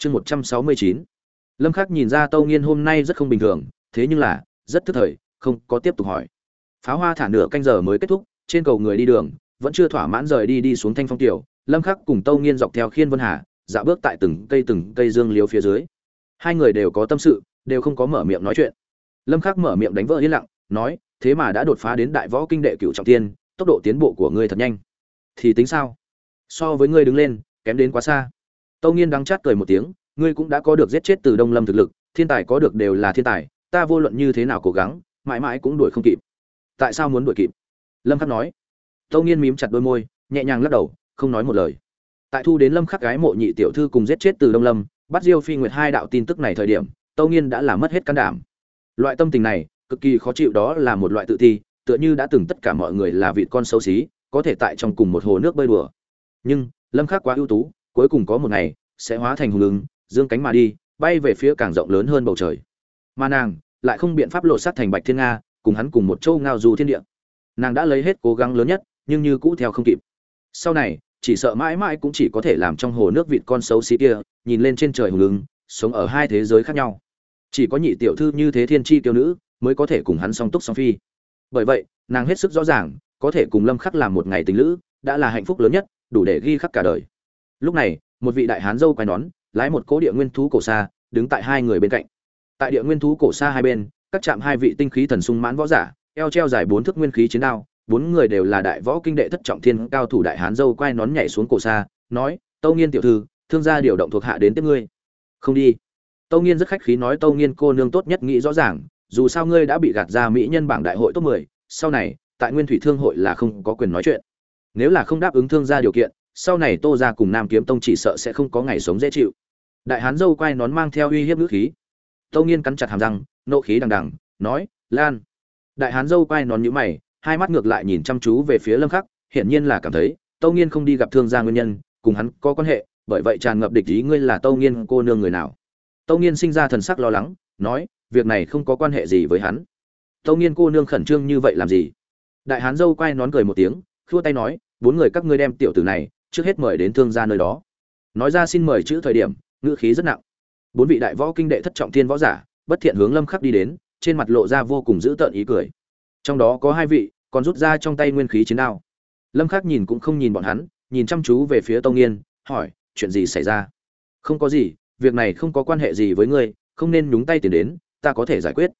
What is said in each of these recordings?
chương một trăm sáu mươi chín. Lâm khắc nhìn ra tâu nghiên hôm nay rất không bình thường, thế nhưng là, rất thức thời, không có tiếp tục hỏi. Pháo hoa thả nửa canh giờ mới kết thúc, trên cầu người đi đường, vẫn chưa thỏa mãn rời đi đi xuống thanh phong tiểu, lâm khắc cùng tâu nghiên dọc theo khiên vân hà, dạo bước tại từng cây từng cây dương liếu phía dưới. Hai người đều có tâm sự, đều không có mở miệng nói chuyện. Lâm khắc mở miệng đánh vỡ yên lặng, nói, thế mà đã đột phá đến đại võ kinh đệ cửu trọng tiên, tốc độ tiến bộ của ngươi thật nhanh. Thì tính sao? So với ngươi đứng lên, kém đến quá xa tâu nghiên đắng chát cười một tiếng ngươi cũng đã có được giết chết từ đông lâm thực lực thiên tài có được đều là thiên tài ta vô luận như thế nào cố gắng mãi mãi cũng đuổi không kịp. Tại sao muốn đuổi kịp? Lâm khắc nói. Tâu nghiên mím chặt đôi môi nhẹ nhàng lắc đầu không nói một lời. Tại thu đến lâm khắc gái mộ nhị tiểu thư cùng giết chết từ đông lâm bắt diêu phi nguyệt hai đạo tin tức này thời điểm tâu nghiên đã làm mất hết can đảm. Loại tâm tình này cực kỳ khó chịu đó là một loại tự thi, tựa như đã từng tất cả mọi người là vị con xấu xí có thể tại trong cùng một hồ nước bơi đùa. Nhưng lâm khắc quá ưu tú cuối cùng có một ngày, sẽ hóa thành hùng ứng, dương cánh mà đi, bay về phía càng rộng lớn hơn bầu trời. Mà nàng lại không biện pháp lộ sát thành bạch thiên nga, cùng hắn cùng một châu ngao du thiên địa. Nàng đã lấy hết cố gắng lớn nhất, nhưng như cũ theo không kịp. Sau này, chỉ sợ mãi mãi cũng chỉ có thể làm trong hồ nước vịt con xấu xí kia, nhìn lên trên trời hùng ứng, sống ở hai thế giới khác nhau. Chỉ có nhị tiểu thư như thế thiên chi tiêu nữ, mới có thể cùng hắn song túc song phi. Bởi vậy, nàng hết sức rõ ràng, có thể cùng lâm khắc làm một ngày tình lữ, đã là hạnh phúc lớn nhất, đủ để ghi khắc cả đời lúc này một vị đại hán dâu quay nón lái một cố địa nguyên thú cổ xa đứng tại hai người bên cạnh. Tại địa nguyên thú cổ xa hai bên các trạm hai vị tinh khí thần sung mãn võ giả eo treo dài bốn thước nguyên khí chiến đao bốn người đều là đại võ kinh đệ thất trọng thiên cao thủ đại hán dâu quay nón nhảy xuống cổ xa nói tâu nghiên tiểu thư thương gia điều động thuộc hạ đến tiếp ngươi. Không đi. Tâu nghiên rất khách khí nói tâu nghiên cô nương tốt nhất nghĩ rõ ràng dù sao ngươi đã bị gạt ra mỹ nhân bảng đại hội top 10, sau này tại nguyên thủy thương hội là không có quyền nói chuyện. Nếu là không đáp ứng thương gia điều kiện sau này tô ra cùng nam kiếm tông chỉ sợ sẽ không có ngày sống dễ chịu. Đại hán dâu quay nón mang theo uy hiếp ngữ khí. Tâu nghiên cắn chặt hàm răng, nộ khí đằng đằng, nói, lan. Đại hán dâu quay nón nhíu mày, hai mắt ngược lại nhìn chăm chú về phía lâm khắc, hiển nhiên là cảm thấy tâu nghiên không đi gặp thương gia nguyên nhân, cùng hắn có quan hệ, bởi vậy tràn ngập địch ý ngươi là tâu nghiên cô nương người nào. Tâu nghiên sinh ra thần sắc lo lắng, nói, việc này không có quan hệ gì với hắn. Tâu nghiên cô nương khẩn trương như vậy làm gì? Đại hán dâu quay nón cười một tiếng, khua tay nói, bốn người các ngươi đem tiểu tử này trước hết mời đến thương gia nơi đó. Nói ra xin mời chữ thời điểm, ngữ khí rất nặng. Bốn vị đại võ kinh đệ thất trọng thiên võ giả, bất thiện hướng lâm khắc đi đến, trên mặt lộ ra vô cùng dữ tợn ý cười. Trong đó có hai vị, còn rút ra trong tay nguyên khí chiến đao. Lâm khắc nhìn cũng không nhìn bọn hắn, nhìn chăm chú về phía tông nghiên, hỏi, chuyện gì xảy ra? Không có gì, việc này không có quan hệ gì với ngươi, không nên nhúng tay tiền đến, ta có thể giải quyết.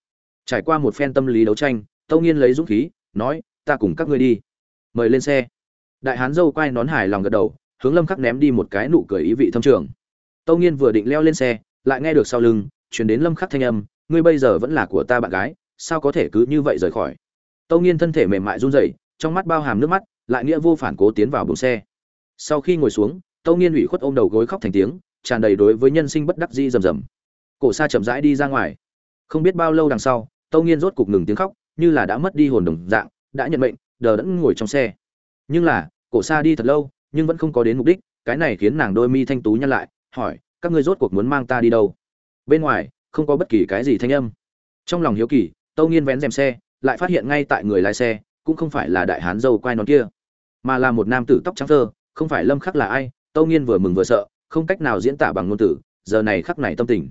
Trải qua một phen tâm lý đấu tranh, tông nghiên lấy dũng khí, nói, ta cùng các ngươi đi. Mời lên xe đại hán dâu quay nón hài lòng gật đầu, hướng lâm khắc ném đi một cái nụ cười ý vị thâm trường. Tâu nghiên vừa định leo lên xe, lại nghe được sau lưng chuyển đến lâm khắc thanh âm, ngươi bây giờ vẫn là của ta bạn gái, sao có thể cứ như vậy rời khỏi? Tâu nghiên thân thể mềm mại run rẩy, trong mắt bao hàm nước mắt, lại nghĩa vô phản cố tiến vào buồng xe. Sau khi ngồi xuống, tâu nghiên ủy khuất ôm đầu gối khóc thành tiếng, tràn đầy đối với nhân sinh bất đắc di rầm rầm. Cổ xa chậm rãi đi ra ngoài. Không biết bao lâu đằng sau, tâu nghiên rốt cục ngừng tiếng khóc, như là đã mất đi hồn đồng dạng, đã nhận mệnh, đờ đẫn ngồi trong xe nhưng là, cổ xa đi thật lâu, nhưng vẫn không có đến mục đích, cái này khiến nàng đôi mi thanh tú nhăn lại, hỏi, các ngươi rốt cuộc muốn mang ta đi đâu? Bên ngoài, không có bất kỳ cái gì thanh âm. Trong lòng hiếu kỳ, tâu nghiên vén rèm xe, lại phát hiện ngay tại người lái xe, cũng không phải là đại hán dâu quai nón kia, mà là một nam tử tóc trắng thơ, không phải lâm khắc là ai, tâu nghiên vừa mừng vừa sợ, không cách nào diễn tả bằng ngôn từ, giờ này khắc này tâm tình.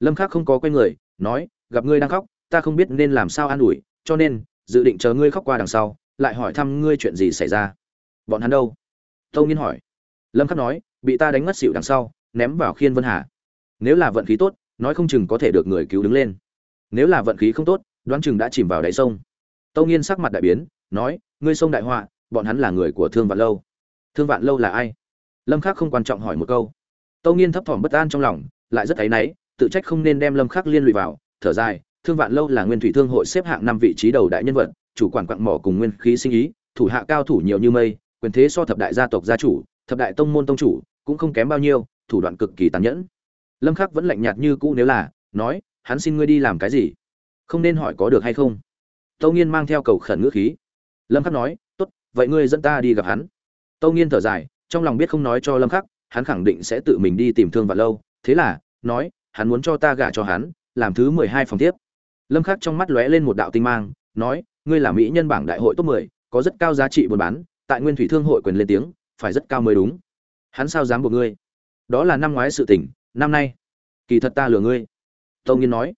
Lâm khắc không có quen người, nói, gặp ngươi đang khóc, ta không biết nên làm sao an ủi, cho nên, dự định chờ ngươi khóc qua đằng sau lại hỏi thăm ngươi chuyện gì xảy ra. Bọn hắn đâu? Tâu nghiên hỏi. Lâm khắc nói, bị ta đánh ngất xỉu đằng sau, ném vào khiên vân hà. Nếu là vận khí tốt, nói không chừng có thể được người cứu đứng lên. Nếu là vận khí không tốt, đoán chừng đã chìm vào đáy sông. Tâu nghiên sắc mặt đại biến, nói, ngươi sông đại họa, bọn hắn là người của thương vạn lâu. Thương vạn lâu là ai? Lâm khắc không quan trọng hỏi một câu. Tâu nghiên thấp thỏm bất an trong lòng, lại rất áy náy, tự trách không nên đem lâm khắc liên lụy vào. Thở dài, thương vạn lâu là nguyên thủy thương hội xếp hạng năm vị trí đầu đại nhân vật chủ quản quặng mỏ cùng nguyên khí sinh ý, thủ hạ cao thủ nhiều như mây, quyền thế so thập đại gia tộc gia chủ, thập đại tông môn tông chủ cũng không kém bao nhiêu, thủ đoạn cực kỳ tàn nhẫn. Lâm khắc vẫn lạnh nhạt như cũ nếu là, nói, hắn xin ngươi đi làm cái gì? Không nên hỏi có được hay không? Tâu nghiên mang theo cầu khẩn ngữ khí. Lâm khắc nói, tốt, vậy ngươi dẫn ta đi gặp hắn. Tâu nghiên thở dài, trong lòng biết không nói cho lâm khắc, hắn khẳng định sẽ tự mình đi tìm thương và lâu. Thế là, nói, hắn muốn cho ta gả cho hắn, làm thứ 12 phòng tiếp. Lâm khắc trong mắt lóe lên một đạo tinh mang, nói ngươi là mỹ nhân bảng đại hội top 10, có rất cao giá trị buôn bán tại nguyên thủy thương hội quyền lên tiếng phải rất cao mới đúng. Hắn sao dám buộc ngươi? Đó là năm ngoái sự tình năm nay. Kỳ thật ta lừa ngươi. Tông nghiên nói.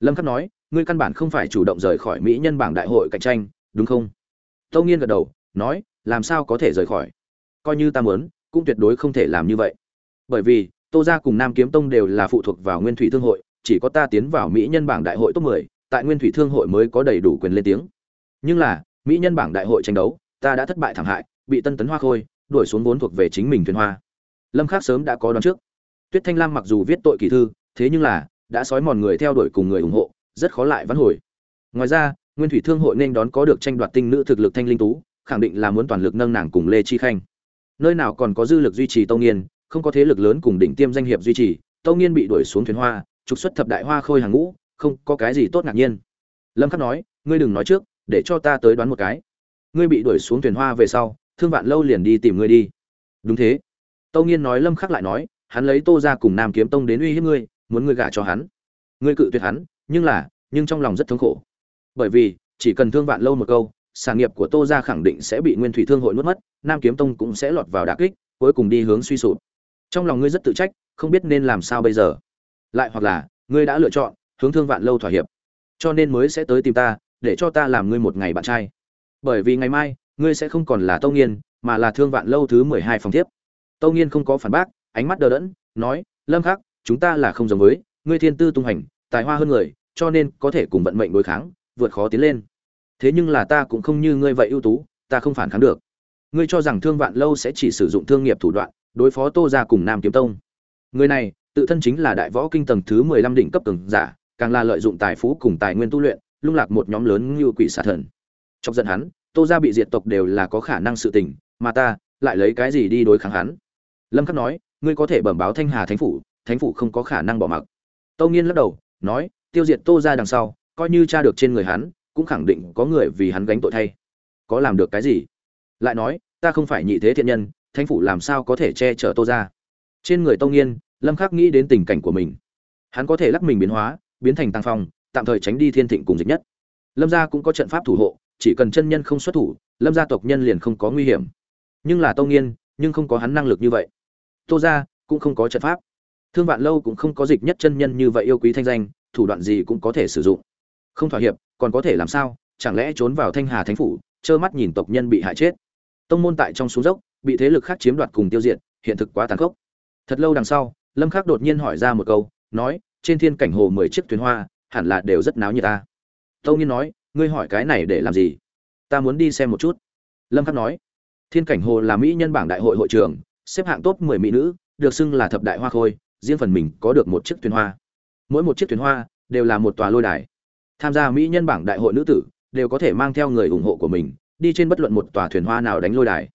Lâm khắc nói ngươi căn bản không phải chủ động rời khỏi mỹ nhân bảng đại hội cạnh tranh đúng không? Tông nghiên gật đầu nói làm sao có thể rời khỏi? Coi như ta muốn cũng tuyệt đối không thể làm như vậy. Bởi vì tô gia cùng nam kiếm tông đều là phụ thuộc vào nguyên thủy thương hội chỉ có ta tiến vào mỹ nhân bảng đại hội top 10, tại nguyên thủy thương hội mới có đầy đủ quyền lên tiếng nhưng là, mỹ nhân bảng đại hội tranh đấu, ta đã thất bại thảm hại, bị tân tấn hoa khôi đuổi xuống vốn thuộc về chính mình thuyền hoa. Lâm khắc sớm đã có đoán trước. Tuyết thanh lam mặc dù viết tội kỳ thư, thế nhưng là, đã sói mòn người theo đuổi cùng người ủng hộ, rất khó lại vãn hồi. Ngoài ra, nguyên thủy thương hội nên đón có được tranh đoạt tinh nữ thực lực thanh linh tú, khẳng định là muốn toàn lực nâng nàng cùng lê chi khanh. Nơi nào còn có dư lực duy trì tâu nghiên, không có thế lực lớn cùng đỉnh tiêm danh hiệp duy trì, tâu nghiên bị đuổi xuống thuyền hoa, trục xuất thập đại hoa khôi hàng ngũ, không có cái gì tốt ngạc nhiên. Lâm khắc nói, ngươi đừng nói trước để cho ta tới đoán một cái. Ngươi bị đuổi xuống thuyền hoa về sau, thương vạn lâu liền đi tìm ngươi đi. Đúng thế. Tâu nghiên nói lâm khắc lại nói, hắn lấy tô ra cùng nam kiếm tông đến uy hiếp ngươi, muốn ngươi gả cho hắn. Ngươi cự tuyệt hắn, nhưng là, nhưng trong lòng rất thống khổ. Bởi vì, chỉ cần thương vạn lâu một câu, sản nghiệp của tô ra khẳng định sẽ bị nguyên thủy thương hội nuốt mất, nam kiếm tông cũng sẽ lọt vào đà kích, cuối cùng đi hướng suy sụp. Trong lòng ngươi rất tự trách, không biết nên làm sao bây giờ. Lại hoặc là, ngươi đã lựa chọn hướng thương vạn lâu thỏa hiệp, cho nên mới sẽ tới tìm ta để cho ta làm ngươi một ngày bạn trai. Bởi vì ngày mai, ngươi sẽ không còn là tâu nghiên, mà là thương vạn lâu thứ mười hai phòng thiếp. Tâu nghiên không có phản bác, ánh mắt đờ đẫn, nói, lâm khắc, chúng ta là không giống với, ngươi thiên tư tung hành, tài hoa hơn người, cho nên có thể cùng vận mệnh đối kháng, vượt khó tiến lên. Thế nhưng là ta cũng không như ngươi vậy ưu tú, ta không phản kháng được. Ngươi cho rằng thương vạn lâu sẽ chỉ sử dụng thương nghiệp thủ đoạn, đối phó tô ra cùng nam kiếm tông. Người này, tự thân chính là đại võ kinh tầng thứ mười lăm đỉnh cấp cường giả, càng là lợi dụng tài phú cùng tài nguyên tu luyện lung lạc một nhóm lớn như quỷ xà thần. Chọc giận hắn, tô ra bị diệt tộc đều là có khả năng sự tình, mà ta lại lấy cái gì đi đối kháng hắn? Lâm khắc nói, ngươi có thể bẩm báo thanh hà thánh phủ thánh phủ không có khả năng bỏ mặc. Tâu nghiên lắc đầu, nói, tiêu diệt tô ra đằng sau, coi như tra được trên người hắn, cũng khẳng định có người vì hắn gánh tội thay. Có làm được cái gì? Lại nói, ta không phải nhị thế thiện nhân, thánh phủ làm sao có thể che chở tô ra trên người tâu nghiên, lâm khắc nghĩ đến tình cảnh của mình. Hắn có thể lắc mình biến hóa, biến thành tăng phong tạm thời tránh đi thiên thịnh cùng dịch nhất. Lâm gia cũng có trận pháp thủ hộ, chỉ cần chân nhân không xuất thủ, lâm gia tộc nhân liền không có nguy hiểm. Nhưng là tông nghiên, nhưng không có hắn năng lực như vậy. Tô gia cũng không có trận pháp. Thương vạn lâu cũng không có dịch nhất chân nhân như vậy yêu quý thanh danh, thủ đoạn gì cũng có thể sử dụng. Không thỏa hiệp, còn có thể làm sao? Chẳng lẽ trốn vào thanh hà thánh phủ, trơ mắt nhìn tộc nhân bị hại chết? Tông môn tại trong xuống dốc, bị thế lực khác chiếm đoạt cùng tiêu diệt, hiện thực quá tàn khốc. Thật lâu đằng sau, lâm khắc đột nhiên hỏi ra một câu, nói, trên thiên cảnh hồ mười chiếc thuyền hoa hẳn là đều rất náo như ta. Tâu nghiên nói ngươi hỏi cái này để làm gì? Ta muốn đi xem một chút. Lâm khắc nói thiên cảnh hồ là mỹ nhân bảng đại hội hội trưởng xếp hạng top 10 mỹ nữ được xưng là thập đại hoa khôi riêng phần mình có được một chiếc thuyền hoa. Mỗi một chiếc thuyền hoa đều là một tòa lôi đài. Tham gia mỹ nhân bảng đại hội nữ tử đều có thể mang theo người ủng hộ của mình đi trên bất luận một tòa thuyền hoa nào đánh lôi đài.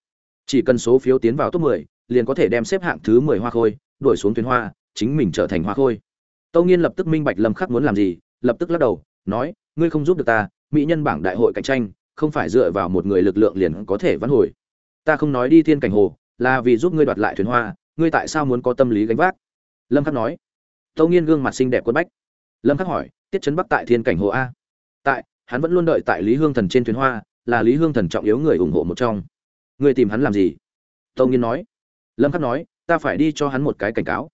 Chỉ cần số phiếu tiến vào top 10, liền có thể đem xếp hạng thứ 10 hoa khôi đuổi xuống thuyền hoa chính mình trở thành hoa khôi tâu nghiên lập tức minh bạch lâm khắc muốn làm gì, lập tức lắc đầu, nói, ngươi không giúp được ta, mỹ nhân bảng đại hội cạnh tranh, không phải dựa vào một người lực lượng liền có thể vãn hồi. Ta không nói đi thiên cảnh hồ, là vì giúp ngươi đoạt lại thuyền hoa, ngươi tại sao muốn có tâm lý gánh vác? Lâm khắc nói. Tâu nghiên gương mặt xinh đẹp quân bách. Lâm khắc hỏi, tiết chấn bắc tại thiên cảnh hồ a? Tại, hắn vẫn luôn đợi tại lý hương thần trên thuyền hoa, là lý hương thần trọng yếu người ủng hộ một trong. Ngươi tìm hắn làm gì? Tâu nghiên nói. Lâm khắc nói, ta phải đi cho hắn một cái cảnh cáo.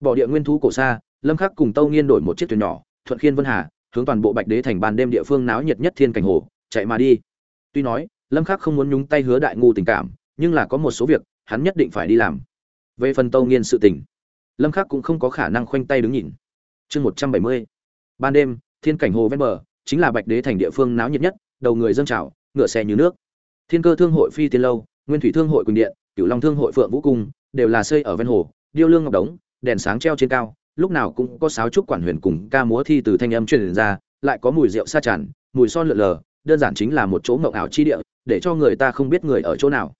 Bỏ địa nguyên thú cổ xa lâm khắc cùng tâu nghiên đổi một chiếc thuyền nhỏ, thuận khiên vân hà, hướng toàn bộ bạch đế thành ban đêm địa phương náo nhiệt nhất thiên cảnh hồ, chạy mà đi. Tuy nói, lâm khắc không muốn nhúng tay hứa đại ngu tình cảm, nhưng là có một số việc, hắn nhất định phải đi làm. Về phần tâu nghiên sự tình, lâm khắc cũng không có khả năng khoanh tay đứng nhìn. Chương 170 ban đêm, thiên cảnh hồ ven bờ, chính là bạch đế thành địa phương náo nhiệt nhất, đầu người dâng trào, ngựa xe như nước. Thiên cơ thương hội phi tiên lâu, nguyên thủy thương hội quỳnh điện, cửu long thương hội phượng vũ cung, đều là xây ở ven hồ, điêu lương ngọc đống, đèn sáng treo trên cao lúc nào cũng có sáo trúc quản huyền cùng ca múa thi từ thanh âm truyền ra, lại có mùi rượu sa tràn, mùi son lượn lờ, đơn giản chính là một chỗ mộng ảo chi địa, để cho người ta không biết người ở chỗ nào.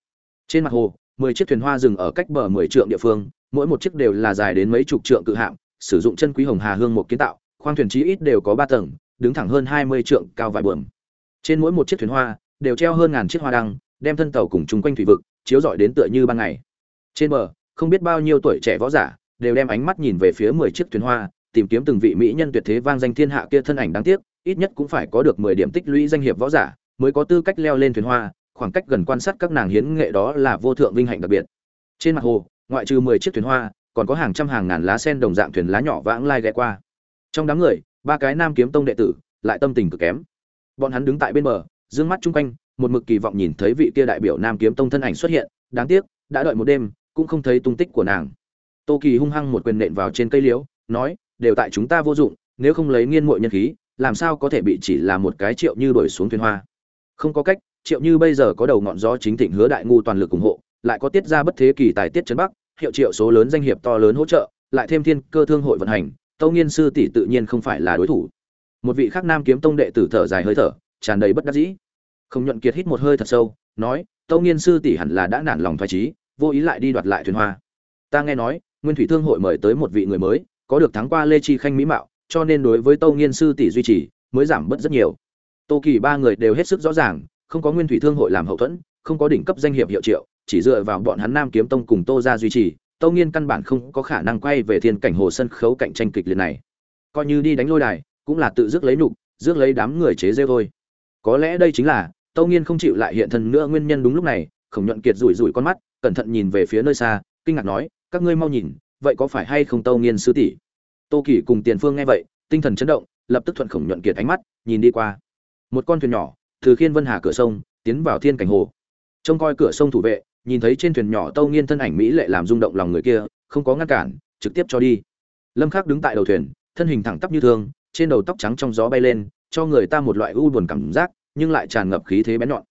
Trên mặt hồ, mười chiếc thuyền hoa dừng ở cách bờ mười trượng địa phương, mỗi một chiếc đều là dài đến mấy chục trượng cự hạng, sử dụng chân quý hồng hà hương một kiến tạo, khoang thuyền chí ít đều có ba tầng, đứng thẳng hơn hai mươi trượng cao vài buồm trên mỗi một chiếc thuyền hoa, đều treo hơn ngàn chiếc hoa đăng, đem thân tàu cùng chúng quanh thủy vực chiếu rọi đến tựa như ban ngày. Trên bờ, không biết bao nhiêu tuổi trẻ võ giả đều đem ánh mắt nhìn về phía mười chiếc thuyền hoa, tìm kiếm từng vị mỹ nhân tuyệt thế vang danh thiên hạ kia thân ảnh đáng tiếc, ít nhất cũng phải có được mười điểm tích lũy danh hiệp võ giả, mới có tư cách leo lên thuyền hoa, khoảng cách gần quan sát các nàng hiến nghệ đó là vô thượng vinh hạnh đặc biệt. Trên mặt hồ, ngoại trừ mười chiếc thuyền hoa, còn có hàng trăm hàng ngàn lá sen đồng dạng thuyền lá nhỏ vãng lai ghé qua. Trong đám người, ba cái nam kiếm tông đệ tử, lại tâm tình cực kém. Bọn hắn đứng tại bên bờ, dương mắt chung quanh, một mực kỳ vọng nhìn thấy vị kia đại biểu nam kiếm tông thân ảnh xuất hiện, đáng tiếc, đã đợi một đêm, cũng không thấy tung tích của nàng tô kỳ hung hăng một quyền nện vào trên cây liễu, nói, đều tại chúng ta vô dụng, nếu không lấy nghiên mội nhân khí, làm sao có thể bị chỉ là một cái triệu như đổi xuống thuyền hoa? Không có cách, triệu như bây giờ có đầu ngọn gió chính thịnh hứa đại ngu toàn lực ủng hộ, lại có tiết ra bất thế kỳ tài tiết trấn bắc, hiệu triệu số lớn danh hiệp to lớn hỗ trợ, lại thêm thiên cơ thương hội vận hành tâu nghiên sư tỷ tự nhiên không phải là đối thủ. Một vị khác nam kiếm tông đệ tử thở dài hơi thở, tràn đầy bất đắc dĩ. Không nhuận kiệt hít một hơi thật sâu, nói tâu nghiên sư tỷ hẳn là đã nản lòng thoái trí vô ý lại đi đoạt lại thuyền hoa. Ta nghe nói nguyên thủy thương hội mời tới một vị người mới, có được thắng qua lê chi khanh mỹ mạo, cho nên đối với tâu nghiên sư tỷ duy trì, mới giảm bớt rất nhiều. Tô kỳ ba người đều hết sức rõ ràng, không có nguyên thủy thương hội làm hậu thuẫn, không có đỉnh cấp danh hiệp hiệu triệu, chỉ dựa vào bọn hắn nam kiếm tông cùng tô ra duy trì, tâu nghiên căn bản không có khả năng quay về thiên cảnh hồ sân khấu cạnh tranh kịch liệt này. Coi như đi đánh lôi đài, cũng là tự dứt lấy nục dứt lấy đám người chế rêu thôi. Có lẽ đây chính là, tâu nghiên không chịu lại hiện thân nữa nguyên nhân đúng lúc này, khổng nhuận kiệt rủi rủi con mắt, cẩn thận nhìn về phía nơi xa, kinh ngạc nói các ngươi mau nhìn, vậy có phải hay không tâu nghiên sư tỷ? Tô kỳ cùng tiền phương nghe vậy, tinh thần chấn động, lập tức thuận khổng nhuận kiệt ánh mắt, nhìn đi qua. Một con thuyền nhỏ, từ khiên vân hà cửa sông, tiến vào thiên cảnh hồ. Trông coi cửa sông thủ vệ, nhìn thấy trên thuyền nhỏ tâu nghiên thân ảnh mỹ lệ làm rung động lòng người kia, không có ngăn cản, trực tiếp cho đi. Lâm khắc đứng tại đầu thuyền, thân hình thẳng tắp như thường, trên đầu tóc trắng trong gió bay lên, cho người ta một loại u buồn cảm giác, nhưng lại tràn ngập khí thế bén nhọn.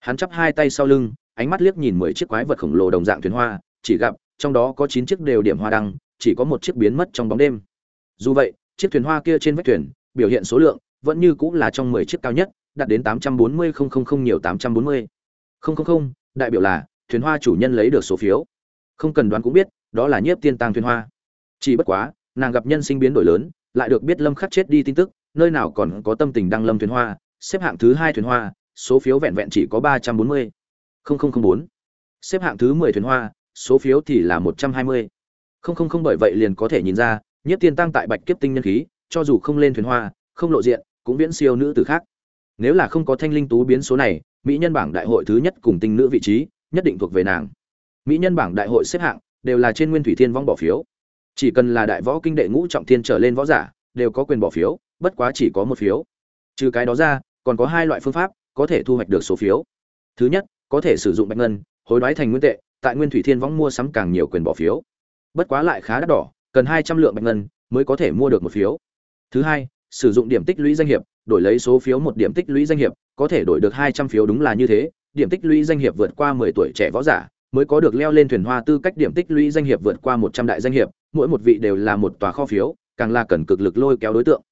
Hắn chắp hai tay sau lưng, ánh mắt liếc nhìn mười chiếc quái vật khổng lồ đồng dạng thuyền hoa, chỉ gặp trong đó có chín chiếc đều điểm hoa đăng, chỉ có một chiếc biến mất trong bóng đêm. Dù vậy, chiếc thuyền hoa kia trên vách thuyền, biểu hiện số lượng vẫn như cũng là trong mười chiếc cao nhất, đạt đến tám trăm bốn mươi không không không nhiều tám trăm bốn mươi. Không không không, đại biểu là thuyền hoa chủ nhân lấy được số phiếu. Không cần đoán cũng biết, đó là nhiếp tiên tăng thuyền hoa. Chỉ bất quá, nàng gặp nhân sinh biến đổi lớn, lại được biết lâm khắc chết đi tin tức, nơi nào còn có tâm tình đăng lâm thuyền hoa, xếp hạng thứ hai thuyền hoa, số phiếu vẹn vẹn chỉ có ba trăm bốn mươi. Không không không bốn. Xếp hạng thứ mười thuyền hoa số phiếu thì là một trăm hai mươi. Không không không bởi vậy liền có thể nhìn ra, nhất tiên tăng tại bạch kiếp tinh nhân khí, cho dù không lên thuyền hoa, không lộ diện, cũng viễn siêu nữ tử khác. Nếu là không có thanh linh tú biến số này, mỹ nhân bảng đại hội thứ nhất cùng tinh nữ vị trí, nhất định thuộc về nàng. Mỹ nhân bảng đại hội xếp hạng, đều là trên nguyên thủy thiên vong bỏ phiếu. Chỉ cần là đại võ kinh đệ ngũ trọng thiên trở lên võ giả, đều có quyền bỏ phiếu, bất quá chỉ có một phiếu. Trừ cái đó ra, còn có hai loại phương pháp, có thể thu hoạch được số phiếu. Thứ nhất, có thể sử dụng bạch ngân, hối đoái thành nguyên tệ tại nguyên thủy thiên võng mua sắm càng nhiều quyền bỏ phiếu. Bất quá lại khá đắt đỏ, cần hai trăm lượng bạch ngân mới có thể mua được một phiếu. Thứ hai, sử dụng điểm tích lũy danh hiệp, đổi lấy số phiếu một điểm tích lũy danh hiệp, có thể đổi được hai trăm phiếu đúng là như thế. Điểm tích lũy danh hiệp vượt qua mười tuổi trẻ võ giả mới có được leo lên thuyền hoa tư cách điểm tích lũy danh hiệp vượt qua một trăm đại danh hiệp, mỗi một vị đều là một tòa kho phiếu, càng là cần cực lực lôi kéo đối tượng.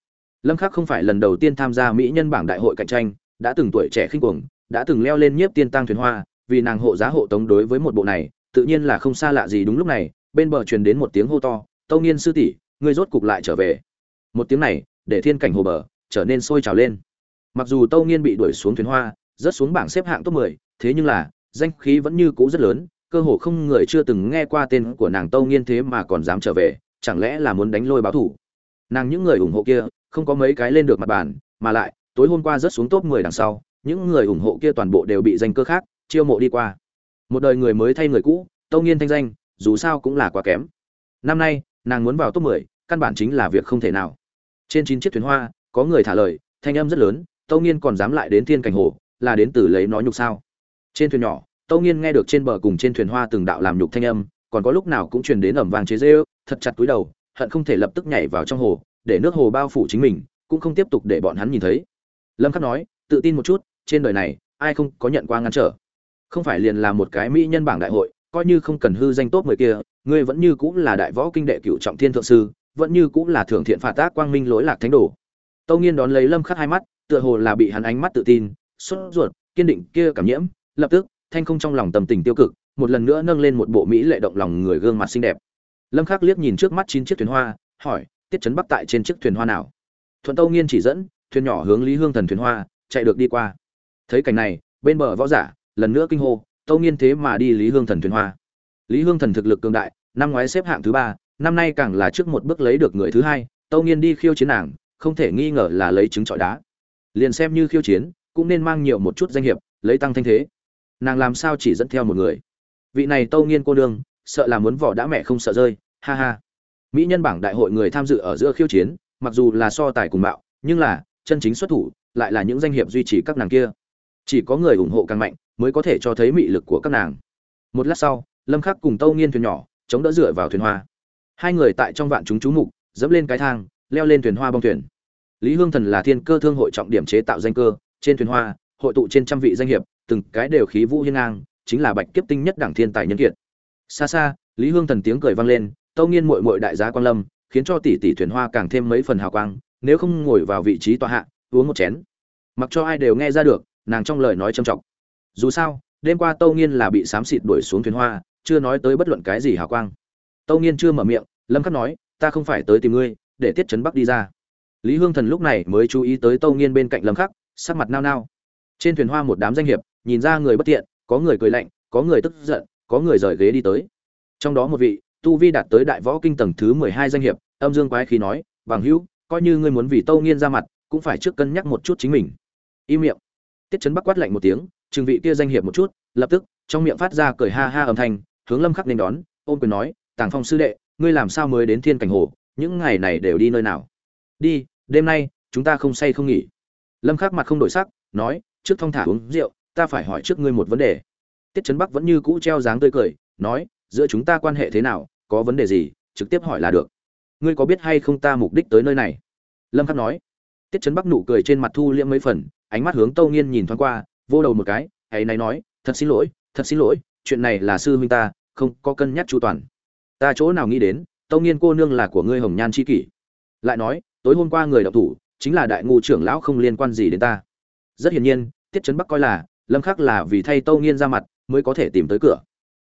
Lâm khắc không phải lần đầu tiên tham gia mỹ nhân bảng đại hội cạnh tranh, đã từng tuổi trẻ khinh cuồng, đã từng leo lên nhiếp tiên tăng thuyền hoa vì nàng hộ giá hộ tống đối với một bộ này tự nhiên là không xa lạ gì đúng lúc này bên bờ truyền đến một tiếng hô to tâu nghiên sư tỷ ngươi rốt cục lại trở về. Một tiếng này để thiên cảnh hồ bờ trở nên sôi trào lên. Mặc dù tâu nghiên bị đuổi xuống thuyền hoa rớt xuống bảng xếp hạng top 10, thế nhưng là danh khí vẫn như cũ rất lớn cơ hồ không người chưa từng nghe qua tên của nàng tâu nghiên thế mà còn dám trở về chẳng lẽ là muốn đánh lôi báo thủ? Nàng những người ủng hộ kia không có mấy cái lên được mặt bàn mà lại tối hôm qua rớt xuống top 10 đằng sau những người ủng hộ kia toàn bộ đều bị danh cơ khác chiêu mộ đi qua. Một đời người mới thay người cũ tâu nghiên thanh danh dù sao cũng là quá kém. Năm nay nàng muốn vào top 10, căn bản chính là việc không thể nào. Trên chín chiếc thuyền hoa có người thả lời thanh âm rất lớn tâu nghiên còn dám lại đến thiên cảnh hồ là đến từ lấy nói nhục sao. Trên thuyền nhỏ tâu nghiên nghe được trên bờ cùng trên thuyền hoa từng đạo làm nhục thanh âm còn có lúc nào cũng truyền đến ẩm vàng chế dê thật chặt túi đầu hận không thể lập tức nhảy vào trong hồ để nước hồ bao phủ chính mình cũng không tiếp tục để bọn hắn nhìn thấy. Lâm khắc nói tự tin một chút trên đời này ai không có nhận qua ngăn trở? Không phải liền là một cái mỹ nhân bảng đại hội, coi như không cần hư danh tốt người kia, ngươi vẫn như cũng là đại võ kinh đệ cựu trọng thiên thượng sư, vẫn như cũng là thượng thiện phạt tác quang minh lỗi lạc thánh đồ. Tâu nghiên đón lấy lâm khắc hai mắt, tựa hồ là bị hắn ánh mắt tự tin, sốt ruột, kiên định kia cảm nhiễm, lập tức, thanh không trong lòng tầm tình tiêu cực, một lần nữa nâng lên một bộ mỹ lệ động lòng người gương mặt xinh đẹp. Lâm khắc liếc nhìn trước mắt chín chiếc thuyền hoa, hỏi, tiết chấn bắc tại trên chiếc thuyền hoa nào? Thuận tâu nghiên chỉ dẫn, thuyền nhỏ hướng lý hương thần thuyền hoa, chạy được đi qua. Thấy cảnh này, bên bờ võ giả lần nữa kinh hô, tâu nghiên thế mà đi lý hương thần thuyền hoa. Lý hương thần thực lực cường đại, năm ngoái xếp hạng thứ ba, năm nay càng là trước một bước lấy được người thứ hai, tâu nghiên đi khiêu chiến nàng, không thể nghi ngờ là lấy trứng trọi đá. Liền xem như khiêu chiến, cũng nên mang nhiều một chút danh hiệp, lấy tăng thanh thế. Nàng làm sao chỉ dẫn theo một người? Vị này tâu nghiên cô nương, sợ là muốn vỏ đã mẹ không sợ rơi, ha ha. Mỹ nhân bảng đại hội người tham dự ở giữa khiêu chiến, mặc dù là so tài cùng bạo, nhưng là, chân chính xuất thủ, lại là những danh hiệp duy trì các nàng kia. Chỉ có người ủng hộ càng mạnh mới có thể cho thấy mị lực của các nàng. Một lát sau, lâm khắc cùng tâu nghiên thuyền nhỏ, chống đỡ dựa vào thuyền hoa. Hai người tại trong vạn chúng chú mục, dẫm lên cái thang, leo lên thuyền hoa bong thuyền. Lý hương thần là thiên cơ thương hội trọng điểm chế tạo danh cơ, trên thuyền hoa, hội tụ trên trăm vị danh hiệp, từng cái đều khí vũ hiên ngang, chính là bạch kiếp tinh nhất đảng thiên tài nhân kiệt. Xa xa, lý hương thần tiếng cười vang lên, tâu nghiên muội muội đại giá quan lâm, khiến cho tỷ tỷ thuyền hoa càng thêm mấy phần hào quang, nếu không ngồi vào vị trí tọa hạ, uống một chén. Mặc cho ai đều nghe ra được, nàng trong lời nói trầm trọng dù sao, đêm qua tâu nghiên là bị xám xịt đuổi xuống thuyền hoa, chưa nói tới bất luận cái gì hào quang. Tâu nghiên chưa mở miệng, lâm khắc nói, ta không phải tới tìm ngươi, để tiết chấn bắc đi ra. Lý hương thần lúc này mới chú ý tới tâu nghiên bên cạnh lâm khắc, sắc mặt nao nao. Trên thuyền hoa một đám danh hiệp, nhìn ra người bất tiện, có người cười lạnh, có người tức giận, có người rời ghế đi tới. Trong đó một vị, tu vi đạt tới đại võ kinh tầng thứ mười hai danh hiệp, âm dương quái khí nói, bằng hữu, coi như ngươi muốn vì tâu nghiên ra mặt, cũng phải trước cân nhắc một chút chính mình. Im miệng. Tiết chấn bắc quát lạnh một tiếng trừng vị kia danh hiệp một chút, lập tức, trong miệng phát ra cười ha ha âm thanh, hướng lâm khắc nên đón, ôm quyền nói, tàng phong sư đệ, ngươi làm sao mới đến thiên cảnh hồ? Những ngày này đều đi nơi nào? Đi, đêm nay, chúng ta không say không nghỉ. Lâm khắc mặt không đổi sắc, nói, trước thong thả uống rượu, ta phải hỏi trước ngươi một vấn đề. Tiết chấn bắc vẫn như cũ treo dáng tươi cười, nói, giữa chúng ta quan hệ thế nào, có vấn đề gì, trực tiếp hỏi là được. Ngươi có biết hay không ta mục đích tới nơi này? Lâm khắc nói. Tiết chấn bắc nụ cười trên mặt thu liễm mấy phần, ánh mắt hướng tâu nghiên nhìn thoáng qua vô đầu một cái hãy này nói, thật xin lỗi, thật xin lỗi, chuyện này là sư huynh ta, không có cân nhắc chu toàn. Ta chỗ nào nghĩ đến tâu nghiên cô nương là của ngươi hồng nhan chi kỷ. Lại nói, tối hôm qua người đọc thủ, chính là đại ngu trưởng lão không liên quan gì đến ta. Rất hiển nhiên, tiết trấn bắc coi là, lâm khắc là vì thay tâu nghiên ra mặt, mới có thể tìm tới cửa.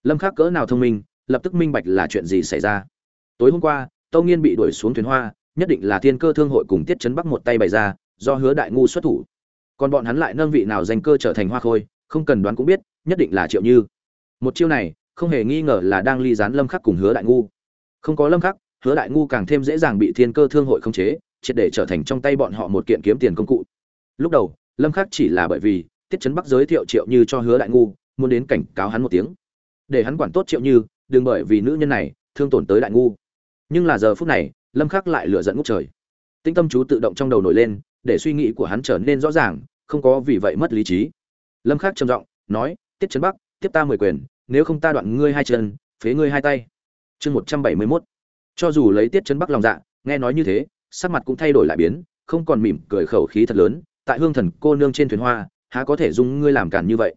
Lâm khắc cỡ nào thông minh, lập tức minh bạch là chuyện gì xảy ra. Tối hôm qua tâu nghiên bị đuổi xuống thuyền hoa, nhất định là thiên cơ thương hội cùng tiết trấn bắc một tay bày ra, do hứa đại ngu xuất thủ còn bọn hắn lại nâng vị nào danh cơ trở thành hoa khôi, không cần đoán cũng biết, nhất định là triệu như. Một chiêu này, không hề nghi ngờ là đang ly gián lâm khắc cùng hứa đại ngu. Không có lâm khắc, hứa đại ngu càng thêm dễ dàng bị thiên cơ thương hội khống chế, triệt để trở thành trong tay bọn họ một kiện kiếm tiền công cụ. Lúc đầu, lâm khắc chỉ là bởi vì tiết chấn bắc giới thiệu triệu như cho hứa đại ngu, muốn đến cảnh cáo hắn một tiếng. Để hắn quản tốt triệu như, đừng bởi vì nữ nhân này, thương tổn tới đại ngu. Nhưng là giờ phút này, lâm khắc lại lửa giận ngút trời. Tinh tâm chú tự động trong đầu nổi lên, để suy nghĩ của hắn trở nên rõ ràng không có vì vậy mất lý trí. Lâm khắc trầm giọng nói, tiết chấn bắc, tiếp ta mười quyền, nếu không ta đoạn ngươi hai chân, phế ngươi hai tay. Chương một trăm bảy mươi 171 cho dù lấy tiết chấn bắc lòng dạ nghe nói như thế, sắc mặt cũng thay đổi lại biến, không còn mỉm cười khẩu khí thật lớn, tại hương thần cô nương trên thuyền hoa, há có thể dung ngươi làm cản như vậy?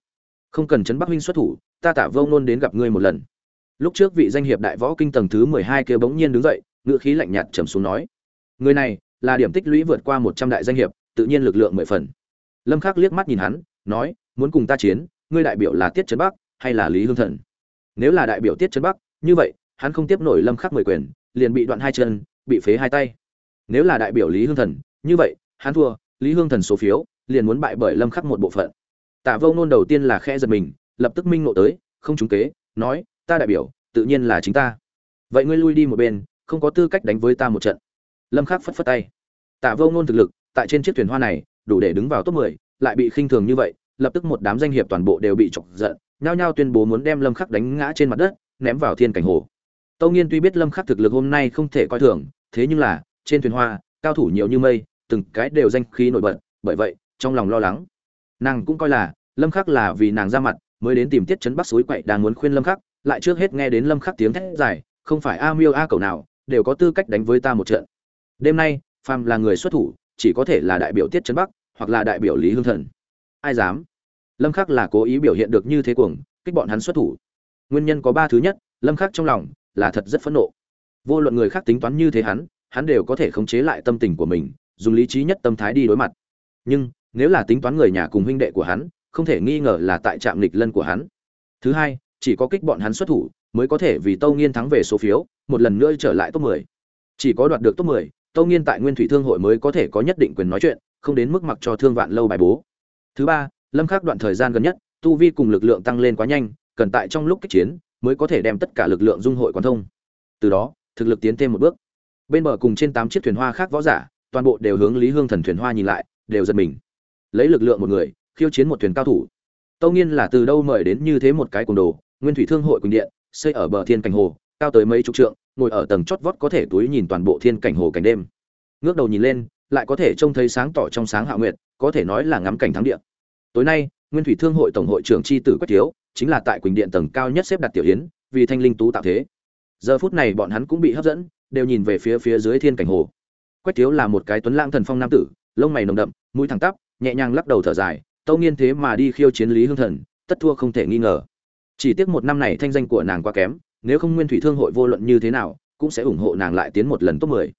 Không cần chấn bắc huynh xuất thủ, ta tả vông nôn đến gặp ngươi một lần. Lúc trước vị danh hiệp đại võ kinh tầng thứ mười hai kia bỗng nhiên đứng dậy ngựa khí lạnh nhạt trầm xuống nói, người này là điểm tích lũy vượt qua một trăm đại danh hiệp, tự nhiên lực lượng mười phần lâm khắc liếc mắt nhìn hắn, nói, muốn cùng ta chiến, ngươi đại biểu là tiết trấn bắc hay là lý hương thần? Nếu là đại biểu tiết trấn bắc, như vậy, hắn không tiếp nổi lâm khắc mười quyền, liền bị đoạn hai chân, bị phế hai tay. Nếu là đại biểu lý hương thần, như vậy, hắn thua, lý hương thần số phiếu, liền muốn bại bởi lâm khắc một bộ phận. Tạ vô nôn đầu tiên là khẽ giật mình, lập tức minh ngộ tới, không trúng kế, nói, ta đại biểu, tự nhiên là chính ta. Vậy ngươi lui đi một bên, không có tư cách đánh với ta một trận. Lâm khắc phất phất tay. Tạ vô nôn thực lực, tại trên chiếc thuyền hoa này đủ để đứng vào top 10, lại bị khinh thường như vậy lập tức một đám danh hiệp toàn bộ đều bị chọc giận nhao nhao tuyên bố muốn đem lâm khắc đánh ngã trên mặt đất ném vào thiên cảnh hồ. Tâu nghiên tuy biết lâm khắc thực lực hôm nay không thể coi thường thế nhưng là trên thuyền hoa cao thủ nhiều như mây từng cái đều danh khí nổi bật bởi vậy trong lòng lo lắng. Nàng cũng coi là lâm khắc là vì nàng ra mặt mới đến tìm tiết chấn bắc suối quậy đang muốn khuyên lâm khắc lại trước hết nghe đến lâm khắc tiếng thét dài không phải a miêu a cầu nào đều có tư cách đánh với ta một trận. Đêm nay phàm là người xuất thủ chỉ có thể là đại biểu tiết Trấn bắc hoặc là đại biểu lý hương thần. Ai dám? Lâm khắc là cố ý biểu hiện được như thế cuồng kích bọn hắn xuất thủ. Nguyên nhân có ba thứ nhất lâm khắc trong lòng là thật rất phẫn nộ. Vô luận người khác tính toán như thế hắn hắn đều có thể khống chế lại tâm tình của mình dùng lý trí nhất tâm thái đi đối mặt. Nhưng nếu là tính toán người nhà cùng huynh đệ của hắn không thể nghi ngờ là tại trạm lịch lân của hắn. Thứ hai chỉ có kích bọn hắn xuất thủ mới có thể vì tâu nghiên thắng về số phiếu một lần nữa trở lại top 10. chỉ có đoạt được top 10, tâu nghiên tại nguyên thủy thương hội mới có thể có nhất định quyền nói chuyện, không đến mức mặc cho thương vạn lâu bài bố. Thứ ba, lâm khắc đoạn thời gian gần nhất, tu vi cùng lực lượng tăng lên quá nhanh, cần tại trong lúc kích chiến, mới có thể đem tất cả lực lượng dung hội quán thông. Từ đó, thực lực tiến thêm một bước. Bên bờ cùng trên tám chiếc thuyền hoa khác võ giả, toàn bộ đều hướng lý hương thần thuyền hoa nhìn lại, đều giật mình. Lấy lực lượng một người, khiêu chiến một thuyền cao thủ. Tâu nghiên là từ đâu mời đến như thế một cái cùng đồ, nguyên thủy thương hội quỳnh điện, xây ở bờ thiên cảnh hồ cao tới mấy chục trượng, ngồi ở tầng chót vót có thể túi nhìn toàn bộ thiên cảnh hồ cảnh đêm. Ngước đầu nhìn lên, lại có thể trông thấy sáng tỏ trong sáng hạ nguyệt, có thể nói là ngắm cảnh thắng địa. Tối nay, nguyên thủy thương hội tổng hội trưởng tri tử quách thiếu chính là tại quỳnh điện tầng cao nhất xếp đặt tiểu hiến vì thanh linh tú tạo thế. Giờ phút này bọn hắn cũng bị hấp dẫn, đều nhìn về phía phía dưới thiên cảnh hồ. Quách thiếu là một cái tuấn lãng thần phong nam tử, lông mày nồng đậm, mũi thẳng tắp, nhẹ nhàng lắc đầu thở dài, tâu nghiên thế mà đi khiêu chiến lý hương thần, tất thua không thể nghi ngờ. Chỉ tiếc một năm này thanh danh của nàng quá kém nếu không nguyên thủy thương hội vô luận như thế nào, cũng sẽ ủng hộ nàng lại tiến một lần top mười.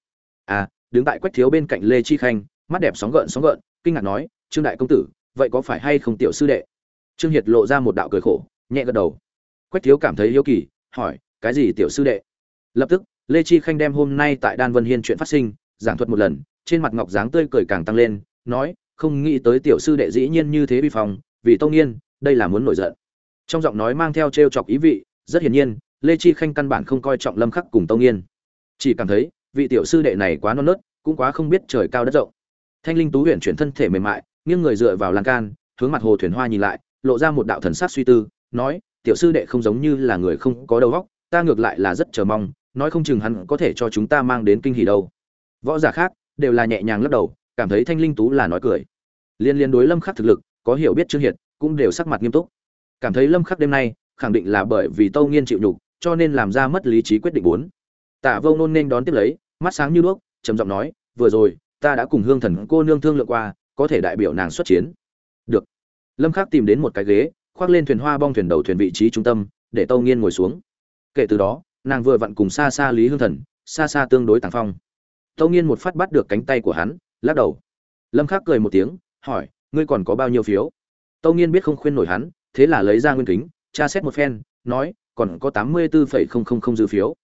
À đứng tại quách thiếu bên cạnh lê chi khanh, mắt đẹp sóng gợn sóng gợn, kinh ngạc nói, trương đại công tử, vậy có phải hay không tiểu sư đệ? Trương hiệt lộ ra một đạo cười khổ, nhẹ gật đầu. Quách thiếu cảm thấy hiếu kỳ, hỏi, cái gì tiểu sư đệ? Lập tức, lê chi khanh đem hôm nay tại đan vân hiên chuyện phát sinh, giảng thuật một lần, trên mặt ngọc dáng tươi cười càng tăng lên, nói, không nghĩ tới tiểu sư đệ dĩ nhiên như thế vi phong, vì tông yên đây là muốn nổi giận. Trong giọng nói mang theo t chọc ý vị, rất hiển nhiên lê chi khanh căn bản không coi trọng lâm khắc cùng tông Yên, chỉ cảm thấy vị tiểu sư đệ này quá non nớt cũng quá không biết trời cao đất rộng. Thanh linh tú huyền chuyển thân thể mềm mại nghiêng người dựa vào lan can hướng mặt hồ thuyền hoa nhìn lại lộ ra một đạo thần sắc suy tư nói tiểu sư đệ không giống như là người không có đầu óc ta ngược lại là rất chờ mong nói không chừng hắn có thể cho chúng ta mang đến kinh hỉ đâu. Võ giả khác đều là nhẹ nhàng lắc đầu cảm thấy thanh linh tú là nói cười. Liên liên đối lâm khắc thực lực có hiểu biết trương hiệt cũng đều sắc mặt nghiêm túc. Cảm thấy lâm khắc đêm nay khẳng định là bởi vì tâu nghiên chịu nhục cho nên làm ra mất lý trí quyết định bốn. Tả vô nôn nên đón tiếp lấy, mắt sáng như đuốc, trầm giọng nói, vừa rồi, ta đã cùng hương thần cô nương thương lượng qua, có thể đại biểu nàng xuất chiến. Được. Lâm khắc tìm đến một cái ghế, khoác lên thuyền hoa bong thuyền đầu thuyền vị trí trung tâm, để tâu nghiên ngồi xuống. Kể từ đó, nàng vừa vặn cùng xa xa lý hương thần xa xa tương đối tàng phong. Tâu nghiên một phát bắt được cánh tay của hắn, lắc đầu. Lâm khắc cười một tiếng, hỏi, ngươi còn có bao nhiêu phiếu? Tâu nghiên biết không khuyên nổi hắn, thế là lấy ra nguyên kính, tra xét một phen, nói còn có tám mươi bốn dư phiếu.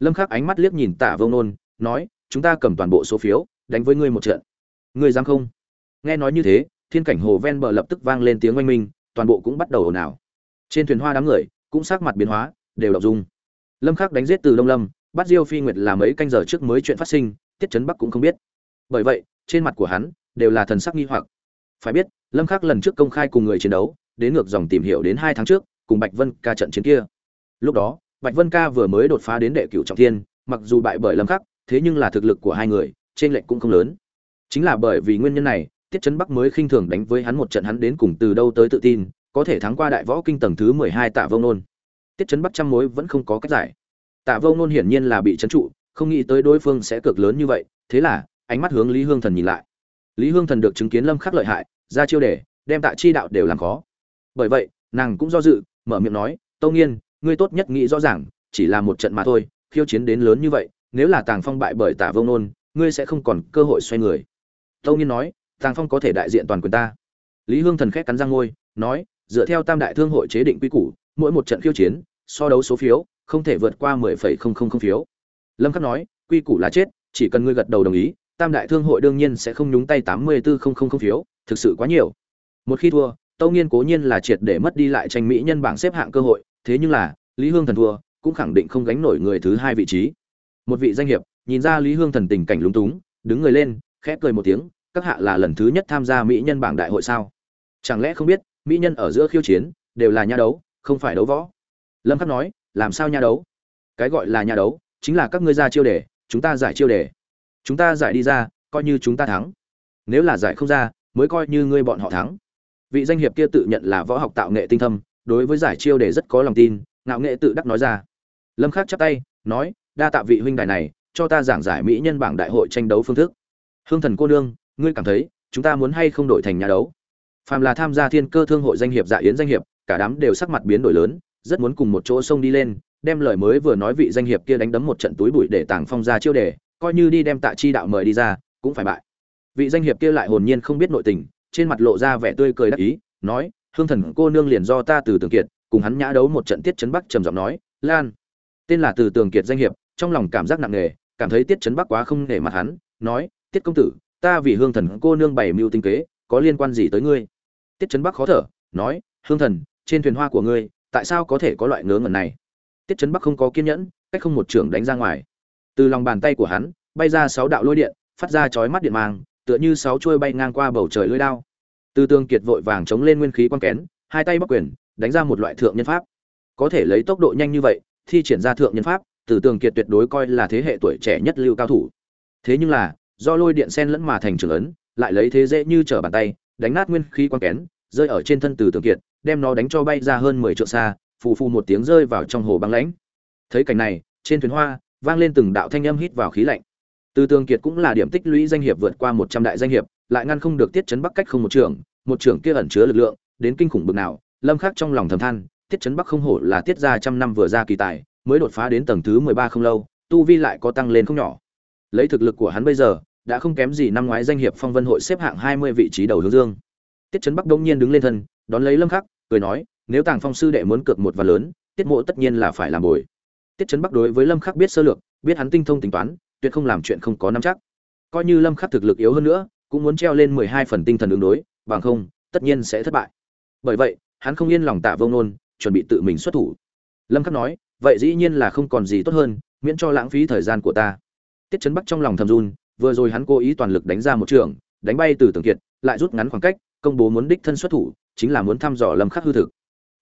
Lâm khắc ánh mắt liếc nhìn tạ Vô nôn, nói, chúng ta cầm toàn bộ số phiếu, đánh với ngươi một trận. Ngươi dám không? Nghe nói như thế, thiên cảnh hồ ven bờ lập tức vang lên tiếng oanh minh, toàn bộ cũng bắt đầu ồn ào. Trên thuyền hoa đám người, cũng sắc mặt biến hóa, đều động dung lâm khắc đánh giết từ đông lâm, bắt diêu phi nguyệt là mấy canh giờ trước mới chuyện phát sinh, tiết chấn bắc cũng không biết. Bởi vậy, trên mặt của hắn, đều là thần sắc nghi hoặc. Phải biết, lâm khắc lần trước công khai cùng người chiến đấu, đến ngược dòng tìm hiểu đến hai tháng trước, cùng bạch vân ca trận chiến kia lúc đó, bạch vân ca vừa mới đột phá đến đệ cửu trọng thiên, mặc dù bại bởi lâm khắc, thế nhưng là thực lực của hai người, trên lệnh cũng không lớn. Chính là bởi vì nguyên nhân này, tiết chấn bắc mới khinh thường đánh với hắn một trận hắn đến cùng từ đâu tới tự tin, có thể thắng qua đại võ kinh tầng thứ mười hai tạ vông nôn. Tiết chấn bắc trăm mối vẫn không có cách giải. Tạ vông nôn hiển nhiên là bị chấn trụ, không nghĩ tới đối phương sẽ cực lớn như vậy, thế là, ánh mắt hướng lý hương thần nhìn lại. Lý hương thần được chứng kiến lâm khắc lợi hại, ra chiêu để, đem tạ chi đạo đều làm khó. Bởi vậy, nàng cũng do dự, mở miệng nói, tâu nghiên ngươi tốt nhất nghĩ rõ ràng, chỉ là một trận mà thôi, khiêu chiến đến lớn như vậy, nếu là tàng phong bại bởi Tả vông nôn, ngươi sẽ không còn cơ hội xoay người. Tâu nhiên nói, tàng phong có thể đại diện toàn quyền ta. Lý hương thần khét cắn răng ngôi nói, dựa theo tam đại thương hội chế định quy củ, mỗi một trận khiêu chiến, so đấu số phiếu, không thể vượt qua mười phẩy không không không phiếu. Lâm khắc nói, quy củ là chết, chỉ cần ngươi gật đầu đồng ý, tam đại thương hội đương nhiên sẽ không nhúng tay tám mươi bốn không không không phiếu, thực sự quá nhiều. Một khi thua, tâu nghiên cố nhiên là triệt để mất đi lại tranh mỹ nhân bảng xếp hạng cơ hội thế nhưng là, lý hương thần thua, cũng khẳng định không gánh nổi người thứ hai vị trí. Một vị danh hiệp, nhìn ra lý hương thần tình cảnh lúng túng, đứng người lên, khẽ cười một tiếng, các hạ là lần thứ nhất tham gia mỹ nhân bảng đại hội sao? Chẳng lẽ không biết, mỹ nhân ở giữa khiêu chiến, đều là nha đấu, không phải đấu võ? Lâm khắc nói, làm sao nha đấu? Cái gọi là nha đấu, chính là các ngươi ra chiêu đề, chúng ta giải chiêu đề. Chúng ta giải đi ra, coi như chúng ta thắng. Nếu là giải không ra, mới coi như ngươi bọn họ thắng. Vị danh hiệp kia tự nhận là võ học tạo nghệ tinh thâm đối với giải chiêu đề rất có lòng tin, ngạo nghệ tự đắc nói ra. Lâm khắc chắp tay, nói, đa tạ vị huynh đài này, cho ta giảng giải mỹ nhân bảng đại hội tranh đấu phương thức. Hương thần cô nương, ngươi cảm thấy, chúng ta muốn hay không đổi thành nhà đấu? Phàm là tham gia thiên cơ thương hội danh hiệp dạ yến danh hiệp, cả đám đều sắc mặt biến đổi lớn, rất muốn cùng một chỗ sông đi lên, đem lời mới vừa nói vị danh hiệp kia đánh đấm một trận túi bụi để tàng phong ra chiêu đề, coi như đi đem tạ chi đạo mời đi ra, cũng phải bại. Vị danh hiệp kia lại hồn nhiên không biết nội tình, trên mặt lộ ra vẻ tươi cười đắc ý, nói hương thần cô nương liền do ta từ tường kiệt cùng hắn nhã đấu một trận tiết chấn bắc trầm giọng nói, lan. Tên là từ tường kiệt danh hiệp, trong lòng cảm giác nặng nề, cảm thấy tiết chấn bắc quá không nể mặt hắn, nói, tiết công tử, ta vì hương thần cô nương bày mưu tinh kế, có liên quan gì tới ngươi? Tiết chấn bắc khó thở, nói, hương thần, trên thuyền hoa của ngươi, tại sao có thể có loại ngớ ngẩn này? Tiết chấn bắc không có kiên nhẫn, cách không một trưởng đánh ra ngoài. Từ lòng bàn tay của hắn, bay ra sáu đạo lôi điện, phát ra chói mắt điện mang, tựa như sáu chuôi bay ngang qua bầu trời lưỡi đao từ tương kiệt vội vàng chống lên nguyên khí quan kén hai tay bắc quyền đánh ra một loại thượng nhân pháp có thể lấy tốc độ nhanh như vậy thi triển ra thượng nhân pháp Từ Tương Kiệt tuyệt đối coi là thế hệ tuổi trẻ nhất lưu cao thủ. Thế nhưng là, do lôi điện sen lẫn mà thành trường ấn, lại lấy thế dễ như trở bàn tay, đánh nát nguyên khí quan kén, rơi ở trên thân Từ Tương Kiệt, đem nó đánh cho bay ra hơn 10 trượng xa, phù phù một tiếng rơi vào trong hồ băng lãnh. Thấy cảnh này, trên thuyền hoa vang lên từng đạo thanh âm hít vào khí lạnh. Từ Tương Kiệt cũng là điểm tích lũy danh hiệp vượt qua 100 đại danh hiệp, lại ngăn không được tiết chấn bắc cách không một trường, một trưởng kia ẩn chứa lực lượng, đến kinh khủng bực nào, Lâm Khắc trong lòng thầm than, tiết chấn bắc không hổ là tiết gia trăm năm vừa ra kỳ tài, mới đột phá đến tầng thứ 13 không lâu, tu vi lại có tăng lên không nhỏ. Lấy thực lực của hắn bây giờ, đã không kém gì năm ngoái danh hiệp phong vân hội xếp hạng 20 vị trí đầu hướng dương. Tiết chấn bắc đông nhiên đứng lên thân, đón lấy Lâm Khắc, cười nói, nếu Tàng Phong sư đệ muốn cược một và lớn, tiết mộ tất nhiên là phải làm bồi. Tiết chấn bắc đối với Lâm Khắc biết sơ lược, biết hắn tinh thông tính toán, tuyệt không làm chuyện không có nắm chắc. Coi như Lâm Khắc thực lực yếu hơn nữa, cũng muốn treo lên 12 phần tinh thần ứng đối, bằng không, tất nhiên sẽ thất bại. Bởi vậy, hắn không yên lòng tạ vông nôn, chuẩn bị tự mình xuất thủ. Lâm Khắc nói, vậy dĩ nhiên là không còn gì tốt hơn, miễn cho lãng phí thời gian của ta. Tiết Chấn Bắc trong lòng thầm run, vừa rồi hắn cố ý toàn lực đánh ra một trường, đánh bay từ tường Kiệt, lại rút ngắn khoảng cách, công bố muốn đích thân xuất thủ, chính là muốn thăm dò Lâm Khắc hư thực.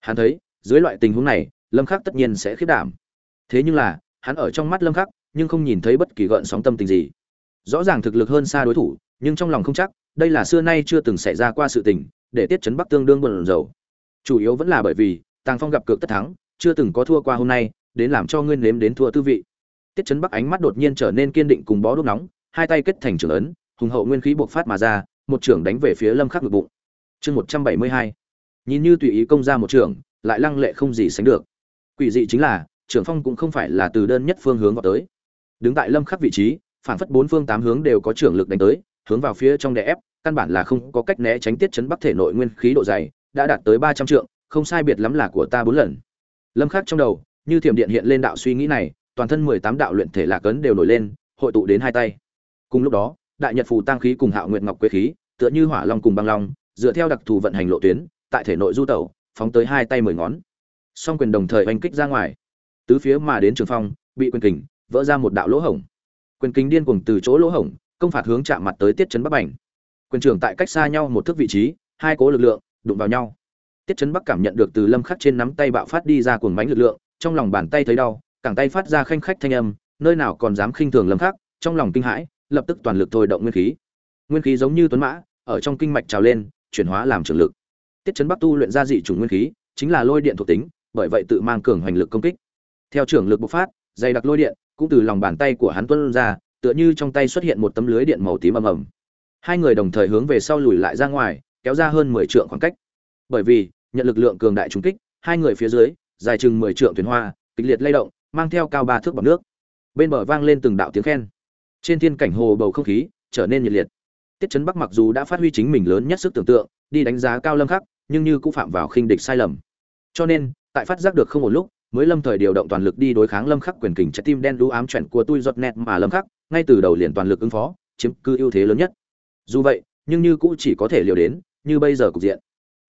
Hắn thấy, dưới loại tình huống này, Lâm Khắc tất nhiên sẽ khiếp đảm. Thế nhưng là, hắn ở trong mắt Lâm Khắc, nhưng không nhìn thấy bất kỳ gợn sóng tâm tình gì. Rõ ràng thực lực hơn xa đối thủ, nhưng trong lòng không chắc, đây là xưa nay chưa từng xảy ra qua sự tình, để Tiết Chấn Bắc tương đương buồn rầu. Chủ yếu vẫn là bởi vì, Tàng Phong gặp cược tất thắng, chưa từng có thua qua hôm nay, đến làm cho ngươi nếm đến thua tư vị. Tiết Chấn Bắc ánh mắt đột nhiên trở nên kiên định cùng bó đốt nóng, hai tay kết thành trưởng ấn, hùng hậu nguyên khí bộc phát mà ra, một trưởng đánh về phía Lâm Khắc ngực bụng. Chương 172. Nhìn như tùy ý công ra một trưởng, lại lăng lệ không gì sánh được. Quỷ dị chính là, trưởng phong cũng không phải là từ đơn nhất phương hướng vào tới. Đứng tại Lâm Khắc vị trí, phản phất bốn phương tám hướng đều có trưởng lực đánh tới, hướng vào phía trong đè ép, căn bản là không có cách né tránh tiết chấn bắc thể nội nguyên khí độ dày, đã đạt tới 300 trượng, không sai biệt lắm là của ta bốn lần. Lâm Khắc trong đầu, như thiểm điện hiện lên đạo suy nghĩ này, toàn thân 18 đạo luyện thể lạc cấn đều nổi lên, hội tụ đến hai tay. Cùng lúc đó, đại nhật phù tăng khí cùng Hạo Nguyệt Ngọc quế khí, tựa như hỏa long cùng băng long, dựa theo đặc thù vận hành lộ tuyến, tại thể nội du tẩu, phóng tới hai tay mười ngón. Song quyền đồng thời oanh kích ra ngoài. Tứ phía mà đến trường phong, bị quyền kình vỡ ra một đạo lỗ hổng. Quyền kình điên cuồng từ chỗ lỗ hổng, công phạt hướng chạm mặt tới tiết chấn bắc bành. Quyền trưởng tại cách xa nhau một thước vị trí, hai cố lực lượng đụng vào nhau. Tiết chấn bắc cảm nhận được từ lâm khắc trên nắm tay bạo phát đi ra cuồng mánh lực lượng, trong lòng bàn tay thấy đau, cẳng tay phát ra khanh khách thanh âm, nơi nào còn dám khinh thường lâm khắc, trong lòng kinh hãi, lập tức toàn lực thôi động nguyên khí. Nguyên khí giống như tuấn mã, ở trong kinh mạch trào lên, chuyển hóa làm trường lực. Tiết chấn bắc tu luyện ra dị chủng nguyên khí, chính là lôi điện thuộc tính, bởi vậy tự mang cường hành lực công kích. Theo trưởng lực bộc phát, dày đặc lôi điện cũng từ lòng bàn tay của hắn tuôn ra, tựa như trong tay xuất hiện một tấm lưới điện màu tím ầm ầm. Hai người đồng thời hướng về sau lùi lại ra ngoài, kéo ra hơn 10 trượng khoảng cách. Bởi vì, nhận lực lượng cường đại trùng kích, hai người phía dưới, dài chừng 10 trượng thuyền hoa, kịch liệt lay động, mang theo cao ba thước bọt nước. Bên bờ vang lên từng đạo tiếng khen. Trên thiên cảnh hồ bầu không khí trở nên nhiệt liệt. Tiết Chấn Bắc mặc dù đã phát huy chính mình lớn nhất sức tưởng tượng, đi đánh giá cao Lâm Khắc, nhưng như cũng phạm vào khinh địch sai lầm. Cho nên, tại phát giác được không một lúc, mới lâm thời điều động toàn lực đi đối kháng lâm khắc quyền kình trái tim đen đú ám chuẩn của tôi giọt nẹt mà lâm khắc ngay từ đầu liền toàn lực ứng phó, chiếm cứ ưu thế lớn nhất. Dù vậy, nhưng như cũ chỉ có thể liều đến, như bây giờ cục diện.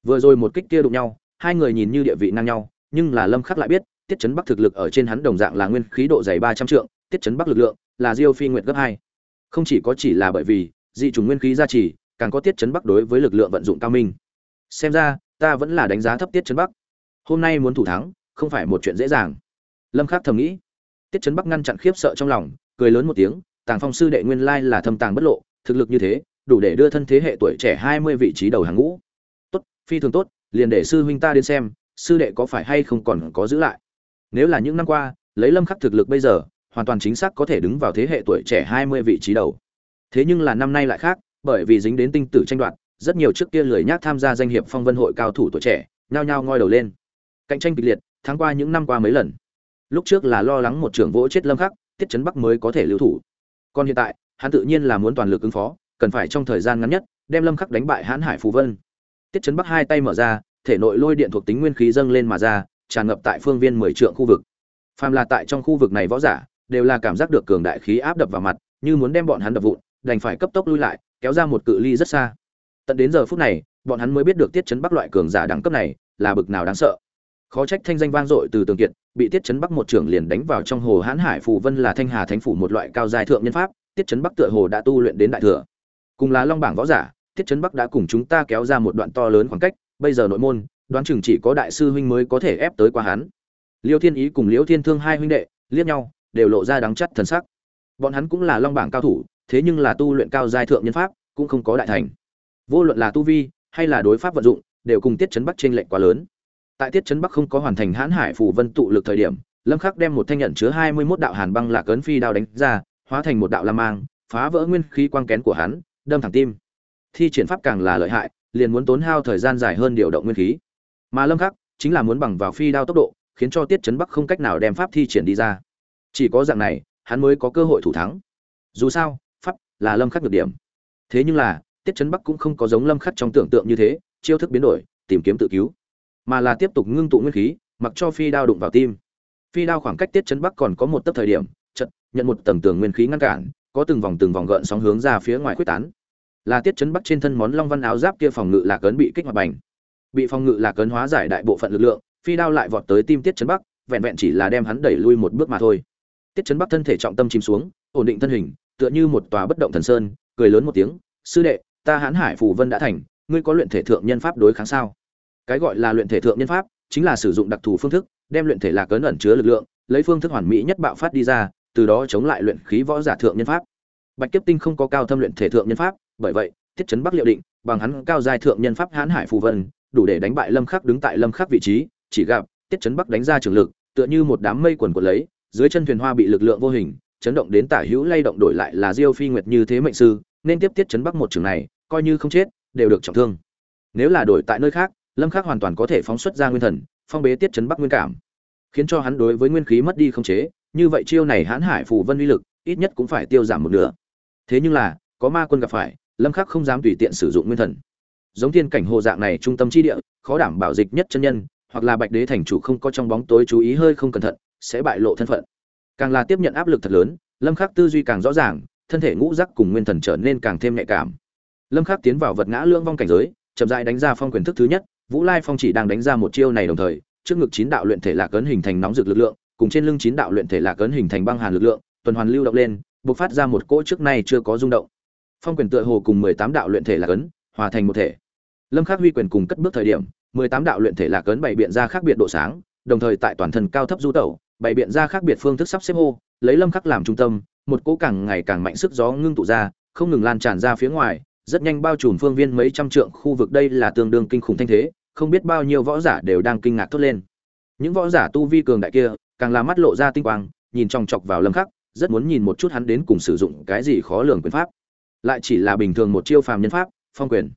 Vừa rồi một kích kia đụng nhau, hai người nhìn như địa vị ngang nhau, nhưng là lâm khắc lại biết, tiết chấn bắc thực lực ở trên hắn đồng dạng là nguyên khí độ dày 300 trượng, tiết chấn bắc lực lượng là diêu phi nguyệt gấp hai. Không chỉ có chỉ là bởi vì, dị trùng nguyên khí gia trì, càng có tiết chấn bắc đối với lực lượng vận dụng cao minh. Xem ra, ta vẫn là đánh giá thấp tiết chấn bắc. Hôm nay muốn thủ thắng, không phải một chuyện dễ dàng. Lâm khắc thầm nghĩ. Tiết chấn bắc ngăn chặn khiếp sợ trong lòng, cười lớn một tiếng tàng phong sư đệ nguyên lai là thâm tàng bất lộ, thực lực như thế, đủ để đưa thân thế hệ tuổi trẻ 20 vị trí đầu hàng ngũ. Tốt, phi thường tốt, liền để sư huynh ta đến xem, sư đệ có phải hay không còn có giữ lại. Nếu là những năm qua, lấy lâm khắc thực lực bây giờ, hoàn toàn chính xác có thể đứng vào thế hệ tuổi trẻ 20 vị trí đầu. Thế nhưng là năm nay lại khác, bởi vì dính đến tinh tử tranh đoạt, rất nhiều trước kia lười nhác tham gia danh hiệp phong vân hội cao thủ tuổi trẻ, nhao nhao ngoi đầu lên. Cạnh tranh kịch liệt, tháng qua những năm qua mấy lần. Lúc trước là lo lắng một trưởng vỗ chết lâm khắc tiết chấn bắc mới có thể lưu thủ còn hiện tại, hắn tự nhiên là muốn toàn lực ứng phó, cần phải trong thời gian ngắn nhất, đem lâm khắc đánh bại hãn hải phù vân. Tiết chấn bắc hai tay mở ra, thể nội lôi điện thuộc tính nguyên khí dâng lên mà ra, tràn ngập tại phương viên mười trượng khu vực. Phàm là tại trong khu vực này võ giả, đều là cảm giác được cường đại khí áp đập vào mặt, như muốn đem bọn hắn đập vụn, đành phải cấp tốc lui lại, kéo ra một cự ly rất xa. Tận đến giờ phút này, bọn hắn mới biết được tiết chấn bắc loại cường giả đẳng cấp này là bực nào đáng sợ khó trách thanh danh vang dội từ tường kiệt, bị tiết chấn bắc một trưởng liền đánh vào trong hồ hãn hải phù vân là thanh hà thánh phủ một loại cao dài thượng nhân pháp, tiết chấn bắc tựa hồ đã tu luyện đến đại thừa. Cùng là long bảng võ giả, tiết chấn bắc đã cùng chúng ta kéo ra một đoạn to lớn khoảng cách, bây giờ nội môn, đoán chừng chỉ có đại sư huynh mới có thể ép tới qua hắn. Liêu thiên ý cùng liễu thiên thương hai huynh đệ, liếc nhau, đều lộ ra đắng chắt thần sắc. Bọn hắn cũng là long bảng cao thủ, thế nhưng là tu luyện cao giai thượng nhân pháp, cũng không có đại thành. Vô luận là tu vi, hay là đối pháp vận dụng, đều cùng tiết chấn bắc trên lệnh quá lớn tại tiết chấn bắc không có hoàn thành hãn hải phủ vân tụ lực thời điểm, lâm khắc đem một thanh nhận chứa 21 đạo hàn băng lạc ấn phi đao đánh ra, hóa thành một đạo lam mang, phá vỡ nguyên khí quang kén của hắn, đâm thẳng tim. Thi triển pháp càng là lợi hại, liền muốn tốn hao thời gian dài hơn điều động nguyên khí. Mà lâm khắc chính là muốn bằng vào phi đao tốc độ, khiến cho tiết chấn bắc không cách nào đem pháp thi triển đi ra. Chỉ có dạng này, hắn mới có cơ hội thủ thắng. Dù sao, pháp là lâm khắc được điểm. Thế nhưng là, tiết chấn bắc cũng không có giống lâm khắc trong tưởng tượng như thế, chiêu thức biến đổi, tìm kiếm tự cứu mà là tiếp tục ngưng tụ nguyên khí, mặc cho phi đao đụng vào tim. Phi đao khoảng cách tiết chấn bắc còn có một tấc thời điểm chật nhận một tầng tường nguyên khí ngăn cản, có từng vòng từng vòng gợn sóng hướng ra phía ngoài quyết tán. Là tiết chấn bắc trên thân món long văn áo giáp kia phòng ngự lạc ấn bị kích hoạt bành. Bị phòng ngự lạc ấn hóa giải đại bộ phận lực lượng, phi đao lại vọt tới tim tiết chấn bắc, vẹn vẹn chỉ là đem hắn đẩy lui một bước mà thôi. Tiết chấn bắc thân thể trọng tâm chìm xuống, ổn định thân hình, tựa như một tòa bất động thần sơn, cười lớn một tiếng, sư đệ, ta hãn hải phủ vân đã thành, ngươi có luyện thể thượng nhân pháp đối kháng sao? Cái gọi là luyện thể thượng nhân pháp, chính là sử dụng đặc thù phương thức, đem luyện thể lạc ấn ẩn chứa lực lượng, lấy phương thức hoàn mỹ nhất bạo phát đi ra, từ đó chống lại luyện khí võ giả thượng nhân pháp. Bạch kiếp tinh không có cao thâm luyện thể thượng nhân pháp, bởi vậy, thiết chấn bắc liệu định, bằng hắn cao giai thượng nhân pháp hãn hải phù vân, đủ để đánh bại lâm khắc đứng tại lâm khắc vị trí, chỉ gặp tiết chấn bắc đánh ra trường lực, tựa như một đám mây quần quật lấy, dưới chân thuyền hoa bị lực lượng vô hình, chấn động đến tả hữu lay động đổi lại là diêu phi nguyệt như thế mệnh sư, nên tiếp tiết chấn bắc một trường này, coi như không chết, đều được trọng thương. Nếu là đổi tại nơi khác lâm khắc hoàn toàn có thể phóng xuất ra nguyên thần, phong bế tiết chấn bắc nguyên cảm. Khiến cho hắn đối với nguyên khí mất đi không chế, như vậy chiêu này hãn hải phù vân uy lực, ít nhất cũng phải tiêu giảm một nửa. Thế nhưng là, có ma quân gặp phải, lâm khắc không dám tùy tiện sử dụng nguyên thần. Giống thiên cảnh hồ dạng này trung tâm chi địa, khó đảm bảo dịch nhất chân nhân, hoặc là bạch đế thành chủ không có trong bóng tối chú ý hơi không cẩn thận, sẽ bại lộ thân phận. Càng là tiếp nhận áp lực thật lớn, lâm khắc tư duy càng rõ ràng, thân thể ngũ giác cùng nguyên thần trở nên càng thêm nhạy cảm. Lâm khắc tiến vào vật ngã lưỡng vong cảnh giới, chậm rãi đánh ra phong quyền thức thứ nhất vũ lai phong chỉ đang đánh ra một chiêu này đồng thời, trước ngực chín đạo luyện thể lạc cấn hình thành nóng rực lực lượng, cùng trên lưng chín đạo luyện thể lạc cấn hình thành băng hàn lực lượng, tuần hoàn lưu động lên, bộc phát ra một cỗ trước nay chưa có rung động. Phong quyền tựa hồ cùng mười tám đạo luyện thể lạc cấn hòa thành một thể. Lâm khắc huy quyền cùng cất bước thời điểm, mười tám đạo luyện thể lạc cấn bày biện ra khác biệt độ sáng, đồng thời tại toàn thân cao thấp du tẩu, bày biện ra khác biệt phương thức sắp xếp hô, lấy lâm khắc làm trung tâm, một cỗ càng ngày càng mạnh sức gió ngưng tụ ra, không ngừng lan tràn ra phía ngoài, rất nhanh bao trùm phương viên mấy trăm trượng khu vực. Đây là tương đương kinh khủng thanh thế không biết bao nhiêu võ giả đều đang kinh ngạc thốt lên. Những võ giả tu vi cường đại kia, càng là mắt lộ ra tinh quang, nhìn chòng chọc vào lâm khắc, rất muốn nhìn một chút hắn đến cùng sử dụng cái gì khó lường quyền pháp. Lại chỉ là bình thường một chiêu phàm nhân pháp, phong quyền.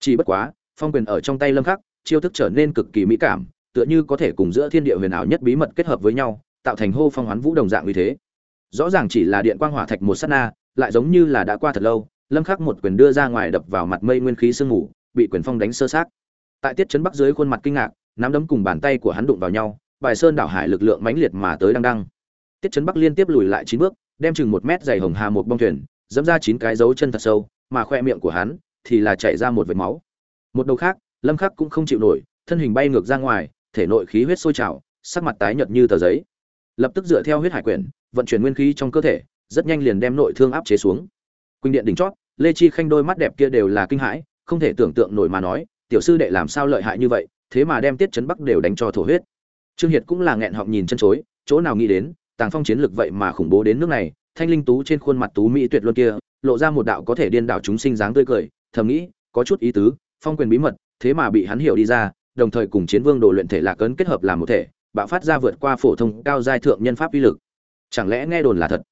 Chỉ bất quá, phong quyền ở trong tay lâm khắc, chiêu thức trở nên cực kỳ mỹ cảm, tựa như có thể cùng giữa thiên địa huyền ảo nhất bí mật kết hợp với nhau, tạo thành hô phong hoán vũ đồng dạng như thế. Rõ ràng chỉ là điện quang hỏa thạch một sát na, lại giống như là đã qua thật lâu, lâm khắc một quyền đưa ra ngoài đập vào mặt mây nguyên khí sương ngủ bị quyền phong đánh sơ sát tại tiết chấn bắc dưới khuôn mặt kinh ngạc, nắm đấm cùng bàn tay của hắn đụng vào nhau, bài sơn đảo hải lực lượng mãnh liệt mà tới đang đăng tiết chấn bắc liên tiếp lùi lại chín bước, đem chừng một mét dày hồng hà một bông thuyền, dẫm ra chín cái dấu chân thật sâu, mà khoe miệng của hắn thì là chảy ra một vệt máu. Một đầu khác, lâm khắc cũng không chịu nổi, thân hình bay ngược ra ngoài, thể nội khí huyết sôi trào, sắc mặt tái nhợt như tờ giấy. Lập tức dựa theo huyết hải quyển, vận chuyển nguyên khí trong cơ thể, rất nhanh liền đem nội thương áp chế xuống. Quỳnh điện đỉnh chót, lê chi khanh đôi mắt đẹp kia đều là kinh hãi, không thể tưởng tượng nổi mà nói tiểu sư đệ làm sao lợi hại như vậy, thế mà đem tiết chấn bắc đều đánh cho thổ huyết. Trương hiệt cũng là nghẹn họng nhìn chân chối, chỗ nào nghĩ đến, tàng phong chiến lực vậy mà khủng bố đến nước này, thanh linh tú trên khuôn mặt tú mỹ tuyệt luân kia, lộ ra một đạo có thể điên đảo chúng sinh dáng tươi cười, thầm nghĩ, có chút ý tứ, phong quyền bí mật, thế mà bị hắn hiểu đi ra, đồng thời cùng chiến vương đồ luyện thể lạc ấn kết hợp làm một thể, bạo phát ra vượt qua phổ thông cao giai thượng nhân pháp uy lực. Chẳng lẽ nghe đồn là thật?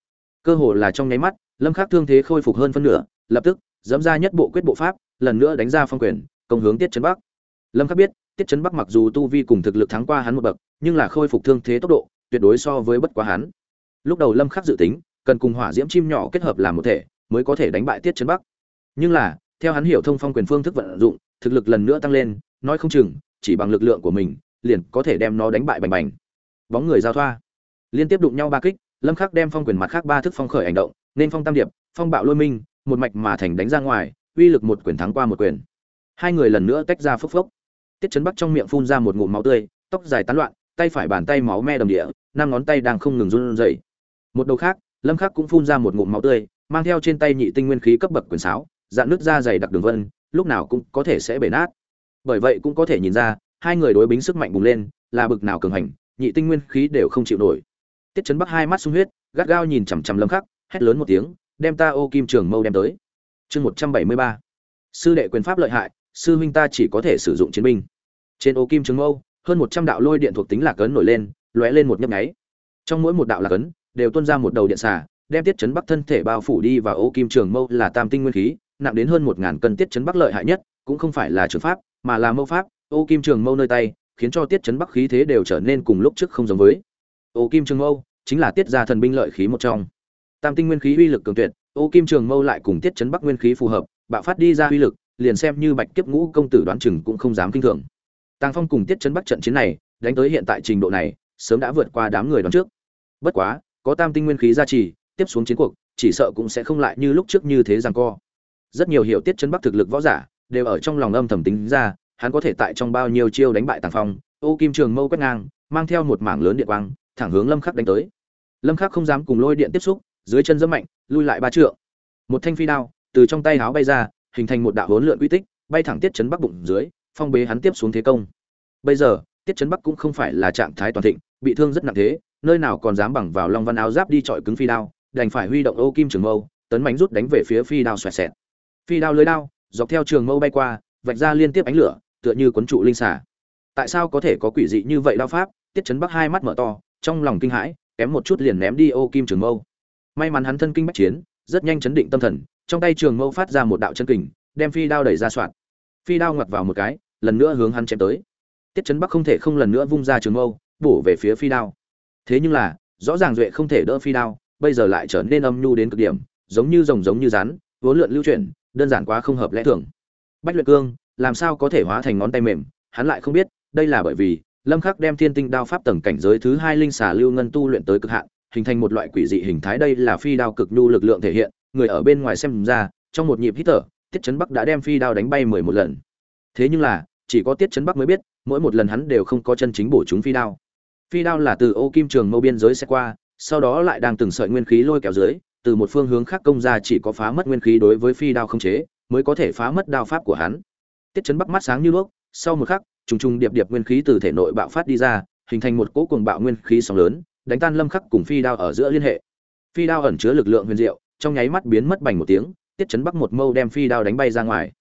Cơ hồ là trong nháy mắt, lâm khắc thương thế khôi phục hơn phân nửa, lập tức, dẫm ra nhất bộ quyết bộ pháp, lần nữa đánh ra phong quyền công hướng tiết chấn bắc. Lâm khắc biết, tiết chấn bắc mặc dù tu vi cùng thực lực thắng qua hắn một bậc, nhưng là khôi phục thương thế tốc độ, tuyệt đối so với bất quá hắn. Lúc đầu lâm khắc dự tính, cần cùng hỏa diễm chim nhỏ kết hợp làm một thể, mới có thể đánh bại tiết chấn bắc. Nhưng là, theo hắn hiểu thông phong quyền phương thức vận dụng, thực lực lần nữa tăng lên, nói không chừng, chỉ bằng lực lượng của mình, liền có thể đem nó đánh bại bành bành. Bóng người giao thoa. Liên tiếp đụng nhau ba kích, lâm khắc đem phong quyền mặt khác ba thức phong khởi hành động, nên phong tam điệp, phong bạo lôi minh, một mạch mà thành đánh ra ngoài, uy lực một quyền thắng qua một quyền hai người lần nữa tách ra phốc phốc. Tiết chấn bắc trong miệng phun ra một ngụm máu tươi, tóc dài tán loạn, tay phải bàn tay máu me đầm địa, năm ngón tay đang không ngừng run rẩy. Một đầu khác, lâm khắc cũng phun ra một ngụm máu tươi, mang theo trên tay nhị tinh nguyên khí cấp bậc quyền sáo, dạn nước da dày đặc đường vân, lúc nào cũng có thể sẽ bể nát. Bởi vậy cũng có thể nhìn ra, hai người đối bính sức mạnh bùng lên, là bực nào cường hành, nhị tinh nguyên khí đều không chịu nổi. Tiết chấn bắc hai mắt sung huyết, gắt gao nhìn chằm chằm lâm khắc, hét lớn một tiếng, đem ta ô kim trường mâu đem tới. Chương một trăm bảy mươi ba. Sư đệ quyền pháp lợi hại sư huynh ta chỉ có thể sử dụng chiến binh. Trên ô kim trường mâu, hơn một trăm đạo lôi điện thuộc tính lạc ấn nổi lên, lóe lên một nhấp nháy. Trong mỗi một đạo lạc ấn, đều tuôn ra một đầu điện xà, đem tiết chấn bắc thân thể bao phủ đi và ô kim trường mâu là tam tinh nguyên khí, nặng đến hơn một ngàn cân tiết chấn bắc lợi hại nhất, cũng không phải là trường pháp, mà là mâu pháp. Ô kim trường mâu nơi tay, khiến cho tiết chấn bắc khí thế đều trở nên cùng lúc trước không giống với. Ô kim trường mâu chính là tiết gia thần binh lợi khí một trong. Tam tinh nguyên khí uy lực cường tuyệt, ô kim trường mâu lại cùng tiết chấn bắc nguyên khí phù hợp, bạo phát đi ra uy lực liền xem như bạch kiếp ngũ công tử đoán chừng cũng không dám kinh thường. Tàng phong cùng tiết chấn bắc trận chiến này, đánh tới hiện tại trình độ này, sớm đã vượt qua đám người đoán trước. Bất quá, có tam tinh nguyên khí gia trì, tiếp xuống chiến cuộc, chỉ sợ cũng sẽ không lại như lúc trước như thế rằng co. Rất nhiều hiểu tiết chấn bắc thực lực võ giả, đều ở trong lòng âm thầm tính ra, hắn có thể tại trong bao nhiêu chiêu đánh bại tàng phong, ô kim trường mâu quét ngang, mang theo một mảng lớn điện quang, thẳng hướng lâm khắc đánh tới. Lâm khắc không dám cùng lôi điện tiếp xúc, dưới chân dẫm mạnh, lui lại ba trượng. Một thanh phi đao từ trong tay háo bay ra hình thành một đạo hỗn lượn quy tích, bay thẳng tiết chấn bắc bụng dưới, phong bế hắn tiếp xuống thế công. Bây giờ, tiết chấn bắc cũng không phải là trạng thái toàn thịnh, bị thương rất nặng thế, nơi nào còn dám bằng vào long văn áo giáp đi chọi cứng phi đao, đành phải huy động ô kim trường mâu, tấn mãnh rút đánh về phía phi đao xoẹt xẹt. Phi đao lưới đao, dọc theo trường mâu bay qua, vạch ra liên tiếp ánh lửa, tựa như cuốn trụ linh xả tại sao có thể có quỷ dị như vậy đao pháp? Tiết chấn bắc hai mắt mở to, trong lòng kinh hãi, kém một chút liền ném đi ô kim trường mâu. May mắn hắn thân kinh bách chiến rất nhanh chấn định tâm thần, trong tay trường mâu phát ra một đạo chân kình, đem phi đao đẩy ra soạn phi đao ngoặt vào một cái, lần nữa hướng hắn chém tới. Tiết chấn bắc không thể không lần nữa vung ra trường mâu, bổ về phía phi đao. Thế nhưng là, rõ ràng duệ không thể đỡ phi đao, bây giờ lại trở nên âm nhu đến cực điểm, giống như rồng giống như rắn, vốn lượn lưu chuyển, đơn giản quá không hợp lẽ thường. Bách luyện cương, làm sao có thể hóa thành ngón tay mềm, hắn lại không biết, đây là bởi vì lâm khắc đem thiên tinh đao pháp tầng cảnh giới thứ hai linh xà lưu ngân tu luyện tới cực hạn hình thành một loại quỷ dị hình thái. Đây là phi đao cực nhu lực lượng thể hiện. Người ở bên ngoài xem ra, trong một nhịp hít thở, tiết chấn bắc đã đem phi đao đánh bay mười một lần. Thế nhưng là, chỉ có tiết chấn bắc mới biết, mỗi một lần hắn đều không có chân chính bổ trúng phi đao. Phi đao là từ ô kim trường mâu biên giới xe qua, sau đó lại đang từng sợi nguyên khí lôi kéo dưới, từ một phương hướng khác công ra chỉ có phá mất nguyên khí đối với phi đao không chế, mới có thể phá mất đao pháp của hắn. Tiết chấn bắc mắt sáng như đuốc, sau một khắc, trùng trùng điệp điệp nguyên khí từ thể nội bạo phát đi ra, hình thành một cỗ cuồng bạo nguyên khí sóng lớn đánh tan lâm khắc cùng phi đao ở giữa liên hệ. Phi đao ẩn chứa lực lượng huyền diệu, trong nháy mắt biến mất bành một tiếng, tiết chấn bắc một mâu đem phi đao đánh bay ra ngoài.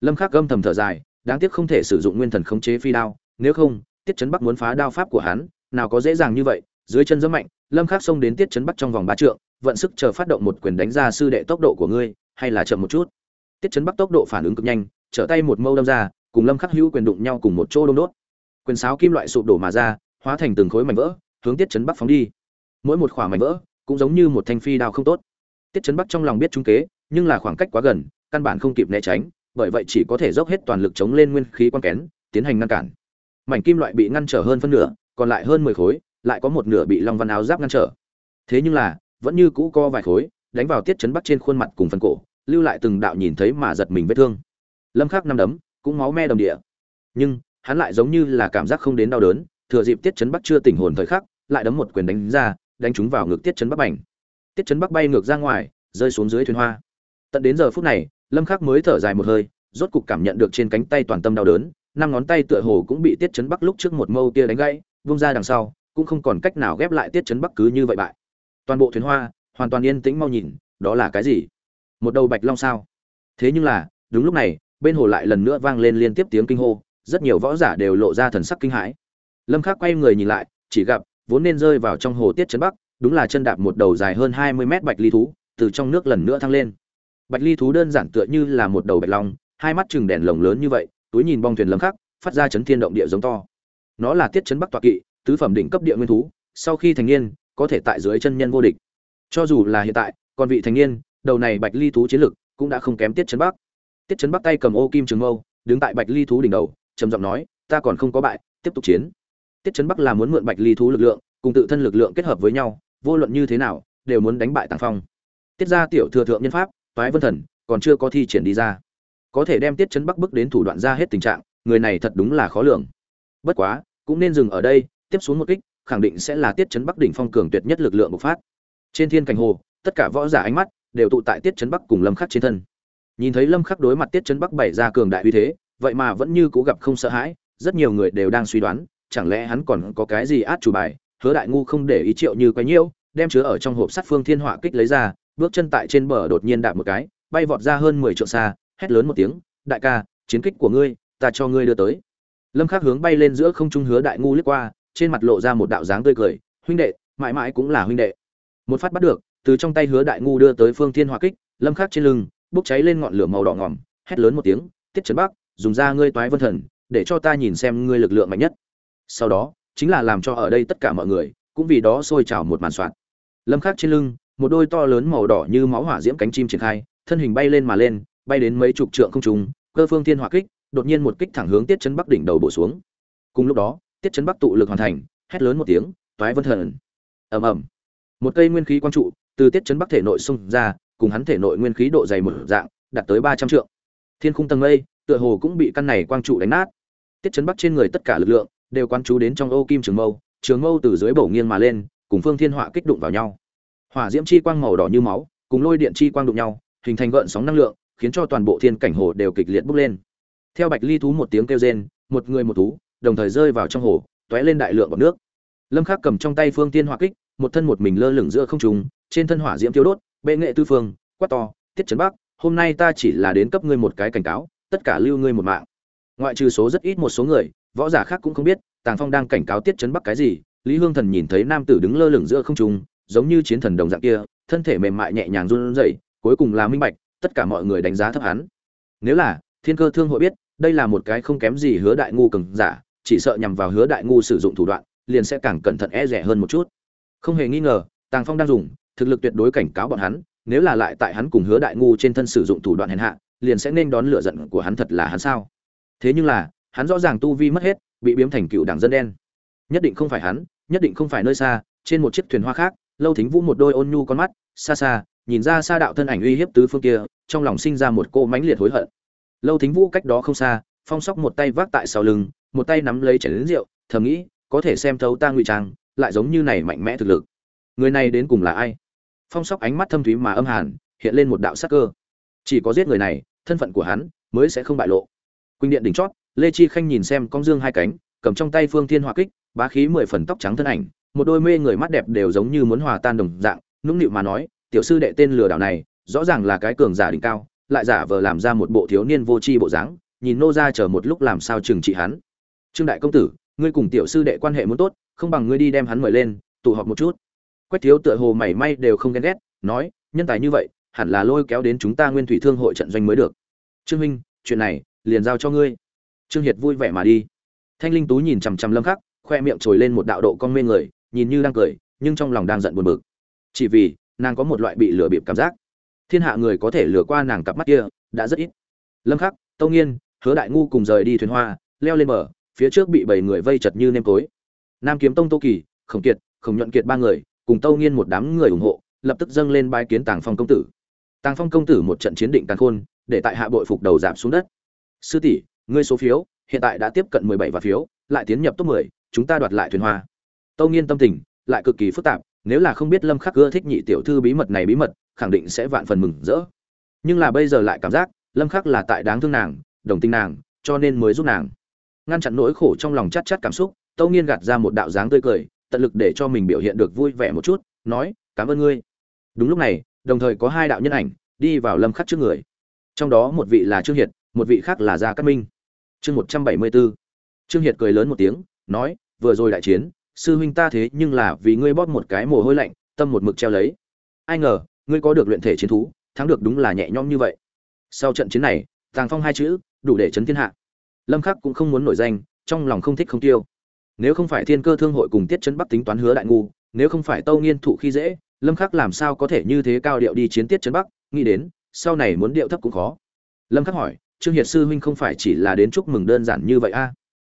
Lâm khắc gầm thầm thở dài, đáng tiếc không thể sử dụng nguyên thần khống chế phi đao, nếu không, tiết chấn bắc muốn phá đao pháp của hắn, nào có dễ dàng như vậy, dưới chân giẫm mạnh, lâm khắc xông đến tiết chấn bắc trong vòng ba trượng, vận sức chờ phát động một quyền đánh ra sư đệ tốc độ của ngươi, hay là chậm một chút. Tiết chấn bắc tốc độ phản ứng cực nhanh, trở tay một mâu đâm ra, cùng lâm khắc hữu quyền đụng nhau cùng một chỗ đông đốt. Quyền sáo kim loại sụp đổ mà ra, hóa thành từng khối mảnh vỡ hướng tiết chấn bắc phóng đi. Mỗi một khỏa mảnh vỡ cũng giống như một thanh phi đao không tốt. Tiết chấn bắc trong lòng biết trung kế, nhưng là khoảng cách quá gần, căn bản không kịp né tránh, bởi vậy chỉ có thể dốc hết toàn lực chống lên nguyên khí quan kén, tiến hành ngăn cản. Mảnh kim loại bị ngăn trở hơn phân nửa, còn lại hơn mười khối, lại có một nửa bị long văn áo giáp ngăn trở. Thế nhưng là, vẫn như cũ co vài khối, đánh vào tiết chấn bắc trên khuôn mặt cùng phần cổ, lưu lại từng đạo nhìn thấy mà giật mình vết thương. Lâm khắc năm đấm, cũng máu me đồng địa. Nhưng, hắn lại giống như là cảm giác không đến đau đớn, thừa dịp tiết chấn bắc chưa tỉnh hồn thời khắc lại đấm một quyền đánh ra, đánh trúng vào ngực tiết chấn bắc bành. Tiết chấn bắc bay ngược ra ngoài, rơi xuống dưới thuyền hoa. Tận đến giờ phút này, lâm khắc mới thở dài một hơi, rốt cục cảm nhận được trên cánh tay toàn tâm đau đớn, năm ngón tay tựa hồ cũng bị tiết chấn bắc lúc trước một mâu kia đánh gãy, vung ra đằng sau, cũng không còn cách nào ghép lại tiết chấn bắc cứ như vậy bại. Toàn bộ thuyền hoa, hoàn toàn yên tĩnh mau nhìn, đó là cái gì? Một đầu bạch long sao? Thế nhưng là, đúng lúc này, bên hồ lại lần nữa vang lên liên tiếp tiếng kinh hô, rất nhiều võ giả đều lộ ra thần sắc kinh hãi. Lâm khắc quay người nhìn lại, chỉ gặp vốn nên rơi vào trong hồ tiết chấn bắc, đúng là chân đạp một đầu dài hơn 20 mét bạch ly thú, từ trong nước lần nữa thăng lên. Bạch ly thú đơn giản tựa như là một đầu bạch long, hai mắt chừng đèn lồng lớn như vậy, túi nhìn bong thuyền lấm khắc, phát ra chấn thiên động địa giống to. Nó là tiết chấn bắc toạc kỵ, tứ phẩm đỉnh cấp địa nguyên thú, sau khi thành niên, có thể tại dưới chân nhân vô địch. Cho dù là hiện tại, còn vị thành niên, đầu này bạch ly thú chiến lực cũng đã không kém tiết chấn bắc. Tiết chấn bắc tay cầm ô kim trường mâu, đứng tại bạch ly thú đỉnh đầu, trầm giọng nói, ta còn không có bại, tiếp tục chiến tiết chấn bắc là muốn mượn bạch ly thú lực lượng, cùng tự thân lực lượng kết hợp với nhau, vô luận như thế nào, đều muốn đánh bại tàng phong. Tiết ra tiểu thừa thượng nhân pháp, toái vân thần, còn chưa có thi triển đi ra. Có thể đem tiết chấn bắc bước đến thủ đoạn ra hết tình trạng, người này thật đúng là khó lường. Bất quá, cũng nên dừng ở đây, tiếp xuống một kích, khẳng định sẽ là tiết chấn bắc đỉnh phong cường tuyệt nhất lực lượng bộc phát. Trên thiên cảnh hồ, tất cả võ giả ánh mắt đều tụ tại tiết chấn bắc cùng lâm khắc trên thân. Nhìn thấy lâm khắc đối mặt tiết chấn bắc bày ra cường đại uy thế, vậy mà vẫn như cố gặp không sợ hãi, rất nhiều người đều đang suy đoán chẳng lẽ hắn còn có cái gì át chủ bài? Hứa đại ngu không để ý triệu như quấy nhiễu, đem chứa ở trong hộp sắt phương thiên họa kích lấy ra, bước chân tại trên bờ đột nhiên đạp một cái, bay vọt ra hơn mười trượng xa, hét lớn một tiếng, đại ca, chiến kích của ngươi, ta cho ngươi đưa tới. Lâm khắc hướng bay lên giữa không trung hứa đại ngu lướt qua, trên mặt lộ ra một đạo dáng tươi cười, huynh đệ, mãi mãi cũng là huynh đệ. Một phát bắt được, từ trong tay hứa đại ngu đưa tới phương thiên hỏa kích, lâm khắc trên lưng, bốc cháy lên ngọn lửa màu đỏ ngỏm hét lớn một tiếng, tiết trấn bắc, dùng ra ngươi toái vân thần, để cho ta nhìn xem ngươi lực lượng mạnh nhất sau đó, chính là làm cho ở đây tất cả mọi người, cũng vì đó sôi trào một màn soạn lâm khắc trên lưng, một đôi to lớn màu đỏ như máu hỏa diễm cánh chim triển khai, thân hình bay lên mà lên, bay đến mấy chục trượng không trung, cơ phương thiên hỏa kích, đột nhiên một kích thẳng hướng tiết chấn bắc đỉnh đầu bổ xuống. Cùng lúc đó, tiết chấn bắc tụ lực hoàn thành, hét lớn một tiếng, toái vân thần! Ầm ầm. Một cây nguyên khí quang trụ, từ tiết chấn bắc thể nội xung ra, cùng hắn thể nội nguyên khí độ dày một dạng, đạt tới ba trăm trượng. Thiên khung tầng mây, tựa hồ cũng bị căn này quang trụ đánh nát. Tiết chấn bắc trên người tất cả lực lượng đều quan chú đến trong ô kim trường mâu trường mâu từ dưới bổ nghiêng mà lên, cùng phương thiên họa kích đụng vào nhau. Hỏa diễm chi quang màu đỏ như máu, cùng lôi điện chi quang đụng nhau, hình thành gợn sóng năng lượng, khiến cho toàn bộ thiên cảnh hồ đều kịch liệt bốc lên. Theo bạch ly thú một tiếng kêu rên, một người một thú, đồng thời rơi vào trong hồ, tóe lên đại lượng bọt nước. Lâm khắc cầm trong tay phương tiên hỏa kích, một thân một mình lơ lửng giữa không trung, trên thân hỏa diễm thiếu đốt, bệ nghệ tư phương, quát to tiết trấn bắc, hôm nay ta chỉ là đến cấp ngươi một cái cảnh cáo, tất cả lưu ngươi một mạng. Ngoại trừ số rất ít một số người võ giả khác cũng không biết, tàng phong đang cảnh cáo tiết trấn bắc cái gì, lý hương thần nhìn thấy nam tử đứng lơ lửng giữa không trung, giống như chiến thần đồng dạng kia, thân thể mềm mại nhẹ nhàng run rẩy, cuối cùng là minh bạch, tất cả mọi người đánh giá thấp hắn. Nếu là, thiên cơ thương hội biết, đây là một cái không kém gì hứa đại ngu cường giả, chỉ sợ nhằm vào hứa đại ngu sử dụng thủ đoạn, liền sẽ càng cẩn thận e rẻ hơn một chút. Không hề nghi ngờ, tàng phong đang dùng, thực lực tuyệt đối cảnh cáo bọn hắn, nếu là lại tại hắn cùng hứa đại ngu trên thân sử dụng thủ đoạn hèn hạ, liền sẽ nên đón lửa giận của hắn thật là hắn sao? Thế nhưng là hắn rõ ràng tu vi mất hết, bị biếm thành cựu đảng dân đen. Nhất định không phải hắn, nhất định không phải nơi xa, trên một chiếc thuyền hoa khác, lâu thính vũ một đôi ôn nhu con mắt, xa xa, nhìn ra xa đạo thân ảnh uy hiếp tứ phương kia, trong lòng sinh ra một cô mãnh liệt hối hận. Lâu thính vũ cách đó không xa, phong sóc một tay vác tại sau lưng, một tay nắm lấy chảy đến rượu, thầm nghĩ, có thể xem thấu ta ngụy trang, lại giống như này mạnh mẽ thực lực. Người này đến cùng là ai? Phong sóc ánh mắt thâm thúy mà âm hàn, hiện lên một đạo sắc cơ. Chỉ có giết người này, thân phận của hắn mới sẽ không bại lộ. Quỳnh điện đỉnh chót lê chi khanh nhìn xem con dương hai cánh, cầm trong tay phương thiên hỏa kích, bá khí mười phần tóc trắng thân ảnh, một đôi mê người mắt đẹp đều giống như muốn hòa tan đồng dạng, nũng nịu mà nói, tiểu sư đệ tên lừa đảo này, rõ ràng là cái cường giả đỉnh cao, lại giả vờ làm ra một bộ thiếu niên vô tri bộ dáng, nhìn nô ra chờ một lúc làm sao trừng trị hắn. Trương đại công tử, ngươi cùng tiểu sư đệ quan hệ muốn tốt, không bằng ngươi đi đem hắn mời lên, tụ họp một chút. Quách thiếu tựa hồ mảy may đều không ghen ghét, nói, nhân tài như vậy, hẳn là lôi kéo đến chúng ta nguyên thủy thương hội trận doanh mới được. Trương minh chuyện này liền giao cho ngươi trương hiệt vui vẻ mà đi. Thanh linh tú nhìn chằm chằm lâm khắc, khoe miệng trồi lên một đạo độ con mê người, nhìn như đang cười, nhưng trong lòng đang giận buồn bực. Chỉ vì, nàng có một loại bị lừa bịp cảm giác. Thiên hạ người có thể lừa qua nàng cặp mắt kia, đã rất ít. Lâm khắc, tâu nghiên, hứa đại ngu cùng rời đi thuyền hoa, leo lên bờ, phía trước bị bảy người vây chật như nêm tối nam kiếm tông tô kỳ, khổng kiệt, khổng nhuận kiệt ba người, cùng tâu nghiên một đám người ủng hộ, lập tức dâng lên bái kiến tàng phong công tử. Tàng phong công tử một trận chiến định tàn khôn, để tại hạ bội phục đầu giảm xuống đất. Sư tỷ ngươi số phiếu hiện tại đã tiếp cận 17 và phiếu lại tiến nhập top 10, chúng ta đoạt lại thuyền hoa. Tâu nghiên tâm tình lại cực kỳ phức tạp nếu là không biết lâm khắc ưa thích nhị tiểu thư bí mật này bí mật khẳng định sẽ vạn phần mừng rỡ. Nhưng là bây giờ lại cảm giác lâm khắc là tại đáng thương nàng đồng tình nàng cho nên mới giúp nàng. Ngăn chặn nỗi khổ trong lòng chát chát cảm xúc tâu nghiên gạt ra một đạo dáng tươi cười tận lực để cho mình biểu hiện được vui vẻ một chút nói cảm ơn ngươi. Đúng lúc này đồng thời có hai đạo nhân ảnh đi vào lâm khắc trước người. Trong đó một vị là trương hiệt một vị khác là gia cát minh chương 174 trương hiệt cười lớn một tiếng, nói, vừa rồi đại chiến, sư huynh ta thế nhưng là vì ngươi bóp một cái mồ hôi lạnh, tâm một mực treo lấy. Ai ngờ, ngươi có được luyện thể chiến thú, thắng được đúng là nhẹ nhõm như vậy. Sau trận chiến này, tàng phong hai chữ, đủ để chấn thiên hạ. Lâm khắc cũng không muốn nổi danh, trong lòng không thích không tiêu. Nếu không phải thiên cơ thương hội cùng tiết chấn bắc tính toán hứa đại ngu, nếu không phải tâu nghiên thụ khi dễ, lâm khắc làm sao có thể như thế cao điệu đi chiến tiết chấn bắc? Nghĩ đến, sau này muốn điệu thấp cũng khó. Lâm khắc hỏi trương hiệt sư huynh không phải chỉ là đến chúc mừng đơn giản như vậy a?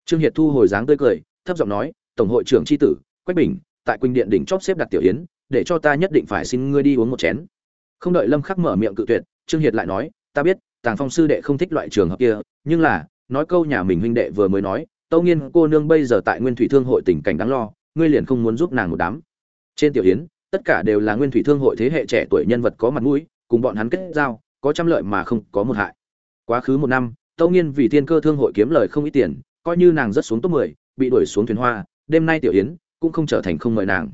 Trương hiệt thu hồi dáng tươi cười, thấp giọng nói, tổng hội trưởng tri tử, quách bình, tại quỳnh điện đỉnh chóp xếp đặt tiểu yến, để cho ta nhất định phải xin ngươi đi uống một chén. Không đợi lâm khắc mở miệng cự tuyệt, trương hiệt lại nói, ta biết, tàng phong sư đệ không thích loại trường hợp kia, nhưng là, nói câu nhà mình huynh đệ vừa mới nói, tâu nghiên cô nương bây giờ tại nguyên thủy thương hội tình cảnh đáng lo, ngươi liền không muốn giúp nàng một đám. Trên tiểu yến, tất cả đều là nguyên thủy thương hội thế hệ trẻ tuổi nhân vật có mặt mũi, cùng bọn hắn kết giao, có trăm lợi mà không có một hại quá khứ một năm tâu nghiên vì thiên cơ thương hội kiếm lời không ít tiền coi như nàng rất xuống top 10, bị đuổi xuống thuyền hoa đêm nay tiểu yến cũng không trở thành không mời nàng.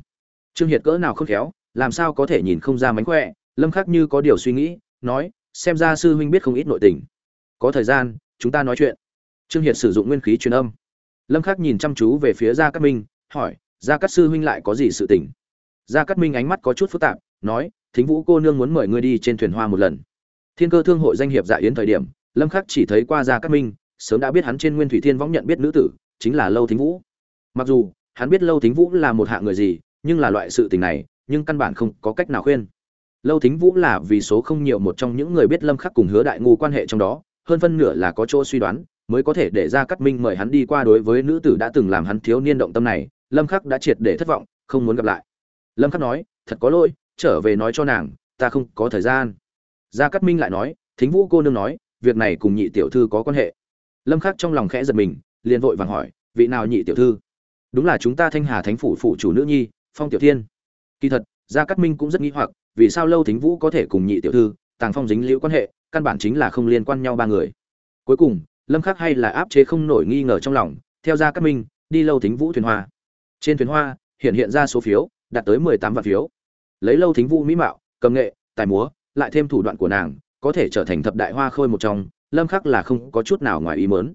Trương hiệt cỡ nào không khéo làm sao có thể nhìn không ra mánh khỏe lâm khắc như có điều suy nghĩ nói xem ra sư huynh biết không ít nội tình. Có thời gian chúng ta nói chuyện. Trương hiệt sử dụng nguyên khí truyền âm. Lâm khắc nhìn chăm chú về phía gia cát minh hỏi gia cát sư huynh lại có gì sự tình? Gia cát minh ánh mắt có chút phức tạp nói thính vũ cô nương muốn mời ngươi đi trên thuyền hoa một lần. Thiên cơ thương hội danh hiệp dạ yến thời điểm lâm khắc chỉ thấy qua gia cát minh, sớm đã biết hắn trên nguyên thủy thiên võng nhận biết nữ tử, chính là lâu thính vũ. Mặc dù, hắn biết lâu thính vũ là một hạng người gì, nhưng là loại sự tình này, nhưng căn bản không có cách nào khuyên. Lâu thính vũ là vì số không nhiều một trong những người biết lâm khắc cùng hứa đại ngu quan hệ trong đó, hơn phân nửa là có chỗ suy đoán, mới có thể để ra cắt minh mời hắn đi qua đối với nữ tử đã từng làm hắn thiếu niên động tâm này, lâm khắc đã triệt để thất vọng, không muốn gặp lại. Lâm khắc nói, thật có lỗi, trở về nói cho nàng, ta không có thời gian. Gia cát minh lại nói, thính vũ cô nương nói việc này cùng nhị tiểu thư có quan hệ. Lâm khắc trong lòng khẽ giật mình, liền vội vàng hỏi, vị nào nhị tiểu thư? Đúng là chúng ta thanh hà thánh phủ phụ chủ nữ nhi, phong tiểu thiên. Kỳ thật, gia cát minh cũng rất nghi hoặc, vì sao lâu thính vũ có thể cùng nhị tiểu thư, tàng phong dính liễu quan hệ, căn bản chính là không liên quan nhau ba người. Cuối cùng, lâm khắc hay là áp chế không nổi nghi ngờ trong lòng, theo gia cát minh, đi lâu thính vũ thuyền hoa. Trên thuyền hoa, hiện hiện ra số phiếu, đạt tới 18 vạn phiếu. Lấy lâu thính vũ mỹ mạo, cầm nghệ, tài múa, lại thêm thủ đoạn của nàng có thể trở thành thập đại hoa khôi một trong, lâm khắc là không có chút nào ngoài ý muốn.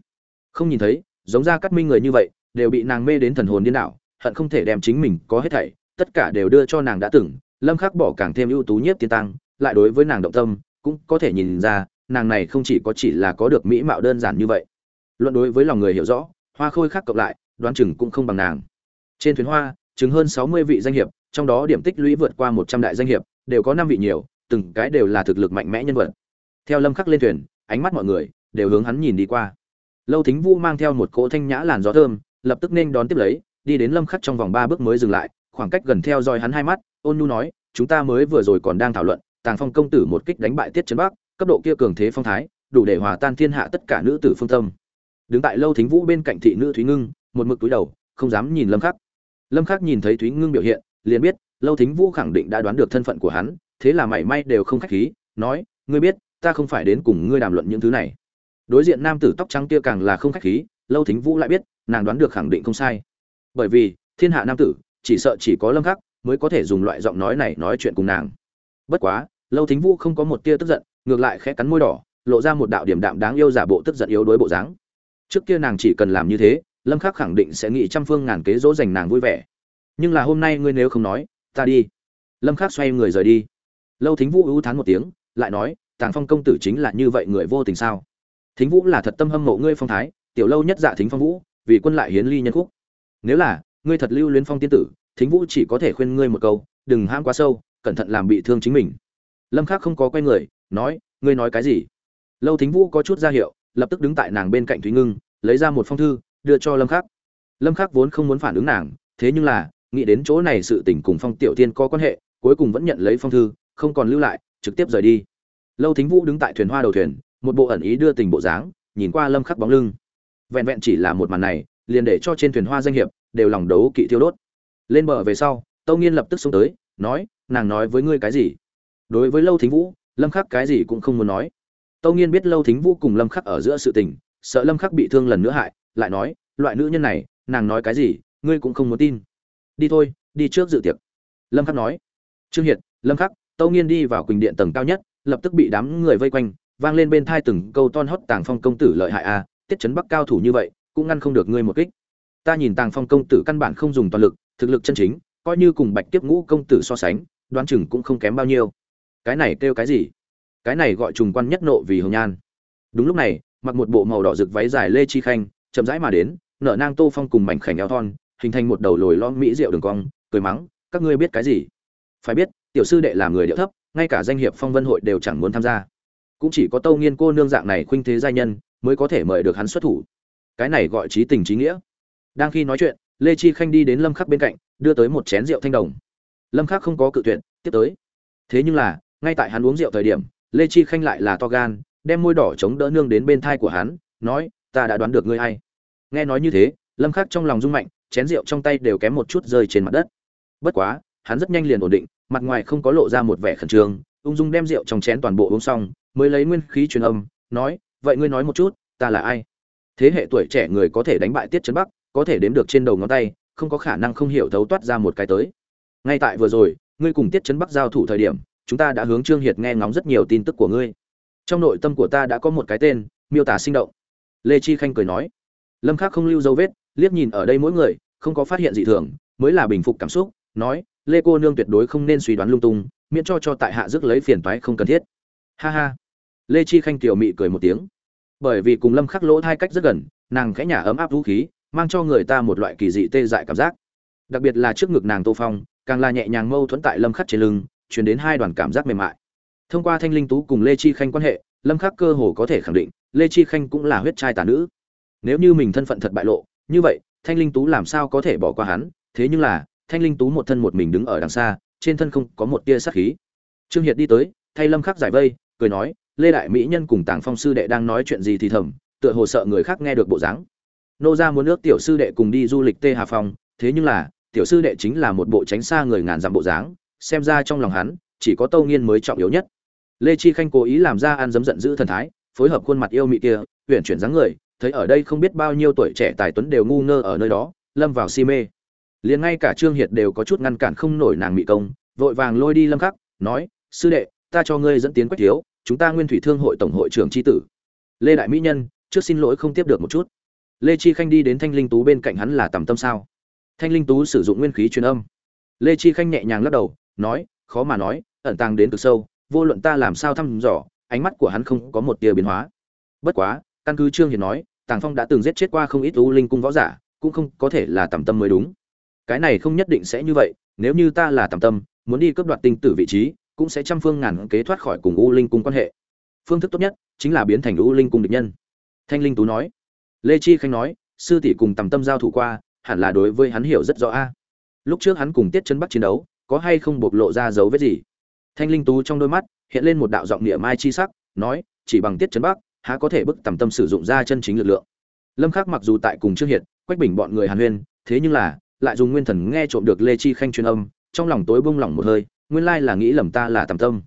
Không nhìn thấy, giống ra cắt minh người như vậy, đều bị nàng mê đến thần hồn điên đảo, hận không thể đem chính mình có hết thảy, tất cả đều đưa cho nàng đã từng, lâm khắc bỏ càng thêm ưu tú nhất tiên tăng, lại đối với nàng động tâm, cũng có thể nhìn ra, nàng này không chỉ có chỉ là có được mỹ mạo đơn giản như vậy. Luận đối với lòng người hiểu rõ, hoa khôi khác cộng lại, đoán chừng cũng không bằng nàng. Trên thuyền hoa chứng hơn 60 vị danh hiệp, trong đó điểm tích lũy vượt qua 100 đại danh hiệp, đều có năm vị nhiều từng cái đều là thực lực mạnh mẽ nhân vật. Theo lâm khắc lên thuyền, ánh mắt mọi người đều hướng hắn nhìn đi qua. Lâu thính vũ mang theo một cỗ thanh nhã làn gió thơm, lập tức nên đón tiếp lấy, đi đến lâm khắc trong vòng ba bước mới dừng lại, khoảng cách gần theo dõi hắn hai mắt, ôn nhu nói, chúng ta mới vừa rồi còn đang thảo luận, tàng phong công tử một kích đánh bại tiết trấn bắc, cấp độ kia cường thế phong thái, đủ để hòa tan thiên hạ tất cả nữ tử phương tâm. Đứng tại lâu thính vũ bên cạnh thị nữ thúy ngưng, một mực túi đầu, không dám nhìn lâm khắc. Lâm khắc nhìn thấy thúy ngưng biểu hiện, liền biết lâu thính vũ khẳng định đã đoán được thân phận của hắn thế là mảy may đều không khách khí, nói, ngươi biết, ta không phải đến cùng ngươi đàm luận những thứ này. Đối diện nam tử tóc trắng kia càng là không khách khí, lâu thính vũ lại biết, nàng đoán được khẳng định không sai. Bởi vì, thiên hạ nam tử, chỉ sợ chỉ có lâm khắc mới có thể dùng loại giọng nói này nói chuyện cùng nàng. Bất quá, lâu thính vũ không có một tia tức giận, ngược lại khẽ cắn môi đỏ, lộ ra một đạo điểm đạm đáng yêu giả bộ tức giận yếu đuối bộ dáng. Trước kia nàng chỉ cần làm như thế, lâm khắc khẳng định sẽ nghĩ trăm phương ngàn kế dỗ dành nàng vui vẻ. Nhưng là hôm nay ngươi nếu không nói, ta đi. Lâm khắc xoay người rời đi lâu thính vũ ưu thán một tiếng, lại nói, tàng phong công tử chính là như vậy người vô tình sao? Thính vũ là thật tâm hâm mộ ngươi phong thái, tiểu lâu nhất dạ thính phong vũ, vì quân lại hiến ly nhân khúc. Nếu là, ngươi thật lưu luyến phong tiên tử, thính vũ chỉ có thể khuyên ngươi một câu, đừng ham quá sâu, cẩn thận làm bị thương chính mình. Lâm khắc không có quay người, nói, ngươi nói cái gì? Lâu thính vũ có chút ra hiệu, lập tức đứng tại nàng bên cạnh thúy ngưng, lấy ra một phong thư, đưa cho lâm khắc. Lâm khắc vốn không muốn phản ứng nàng, thế nhưng là, nghĩ đến chỗ này sự tình cùng phong tiểu tiên có quan hệ, cuối cùng vẫn nhận lấy phong thư không còn lưu lại, trực tiếp rời đi. Lâu thính vũ đứng tại thuyền hoa đầu thuyền, một bộ ẩn ý đưa tình bộ dáng, nhìn qua lâm khắc bóng lưng. Vẹn vẹn chỉ là một màn này, liền để cho trên thuyền hoa danh hiệp đều lòng đấu kỵ thiêu đốt. Lên bờ về sau, tâu nghiên lập tức xông tới, nói, nàng nói với ngươi cái gì? Đối với lâu thính vũ, lâm khắc cái gì cũng không muốn nói. Tâu nghiên biết lâu thính vũ cùng lâm khắc ở giữa sự tình, sợ lâm khắc bị thương lần nữa hại, lại nói, loại nữ nhân này, nàng nói cái gì, ngươi cũng không muốn tin. Đi thôi, đi trước dự tiệc. Lâm khắc nói. Trương hiệt, lâm khắc tâu nghiên đi vào quỳnh điện tầng cao nhất, lập tức bị đám người vây quanh, vang lên bên thai từng câu ton hót tàng phong công tử lợi hại a, tiết chấn bắc cao thủ như vậy, cũng ngăn không được ngươi một kích. Ta nhìn tàng phong công tử căn bản không dùng toàn lực, thực lực chân chính, coi như cùng bạch tiếp ngũ công tử so sánh, đoán chừng cũng không kém bao nhiêu. Cái này kêu cái gì? Cái này gọi trùng quan nhất nộ vì hồng nhan. Đúng lúc này, mặc một bộ màu đỏ rực váy dài lê chi khanh, chậm rãi mà đến, nở nang tô phong cùng mảnh khảnh eo thon, hình thành một đầu lồi lon mỹ rượu đường cong, cười mắng, các ngươi biết cái gì? Phải biết tiểu sư đệ làm người điệu thấp, ngay cả danh hiệp phong vân hội đều chẳng muốn tham gia. Cũng chỉ có tâu nghiên cô nương dạng này khuynh thế giai nhân mới có thể mời được hắn xuất thủ. Cái này gọi trí tình trí nghĩa. Đang khi nói chuyện, lê chi khanh đi đến lâm khắc bên cạnh, đưa tới một chén rượu thanh đồng. Lâm khắc không có cự tuyệt, tiếp tới. Thế nhưng là, ngay tại hắn uống rượu thời điểm, lê chi khanh lại là to gan, đem môi đỏ chống đỡ nương đến bên thai của hắn, nói, ta đã đoán được ngươi hay nghe nói như thế, lâm khắc trong lòng rung mạnh, chén rượu trong tay đều kém một chút rơi trên mặt đất. Bất quá, hắn rất nhanh liền ổn định mặt ngoài không có lộ ra một vẻ khẩn trương, ung dung đem rượu trong chén toàn bộ uống xong, mới lấy nguyên khí truyền âm, nói, vậy ngươi nói một chút, ta là ai? Thế hệ tuổi trẻ người có thể đánh bại tiết trấn bắc, có thể đếm được trên đầu ngón tay, không có khả năng không hiểu thấu toát ra một cái tới. Ngay tại vừa rồi, ngươi cùng tiết chấn bắc giao thủ thời điểm, chúng ta đã hướng trương hiệt nghe ngóng rất nhiều tin tức của ngươi. Trong nội tâm của ta đã có một cái tên, miêu tả sinh động. Lê chi khanh cười nói, lâm khắc không lưu dấu vết, liếc nhìn ở đây mỗi người, không có phát hiện dị thường, mới là bình phục cảm xúc, nói lê cô nương tuyệt đối không nên suy đoán lung tung, miễn cho cho tại hạ rước lấy phiền toái không cần thiết. Ha ha. Lê chi khanh tiểu mị cười một tiếng. Bởi vì cùng lâm khắc lỗ hai cách rất gần, nàng khẽ nhả ấm áp vũ khí, mang cho người ta một loại kỳ dị tê dại cảm giác. Đặc biệt là trước ngực nàng tô phong, càng là nhẹ nhàng mâu thuẫn tại lâm khắc trên lưng, truyền đến hai đoàn cảm giác mềm mại. Thông qua thanh linh tú cùng lê chi khanh quan hệ, lâm khắc cơ hồ có thể khẳng định, lê chi khanh cũng là huyết trai tà nữ. Nếu như mình thân phận thật bại lộ, như vậy, thanh linh tú làm sao có thể bỏ qua hắn? Thế nhưng là thanh linh tú một thân một mình đứng ở đằng xa, trên thân không có một tia sát khí. Trương hiệt đi tới, thay lâm khắc giải vây, cười nói, lê đại mỹ nhân cùng tàng phong sư đệ đang nói chuyện gì thì thầm, tựa hồ sợ người khác nghe được bộ dáng. Nô ra muốn nước tiểu sư đệ cùng đi du lịch tê hà phong, thế nhưng là, tiểu sư đệ chính là một bộ tránh xa người ngàn dặm bộ dáng, xem ra trong lòng hắn, chỉ có tâu nghiên mới trọng yếu nhất. Lê chi khanh cố ý làm ra ăn dấm giận dữ thần thái, phối hợp khuôn mặt yêu mị kia huyện chuyển dáng người, thấy ở đây không biết bao nhiêu tuổi trẻ tài tuấn đều ngu ngơ ở nơi đó, lâm vào si mê liền ngay cả trương hiệt đều có chút ngăn cản không nổi nàng mị công, vội vàng lôi đi lâm khắc, nói, sư đệ, ta cho ngươi dẫn tiến quách thiếu, chúng ta nguyên thủy thương hội tổng hội trưởng tri tử. Lê đại mỹ nhân, trước xin lỗi không tiếp được một chút. Lê chi khanh đi đến thanh linh tú bên cạnh hắn là tầm tâm sao? Thanh linh tú sử dụng nguyên khí truyền âm. Lê chi khanh nhẹ nhàng lắc đầu, nói, khó mà nói, ẩn tàng đến cực sâu, vô luận ta làm sao thăm dò, ánh mắt của hắn không có một tia biến hóa. Bất quá, căn cứ trương hiền nói, tàng phong đã từng giết chết qua không ít u linh cung võ giả, cũng không có thể là tầm tâm mới đúng cái này không nhất định sẽ như vậy, nếu như ta là tầm tâm, muốn đi cướp đoạt tinh tử vị trí, cũng sẽ trăm phương ngàn kế thoát khỏi cùng u linh cung quan hệ. Phương thức tốt nhất chính là biến thành u linh cung địch nhân. Thanh linh tú nói. Lê chi khanh nói, sư tỷ cùng tầm tâm giao thủ qua, hẳn là đối với hắn hiểu rất rõ a. Lúc trước hắn cùng tiết chân bắc chiến đấu, có hay không bộc lộ ra dấu vết gì? Thanh linh tú trong đôi mắt hiện lên một đạo giọng địa mai chi sắc, nói, chỉ bằng tiết chân bắc, há có thể bức tầm tâm sử dụng ra chân chính lực lượng. Lâm khắc mặc dù tại cùng trương hiệt, quách bình bọn người hàn huyên, thế nhưng là lại dùng nguyên thần nghe trộm được lê chi khanh truyền âm, trong lòng tối bung lỏng một hơi, nguyên lai là nghĩ lầm ta là tầm tâm.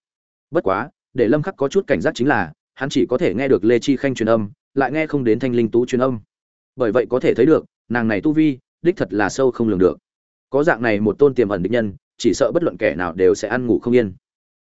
Bất quá, để lâm khắc có chút cảnh giác chính là, hắn chỉ có thể nghe được lê chi khanh truyền âm, lại nghe không đến thanh linh tú truyền âm. Bởi vậy có thể thấy được, nàng này tu vi, đích thật là sâu không lường được. Có dạng này một tôn tiềm ẩn địch nhân, chỉ sợ bất luận kẻ nào đều sẽ ăn ngủ không yên.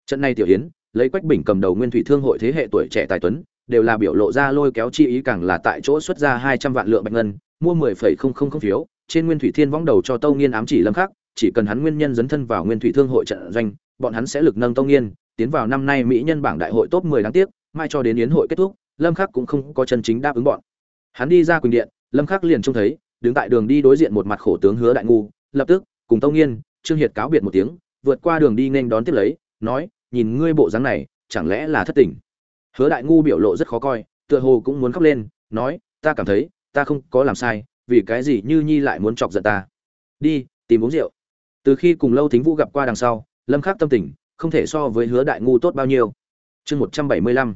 Trận này tiểu hiến, lấy quách bình cầm đầu nguyên thủy thương hội thế hệ tuổi trẻ tài tuấn, đều là biểu lộ ra lôi kéo chi ý càng là tại chỗ xuất ra hai trăm vạn lượng bạch ngân, mua mười phẩy không không không phiếu trên nguyên thủy thiên võng đầu cho tâu nghiên ám chỉ lâm khắc, chỉ cần hắn nguyên nhân dấn thân vào nguyên thủy thương hội trận doanh, bọn hắn sẽ lực nâng tâu nghiên, tiến vào năm nay mỹ nhân bảng đại hội top 10 đáng tiếc, mai cho đến yến hội kết thúc, lâm khắc cũng không có chân chính đáp ứng bọn. Hắn đi ra quỳnh điện, lâm khắc liền trông thấy, đứng tại đường đi đối diện một mặt khổ tướng hứa đại ngu, lập tức, cùng tâu nghiên, trương hiệt cáo biệt một tiếng, vượt qua đường đi nên đón tiếp lấy, nói, nhìn ngươi bộ dáng này, chẳng lẽ là thất tình? Hứa đại ngu biểu lộ rất khó coi, tựa hồ cũng muốn khóc lên, nói, ta cảm thấy, ta không có làm sai vì cái gì như nhi lại muốn chọc giận ta? Đi, tìm uống rượu. Từ khi cùng lâu thính vũ gặp qua đằng sau, lâm khắc tâm tình không thể so với hứa đại ngu tốt bao nhiêu. Chương một trăm bảy mươi lăm.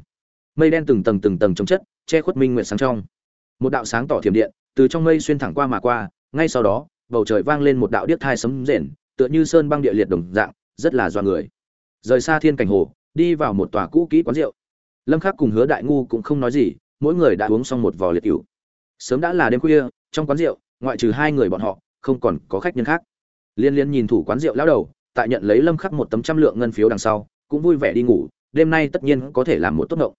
Mây đen từng tầng từng tầng chống chất, che khuất minh nguyện sáng trong. Một đạo sáng tỏ thiểm điện từ trong mây xuyên thẳng qua mà qua, ngay sau đó, bầu trời vang lên một đạo điếc thai sấm rền, tựa như sơn băng địa liệt đồng dạng, rất là doa người. Rời xa thiên cảnh hồ, đi vào một tòa cũ kỹ quán rượu. Lâm khắc cùng hứa đại ngu cũng không nói gì, mỗi người đã uống xong một vò liệt cửu sớm đã là đêm khuya trong quán rượu, ngoại trừ hai người bọn họ, không còn có khách nhân khác. Liên liên nhìn thủ quán rượu lão đầu, tại nhận lấy lâm khắc một tấm trăm lượng ngân phiếu đằng sau, cũng vui vẻ đi ngủ, đêm nay tất nhiên có thể làm một tốt động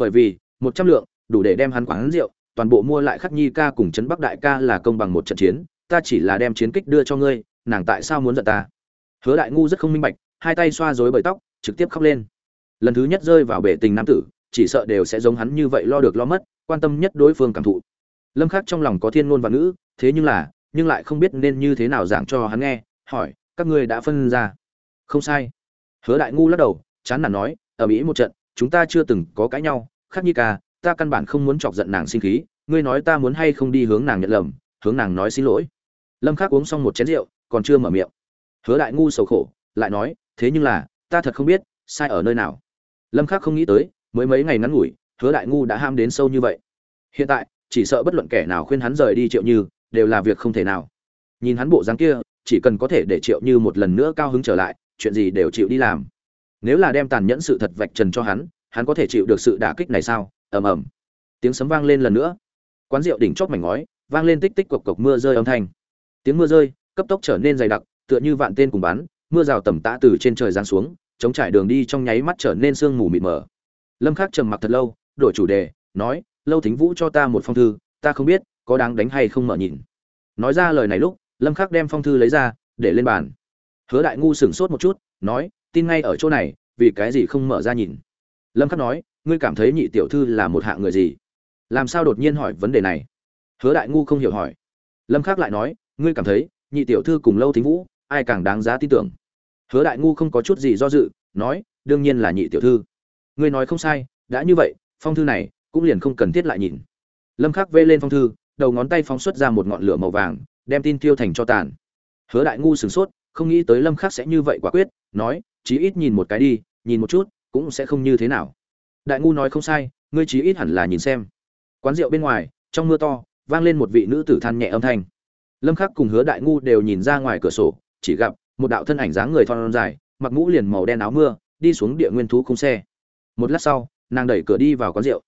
bởi vì, một trăm lượng, đủ để đem hắn quán rượu, toàn bộ mua lại khắc nhi ca cùng trấn bắc đại ca là công bằng một trận chiến, ta chỉ là đem chiến kích đưa cho ngươi, nàng tại sao muốn giận ta? Hứa đại ngu rất không minh bạch, hai tay xoa rối bởi tóc, trực tiếp khóc lên. Lần thứ nhất rơi vào bể tình nam tử, chỉ sợ đều sẽ giống hắn như vậy lo được lo mất, quan tâm nhất đối phương cảm thụ lâm khắc trong lòng có thiên ngôn và ngữ, thế nhưng là, nhưng lại không biết nên như thế nào giảng cho hắn nghe, hỏi, các ngươi đã phân ra. Không sai. Hứa đại ngu lắc đầu, chán nản nói, ở mỹ một trận, chúng ta chưa từng có cãi nhau, khắc nhi ca, ta căn bản không muốn chọc giận nàng sinh khí, ngươi nói ta muốn hay không đi hướng nàng nhận lầm, hướng nàng nói xin lỗi. Lâm khắc uống xong một chén rượu, còn chưa mở miệng. Hứa đại ngu sầu khổ, lại nói, thế nhưng là, ta thật không biết, sai ở nơi nào. Lâm khắc không nghĩ tới, mới mấy ngày ngắn ngủi, hứa đại ngu đã ham đến sâu như vậy. Hiện tại chỉ sợ bất luận kẻ nào khuyên hắn rời đi triệu như, đều là việc không thể nào. Nhìn hắn bộ dáng kia, chỉ cần có thể để triệu như một lần nữa cao hứng trở lại, chuyện gì đều chịu đi làm. Nếu là đem tàn nhẫn sự thật vạch trần cho hắn hắn có thể chịu được sự đả kích này sao? Ầm ầm. Tiếng sấm vang lên lần nữa. Quán rượu đỉnh chót mảnh ngói, vang lên tích tích cộc cộc mưa rơi âm thanh. Tiếng mưa rơi, cấp tốc trở nên dày đặc, tựa như vạn tên cùng bắn, mưa rào tầm tã từ trên trời giáng xuống, chống trải đường đi trong nháy mắt trở nên sương mù mịt mờ. Lâm khắc trầm mặc thật lâu, đổi chủ đề, nói lâu thính vũ cho ta một phong thư, ta không biết, có đáng đánh hay không mở nhìn. Nói ra lời này lúc, lâm khắc đem phong thư lấy ra, để lên bàn. Hứa đại ngu sửng sốt một chút, nói, tin ngay ở chỗ này, vì cái gì không mở ra nhìn? Lâm khắc nói, ngươi cảm thấy nhị tiểu thư là một hạng người gì? Làm sao đột nhiên hỏi vấn đề này? Hứa đại ngu không hiểu hỏi. Lâm khắc lại nói, ngươi cảm thấy, nhị tiểu thư cùng lâu thính vũ, ai càng đáng giá tin tưởng? Hứa đại ngu không có chút gì do dự, nói, đương nhiên là nhị tiểu thư. Ngươi nói không sai, đã như vậy, phong thư này cũng liền không cần thiết lại nhìn. Lâm khắc vê lên phong thư, đầu ngón tay phóng xuất ra một ngọn lửa màu vàng, đem tin tiêu thành cho tàn. Hứa đại ngu sửng sốt, không nghĩ tới lâm khắc sẽ như vậy quả quyết, nói, chí ít nhìn một cái đi, nhìn một chút, cũng sẽ không như thế nào. Đại ngu nói không sai, ngươi chí ít hẳn là nhìn xem. Quán rượu bên ngoài, trong mưa to, vang lên một vị nữ tử than nhẹ âm thanh. Lâm khắc cùng hứa đại ngu đều nhìn ra ngoài cửa sổ, chỉ gặp một đạo thân ảnh dáng người thon dài, mặc mũ liền màu đen áo mưa, đi xuống địa nguyên thú khung xe. Một lát sau, nàng đẩy cửa đi vào quán rượu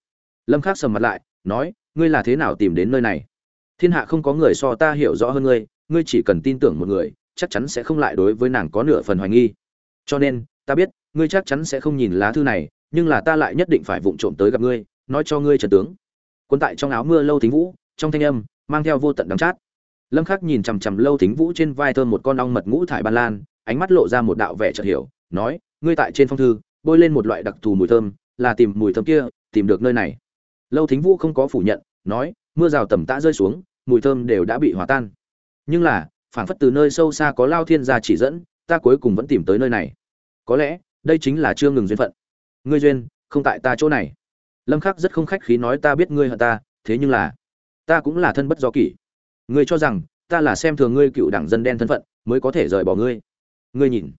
lâm khắc sầm mặt lại, nói, ngươi là thế nào tìm đến nơi này? Thiên hạ không có người so ta hiểu rõ hơn ngươi ngươi chỉ cần tin tưởng một người, chắc chắn sẽ không lại đối với nàng có nửa phần hoài nghi. Cho nên, ta biết, ngươi chắc chắn sẽ không nhìn lá thư này, nhưng là ta lại nhất định phải vụng trộm tới gặp ngươi, nói cho ngươi trần tướng. Quân tại trong áo mưa lâu thính vũ, trong thanh âm, mang theo vô tận đắng chát. Lâm khắc nhìn chằm chằm lâu thính vũ trên vai thơm một con ong mật ngũ thải ban lan, ánh mắt lộ ra một đạo vẻ chợt hiểu, nói, ngươi tại trên phong thư, bôi lên một loại đặc thù mùi thơm, là tìm mùi thơm kia, tìm được nơi này lâu thính vũ không có phủ nhận, nói, mưa rào tầm tã rơi xuống, mùi thơm đều đã bị hòa tan. Nhưng là, phảng phất từ nơi sâu xa có lao thiên gia chỉ dẫn, ta cuối cùng vẫn tìm tới nơi này. Có lẽ, đây chính là chưa ngừng duyên phận. Ngươi duyên, không tại ta chỗ này. Lâm khắc rất không khách khí nói, ta biết ngươi hận ta, thế nhưng là, ta cũng là thân bất do kỷ. Ngươi cho rằng, ta là xem thường ngươi cựu đảng dân đen thân phận, mới có thể rời bỏ ngươi. Ngươi nhìn,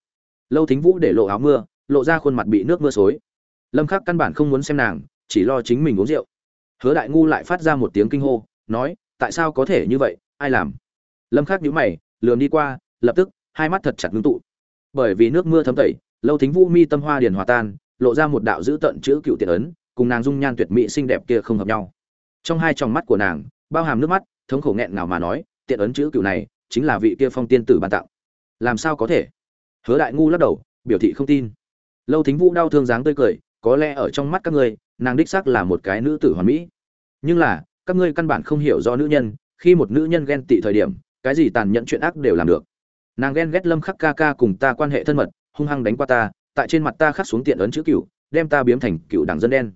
lâu thính vũ để lộ áo mưa, lộ ra khuôn mặt bị nước mưa xối. Lâm khắc căn bản không muốn xem nàng, chỉ lo chính mình uống rượu hứa đại ngu lại phát ra một tiếng kinh hô, nói, tại sao có thể như vậy? Ai làm? Lâm khắc nhíu mày, lườm đi qua, lập tức, hai mắt thật chặt ngưng tụ. Bởi vì nước mưa thấm tẩy, lâu thính vũ mi tâm hoa điền hòa tan, lộ ra một đạo dữ tận chữ cựu tiện ấn, cùng nàng dung nhan tuyệt mỹ xinh đẹp kia không hợp nhau. Trong hai tròng mắt của nàng, bao hàm nước mắt, thống khổ nghẹn ngào mà nói, tiện ấn chữ cựu này, chính là vị kia phong tiên tử ban tặng. Làm sao có thể? Hứa đại ngu lắc đầu, biểu thị không tin. Lâu thính vũ đau thương dáng tươi cười, có lẽ ở trong mắt các ngươi, nàng đích xác là một cái nữ tử hoàn mỹ nhưng là, các ngươi căn bản không hiểu do nữ nhân, khi một nữ nhân ghen tị thời điểm, cái gì tàn nhẫn chuyện ác đều làm được. Nàng ghen ghét lâm khắc ca ca cùng ta quan hệ thân mật, hung hăng đánh qua ta, tại trên mặt ta khắc xuống tiện ấn chữ cựu đem ta biếm thành cựu đảng dân đen.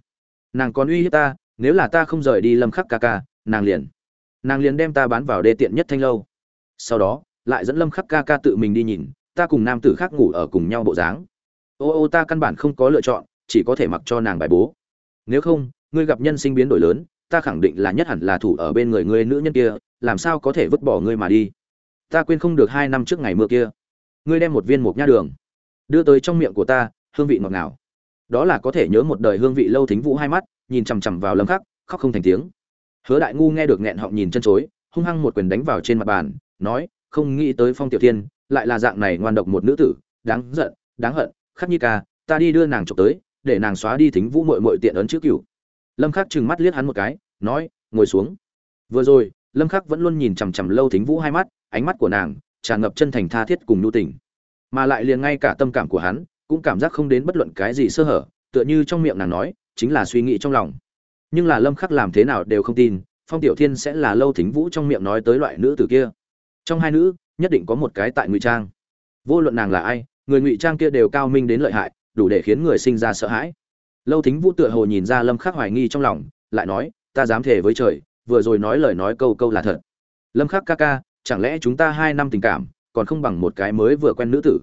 Nàng còn uy hiếp ta, nếu là ta không rời đi lâm khắc ca ca, nàng liền nàng liền đem ta bán vào đê tiện nhất thanh lâu. Sau đó, lại dẫn lâm khắc ca ca tự mình đi nhìn, ta cùng nam tử khác ngủ ở cùng nhau bộ dáng. Ô ô, ta căn bản không có lựa chọn, chỉ có thể mặc cho nàng bài bố. Nếu không, ngươi gặp nhân sinh biến đổi lớn ta khẳng định là nhất hẳn là thủ ở bên người ngươi nữ nhân kia, làm sao có thể vứt bỏ ngươi mà đi? Ta quên không được hai năm trước ngày mưa kia. Ngươi đem một viên mộc nha đường đưa tới trong miệng của ta, hương vị ngọt ngào. Đó là có thể nhớ một đời hương vị lâu thính vũ hai mắt, nhìn chằm chằm vào lâm khắc, khóc không thành tiếng. Hứa đại ngu nghe được nghẹn họng nhìn chân chối, hung hăng một quyền đánh vào trên mặt bàn, nói, không nghĩ tới phong tiểu thiên, lại là dạng này ngoan độc một nữ tử, đáng giận, đáng hận, khắc nhi ca, ta đi đưa nàng chụp tới, để nàng xóa đi thính vũ muội muội tiện ấn chữ cửu lâm khắc trừng mắt liếc hắn một cái, nói, ngồi xuống. Vừa rồi, lâm khắc vẫn luôn nhìn chằm chằm lâu thính vũ hai mắt, ánh mắt của nàng tràn ngập chân thành tha thiết cùng nhu tình. Mà lại liền ngay cả tâm cảm của hắn cũng cảm giác không đến bất luận cái gì sơ hở, tựa như trong miệng nàng nói, chính là suy nghĩ trong lòng. Nhưng là lâm khắc làm thế nào đều không tin, phong tiểu thiên sẽ là lâu thính vũ trong miệng nói tới loại nữ tử kia. Trong hai nữ, nhất định có một cái tại ngụy trang. Vô luận nàng là ai, người ngụy trang kia đều cao minh đến lợi hại, đủ để khiến người sinh ra sợ hãi lâu thính vũ tựa hồ nhìn ra lâm khắc hoài nghi trong lòng, lại nói, ta dám thề với trời, vừa rồi nói lời nói câu câu là thật. Lâm khắc ca ca, chẳng lẽ chúng ta hai năm tình cảm, còn không bằng một cái mới vừa quen nữ tử?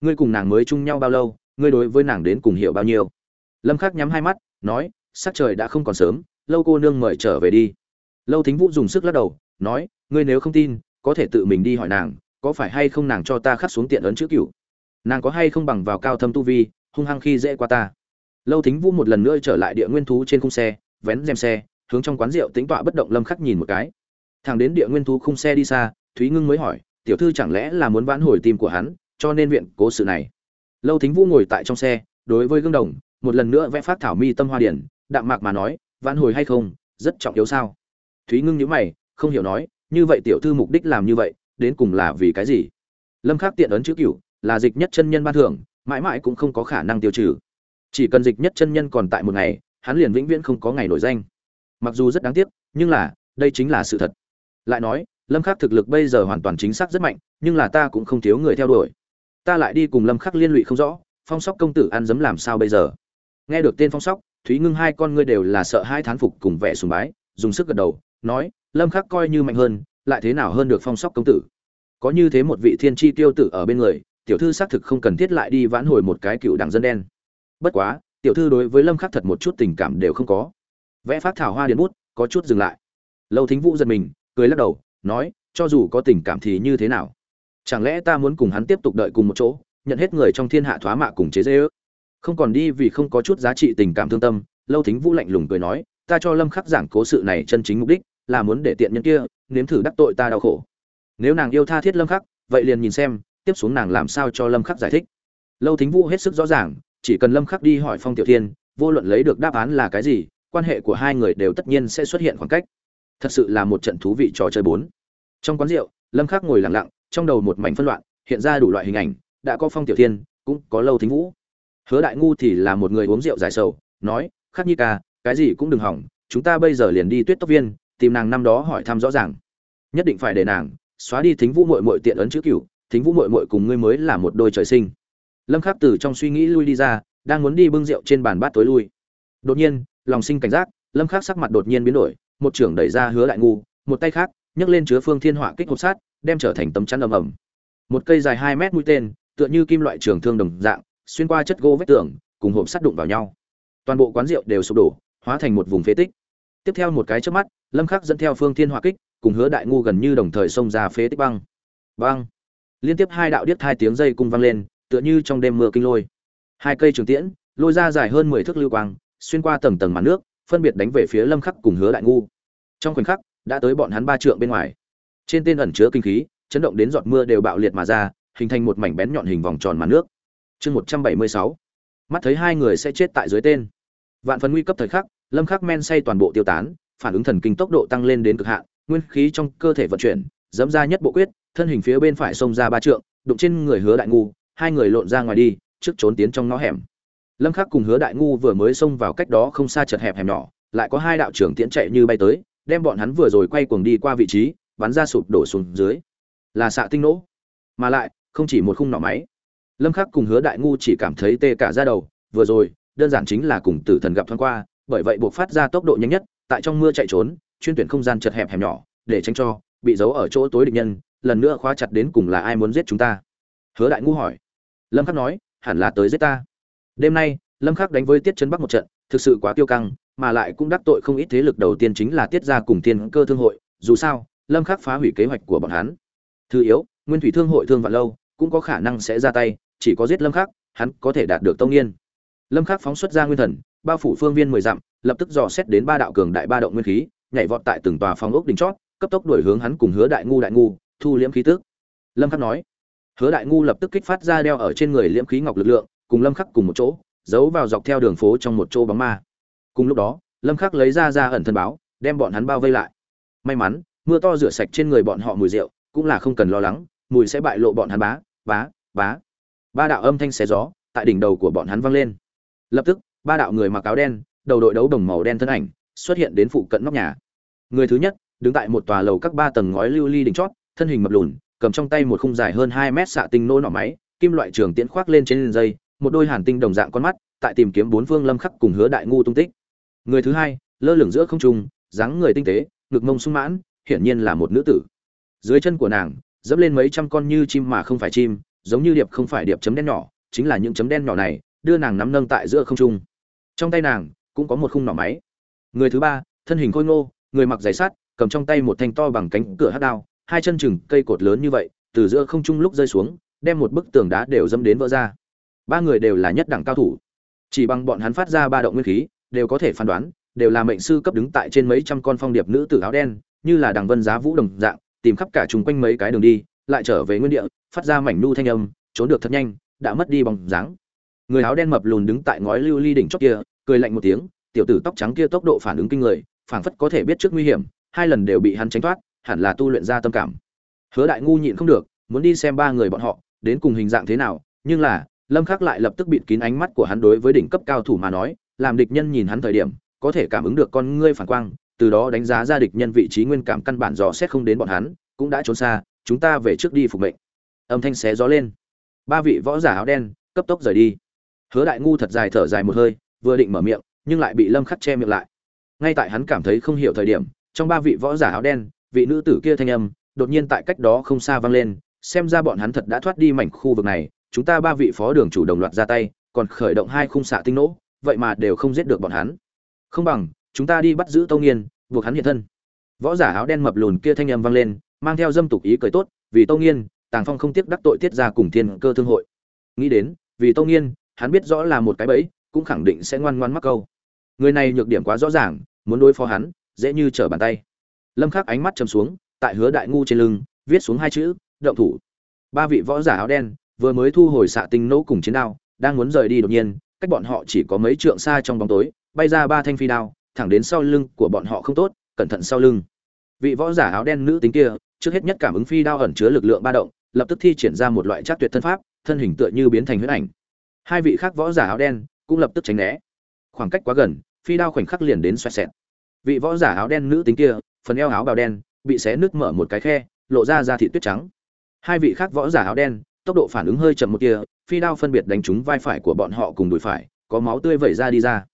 Ngươi cùng nàng mới chung nhau bao lâu, ngươi đối với nàng đến cùng hiểu bao nhiêu? Lâm khắc nhắm hai mắt, nói, sắc trời đã không còn sớm, lâu cô nương mời trở về đi. Lâu thính vũ dùng sức lắc đầu, nói, ngươi nếu không tin, có thể tự mình đi hỏi nàng, có phải hay không nàng cho ta khắc xuống tiện ấn chữ cửu? Nàng có hay không bằng vào cao thâm tu vi, hung hăng khi dễ qua ta? Lâu thính vũ một lần nữa trở lại địa nguyên thú trên khung xe, vén rèm xe, hướng trong quán rượu tính tọa bất động lâm khắc nhìn một cái. Thằng đến địa nguyên thú khung xe đi xa, thúy ngưng mới hỏi, tiểu thư chẳng lẽ là muốn vãn hồi tim của hắn, cho nên viện cố sự này? Lâu thính vũ ngồi tại trong xe, đối với gương đồng, một lần nữa vẽ phát thảo mi tâm hoa điển, đạm mạc mà nói, vãn hồi hay không, rất trọng yếu sao? Thúy ngưng nhíu mày, không hiểu nói, như vậy tiểu thư mục đích làm như vậy, đến cùng là vì cái gì? Lâm khắc tiện ấn chữ cửu, là dịch nhất chân nhân ban thưởng, mãi mãi cũng không có khả năng tiêu trừ chỉ cần dịch nhất chân nhân còn tại một ngày, hắn liền vĩnh viễn không có ngày nổi danh. Mặc dù rất đáng tiếc, nhưng là, đây chính là sự thật. Lại nói, lâm khắc thực lực bây giờ hoàn toàn chính xác rất mạnh, nhưng là ta cũng không thiếu người theo đuổi. Ta lại đi cùng lâm khắc liên lụy không rõ, phong sóc công tử ăn dấm làm sao bây giờ? Nghe được tên phong sóc, thúy ngưng hai con ngươi đều là sợ hai thán phục cùng vẻ sùng bái, dùng sức gật đầu, nói, lâm khắc coi như mạnh hơn, lại thế nào hơn được phong sóc công tử? Có như thế một vị thiên chi tiêu tử ở bên người, tiểu thư xác thực không cần thiết lại đi vãn hồi một cái cựu đảng dân đen bất quá, tiểu thư đối với lâm khắc thật một chút tình cảm đều không có. Vẽ phát thảo hoa điện bút, có chút dừng lại. Lâu thính vũ giật mình, cười lắc đầu, nói, cho dù có tình cảm thì như thế nào? Chẳng lẽ ta muốn cùng hắn tiếp tục đợi cùng một chỗ, nhận hết người trong thiên hạ thoá mạ cùng chế dễ ước? Không còn đi vì không có chút giá trị tình cảm thương tâm, lâu thính vũ lạnh lùng cười nói, ta cho lâm khắc giảng cố sự này chân chính mục đích, là muốn để tiện nhân kia, nếm thử đắc tội ta đau khổ. Nếu nàng yêu tha thiết lâm khắc, vậy liền nhìn xem, tiếp xuống nàng làm sao cho lâm khắc giải thích. Lâu thính vũ hết sức rõ ràng chỉ cần lâm khắc đi hỏi phong tiểu thiên, vô luận lấy được đáp án là cái gì, quan hệ của hai người đều tất nhiên sẽ xuất hiện khoảng cách. Thật sự là một trận thú vị trò chơi bốn. Trong quán rượu, lâm khắc ngồi lặng lặng, trong đầu một mảnh phân loạn, hiện ra đủ loại hình ảnh, đã có phong tiểu thiên, cũng có lâu thính vũ. Hứa đại ngu thì là một người uống rượu giải sầu, nói, khắc nhi ca, cái gì cũng đừng hỏng, chúng ta bây giờ liền đi tuyết tốc viên, tìm nàng năm đó hỏi thăm rõ ràng. Nhất định phải để nàng, xóa đi thính vũ muội muội tiện ấn chữ cửu, thính vũ muội muội cùng ngươi mới là một đôi trời sinh lâm khắc từ trong suy nghĩ lui đi ra, đang muốn đi bưng rượu trên bàn bát tối lui. Đột nhiên, lòng sinh cảnh giác, lâm khắc sắc mặt đột nhiên biến đổi, một trưởng đẩy ra hứa đại ngu, một tay khác, nhấc lên chứa phương thiên hỏa kích hộp sát đem trở thành tấm chắn ầm ầm. Một cây dài 2 mét mũi tên, tựa như kim loại trường thương đồng dạng, xuyên qua chất gỗ vách tường, cùng hộp sắt đụng vào nhau. Toàn bộ quán rượu đều sụp đổ, hóa thành một vùng phế tích. Tiếp theo một cái chớp mắt, lâm khắc dẫn theo phương thiên hỏa kích, cùng hứa đại ngu gần như đồng thời xông ra phế tích băng. Băng. Liên tiếp hai đạo điếc hai tiếng dây cung vang lên tựa như trong đêm mưa kinh lôi. Hai cây trường tiễn, lôi ra dài hơn 10 thước lưu quang, xuyên qua tầng tầng màn nước, phân biệt đánh về phía lâm khắc cùng hứa đại ngu. Trong khoảnh khắc, đã tới bọn hắn ba trượng bên ngoài. Trên tên ẩn chứa kinh khí, chấn động đến giọt mưa đều bạo liệt mà ra, hình thành một mảnh bén nhọn hình vòng tròn màn nước. Chương 176 mắt thấy hai người sẽ chết tại dưới tên. Vạn phần nguy cấp thời khắc, lâm khắc men say toàn bộ tiêu tán, phản ứng thần kinh tốc độ tăng lên đến cực hạn, nguyên khí trong cơ thể vận chuyển, dẫm ra nhất bộ quyết, thân hình phía bên phải xông ra ba trượng, đụng trên người hứa đại ngu hai người lộn ra ngoài đi, trước trốn tiến trong ngõ hẻm. Lâm khắc cùng hứa đại ngu vừa mới xông vào cách đó không xa chật hẹp hẻm nhỏ, lại có hai đạo trưởng tiễn chạy như bay tới, đem bọn hắn vừa rồi quay cuồng đi qua vị trí, bắn ra sụp đổ xuống dưới. Là xạ tinh nổ mà lại, không chỉ một khung nỏ máy. Lâm khắc cùng hứa đại ngu chỉ cảm thấy tê cả da đầu, vừa rồi, đơn giản chính là cùng tử thần gặp thoáng qua, bởi vậy buộc phát ra tốc độ nhanh nhất, tại trong mưa chạy trốn, chuyên tuyển không gian chật hẹp hẻm nhỏ, để tránh cho, bị giấu ở chỗ tối địch nhân, lần nữa khóa chặt đến cùng là ai muốn giết chúng ta hứa đại ngu hỏi. Lâm khắc nói, hẳn là tới giết ta. Đêm nay, lâm khắc đánh với tiết chấn bắc một trận, thực sự quá tiêu căng, mà lại cũng đắc tội không ít thế lực đầu tiên chính là tiết gia cùng tiên cơ thương hội, dù sao, lâm khắc phá hủy kế hoạch của bọn hắn. Thứ yếu, nguyên thủy thương hội thương vạn lâu, cũng có khả năng sẽ ra tay, chỉ có giết lâm khắc, hắn có thể đạt được tông nghiên. Lâm khắc phóng xuất ra nguyên thần, bao phủ phương viên mười dặm, lập tức dò xét đến ba đạo cường đại ba động nguyên khí, nhảy vọt tại từng tòa phòng ốc đỉnh chót, cấp tốc đuổi hướng hắn cùng hứa đại ngu đại ngu thu liễm khí tức. Lâm khắc nói hứa đại ngu lập tức kích phát ra đeo ở trên người liễm khí ngọc lực lượng, cùng lâm khắc cùng một chỗ, giấu vào dọc theo đường phố trong một chỗ bóng ma. Cùng lúc đó, lâm khắc lấy ra ra ẩn thân báo, đem bọn hắn bao vây lại. May mắn, mưa to rửa sạch trên người bọn họ mùi rượu, cũng là không cần lo lắng, mùi sẽ bại lộ bọn hắn bá bá bá. Ba đạo âm thanh xé gió, tại đỉnh đầu của bọn hắn vang lên. Lập tức, ba đạo người mặc áo đen, đầu đội đấu đồng màu đen thân ảnh, xuất hiện đến phụ cận nóc nhà. Người thứ nhất, đứng tại một tòa lầu các ba tầng ngói lưu ly đỉnh chót, thân hình mập lùn cầm trong tay một khung dài hơn hai mét xạ tinh nô nỏ máy, kim loại trường tiễn khoác lên trên dây, một đôi hàn tinh đồng dạng con mắt, tại tìm kiếm bốn phương lâm khắc cùng hứa đại ngu tung tích. Người thứ hai, lơ lửng giữa không trung, dáng người tinh tế, ngực mông sung mãn, hiển nhiên là một nữ tử. Dưới chân của nàng, dẫm lên mấy trăm con như chim mà không phải chim, giống như điệp không phải điệp chấm đen nhỏ, chính là những chấm đen nhỏ này, đưa nàng nắm nâng tại giữa không trung. Trong tay nàng, cũng có một khung nỏ máy. Người thứ ba, thân hình khôi ngô, người mặc giày sắt, cầm trong tay một thanh to bằng cánh cửa hắc đao hai chân chừng cây cột lớn như vậy, từ giữa không trung lúc rơi xuống, đem một bức tường đá đều dâm đến vỡ ra. Ba người đều là nhất đẳng cao thủ. Chỉ bằng bọn hắn phát ra ba động nguyên khí, đều có thể phán đoán, đều là mệnh sư cấp đứng tại trên mấy trăm con phong điệp nữ tử áo đen, như là đằng vân giá vũ đồng dạng, tìm khắp cả chung quanh mấy cái đường đi, lại trở về nguyên địa, phát ra mảnh nu thanh âm, trốn được thật nhanh, đã mất đi bóng dáng. Người áo đen mập lùn đứng tại ngói lưu ly đỉnh chót kia, cười lạnh một tiếng, tiểu tử tóc trắng kia tốc độ phản ứng kinh người, phảng phất có thể biết trước nguy hiểm, hai lần đều bị hắn tránh thoát hẳn là tu luyện ra tâm cảm. Hứa đại ngu nhịn không được, muốn đi xem ba người bọn họ, đến cùng hình dạng thế nào, nhưng là, lâm khắc lại lập tức bịt kín ánh mắt của hắn đối với đỉnh cấp cao thủ mà nói, làm địch nhân nhìn hắn thời điểm, có thể cảm ứng được con ngươi phản quang, từ đó đánh giá ra địch nhân vị trí nguyên cảm căn bản dò xét không đến bọn hắn, cũng đã trốn xa, chúng ta về trước đi phục mệnh. Âm thanh xé gió lên. Ba vị võ giả áo đen, cấp tốc rời đi. Hứa đại ngu thật dài thở dài một hơi, vừa định mở miệng, nhưng lại bị lâm khắc che miệng lại. Ngay tại hắn cảm thấy không hiểu thời điểm, trong ba vị võ giả áo đen vị nữ tử kia thanh âm đột nhiên tại cách đó không xa vang lên, xem ra bọn hắn thật đã thoát đi mảnh khu vực này, chúng ta ba vị phó đường chủ đồng loạt ra tay, còn khởi động hai khung xạ tinh nỗ, vậy mà đều không giết được bọn hắn. Không bằng, chúng ta đi bắt giữ tâu nghiên, buộc hắn hiện thân. Võ giả áo đen mập lùn kia thanh âm vang lên, mang theo dâm tục ý cười tốt, vì tâu nghiên, tàng phong không tiếc đắc tội tiết ra cùng thiên cơ thương hội. Nghĩ đến, vì tâu nghiên, hắn biết rõ là một cái bẫy, cũng khẳng định sẽ ngoan ngoan mắc câu. Người này nhược điểm quá rõ ràng, muốn đối phó hắn, dễ như trở bàn tay lâm khắc ánh mắt chầm xuống, tại hứa đại ngu trên lưng, viết xuống hai chữ, động thủ. Ba vị võ giả áo đen, vừa mới thu hồi xạ tinh nỗ cùng chiến đao, đang muốn rời đi đột nhiên, cách bọn họ chỉ có mấy trượng xa trong bóng tối, bay ra ba thanh phi đao, thẳng đến sau lưng của bọn họ không tốt, cẩn thận sau lưng. Vị võ giả áo đen nữ tính kia, trước hết nhất cảm ứng phi đao ẩn chứa lực lượng ba động, lập tức thi triển ra một loại chắc tuyệt thân pháp, thân hình tựa như biến thành huyết ảnh. Hai vị khác võ giả áo đen cũng lập tức tránh né. Khoảng cách quá gần, phi đao khoảnh khắc liền đến xoẹt xẹt. Vị võ giả áo đen nữ tính kia phần eo áo bào đen, bị xé nứt mở một cái khe, lộ ra da thịt tuyết trắng. Hai vị khác võ giả áo đen, tốc độ phản ứng hơi chậm một kia phi đao phân biệt đánh trúng vai phải của bọn họ cùng đùi phải, có máu tươi vẩy ra đi ra.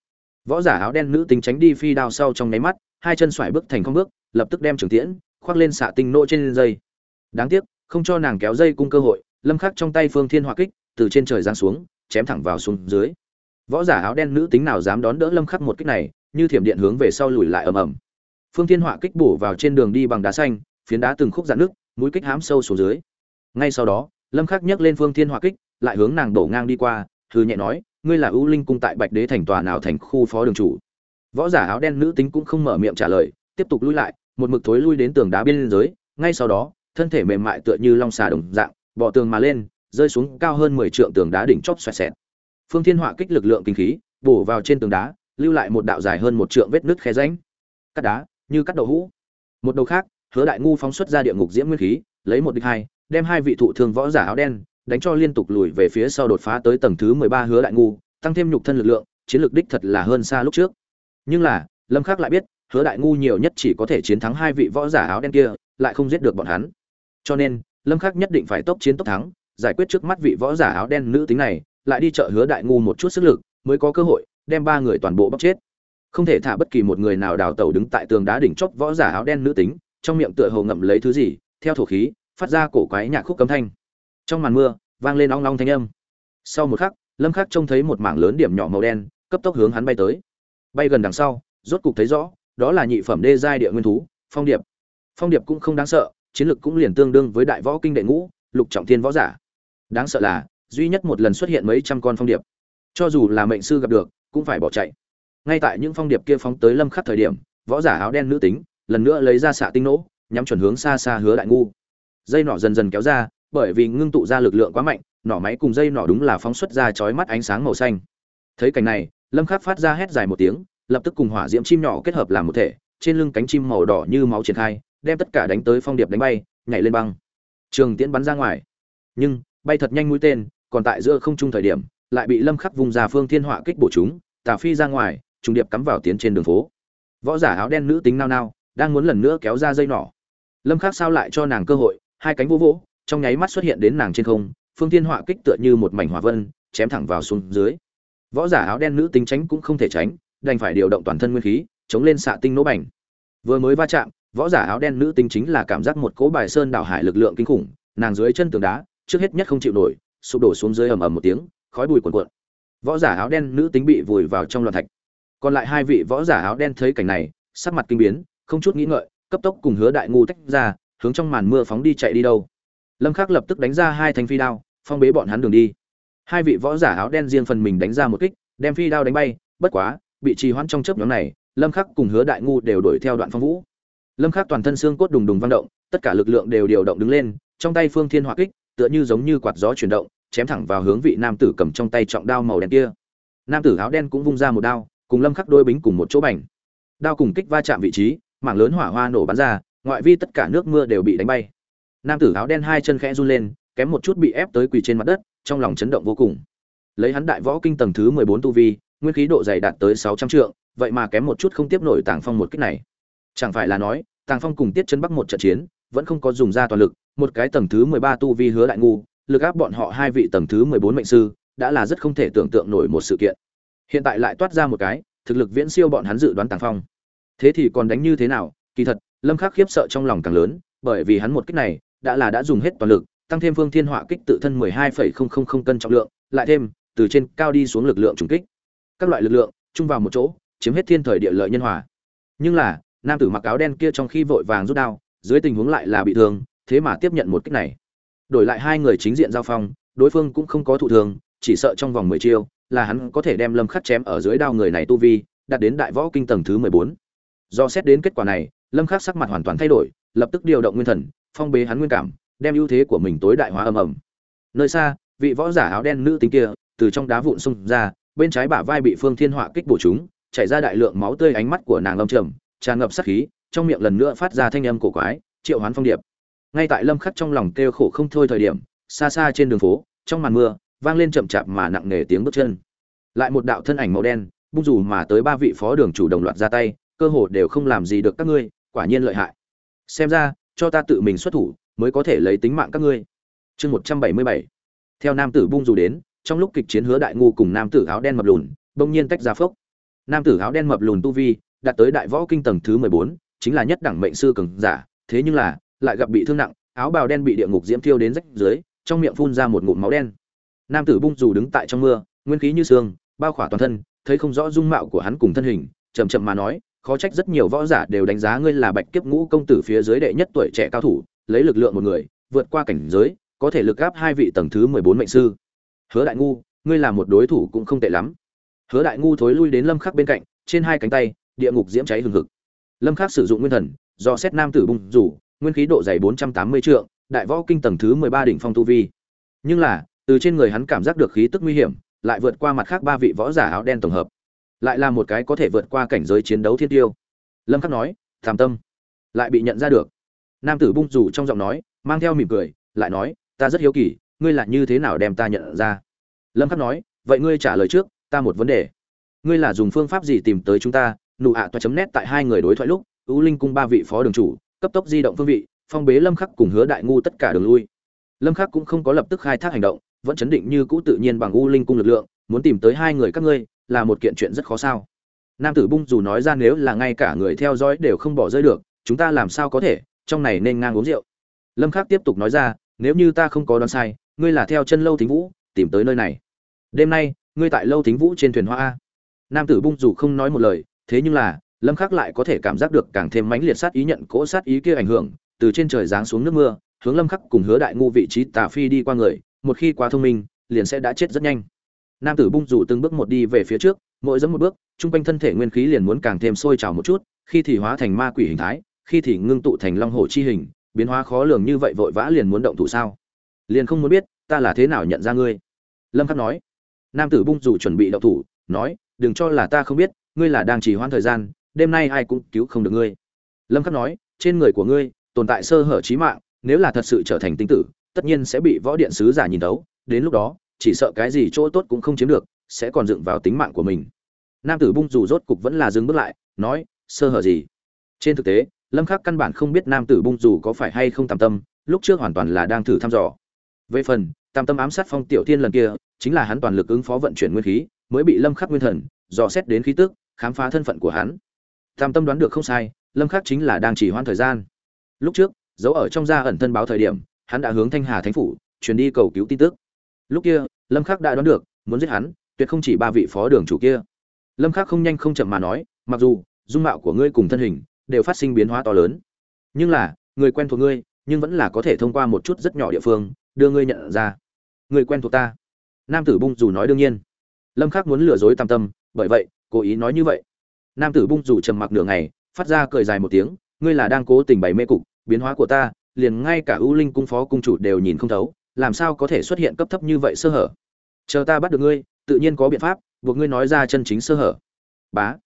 Võ giả áo đen nữ tính tránh đi phi đao sau trong nháy mắt, hai chân xoải bước thành không bước, lập tức đem trường tiễn, khoác lên xạ tinh nỗ trên dây. Đáng tiếc, không cho nàng kéo dây cung cơ hội, lâm khắc trong tay phương thiên hỏa kích, từ trên trời giáng xuống, chém thẳng vào xuống dưới. Võ giả áo đen nữ tính nào dám đón đỡ lâm khắc một kích này, như thiểm điện hướng về sau lùi lại ầm ầm phương thiên họa kích bổ vào trên đường đi bằng đá xanh, phiến đá từng khúc dạn nước mũi kích hám sâu xuống dưới. Ngay sau đó, lâm khắc nhấc lên phương thiên họa kích, lại hướng nàng đổ ngang đi qua thư nhẹ nói, ngươi là ưu linh cung tại bạch đế thành tòa nào thành khu phó đường chủ? Võ giả áo đen nữ tính cũng không mở miệng trả lời, tiếp tục lui lại, một mực thối lui đến tường đá biên giới, ngay sau đó, thân thể mềm mại tựa như long xà đồng dạng bỏ tường mà lên, rơi xuống cao hơn 10 trượng tường đá đỉnh chóp xoẹt xẹt. Phương thiên họa kích lực lượng kinh khí, bổ vào trên tường đá, lưu lại một đạo dài hơn một trượng vết nứt khe rãnh. Cắt đá như cắt đậu hũ. Một đầu khác, hứa đại ngu phóng xuất ra địa ngục diễm nguyên khí, lấy một địch hai, đem hai vị thụ thương võ giả áo đen đánh cho liên tục lùi về phía sau đột phá tới tầng thứ mười ba hứa đại ngu, tăng thêm nhục thân lực lượng, chiến lược đích thật là hơn xa lúc trước. Nhưng là, lâm khắc lại biết, hứa đại ngu nhiều nhất chỉ có thể chiến thắng hai vị võ giả áo đen kia, lại không giết được bọn hắn. Cho nên, lâm khắc nhất định phải tốc chiến tốc thắng, giải quyết trước mắt vị võ giả áo đen nữ tính này, lại đi chợ hứa đại ngu một chút sức lực, mới có cơ hội đem ba người toàn bộ bóc chết không thể thả bất kỳ một người nào đào tẩu đứng tại tường đá đỉnh chóp võ giả áo đen nữ tính, trong miệng tựa hồ ngậm lấy thứ gì, theo thổ khí, phát ra cổ quái nhạc khúc cấm thanh. Trong màn mưa, vang lên ong long thanh âm. Sau một khắc, lâm khắc trông thấy một mảng lớn điểm nhỏ màu đen, cấp tốc hướng hắn bay tới. Bay gần đằng sau, rốt cục thấy rõ, đó là nhị phẩm đê giai địa nguyên thú, phong điệp. Phong điệp cũng không đáng sợ, chiến lực cũng liền tương đương với đại võ kinh đệ ngũ, lục trọng thiên võ giả. Đáng sợ là, duy nhất một lần xuất hiện mấy trăm con phong điệp. Cho dù là mệnh sư gặp được, cũng phải bỏ chạy ngay tại những phong điệp kia phóng tới lâm khắc thời điểm, võ giả áo đen nữ tính, lần nữa lấy ra xạ tinh nỗ nhắm chuẩn hướng xa xa hứa đại ngu. Dây nỏ dần dần kéo ra, bởi vì ngưng tụ ra lực lượng quá mạnh, nỏ máy cùng dây nỏ đúng là phóng xuất ra chói mắt ánh sáng màu xanh. Thấy cảnh này, lâm khắc phát ra hét dài một tiếng, lập tức cùng hỏa diễm chim nhỏ kết hợp làm một thể, trên lưng cánh chim màu đỏ như máu triển khai, đem tất cả đánh tới phong điệp đánh bay, nhảy lên băng. Trường tiễn bắn ra ngoài. Nhưng, bay thật nhanh mũi tên, còn tại giữa không trung thời điểm, lại bị lâm khắc vùng ra phương thiên hỏa kích bổ chúng, tà phi ra ngoài trùng điệp cắm vào tiến trên đường phố. Võ giả áo đen nữ tính nao nao, đang muốn lần nữa kéo ra dây nỏ. Lâm khắc sao lại cho nàng cơ hội, hai cánh vô vỗ, trong nháy mắt xuất hiện đến nàng trên không, phương thiên họa kích tựa như một mảnh hỏa vân, chém thẳng vào xuống dưới. Võ giả áo đen nữ tính tránh cũng không thể tránh, đành phải điều động toàn thân nguyên khí, chống lên xạ tinh nổ bành. Vừa mới va chạm, võ giả áo đen nữ tính chính là cảm giác một cỗ bài sơn đảo hải lực lượng kinh khủng, nàng dưới chân tường đá, trước hết nhất không chịu nổi, sụp đổ xuống dưới ầm ầm một tiếng, khói bụi cuồn cuộn. Võ giả áo đen nữ tính bị vùi vào trong loạn thạch còn lại hai vị võ giả áo đen thấy cảnh này, sắc mặt kinh biến, không chút nghĩ ngợi, cấp tốc cùng hứa đại ngu tách ra, hướng trong màn mưa phóng đi chạy đi đâu. Lâm khắc lập tức đánh ra hai thanh phi đao, phong bế bọn hắn đường đi. Hai vị võ giả áo đen riêng phần mình đánh ra một kích, đem phi đao đánh bay, bất quá, bị trì hoãn trong chớp nhóm này, lâm khắc cùng hứa đại ngu đều đuổi theo đoạn phong vũ. Lâm khắc toàn thân xương cốt đùng đùng vang động, tất cả lực lượng đều điều động đứng lên, trong tay phương thiên hỏa kích, tựa như giống như quạt gió chuyển động, chém thẳng vào hướng vị nam tử cầm trong tay trọng đao màu đen kia. Nam tử áo đen cũng vung ra một đao cùng lâm khắc đôi bính cùng một chỗ bành. Đao cùng kích va chạm vị trí, mảng lớn hỏa hoa nổ bắn ra, ngoại vi tất cả nước mưa đều bị đánh bay. Nam tử áo đen hai chân khẽ run lên, kém một chút bị ép tới quỳ trên mặt đất, trong lòng chấn động vô cùng. Lấy hắn đại võ kinh tầng thứ mười bốn tu vi, nguyên khí độ dày đạt tới sáu trăm trượng, vậy mà kém một chút không tiếp nổi tàng phong một kích này. Chẳng phải là nói, tàng phong cùng tiết chân bắc một trận chiến, vẫn không có dùng ra toàn lực, một cái tầng thứ mười ba tu vi hứa đại ngu, lực áp bọn họ hai vị tầng thứ mười bốn mệnh sư, đã là rất không thể tưởng tượng nổi một sự kiện hiện tại lại toát ra một cái thực lực viễn siêu bọn hắn dự đoán tàng phong. Thế thì còn đánh như thế nào? Kỳ thật lâm khắc khiếp sợ trong lòng càng lớn bởi vì hắn một kích này đã là đã dùng hết toàn lực tăng thêm phương thiên họa kích tự thân 12,000 cân trọng lượng lại thêm từ trên cao đi xuống lực lượng trùng kích. Các loại lực lượng chung vào một chỗ chiếm hết thiên thời địa lợi nhân hòa. Nhưng là nam tử mặc áo đen kia trong khi vội vàng rút đao dưới tình huống lại là bị thương thế mà tiếp nhận một kích này. Đổi lại hai người chính diện giao phong đối phương cũng không có thụ thương chỉ sợ trong vòng mười chiêu là hắn có thể đem lâm khắc chém ở dưới đao người này tu vi, đạt đến đại võ kinh tầng thứ mười bốn. Do xét đến kết quả này, lâm khắc sắc mặt hoàn toàn thay đổi, lập tức điều động nguyên thần, phong bế hắn nguyên cảm, đem ưu thế của mình tối đại hóa âm ầm. Nơi xa, vị võ giả áo đen nữ tính kia, từ trong đá vụn xung ra, bên trái bả vai bị phương thiên họa kích bổ trúng chảy ra đại lượng máu tươi ánh mắt của nàng lâm trầm, tràn ngập sát khí, trong miệng lần nữa phát ra thanh âm cổ quái, triệu hoán phong điệp. Ngay tại lâm khắc trong lòng kêu khổ không thôi thời điểm, xa xa trên đường phố, trong màn mưa vang lên chậm chạp mà nặng nề tiếng bước chân. Lại một đạo thân ảnh màu đen, bung dù mà tới ba vị phó đường chủ đồng loạt ra tay, cơ hồ đều không làm gì được các ngươi, quả nhiên lợi hại. Xem ra, cho ta tự mình xuất thủ, mới có thể lấy tính mạng các ngươi. Chương một trăm bảy mươi bảy. Theo nam tử bung dù đến, trong lúc kịch chiến hứa đại ngu cùng nam tử áo đen mập lùn, bỗng nhiên tách ra phốc. Nam tử áo đen mập lùn tu vi, đạt tới đại võ kinh tầng thứ mười bốn, chính là nhất đẳng mệnh sư cường giả, thế nhưng là, lại gặp bị thương nặng, áo bào đen bị địa ngục diễm thiêu đến rách dưới, trong miệng phun ra một ngụm máu đen nam tử bung dù đứng tại trong mưa, nguyên khí như sương bao khỏa toàn thân, thấy không rõ dung mạo của hắn cùng thân hình, chậm chậm mà nói, khó trách rất nhiều võ giả đều đánh giá ngươi là bạch kiếp ngũ công tử phía dưới đệ nhất tuổi trẻ cao thủ, lấy lực lượng một người, vượt qua cảnh giới, có thể lực gáp hai vị tầng thứ mười bốn mệnh sư. Hứa đại ngu, ngươi là một đối thủ cũng không tệ lắm. Hứa đại ngu thối lui đến lâm khắc bên cạnh, trên hai cánh tay, địa ngục diễm cháy hừng hực. Lâm khắc sử dụng nguyên thần, do xét nam tử bung rủ nguyên khí độ dày 480 trượng, đại võ kinh tầng thứ 13 đỉnh phong tu vi. Nhưng là từ trên người hắn cảm giác được khí tức nguy hiểm, lại vượt qua mặt khác ba vị võ giả áo đen tổng hợp. Lại là một cái có thể vượt qua cảnh giới chiến đấu thiên tiêu. Lâm khắc nói, thảm tâm. Lại bị nhận ra được. Nam tử bung rủ trong giọng nói, mang theo mỉm cười, lại nói, ta rất hiếu kỳ, ngươi là như thế nào đem ta nhận ra? Lâm khắc nói, vậy ngươi trả lời trước, ta một vấn đề. Ngươi là dùng phương pháp gì tìm tới chúng ta? Nụ ạ toa chấm nét tại hai người đối thoại lúc ưu linh cung ba vị phó đường chủ, cấp tốc di động phương vị, phong bế lâm khắc cùng hứa đại ngu tất cả đường lui. Lâm khắc cũng không có lập tức khai thác hành động vẫn chấn định như cũ tự nhiên bằng u linh cung lực lượng, muốn tìm tới hai người các ngươi, là một kiện chuyện rất khó sao. Nam tử bung dù nói ra nếu là ngay cả người theo dõi đều không bỏ rơi được, chúng ta làm sao có thể, trong này nên ngang uống rượu. Lâm khắc tiếp tục nói ra, nếu như ta không có đoán sai, ngươi là theo chân lâu thính vũ, tìm tới nơi này. Đêm nay, ngươi tại lâu thính vũ trên thuyền hoa a. Nam tử bung dù không nói một lời, thế nhưng là, lâm khắc lại có thể cảm giác được càng thêm mãnh liệt sát ý nhận, cỗ sát ý kia ảnh hưởng, từ trên trời giáng xuống nước mưa, hướng lâm khắc cùng hứa đại ngu vị trí tà phi đi qua người một khi quá thông minh, liền sẽ đã chết rất nhanh. Nam tử bung rủ từng bước một đi về phía trước, mỗi dẫm một bước trung quanh thân thể nguyên khí liền muốn càng thêm sôi trào một chút, khi thì hóa thành ma quỷ hình thái, khi thì ngưng tụ thành long hổ chi hình, biến hóa khó lường như vậy vội vã liền muốn động thủ sao? Liền không muốn biết, ta là thế nào nhận ra ngươi? Lâm khắc nói. Nam tử bung rủ chuẩn bị động thủ, nói, đừng cho là ta không biết, ngươi là đang trì hoãn thời gian, đêm nay ai cũng cứu không được ngươi. Lâm khắc nói, trên người của ngươi, tồn tại sơ hở trí mạng, nếu là thật sự trở thành tinh tử tất nhiên sẽ bị võ điện sứ giả nhìn thấu, đến lúc đó, chỉ sợ cái gì chỗ tốt cũng không chiếm được, sẽ còn dựng vào tính mạng của mình. Nam tử bung dù rốt cục vẫn là dừng bước lại, nói, sơ hở gì? Trên thực tế, lâm khắc căn bản không biết nam tử bung dù có phải hay không tam tâm, lúc trước hoàn toàn là đang thử thăm dò. Về phần tam tâm ám sát phong tiểu thiên lần kia, chính là hắn toàn lực ứng phó vận chuyển nguyên khí, mới bị lâm khắc nguyên thần, dò xét đến khí tức, khám phá thân phận của hắn. Tam tâm đoán được không sai, lâm khắc chính là đang chỉ hoãn thời gian. Lúc trước giấu ở trong gia ẩn thân báo thời điểm hắn đã hướng thanh hà thánh phủ, truyền đi cầu cứu tin tức. Lúc kia, lâm khắc đã đoán được, muốn giết hắn, tuyệt không chỉ ba vị phó đường chủ kia. Lâm khắc không nhanh không chậm mà nói, mặc dù, dung mạo của ngươi cùng thân hình đều phát sinh biến hóa to lớn, nhưng là, người quen thuộc ngươi, nhưng vẫn là có thể thông qua một chút rất nhỏ địa phương đưa ngươi nhận ra. Người quen thuộc ta. Nam tử bung dù nói đương nhiên. Lâm khắc muốn lừa dối tam tâm, bởi vậy, cố ý nói như vậy. Nam tử bung dù trầm mặc nửa ngày, phát ra cười dài một tiếng, ngươi là đang cố tình bày mê cục, biến hóa của ta liền ngay cả ưu linh cung phó cung chủ đều nhìn không thấu, làm sao có thể xuất hiện cấp thấp như vậy sơ hở? Chờ ta bắt được ngươi, tự nhiên có biện pháp, buộc ngươi nói ra chân chính sơ hở. Bá.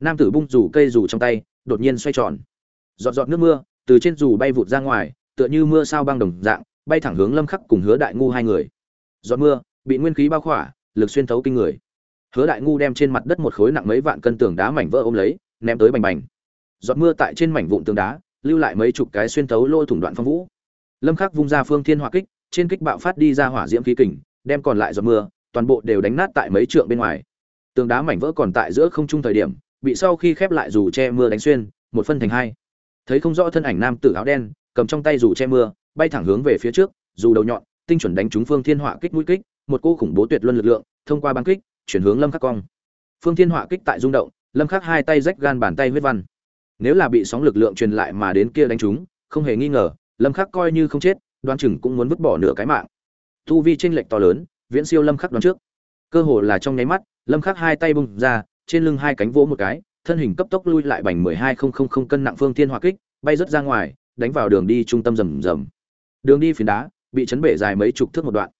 Nam tử bung rủ cây rủ trong tay, đột nhiên xoay tròn. Giọt giọt nước mưa, từ trên rủ bay vụt ra ngoài, tựa như mưa sao băng đồng dạng, bay thẳng hướng lâm khắc cùng hứa đại ngu hai người. Giọt mưa, bị nguyên khí bao khỏa, lực xuyên thấu kinh người. Hứa đại ngu đem trên mặt đất một khối nặng mấy vạn cân tường đá mảnh vỡ ôm lấy, ném tới bành bành. Giọt mưa tại trên mảnh vụn tường đá lưu lại mấy chục cái xuyên thấu lôi thủng đoạn phong vũ. Lâm khắc vung ra phương thiên hỏa kích, trên kích bạo phát đi ra hỏa diễm khí kình, đem còn lại giọt mưa, toàn bộ đều đánh nát tại mấy trượng bên ngoài. Tường đá mảnh vỡ còn tại giữa không trung thời điểm, bị sau khi khép lại dù che mưa đánh xuyên, một phân thành hai. Thấy không rõ thân ảnh nam tử áo đen, cầm trong tay dù che mưa, bay thẳng hướng về phía trước, dù đầu nhọn, tinh chuẩn đánh trúng phương thiên hỏa kích mũi kích, một cô khủng bố tuyệt luân lực lượng, thông qua băng kích, chuyển hướng lâm khắc cong. Phương thiên hỏa kích tại rung động, lâm khắc hai tay rách gan bàn tay huyết văn nếu là bị sóng lực lượng truyền lại mà đến kia đánh trúng không hề nghi ngờ, lâm khắc coi như không chết đoan chừng cũng muốn vứt bỏ nửa cái mạng. Tu vi chênh lệch to lớn, viễn siêu lâm khắc đoán trước. Cơ hồ là trong nháy mắt, lâm khắc hai tay bung ra, trên lưng hai cánh vỗ một cái, thân hình cấp tốc lui lại bành mười hai không không không cân nặng phương thiên hỏa kích, bay rất ra ngoài, đánh vào đường đi trung tâm rầm rầm. Đường đi phiến đá, bị chấn bể dài mấy chục thước một đoạn.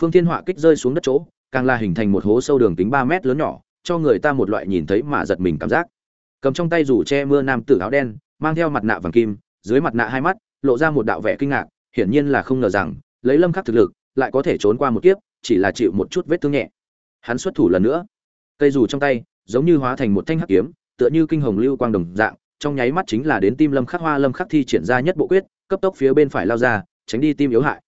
Phương thiên hỏa kích rơi xuống đất chỗ, càng là hình thành một hố sâu đường kính ba mét lớn nhỏ, cho người ta một loại nhìn thấy mà giật mình cảm giác cầm trong tay rủ che mưa nam tử áo đen, mang theo mặt nạ vàng kim, dưới mặt nạ hai mắt, lộ ra một đạo vẻ kinh ngạc, hiển nhiên là không ngờ rằng, lấy lâm khắc thực lực, lại có thể trốn qua một kiếp, chỉ là chịu một chút vết thương nhẹ. Hắn xuất thủ lần nữa. Cây dù trong tay, giống như hóa thành một thanh hắc kiếm, tựa như kinh hồng lưu quang đồng dạng, trong nháy mắt chính là đến tim lâm khắc hoa lâm khắc thi triển ra nhất bộ quyết, cấp tốc phía bên phải lao ra, tránh đi tim yếu hại.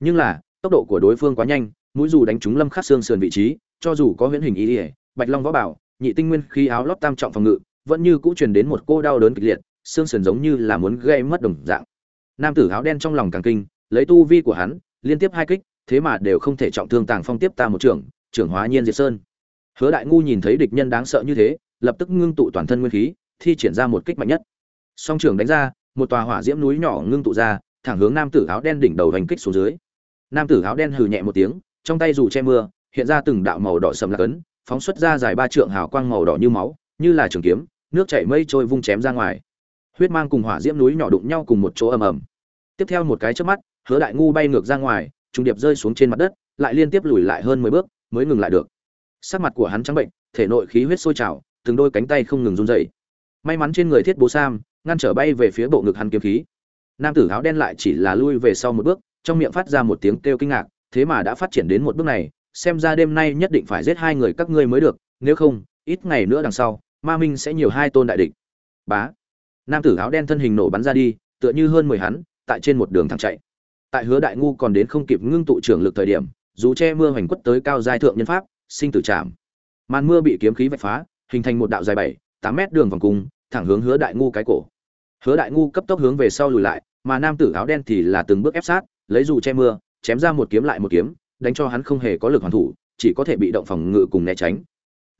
Nhưng là, tốc độ của đối phương quá nhanh, mũi dù đánh trúng lâm khắc xương sườn vị trí, cho dù có huyễn hình ý ỉa bạch long võ bảo, nhị tinh nguyên khí áo lót tam trọng phòng ngự vẫn như cũ truyền đến một cô đau đớn kịch liệt, xương sườn giống như là muốn gây mất đồng dạng. Nam tử áo đen trong lòng càng kinh, lấy tu vi của hắn, liên tiếp hai kích, thế mà đều không thể trọng thương tàng phong tiếp ta một trưởng trưởng hóa nhiên diệt sơn. Hứa đại ngu nhìn thấy địch nhân đáng sợ như thế, lập tức ngưng tụ toàn thân nguyên khí, thi triển ra một kích mạnh nhất. Song trưởng đánh ra, một tòa hỏa diễm núi nhỏ ngưng tụ ra, thẳng hướng nam tử áo đen đỉnh đầu hành kích xuống dưới. Nam tử áo đen hừ nhẹ một tiếng, trong tay dù che mưa, hiện ra từng đạo màu đỏ sầm lạc ấn phóng xuất ra dài ba trượng hào quang màu đỏ như máu như là trường kiếm, nước chảy mây trôi vung chém ra ngoài. Huyết mang cùng hỏa diễm núi nhỏ đụng nhau cùng một chỗ ầm ầm. Tiếp theo một cái chớp mắt, hứa đại ngu bay ngược ra ngoài, trùng điệp rơi xuống trên mặt đất, lại liên tiếp lùi lại hơn mười bước, mới ngừng lại được. Sắc mặt của hắn trắng bệnh, thể nội khí huyết sôi trào, từng đôi cánh tay không ngừng run rẩy. May mắn trên người thiết bố sam, ngăn trở bay về phía bộ ngực hắn kiếm khí. Nam tử áo đen lại chỉ là lui về sau một bước, trong miệng phát ra một tiếng kêu kinh ngạc, thế mà đã phát triển đến một bước này, xem ra đêm nay nhất định phải giết hai người các ngươi mới được, nếu không, ít ngày nữa đằng sau ma minh sẽ nhiều hai tôn đại địch. Bá. Nam tử áo đen thân hình nổ bắn ra đi, tựa như hơn mười hắn, tại trên một đường thẳng chạy. Tại hứa đại ngu còn đến không kịp ngưng tụ trưởng lực thời điểm, dù che mưa hoành quất tới cao giai thượng nhân pháp, sinh tử trảm. Màn mưa bị kiếm khí vạch phá, hình thành một đạo dài bảy, tám mét đường vòng cung, thẳng hướng hứa đại ngu cái cổ. Hứa đại ngu cấp tốc hướng về sau lùi lại, mà nam tử áo đen thì là từng bước ép sát, lấy dù che mưa, chém ra một kiếm lại một kiếm, đánh cho hắn không hề có lực hoàn thủ, chỉ có thể bị động phòng ngự cùng né tránh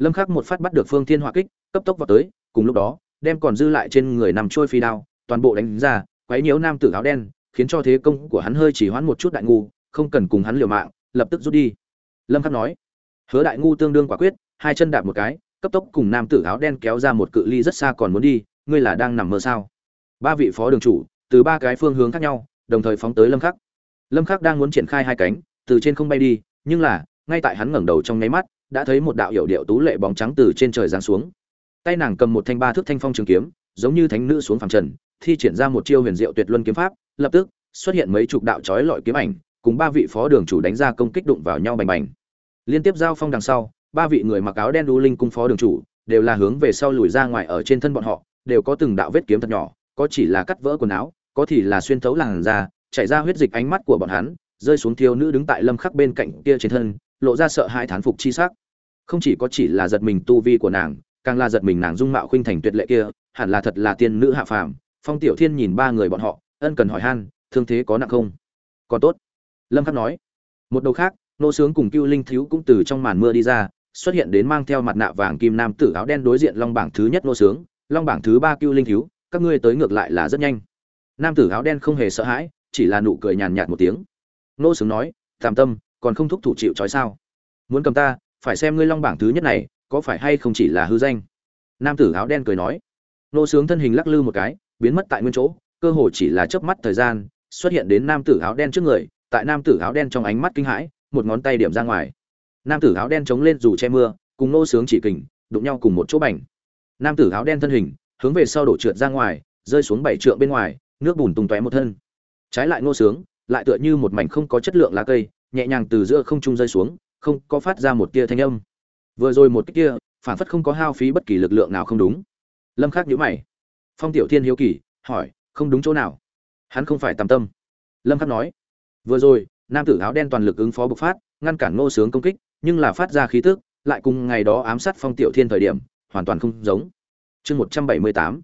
lâm khắc một phát bắt được phương thiên hỏa kích, cấp tốc vào tới, cùng lúc đó, đem còn dư lại trên người nằm trôi phi đao, toàn bộ đánh ra, quấy nhiễu nam tử áo đen, khiến cho thế công của hắn hơi chỉ hoãn một chút đại ngu, không cần cùng hắn liều mạng, lập tức rút đi. Lâm khắc nói, hứa đại ngu tương đương quả quyết, hai chân đạp một cái, cấp tốc cùng nam tử áo đen kéo ra một cự ly rất xa còn muốn đi, ngươi là đang nằm mơ sao? Ba vị phó đường chủ, từ ba cái phương hướng khác nhau, đồng thời phóng tới lâm khắc. Lâm khắc đang muốn triển khai hai cánh, từ trên không bay đi, nhưng là, ngay tại hắn ngẩng đầu trong nháy mắt đã thấy một đạo hiệu điệu tú lệ bóng trắng từ trên trời giáng xuống. Tay nàng cầm một thanh ba thước thanh phong trường kiếm, giống như thánh nữ xuống phàm trần, thi triển ra một chiêu huyền diệu tuyệt luân kiếm pháp, lập tức xuất hiện mấy chục đạo chói lọi kiếm ảnh, cùng ba vị phó đường chủ đánh ra công kích đụng vào nhau bành bành. Liên tiếp giao phong đằng sau, ba vị người mặc áo đen đu linh cung phó đường chủ đều là hướng về sau lùi ra ngoài ở trên thân bọn họ, đều có từng đạo vết kiếm thật nhỏ, có chỉ là cắt vỡ quần áo, có thì là xuyên thấu làn da, chảy ra huyết dịch ánh mắt của bọn hắn, rơi xuống thiếu nữ đứng tại lâm khắc bên cạnh kia trên thân, lộ ra sợ hãi thán phục chi sắc không chỉ có chỉ là giật mình tu vi của nàng, càng là giật mình nàng dung mạo khuynh thành tuyệt lệ kia, hẳn là thật là tiên nữ hạ phàm. Phong tiểu thiên nhìn ba người bọn họ, ân cần hỏi han, thương thế có nặng không? Còn tốt. Lâm khắc nói. Một đầu khác, nô sướng cùng cưu linh thiếu cũng từ trong màn mưa đi ra, xuất hiện đến mang theo mặt nạ vàng kim nam tử áo đen đối diện long bảng thứ nhất nô sướng. Long bảng thứ ba cưu linh thiếu, các ngươi tới ngược lại là rất nhanh. Nam tử áo đen không hề sợ hãi, chỉ là nụ cười nhàn nhạt một tiếng. Nô sướng nói, tạm tâm, còn không thúc thủ chịu trói sao? Muốn cầm ta phải xem ngươi long bảng thứ nhất này, có phải hay không chỉ là hư danh? Nam tử áo đen cười nói. Nô sướng thân hình lắc lư một cái, biến mất tại nguyên chỗ, cơ hồ chỉ là chớp mắt thời gian, xuất hiện đến nam tử áo đen trước người, tại nam tử áo đen trong ánh mắt kinh hãi, một ngón tay điểm ra ngoài. Nam tử áo đen chống lên dù che mưa, cùng nô sướng chỉ kình, đụng nhau cùng một chỗ bành. Nam tử áo đen thân hình, hướng về sau đổ trượt ra ngoài, rơi xuống bảy trượng bên ngoài, nước bùn tung tóe một thân. Trái lại nô sướng, lại tựa như một mảnh không có chất lượng lá cây, nhẹ nhàng từ giữa không trung rơi xuống không có phát ra một tia thanh âm. Vừa rồi một cái kia, phản phất không có hao phí bất kỳ lực lượng nào không đúng. Lâm khắc nhíu mày. Phong tiểu thiên hiếu kỳ, hỏi, không đúng chỗ nào? Hắn không phải tầm tâm. Lâm khắc nói, vừa rồi, nam tử áo đen toàn lực ứng phó bộc phát, ngăn cản ngô sướng công kích, nhưng là phát ra khí tức, lại cùng ngày đó ám sát phong tiểu thiên thời điểm, hoàn toàn không giống. Chương 178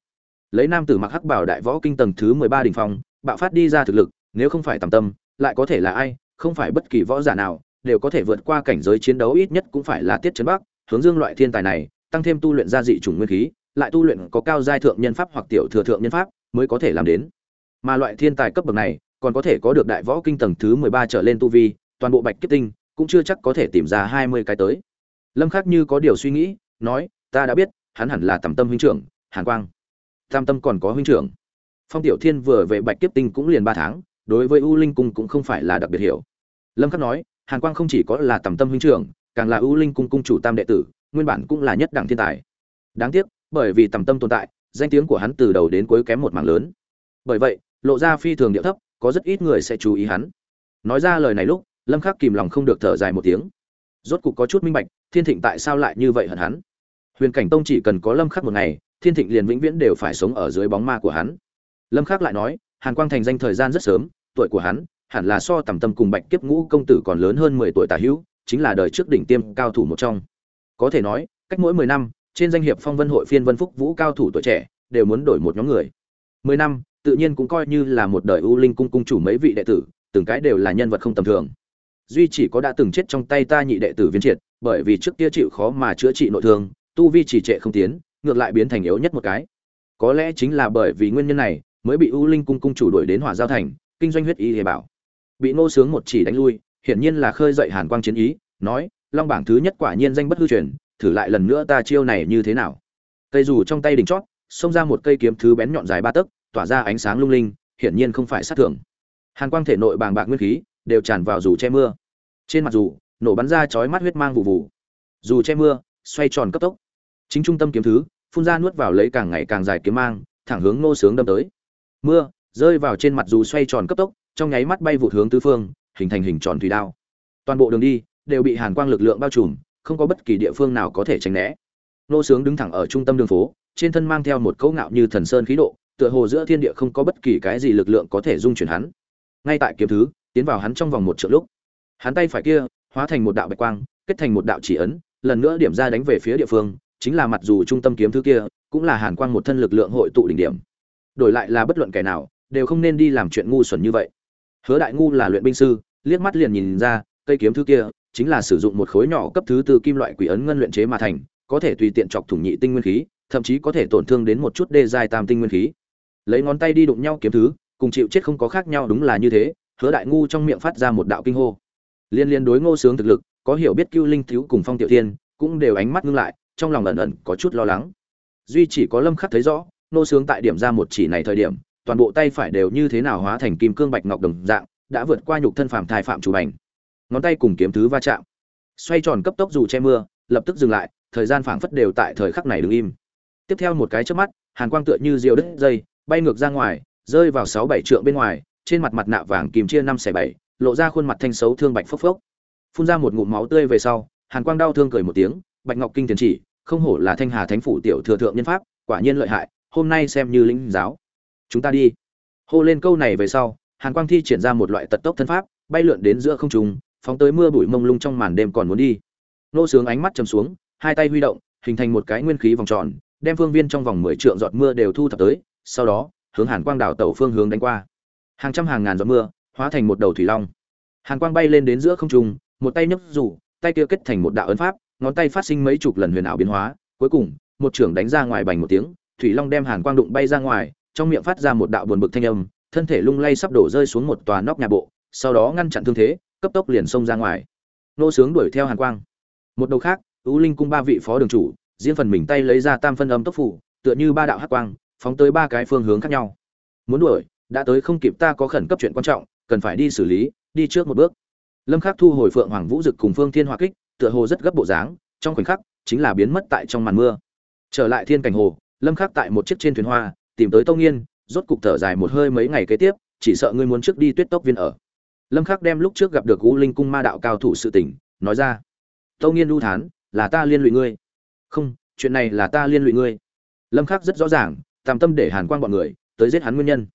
lấy nam tử mặc hắc bảo đại võ kinh tầng thứ 13 đỉnh phong, bạo phát đi ra thực lực, nếu không phải tầm tâm, lại có thể là ai, không phải bất kỳ võ giả nào đều có thể vượt qua cảnh giới chiến đấu ít nhất cũng phải là tiết chấn bắc, hướng dương loại thiên tài này, tăng thêm tu luyện gia dị chủng nguyên khí, lại tu luyện có cao giai thượng nhân pháp hoặc tiểu thừa thượng nhân pháp mới có thể làm đến. Mà loại thiên tài cấp bậc này, còn có thể có được đại võ kinh tầng thứ mười ba trở lên tu vi, toàn bộ bạch kiếp tinh cũng chưa chắc có thể tìm ra hai mươi cái tới. Lâm khắc như có điều suy nghĩ, nói, ta đã biết, hắn hẳn là tầm tâm huynh trưởng, hàn quang. Tam tâm còn có huynh trưởng. Phong tiểu thiên vừa về bạch kiếp tinh cũng liền ba tháng, đối với u linh cung cũng không phải là đặc biệt hiểu. Lâm khắc nói hàn quang không chỉ có là tầm tâm huynh trưởng, càng là ưu linh cung cung chủ tam đệ tử, nguyên bản cũng là nhất đẳng thiên tài. Đáng tiếc, bởi vì tầm tâm tồn tại, danh tiếng của hắn từ đầu đến cuối kém một mảng lớn. Bởi vậy, lộ ra phi thường điệu thấp, có rất ít người sẽ chú ý hắn. Nói ra lời này lúc, lâm khắc kìm lòng không được thở dài một tiếng. Rốt cục có chút minh bạch, thiên thịnh tại sao lại như vậy hận hắn? Huyền cảnh tông chỉ cần có lâm khắc một ngày, thiên thịnh liền vĩnh viễn đều phải sống ở dưới bóng ma của hắn. Lâm khắc lại nói, hàn quang thành danh thời gian rất sớm, tuổi của hắn hẳn là so tầm tâm cùng bạch kiếp ngũ công tử còn lớn hơn 10 tuổi tả hữu, chính là đời trước đỉnh tiêm cao thủ một trong. Có thể nói, cách mỗi 10 năm, trên danh hiệp phong vân hội phiên vân phúc vũ cao thủ tuổi trẻ đều muốn đổi một nhóm người. 10 năm, tự nhiên cũng coi như là một đời u linh cung cung chủ mấy vị đệ tử, từng cái đều là nhân vật không tầm thường. Duy chỉ có đã từng chết trong tay ta nhị đệ tử viên triệt, bởi vì trước kia chịu khó mà chữa trị nội thương, tu vi chỉ trệ không tiến, ngược lại biến thành yếu nhất một cái. Có lẽ chính là bởi vì nguyên nhân này, mới bị u linh cung cung chủ đuổi đến hỏa giao thành, kinh doanh huyết y hề bảo bị ngô sướng một chỉ đánh lui, hiển nhiên là khơi dậy hàn quang chiến ý, nói, long bảng thứ nhất quả nhiên danh bất hư truyền, thử lại lần nữa ta chiêu này như thế nào? Cây dù trong tay đỉnh chót, xông ra một cây kiếm thứ bén nhọn dài ba tấc, tỏa ra ánh sáng lung linh, hiển nhiên không phải sát thường. Hàn quang thể nội bàng bạc nguyên khí, đều tràn vào dù che mưa. Trên mặt dù, nổ bắn ra chói mắt huyết mang vụ vụ. Dù che mưa, xoay tròn cấp tốc. Chính trung tâm kiếm thứ, phun ra nuốt vào lấy càng ngày càng dài kiếm mang, thẳng hướng nô sướng đâm tới. Mưa, rơi vào trên mặt dù xoay tròn cấp tốc trong nháy mắt bay vụt hướng tứ phương, hình thành hình tròn thủy đao. Toàn bộ đường đi đều bị hàn quang lực lượng bao trùm, không có bất kỳ địa phương nào có thể tránh né. Nô sướng đứng thẳng ở trung tâm đường phố, trên thân mang theo một cấu ngạo như thần sơn khí độ, tựa hồ giữa thiên địa không có bất kỳ cái gì lực lượng có thể dung chuyển hắn. Ngay tại kiếm thứ, tiến vào hắn trong vòng một trượng lúc, hắn tay phải kia hóa thành một đạo bạch quang, kết thành một đạo chỉ ấn, lần nữa điểm ra đánh về phía địa phương, chính là mặt dù trung tâm kiếm thứ kia cũng là hàn quang một thân lực lượng hội tụ đỉnh điểm. Đổi lại là bất luận kẻ nào, đều không nên đi làm chuyện ngu xuẩn như vậy hứa đại ngu là luyện binh sư, liếc mắt liền nhìn ra, cây kiếm thứ kia chính là sử dụng một khối nhỏ cấp thứ tư kim loại quỷ ấn ngân luyện chế mà thành, có thể tùy tiện chọc thủng nhị tinh nguyên khí, thậm chí có thể tổn thương đến một chút đê dài tam tinh nguyên khí. Lấy ngón tay đi đụng nhau kiếm thứ, cùng chịu chết không có khác nhau đúng là như thế, hứa đại ngu trong miệng phát ra một đạo kinh hô. Liên liên đối ngô sướng thực lực, có hiểu biết cưu linh thiếu cùng phong tiểu thiên, cũng đều ánh mắt ngưng lại, trong lòng ẩn ẩn có chút lo lắng. Duy chỉ có lâm khắc thấy rõ, ngô sướng tại điểm ra một chỉ này thời điểm toàn bộ tay phải đều như thế nào hóa thành kim cương bạch ngọc đồng dạng, đã vượt qua nhục thân phàm thai phạm chủ bành. Ngón tay cùng kiếm thứ va chạm. Xoay tròn cấp tốc dù che mưa, lập tức dừng lại, thời gian phảng phất đều tại thời khắc này đứng im. Tiếp theo một cái chớp mắt, hàn quang tựa như diều đứt dây, bay ngược ra ngoài, rơi vào sáu bảy trượng bên ngoài, trên mặt mặt nạ vàng kìm chia năm xẻ bảy, lộ ra khuôn mặt thanh xấu thương bạch phốc phốc. Phun ra một ngụm máu tươi về sau, hàn quang đau thương cười một tiếng, bạch ngọc kinh tiền chỉ, không hổ là thanh hà thánh phủ tiểu thừa thượng nhân pháp, quả nhiên lợi hại, hôm nay xem như lĩnh giáo chúng ta đi. Hô lên câu này về sau, hàn quang thi triển ra một loại tật tốc thân pháp, bay lượn đến giữa không trung, phóng tới mưa bụi mông lung trong màn đêm còn muốn đi. Nô sướng ánh mắt chầm xuống, hai tay huy động, hình thành một cái nguyên khí vòng tròn, đem phương viên trong vòng mười trượng giọt mưa đều thu thập tới, sau đó, hướng hàn quang đảo tẩu phương hướng đánh qua. Hàng trăm hàng ngàn giọt mưa, hóa thành một đầu thủy long. Hàn quang bay lên đến giữa không trung, một tay nhấc rủ tay kia kết thành một đạo ấn pháp, ngón tay phát sinh mấy chục lần huyền ảo biến hóa, cuối cùng, một trưởng đánh ra ngoài bành một tiếng, thủy long đem hàn quang đụng bay ra ngoài trong miệng phát ra một đạo buồn bực thanh âm, thân thể lung lay sắp đổ rơi xuống một tòa nóc nhà bộ, sau đó ngăn chặn thương thế, cấp tốc liền xông ra ngoài. Nô sướng đuổi theo hàn quang. Một đầu khác, U linh cung ba vị phó đường chủ, riêng phần mình tay lấy ra tam phân âm tốc phủ, tựa như ba đạo hắc quang, phóng tới ba cái phương hướng khác nhau. Muốn đuổi, đã tới không kịp ta có khẩn cấp chuyện quan trọng, cần phải đi xử lý, đi trước một bước. Lâm khắc thu hồi phượng hoàng vũ dực cùng phương thiên hỏa kích, tựa hồ rất gấp bộ dáng, trong khoảnh khắc, chính là biến mất tại trong màn mưa. Trở lại thiên cảnh hồ, lâm khắc tại một chiếc trên thuyền hoa tìm tới tông nghiên, rốt cục thở dài một hơi mấy ngày kế tiếp, chỉ sợ ngươi muốn trước đi tuyết tốc viên ở. Lâm khắc đem lúc trước gặp được u linh cung ma đạo cao thủ sự tình, nói ra. Tâu nghiên lưu thán, là ta liên lụy ngươi. Không, chuyện này là ta liên lụy ngươi. Lâm khắc rất rõ ràng tam tâm để hàn quang bọn người, tới giết hắn nguyên nhân.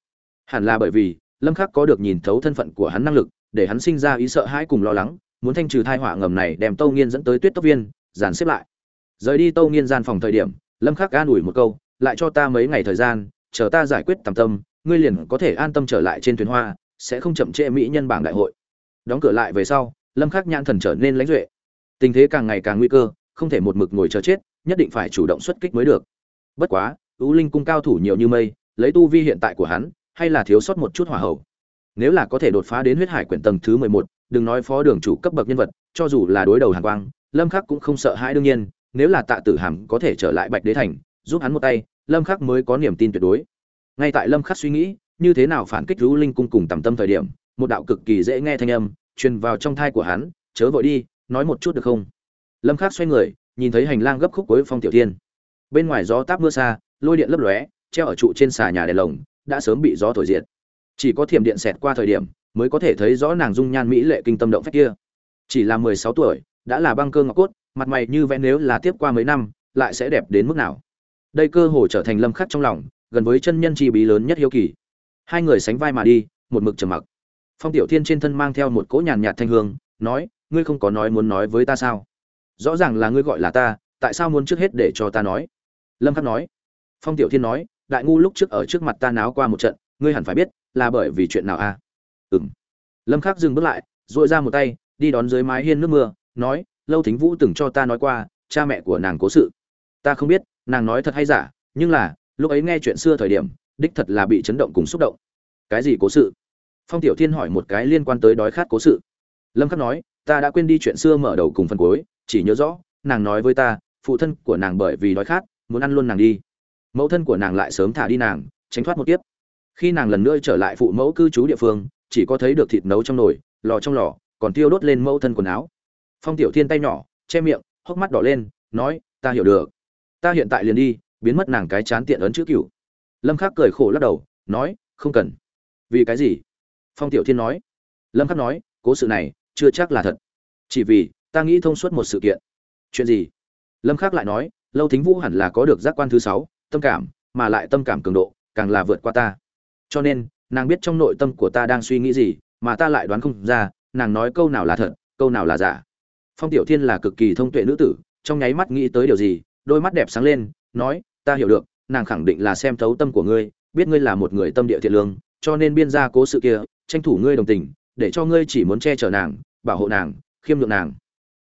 Hẳn là bởi vì, lâm khắc có được nhìn thấu thân phận của hắn năng lực, để hắn sinh ra ý sợ hãi cùng lo lắng, muốn thanh trừ thai họa ngầm này đem tâu nghiên dẫn tới tuyết tốc viên, dàn xếp lại. Rời đi tâu nghiên gian phòng thời điểm, lâm khắc an ủi một câu, lại cho ta mấy ngày thời gian chờ ta giải quyết tầm tâm ngươi liền có thể an tâm trở lại trên thuyền hoa sẽ không chậm trễ mỹ nhân bảng đại hội. Đóng cửa lại về sau lâm khắc nhãn thần trở nên lãnh duệ. Tình thế càng ngày càng nguy cơ không thể một mực ngồi chờ chết nhất định phải chủ động xuất kích mới được. Bất quá ưu linh cung cao thủ nhiều như mây lấy tu vi hiện tại của hắn hay là thiếu sót một chút hỏa hậu nếu là có thể đột phá đến huyết hải quyển tầng thứ mười một, đừng nói phó đường chủ cấp bậc nhân vật cho dù là đối đầu hàn quang lâm khắc cũng không sợ hãi đương nhiên nếu là tạ tử hàm có thể trở lại bạch đế thành giúp hắn một tay lâm khắc mới có niềm tin tuyệt đối. Ngay tại lâm khắc suy nghĩ, như thế nào phản kích Lưu linh cung cùng tầm tâm thời điểm, một đạo cực kỳ dễ nghe thanh âm truyền vào trong thai của hắn, chớ vội đi, nói một chút được không? Lâm khắc xoay người, nhìn thấy hành lang gấp khúc cuối phong tiểu thiên. Bên ngoài gió táp mưa xa, lôi điện lấp lóe, treo ở trụ trên xà nhà đèn lồng, đã sớm bị gió thổi diệt. Chỉ có thiểm điện xẹt qua thời điểm, mới có thể thấy rõ nàng dung nhan mỹ lệ kinh tâm động phách kia. Chỉ là 16 tuổi, đã là băng cơ ngọc cốt, mặt mày như vẽ nếu là tiếp qua mấy năm, lại sẽ đẹp đến mức nào? Đây cơ hồ trở thành lâm khắc trong lòng, gần với chân nhân chi bí lớn nhất hiếu kỳ. Hai người sánh vai mà đi, một mực trầm mặc. Phong tiểu thiên trên thân mang theo một cỗ nhàn nhạt thanh hương, nói, ngươi không có nói muốn nói với ta sao? Rõ ràng là ngươi gọi là ta, tại sao muốn trước hết để cho ta nói? Lâm khắc nói. Phong tiểu thiên nói, đại ngu lúc trước ở trước mặt ta náo qua một trận, ngươi hẳn phải biết, là bởi vì chuyện nào à ừm. Lâm khắc dừng bước lại, duỗi ra một tay, đi đón dưới mái hiên nước mưa, nói, lâu thính vũ từng cho ta nói qua, cha mẹ của nàng cố sự. Ta không biết nàng nói thật hay giả, nhưng là, lúc ấy nghe chuyện xưa thời điểm, đích thật là bị chấn động cùng xúc động. Cái gì cố sự? Phong tiểu thiên hỏi một cái liên quan tới đói khát cố sự. Lâm khắc nói, ta đã quên đi chuyện xưa mở đầu cùng phần cuối, chỉ nhớ rõ, nàng nói với ta, phụ thân của nàng bởi vì đói khát, muốn ăn luôn nàng đi. Mẫu thân của nàng lại sớm thả đi nàng, tránh thoát một tiếp khi nàng lần nữa trở lại phụ mẫu cư trú địa phương, chỉ có thấy được thịt nấu trong nồi, lò trong lò, còn tiêu đốt lên mẫu thân quần áo. Phong tiểu thiên tay nhỏ, che miệng, hốc mắt đỏ lên, nói, ta hiểu được ta hiện tại liền đi, biến mất nàng cái chán tiện ấn chữ cựu lâm khắc cười khổ lắc đầu, nói, không cần. Vì cái gì? Phong tiểu thiên nói. Lâm khắc nói, cố sự này, chưa chắc là thật. Chỉ vì, ta nghĩ thông suốt một sự kiện. Chuyện gì? Lâm khắc lại nói, lâu thính vũ hẳn là có được giác quan thứ sáu, tâm cảm, mà lại tâm cảm cường độ, càng là vượt qua ta. Cho nên, nàng biết trong nội tâm của ta đang suy nghĩ gì, mà ta lại đoán không ra, nàng nói câu nào là thật, câu nào là giả. Phong tiểu thiên là cực kỳ thông tuệ nữ tử, trong nháy mắt nghĩ tới điều gì đôi mắt đẹp sáng lên, nói, ta hiểu được, nàng khẳng định là xem thấu tâm của ngươi, biết ngươi là một người tâm địa thiện lương, cho nên biên ra cố sự kia, tranh thủ ngươi đồng tình, để cho ngươi chỉ muốn che chở nàng, bảo hộ nàng, khiêm nhượng nàng.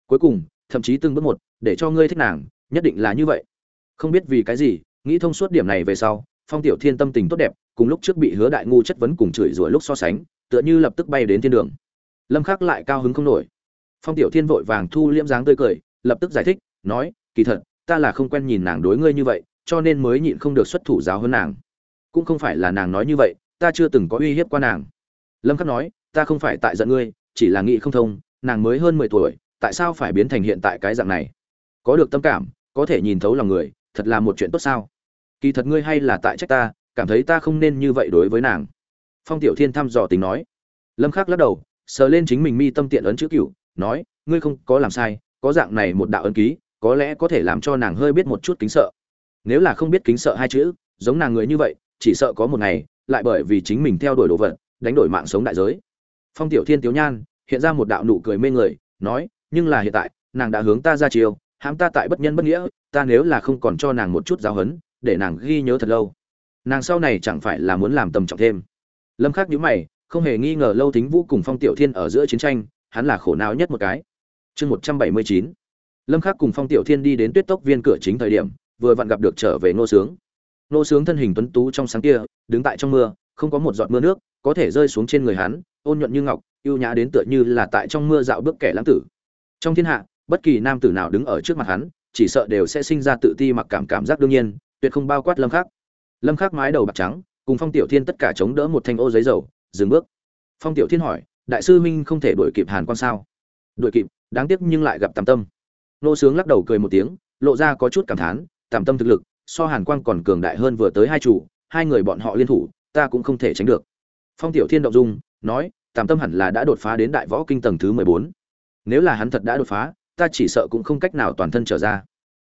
Cuối cùng, thậm chí từng bước một, để cho ngươi thích nàng, nhất định là như vậy. Không biết vì cái gì, nghĩ thông suốt điểm này về sau, phong tiểu thiên tâm tình tốt đẹp, cùng lúc trước bị hứa đại ngu chất vấn cùng chửi rủa lúc so sánh, tựa như lập tức bay đến thiên đường. Lâm khắc lại cao hứng không nổi. Phong tiểu thiên vội vàng thu liễm dáng tươi cười, lập tức giải thích, nói, kỳ thật ta là không quen nhìn nàng đối ngươi như vậy, cho nên mới nhịn không được xuất thủ giáo hơn nàng. Cũng không phải là nàng nói như vậy, ta chưa từng có uy hiếp qua nàng. Lâm khắc nói, ta không phải tại giận ngươi, chỉ là nghĩ không thông, nàng mới hơn 10 tuổi, tại sao phải biến thành hiện tại cái dạng này? Có được tâm cảm, có thể nhìn thấu lòng người, thật là một chuyện tốt sao? Kỳ thật ngươi hay là tại trách ta, cảm thấy ta không nên như vậy đối với nàng. Phong tiểu thiên thăm dò tình nói. Lâm khắc lắc đầu, sờ lên chính mình mi tâm tiện ấn chữ cửu, nói, ngươi không có làm sai, có dạng này một đạo ấn ký có lẽ có thể làm cho nàng hơi biết một chút kính sợ. Nếu là không biết kính sợ hai chữ, giống nàng người như vậy, chỉ sợ có một ngày, lại bởi vì chính mình theo đuổi đồ vật, đánh đổi mạng sống đại giới. Phong tiểu thiên tiếu nhan, hiện ra một đạo nụ cười mê người, nói, nhưng là hiện tại, nàng đã hướng ta ra chiều hãm ta tại bất nhân bất nghĩa, ta nếu là không còn cho nàng một chút giáo hấn để nàng ghi nhớ thật lâu. Nàng sau này chẳng phải là muốn làm tầm trọng thêm. Lâm khắc nhíu mày, không hề nghi ngờ lâu thính vũ cùng phong tiểu thiên ở giữa chiến tranh, hắn là khổ não nhất một cái. Chương 179 lâm khắc cùng phong tiểu thiên đi đến tuyết tốc viên cửa chính thời điểm, vừa vặn gặp được trở về nô sướng. Nô sướng thân hình tuấn tú trong sáng kia, đứng tại trong mưa, không có một giọt mưa nước, có thể rơi xuống trên người hắn, ôn nhuận như ngọc yêu nhã đến tựa như là tại trong mưa dạo bước kẻ lãng tử. Trong thiên hạ, bất kỳ nam tử nào đứng ở trước mặt hắn, chỉ sợ đều sẽ sinh ra tự ti mặc cảm cảm giác đương nhiên, tuyệt không bao quát lâm khắc. Lâm khắc mái đầu bạc trắng, cùng phong tiểu thiên tất cả chống đỡ một thanh ô giấy dầu, dừng bước. Phong tiểu thiên hỏi, đại sư minh không thể đuổi kịp hàn quan sao? Đuổi kịp, đáng tiếc nhưng lại gặp tam tâm nô sướng lắc đầu cười một tiếng, lộ ra có chút cảm thán tam tâm thực lực, so hàn quang còn cường đại hơn vừa tới hai chủ, hai người bọn họ liên thủ, ta cũng không thể tránh được. Phong tiểu thiên động dung, nói, tạm tâm hẳn là đã đột phá đến đại võ kinh tầng thứ mười bốn. Nếu là hắn thật đã đột phá, ta chỉ sợ cũng không cách nào toàn thân trở ra.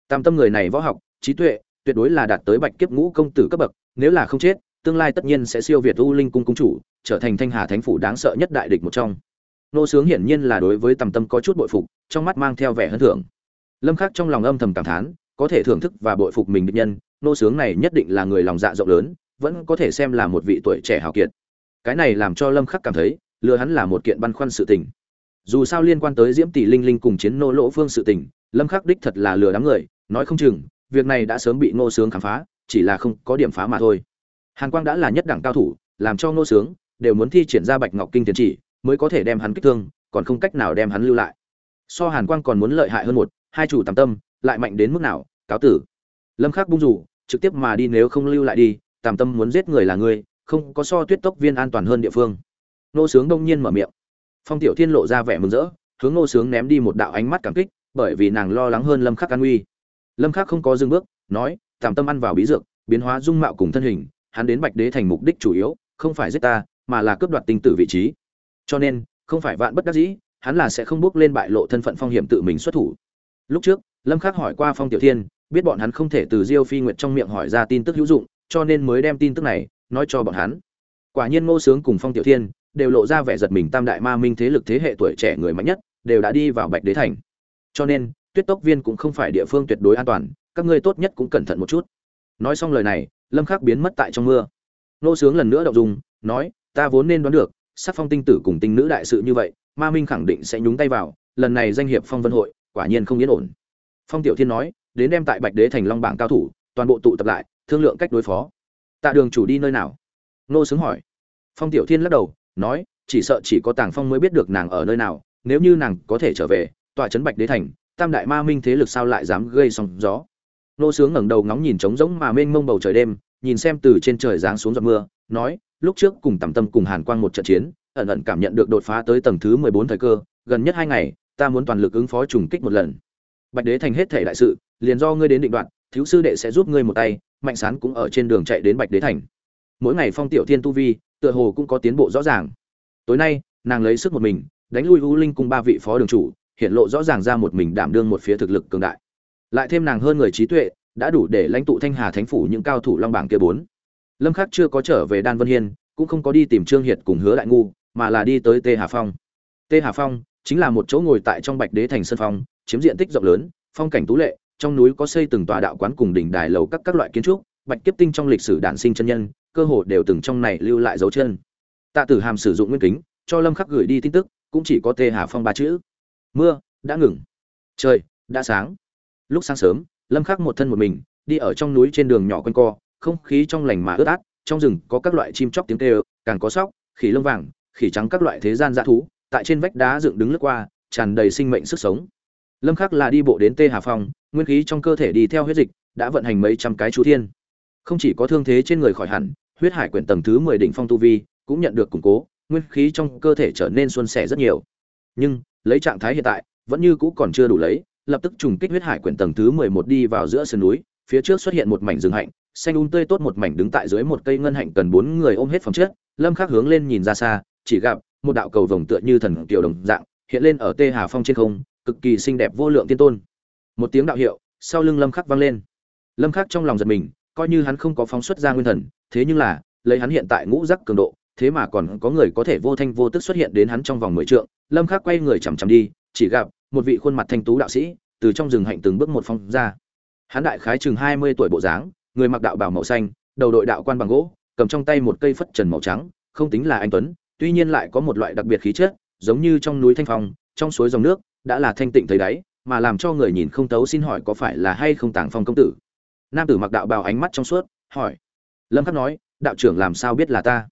Tam tâm người này võ học, trí tuệ, tuyệt đối là đạt tới bạch kiếp ngũ công tử cấp bậc, nếu là không chết, tương lai tất nhiên sẽ siêu việt u linh cung cung chủ, trở thành thanh hà thánh phủ đáng sợ nhất đại địch một trong. Nô sướng hiển nhiên là đối với tầm tâm có chút bội phục, trong mắt mang theo vẻ hân thưởng lâm khắc trong lòng âm thầm cảm thán, có thể thưởng thức và bội phục mình địch nhân, nô sướng này nhất định là người lòng dạ rộng lớn, vẫn có thể xem là một vị tuổi trẻ hào kiệt. Cái này làm cho lâm khắc cảm thấy, lừa hắn là một kiện băn khoăn sự tình. Dù sao liên quan tới diễm tỷ linh linh cùng chiến nô lỗ phương sự tình, lâm khắc đích thật là lừa đám người, nói không chừng, việc này đã sớm bị nô sướng khám phá, chỉ là không có điểm phá mà thôi. Hàn quang đã là nhất đẳng cao thủ, làm cho nô sướng, đều muốn thi triển ra bạch ngọc kinh tiến chỉ, mới có thể đem hắn kích thương, còn không cách nào đem hắn lưu lại. So hàn quang còn muốn lợi hại hơn một hai chủ tam tâm, lại mạnh đến mức nào, cáo tử. Lâm khắc bung rủ, trực tiếp mà đi nếu không lưu lại đi tam tâm muốn giết người là ngươi không có so tuyết tốc viên an toàn hơn địa phương. Nô sướng đông nhiên mở miệng. Phong tiểu thiên lộ ra vẻ mừng rỡ, hướng nô sướng ném đi một đạo ánh mắt cảm kích, bởi vì nàng lo lắng hơn lâm khắc an nguy. Lâm khắc không có dừng bước, nói tạm tâm ăn vào bí dược, biến hóa dung mạo cùng thân hình, hắn đến bạch đế thành mục đích chủ yếu, không phải giết ta, mà là cướp đoạt tinh tử vị trí. Cho nên, không phải vạn bất đắc dĩ, hắn là sẽ không bước lên bại lộ thân phận phong hiểm tự mình xuất thủ lúc trước, lâm khắc hỏi qua phong tiểu thiên, biết bọn hắn không thể từ diêu phi nguyệt trong miệng hỏi ra tin tức hữu dụng, cho nên mới đem tin tức này nói cho bọn hắn. Quả nhiên ngô sướng cùng phong tiểu thiên đều lộ ra vẻ giật mình tam đại ma minh thế lực thế hệ tuổi trẻ người mạnh nhất, đều đã đi vào bạch đế thành. Cho nên, tuyết tốc viên cũng không phải địa phương tuyệt đối an toàn, các ngươi tốt nhất cũng cẩn thận một chút. Nói xong lời này, lâm khắc biến mất tại trong mưa. Nô sướng lần nữa động dung, nói, ta vốn nên đoán được sắc phong tinh tử cùng tinh nữ đại sự như vậy, ma minh khẳng định sẽ nhúng tay vào, lần này danh hiệp phong vân hội quả nhiên không yên ổn. Phong tiểu thiên nói, đến đem tại bạch đế thành long bảng cao thủ, toàn bộ tụ tập lại, thương lượng cách đối phó. Tạ đường chủ đi nơi nào? Nô sướng hỏi. Phong tiểu thiên lắc đầu, nói, chỉ sợ chỉ có tàng phong mới biết được nàng ở nơi nào, nếu như nàng có thể trở về tọa trấn bạch đế thành, tam đại ma minh thế lực sao lại dám gây sóng gió? Nô sướng ngẩng đầu ngóng nhìn trống rỗng mà mênh mông bầu trời đêm, nhìn xem từ trên trời giáng xuống giọt mưa, nói, lúc trước cùng tầm tâm cùng hàn quang một trận chiến, ẩn ẩn cảm nhận được đột phá tới tầng thứ mười bốn thời cơ, gần nhất hai ngày ta muốn toàn lực ứng phó trùng kích một lần. Bạch đế thành hết thể đại sự, liền do ngươi đến định đoạn, thiếu sư đệ sẽ giúp ngươi một tay, mạnh sán cũng ở trên đường chạy đến bạch đế thành. Mỗi ngày phong tiểu thiên tu vi, tựa hồ cũng có tiến bộ rõ ràng. Tối nay, nàng lấy sức một mình, đánh lui u linh cùng ba vị phó đường chủ hiện lộ rõ ràng ra một mình đảm đương một phía thực lực cường đại. Lại thêm nàng hơn người trí tuệ, đã đủ để lãnh tụ thanh hà thánh phủ những cao thủ long bảng kia bốn. Lâm khắc chưa có trở về đan vân hiên, cũng không có đi tìm trương hiệt cùng hứa đại ngu, mà là đi tới tê hà phong. Tê hà phong chính là một chỗ ngồi tại trong bạch đế thành sân phong, chiếm diện tích rộng lớn, phong cảnh tú lệ, trong núi có xây từng tòa đạo quán cùng đỉnh đài lầu các các loại kiến trúc, bạch kiếp tinh trong lịch sử đản sinh chân nhân, cơ hồ đều từng trong này lưu lại dấu chân. Tạ tử hàm sử dụng nguyên kính, cho lâm khắc gửi đi tin tức, cũng chỉ có tê hà phong ba chữ. Mưa, đã ngừng. Trời, đã sáng. Lúc sáng sớm, lâm khắc một thân một mình, đi ở trong núi trên đường nhỏ quanh co, không khí trong lành mà ướt át, trong rừng có các loại chim chóc tiếng kêu, càng có sóc, khỉ lông vàng, khỉ trắng các loại thế gian dã thú tại trên vách đá dựng đứng lướt qua, tràn đầy sinh mệnh sức sống. Lâm khắc là đi bộ đến tê hà phong, nguyên khí trong cơ thể đi theo huyết dịch, đã vận hành mấy trăm cái chú thiên. Không chỉ có thương thế trên người khỏi hẳn, huyết hải quyển tầng thứ 10 đỉnh phong tu vi cũng nhận được củng cố, nguyên khí trong cơ thể trở nên xuân sẻ rất nhiều. Nhưng, lấy trạng thái hiện tại, vẫn như cũ còn chưa đủ lấy, lập tức trùng kích huyết hải quyển tầng thứ 11 đi vào giữa sườn núi, phía trước xuất hiện một mảnh rừng hạnh, xanh um tươi tốt một mảnh đứng tại dưới một cây ngân hạnh cần bốn người ôm hết phòng trước lâm khắc hướng lên nhìn ra xa, chỉ gặp một đạo cầu vồng tựa như thần tiểu đồng dạng, hiện lên ở tê hà phong trên không, cực kỳ xinh đẹp vô lượng tiên tôn. Một tiếng đạo hiệu, sau lưng lâm khắc vang lên. Lâm khắc trong lòng giật mình, coi như hắn không có phóng xuất ra nguyên thần, thế nhưng là, lấy hắn hiện tại ngũ giác cường độ, thế mà còn có người có thể vô thanh vô tức xuất hiện đến hắn trong vòng mười trượng. Lâm khắc quay người chậm chậm đi, chỉ gặp một vị khuôn mặt thanh tú đạo sĩ từ trong rừng hạnh từng bước một phong ra. Hắn đại khái chừng 20 tuổi bộ dáng, người mặc đạo bào màu xanh, đầu đội đạo quan bằng gỗ, cầm trong tay một cây phất trần màu trắng, không tính là anh tuấn tuy nhiên lại có một loại đặc biệt khí chất giống như trong núi thanh phong trong suối dòng nước đã là thanh tịnh thấy đáy mà làm cho người nhìn không tấu xin hỏi có phải là hay không tàng phong công tử. Nam tử mặc đạo bào ánh mắt trong suốt hỏi. Lâm khắc nói đạo trưởng làm sao biết là ta?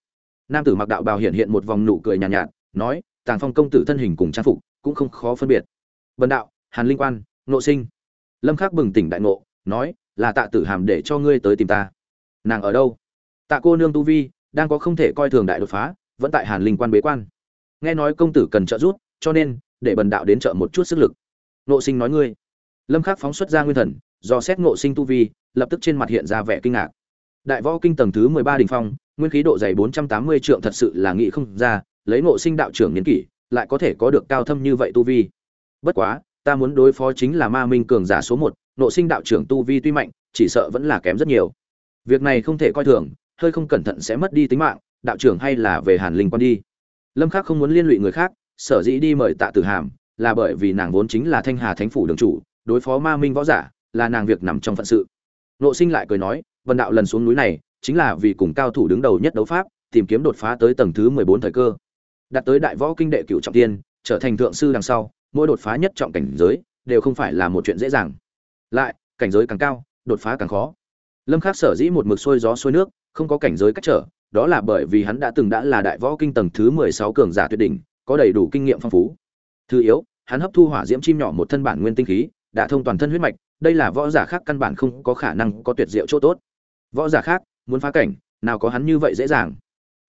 Nam tử mặc đạo bào hiện hiện một vòng nụ cười nhàn nhạt, nhạt nói tàng phong công tử thân hình cùng trang phục cũng không khó phân biệt. Bần đạo hàn linh quan nộ sinh. Lâm khắc bừng tỉnh đại ngộ nói là tạ tử hàm để cho ngươi tới tìm ta. Nàng ở đâu? Tạ cô nương tu vi đang có không thể coi thường đại đột phá vẫn tại hàn linh quan bế quan. Nghe nói công tử cần trợ giúp, cho nên, để bần đạo đến trợ một chút sức lực. Nộ sinh nói ngươi. Lâm khắc phóng xuất ra nguyên thần do xét ngộ sinh tu vi, lập tức trên mặt hiện ra vẻ kinh ngạc. Đại võ kinh tầng thứ mười ba đỉnh phong, nguyên khí độ dày bốn trăm tám mươi trượng thật sự là nghị không ra, lấy ngộ sinh đạo trưởng niên kỷ, lại có thể có được cao thâm như vậy tu vi. Bất quá, ta muốn đối phó chính là ma minh cường giả số một, ngộ sinh đạo trưởng tu vi tuy mạnh, chỉ sợ vẫn là kém rất nhiều. Việc này không thể coi thường, hơi không cẩn thận sẽ mất đi tính mạng đạo trưởng hay là về hàn linh quan đi. Lâm khắc không muốn liên lụy người khác, sở dĩ đi mời tạ tử hàm, là bởi vì nàng vốn chính là thanh hà thánh phủ đường chủ, đối phó ma minh võ giả, là nàng việc nằm trong phận sự. Nộ sinh lại cười nói, vân đạo lần xuống núi này, chính là vì cùng cao thủ đứng đầu nhất đấu pháp, tìm kiếm đột phá tới tầng thứ 14 thời cơ. Đạt tới đại võ kinh đệ cửu trọng thiên trở thành thượng sư đằng sau, mỗi đột phá nhất trọng cảnh giới, đều không phải là một chuyện dễ dàng. Lại, cảnh giới càng cao, đột phá càng khó. Lâm khắc sở dĩ một mực xuôi gió xuôi nước, không có cảnh giới cách trở đó là bởi vì hắn đã từng đã là đại võ kinh tầng thứ 16 cường giả tuyệt đỉnh có đầy đủ kinh nghiệm phong phú thứ yếu hắn hấp thu hỏa diễm chim nhỏ một thân bản nguyên tinh khí đã thông toàn thân huyết mạch đây là võ giả khác căn bản không có khả năng có tuyệt diệu chỗ tốt võ giả khác muốn phá cảnh nào có hắn như vậy dễ dàng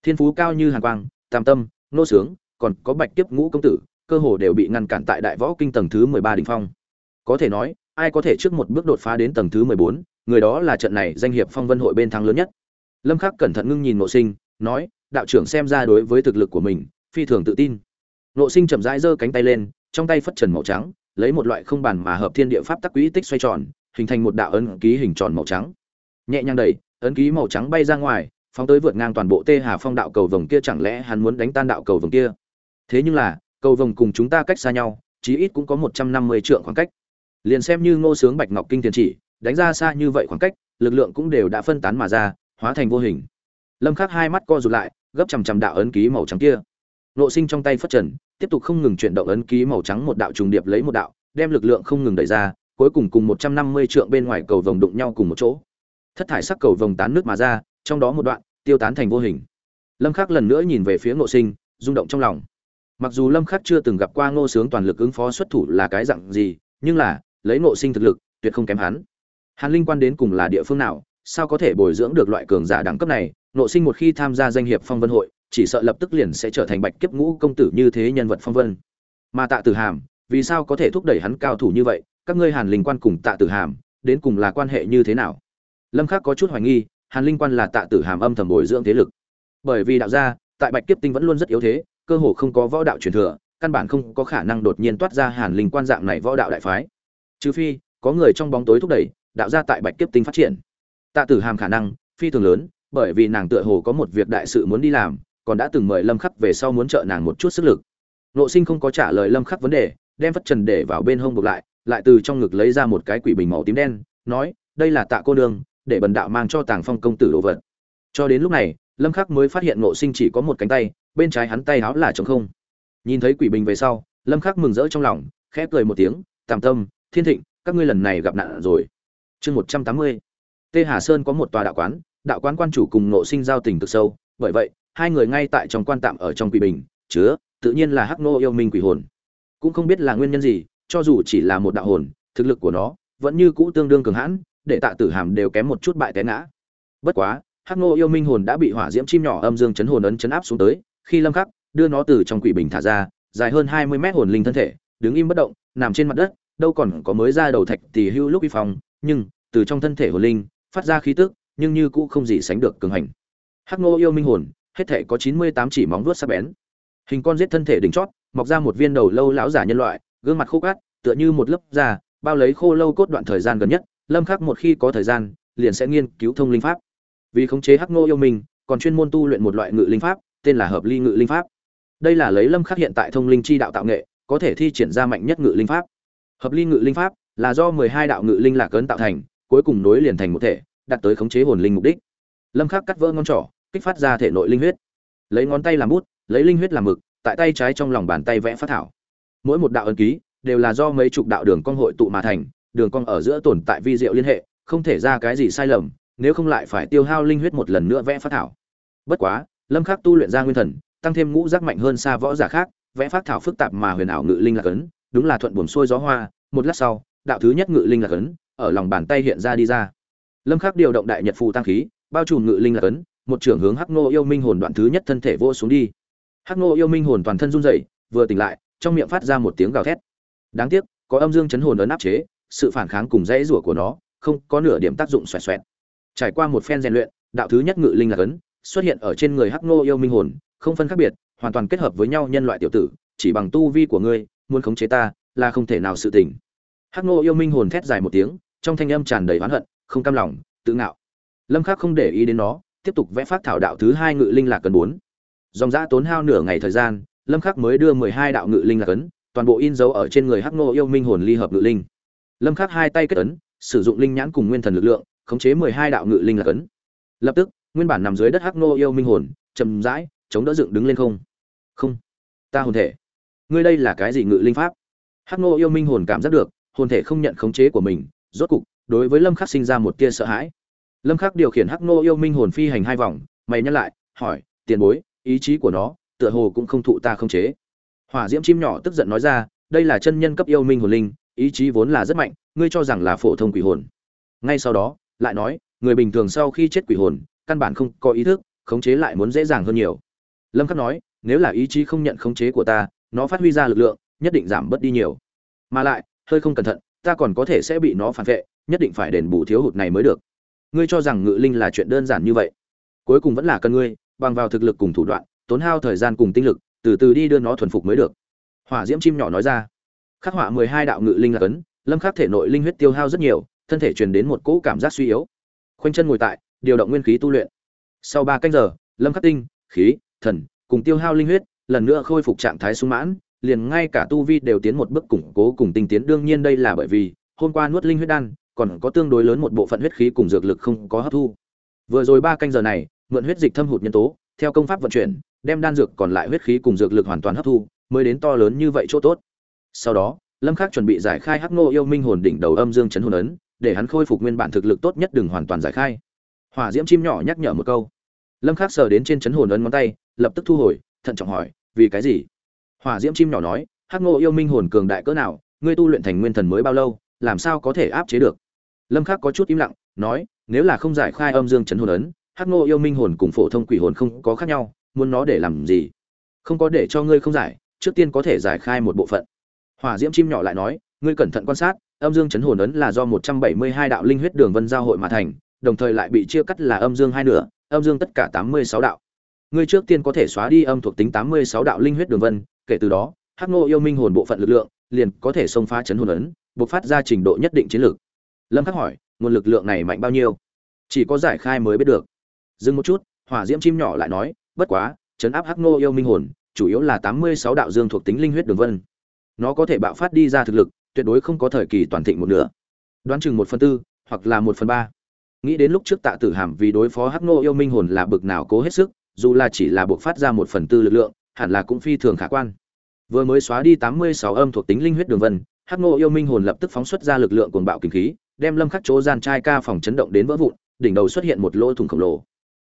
thiên phú cao như hàn quang tam tâm nô sướng còn có bạch Kiếp ngũ công tử cơ hồ đều bị ngăn cản tại đại võ kinh tầng thứ 13 đỉnh phong. Có thể nói, ai có thể trước một bước đột phá đến tầng thứ 14, người đó là trận này danh hiệp phong vân hội bên thắng lớn nhất. Lâm Khắc cẩn thận ngưng nhìn Ngộ Sinh, nói, đạo trưởng xem ra đối với thực lực của mình, phi thường tự tin. Ngộ Sinh chậm rãi giơ cánh tay lên, trong tay phất trần màu trắng, lấy một loại không bàn mà hợp thiên địa pháp tắc quỹ tích xoay tròn, hình thành một đạo ấn ký hình tròn màu trắng. Nhẹ nhàng đẩy, ấn ký màu trắng bay ra ngoài, phóng tới vượt ngang toàn bộ Tê Hà Phong đạo cầu vồng kia chẳng lẽ hắn muốn đánh tan đạo cầu vồng kia? Thế nhưng là, cầu vồng cùng chúng ta cách xa nhau chí ít cũng có một trăm năm mươi trượng khoảng cách liền xem như ngô sướng bạch ngọc kinh tiền chỉ đánh ra xa như vậy khoảng cách lực lượng cũng đều đã phân tán mà ra hóa thành vô hình. Lâm khắc hai mắt co rụt lại, gấp chằm chằm đạo ấn ký màu trắng kia. Nộ sinh trong tay phất trần, tiếp tục không ngừng chuyển động ấn ký màu trắng một đạo trùng điệp lấy một đạo, đem lực lượng không ngừng đẩy ra, cuối cùng cùng một trăm năm mươi trượng bên ngoài cầu vồng đụng nhau cùng một chỗ. Thất thải sắc cầu vồng tán nước mà ra, trong đó một đoạn tiêu tán thành vô hình. Lâm khắc lần nữa nhìn về phía ngộ sinh, rung động trong lòng. Mặc dù lâm khắc chưa từng gặp qua ngô sướng toàn lực ứng phó xuất thủ là cái dạng gì, nhưng là, lấy ngộ sinh thực lực, tuyệt không kém hắn. Hàn linh quan đến cùng là địa phương nào sao có thể bồi dưỡng được loại cường giả đẳng cấp này? Nội sinh một khi tham gia danh hiệp phong vân hội chỉ sợ lập tức liền sẽ trở thành bạch kiếp ngũ công tử như thế nhân vật phong vân. Mà tạ tử hàm vì sao có thể thúc đẩy hắn cao thủ như vậy? Các ngươi hàn linh quan cùng tạ tử hàm đến cùng là quan hệ như thế nào? Lâm khắc có chút hoài nghi hàn linh quan là tạ tử hàm âm thầm bồi dưỡng thế lực. Bởi vì đạo gia tại bạch kiếp tinh vẫn luôn rất yếu thế cơ hồ không có võ đạo truyền thừa, căn bản không có khả năng đột nhiên toát ra Hàn Linh quan dạng này võ đạo đại phái. Trừ phi, có người trong bóng tối thúc đẩy, đạo gia tại Bạch Kiếp Tinh phát triển. Tạ Tử Hàm khả năng phi thường lớn, bởi vì nàng tựa hồ có một việc đại sự muốn đi làm, còn đã từng mời Lâm Khắc về sau muốn trợ nàng một chút sức lực. Nộ Sinh không có trả lời Lâm Khắc vấn đề, đem phất trần để vào bên hông buộc lại, lại từ trong ngực lấy ra một cái quỷ bình màu tím đen, nói: "Đây là Tạ cô đường để bần đạo mang cho Tàng Phong công tử đồ vật." Cho đến lúc này, Lâm Khắc mới phát hiện Nộ Sinh chỉ có một cánh tay, bên trái hắn tay áo là trống không nhìn thấy quỷ bình về sau lâm khắc mừng rỡ trong lòng khẽ cười một tiếng tạm tâm thiên thịnh các ngươi lần này gặp nạn rồi chương 180 tê hà sơn có một tòa đạo quán đạo quán quan chủ cùng nộ sinh giao tình cực sâu, bởi vậy, hai người ngay tại trong quan tạm ở trong quỷ bình, chứa, tự nhiên là hắc nô yêu minh quỷ hồn. Cũng không biết là nguyên nhân gì, cho dù chỉ là một đạo hồn, thực lực của nó vẫn như cũ tương đương cường hãn, để tạ tử hàm đều kém một chút bại té ngã. Bất quá, hắc nô yêu minh hồn đã bị hỏa diễm chim nhỏ âm dương chấn hồn ấn chấn áp xuống tới, khi lâm khắc, đưa nó từ trong quỷ bình thả ra, dài hơn 20 mét hồn linh thân thể, đứng im bất động, nằm trên mặt đất, đâu còn có mới ra đầu thạch thì hưu lúc uy phong, nhưng, từ trong thân thể hồn linh phát ra khí tức, nhưng như cũ không gì sánh được cường hành. Hắc ngô yêu minh hồn, hết thể có 98 chỉ móng vuốt sắc bén. Hình con giết thân thể đỉnh chót, mọc ra một viên đầu lâu lão giả nhân loại, gương mặt khô cát tựa như một lớp da, bao lấy khô lâu cốt đoạn thời gian gần nhất, lâm khắc một khi có thời gian, liền sẽ nghiên cứu thông linh pháp. Vì khống chế hắc ngô yêu minh, còn chuyên môn tu luyện một loại ngự linh pháp, tên là hợp ly ngự linh pháp. Đây là lấy lâm khắc hiện tại thông linh chi đạo tạo nghệ, có thể thi triển ra mạnh nhất ngự linh pháp. Hợp ly ngự linh pháp là do 12 đạo ngự linh lạc cấn tạo thành cuối cùng nối liền thành một thể đạt tới khống chế hồn linh mục đích. Lâm khắc cắt vỡ ngón trỏ, kích phát ra thể nội linh huyết. Lấy ngón tay làm bút, lấy linh huyết làm mực, tại tay trái trong lòng bàn tay vẽ phát thảo. Mỗi một đạo ấn ký, đều là do mấy chục đạo đường cong hội tụ mà thành, đường cong ở giữa tồn tại vi diệu liên hệ, không thể ra cái gì sai lầm, nếu không lại phải tiêu hao linh huyết một lần nữa vẽ phát thảo. Bất quá, lâm khắc tu luyện ra nguyên thần, tăng thêm ngũ giác mạnh hơn xa võ giả khác, vẽ phát thảo phức tạp mà huyền ảo ngự linh lạc ấn, đúng là thuận buồm xuôi gió hoa, một lát sau, đạo thứ nhất ngự linh lạc ấn ở lòng bàn tay hiện ra đi ra. Lâm khắc điều động đại nhật phù tăng khí, bao trùm ngự linh là ấn một trưởng hướng hắc nô yêu minh hồn đoạn thứ nhất thân thể vô xuống đi. Hắc nô yêu minh hồn toàn thân run rẩy, vừa tỉnh lại, trong miệng phát ra một tiếng gào thét. Đáng tiếc, có âm dương chấn hồn ấn áp chế, sự phản kháng cùng dãy rủa của nó không có nửa điểm tác dụng xoẹt xoẹt. Trải qua một phen rèn luyện, đạo thứ nhất ngự linh là ấn xuất hiện ở trên người hắc nô yêu minh hồn, không phân khác biệt, hoàn toàn kết hợp với nhau nhân loại tiểu tử, chỉ bằng tu vi của ngươi, muốn khống chế ta là không thể nào sự tình hắc nô yêu minh hồn thét dài một tiếng trong thanh âm tràn đầy oán hận, không cam lòng, tự ngạo. Lâm khắc không để ý đến nó, tiếp tục vẽ phát thảo đạo thứ hai ngự linh lạc cần bốn. Dòng dã tốn hao nửa ngày thời gian, lâm khắc mới đưa 12 đạo ngự linh lạc ấn, toàn bộ in dấu ở trên người hắc ngô yêu minh hồn ly hợp ngự linh. Lâm khắc hai tay kết ấn, sử dụng linh nhãn cùng nguyên thần lực lượng, khống chế 12 đạo ngự linh lạc ấn. Lập tức, nguyên bản nằm dưới đất hắc ngô yêu minh hồn, chậm rãi, chống đỡ dựng đứng lên không. Không, ta hồn thể. Ngươi đây là cái gì ngự linh pháp? Hắc ngô yêu minh hồn cảm giác được, hồn thể không nhận khống chế của mình rốt cục, đối với lâm khắc sinh ra một tia sợ hãi. Lâm khắc điều khiển hắc ngô yêu minh hồn phi hành hai vòng, mày nhắc lại, hỏi, tiền bối, ý chí của nó, tựa hồ cũng không thụ ta không chế. Hỏa diễm chim nhỏ tức giận nói ra, đây là chân nhân cấp yêu minh hồn linh, ý chí vốn là rất mạnh, ngươi cho rằng là phổ thông quỷ hồn. Ngay sau đó, lại nói, người bình thường sau khi chết quỷ hồn, căn bản không có ý thức, khống chế lại muốn dễ dàng hơn nhiều. Lâm khắc nói, nếu là ý chí không nhận khống chế của ta, nó phát huy ra lực lượng, nhất định giảm bớt đi nhiều. Mà lại, hơi không cẩn thận ta còn có thể sẽ bị nó phản vệ, nhất định phải đền bù thiếu hụt này mới được. Ngươi cho rằng ngự linh là chuyện đơn giản như vậy? Cuối cùng vẫn là cần ngươi, bằng vào thực lực cùng thủ đoạn, tốn hao thời gian cùng tinh lực, từ từ đi đưa nó thuần phục mới được. Hỏa diễm chim nhỏ nói ra. Khắc họa mười hai đạo ngự linh là cấn, lâm khắc thể nội linh huyết tiêu hao rất nhiều, thân thể truyền đến một cỗ cảm giác suy yếu. Khoanh chân ngồi tại, điều động nguyên khí tu luyện. Sau ba canh giờ, lâm khắc tinh, khí, thần cùng tiêu hao linh huyết lần nữa khôi phục trạng thái sung mãn liền ngay cả tu vi đều tiến một bước củng cố cùng tinh tiến. Đương nhiên đây là bởi vì, hôm qua nuốt linh huyết đan, còn có tương đối lớn một bộ phận huyết khí cùng dược lực không có hấp thu. Vừa rồi ba canh giờ này, mượn huyết dịch thâm hụt nhân tố, theo công pháp vận chuyển, đem đan dược còn lại huyết khí cùng dược lực hoàn toàn hấp thu, mới đến to lớn như vậy chỗ tốt. Sau đó, lâm khắc chuẩn bị giải khai hắc Ngô yêu minh hồn đỉnh đầu âm dương chấn hồn ấn, để hắn khôi phục nguyên bản thực lực tốt nhất đừng hoàn toàn giải khai. Hỏa diễm chim nhỏ nhắc nhở một câu. Lâm khắc sờ đến trên chấn hồn ấn ngón tay, lập tức thu hồi, thận trọng hỏi, vì cái gì? Hỏa diễm chim nhỏ nói, hắc Ngô yêu minh hồn cường đại cỡ nào, ngươi tu luyện thành nguyên thần mới bao lâu, làm sao có thể áp chế được? Lâm khắc có chút im lặng, nói, nếu là không giải khai âm dương chấn hồn ấn, hắc Ngô yêu minh hồn cùng phổ thông quỷ hồn không có khác nhau, muốn nó để làm gì? Không có để cho ngươi không giải, trước tiên có thể giải khai một bộ phận. Hỏa diễm chim nhỏ lại nói, ngươi cẩn thận quan sát, âm dương chấn hồn ấn là do 172 đạo linh huyết đường vân giao hội mà thành, đồng thời lại bị chia cắt là âm dương hai nửa, âm dương tất cả 86 đạo. Ngươi trước tiên có thể xóa đi âm thuộc tính 86 đạo linh huyết đường vân kể từ đó, hắc ngô yêu minh hồn bộ phận lực lượng liền có thể xông phá chấn hồn ấn, bộc phát ra trình độ nhất định chiến lược. Lâm khắc hỏi, nguồn lực lượng này mạnh bao nhiêu? Chỉ có giải khai mới biết được. Dừng một chút, hỏa diễm chim nhỏ lại nói, bất quá, chấn áp hắc ngô yêu minh hồn, chủ yếu là 86 đạo dương thuộc tính linh huyết đường vân. Nó có thể bạo phát đi ra thực lực, tuyệt đối không có thời kỳ toàn thịnh một nửa. Đoán chừng một phần tư, hoặc là một phần ba. Nghĩ đến lúc trước tạ tử hàm vì đối phó hắc ngô yêu minh hồn là bực nào cố hết sức, dù là chỉ là buộc phát ra một phần tư lực lượng, hẳn là cũng phi thường khả quan vừa mới xóa đi tám mươi sáu âm thuộc tính linh huyết đường vân, hắc ngô yêu minh hồn lập tức phóng xuất ra lực lượng cuồng bạo kinh khí, đem lâm khắc chỗ gian trai ca phòng chấn động đến vỡ vụn, đỉnh đầu xuất hiện một lỗ thủng khổng lồ.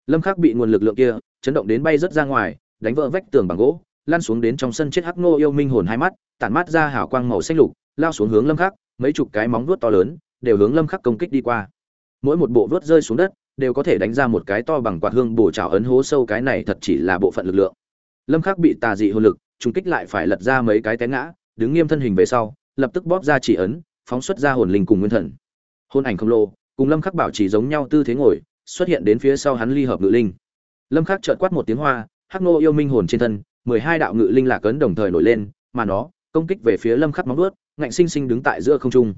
Lâm khắc bị nguồn lực lượng kia chấn động đến bay rất ra ngoài, đánh vỡ vách tường bằng gỗ, lăn xuống đến trong sân chết hắc ngô yêu minh hồn hai mắt, tản mát ra hào quang màu xanh lục, lao xuống hướng lâm khắc, mấy chục cái móng vuốt to lớn đều hướng lâm khắc công kích đi qua. Mỗi một bộ vuốt rơi xuống đất đều có thể đánh ra một cái to bằng quạt hương bổ trào ấn hố sâu, cái này thật chỉ là bộ phận lực lượng. Lâm khắc bị tà dị hồn lực trùng kích lại phải lật ra mấy cái té ngã, đứng nghiêm thân hình về sau, lập tức bóp ra chỉ ấn, phóng xuất ra hồn linh cùng nguyên thần. Hồn ảnh khổng lồ, cùng lâm khắc bảo chỉ giống nhau tư thế ngồi, xuất hiện đến phía sau hắn ly hợp ngự linh. Lâm khắc chợt quát một tiếng hoa, hắc nô yêu minh hồn trên thân, mười hai đạo ngự linh lạc ấn đồng thời nổi lên, mà nó, công kích về phía lâm khắc móng vuốt, ngạnh sinh sinh đứng tại giữa không trung.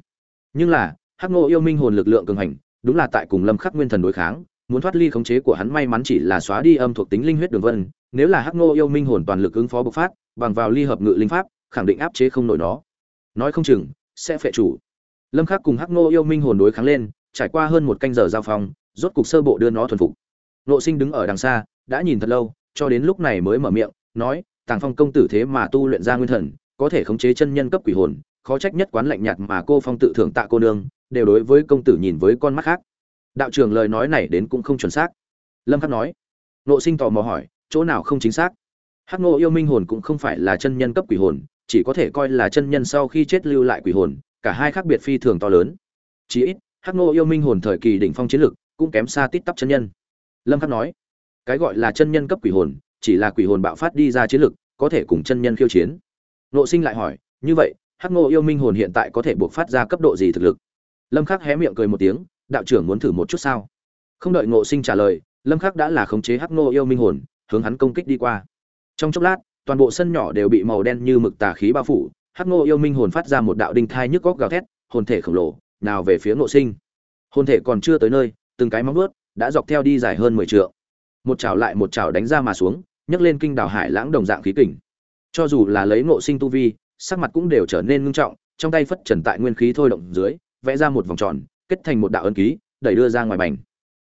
Nhưng là, hắc nô yêu minh hồn lực lượng cường hành, đúng là tại cùng lâm khắc nguyên thần đối kháng, muốn thoát ly khống chế của hắn may mắn chỉ là xóa đi âm thuộc tính linh huyết đường vân nếu là hắc Ngô yêu minh hồn toàn lực ứng phó bộc phát, bằng vào ly hợp ngự linh pháp, khẳng định áp chế không nổi nó. Nói không chừng, sẽ phệ chủ. Lâm khắc cùng hắc Ngô yêu minh hồn đối kháng lên, trải qua hơn một canh giờ giao phong, rốt cục sơ bộ đưa nó thuần phục. Nộ sinh đứng ở đằng xa, đã nhìn thật lâu, cho đến lúc này mới mở miệng, nói, tàng phong công tử thế mà tu luyện ra nguyên thần, có thể khống chế chân nhân cấp quỷ hồn, khó trách nhất quán lạnh nhạt mà cô phong tự thưởng tạ cô nương, đều đối với công tử nhìn với con mắt khác. Đạo trưởng lời nói này đến cũng không chuẩn xác. Lâm khắc nói. Nộ sinh tò mò hỏi chỗ nào không chính xác. Hắc Ngô yêu minh hồn cũng không phải là chân nhân cấp quỷ hồn, chỉ có thể coi là chân nhân sau khi chết lưu lại quỷ hồn, cả hai khác biệt phi thường to lớn. Chỉ ít, hắc Ngô yêu minh hồn thời kỳ đỉnh phong chiến lực cũng kém xa tít tắp chân nhân. Lâm khắc nói, cái gọi là chân nhân cấp quỷ hồn, chỉ là quỷ hồn bạo phát đi ra chiến lực có thể cùng chân nhân khiêu chiến. Nộ sinh lại hỏi, như vậy, hắc Ngô yêu minh hồn hiện tại có thể buộc phát ra cấp độ gì thực lực? Lâm khắc hé miệng cười một tiếng, đạo trưởng muốn thử một chút sao? Không đợi ngộ sinh trả lời, lâm khắc đã là khống chế hắc Ngô yêu minh hồn hướng hắn công kích đi qua. Trong chốc lát, toàn bộ sân nhỏ đều bị màu đen như mực tà khí bao phủ, hắc Ngô yêu minh hồn phát ra một đạo đinh thai nhức góc gào thét, hồn thể khổng lồ, nào về phía ngộ sinh. Hồn thể còn chưa tới nơi, từng cái móng vuốt đã dọc theo đi dài hơn 10 trượng. Một chảo lại một chảo đánh ra mà xuống, nhấc lên kinh đảo hải lãng đồng dạng khí kình. Cho dù là lấy ngộ sinh tu vi, sắc mặt cũng đều trở nên ngưng trọng, trong tay phất trần tại nguyên khí thôi động dưới, vẽ ra một vòng tròn, kết thành một đạo ấn ký, đẩy đưa ra ngoài bành.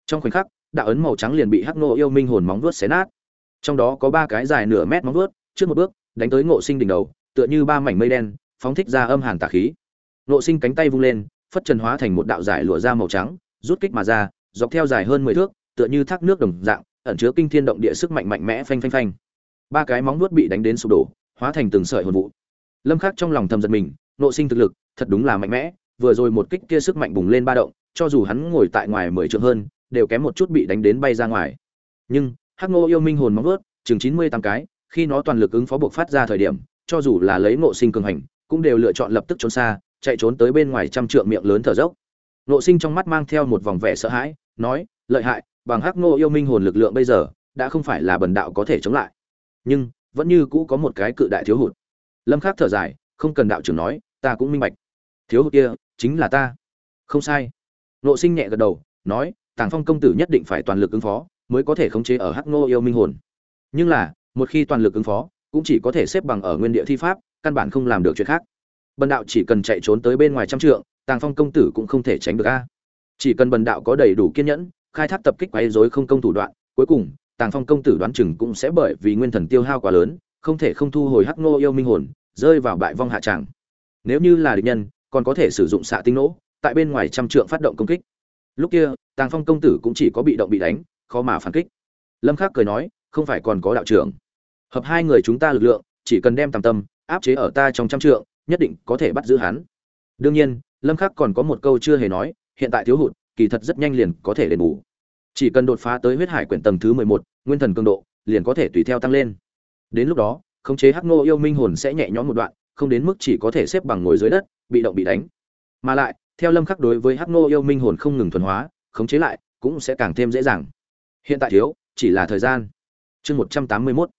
Trong khoảnh khắc, đạo ấn màu trắng liền bị hắc nô yêu minh hồn móng vuốt xé nát trong đó có ba cái dài nửa mét móng vuốt, trước một bước, đánh tới ngộ sinh đỉnh đầu, tựa như ba mảnh mây đen, phóng thích ra âm hàn tà khí. Ngộ sinh cánh tay vung lên, phất trần hóa thành một đạo dài lụa da màu trắng, rút kích mà ra, dọc theo dài hơn mười thước, tựa như thác nước đồng dạng, ẩn chứa kinh thiên động địa sức mạnh mạnh mẽ phanh phanh phanh. Ba cái móng vuốt bị đánh đến sụp đổ, hóa thành từng sợi hồn vụ. Lâm khắc trong lòng thầm giật mình, ngộ sinh thực lực, thật đúng là mạnh mẽ, vừa rồi một kích kia sức mạnh bùng lên ba động, cho dù hắn ngồi tại ngoài mười trượng hơn, đều kém một chút bị đánh đến bay ra ngoài. Nhưng hắc ngô yêu minh hồn móng ướt chừng chín mươi tám cái, khi nó toàn lực ứng phó buộc phát ra thời điểm, cho dù là lấy ngộ sinh cường hành, cũng đều lựa chọn lập tức trốn xa, chạy trốn tới bên ngoài trăm trượng miệng lớn thở dốc. Ngộ sinh trong mắt mang theo một vòng vẻ sợ hãi, nói, lợi hại, bằng hắc ngô yêu minh hồn lực lượng bây giờ, đã không phải là bần đạo có thể chống lại. Nhưng, vẫn như cũ có một cái cự đại thiếu hụt. Lâm khắc thở dài, không cần đạo trưởng nói, ta cũng minh bạch. Thiếu hụt kia, chính là ta. Không sai. Nộ sinh nhẹ gật đầu, nói, tàng phong công tử nhất định phải toàn lực ứng phó mới có thể khống chế ở hắc ngô yêu minh hồn. Nhưng là, một khi toàn lực ứng phó, cũng chỉ có thể xếp bằng ở nguyên địa thi pháp, căn bản không làm được chuyện khác. Bần đạo chỉ cần chạy trốn tới bên ngoài trăm trượng, tàng phong công tử cũng không thể tránh được a. À. Chỉ cần bần đạo có đầy đủ kiên nhẫn, khai thác tập kích quấy rối không công thủ đoạn, cuối cùng, tàng phong công tử đoán chừng cũng sẽ bởi vì nguyên thần tiêu hao quá lớn, không thể không thu hồi hắc ngô yêu minh hồn, rơi vào bại vong hạ tràng nếu như là địch nhân, còn có thể sử dụng xạ tinh nỗ, tại bên ngoài trăm trượng phát động công kích. Lúc kia, tàng phong công tử cũng chỉ có bị động bị đánh khó mà phản kích. Lâm khắc cười nói không phải còn có đạo trưởng. Hợp hai người chúng ta lực lượng chỉ cần đem tầm tâm áp chế ở ta trong trăm trượng nhất định có thể bắt giữ hắn. Đương nhiên lâm khắc còn có một câu chưa hề nói hiện tại thiếu hụt kỳ thật rất nhanh liền có thể đền bù. Chỉ cần đột phá tới huyết hải quyển tầng thứ 11, nguyên thần cường độ liền có thể tùy theo tăng lên. Đến lúc đó khống chế hắc nô yêu minh hồn sẽ nhẹ nhõm một đoạn không đến mức chỉ có thể xếp bằng ngồi dưới đất bị động bị đánh. Mà lại theo lâm khắc đối với hắc nô yêu minh hồn không ngừng thuần hóa khống chế lại cũng sẽ càng thêm dễ dàng hiện tại thiếu, chỉ là thời gian. Chương 181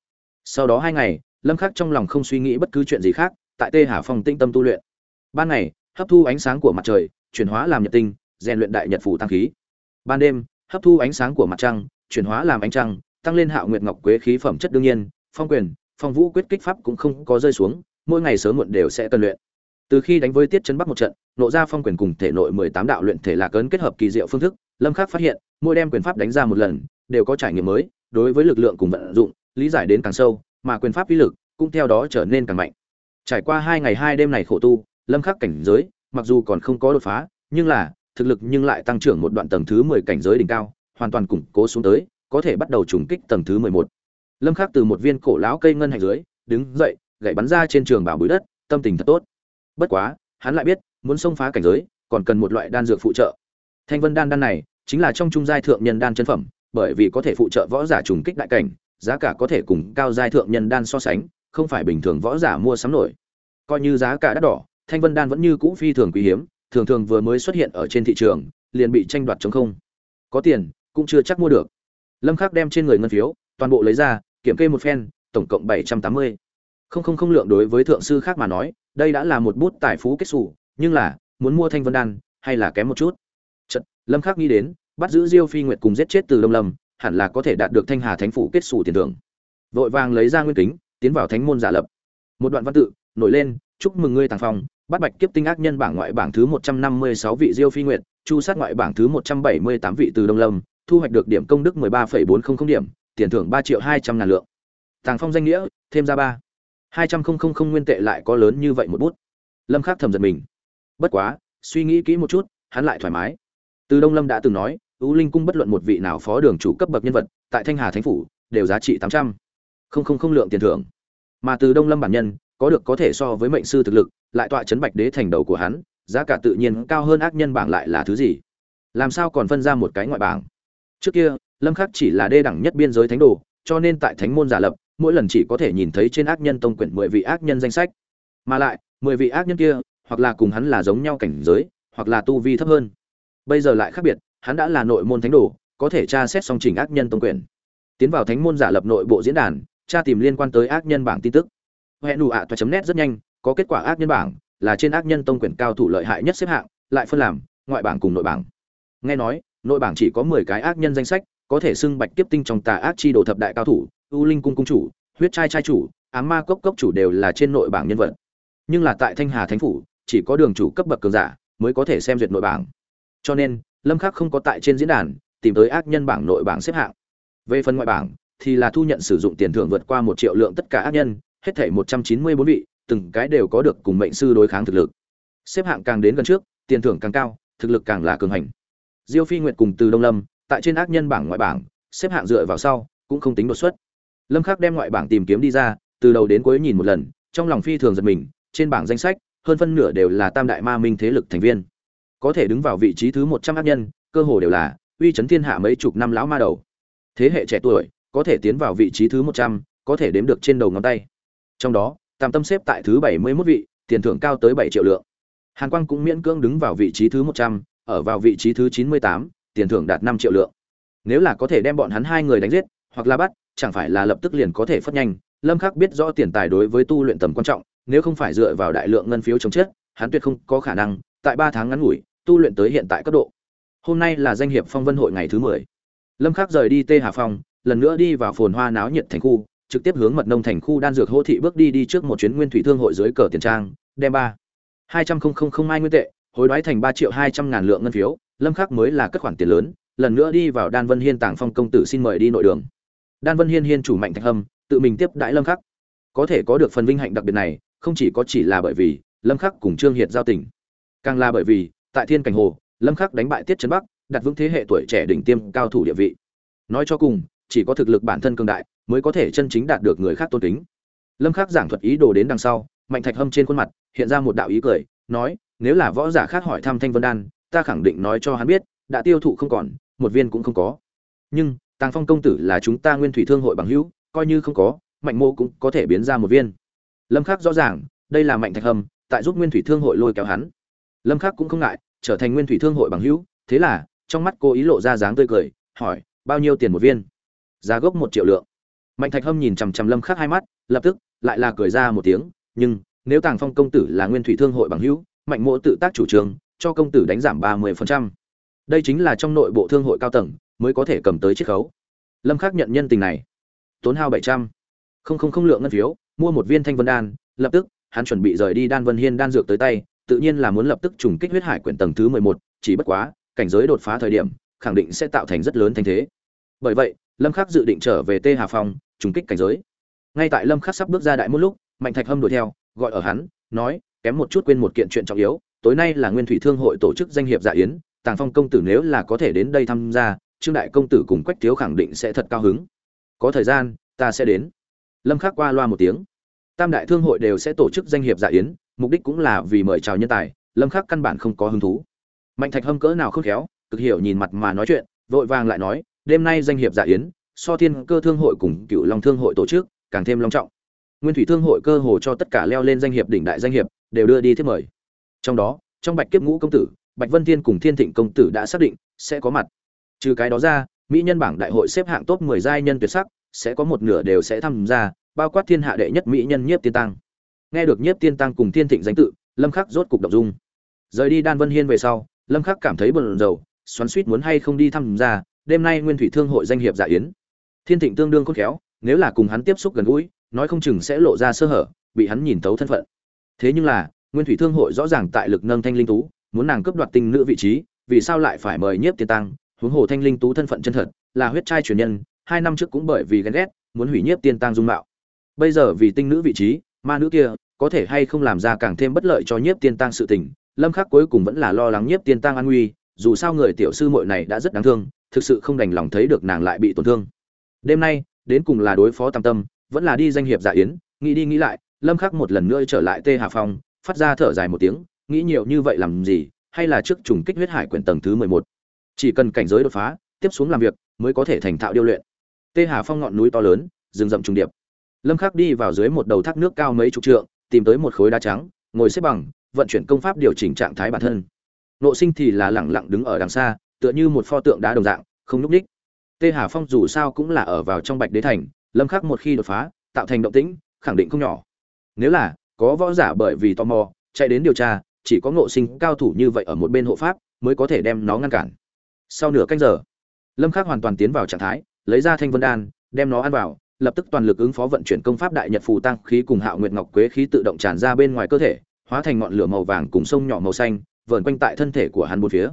sau đó hai ngày, lâm khắc trong lòng không suy nghĩ bất cứ chuyện gì khác, tại tê hà phong tĩnh tâm tu luyện. Ban ngày, hấp thu ánh sáng của mặt trời, chuyển hóa làm nhật tinh, rèn luyện đại nhật phủ tăng khí. Ban đêm, hấp thu ánh sáng của mặt trăng, chuyển hóa làm ánh trăng, tăng lên hạo nguyệt ngọc quế khí phẩm chất đương nhiên, phong quyền, phong vũ quyết kích pháp cũng không có rơi xuống, mỗi ngày sớm muộn đều sẽ cần luyện. Từ khi đánh với tiết chân bắc một trận, nộ ra phong quyền cùng thể nội mười tám đạo luyện thể lạc ấn kết hợp kỳ diệu phương thức, lâm khắc phát hiện, mỗi đem quyền pháp đánh ra một lần đều có trải nghiệm mới, đối với lực lượng cùng vận dụng, lý giải đến càng sâu, mà quyền pháp uy lực cũng theo đó trở nên càng mạnh. Trải qua hai ngày hai đêm này khổ tu, lâm khắc cảnh giới, mặc dù còn không có đột phá, nhưng là, thực lực nhưng lại tăng trưởng một đoạn tầng thứ 10 cảnh giới đỉnh cao, hoàn toàn củng cố xuống tới, có thể bắt đầu trùng kích tầng thứ 11. lâm khắc từ một viên cổ lão cây ngân hành dưới, đứng dậy, gậy bắn ra trên trường bảo bụi đất, tâm tình thật tốt. Bất quá, hắn lại biết, muốn xông phá cảnh giới, còn cần một loại đan dược phụ trợ. Thanh vân đan đan này, chính là trong trung giai thượng nhân đan chân phẩm bởi vì có thể phụ trợ võ giả trùng kích đại cảnh giá cả có thể cùng cao giai thượng nhân đan so sánh không phải bình thường võ giả mua sắm nổi. Coi như giá cả đắt đỏ thanh vân đan vẫn như cũ phi thường quý hiếm thường thường vừa mới xuất hiện ở trên thị trường liền bị tranh đoạt chống không. Có tiền cũng chưa chắc mua được. Lâm khắc đem trên người ngân phiếu toàn bộ lấy ra kiểm kê một phen tổng cộng 780. không không không lượng đối với thượng sư khác mà nói đây đã là một bút tài phú kết xù nhưng là muốn mua thanh vân đan hay là kém một chút? Chật, lâm khắc nghĩ đến bắt giữ diêu phi nguyệt cùng giết chết từ đông lâm hẳn là có thể đạt được thanh hà thánh phủ kết xù tiền thưởng. Vội vàng lấy ra nguyên kính tiến vào thánh môn giả lập. Một đoạn văn tự nổi lên chúc mừng ngươi tàng phong bắt bạch kiếp tinh ác nhân bảng ngoại bảng thứ 156 vị diêu phi nguyệt chu sát ngoại bảng thứ 178 vị từ đông lâm thu hoạch được điểm công đức 13,400 điểm tiền thưởng 3 triệu 200 ngàn lượng. Tàng phong danh nghĩa thêm ra ba. hai trăm không không không nguyên tệ lại có lớn như vậy một bút. Lâm khắc thầm giật mình. Bất quá suy nghĩ kỹ một chút hắn lại thoải mái. Từ đông lâm đã từng nói U linh cung bất luận một vị nào phó đường chủ cấp bậc nhân vật, tại thanh hà thánh phủ, đều giá trị tám trăm. Không không không lượng tiền thưởng. Mà từ đông lâm bản nhân, có được có thể so với mệnh sư thực lực, lại tọa chấn bạch đế thành đầu của hắn, giá cả tự nhiên cao hơn ác nhân bảng lại là thứ gì? Làm sao còn phân ra một cái ngoại bảng? Trước kia, lâm khắc chỉ là đê đẳng nhất biên giới thánh đồ, cho nên tại thánh môn giả lập, mỗi lần chỉ có thể nhìn thấy trên ác nhân tông quyển mười vị ác nhân danh sách. Mà lại, mười vị ác nhân kia, hoặc là cùng hắn là giống nhau cảnh giới, hoặc là tu vi thấp hơn. Bây giờ lại khác biệt hắn đã là nội môn thánh đồ, có thể tra xét song trình ác nhân tông quyền. Tiến vào thánh môn giả lập nội bộ diễn đàn, tra tìm liên quan tới ác nhân bảng tin tức. Hẹn đủ ạ toa chấm nét rất nhanh, có kết quả ác nhân bảng, là trên ác nhân tông quyền cao thủ lợi hại nhất xếp hạng, lại phân làm ngoại bảng cùng nội bảng. Nghe nói, nội bảng chỉ có mười cái ác nhân danh sách, có thể xưng bạch kiếp tinh trong tà ác chi đồ thập đại cao thủ, u linh cung cung chủ, huyết trai trai chủ, ám ma cốc cốc chủ đều là trên nội bảng nhân vật. Nhưng là tại thanh hà thánh phủ, chỉ có đường chủ cấp bậc cường giả mới có thể xem duyệt nội bảng. Cho nên lâm khắc không có tại trên diễn đàn, tìm tới ác nhân bảng nội bảng xếp hạng. Về phần ngoại bảng, thì là thu nhận sử dụng tiền thưởng vượt qua một triệu lượng tất cả ác nhân, hết thảy 194 vị, từng cái đều có được cùng mệnh sư đối kháng thực lực. Xếp hạng càng đến gần trước, tiền thưởng càng cao, thực lực càng là cường hành. Diêu phi nguyệt cùng từ đông lâm, tại trên ác nhân bảng ngoại bảng, xếp hạng dựa vào sau, cũng không tính đột xuất. Lâm khắc đem ngoại bảng tìm kiếm đi ra, từ đầu đến cuối nhìn một lần, trong lòng phi thường giật mình, trên bảng danh sách, hơn phân nửa đều là tam đại ma minh thế lực thành viên có thể đứng vào vị trí thứ một trăm ác nhân, cơ hồ đều là uy chấn thiên hạ mấy chục năm lão ma đầu. Thế hệ trẻ tuổi, có thể tiến vào vị trí thứ một trăm, có thể đếm được trên đầu ngón tay. Trong đó tam tâm xếp tại thứ bảy mươi 71 vị, tiền thưởng cao tới bảy triệu lượng. Hàn quang cũng miễn cưỡng đứng vào vị trí thứ một trăm, ở vào vị trí thứ chín mươi tám, tiền thưởng đạt năm triệu lượng. Nếu là có thể đem bọn hắn hai người đánh giết, hoặc là bắt, chẳng phải là lập tức liền có thể phất nhanh. Lâm khắc biết rõ tiền tài đối với tu luyện tầm quan trọng, nếu không phải dựa vào đại lượng ngân phiếu chống chết, hắn tuyệt không có khả năng, tại ba tháng ngắn ngủi tu luyện tới hiện tại cấp độ. Hôm nay là danh hiệp phong vân hội ngày thứ mười. Lâm khắc rời đi tê hà phong, lần nữa đi vào phồn hoa náo nhiệt thành khu, trực tiếp hướng mật nông thành khu đan dược hô thị bước đi đi trước một chuyến nguyên thủy thương hội dưới cờ tiền trang, đem ba. Hai trăm không không không mai nguyên tệ, hối đoái thành ba triệu hai trăm ngàn lượng ngân phiếu, lâm khắc mới là cất khoản tiền lớn, lần nữa đi vào đan vân hiên tàng phong công tử xin mời đi nội đường. Đan vân hiên hiên chủ mạnh thạch hâm, tự mình tiếp đãi lâm khắc. Có thể có được phần vinh hạnh đặc biệt này, không chỉ có chỉ là bởi vì lâm khắc cùng trương hiệt giao tình, càng là bởi vì tại thiên cảnh hồ, lâm khắc đánh bại tiết trấn bắc, đặt vững thế hệ tuổi trẻ đỉnh tiêm cao thủ địa vị. Nói cho cùng, chỉ có thực lực bản thân cường đại mới có thể chân chính đạt được người khác tôn kính. Lâm khắc giảng thuật ý đồ đến đằng sau, mạnh thạch hâm trên khuôn mặt, hiện ra một đạo ý cười, nói, nếu là võ giả khác hỏi thăm thanh vân đan, ta khẳng định nói cho hắn biết, đã tiêu thụ không còn, một viên cũng không có. Nhưng, tàng phong công tử là chúng ta nguyên thủy thương hội bằng hữu, coi như không có, mạnh mô cũng có thể biến ra một viên. Lâm khắc rõ ràng, đây là mạnh thạch hâm, tại giúp nguyên thủy thương hội lôi kéo hắn lâm khắc cũng không ngại, trở thành nguyên thủy thương hội bằng hữu, thế là, trong mắt cô ý lộ ra dáng tươi cười, hỏi, bao nhiêu tiền một viên? Giá gốc một triệu lượng. Mạnh thạch hâm nhìn chằm chằm lâm khắc hai mắt, lập tức, lại là cười ra một tiếng, nhưng, nếu tàng phong công tử là nguyên thủy thương hội bằng hữu, mạnh mộ tự tác chủ trương, cho công tử đánh giảm ba mươi phần trăm. đây chính là trong nội bộ thương hội cao tầng, mới có thể cầm tới chiết khấu. Lâm khắc nhận nhân tình này. Tốn hao bảy trăm. Không không không lượng ngân phiếu, mua một viên thanh vân đan. Lập tức, hắn chuẩn bị rời đi đan vân hiên đan dược tới tay tự nhiên là muốn lập tức trùng kích huyết hải quyển tầng thứ mười một, chỉ bất quá, cảnh giới đột phá thời điểm, khẳng định sẽ tạo thành rất lớn thanh thế. Bởi vậy, lâm khắc dự định trở về tê hà phong trùng kích cảnh giới. Ngay tại lâm khắc sắp bước ra đại môn lúc, mạnh thạch hâm đuổi theo, gọi ở hắn, nói, kém một chút quên một kiện chuyện trọng yếu, tối nay là nguyên thủy thương hội tổ chức danh hiệp dạ yến, tàng phong công tử nếu là có thể đến đây tham gia, trương đại công tử cùng quách thiếu khẳng định sẽ thật cao hứng. Có thời gian, ta sẽ đến. Lâm khắc qua loa một tiếng. Tam đại thương hội đều sẽ tổ chức danh hiệp dạ yến mục đích cũng là vì mời chào nhân tài, lâm khắc căn bản không có hứng thú. Mạnh thạch hâm cỡ nào không khéo, cực hiểu nhìn mặt mà nói chuyện, vội vàng lại nói, đêm nay danh hiệp dạ yến, so thiên cơ thương hội cùng cựu long thương hội tổ chức càng thêm long trọng. Nguyên thủy thương hội cơ hồ cho tất cả leo lên danh hiệp đỉnh đại danh hiệp, đều đưa đi thiết mời. Trong đó, trong bạch kiếp ngũ công tử, bạch vân thiên cùng thiên thịnh công tử đã xác định sẽ có mặt. Trừ cái đó ra, mỹ nhân bảng đại hội xếp hạng top 10 giai nhân tuyệt sắc, sẽ có một nửa đều sẽ tham gia, bao quát thiên hạ đệ nhất mỹ nhân nhiếp tiên tăng nghe được nhiếp tiên tăng cùng thiên thịnh danh tự, lâm khắc rốt cục động dung. Rời đi đan vân hiên về sau, lâm khắc cảm thấy buồn rầu, xoắn suýt muốn hay không đi tham gia đêm nay nguyên thủy thương hội danh hiệp dạ yến. Thiên thịnh tương đương khôn khéo, nếu là cùng hắn tiếp xúc gần gũi, nói không chừng sẽ lộ ra sơ hở, bị hắn nhìn tấu thân phận. Thế nhưng là, nguyên thủy thương hội rõ ràng tại lực nâng thanh linh tú, muốn nàng cướp đoạt tinh nữ vị trí, vì sao lại phải mời nhiếp tiên tăng? Huống hồ thanh linh tú thân phận chân thật, là huyết trai truyền nhân, hai năm trước cũng bởi vì ghen ghét, muốn hủy nhiếp tiên tăng dung mạo. Bây giờ vì tinh nữ vị trí, ma nữ kia có thể hay không làm ra càng thêm bất lợi cho nhiếp tiên tăng sự tình, lâm khắc cuối cùng vẫn là lo lắng nhiếp tiên tăng an nguy, dù sao người tiểu sư muội này đã rất đáng thương, thực sự không đành lòng thấy được nàng lại bị tổn thương. Đêm nay, đến cùng là đối phó tam tâm, vẫn là đi danh hiệp dạ yến, nghĩ đi nghĩ lại, lâm khắc một lần nữa trở lại tê hà phong, phát ra thở dài một tiếng, nghĩ nhiều như vậy làm gì, hay là trước trùng kích huyết hải quyển tầng thứ 11. chỉ cần cảnh giới đột phá, tiếp xuống làm việc, mới có thể thành thạo điêu luyện. Tê hà phong ngọn núi to lớn, rừng rậm trùng điệp. Lâm khắc đi vào dưới một đầu thác nước cao mấy chục trượng tìm tới một khối đá trắng, ngồi xếp bằng, vận chuyển công pháp điều chỉnh trạng thái bản thân. Nộ sinh thì là lẳng lặng đứng ở đằng xa, tựa như một pho tượng đá đồng dạng, không núp đích tê hà phong dù sao cũng là ở vào trong bạch đế thành, lâm khắc một khi đột phá, tạo thành động tĩnh, khẳng định không nhỏ. Nếu là, có võ giả bởi vì tò mò, chạy đến điều tra, chỉ có ngộ sinh cao thủ như vậy ở một bên hộ pháp, mới có thể đem nó ngăn cản. Sau nửa canh giờ, lâm khắc hoàn toàn tiến vào trạng thái, lấy ra thanh vân đan, đem nó ăn vào lập tức toàn lực ứng phó vận chuyển công pháp đại nhật phù tăng khí cùng hạo nguyệt ngọc quế khí tự động tràn ra bên ngoài cơ thể, hóa thành ngọn lửa màu vàng cùng sông nhỏ màu xanh, vờn quanh tại thân thể của hắn bốn phía.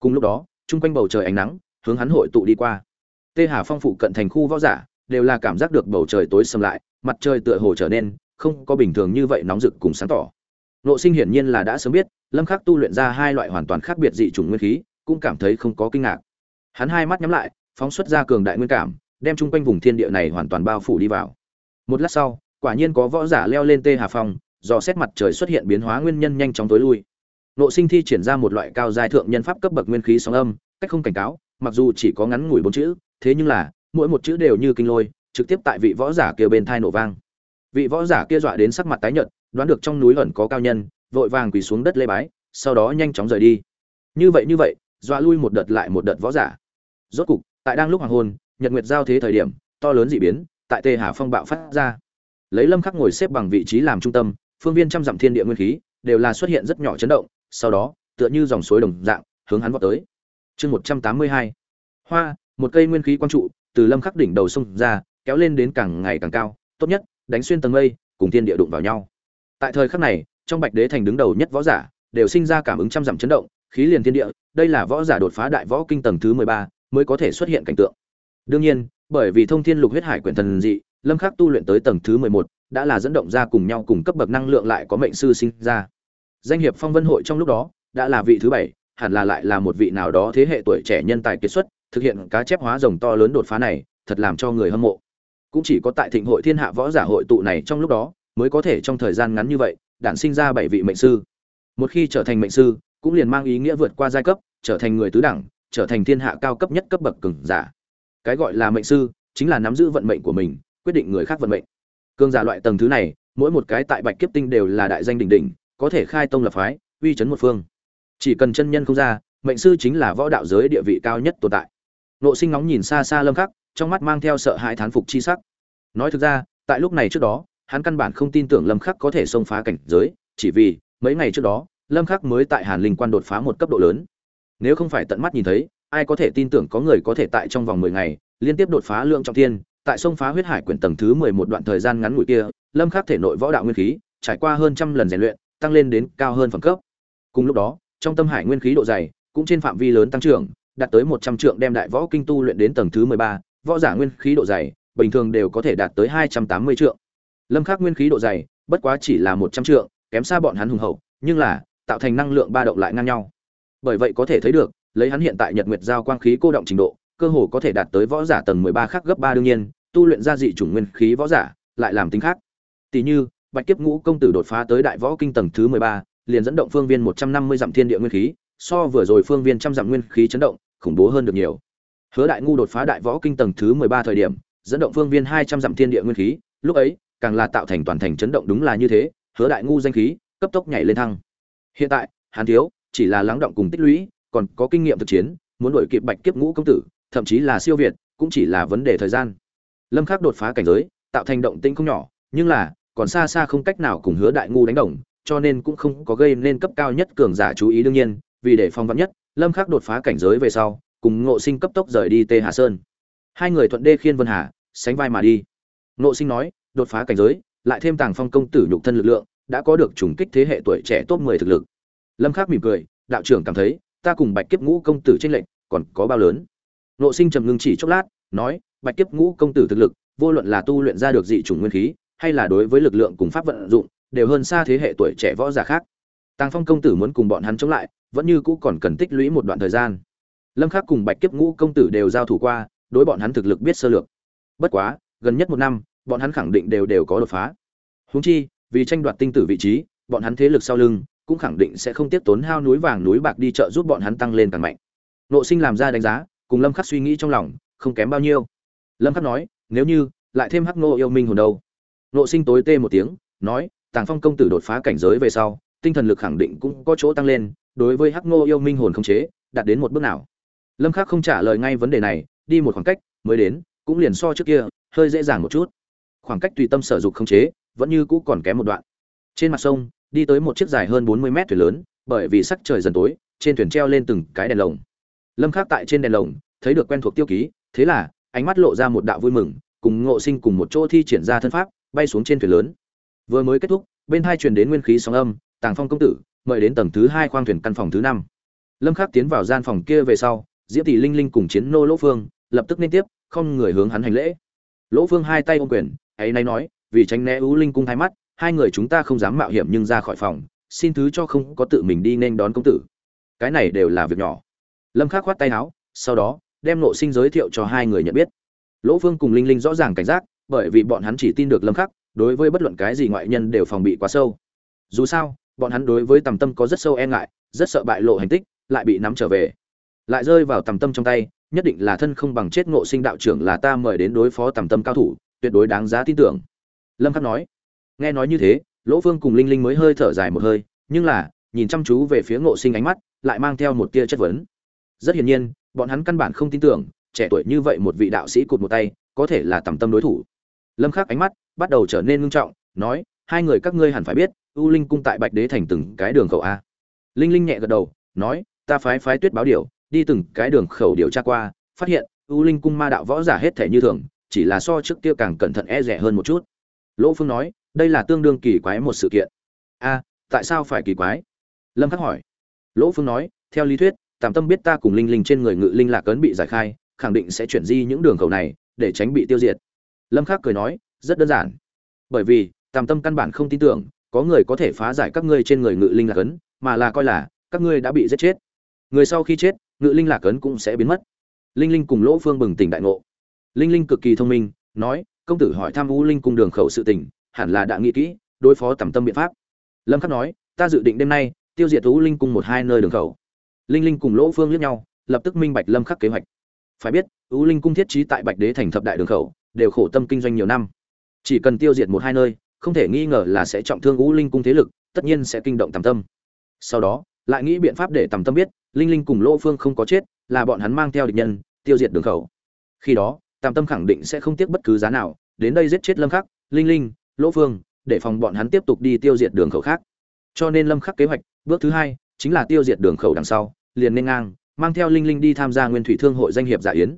Cùng lúc đó trung quanh bầu trời ánh nắng, hướng hắn hội tụ đi qua. Tê hà phong phụ cận thành khu võ giả, đều là cảm giác được bầu trời tối sầm lại, mặt trời tựa hồ trở nên không có bình thường như vậy nóng rực cùng sáng tỏ. Nộ sinh hiển nhiên là đã sớm biết, lâm khắc tu luyện ra hai loại hoàn toàn khác biệt dị chủng nguyên khí, cũng cảm thấy không có kinh ngạc. Hắn hai mắt nhắm lại, phóng xuất ra cường đại nguyên cảm đem chung quanh vùng thiên địa này hoàn toàn bao phủ đi vào. Một lát sau, quả nhiên có võ giả leo lên tê hà phong, do xét mặt trời xuất hiện biến hóa nguyên nhân nhanh chóng tối lui. Nộ sinh thi triển ra một loại cao giai thượng nhân pháp cấp bậc nguyên khí sóng âm, cách không cảnh cáo, mặc dù chỉ có ngắn ngủi bốn chữ, thế nhưng là, mỗi một chữ đều như kinh lôi, trực tiếp tại vị võ giả kia bên thai nổ vang. Vị võ giả kia dọa đến sắc mặt tái nhợt, đoán được trong núi ẩn có cao nhân, vội vàng quỳ xuống đất lê bái, sau đó nhanh chóng rời đi. Như vậy như vậy, dọa lui một đợt lại một đợt võ giả. Rốt cục, tại đang lúc hoàng hôn nhật nguyệt giao thế thời điểm, to lớn dị biến, tại tê hà phong bạo phát ra. Lấy lâm khắc ngồi xếp bằng vị trí làm trung tâm, phương viên trăm dặm thiên địa nguyên khí, đều là xuất hiện rất nhỏ chấn động, sau đó, tựa như dòng suối đồng dạng, hướng hắn vọt tới. Chương một trăm tám mươi hai. Hoa, một cây nguyên khí quang trụ, từ lâm khắc đỉnh đầu sông ra, kéo lên đến càng ngày càng cao, tốt nhất, đánh xuyên tầng mây, cùng thiên địa đụng vào nhau. Tại thời khắc này, trong bạch đế thành đứng đầu nhất võ giả, đều sinh ra cảm ứng trăm dặm chấn động, khí liền thiên địa, đây là võ giả đột phá đại võ kinh tầng thứ mười ba, mới có thể xuất hiện cảnh tượng đương nhiên, bởi vì thông thiên lục huyết hải quyển thần dị, lâm khắc tu luyện tới tầng thứ mười một, đã là dẫn động ra cùng nhau cùng cấp bậc năng lượng lại có mệnh sư sinh ra. Danh hiệp phong vân hội trong lúc đó, đã là vị thứ bảy, hẳn là lại là một vị nào đó thế hệ tuổi trẻ nhân tài kiệt xuất, thực hiện cá chép hóa rồng to lớn đột phá này, thật làm cho người hâm mộ. Cũng chỉ có tại thịnh hội thiên hạ võ giả hội tụ này trong lúc đó, mới có thể trong thời gian ngắn như vậy, đản sinh ra bảy vị mệnh sư. Một khi trở thành mệnh sư, cũng liền mang ý nghĩa vượt qua giai cấp, trở thành người tứ đẳng, trở thành thiên hạ cao cấp nhất cấp bậc cường giả cái gọi là mệnh sư, chính là nắm giữ vận mệnh của mình, quyết định người khác vận mệnh. Cương giả loại tầng thứ này, mỗi một cái tại bạch kiếp tinh đều là đại danh đỉnh đỉnh, có thể khai tông lập phái, uy chấn một phương. Chỉ cần chân nhân không ra, mệnh sư chính là võ đạo giới địa vị cao nhất tồn tại. Nộ sinh nóng nhìn xa xa lâm khắc, trong mắt mang theo sợ hãi thán phục chi sắc. Nói thực ra, tại lúc này trước đó, hắn căn bản không tin tưởng lâm khắc có thể xông phá cảnh giới, chỉ vì mấy ngày trước đó, lâm khắc mới tại hàn linh quan đột phá một cấp độ lớn. Nếu không phải tận mắt nhìn thấy ai có thể tin tưởng có người có thể tại trong vòng 10 ngày liên tiếp đột phá lượng trọng thiên tại sông phá huyết hải quyển tầng thứ 11 đoạn thời gian ngắn ngủi kia lâm khắc thể nội võ đạo nguyên khí trải qua hơn trăm lần rèn luyện tăng lên đến cao hơn phẩm cấp. Cùng lúc đó trong tâm hải nguyên khí độ dày cũng trên phạm vi lớn tăng trưởng đạt tới 100 trượng đem đại võ kinh tu luyện đến tầng thứ 13, võ giả nguyên khí độ dày bình thường đều có thể đạt tới 280 trượng. Lâm khắc nguyên khí độ dày bất quá chỉ là 100 trượng kém xa bọn hắn hùng hậu nhưng là tạo thành năng lượng ba động lại ngang nhau. Bởi vậy có thể thấy được lấy hắn hiện tại nhật nguyệt giao quang khí cô động trình độ cơ hồ có thể đạt tới võ giả tầng 13 khác gấp ba đương nhiên tu luyện ra dị chủng nguyên khí võ giả lại làm tính khác. Tỷ như bạch kiếp ngũ công tử đột phá tới đại võ kinh tầng thứ 13, liền dẫn động phương viên 150 dặm thiên địa nguyên khí so vừa rồi phương viên trăm dặm nguyên khí chấn động khủng bố hơn được nhiều. Hứa đại ngu đột phá đại võ kinh tầng thứ 13 thời điểm dẫn động phương viên 200 dặm thiên địa nguyên khí lúc ấy càng là tạo thành toàn thành chấn động đúng là như thế hứa đại ngu danh khí cấp tốc nhảy lên thăng. Hiện tại hàn thiếu chỉ là lắng động cùng tích lũy còn có kinh nghiệm thực chiến, muốn đuổi kịp bạch kiếp ngũ công tử, thậm chí là siêu việt, cũng chỉ là vấn đề thời gian. Lâm khắc đột phá cảnh giới, tạo thành động tĩnh không nhỏ, nhưng là, còn xa xa không cách nào cùng hứa đại ngu đánh đồng, cho nên cũng không có gây nên cấp cao nhất cường giả chú ý đương nhiên, vì để phong vạn nhất, lâm khắc đột phá cảnh giới về sau, cùng ngộ sinh cấp tốc rời đi tê hà sơn. Hai người thuận đê khiên vân hà, sánh vai mà đi. Ngộ sinh nói, đột phá cảnh giới, lại thêm tàng phong công tử nhục thân lực lượng, đã có được trùng kích thế hệ tuổi trẻ top 10 thực lực. Lâm khắc mỉm cười, đạo trưởng cảm thấy ta cùng bạch kiếp ngũ công tử tranh lệnh còn có bao lớn? Nộ sinh trầm ngưng chỉ chốc lát, nói, bạch kiếp ngũ công tử thực lực, vô luận là tu luyện ra được dị chủng nguyên khí, hay là đối với lực lượng cùng pháp vận dụng, đều hơn xa thế hệ tuổi trẻ võ giả khác. Tàng phong công tử muốn cùng bọn hắn chống lại, vẫn như cũ còn cần tích lũy một đoạn thời gian. Lâm khắc cùng bạch kiếp ngũ công tử đều giao thủ qua, đối bọn hắn thực lực biết sơ lược. Bất quá, gần nhất một năm, bọn hắn khẳng định đều đều có đột phá. Huống chi, vì tranh đoạt tinh tử vị trí, bọn hắn thế lực sau lưng cũng khẳng định sẽ không tiếp tốn hao núi vàng núi bạc đi chợ giúp bọn hắn tăng lên càng mạnh. Nộ sinh làm ra đánh giá, cùng lâm khắc suy nghĩ trong lòng, không kém bao nhiêu. Lâm khắc nói, nếu như, lại thêm hắc nô yêu minh hồn đâu? Nộ sinh tối tê một tiếng, nói, tàng phong công tử đột phá cảnh giới về sau, tinh thần lực khẳng định cũng có chỗ tăng lên, đối với hắc nô yêu minh hồn không chế, đạt đến một bước nào? Lâm khắc không trả lời ngay vấn đề này, đi một khoảng cách, mới đến, cũng liền so trước kia, hơi dễ dàng một chút. Khoảng cách tùy tâm sở dục không chế, vẫn như cũ còn kém một đoạn. Trên mặt sông đi tới một chiếc dài hơn 40 mét thuyền lớn, bởi vì sắc trời dần tối, trên thuyền treo lên từng cái đèn lồng. Lâm khắc tại trên đèn lồng, thấy được quen thuộc tiêu ký, thế là, ánh mắt lộ ra một đạo vui mừng, cùng ngộ sinh cùng một chỗ thi triển ra thân pháp, bay xuống trên thuyền lớn. Vừa mới kết thúc, bên hai truyền đến nguyên khí sóng âm, tàng phong công tử, mời đến tầng thứ hai khoang thuyền căn phòng thứ năm. Lâm khắc tiến vào gian phòng kia về sau diễm tỷ linh linh cùng chiến nô lỗ phương, lập tức liên tiếp, không người hướng hắn hành lễ. Lỗ phương hai tay ôm quyền, ấy nay nói, vì tránh né ưu linh cung thái mắt hai người chúng ta không dám mạo hiểm nhưng ra khỏi phòng, xin thứ cho không có tự mình đi nên đón công tử. Cái này đều là việc nhỏ. Lâm khắc khoát tay áo, sau đó, đem nội sinh giới thiệu cho hai người nhận biết. Lỗ phương cùng linh linh rõ ràng cảnh giác, bởi vì bọn hắn chỉ tin được lâm khắc, đối với bất luận cái gì ngoại nhân đều phòng bị quá sâu. Dù sao, bọn hắn đối với tầm tâm có rất sâu e ngại, rất sợ bại lộ hành tích, lại bị nắm trở về. Lại rơi vào tầm tâm trong tay, nhất định là thân không bằng chết ngộ sinh đạo trưởng là ta mời đến đối phó tầm tâm cao thủ, tuyệt đối đáng giá tin tưởng. Lâm khắc nói nghe nói như thế, lỗ phương cùng linh linh mới hơi thở dài một hơi, nhưng là, nhìn chăm chú về phía ngộ sinh ánh mắt, lại mang theo một tia chất vấn. Rất hiển nhiên, bọn hắn căn bản không tin tưởng, trẻ tuổi như vậy một vị đạo sĩ cụt một tay, có thể là tầm tâm đối thủ. Lâm khắc ánh mắt bắt đầu trở nên ngưng trọng, nói, hai người các ngươi hẳn phải biết, u linh cung tại bạch đế thành từng cái đường khẩu a. Linh linh nhẹ gật đầu, nói, ta phái phái tuyết báo điều, đi từng cái đường khẩu điều tra qua, phát hiện u linh cung ma đạo võ giả hết thể như thường, chỉ là so trước kia càng cẩn thận e rẻ hơn một chút. Lỗ phương nói đây là tương đương kỳ quái một sự kiện. A, tại sao phải kỳ quái? Lâm khắc hỏi. Lỗ phương nói, theo lý thuyết, tạm tâm biết ta cùng linh linh trên người ngự linh lạc cấn bị giải khai, khẳng định sẽ chuyển di những đường khẩu này để tránh bị tiêu diệt. Lâm khắc cười nói, rất đơn giản. Bởi vì, tạm tâm căn bản không tin tưởng, có người có thể phá giải các ngươi trên người ngự linh lạc cấn mà là coi là, các ngươi đã bị giết chết. Người sau khi chết, ngự linh lạc cấn cũng sẽ biến mất. Linh linh cùng lỗ phương bừng tỉnh đại ngộ. Linh linh cực kỳ thông minh, nói, công tử hỏi thăm u linh cung đường khẩu sự tình hẳn là đã nghĩ kỹ, đối phó tầm tâm biện pháp. Lâm khắc nói, ta dự định đêm nay, tiêu diệt thú linh cung một hai nơi đường khẩu. Linh linh cùng lỗ phương liếc nhau, lập tức minh bạch lâm khắc kế hoạch. Phải biết thú linh cung thiết trí tại bạch đế thành thập đại đường khẩu, đều khổ tâm kinh doanh nhiều năm. Chỉ cần tiêu diệt một hai nơi, không thể nghi ngờ là sẽ trọng thương thú linh cung thế lực, tất nhiên sẽ kinh động tầm tâm. Sau đó, lại nghĩ biện pháp để tầm tâm biết, linh linh cùng lỗ phương không có chết, là bọn hắn mang theo địch nhân, tiêu diệt đường khẩu. Khi đó tam tâm khẳng định sẽ không tiếc bất cứ giá nào, đến đây giết chết lâm khắc, linh linh lỗ phương, để phòng bọn hắn tiếp tục đi tiêu diệt đường khẩu khác. Cho nên lâm khắc kế hoạch, bước thứ hai, chính là tiêu diệt đường khẩu đằng sau, liền nên ngang, mang theo linh linh đi tham gia nguyên thủy thương hội danh hiệp giả yến.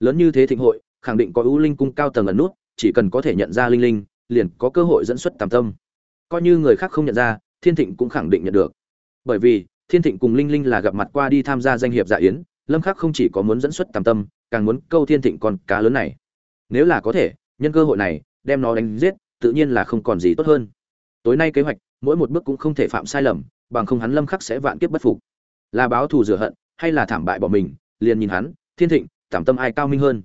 Lớn như thế thịnh hội, khẳng định có ưu linh cung cao tầng ẩn nút, chỉ cần có thể nhận ra linh linh, liền có cơ hội dẫn xuất tam tâm. Coi như người khác không nhận ra, thiên thịnh cũng khẳng định nhận được. Bởi vì, thiên thịnh cùng linh linh là gặp mặt qua đi tham gia danh hiệp dạ yến, lâm khắc không chỉ có muốn dẫn xuất tam tâm, càng muốn câu thiên thịnh con cá lớn này. Nếu là có thể, nhân cơ hội này, đem nó đánh giết tự nhiên là không còn gì tốt hơn. Tối nay kế hoạch, mỗi một bước cũng không thể phạm sai lầm, bằng không hắn lâm khắc sẽ vạn kiếp bất phục. Là báo thù rửa hận, hay là thảm bại bỏ mình, liền nhìn hắn, thiên thịnh tạm tâm ai cao minh hơn.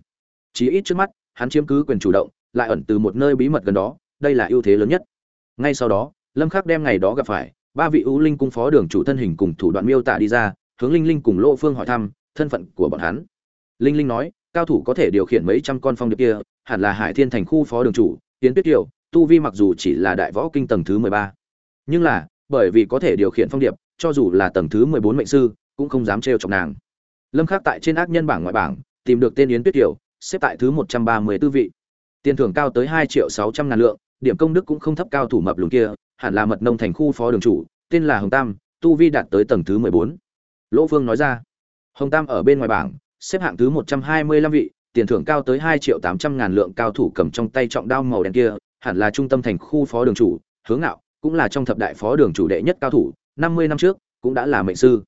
Chỉ ít trước mắt, hắn chiếm cứ quyền chủ động, lại ẩn từ một nơi bí mật gần đó, đây là ưu thế lớn nhất. Ngay sau đó, lâm khắc đem ngày đó gặp phải, ba vị ưu linh cung phó đường chủ thân hình cùng thủ đoạn miêu tả đi ra, hướng linh linh cùng lỗ phương hỏi thăm, thân phận của bọn hắn. Linh linh nói, cao thủ có thể điều khiển mấy trăm con phong điệp kia, hẳn là hải thiên thành khu phó đường chủ tiến tuyết kiều tu vi mặc dù chỉ là đại võ kinh tầng thứ mười ba, nhưng là, bởi vì có thể điều khiển phong điệp, cho dù là tầng thứ mười bốn mệnh sư, cũng không dám trêu chọc nàng. Lâm khắc tại trên ác nhân bảng ngoại bảng, tìm được tên yến tuyết kiều, xếp tại thứ một trăm ba mươi tư vị. Tiền thưởng cao tới hai triệu sáu trăm ngàn lượng, điểm công đức cũng không thấp cao thủ mập lùn kia, hẳn là mật nông thành khu phó đường chủ, tên là hồng tam, tu vi đạt tới tầng thứ mười bốn. Lỗ phương nói ra, hồng tam ở bên ngoài bảng, xếp hạng thứ một trăm hai mươi lăm vị, tiền thưởng cao tới hai triệu tám trăm ngàn lượng cao thủ cầm trong tay trọng đao màu đen kia hẳn là trung tâm thành khu phó đường chủ hướng nạo cũng là trong thập đại phó đường chủ đệ nhất cao thủ năm mươi năm trước cũng đã là mệnh sư.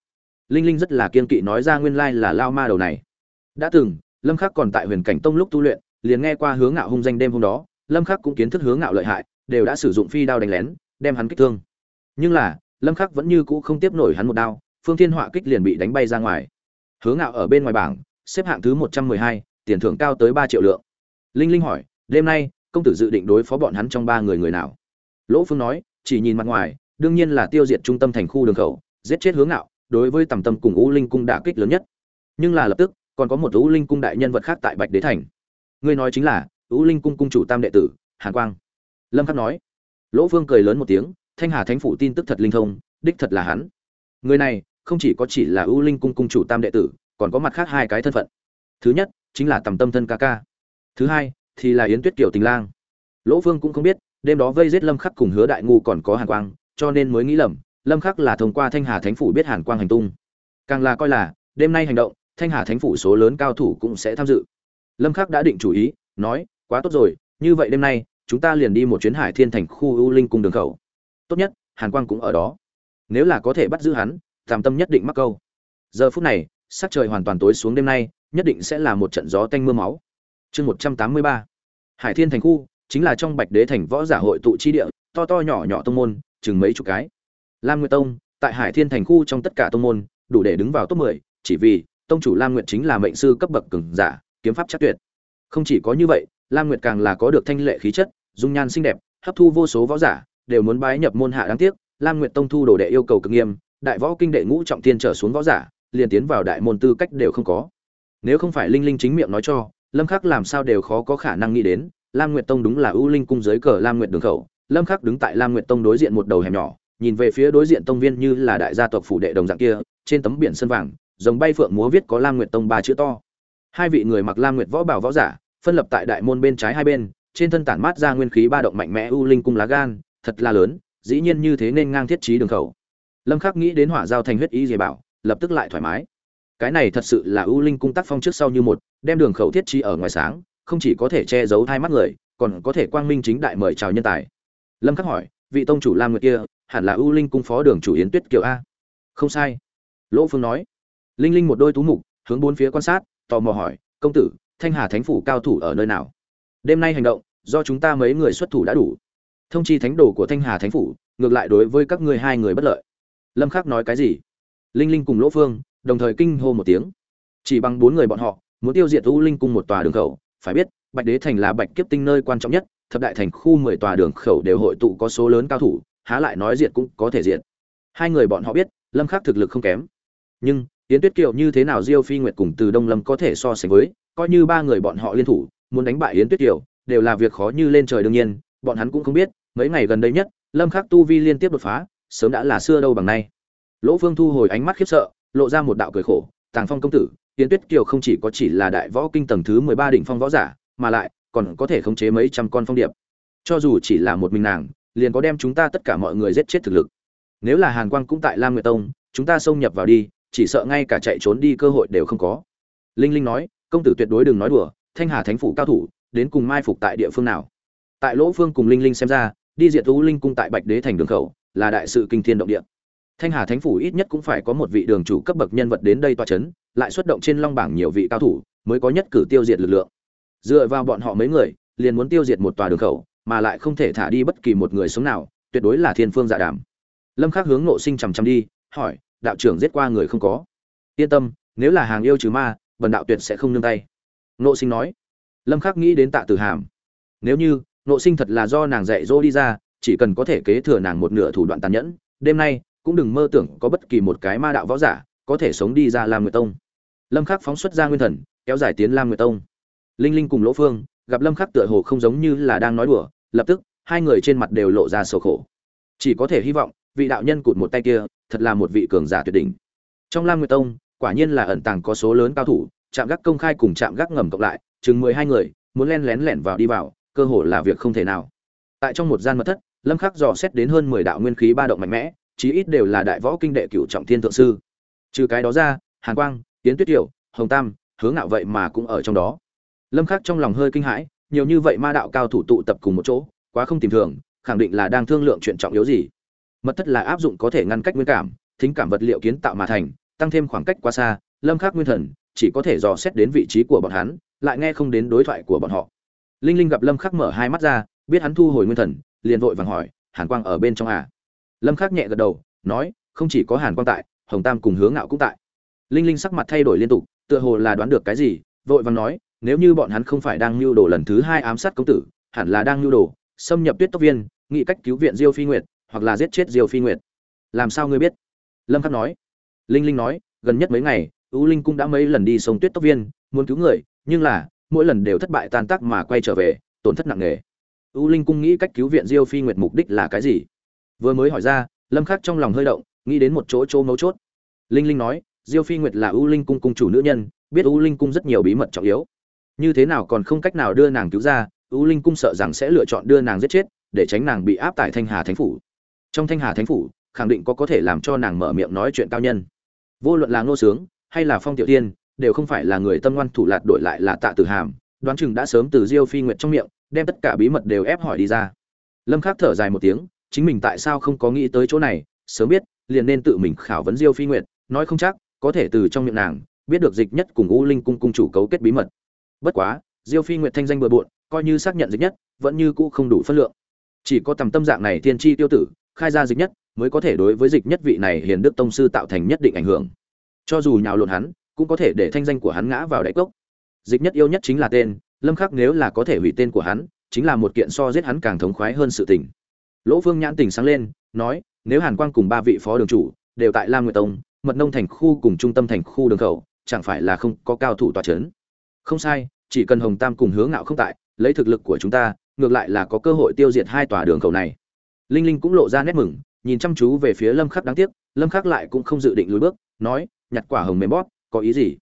Linh linh rất là kiên kỵ nói ra nguyên lai là lao ma đầu này. Đã từng lâm khắc còn tại huyền cảnh tông lúc tu luyện liền nghe qua hướng ngạo hung danh đêm hôm đó lâm khắc cũng kiến thức hướng ngạo lợi hại đều đã sử dụng phi đao đánh lén đem hắn kích thương. Nhưng là lâm khắc vẫn như cũ không tiếp nổi hắn một đao phương thiên họa kích liền bị đánh bay ra ngoài. Hướng ngạo ở bên ngoài bảng xếp hạng thứ 112, tiền thưởng cao tới 3 triệu lượng. Linh linh hỏi đêm nay công tử dự định đối phó bọn hắn trong ba người người nào? Lỗ phương nói, chỉ nhìn mặt ngoài, đương nhiên là tiêu diệt trung tâm thành khu đường khẩu, giết chết hướng ngạo, đối với tầm tâm cùng u linh cung đả kích lớn nhất. Nhưng là lập tức, còn có một u linh cung đại nhân vật khác tại bạch đế thành. Ngươi nói chính là u linh cung cung chủ tam đệ tử, hàn quang. Lâm khắc nói. Lỗ phương cười lớn một tiếng, thanh hà thánh phủ tin tức thật linh thông, đích thật là hắn. Người này, không chỉ có chỉ là ưu linh cung cung chủ tam đệ tử, còn có mặt khác hai cái thân phận. Thứ nhất, chính là tầm tâm thân ca ca. Thứ hai thì là yến tuyết kiều tình lang. Lỗ phương cũng không biết, đêm đó vây giết lâm khắc cùng hứa đại ngu còn có hàn quang, cho nên mới nghĩ lầm, lâm khắc là thông qua thanh hà thánh phủ biết hàn quang hành tung. Càng là coi là, đêm nay hành động, thanh hà thánh phủ số lớn cao thủ cũng sẽ tham dự. Lâm khắc đã định chủ ý, nói, quá tốt rồi, như vậy đêm nay, chúng ta liền đi một chuyến hải thiên thành khu ưu linh cung đường khẩu. Tốt nhất, hàn quang cũng ở đó. Nếu là có thể bắt giữ hắn tạm tâm nhất định mắc câu. Giờ phút này, sắc trời hoàn toàn tối xuống đêm nay, nhất định sẽ là một trận gió tanh mưa máu chương một trăm tám mươi ba. Hải thiên thành khu chính là trong bạch đế thành võ giả hội tụ chi địa, to to nhỏ nhỏ tông môn, chừng mấy chục cái. Lam nguyệt tông, tại hải thiên thành khu trong tất cả tông môn, đủ để đứng vào top mười, chỉ vì tông chủ lam nguyệt chính là mệnh sư cấp bậc cường giả, kiếm pháp chắc tuyệt. Không chỉ có như vậy, lam nguyệt càng là có được thanh lệ khí chất, dung nhan xinh đẹp, hấp thu vô số võ giả, đều muốn bái nhập môn hạ đáng tiếc. Lam nguyệt tông thu đồ đệ yêu cầu cực nghiêm, đại võ kinh đệ ngũ trọng thiên trở xuống võ giả, liền tiến vào đại môn tư cách đều không có. Nếu không phải linh linh chính miệng nói cho lâm khắc làm sao đều khó có khả năng nghĩ đến, lam nguyệt tông đúng là ưu linh cung dưới cờ lam nguyệt đường khẩu. Lâm khắc đứng tại lam nguyệt tông đối diện một đầu hẻm nhỏ, nhìn về phía đối diện tông viên như là đại gia tộc phủ đệ đồng dạng kia, trên tấm biển sân vàng dòng bay phượng múa viết có lam nguyệt tông ba chữ to. Hai vị người mặc lam nguyệt võ bảo võ giả, phân lập tại đại môn bên trái hai bên, trên thân tản mát ra nguyên khí ba động mạnh mẽ ưu linh cung lá gan, thật là lớn, dĩ nhiên như thế nên ngang thiết trí đường khẩu. Lâm khắc nghĩ đến hỏa giao thành huyết ý dề bảo, lập tức lại thoải mái cái này thật sự là ưu linh cung tác phong trước sau như một, đem đường khẩu thiết trí ở ngoài sáng, không chỉ có thể che giấu hai mắt người, còn có thể quang minh chính đại mời chào nhân tài. Lâm khắc hỏi, vị tông chủ lam nguyệt kia, hẳn là ưu linh cung phó đường chủ yến tuyết kiều a? Không sai. Lỗ phương nói. Linh linh một đôi tú mục, hướng bốn phía quan sát, tò mò hỏi, công tử, thanh hà thánh phủ cao thủ ở nơi nào? Đêm nay hành động, do chúng ta mấy người xuất thủ đã đủ. Thông chi thánh đồ của thanh hà thánh phủ, ngược lại đối với các ngươi hai người bất lợi. Lâm khắc nói cái gì? Linh linh cùng lỗ phương đồng thời kinh hô một tiếng. Chỉ bằng bốn người bọn họ, muốn tiêu diệt u linh cung một tòa đường khẩu, phải biết, bạch đế thành là bạch kiếp tinh nơi quan trọng nhất, thập đại thành khu mười tòa đường khẩu đều hội tụ có số lớn cao thủ, há lại nói diệt cũng có thể diệt. Hai người bọn họ biết, lâm khắc thực lực không kém. Nhưng, yến tuyết kiều như thế nào diêu phi nguyệt cùng từ đông lâm có thể so sánh với, coi như ba người bọn họ liên thủ, muốn đánh bại yến tuyết kiều, đều là việc khó như lên trời đương nhiên, bọn hắn cũng không biết, mấy ngày gần đây nhất, lâm khắc tu vi liên tiếp đột phá, sớm đã là xưa đâu bằng nay. Lỗ phương thu hồi ánh mắt khiếp sợ lộ ra một đạo cười khổ, tàng phong công tử tiến tuyết kiều không chỉ có chỉ là đại võ kinh tầng thứ 13 đỉnh phong võ giả, mà lại còn có thể khống chế mấy trăm con phong điệp. Cho dù chỉ là một mình nàng, liền có đem chúng ta tất cả mọi người giết chết thực lực. Nếu là hàn quang cũng tại lam nguyệt tông, chúng ta xông nhập vào đi, chỉ sợ ngay cả chạy trốn đi cơ hội đều không có. Linh linh nói, công tử tuyệt đối đừng nói đùa, thanh hà thánh phủ cao thủ, đến cùng mai phục tại địa phương nào? Tại lỗ phương cùng linh linh xem ra, đi diệt thú linh cung tại bạch đế thành đường khẩu, là đại sự kinh thiên động địa thanh hà thánh phủ ít nhất cũng phải có một vị đường chủ cấp bậc nhân vật đến đây tọa chấn, lại xuất động trên long bảng nhiều vị cao thủ, mới có nhất cử tiêu diệt lực lượng. Dựa vào bọn họ mấy người, liền muốn tiêu diệt một tòa đường khẩu, mà lại không thể thả đi bất kỳ một người sống nào, tuyệt đối là thiên phương dạ đảm. lâm khắc hướng nộ sinh chằm chằm đi, hỏi, đạo trưởng giết qua người không có? Yên tâm, nếu là hàng yêu trừ ma, bần đạo tuyệt sẽ không nương tay. Nộ sinh nói. Lâm khắc nghĩ đến tạ tử hàm. Nếu như nộ sinh thật là do nàng dạy dỗ đi ra, chỉ cần có thể kế thừa nàng một nửa thủ đoạn tàn nhẫn, đêm nay cũng đừng mơ tưởng có bất kỳ một cái ma đạo võ giả có thể sống đi ra lam nguyệt tông. Lâm khắc phóng xuất ra nguyên thần, kéo dài tiến lam nguyệt tông. Linh linh cùng lỗ phương gặp lâm khắc tựa hồ không giống như là đang nói đùa, lập tức hai người trên mặt đều lộ ra sầu khổ. Chỉ có thể hy vọng, vị đạo nhân cụt một tay kia thật là một vị cường giả tuyệt đỉnh. Trong lam nguyệt tông, quả nhiên là ẩn tàng có số lớn cao thủ, chạm gác công khai cùng chạm gác ngầm cộng lại, chừng mười hai người muốn len lén lẻn vào đi vào, cơ hồ là việc không thể nào. Tại trong một gian mật thất, lâm khắc dò xét đến hơn mười đạo nguyên khí ba động mạnh mẽ chí ít đều là đại võ kinh đệ cửu trọng thiên thượng sư. Trừ cái đó ra, hàn quang tiến tuyết tiểu, hồng tam hướng ngạo vậy mà cũng ở trong đó. Lâm khắc trong lòng hơi kinh hãi, nhiều như vậy ma đạo cao thủ tụ tập cùng một chỗ, quá không tìm thường, khẳng định là đang thương lượng chuyện trọng yếu gì. Mật thất là áp dụng có thể ngăn cách nguyên cảm, thính cảm vật liệu kiến tạo mà thành, tăng thêm khoảng cách quá xa, lâm khắc nguyên thần, chỉ có thể dò xét đến vị trí của bọn hắn, lại nghe không đến đối thoại của bọn họ. Linh linh gặp lâm khắc mở hai mắt ra, biết hắn thu hồi nguyên thần, liền vội vàng hỏi, hàn quang ở bên trong à? Lâm khắc nhẹ gật đầu, nói, không chỉ có hàn quang tại, hồng tam cùng hướng ngạo cũng tại. Linh linh sắc mặt thay đổi liên tục, tựa hồ là đoán được cái gì, vội vàng nói, nếu như bọn hắn không phải đang lưu đồ lần thứ hai ám sát công tử, hẳn là đang lưu đồ, xâm nhập tuyết tốc viên nghĩ cách cứu viện diêu phi nguyệt, hoặc là giết chết diêu phi nguyệt. Làm sao ngươi biết? Lâm khắc nói. Linh linh nói, gần nhất mấy ngày, u linh cũng đã mấy lần đi sông tuyết tốc viên, muốn cứu người, nhưng là, mỗi lần đều thất bại tan tác mà quay trở về, tổn thất nặng nề. U linh cung nghĩ cách cứu viện diêu phi nguyệt mục đích là cái gì? Vừa mới hỏi ra, lâm khắc trong lòng hơi động, nghĩ đến một chỗ chỗ mấu chốt. Linh linh nói, diêu phi nguyệt là ưu linh cung cung chủ nữ nhân, biết ưu linh cung rất nhiều bí mật trọng yếu. Như thế nào còn không cách nào đưa nàng cứu ra ưu linh cung sợ rằng sẽ lựa chọn đưa nàng giết chết, để tránh nàng bị áp tại thanh hà thánh phủ. Trong thanh hà thánh phủ, khẳng định có có thể làm cho nàng mở miệng nói chuyện cao nhân. Vô luận là ngô sướng, hay là phong tiểu tiên đều không phải là người tâm ngoan thủ lạt đổi lại là tạ tử hàm, đoán chừng đã sớm từ diêu phi nguyệt trong miệng, đem tất cả bí mật đều ép hỏi đi ra. Lâm khắc thở dài một tiếng chính mình tại sao không có nghĩ tới chỗ này, sớm biết, liền nên tự mình khảo vấn diêu phi nguyệt, nói không chắc, có thể từ trong miệng nàng, biết được dịch nhất cùng u linh cung cung chủ cấu kết bí mật. Bất quá, diêu phi nguyệt thanh danh bừa bộn, coi như xác nhận dịch nhất, vẫn như cũ không đủ phân lượng. Chỉ có tầm tâm dạng này Thiên tri tiêu tử, khai ra dịch nhất, mới có thể đối với dịch nhất vị này hiền đức tông sư tạo thành nhất định ảnh hưởng. Cho dù nhào lộn hắn, cũng có thể để thanh danh của hắn ngã vào đáy cốc. Dịch nhất yêu nhất chính là tên, lâm khắc nếu là có thể hủy tên của hắn, chính là một kiện so giết hắn càng thống khoái hơn sự tình lỗ phương nhãn tỉnh sáng lên, nói, nếu hàn quang cùng ba vị phó đường chủ đều tại lam nguyệt tông, mật nông thành khu cùng trung tâm thành khu đường khẩu, chẳng phải là không có cao thủ tòa chấn? Không sai, chỉ cần hồng tam cùng hướng ngạo không tại, lấy thực lực của chúng ta, ngược lại là có cơ hội tiêu diệt hai tòa đường khẩu này. Linh linh cũng lộ ra nét mừng, nhìn chăm chú về phía lâm khắc đáng tiếc, lâm khắc lại cũng không dự định lùi bước, nói, nhặt quả hồng mềm bóp, có ý gì?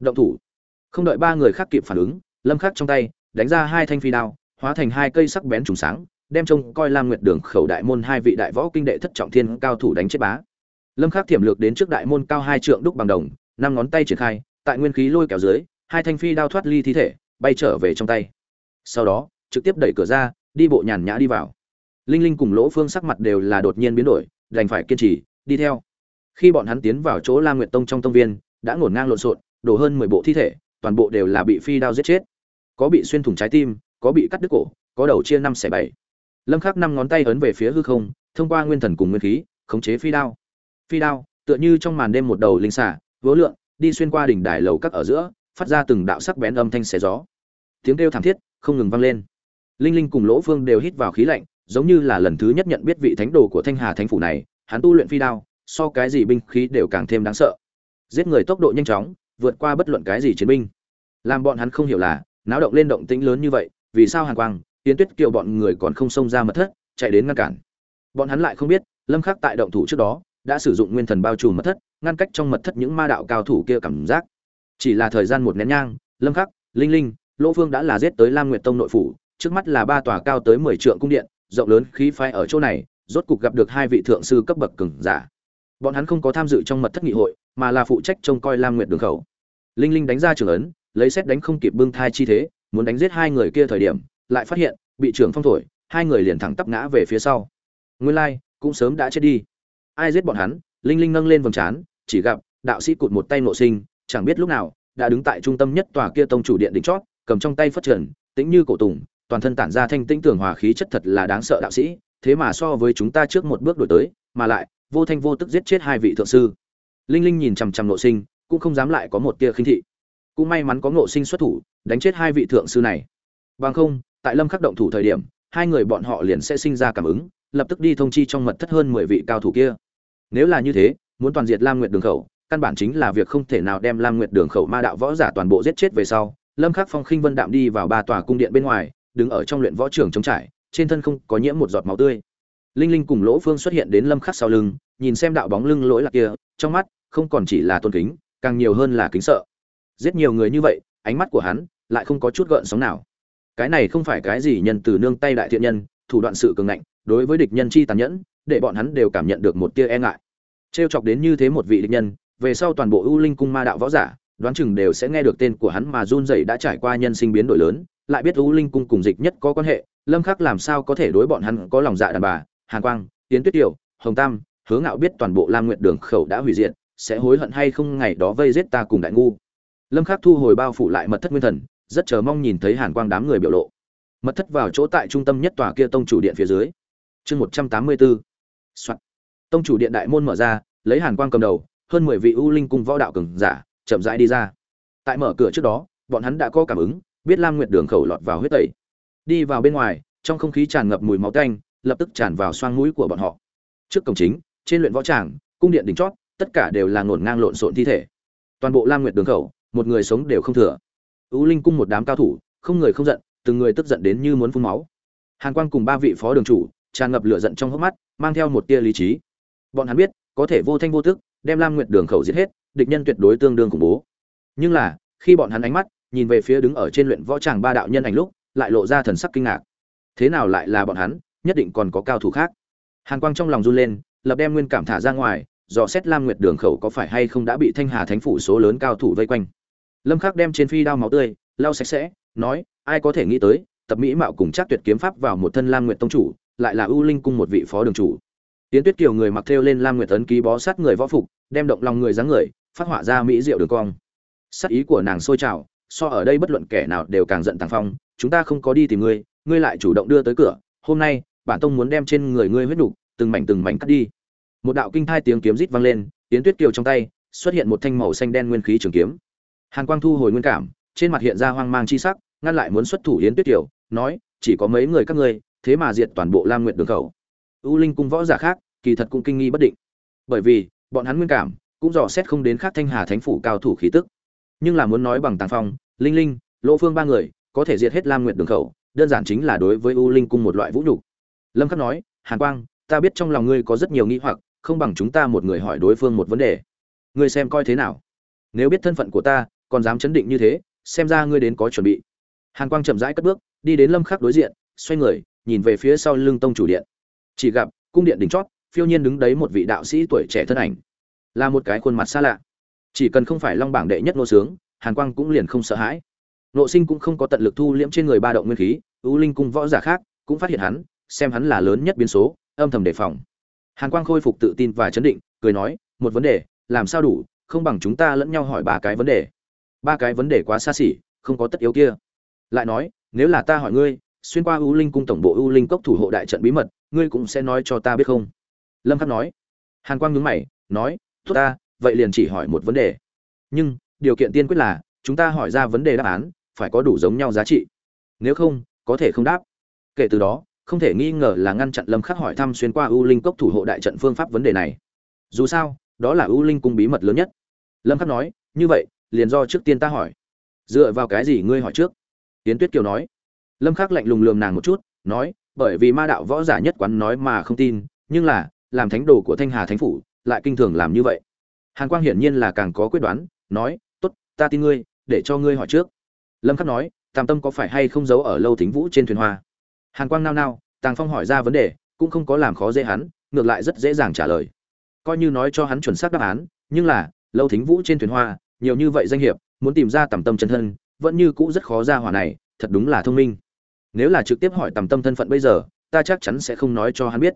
Động thủ. Không đợi ba người khác kịp phản ứng, lâm khắc trong tay, đánh ra hai thanh phi đao, hóa thành hai cây sắc bén trùng sáng đem trông coi lam nguyệt đường khẩu đại môn hai vị đại võ kinh đệ thất trọng thiên cao thủ đánh chết bá. Lâm khắc thiểm lược đến trước đại môn cao hai trượng đúc bằng đồng, năm ngón tay triển khai, tại nguyên khí lôi kéo dưới, hai thanh phi đao thoát ly thi thể, bay trở về trong tay. Sau đó, trực tiếp đẩy cửa ra, đi bộ nhàn nhã đi vào. Linh linh cùng lỗ phương sắc mặt đều là đột nhiên biến đổi, đành phải kiên trì, đi theo. Khi bọn hắn tiến vào chỗ lam nguyệt tông trong tông viên, đã ngổn ngang lộn xộn, đổ hơn mười bộ thi thể, toàn bộ đều là bị phi đao giết chết. Có bị xuyên thủng trái tim, có bị cắt đứt cổ, có đầu chia năm xẻ bảy lâm khắc năm ngón tay ấn về phía hư không, thông qua nguyên thần cùng nguyên khí, khống chế phi đao. Phi đao, tựa như trong màn đêm một đầu linh xả vỗ lượng đi xuyên qua đỉnh đài lầu các ở giữa, phát ra từng đạo sắc bén âm thanh xé gió. Tiếng kêu thảm thiết, không ngừng vang lên. Linh linh cùng lỗ phương đều hít vào khí lạnh, giống như là lần thứ nhất nhận biết vị thánh đồ của thanh hà thánh phủ này, hắn tu luyện phi đao, so cái gì binh khí đều càng thêm đáng sợ. Giết người tốc độ nhanh chóng, vượt qua bất luận cái gì chiến binh. Làm bọn hắn không hiểu là, náo động lên động tĩnh lớn như vậy, vì sao hàn quang tiến tuyết kiều bọn người còn không xông ra mật thất, chạy đến ngăn cản. Bọn hắn lại không biết, lâm khắc tại động thủ trước đó, đã sử dụng nguyên thần bao trùm mật thất, ngăn cách trong mật thất những ma đạo cao thủ kia cảm giác. Chỉ là thời gian một nén nhang, lâm khắc, linh linh, lỗ phương đã là giết tới lam nguyệt tông nội phủ, trước mắt là ba tòa cao tới 10 trượng cung điện, rộng lớn khí phái ở chỗ này, rốt cục gặp được hai vị thượng sư cấp bậc cường giả. Bọn hắn không có tham dự trong mật thất nghị hội, mà là phụ trách trông coi lam nguyệt đường khẩu. Linh linh đánh ra trường ấn, lấy xét đánh không kịp bưng thai chi thế, muốn đánh giết hai người kia thời điểm lại phát hiện, bị trưởng phong thổi, hai người liền thẳng tắp ngã về phía sau. Nguyên lai, cũng sớm đã chết đi. Ai giết bọn hắn, linh linh nâng lên vầng trán, chỉ gặp, đạo sĩ cụt một tay nộ sinh, chẳng biết lúc nào, đã đứng tại trung tâm nhất tòa kia tông chủ điện đỉnh chót, cầm trong tay phất trần, tĩnh như cổ tùng, toàn thân tản ra thanh tĩnh tưởng hòa khí chất thật là đáng sợ đạo sĩ, thế mà so với chúng ta trước một bước đổi tới, mà lại, vô thanh vô tức giết chết hai vị thượng sư. Linh linh nhìn chằm chằm nộ sinh, cũng không dám lại có một tia khinh thị. Cũng may mắn có nộ sinh xuất thủ, đánh chết hai vị thượng sư này. Bằng không tại lâm khắc động thủ thời điểm, hai người bọn họ liền sẽ sinh ra cảm ứng, lập tức đi thông chi trong mật thất hơn 10 vị cao thủ kia. Nếu là như thế, muốn toàn diệt lam nguyệt đường khẩu, căn bản chính là việc không thể nào đem lam nguyệt đường khẩu ma đạo võ giả toàn bộ giết chết về sau, lâm khắc phong khinh vân đạm đi vào ba tòa cung điện bên ngoài, đứng ở trong luyện võ trường chống trải, trên thân không có nhiễm một giọt máu tươi. Linh linh cùng lỗ phương xuất hiện đến lâm khắc sau lưng, nhìn xem đạo bóng lưng lỗi lạc kia, trong mắt không còn chỉ là tôn kính, càng nhiều hơn là kính sợ. Giết nhiều người như vậy, ánh mắt của hắn lại không có chút gợn sóng nào cái này không phải cái gì nhân từ nương tay đại thiện nhân, thủ đoạn sự cường ngạnh, đối với địch nhân chi tàn nhẫn, để bọn hắn đều cảm nhận được một tia e ngại. Trêu chọc đến như thế một vị địch nhân, về sau toàn bộ ưu linh cung ma đạo võ giả, đoán chừng đều sẽ nghe được tên của hắn mà run rẩy đã trải qua nhân sinh biến đổi lớn, lại biết ưu linh cung cùng dịch nhất có quan hệ, lâm khắc làm sao có thể đối bọn hắn có lòng dạ đàn bà, hàn quang tiến tuyết tiểu, hồng tam, hứa ngạo biết toàn bộ lam nguyện đường khẩu đã hủy diệt, sẽ hối hận hay không ngày đó vây giết ta cùng đại ngu. Lâm khắc thu hồi bao phủ lại mật thất nguyên thần rất chờ mong nhìn thấy hàn quang đám người biểu lộ. Mật thất vào chỗ tại trung tâm nhất tòa kia tông chủ điện phía dưới. Chương 184 Soạn. tông chủ điện đại môn mở ra, lấy hàn quang cầm đầu, hơn 10 vị u linh cung võ đạo cường giả, chậm rãi đi ra. Tại mở cửa trước đó, bọn hắn đã có cảm ứng, biết lam nguyệt đường khẩu lọt vào huyết tẩy. Đi vào bên ngoài, trong không khí tràn ngập mùi máu tanh, lập tức tràn vào xoang mũi của bọn họ. Trước cổng chính, trên luyện võ tràng, cung điện đỉnh chót, tất cả đều là ngổn ngang lộn xộn thi thể. Toàn bộ lam nguyệt đường khẩu, một người sống đều không thừa u linh cung một đám cao thủ, không người không giận, từng người tức giận đến như muốn phun máu. Hàn quang cùng ba vị phó đường chủ, tràn ngập lửa giận trong hốc mắt, mang theo một tia lý trí. Bọn hắn biết, có thể vô thanh vô tức, đem lam nguyệt đường khẩu giết hết, địch nhân tuyệt đối tương đương khủng bố. Nhưng là, khi bọn hắn ánh mắt nhìn về phía đứng ở trên luyện võ tràng ba đạo nhân ảnh lúc, lại lộ ra thần sắc kinh ngạc. Thế nào lại là bọn hắn, nhất định còn có cao thủ khác. Hàn quang trong lòng run lên, lập đem nguyên cảm thả ra ngoài, dò xét lam nguyệt đường khẩu có phải hay không đã bị thanh hà thánh phủ số lớn cao thủ vây quanh lâm khắc đem trên phi đao máu tươi lau sạch sẽ nói ai có thể nghĩ tới tập mỹ mạo cùng chắc tuyệt kiếm pháp vào một thân lam nguyệt tông chủ lại là ưu linh cung một vị phó đường chủ. Tiến tuyết kiều người mặc theo lên lam nguyệt tấn ký bó sát người võ phục đem động lòng người dáng người phát họa ra mỹ diệu đường cong. Sắc ý của nàng sôi trào so ở đây bất luận kẻ nào đều càng giận tàng phong chúng ta không có đi tìm ngươi ngươi lại chủ động đưa tới cửa hôm nay bản tông muốn đem trên người ngươi huyết đủ, từng mảnh từng mảnh cắt đi. Một đạo kinh thai tiếng kiếm rít vang lên tiến tuyết kiều trong tay xuất hiện một thanh màu xanh đen nguyên khí trường kiếm hàn quang thu hồi nguyên cảm trên mặt hiện ra hoang mang chi sắc ngăn lại muốn xuất thủ yến tuyết tiểu, nói chỉ có mấy người các ngươi thế mà diệt toàn bộ lam nguyệt đường khẩu. U linh cung võ giả khác kỳ thật cũng kinh nghi bất định. Bởi vì bọn hắn nguyên cảm cũng dò xét không đến khác thanh hà thánh phủ cao thủ khí tức. Nhưng là muốn nói bằng tàng phong linh linh lỗ phương ba người có thể diệt hết lam nguyệt đường khẩu đơn giản chính là đối với u linh cung một loại vũ nhục. Lâm khắc nói hàn quang ta biết trong lòng ngươi có rất nhiều nghi hoặc không bằng chúng ta một người hỏi đối phương một vấn đề. Ngươi xem coi thế nào? Nếu biết thân phận của ta còn dám chấn định như thế, xem ra ngươi đến có chuẩn bị. Hàn quang chậm rãi cất bước, đi đến lâm khắc đối diện, xoay người, nhìn về phía sau lưng tông chủ điện. Chỉ gặp, cung điện đỉnh chót, phiêu nhiên đứng đấy một vị đạo sĩ tuổi trẻ thân ảnh. Là một cái khuôn mặt xa lạ. Chỉ cần không phải long bảng đệ nhất nô sướng, hàn quang cũng liền không sợ hãi. Nộ sinh cũng không có tận lực thu liễm trên người ba động nguyên khí ưu linh cung võ giả khác cũng phát hiện hắn, xem hắn là lớn nhất biến số, âm thầm đề phòng. Hàn quang khôi phục tự tin và chấn định, cười nói, một vấn đề, làm sao đủ, không bằng chúng ta lẫn nhau hỏi ba cái vấn đề ba cái vấn đề quá xa xỉ, không có tất yếu kia. Lại nói, nếu là ta hỏi ngươi, xuyên qua ưu linh cung tổng bộ ưu linh cốc thủ hộ đại trận bí mật, ngươi cũng sẽ nói cho ta biết không? Lâm khắc nói. Hàn quang nhướng mày, nói, tốt ta, vậy liền chỉ hỏi một vấn đề. Nhưng, điều kiện tiên quyết là, chúng ta hỏi ra vấn đề đáp án, phải có đủ giống nhau giá trị. Nếu không, có thể không đáp. Kể từ đó, không thể nghi ngờ là ngăn chặn lâm khắc hỏi thăm xuyên qua ưu linh cốc thủ hộ đại trận phương pháp vấn đề này. Dù sao, đó là ưu linh cung bí mật lớn nhất. Lâm khắc nói, như vậy liền do trước tiên ta hỏi. Dựa vào cái gì ngươi hỏi trước? Tiến tuyết kiều nói. Lâm khắc lạnh lùng lườm nàng một chút, nói, bởi vì ma đạo võ giả nhất quán nói mà không tin, nhưng là, làm thánh đồ của thanh hà thánh phủ, lại kinh thường làm như vậy. Hàn quang hiển nhiên là càng có quyết đoán, nói, tốt, ta tin ngươi, để cho ngươi hỏi trước. Lâm khắc nói, tam tâm có phải hay không giấu ở lâu thính vũ trên thuyền hoa? Hàn quang nao nao, tàng phong hỏi ra vấn đề, cũng không có làm khó dễ hắn, ngược lại rất dễ dàng trả lời. Coi như nói cho hắn chuẩn xác đáp án, nhưng là, lâu thính vũ trên thuyền hoa nhiều như vậy danh hiệp, muốn tìm ra tầm tâm chân thân, vẫn như cũ rất khó ra hỏa này, thật đúng là thông minh. Nếu là trực tiếp hỏi tầm tâm thân phận bây giờ, ta chắc chắn sẽ không nói cho hắn biết.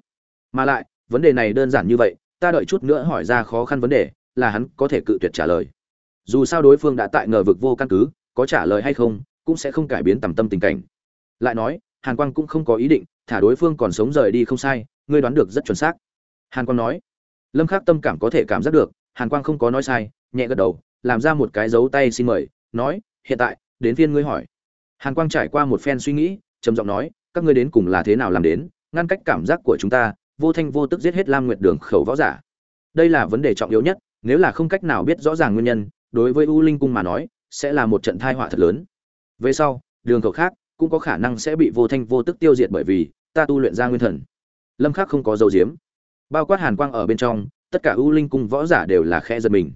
Mà lại, vấn đề này đơn giản như vậy, ta đợi chút nữa hỏi ra khó khăn vấn đề, là hắn có thể cự tuyệt trả lời. Dù sao đối phương đã tại ngờ vực vô căn cứ, có trả lời hay không, cũng sẽ không cải biến tầm tâm tình cảnh. Lại nói, hàn quang cũng không có ý định, thả đối phương còn sống rời đi không sai, ngươi đoán được rất chuẩn xác. Hàn quang nói, lâm khắc tâm cảm có thể cảm giác được, hàn quang không có nói sai, nhẹ gật đầu làm ra một cái dấu tay xin mời, nói, hiện tại, đến phiên ngươi hỏi. Hàn quang trải qua một phen suy nghĩ, trầm giọng nói, các ngươi đến cùng là thế nào làm đến? Ngăn cách cảm giác của chúng ta, vô thanh vô tức giết hết lam nguyệt đường khẩu võ giả. Đây là vấn đề trọng yếu nhất, nếu là không cách nào biết rõ ràng nguyên nhân, đối với u linh cung mà nói, sẽ là một trận thai họa thật lớn. Về sau, đường khẩu khác cũng có khả năng sẽ bị vô thanh vô tức tiêu diệt bởi vì ta tu luyện ra nguyên thần. Lâm khắc không có dấu diếm. Bao quát hàn quang ở bên trong, tất cả u linh cung võ giả đều là khe giật mình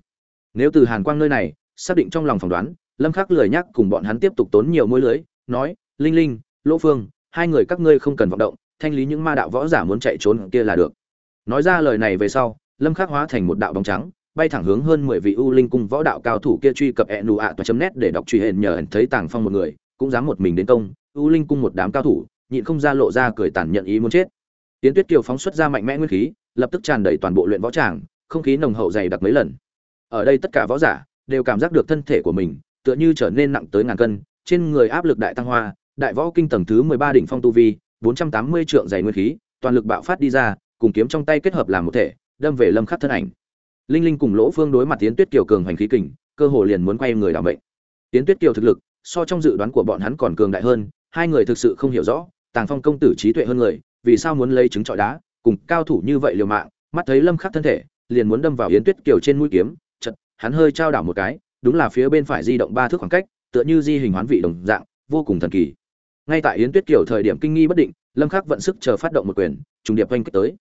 nếu từ hàn quang nơi này, xác định trong lòng phỏng đoán, lâm khắc lười nhắc cùng bọn hắn tiếp tục tốn nhiều môi lưới, nói, linh linh, lỗ phương, hai người các ngươi không cần vọng động, thanh lý những ma đạo võ giả muốn chạy trốn kia là được. Nói ra lời này về sau, lâm khắc hóa thành một đạo bóng trắng, bay thẳng hướng hơn 10 vị u linh cung võ đạo cao thủ kia truy cập enu ạ chấm net để đọc truy hển nhờ ẩn thấy tàng phong một người, cũng dám một mình đến công, u linh cung một đám cao thủ, nhịn không ra lộ ra cười tàn nhận ý muốn chết. Tiến tuyết kiều phóng xuất ra mạnh mẽ nguyên khí, lập tức tràn đầy toàn bộ luyện võ tràng, không khí nồng hậu dày đặc mấy lần ở đây tất cả võ giả đều cảm giác được thân thể của mình tựa như trở nên nặng tới ngàn cân, trên người áp lực đại tăng hoa, đại võ kinh tầng thứ 13 đỉnh phong tu vi 480 trượng dày nguyên khí, toàn lực bạo phát đi ra, cùng kiếm trong tay kết hợp làm một thể, đâm về lâm khắc thân ảnh. Linh linh cùng lỗ phương đối mặt tiến tuyết kiều cường hành khí kình, cơ hồ liền muốn quay người đảm mệnh. Tiến tuyết kiều thực lực, so trong dự đoán của bọn hắn còn cường đại hơn, hai người thực sự không hiểu rõ, tàng phong công tử trí tuệ hơn người, vì sao muốn lấy trứng trọi đá, cùng cao thủ như vậy liều mạng, mắt thấy lâm khắc thân thể, liền muốn đâm vào yến tuyết kiều trên mũi kiếm hắn hơi trao đảo một cái, đúng là phía bên phải di động ba thước khoảng cách, tựa như di hình hoán vị đồng dạng, vô cùng thần kỳ. Ngay tại yến tuyết kiều thời điểm kinh nghi bất định, lâm khắc vận sức chờ phát động một quyền, trùng điệp oanh kích tới.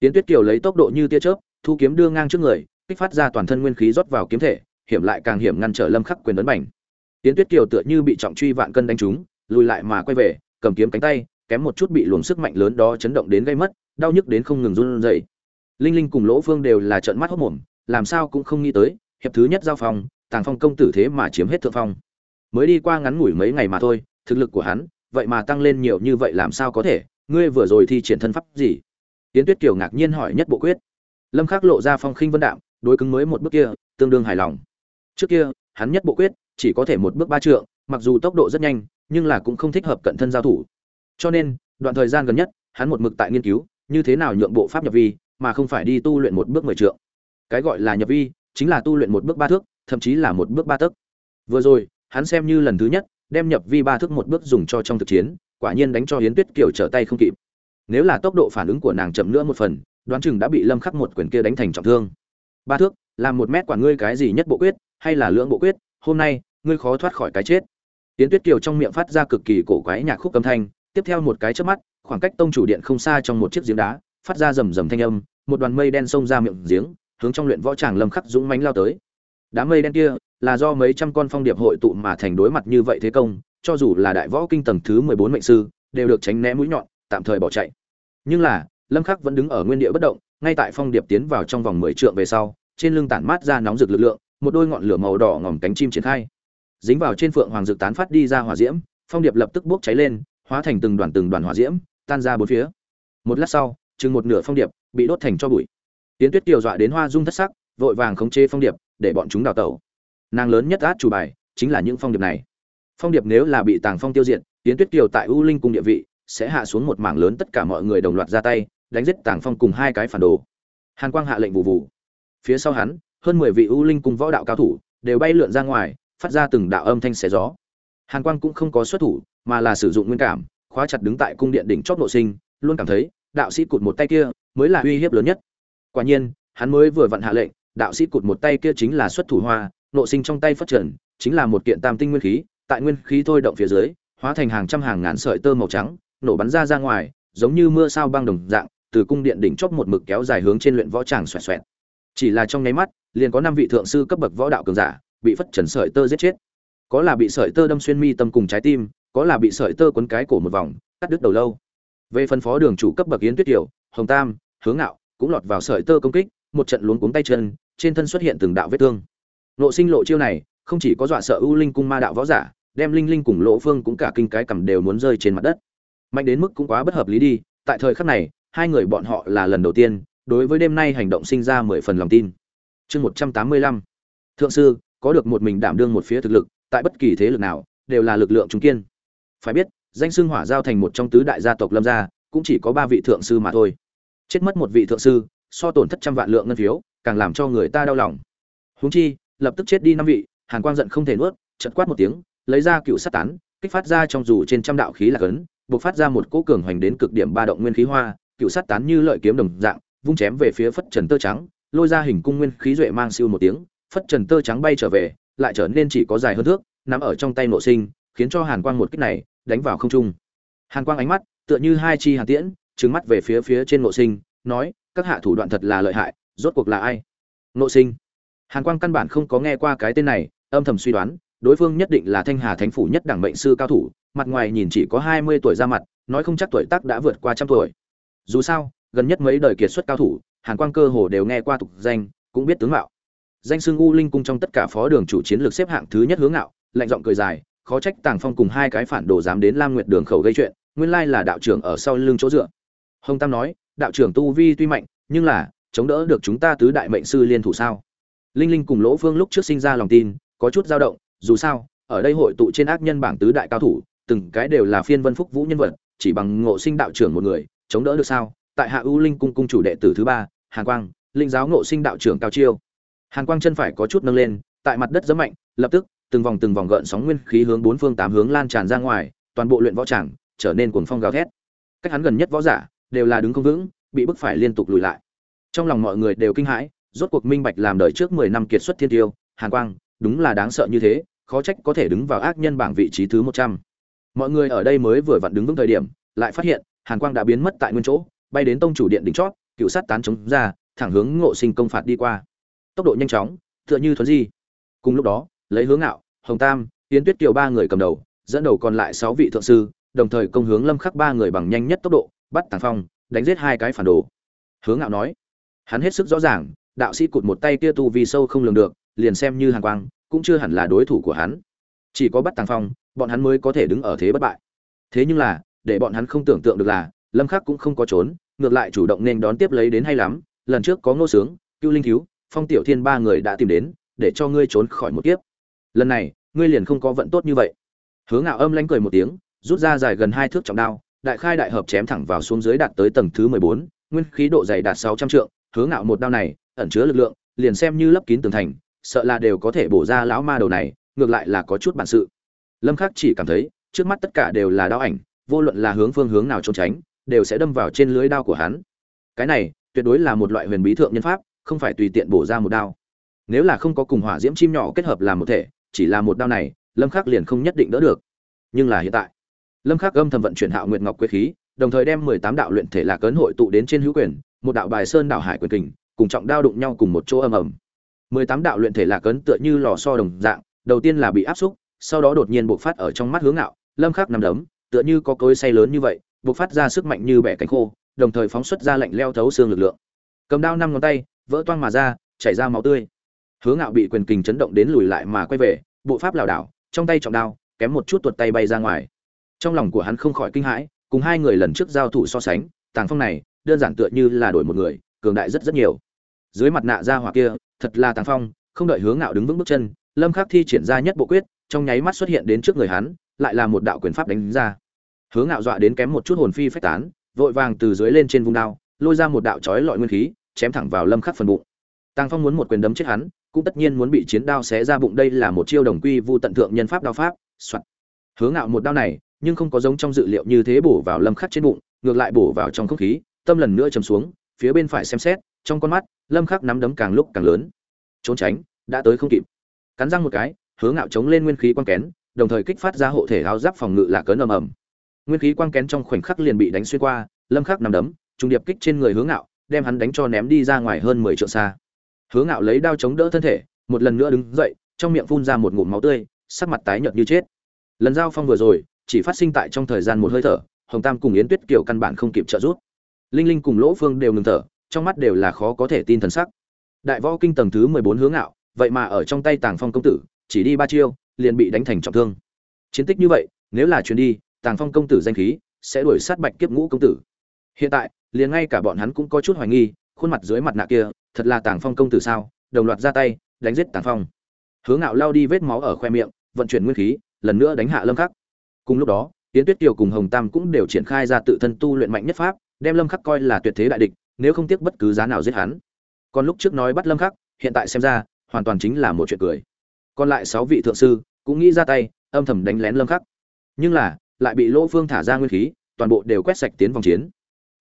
Yến tuyết kiều lấy tốc độ như tia chớp, thu kiếm đưa ngang trước người, kích phát ra toàn thân nguyên khí rót vào kiếm thể, hiểm lại càng hiểm ngăn trở lâm khắc quyền ấn bành. Yến tuyết kiều tựa như bị trọng truy vạn cân đánh trúng, lùi lại mà quay về, cầm kiếm cánh tay, kém một chút bị luồng sức mạnh lớn đó chấn động đến gây mất, đau nhức đến không ngừng run rẩy. Linh linh cùng lỗ phương đều là trợn mắt hốt mồm, làm sao cũng không nghĩ tới hiệp thứ nhất giao phong, tàng phong công tử thế mà chiếm hết thượng phong. Mới đi qua ngắn ngủi mấy ngày mà thôi, thực lực của hắn, vậy mà tăng lên nhiều như vậy làm sao có thể? Ngươi vừa rồi thi triển thân pháp gì? Tiến tuyết kiều ngạc nhiên hỏi nhất bộ quyết. Lâm khắc lộ ra phong khinh vân đạm, đối cứng mới một bước kia, tương đương hài lòng. Trước kia, hắn nhất bộ quyết, chỉ có thể một bước ba trượng, mặc dù tốc độ rất nhanh, nhưng là cũng không thích hợp cận thân giao thủ. Cho nên, đoạn thời gian gần nhất, hắn một mực tại nghiên cứu, như thế nào nhượng bộ pháp nhập vi, mà không phải đi tu luyện một bước mười trượng. Cái gọi là nhập vi chính là tu luyện một bước ba thước, thậm chí là một bước ba tấc. Vừa rồi, hắn xem như lần thứ nhất, đem nhập vi ba thước một bước dùng cho trong thực chiến, quả nhiên đánh cho hiến tuyết kiều trở tay không kịp. Nếu là tốc độ phản ứng của nàng chậm nữa một phần, đoán chừng đã bị lâm khắc một quyền kia đánh thành trọng thương. Ba thước, làm một mét quả ngươi cái gì nhất bộ quyết, hay là lưỡng bộ quyết, hôm nay, ngươi khó thoát khỏi cái chết. Yến tuyết kiều trong miệng phát ra cực kỳ cổ quái nhạc khúc âm thanh, tiếp theo một cái chớp mắt, khoảng cách tông chủ điện không xa trong một chiếc giếng đá, phát ra rầm rầm thanh âm, một đoàn mây đen xông ra miệng giếng hướng trong luyện võ tràng lâm khắc dũng mãnh lao tới. Đám mây đen kia là do mấy trăm con phong điệp hội tụ mà thành đối mặt như vậy thế công, cho dù là đại võ kinh tầng thứ 14 mệnh sư, đều được tránh né mũi nhọn, tạm thời bỏ chạy. Nhưng là, lâm khắc vẫn đứng ở nguyên địa bất động, ngay tại phong điệp tiến vào trong vòng 10 trượng về sau, trên lưng tản mát ra nóng rực lực lượng, một đôi ngọn lửa màu đỏ ngòm cánh chim triển khai. Dính vào trên phượng hoàng dược tán phát đi ra hỏa diễm, phong điệp lập tức bốc cháy lên, hóa thành từng đoàn từng đoàn hỏa diễm, tan ra bốn phía. Một lát sau, chừng một nửa phong điệp bị đốt thành cho bụi tiến tuyết kiều dọa đến hoa dung thất sắc, vội vàng khống chế phong điệp, để bọn chúng đào tẩu. Nàng lớn nhất át chủ bài, chính là những phong điệp này. Phong điệp nếu là bị tàng phong tiêu diệt tiến tuyết kiều tại u linh cung địa vị, sẽ hạ xuống một mảng lớn tất cả mọi người đồng loạt ra tay, đánh giết tàng phong cùng hai cái phản đồ. Hàn quang hạ lệnh vụ vụ. Phía sau hắn, hơn mười vị u linh cung võ đạo cao thủ, đều bay lượn ra ngoài, phát ra từng đạo âm thanh xé gió. Hàn quang cũng không có xuất thủ, mà là sử dụng nguyên cảm, khóa chặt đứng tại cung điện đỉnh chót nội sinh, luôn cảm thấy, đạo sĩ cụt một tay kia, mới là uy hiếp lớn nhất quả nhiên, hắn mới vừa vặn hạ lệnh, đạo sĩ cụt một tay kia chính là xuất thủ hoa, nộ sinh trong tay phát triển chính là một kiện tam tinh nguyên khí, tại nguyên khí thôi động phía dưới, hóa thành hàng trăm hàng ngàn sợi tơ màu trắng, nổ bắn ra ra ngoài, giống như mưa sao băng đồng dạng, từ cung điện đỉnh chóp một mực kéo dài hướng trên luyện võ tràng xoẹt xoẹt. Chỉ là trong nháy mắt, liền có năm vị thượng sư cấp bậc võ đạo cường giả, bị phất trần sợi tơ giết chết. Có là bị sợi tơ đâm xuyên mi tâm cùng trái tim, có là bị sợi tơ quấn cái cổ một vòng, cắt đứt đầu lâu. Về phân phó đường chủ cấp bậc yến tuyết tiểu, hồng tam, hướng ngạo cũng lọt vào sợi tơ công kích, một trận luống cuống tay chân, trên thân xuất hiện từng đạo vết thương. Nộ sinh lộ chiêu này, không chỉ có dọa sợ ưu linh cung ma đạo võ giả, đem linh linh cùng lỗ phương cũng cả kinh cái cầm đều muốn rơi trên mặt đất. Mạnh đến mức cũng quá bất hợp lý đi, tại thời khắc này, hai người bọn họ là lần đầu tiên, đối với đêm nay hành động sinh ra mười phần lòng tin. Chương một trăm tám mươi lăm. Thượng sư, có được một mình đảm đương một phía thực lực, tại bất kỳ thế lực nào, đều là lực lượng trung kiên. Phải biết, danh xưng hỏa giao thành một trong tứ đại gia tộc lâm gia, cũng chỉ có ba vị thượng sư mà thôi chết mất một vị thượng sư, so tổn thất trăm vạn lượng ngân phiếu, càng làm cho người ta đau lòng. Huống chi, lập tức chết đi năm vị, hàn quang giận không thể nuốt chật quát một tiếng, lấy ra cựu sát tán, kích phát ra trong dù trên trăm đạo khí là cấn, buộc phát ra một cỗ cường hoành đến cực điểm ba động nguyên khí hoa, cựu sát tán như lợi kiếm đồng dạng, vung chém về phía phất trần tơ trắng, lôi ra hình cung nguyên khí duệ mang siêu một tiếng, phất trần tơ trắng bay trở về, lại trở nên chỉ có dài hơn thước, nằm ở trong tay nộ sinh, khiến cho hàn quang một kích này đánh vào không trung. Hàn quang ánh mắt tựa như hai chi hàn tiễn trừng mắt về phía phía trên ngộ sinh, nói, các hạ thủ đoạn thật là lợi hại, rốt cuộc là ai? Ngộ sinh. Hàn quang căn bản không có nghe qua cái tên này, âm thầm suy đoán, đối phương nhất định là thanh hà thánh phủ nhất đẳng mệnh sư cao thủ, mặt ngoài nhìn chỉ có hai mươi tuổi ra mặt, nói không chắc tuổi tác đã vượt qua trăm tuổi. Dù sao, gần nhất mấy đời kiệt xuất cao thủ, hàn quang cơ hồ đều nghe qua tục danh, cũng biết tướng mạo. Danh xưng u linh cung trong tất cả phó đường chủ chiến lược xếp hạng thứ nhất hướng ngạo, lạnh giọng cười dài, khó trách tàng phong cùng hai cái phản đồ dám đến lam nguyệt đường khẩu gây chuyện, nguyên lai là đạo trưởng ở sau lưng chỗ dựa hồng tam nói, đạo trưởng tu vi tuy mạnh, nhưng là, chống đỡ được chúng ta tứ đại mệnh sư liên thủ sao? Linh linh cùng lỗ phương lúc trước sinh ra lòng tin, có chút dao động, dù sao, ở đây hội tụ trên ác nhân bảng tứ đại cao thủ, từng cái đều là phiên vân phúc vũ nhân vật, chỉ bằng ngộ sinh đạo trưởng một người, chống đỡ được sao? Tại hạ U linh cung cung chủ đệ tử thứ ba, hàn quang, linh giáo ngộ sinh đạo trưởng cao chiêu. Hàn quang chân phải có chút nâng lên, tại mặt đất rất mạnh, lập tức, từng vòng từng vòng gợn sóng nguyên khí hướng bốn phương tám hướng lan tràn ra ngoài, toàn bộ luyện võ tràng, trở nên cuồng phong gào thét. Cách hắn gần nhất võ giả đều là đứng không vững, bị bức phải liên tục lùi lại. Trong lòng mọi người đều kinh hãi, rốt cuộc minh bạch làm đời trước mười năm kiệt xuất thiên tiêu, hàn quang, đúng là đáng sợ như thế, khó trách có thể đứng vào ác nhân bảng vị trí thứ một trăm. Mọi người ở đây mới vừa vặn đứng vững thời điểm, lại phát hiện, hàn quang đã biến mất tại nguyên chỗ, bay đến tông chủ điện đỉnh chót, cựu sát tán chống ra, thẳng hướng ngộ sinh công phạt đi qua. Tốc độ nhanh chóng, tựa như thuấn di. Cùng lúc đó, lấy hướng ngạo, hồng tam, yến tuyết kiều ba người cầm đầu, dẫn đầu còn lại sáu vị thượng sư, đồng thời công hướng lâm khắc ba người bằng nhanh nhất tốc độ bắt tàng phong, đánh giết hai cái phản đồ. Hướng ngạo nói, hắn hết sức rõ ràng, đạo sĩ cụt một tay kia tu vì sâu không lường được, liền xem như hàn quang, cũng chưa hẳn là đối thủ của hắn. Chỉ có bắt tàng phong, bọn hắn mới có thể đứng ở thế bất bại. Thế nhưng là, để bọn hắn không tưởng tượng được là, lâm khắc cũng không có trốn, ngược lại chủ động nên đón tiếp lấy đến hay lắm, lần trước có ngô sướng, cưu linh thiếu, phong tiểu thiên ba người đã tìm đến, để cho ngươi trốn khỏi một kiếp. Lần này, ngươi liền không có vận tốt như vậy. Hướng ngạo âm lanh cười một tiếng, rút ra dài gần hai thước trọng đao đại khai đại hợp chém thẳng vào xuống dưới đạt tới tầng thứ mười bốn, nguyên khí độ dày đạt sáu trăm trượng, hướng ngạo một đao này, ẩn chứa lực lượng, liền xem như lấp kín tường thành, sợ là đều có thể bổ ra lão ma đầu này, ngược lại là có chút bản sự. Lâm khắc chỉ cảm thấy, trước mắt tất cả đều là đao ảnh, vô luận là hướng phương hướng nào trốn tránh, đều sẽ đâm vào trên lưới đao của hắn. Cái này, tuyệt đối là một loại huyền bí thượng nhân pháp, không phải tùy tiện bổ ra một đao. Nếu là không có cùng hỏa diễm chim nhỏ kết hợp làm một thể, chỉ là một đao này, lâm khắc liền không nhất định đỡ được. Nhưng là hiện tại lâm khắc âm thầm vận chuyển hạo nguyệt ngọc quyết khí, đồng thời đem 18 đạo luyện thể lạc cấn hội tụ đến trên hữu quyền, một đạo bài sơn đảo hải quyền kình, cùng trọng đao đụng nhau cùng một chỗ âm ầm. 18 đạo luyện thể lạc cấn tựa như lò xo đồng dạng, đầu tiên là bị áp xúc, sau đó đột nhiên bộc phát ở trong mắt hướng ngạo, lâm khắc nằm đấm, tựa như có cối say lớn như vậy, bộc phát ra sức mạnh như bẻ cánh khô, đồng thời phóng xuất ra lạnh leo thấu xương lực lượng. Cầm đao năm ngón tay, vỡ toang mà ra, chảy ra máu tươi. Hướng ngạo bị quyền kình chấn động đến lùi lại mà quay về, bộ pháp lảo đảo, trong tay trọng đao, kém một chút tuột tay bay ra ngoài trong lòng của hắn không khỏi kinh hãi, cùng hai người lần trước giao thủ so sánh, tàng phong này, đơn giản tựa như là đổi một người, cường đại rất rất nhiều. Dưới mặt nạ ra hỏa kia, thật là tàng phong, không đợi hướng ngạo đứng vững bước chân, lâm khắc thi triển ra nhất bộ quyết, trong nháy mắt xuất hiện đến trước người hắn, lại là một đạo quyền pháp đánh ra. Hướng ngạo dọa đến kém một chút hồn phi phách tán, vội vàng từ dưới lên trên vùng đao, lôi ra một đạo chói lọi nguyên khí, chém thẳng vào lâm khắc phần bụng. Tàng phong muốn một quyền đấm chết hắn, cũng tất nhiên muốn bị chiến đao xé ra bụng, đây là một chiêu đồng quy vu tận thượng nhân pháp đao pháp, soạt. Hướng ngạo một đao này nhưng không có giống trong dự liệu như thế bổ vào lâm khắc trên bụng, ngược lại bổ vào trong không khí, tâm lần nữa trầm xuống, phía bên phải xem xét, trong con mắt, lâm khắc nắm đấm càng lúc càng lớn. Trốn tránh, đã tới không kịp. Cắn răng một cái hướng ngạo chống lên nguyên khí quang kén, đồng thời kích phát ra hộ thể áo giáp phòng ngự là cấn ầm ầm. Nguyên khí quang kén trong khoảnh khắc liền bị đánh xuyên qua, lâm khắc nắm đấm trung điệp kích trên người hướng ngạo, đem hắn đánh cho ném đi ra ngoài hơn 10 trượng xa. Hướng ngạo lấy đao chống đỡ thân thể, một lần nữa đứng dậy, trong miệng phun ra một ngụm máu tươi, sắc mặt tái nhợt như chết. Lần giao phong vừa rồi chỉ phát sinh tại trong thời gian một hơi thở, hồng tam cùng yến tuyết kiều căn bản không kịp trợ giúp. Linh linh cùng lỗ phương đều ngừng thở, trong mắt đều là khó có thể tin thần sắc. Đại võ kinh tầng thứ mười bốn hướng ngạo, vậy mà ở trong tay tàng phong công tử, chỉ đi ba chiêu, liền bị đánh thành trọng thương. Chiến tích như vậy, nếu là chuyến đi, tàng phong công tử danh khí sẽ đuổi sát bạch kiếp ngũ công tử. Hiện tại, liền ngay cả bọn hắn cũng có chút hoài nghi, khuôn mặt dưới mặt nạ kia, thật là tàng phong công tử sao? Đồng loạt ra tay, đánh giết tàng phong. Hướng ngạo lao đi vết máu ở khoe miệng, vận chuyển nguyên khí, lần nữa đánh hạ lâm khắc cùng lúc đó tiến tuyết kiều cùng hồng tam cũng đều triển khai ra tự thân tu luyện mạnh nhất pháp đem lâm khắc coi là tuyệt thế đại địch nếu không tiếc bất cứ giá nào giết hắn. Còn lúc trước nói bắt lâm khắc hiện tại xem ra hoàn toàn chính là một chuyện cười. Còn lại sáu vị thượng sư cũng nghĩ ra tay âm thầm đánh lén lâm khắc. Nhưng là lại bị lỗ phương thả ra nguyên khí toàn bộ đều quét sạch tiến vòng chiến.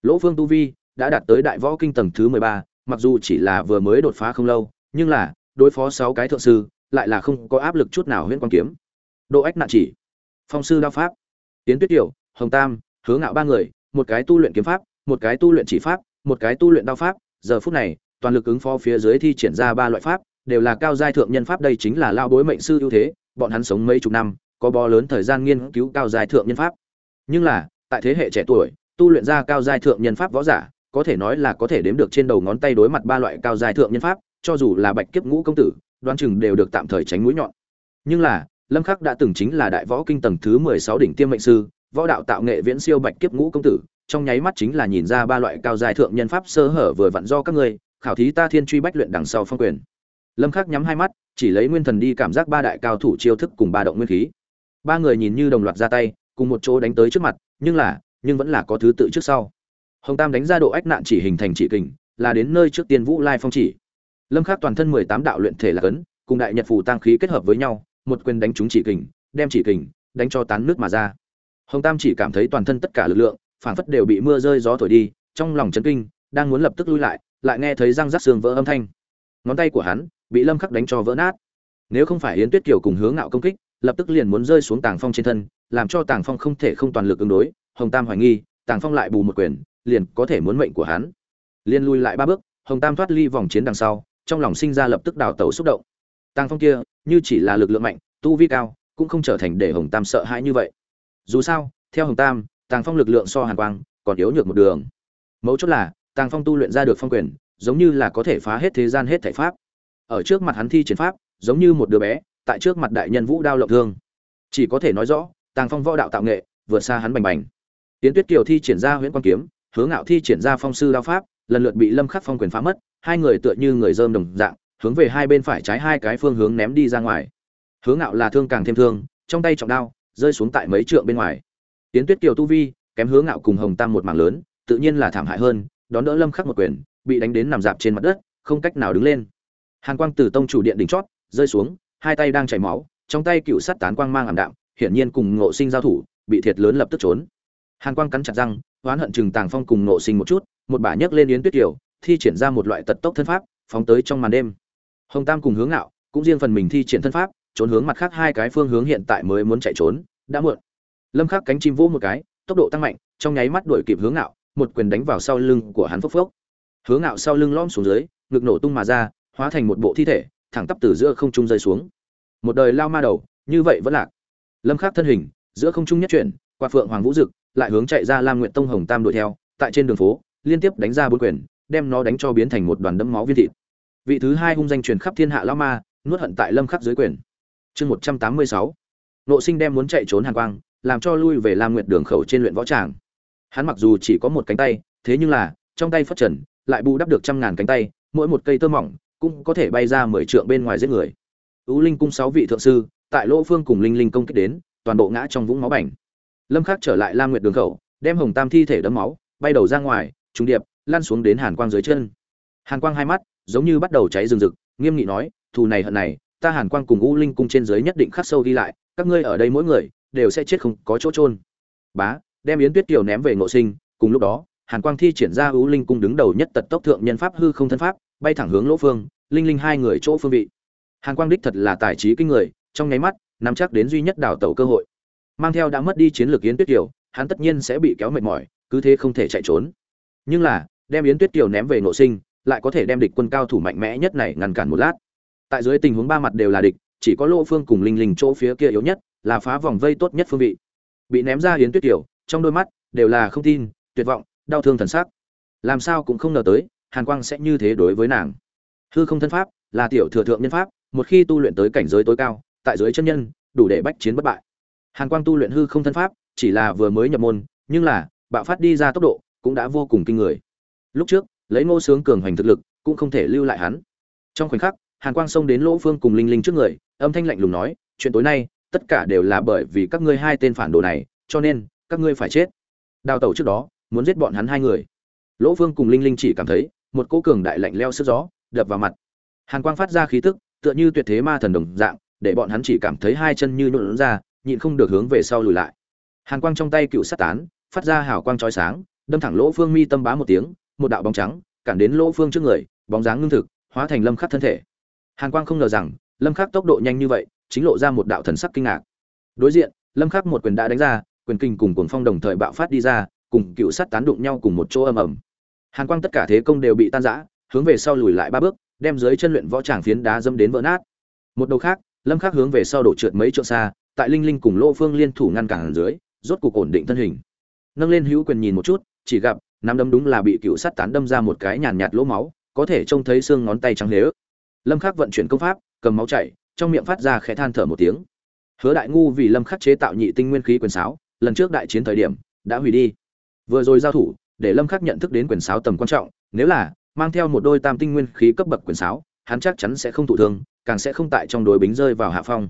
Lỗ phương tu vi đã đạt tới đại võ kinh tầng thứ 13, mặc dù chỉ là vừa mới đột phá không lâu nhưng là đối phó sáu cái thượng sư lại là không có áp lực chút nào huyễn quan kiếm. Độ ách nạn chỉ phong sư đao pháp tiến tuyết tiểu, hồng tam hướng ngạo ba người, một cái tu luyện kiếm pháp, một cái tu luyện chỉ pháp, một cái tu luyện đao pháp. Giờ phút này, toàn lực ứng phó phía dưới thi triển ra ba loại pháp, đều là cao giai thượng nhân pháp. Đây chính là lao bối mệnh sư ưu thế, bọn hắn sống mấy chục năm, có bó lớn thời gian nghiên cứu cao giai thượng nhân pháp. Nhưng là, tại thế hệ trẻ tuổi, tu luyện ra cao giai thượng nhân pháp võ giả, có thể nói là có thể đếm được trên đầu ngón tay đối mặt ba loại cao giai thượng nhân pháp, cho dù là bạch kiếp ngũ công tử Đoan chừng đều được tạm thời tránh mũi nhọn. Nhưng là lâm khắc đã từng chính là đại võ kinh tầng thứ 16 đỉnh tiêm mệnh sư, võ đạo tạo nghệ viễn siêu bạch kiếp ngũ công tử, trong nháy mắt chính là nhìn ra ba loại cao dài thượng nhân pháp sơ hở vừa vặn do các ngươi, khảo thí ta thiên truy bách luyện đằng sau phong quyền. Lâm khắc nhắm hai mắt, chỉ lấy nguyên thần đi cảm giác ba đại cao thủ chiêu thức cùng ba động nguyên khí. Ba người nhìn như đồng loạt ra tay, cùng một chỗ đánh tới trước mặt, nhưng là, nhưng vẫn là có thứ tự trước sau. Hồng tam đánh ra độ ách nạn chỉ hình thành chỉ kình, là đến nơi trước tiên vũ lai phong chỉ. Lâm khắc toàn thân 18 đạo luyện thể là cấn, cùng đại nhật phù tăng khí kết hợp với nhau một quyền đánh trúng chỉ kình, đem chỉ kình đánh cho tán nước mà ra. Hồng tam chỉ cảm thấy toàn thân tất cả lực lượng, phảng phất đều bị mưa rơi gió thổi đi, trong lòng chấn kinh, đang muốn lập tức lui lại lại nghe thấy răng rắc xương vỡ âm thanh. Ngón tay của hắn bị lâm khắc đánh cho vỡ nát. Nếu không phải yến tuyết kiều cùng hướng ngạo công kích, lập tức liền muốn rơi xuống tàng phong trên thân, làm cho tàng phong không thể không toàn lực ứng đối. Hồng tam hoài nghi, tàng phong lại bù một quyền, liền có thể muốn mệnh của hắn. Liên lui lại ba bước, hồng tam thoát ly vòng chiến đằng sau, trong lòng sinh ra lập tức đào tẩu xúc động tàng phong kia, như chỉ là lực lượng mạnh, tu vi cao, cũng không trở thành để hồng tam sợ hãi như vậy. Dù sao, theo hồng tam, tàng phong lực lượng so hàn quang còn yếu nhược một đường. Mấu chốt là, tàng phong tu luyện ra được phong quyền, giống như là có thể phá hết thế gian hết thể pháp. Ở trước mặt hắn thi triển pháp, giống như một đứa bé, tại trước mặt đại nhân vũ đao lộng thương. Chỉ có thể nói rõ, tàng phong võ đạo tạo nghệ, vượt xa hắn bành bành. Tiến tuyết kiều thi triển ra huyễn quan kiếm hướng ngạo thi triển ra phong sư đao pháp, lần lượt bị lâm khắc phong quyền phá mất, hai người tựa như người dơm đồng dạng hướng về hai bên phải trái hai cái phương hướng ném đi ra ngoài. Hướng ngạo là thương càng thêm thương, trong tay trọng đao, rơi xuống tại mấy trượng bên ngoài. Tiến tuyết kiều tu vi, kém hướng ngạo cùng hồng tam một mảng lớn, tự nhiên là thảm hại hơn, đón đỡ lâm khắc một quyền, bị đánh đến nằm dạp trên mặt đất, không cách nào đứng lên. Hàn quang từ tông chủ điện đỉnh chót, rơi xuống, hai tay đang chảy máu, trong tay cựu sắt tán quang mang ảm đạm, hiển nhiên cùng ngộ sinh giao thủ, bị thiệt lớn lập tức trốn. Hàn quang cắn chặt răng, oán hận chừng tàng phong cùng ngộ sinh một chút, một bả nhấc lên yến tuyết kiều, thi triển ra một loại tật tốc thân pháp, phóng tới trong màn đêm hồng tam cùng hướng ngạo, cũng riêng phần mình thi triển thân pháp, trốn hướng mặt khác hai cái phương hướng hiện tại mới muốn chạy trốn, đã muộn. Lâm khắc cánh chim vỗ một cái, tốc độ tăng mạnh, trong nháy mắt đuổi kịp hướng ngạo, một quyền đánh vào sau lưng của hắn phốc phốc. Hướng ngạo sau lưng lõm xuống dưới, ngực nổ tung mà ra, hóa thành một bộ thi thể, thẳng tắp từ giữa không trung rơi xuống. Một đời lao ma đầu, như vậy vẫn lạc. Lâm khắc thân hình, giữa không trung nhất chuyển, qua phượng hoàng vũ dực, lại hướng chạy ra lam nguyện tông hồng tam đuổi theo, tại trên đường phố, liên tiếp đánh ra bốn quyền, đem nó đánh cho biến thành một đoàn đấm máu viên thịt vị thứ hai hung danh truyền khắp thiên hạ lao ma, nuốt hận tại lâm khắc dưới quyền. Chương một trăm tám mươi sáu. Nộ sinh đem muốn chạy trốn hàn quang, làm cho lui về lam nguyệt đường khẩu trên luyện võ tràng. Hắn mặc dù chỉ có một cánh tay, thế nhưng là, trong tay phất trần, lại bù đắp được trăm ngàn cánh tay, mỗi một cây tơ mỏng, cũng có thể bay ra mười trượng bên ngoài giết người. Ú linh cung sáu vị thượng sư, tại lỗ phương cùng linh linh công kích đến, toàn bộ ngã trong vũng máu bảnh lâm khắc trở lại lam nguyệt đường khẩu, đem hồng tam thi thể đấm máu, bay đầu ra ngoài trúng điệp, lăn xuống đến hàn quang dưới chân. Hàn quang hai mắt giống như bắt đầu cháy rừng rực, nghiêm nghị nói, thù này hận này, ta hàn quang cùng u linh cung trên dưới nhất định khắc sâu đi lại, các ngươi ở đây mỗi người, đều sẽ chết không có chỗ trôn bá, đem yến tuyết kiều ném về ngộ sinh, cùng lúc đó, hàn quang thi triển ra u linh cung đứng đầu nhất tật tốc thượng nhân pháp hư không thân pháp, bay thẳng hướng lỗ phương, linh linh hai người chỗ phương vị. Hàn quang đích thật là tài trí kinh người, trong nháy mắt, nắm chắc đến duy nhất đảo tàu cơ hội. Mang theo đã mất đi chiến lược yến tuyết kiều, hắn tất nhiên sẽ bị kéo mệt mỏi, cứ thế không thể chạy trốn. Nhưng là, đem yến tuyết kiều ném về ngộ sinh lại có thể đem địch quân cao thủ mạnh mẽ nhất này ngăn cản một lát. Tại dưới tình huống ba mặt đều là địch chỉ có lỗ phương cùng linh linh chỗ phía kia yếu nhất là phá vòng vây tốt nhất phương vị. Bị ném ra yến tuyết tiểu, trong đôi mắt đều là không tin tuyệt vọng đau thương thần sắc. Làm sao cũng không ngờ tới hàn quang sẽ như thế đối với nàng. Hư không thân pháp là tiểu thừa thượng nhân pháp một khi tu luyện tới cảnh giới tối cao tại dưới chân nhân đủ để bách chiến bất bại. Hàn quang tu luyện hư không thân pháp chỉ là vừa mới nhập môn nhưng là bạo phát đi ra tốc độ cũng đã vô cùng kinh người. Lúc trước lấy ngô sướng cường hoành thực lực, cũng không thể lưu lại hắn. Trong khoảnh khắc, hàn quang xông đến lỗ phương cùng linh linh trước người, âm thanh lạnh lùng nói, chuyện tối nay, tất cả đều là bởi vì các ngươi hai tên phản đồ này, cho nên, các ngươi phải chết. Đào tẩu trước đó, muốn giết bọn hắn hai người. Lỗ phương cùng linh linh chỉ cảm thấy, một cỗ cường đại lạnh leo sức gió, đập vào mặt. Hàn quang phát ra khí tức, tựa như tuyệt thế ma thần đồng dạng, để bọn hắn chỉ cảm thấy hai chân như nhuộn ra, nhịn không được hướng về sau lùi lại. Hàn quang trong tay cựu sắt tán, phát ra hào quang chói sáng, đâm thẳng lỗ phương mi tâm bá một tiếng một đạo bóng trắng, cản đến lỗ phương trước người, bóng dáng ngưng thực, hóa thành lâm khắc thân thể. Hàn quang không ngờ rằng, lâm khắc tốc độ nhanh như vậy, chính lộ ra một đạo thần sắc kinh ngạc. Đối diện, lâm khắc một quyền đã đánh ra, quyền kinh cùng cuồng phong đồng thời bạo phát đi ra, cùng cựu sắt tán đụng nhau cùng một chỗ âm ầm. Hàn quang tất cả thế công đều bị tan rã, hướng về sau lùi lại ba bước, đem dưới chân luyện võ tràng phiến đá dâm đến vỡ nát. Một đầu khác, lâm khắc hướng về sau đổ trượt mấy trượng xa, tại linh linh cùng lô phương liên thủ ngăn cản dưới, rốt cục ổn định thân hình. Nâng lên hữu quyền nhìn một chút, chỉ gặp nắm đấm đúng là bị cựu sắt tán đâm ra một cái nhàn nhạt lỗ máu, có thể trông thấy xương ngón tay trắng lếu lâm khắc vận chuyển công pháp, cầm máu chảy, trong miệng phát ra khẽ than thở một tiếng. Hứa đại ngu vì lâm khắc chế tạo nhị tinh nguyên khí quyền sáo, lần trước đại chiến thời điểm, đã hủy đi. Vừa rồi giao thủ, để lâm khắc nhận thức đến quyền sáo tầm quan trọng, nếu là, mang theo một đôi tam tinh nguyên khí cấp bậc quyền sáo, hắn chắc chắn sẽ không thụ thương, càng sẽ không tại trong đối bính rơi vào hạ phong.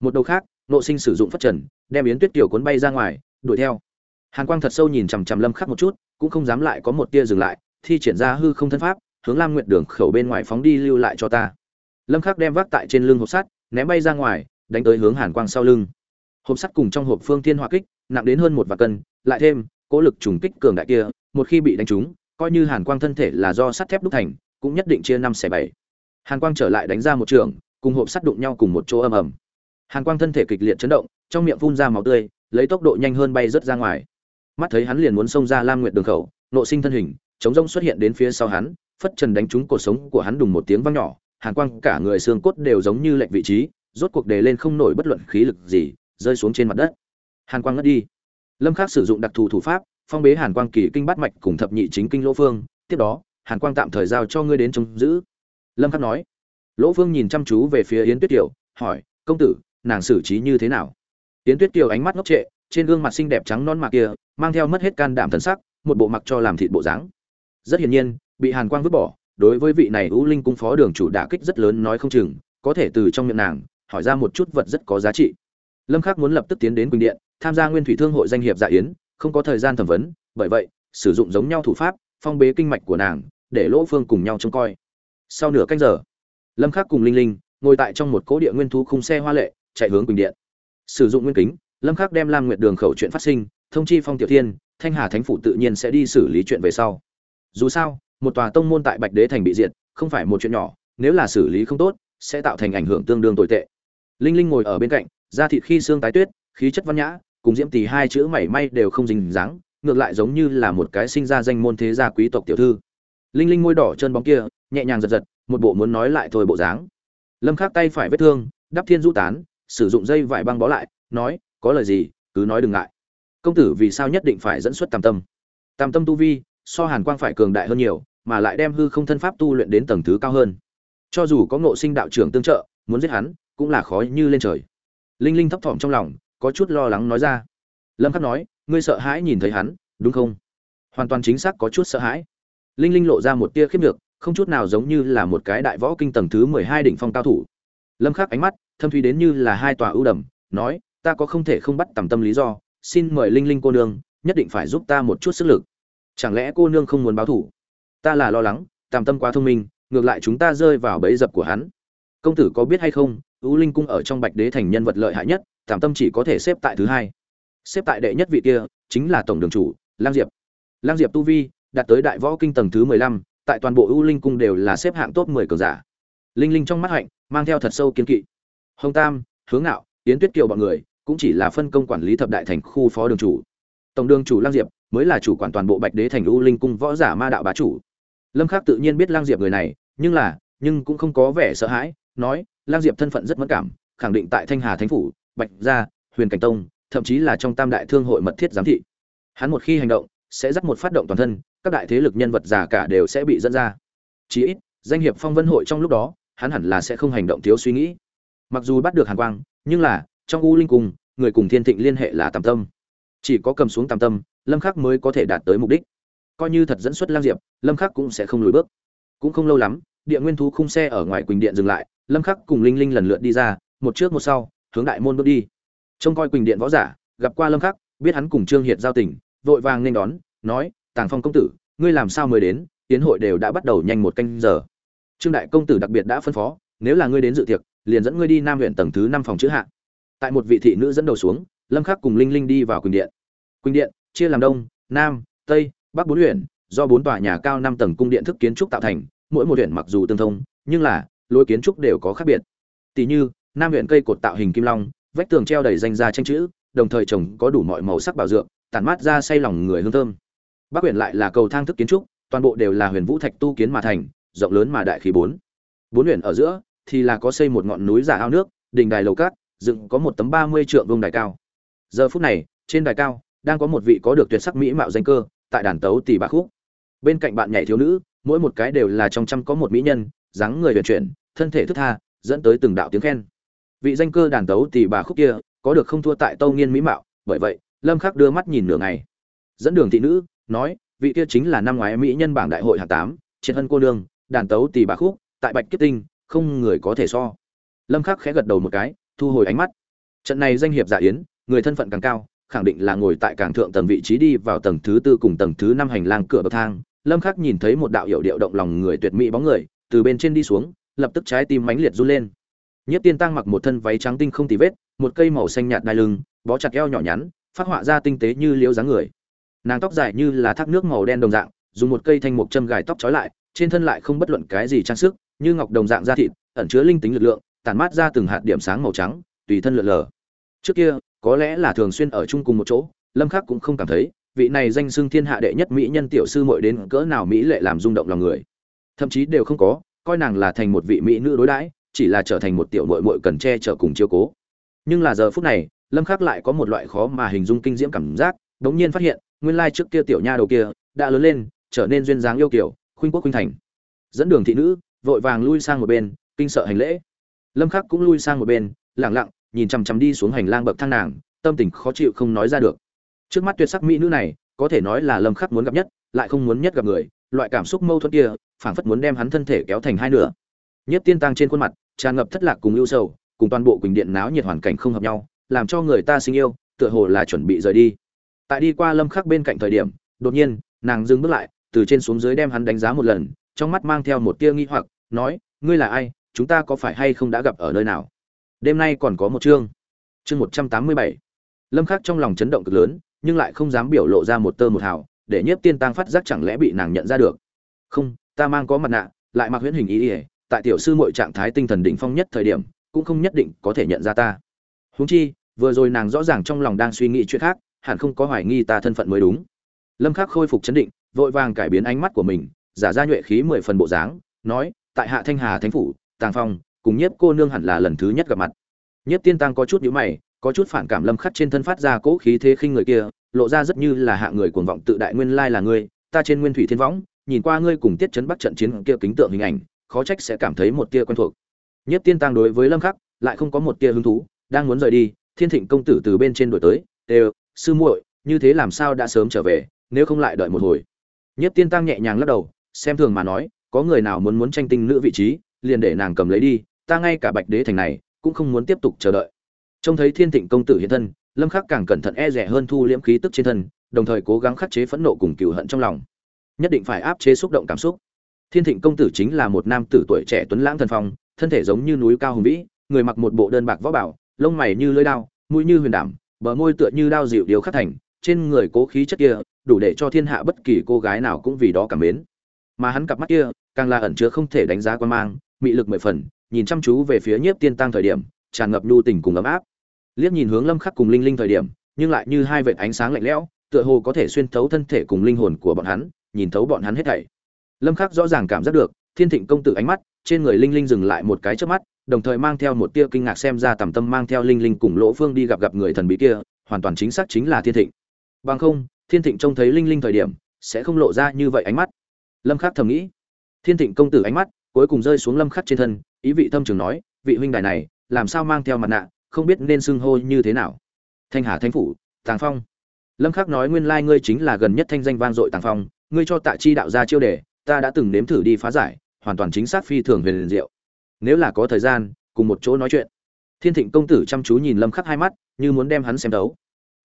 Một đầu khác, nội sinh sử dụng phát trần, đem yến tuyết tiểu cuốn bay ra ngoài, đuổi theo. Hàn quang thật sâu nhìn chằm chằm lâm khắc một chút cũng không dám lại có một tia dừng lại, thi triển ra hư không thân pháp, hướng lam nguyệt đường khẩu bên ngoài phóng đi lưu lại cho ta. Lâm khắc đem vác tại trên lưng hộp sắt, ném bay ra ngoài, đánh tới hướng hàn quang sau lưng. Hộp sắt cùng trong hộp phương thiên hỏa kích, nặng đến hơn một vạn cân, lại thêm, cố lực trùng kích cường đại kia, một khi bị đánh trúng, coi như hàn quang thân thể là do sắt thép đúc thành, cũng nhất định chia năm xẻ bảy. Hàn quang trở lại đánh ra một trường, cùng hộp sắt đụng nhau cùng một chỗ ầm ầm. Hàn quang thân thể kịch liệt chấn động, trong miệng phun ra máu tươi, lấy tốc độ nhanh hơn bay rớt ra ngoài mắt thấy hắn liền muốn xông ra lam nguyệt đường khẩu, nộ sinh thân hình, chống rông xuất hiện đến phía sau hắn, phất trần đánh trúng cuộc sống của hắn đùng một tiếng vang nhỏ, hàn quang cả người xương cốt đều giống như lệnh vị trí, rốt cuộc đề lên không nổi bất luận khí lực gì, rơi xuống trên mặt đất. Hàn quang ngất đi. Lâm khắc sử dụng đặc thù thủ pháp, phong bế hàn quang kỳ kinh bát mạch cùng thập nhị chính kinh lỗ phương, tiếp đó, hàn quang tạm thời giao cho ngươi đến trông giữ. Lâm khắc nói. Lỗ phương nhìn chăm chú về phía yến tuyết kiều, hỏi, công tử, nàng xử trí như thế nào? Yến tuyết kiều ánh mắt ngốc trệ, trên gương mặt xinh đẹp trắng non mạc kia mang theo mất hết can đảm thần sắc, một bộ mặc cho làm thịt bộ dáng. Rất hiển nhiên, bị hàn quang vứt bỏ, đối với vị này ưu linh cung phó đường chủ đả kích rất lớn nói không chừng, có thể từ trong miệng nàng, hỏi ra một chút vật rất có giá trị. Lâm khắc muốn lập tức tiến đến quỳnh điện, tham gia nguyên thủy thương hội danh hiệp dạ yến, không có thời gian thẩm vấn, bởi vậy, sử dụng giống nhau thủ pháp, phong bế kinh mạch của nàng, để lỗ phương cùng nhau trông coi. Sau nửa canh giờ, lâm khắc cùng linh linh ngồi tại trong một cố địa nguyên thú khung xe hoa lệ, chạy hướng quỳnh điện. Sử dụng nguyên kính, lâm khắc đem lam nguyệt đường khẩu chuyện phát sinh thông chi phong tiểu thiên, thanh hà thánh phủ tự nhiên sẽ đi xử lý chuyện về sau. Dù sao, một tòa tông môn tại bạch đế thành bị diệt, không phải một chuyện nhỏ, nếu là xử lý không tốt, sẽ tạo thành ảnh hưởng tương đương tồi tệ. Linh linh ngồi ở bên cạnh, da thịt khi xương tái tuyết, khí chất văn nhã, cùng diễm tỷ hai chữ mảy may đều không dình dáng, ngược lại giống như là một cái sinh ra danh môn thế gia quý tộc tiểu thư. Linh linh môi đỏ chân bóng kia, nhẹ nhàng giật giật, một bộ muốn nói lại thôi bộ dáng. Lâm khắc tay phải vết thương, đắp thiên du tán, sử dụng dây vải băng bó lại, nói, có lời gì, cứ nói đừng ngại công tử vì sao nhất định phải dẫn xuất tam tâm? Tam tâm tu vi, so hàn quang phải cường đại hơn nhiều, mà lại đem hư không thân pháp tu luyện đến tầng thứ cao hơn. Cho dù có ngộ sinh đạo trưởng tương trợ, muốn giết hắn, cũng là khó như lên trời. Linh linh thấp thỏm trong lòng, có chút lo lắng nói ra. Lâm khắc nói, ngươi sợ hãi nhìn thấy hắn, đúng không? Hoàn toàn chính xác có chút sợ hãi. Linh linh lộ ra một tia khiếp nhược, không chút nào giống như là một cái đại võ kinh tầng thứ 12 đỉnh phong cao thủ. Lâm khắc ánh mắt thâm thúy đến như là hai tòa ưu đầm, nói, ta có không thể không bắt tầm tâm lý do xin mời linh linh cô nương, nhất định phải giúp ta một chút sức lực. Chẳng lẽ cô nương không muốn báo thủ? Ta là lo lắng, tàm tâm quá thông minh, ngược lại chúng ta rơi vào bẫy dập của hắn. Công tử có biết hay không ưu linh cung ở trong bạch đế thành nhân vật lợi hại nhất, tàm tâm chỉ có thể xếp tại thứ hai. Xếp tại đệ nhất vị kia, chính là tổng đường chủ, lang diệp. Lang diệp tu vi, đạt tới đại võ kinh tầng thứ mười lăm, tại toàn bộ ưu linh cung đều là xếp hạng top mười cường giả. Linh linh trong mắt hạnh, mang theo thật sâu kiến kỵ. Hồng tam, hướng ngạo, yến tuyết kiều bọn người cũng chỉ là phân công quản lý thập đại thành khu phó đường chủ. Tổng đường chủ lang diệp mới là chủ quản toàn bộ bạch đế thành u linh cung võ giả ma đạo bá chủ. Lâm khắc tự nhiên biết lang diệp người này, nhưng là, nhưng cũng không có vẻ sợ hãi, nói lang diệp thân phận rất mất cảm, khẳng định tại thanh hà thánh phủ, bạch gia, huyền cảnh tông, thậm chí là trong tam đại thương hội mật thiết giám thị. Hắn một khi hành động, sẽ dắt một phát động toàn thân, các đại thế lực nhân vật già cả đều sẽ bị dẫn ra. Chí ít, danh hiệp phong vân hội trong lúc đó, hắn hẳn là sẽ không hành động thiếu suy nghĩ. Mặc dù bắt được hàn quang, nhưng là trong u linh cung, người cùng thiên thịnh liên hệ là tam tâm. Chỉ có cầm xuống tam tâm, lâm khắc mới có thể đạt tới mục đích. Coi như thật dẫn xuất lang diệp, lâm khắc cũng sẽ không lùi bước. Cũng không lâu lắm, địa nguyên thú khung xe ở ngoài quỳnh điện dừng lại, lâm khắc cùng linh linh lần lượt đi ra, một trước một sau, hướng đại môn bước đi. Trông coi quỳnh điện võ giả, gặp qua lâm khắc, biết hắn cùng trương hiệt giao tình, vội vàng nên đón, nói, tàng phong công tử, ngươi làm sao mới đến? Tiến hội đều đã bắt đầu nhanh một canh giờ. Trương đại công tử đặc biệt đã phân phó, nếu là ngươi đến dự tiệc, liền dẫn ngươi đi nam huyện tầng thứ năm phòng chữ hạ tại một vị thị nữ dẫn đầu xuống, lâm khắc cùng linh linh đi vào quỳnh điện. Quỳnh điện, chia làm đông, nam, tây, bắc bốn huyện, do bốn tòa nhà cao năm tầng cung điện thức kiến trúc tạo thành, mỗi một huyện mặc dù tương thông, nhưng là, lối kiến trúc đều có khác biệt. Tỷ như, nam huyện cây cột tạo hình kim long, vách tường treo đầy danh gia tranh chữ, đồng thời trồng có đủ mọi màu sắc bảo dưỡng tản mát ra say lòng người hương thơm. Bắc huyện lại là cầu thang thức kiến trúc, toàn bộ đều là huyền vũ thạch tu kiến mà thành, rộng lớn mà đại khí bốn. Bốn huyện ở giữa thì là có xây một ngọn núi giả ao nước, đình đài lầu cát dựng có một tấm ba mươi trượng vương đài cao. Giờ phút này, trên đài cao, đang có một vị có được tuyệt sắc mỹ mạo danh cơ, tại đàn tấu tỷ bà khúc. Bên cạnh bạn nhảy thiếu nữ, mỗi một cái đều là trong trăm có một mỹ nhân, dáng người uyển chuyển, thân thể thức tha, dẫn tới từng đạo tiếng khen. Vị danh cơ đàn tấu tỷ bà khúc kia, có được không thua tại tâu nghiên mỹ mạo, bởi vậy, lâm khắc đưa mắt nhìn nửa ngày. Dẫn đường thị nữ, nói, vị kia chính là năm ngoái mỹ nhân bảng đại hội hạng tám, triệt hân cô nương, đàn tấu tỷ bà khúc, tại bạch kiếp tinh, không người có thể so. Lâm khắc khẽ gật đầu một cái thu hồi ánh mắt. Trận này danh hiệp giả yến người thân phận càng cao khẳng định là ngồi tại càng thượng tầng vị trí đi vào tầng thứ tư cùng tầng thứ năm hành lang cửa bậc thang. Lâm khắc nhìn thấy một đạo hiệu điệu động lòng người tuyệt mỹ bóng người từ bên trên đi xuống lập tức trái tim mãnh liệt run lên. Nhất Tiên Tăng mặc một thân váy trắng tinh không tì vết, một cây màu xanh nhạt đai lưng, bó chặt eo nhỏ nhắn, phát họa ra tinh tế như liễu dáng người. Nàng tóc dài như là thác nước màu đen đồng dạng, dùng một cây thanh mục châm gài tóc trói lại, trên thân lại không bất luận cái gì trang sức, như ngọc đồng dạng da thịt, ẩn chứa linh tính lực lượng, tản mát ra từng hạt điểm sáng màu trắng, tùy thân lượn lờ. Trước kia, có lẽ là thường xuyên ở chung cùng một chỗ, Lâm Khắc cũng không cảm thấy, vị này danh xưng thiên hạ đệ nhất mỹ nhân tiểu sư muội đến cỡ nào mỹ lệ làm rung động lòng người. thậm chí đều không có coi nàng là thành một vị mỹ nữ đối đãi chỉ là trở thành một tiểu muội muội cần che chở cùng chiếu cố nhưng là giờ phút này lâm khắc lại có một loại khó mà hình dung kinh diễm cảm giác đống nhiên phát hiện nguyên lai trước kia tiểu nha đầu kia đã lớn lên trở nên duyên dáng yêu kiều, khuynh quốc khuynh thành dẫn đường thị nữ vội vàng lui sang một bên kinh sợ hành lễ lâm khắc cũng lui sang một bên, lặng lặng, nhìn chằm chằm đi xuống hành lang bậc thang nàng, tâm tình khó chịu không nói ra được. Trước mắt tuyệt sắc mỹ nữ này, có thể nói là lâm khắc muốn gặp nhất, lại không muốn nhất gặp người, loại cảm xúc mâu thuẫn kia, phảng phất muốn đem hắn thân thể kéo thành hai nửa. Nhất tiên tăng trên khuôn mặt, tràn ngập thất lạc cùng ưu sầu, cùng toàn bộ quỳnh điện náo nhiệt hoàn cảnh không hợp nhau, làm cho người ta sinh yêu, tựa hồ là chuẩn bị rời đi. Tại đi qua lâm khắc bên cạnh thời điểm, đột nhiên, nàng dừng bước lại, từ trên xuống dưới đem hắn đánh giá một lần, trong mắt mang theo một tia nghi hoặc, nói, ngươi là ai? Chúng ta có phải hay không đã gặp ở nơi nào? Đêm nay còn có một chương. Chương một trăm tám mươi bảy. Lâm khắc trong lòng chấn động cực lớn, nhưng lại không dám biểu lộ ra một tơ một hào, để nhiếp tiên tăng phát giác chẳng lẽ bị nàng nhận ra được. Không, ta mang có mặt nạ, lại mặc huyễn hình ý ỉa tại tiểu sư mọi trạng thái tinh thần đỉnh phong nhất thời điểm, cũng không nhất định có thể nhận ra ta. Huống chi, vừa rồi nàng rõ ràng trong lòng đang suy nghĩ chuyện khác, hẳn không có hoài nghi ta thân phận mới đúng. Lâm khắc khôi phục chấn định, vội vàng cải biến ánh mắt của mình, giả ra nhuệ khí mười phần bộ dáng, nói, tại hạ thanh hà thánh phủ tàng phong, cùng nhiếp cô nương hẳn là lần thứ nhất gặp mặt. Nhiếp tiên tăng có chút nhữ mày, có chút phản cảm lâm khắc trên thân phát ra cỗ khí thế khinh người kia, lộ ra rất như là hạ người cuồng vọng tự đại nguyên lai là ngươi, ta trên nguyên thủy thiên võng, nhìn qua ngươi cùng tiết chấn bắt trận chiến kia kính tượng hình ảnh, khó trách sẽ cảm thấy một tia quen thuộc. Nhiếp tiên tăng đối với lâm khắc, lại không có một tia hứng thú, đang muốn rời đi, thiên thịnh công tử từ bên trên đuổi tới đều sư muội, như thế làm sao đã sớm trở về, nếu không lại đợi một hồi. Nhiếp tiên tăng nhẹ nhàng lắc đầu, xem thường mà nói, có người nào muốn muốn tranh tinh nữ vị trí liền để nàng cầm lấy đi, ta ngay cả bạch đế thành này cũng không muốn tiếp tục chờ đợi. Trông thấy thiên thịnh công tử hiện thân, lâm khắc càng cẩn thận e rẻ hơn thu liễm khí tức trên thân, đồng thời cố gắng khắc chế phẫn nộ cùng cừu hận trong lòng. Nhất định phải áp chế xúc động cảm xúc. Thiên thịnh công tử chính là một nam tử tuổi trẻ tuấn lãng thần phong, thân thể giống như núi cao hùng vĩ, người mặc một bộ đơn bạc võ bảo, lông mày như lưỡi đao, mũi như huyền đảm, bờ môi tựa như đao dịu điều khắc thành, trên người cố khí chất kia, đủ để cho thiên hạ bất kỳ cô gái nào cũng vì đó cảm mến. Mà hắn cặp mắt kia, càng là ẩn chứa không thể đánh giá quan mang mị lực mười phần, nhìn chăm chú về phía nhiếp tiên tăng thời điểm, tràn ngập nhu tình cùng ấm áp. Liếc nhìn hướng lâm khắc cùng linh linh thời điểm, nhưng lại như hai vệt ánh sáng lạnh lẽo, tựa hồ có thể xuyên thấu thân thể cùng linh hồn của bọn hắn, nhìn thấu bọn hắn hết thảy. Lâm khắc rõ ràng cảm giác được, thiên thịnh công tử ánh mắt, trên người linh linh dừng lại một cái chớp mắt, đồng thời mang theo một tia kinh ngạc xem ra tầm tâm mang theo linh linh cùng lỗ phương đi gặp gặp người thần bí kia, hoàn toàn chính xác chính là thiên thịnh. Bằng không, thiên thịnh trông thấy linh linh thời điểm, sẽ không lộ ra như vậy ánh mắt. Lâm khắc thầm nghĩ. Thiên thịnh công tử ánh mắt cuối cùng rơi xuống lâm khắc trên thân, ý vị thâm trường nói, vị huynh đài này, làm sao mang theo mặt nạ, không biết nên xưng hô như thế nào. Thanh hà thánh phủ, tàng phong. Lâm khắc nói nguyên lai ngươi chính là gần nhất thanh danh vang dội tàng phong, ngươi cho tạ chi đạo ra chiêu đề, ta đã từng nếm thử đi phá giải, hoàn toàn chính xác phi thường huyền liền diệu. Nếu là có thời gian, cùng một chỗ nói chuyện. Thiên thịnh công tử chăm chú nhìn lâm khắc hai mắt, như muốn đem hắn xem đấu.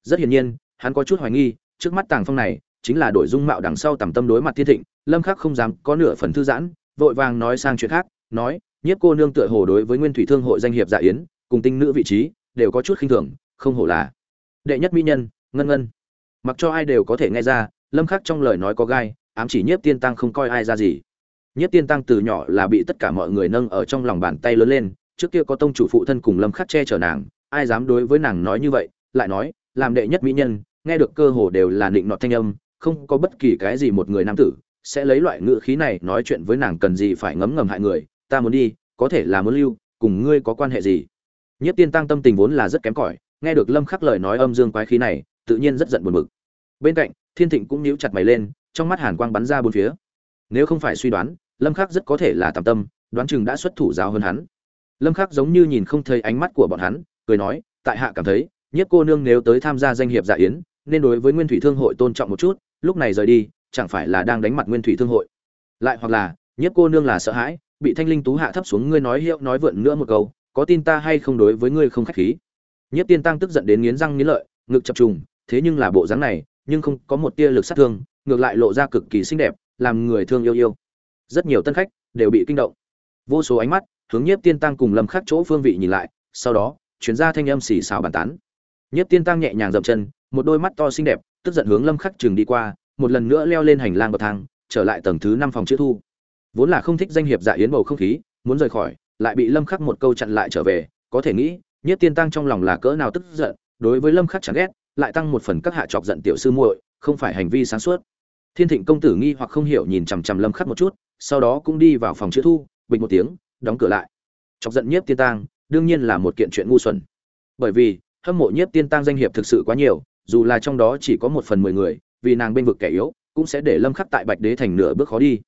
Rất hiển nhiên, hắn có chút hoài nghi, trước mắt tàng phong này, chính là đổi dung mạo đằng sau tầm tâm đối mặt thiên thịnh, lâm khắc không dám có nửa phần thư giãn vội vàng nói sang chuyện khác, nói, nhiếp cô nương tựa hồ đối với nguyên thủy thương hội danh hiệp dạ yến, cùng tinh nữ vị trí, đều có chút khinh thường, không hổ là đệ nhất mỹ nhân, ngân ngân. Mặc cho ai đều có thể nghe ra, lâm khắc trong lời nói có gai, ám chỉ nhiếp tiên tăng không coi ai ra gì. Nhiếp tiên tăng từ nhỏ là bị tất cả mọi người nâng ở trong lòng bàn tay lớn lên, trước kia có tông chủ phụ thân cùng lâm khắc che chở nàng, ai dám đối với nàng nói như vậy, lại nói, làm đệ nhất mỹ nhân, nghe được cơ hồ đều là định nọ thanh âm, không có bất kỳ cái gì một người nam tử sẽ lấy loại ngữ khí này nói chuyện với nàng cần gì phải ngấm ngầm hại người, ta muốn đi, có thể là muốn lưu, cùng ngươi có quan hệ gì? Nhất tiên tăng tâm tình vốn là rất kém cỏi, nghe được lâm khắc lời nói âm dương quái khí này, tự nhiên rất giận buồn bực. Bên cạnh, thiên thịnh cũng nhíu chặt mày lên, trong mắt hàn quang bắn ra bốn phía. Nếu không phải suy đoán, lâm khắc rất có thể là tạm tâm, đoán chừng đã xuất thủ giáo hơn hắn. Lâm khắc giống như nhìn không thấy ánh mắt của bọn hắn, cười nói, tại hạ cảm thấy nhất cô nương nếu tới tham gia danh hiệp dạ yến, nên đối với nguyên thủy thương hội tôn trọng một chút, lúc này rời đi chẳng phải là đang đánh mặt nguyên thủy thương hội. Lại hoặc là nhất cô nương là sợ hãi, bị thanh linh tú hạ thấp xuống ngươi nói hiệu nói vượn nữa một câu, có tin ta hay không đối với ngươi không khách khí. Nhất tiên tăng tức giận đến nghiến răng nghiến lợi, ngực chập trùng, thế nhưng là bộ dáng này, nhưng không có một tia lực sát thương, ngược lại lộ ra cực kỳ xinh đẹp, làm người thương yêu yêu. Rất nhiều tân khách đều bị kinh động. Vô số ánh mắt hướng nhiếp tiên tăng cùng lâm khắc chỗ phương vị nhìn lại, sau đó, chuyển ra thanh âm xì xào bàn tán. Nhiếp tiên tăng nhẹ nhàng dậm chân, một đôi mắt to xinh đẹp, tức giận hướng lâm khắc trường đi qua một lần nữa leo lên hành lang bậc thang, trở lại tầng thứ năm phòng chữ thu. Vốn là không thích danh hiệp dạ yến bầu không khí, muốn rời khỏi, lại bị lâm khắc một câu chặn lại trở về, có thể nghĩ, nhiếp tiên tăng trong lòng là cỡ nào tức giận, đối với lâm khắc chẳng ghét, lại tăng một phần các hạ chọc giận tiểu sư muội, không phải hành vi sáng suốt. Thiên thịnh công tử nghi hoặc không hiểu nhìn chằm chằm lâm khắc một chút, sau đó cũng đi vào phòng chữ thu, bình một tiếng, đóng cửa lại. Chọc giận nhiếp tiên tăng, đương nhiên là một kiện chuyện ngu xuẩn. Bởi vì, hâm mộ nhiếp tiên tăng danh hiệp thực sự quá nhiều, dù là trong đó chỉ có một phần mười người vì nàng bên vực kẻ yếu, cũng sẽ để lâm khắc tại bạch đế thành nửa bước khó đi.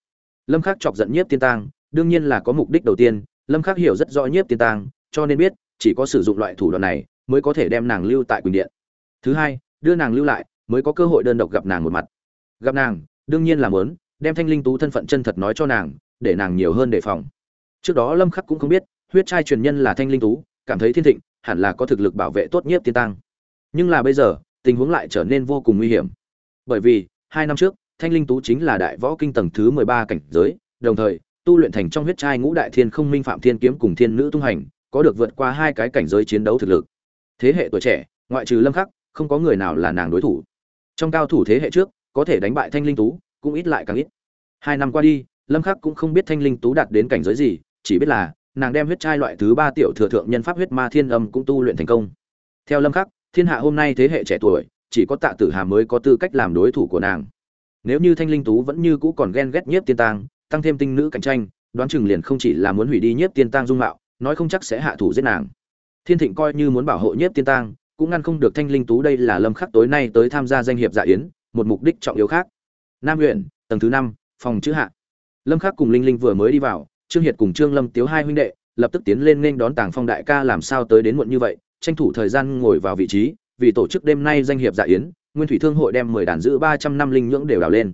Lâm khắc chọc giận nhiếp tiên tang, đương nhiên là có mục đích đầu tiên, lâm khắc hiểu rất rõ nhiếp tiên tang, cho nên biết, chỉ có sử dụng loại thủ đoạn này mới có thể đem nàng lưu tại quỳnh điện. Thứ hai, đưa nàng lưu lại mới có cơ hội đơn độc gặp nàng một mặt. Gặp nàng, đương nhiên là muốn, đem thanh linh tú thân phận chân thật nói cho nàng, để nàng nhiều hơn đề phòng. Trước đó lâm khắc cũng không biết, huyết trai truyền nhân là thanh linh tú, cảm thấy thiên thịnh, hẳn là có thực lực bảo vệ tốt nhất tiên tăng nhưng là bây giờ, tình huống lại trở nên vô cùng nguy hiểm bởi vì, hai năm trước, thanh linh tú chính là đại võ kinh tầng thứ 13 cảnh giới, đồng thời, tu luyện thành trong huyết trai ngũ đại thiên không minh phạm thiên kiếm cùng thiên nữ tung hành, có được vượt qua hai cái cảnh giới chiến đấu thực lực. Thế hệ tuổi trẻ, ngoại trừ lâm khắc, không có người nào là nàng đối thủ. Trong cao thủ thế hệ trước, có thể đánh bại thanh linh tú, cũng ít lại càng ít. Hai năm qua đi, lâm khắc cũng không biết thanh linh tú đạt đến cảnh giới gì, chỉ biết là, nàng đem huyết trai loại thứ ba tiểu thừa thượng nhân pháp huyết ma thiên âm cũng tu luyện thành công. Theo lâm khắc, thiên hạ hôm nay thế hệ trẻ tuổi chỉ có tạ tử hà mới có tư cách làm đối thủ của nàng. Nếu như thanh linh tú vẫn như cũ còn ghen ghét nhiếp tiên tang, tăng thêm tinh nữ cạnh tranh, đoán chừng liền không chỉ là muốn hủy đi nhiếp tiên tang dung mạo, nói không chắc sẽ hạ thủ giết nàng. Thiên thịnh coi như muốn bảo hộ nhiếp tiên tang, cũng ngăn không được thanh linh tú đây là lâm khắc tối nay tới tham gia danh hiệp dạ yến, một mục đích trọng yếu khác. Nam huyện tầng thứ năm, phòng chữ hạ. Lâm khắc cùng linh linh vừa mới đi vào, trương hiệt cùng trương lâm tiếu hai huynh đệ, lập tức tiến lên nên đón tàng phong đại ca làm sao tới đến muộn như vậy, tranh thủ thời gian ngồi vào vị trí vì tổ chức đêm nay danh hiệp dạ yến, nguyên thủy thương hội đem mười đàn giữ ba trăm năm linh nhưỡng đều đào lên.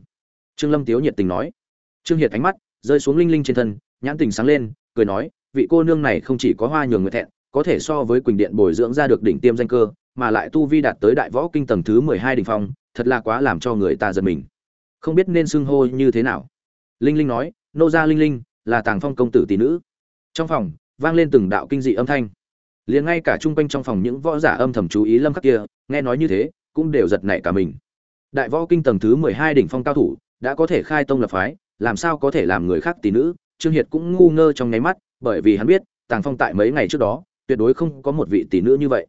Trương lâm tiếu nhiệt tình nói. Trương hiệt ánh mắt rơi xuống linh linh trên thân, nhãn tình sáng lên, cười nói, vị cô nương này không chỉ có hoa nhường người thẹn, có thể so với quỳnh điện bồi dưỡng ra được đỉnh tiêm danh cơ, mà lại tu vi đạt tới đại võ kinh tầng thứ mười hai đỉnh phong, thật là quá làm cho người ta giật mình. Không biết nên xưng hô như thế nào. Linh linh nói, nô gia linh linh, là tàng phong công tử tỷ nữ. Trong phòng vang lên từng đạo kinh dị âm thanh liền ngay cả chung quanh trong phòng những võ giả âm thầm chú ý lâm khắc kia, nghe nói như thế, cũng đều giật nảy cả mình. Đại võ kinh tầng thứ mười hai đỉnh phong cao thủ, đã có thể khai tông lập phái, làm sao có thể làm người khác tỷ nữ? Trương hiệt cũng ngu ngơ trong nháy mắt, bởi vì hắn biết, tàng phong tại mấy ngày trước đó, tuyệt đối không có một vị tỷ nữ như vậy.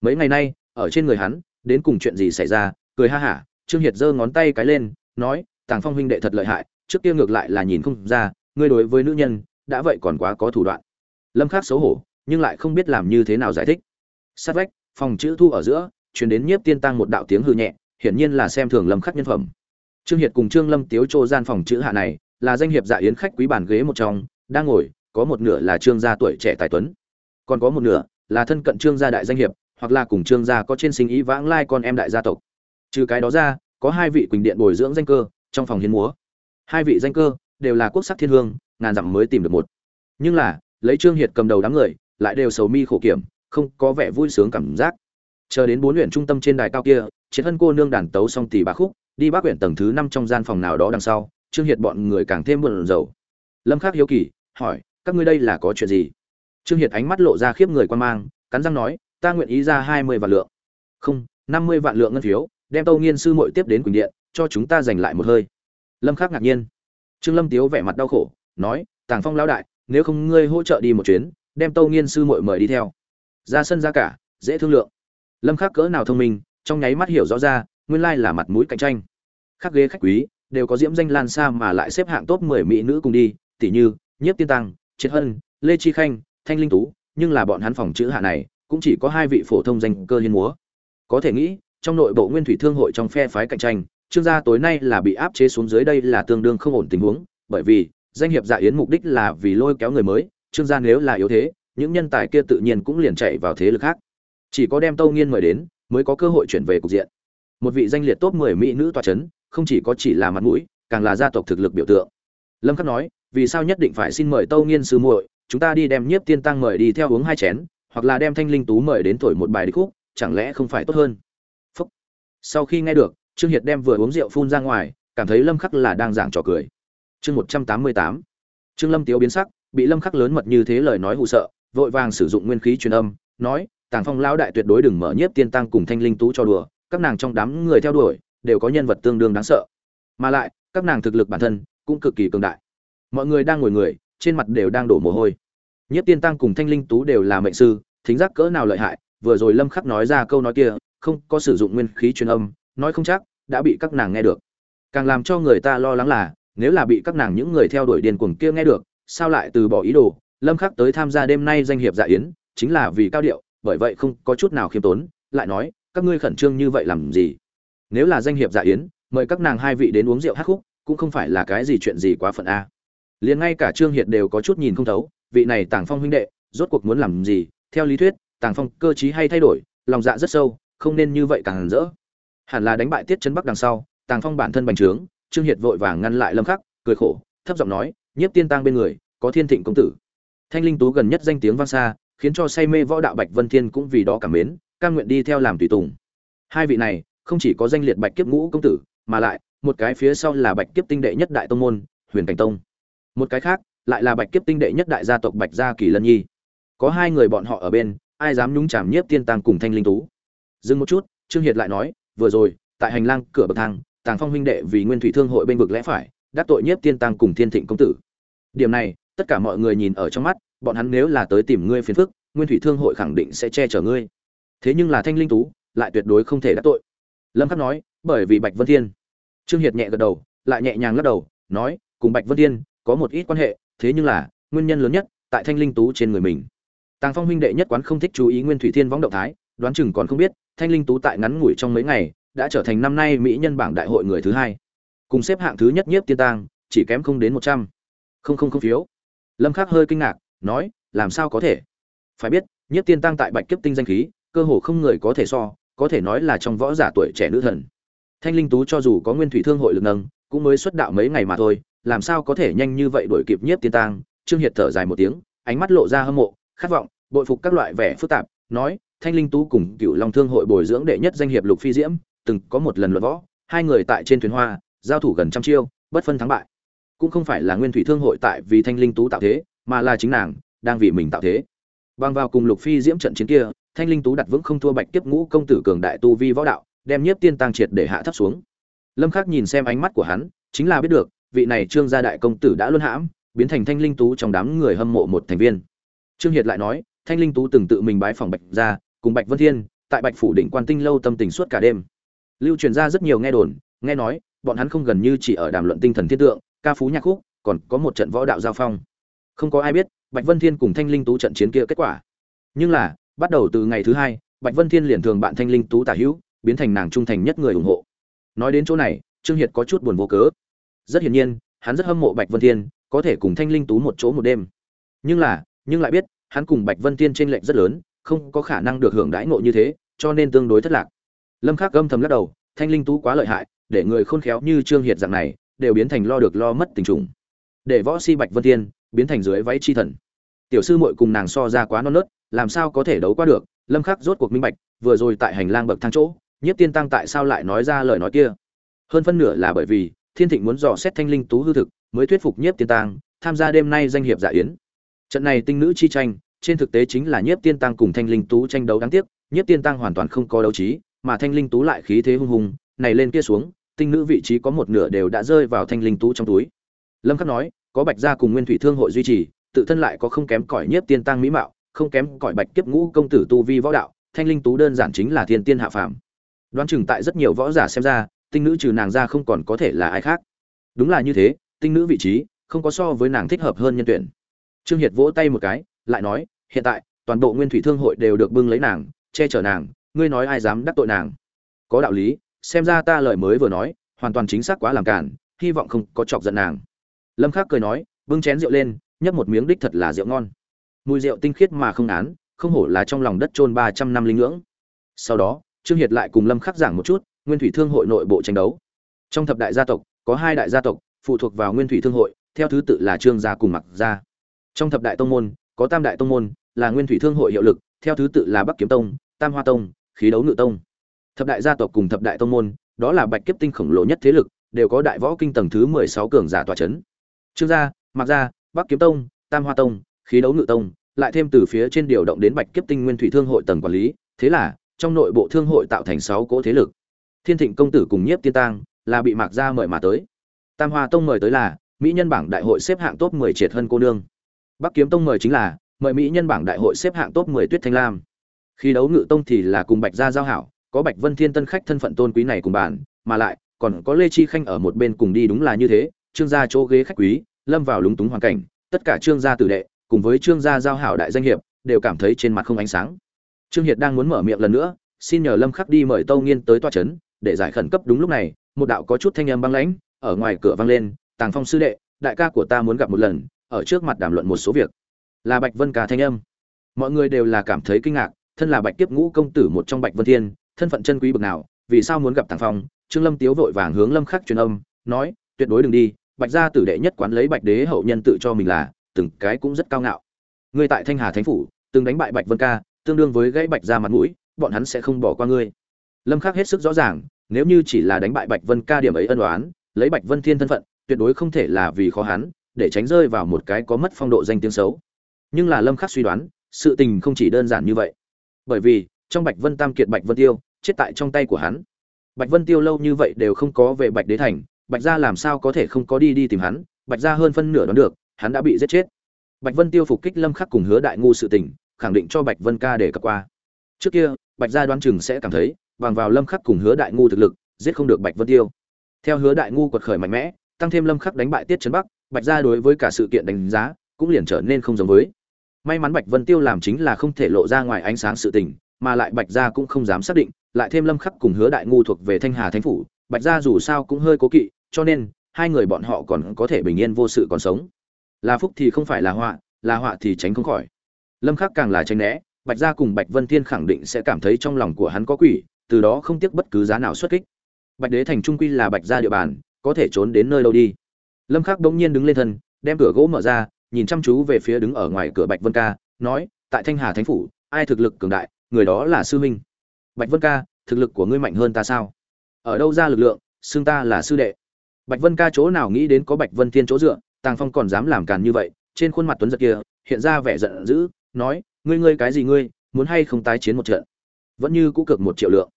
Mấy ngày nay, ở trên người hắn, đến cùng chuyện gì xảy ra? Cười ha hả, trương hiệt giơ ngón tay cái lên, nói, tàng phong huynh đệ thật lợi hại, trước kia ngược lại là nhìn không ra, ngươi đối với nữ nhân, đã vậy còn quá có thủ đoạn. Lâm khắc xấu hổ nhưng lại không biết làm như thế nào giải thích. Sát vách, phòng chữ thu ở giữa, truyền đến nhiếp tiên tăng một đạo tiếng hư nhẹ, hiển nhiên là xem thường lâm khắc nhân phẩm. Trương hiệt cùng trương lâm tiếu trô gian phòng chữ hạ này, là danh hiệp dạ yến khách quý bàn ghế một trong, đang ngồi, có một nửa là trương gia tuổi trẻ tài tuấn, còn có một nửa là thân cận trương gia đại danh hiệp, hoặc là cùng trương gia có trên sinh ý vãng lai con em đại gia tộc. Trừ cái đó ra, có hai vị quỳnh điện bồi dưỡng danh cơ trong phòng hiến múa. Hai vị danh cơ đều là quốc sắc thiên hương, ngàn dặm mới tìm được một. Nhưng là, lấy trương hiệt cầm đầu đám người lại đều sầu mi khổ kiểm, không có vẻ vui sướng cảm giác. Chờ đến bốn huyện trung tâm trên đài cao kia, triệt hân cô nương đàn tấu xong tỷ bà khúc, đi bác huyện tầng thứ năm trong gian phòng nào đó đằng sau, trương hiệt bọn người càng thêm buồn rầu. Lâm khắc hiếu kỳ, hỏi, các ngươi đây là có chuyện gì? Trương hiệt ánh mắt lộ ra khiếp người quan mang, cắn răng nói, ta nguyện ý ra hai mươi vạn lượng. Không, năm mươi vạn lượng ngân phiếu, đem tâu nghiên sư muội tiếp đến quỳnh điện, cho chúng ta giành lại một hơi. Lâm khắc ngạc nhiên. Trương lâm tiếu vẻ mặt đau khổ, nói, tàng phong lão đại, nếu không ngươi hỗ trợ đi một chuyến đem tâu nghiên sư muội mời đi theo. Ra sân ra cả, dễ thương lượng. Lâm khắc cỡ nào thông minh, trong nháy mắt hiểu rõ ra, nguyên lai là mặt mũi cạnh tranh. Khắc ghế khách quý, đều có diễm danh lan xa mà lại xếp hạng top 10 mỹ nữ cùng đi tỷ như, nhiếp tiên tăng, triệt hân, lê chi khanh, thanh linh tú, nhưng là bọn hắn phòng chữ hạ này, cũng chỉ có hai vị phổ thông danh cơ liên múa. Có thể nghĩ, trong nội bộ nguyên thủy thương hội trong phe phái cạnh tranh, trương gia tối nay là bị áp chế xuống dưới đây là tương đương không ổn tình huống, bởi vì, danh hiệp dạ yến mục đích là vì lôi kéo người mới trương gia nếu là yếu thế, những nhân tài kia tự nhiên cũng liền chạy vào thế lực khác. Chỉ có đem tâu nghiên mời đến, mới có cơ hội chuyển về cục diện. Một vị danh liệt top 10 mỹ nữ tòa chấn, không chỉ có chỉ là mặt mũi, càng là gia tộc thực lực biểu tượng. Lâm khắc nói, vì sao nhất định phải xin mời tâu nghiên sư muội, chúng ta đi đem nhiếp tiên tăng mời đi theo uống hai chén, hoặc là đem thanh linh tú mời đến thổi một bài đi khúc, chẳng lẽ không phải tốt hơn? Phúc. sau khi nghe được, trương hiệt đem vừa uống rượu phun ra ngoài, cảm thấy lâm khắc là đang giảng trò cười. Chương một trăm tám mươi tám. Trương lâm tiếu biến sắc bị lâm khắc lớn mật như thế lời nói hù sợ, vội vàng sử dụng nguyên khí truyền âm, nói, tàng phong lão đại tuyệt đối đừng mở nhiếp tiên tăng cùng thanh linh tú cho đùa, các nàng trong đám người theo đuổi, đều có nhân vật tương đương đáng sợ. Mà lại, các nàng thực lực bản thân cũng cực kỳ cường đại. Mọi người đang ngồi người, trên mặt đều đang đổ mồ hôi. Nhiếp tiên tăng cùng thanh linh tú đều là mệnh sư, thính giác cỡ nào lợi hại, vừa rồi lâm khắc nói ra câu nói kia, không có sử dụng nguyên khí truyền âm, nói không chắc đã bị các nàng nghe được. Càng làm cho người ta lo lắng là, nếu là bị các nàng những người theo đuổi điên cuồng kia nghe được sao lại từ bỏ ý đồ? Lâm khắc tới tham gia đêm nay danh hiệp dạ yến, chính là vì cao điệu, bởi vậy không có chút nào khiêm tốn, lại nói, các ngươi khẩn trương như vậy làm gì? Nếu là danh hiệp dạ yến, mời các nàng hai vị đến uống rượu hát khúc, cũng không phải là cái gì chuyện gì quá phận a. Liền ngay cả trương hiệt đều có chút nhìn không thấu, vị này tàng phong huynh đệ, rốt cuộc muốn làm gì? Theo lý thuyết, tàng phong cơ chí hay thay đổi, lòng dạ rất sâu, không nên như vậy càng hẳn rỡ. Hẳn là đánh bại tiết chân bắc đằng sau, tàng phong bản thân bành trướng, trương hiệt vội vàng ngăn lại lâm khắc, cười khổ, thấp giọng nói nhiếp tiên tang bên người, có thiên thịnh công tử. Thanh linh tú gần nhất danh tiếng vang xa, khiến cho say mê võ đạo bạch vân thiên cũng vì đó cảm mến, cam nguyện đi theo làm tùy tùng. Hai vị này, không chỉ có danh liệt bạch kiếp ngũ công tử, mà lại, một cái phía sau là bạch kiếp tinh đệ nhất đại tông môn, huyền cảnh tông. Một cái khác, lại là bạch kiếp tinh đệ nhất đại gia tộc bạch gia kỳ lân nhi. Có hai người bọn họ ở bên, ai dám nhúng chàm nhiếp tiên tàng cùng thanh linh tú? Dừng một chút, trương hiệt lại nói, vừa rồi, tại hành lang cửa bậc thang, tàng phong huynh đệ vì nguyên thủy thương hội bên vực lẽ phải đắc tội nhiếp tiên tăng cùng thiên thịnh công tử. Điểm này, tất cả mọi người nhìn ở trong mắt, bọn hắn nếu là tới tìm ngươi phiền phức, nguyên thủy thương hội khẳng định sẽ che chở ngươi. Thế nhưng là thanh linh tú, lại tuyệt đối không thể đắc tội. Lâm khắc nói, bởi vì bạch vân thiên. Trương hiệt nhẹ gật đầu, lại nhẹ nhàng lắc đầu, nói, cùng bạch vân thiên có một ít quan hệ, thế nhưng là, nguyên nhân lớn nhất tại thanh linh tú trên người mình. Tàng phong huynh đệ nhất quán không thích chú ý nguyên thủy thiên võng động thái, đoán chừng còn không biết, thanh linh tú tại ngắn ngủi trong mấy ngày, đã trở thành năm nay mỹ nhân bảng đại hội người thứ hai cùng xếp hạng thứ nhất nhiếp tiên tang, chỉ kém không đến một trăm. Không không không phiếu. Lâm khắc hơi kinh ngạc, nói, làm sao có thể? Phải biết, nhiếp tiên tăng tại bạch kiếp tinh danh khí, cơ hồ không người có thể so, có thể nói là trong võ giả tuổi trẻ nữ thần. Thanh linh tú cho dù có nguyên thủy thương hội lực nâng, cũng mới xuất đạo mấy ngày mà thôi, làm sao có thể nhanh như vậy đuổi kịp nhiếp tiên tăng trương hiệt thở dài một tiếng, ánh mắt lộ ra hâm mộ, khát vọng, bội phục các loại vẻ phức tạp, nói, thanh linh tú cùng cựu long thương hội bồi dưỡng đệ nhất danh hiệp lục phi diễm, từng có một lần luận võ, hai người tại trên thuyền hoa giao thủ gần trăm chiêu, bất phân thắng bại. Cũng không phải là nguyên thủy thương hội tại vì thanh linh tú tạo thế, mà là chính nàng, đang vì mình tạo thế. Bằng vào cùng lục phi diễm trận chiến kia, thanh linh tú đặt vững không thua bạch tiếp ngũ công tử cường đại tu vi võ đạo, đem nhiếp tiên tăng triệt để hạ thấp xuống. Lâm khắc nhìn xem ánh mắt của hắn, chính là biết được, vị này trương gia đại công tử đã luân hãm, biến thành thanh linh tú trong đám người hâm mộ một thành viên. Trương hiệt lại nói, thanh linh tú từng tự mình bái phòng bạch gia, cùng bạch vân thiên, tại bạch phủ đỉnh quan tinh lâu tâm tình suốt cả đêm. Lưu truyền ra rất nhiều nghe đồn, nghe nói bọn hắn không gần như chỉ ở đàm luận tinh thần thiên tượng, ca phú nhạc khúc, còn có một trận võ đạo giao phong. Không có ai biết, bạch vân thiên cùng thanh linh tú trận chiến kia kết quả. Nhưng là, bắt đầu từ ngày thứ hai, bạch vân thiên liền thường bạn thanh linh tú tả hữu, biến thành nàng trung thành nhất người ủng hộ. Nói đến chỗ này, trương hiệt có chút buồn vô cớ. Rất hiển nhiên, hắn rất hâm mộ bạch vân thiên, có thể cùng thanh linh tú một chỗ một đêm. Nhưng là, nhưng lại biết, hắn cùng bạch vân thiên trên lệnh rất lớn, không có khả năng được hưởng đãi ngộ như thế, cho nên tương đối thất lạc. Lâm khắc âm thầm lắc đầu, thanh linh tú quá lợi hại để người khôn khéo như trương hiệt dạng này, đều biến thành lo được lo mất tình trùng. Để võ si bạch vân thiên biến thành dưới váy chi thần. Tiểu sư muội cùng nàng so ra quá non nớt, làm sao có thể đấu qua được? Lâm khắc rốt cuộc minh bạch, vừa rồi tại hành lang bậc thang chỗ, nhiếp tiên tăng tại sao lại nói ra lời nói kia? Hơn phân nửa là bởi vì, thiên thịnh muốn dò xét thanh linh tú hư thực, mới thuyết phục nhiếp tiên tăng, tham gia đêm nay danh hiệp dạ yến. Trận này tinh nữ chi tranh, trên thực tế chính là nhiếp tiên tăng cùng thanh linh tú tranh đấu đáng tiếc, nhiếp tiên tăng hoàn toàn không có đấu trí, mà thanh linh tú lại khí thế hung hùng, này lên kia xuống tinh nữ vị trí có một nửa đều đã rơi vào thanh linh tú trong túi. Lâm khắc nói, có bạch gia cùng nguyên thủy thương hội duy trì, tự thân lại có không kém cỏi nhiếp tiên tăng mỹ mạo, không kém cỏi bạch kiếp ngũ công tử tu vi võ đạo, thanh linh tú đơn giản chính là thiên tiên hạ phàm. Đoán chừng tại rất nhiều võ giả xem ra, tinh nữ trừ nàng ra không còn có thể là ai khác. Đúng là như thế, tinh nữ vị trí, không có so với nàng thích hợp hơn nhân tuyển. Trương hiệt vỗ tay một cái, lại nói, hiện tại, toàn bộ nguyên thủy thương hội đều được bưng lấy nàng, che chở nàng, ngươi nói ai dám đắc tội nàng? Có đạo lý xem ra ta lời mới vừa nói, hoàn toàn chính xác quá làm cản, hy vọng không có chọc giận nàng. Lâm khắc cười nói, bưng chén rượu lên, nhấp một miếng đích thật là rượu ngon. Mùi rượu tinh khiết mà không án, không hổ là trong lòng đất trôn ba trăm năm linh ngưỡng. Sau đó, trương hiệt lại cùng lâm khắc giảng một chút, nguyên thủy thương hội nội bộ tranh đấu. Trong thập đại gia tộc, có hai đại gia tộc, phụ thuộc vào nguyên thủy thương hội, theo thứ tự là trương gia cùng mặc gia. Trong thập đại tông môn, có tam đại tông môn, là nguyên thủy thương hội hiệu lực, theo thứ tự là bắc kiếm tông, tam hoa tông, khí đấu ngự tông thập đại gia tộc cùng thập đại tông môn, đó là bạch kiếp tinh khổng lồ nhất thế lực, đều có đại võ kinh tầng thứ mười sáu cường giả tòa chấn. Trương gia, mạc gia, bắc kiếm tông, tam hoa tông, khí đấu ngự tông, lại thêm từ phía trên điều động đến bạch kiếp tinh nguyên thủy thương hội tầng quản lý, thế là, trong nội bộ thương hội tạo thành sáu cỗ thế lực. Thiên thịnh công tử cùng nhiếp tiên tang là bị mạc gia mời mà tới. Tam hoa tông mời tới là, mỹ nhân bảng đại hội xếp hạng top 10 triệt hơn cô nương. Bắc kiếm tông mời chính là, mời mỹ nhân bảng đại hội xếp hạng top 10 tuyết thanh lam. Khi đấu ngự tông thì là cùng bạch gia giao hảo có bạch vân thiên tân khách thân phận tôn quý này cùng bạn, mà lại còn có lê chi khanh ở một bên cùng đi đúng là như thế trương gia chỗ ghế khách quý lâm vào lúng túng hoàn cảnh tất cả trương gia tử đệ cùng với trương gia giao hảo đại danh hiệp đều cảm thấy trên mặt không ánh sáng. Trương hiệt đang muốn mở miệng lần nữa xin nhờ lâm khắc đi mời tâu nghiên tới tòa chấn để giải khẩn cấp đúng lúc này một đạo có chút thanh âm băng lãnh ở ngoài cửa vang lên tàng phong sư đệ đại ca của ta muốn gặp một lần ở trước mặt đàm luận một số việc. Là bạch vân ca thanh âm. Mọi người đều là cảm thấy kinh ngạc thân là bạch tiếp ngũ công tử một trong bạch vân thiên thân phận chân quý bậc nào, vì sao muốn gặp tàng phong? Trương lâm tiếu vội vàng hướng lâm khắc truyền âm, nói, tuyệt đối đừng đi, bạch gia tử đệ nhất quán lấy bạch đế hậu nhân tự cho mình là, từng cái cũng rất cao ngạo. Ngươi tại thanh hà thánh phủ, từng đánh bại bạch vân ca, tương đương với gãy bạch ra mặt mũi, bọn hắn sẽ không bỏ qua ngươi. Lâm khắc hết sức rõ ràng, nếu như chỉ là đánh bại bạch vân ca điểm ấy ân oán, lấy bạch vân thiên thân phận, tuyệt đối không thể là vì khó hắn, để tránh rơi vào một cái có mất phong độ danh tiếng xấu. Nhưng là lâm khắc suy đoán, sự tình không chỉ đơn giản như vậy. Bởi vì trong bạch vân tam kiệt bạch vân tiêu, chết tại trong tay của hắn. Bạch vân tiêu lâu như vậy đều không có về bạch đế thành, bạch gia làm sao có thể không có đi đi tìm hắn, bạch gia hơn phân nửa đoán được, hắn đã bị giết chết. Bạch vân tiêu phục kích lâm khắc cùng hứa đại ngu sự tình, khẳng định cho bạch vân ca để cập qua. Trước kia, bạch gia đoán chừng sẽ cảm thấy, bằng vào lâm khắc cùng hứa đại ngu thực lực, giết không được bạch vân tiêu. Theo hứa đại ngu quật khởi mạnh mẽ, tăng thêm lâm khắc đánh bại tiết trấn bắc, bạch gia đối với cả sự kiện đánh giá, cũng liền trở nên không giống với. May mắn bạch vân tiêu làm chính là không thể lộ ra ngoài ánh sáng sự tình mà lại bạch gia cũng không dám xác định, lại thêm lâm khắc cùng hứa đại ngu thuộc về thanh hà thánh phủ, bạch gia dù sao cũng hơi cố kỵ, cho nên, hai người bọn họ còn có thể bình yên vô sự còn sống. Là phúc thì không phải là họa là họa thì tránh không khỏi. Lâm khắc càng là tránh né, bạch gia cùng bạch vân thiên khẳng định sẽ cảm thấy trong lòng của hắn có quỷ, từ đó không tiếc bất cứ giá nào xuất kích. Bạch đế thành trung quy là bạch gia địa bàn, có thể trốn đến nơi đâu đi. Lâm khắc bỗng nhiên đứng lên thân, đem cửa gỗ mở ra, nhìn chăm chú về phía đứng ở ngoài cửa bạch vân ca, nói, tại thanh hà thánh phủ, ai thực lực cường đại người đó là sư minh bạch vân ca, thực lực của ngươi mạnh hơn ta sao? Ở đâu ra lực lượng, xưng ta là sư đệ? Bạch vân ca chỗ nào nghĩ đến có bạch vân thiên chỗ dựa, tàng phong còn dám làm càn như vậy, trên khuôn mặt tuấn giật kia, hiện ra vẻ giận dữ, nói, ngươi ngươi cái gì ngươi, muốn hay không tái chiến một trận? Vẫn như cũ cực một triệu lượng.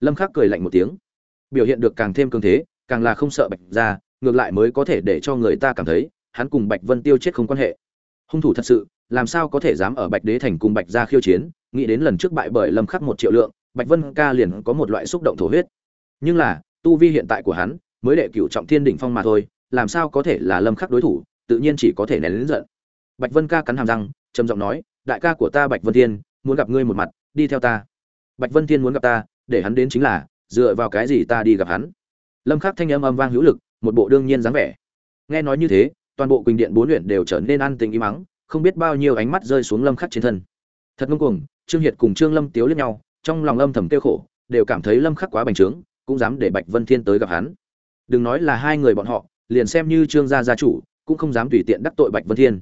Lâm khắc cười lạnh một tiếng. Biểu hiện được càng thêm cường thế, càng là không sợ bạch ra, ngược lại mới có thể để cho người ta cảm thấy, hắn cùng bạch vân tiêu chết không quan hệ. Hung thủ thật sự, làm sao có thể dám ở bạch đế thành cùng bạch gia khiêu chiến nghĩ đến lần trước bại bởi lâm khắc một triệu lượng, bạch vân ca liền có một loại xúc động thổ huyết. Nhưng là, tu vi hiện tại của hắn, mới đệ cửu trọng thiên đỉnh phong mà thôi, làm sao có thể là lâm khắc đối thủ, tự nhiên chỉ có thể nén lớn giận. Bạch vân ca cắn hàm răng, trầm giọng nói, đại ca của ta bạch vân thiên, muốn gặp ngươi một mặt, đi theo ta. Bạch vân thiên muốn gặp ta, để hắn đến chính là, dựa vào cái gì ta đi gặp hắn? Lâm khắc thanh âm âm vang hữu lực, một bộ đương nhiên dáng vẻ. Nghe nói như thế, toàn bộ quỳnh điện bốn luyện đều trở nên an tình im mắng không biết bao nhiêu ánh mắt rơi xuống lâm khắc trên thân. Thật ngông cuồng trương hiệt cùng trương lâm tiếu liếc nhau, trong lòng âm thầm tiêu khổ, đều cảm thấy lâm khắc quá bành trướng, cũng dám để bạch vân thiên tới gặp hắn. Đừng nói là hai người bọn họ, liền xem như trương gia gia chủ, cũng không dám tùy tiện đắc tội bạch vân thiên.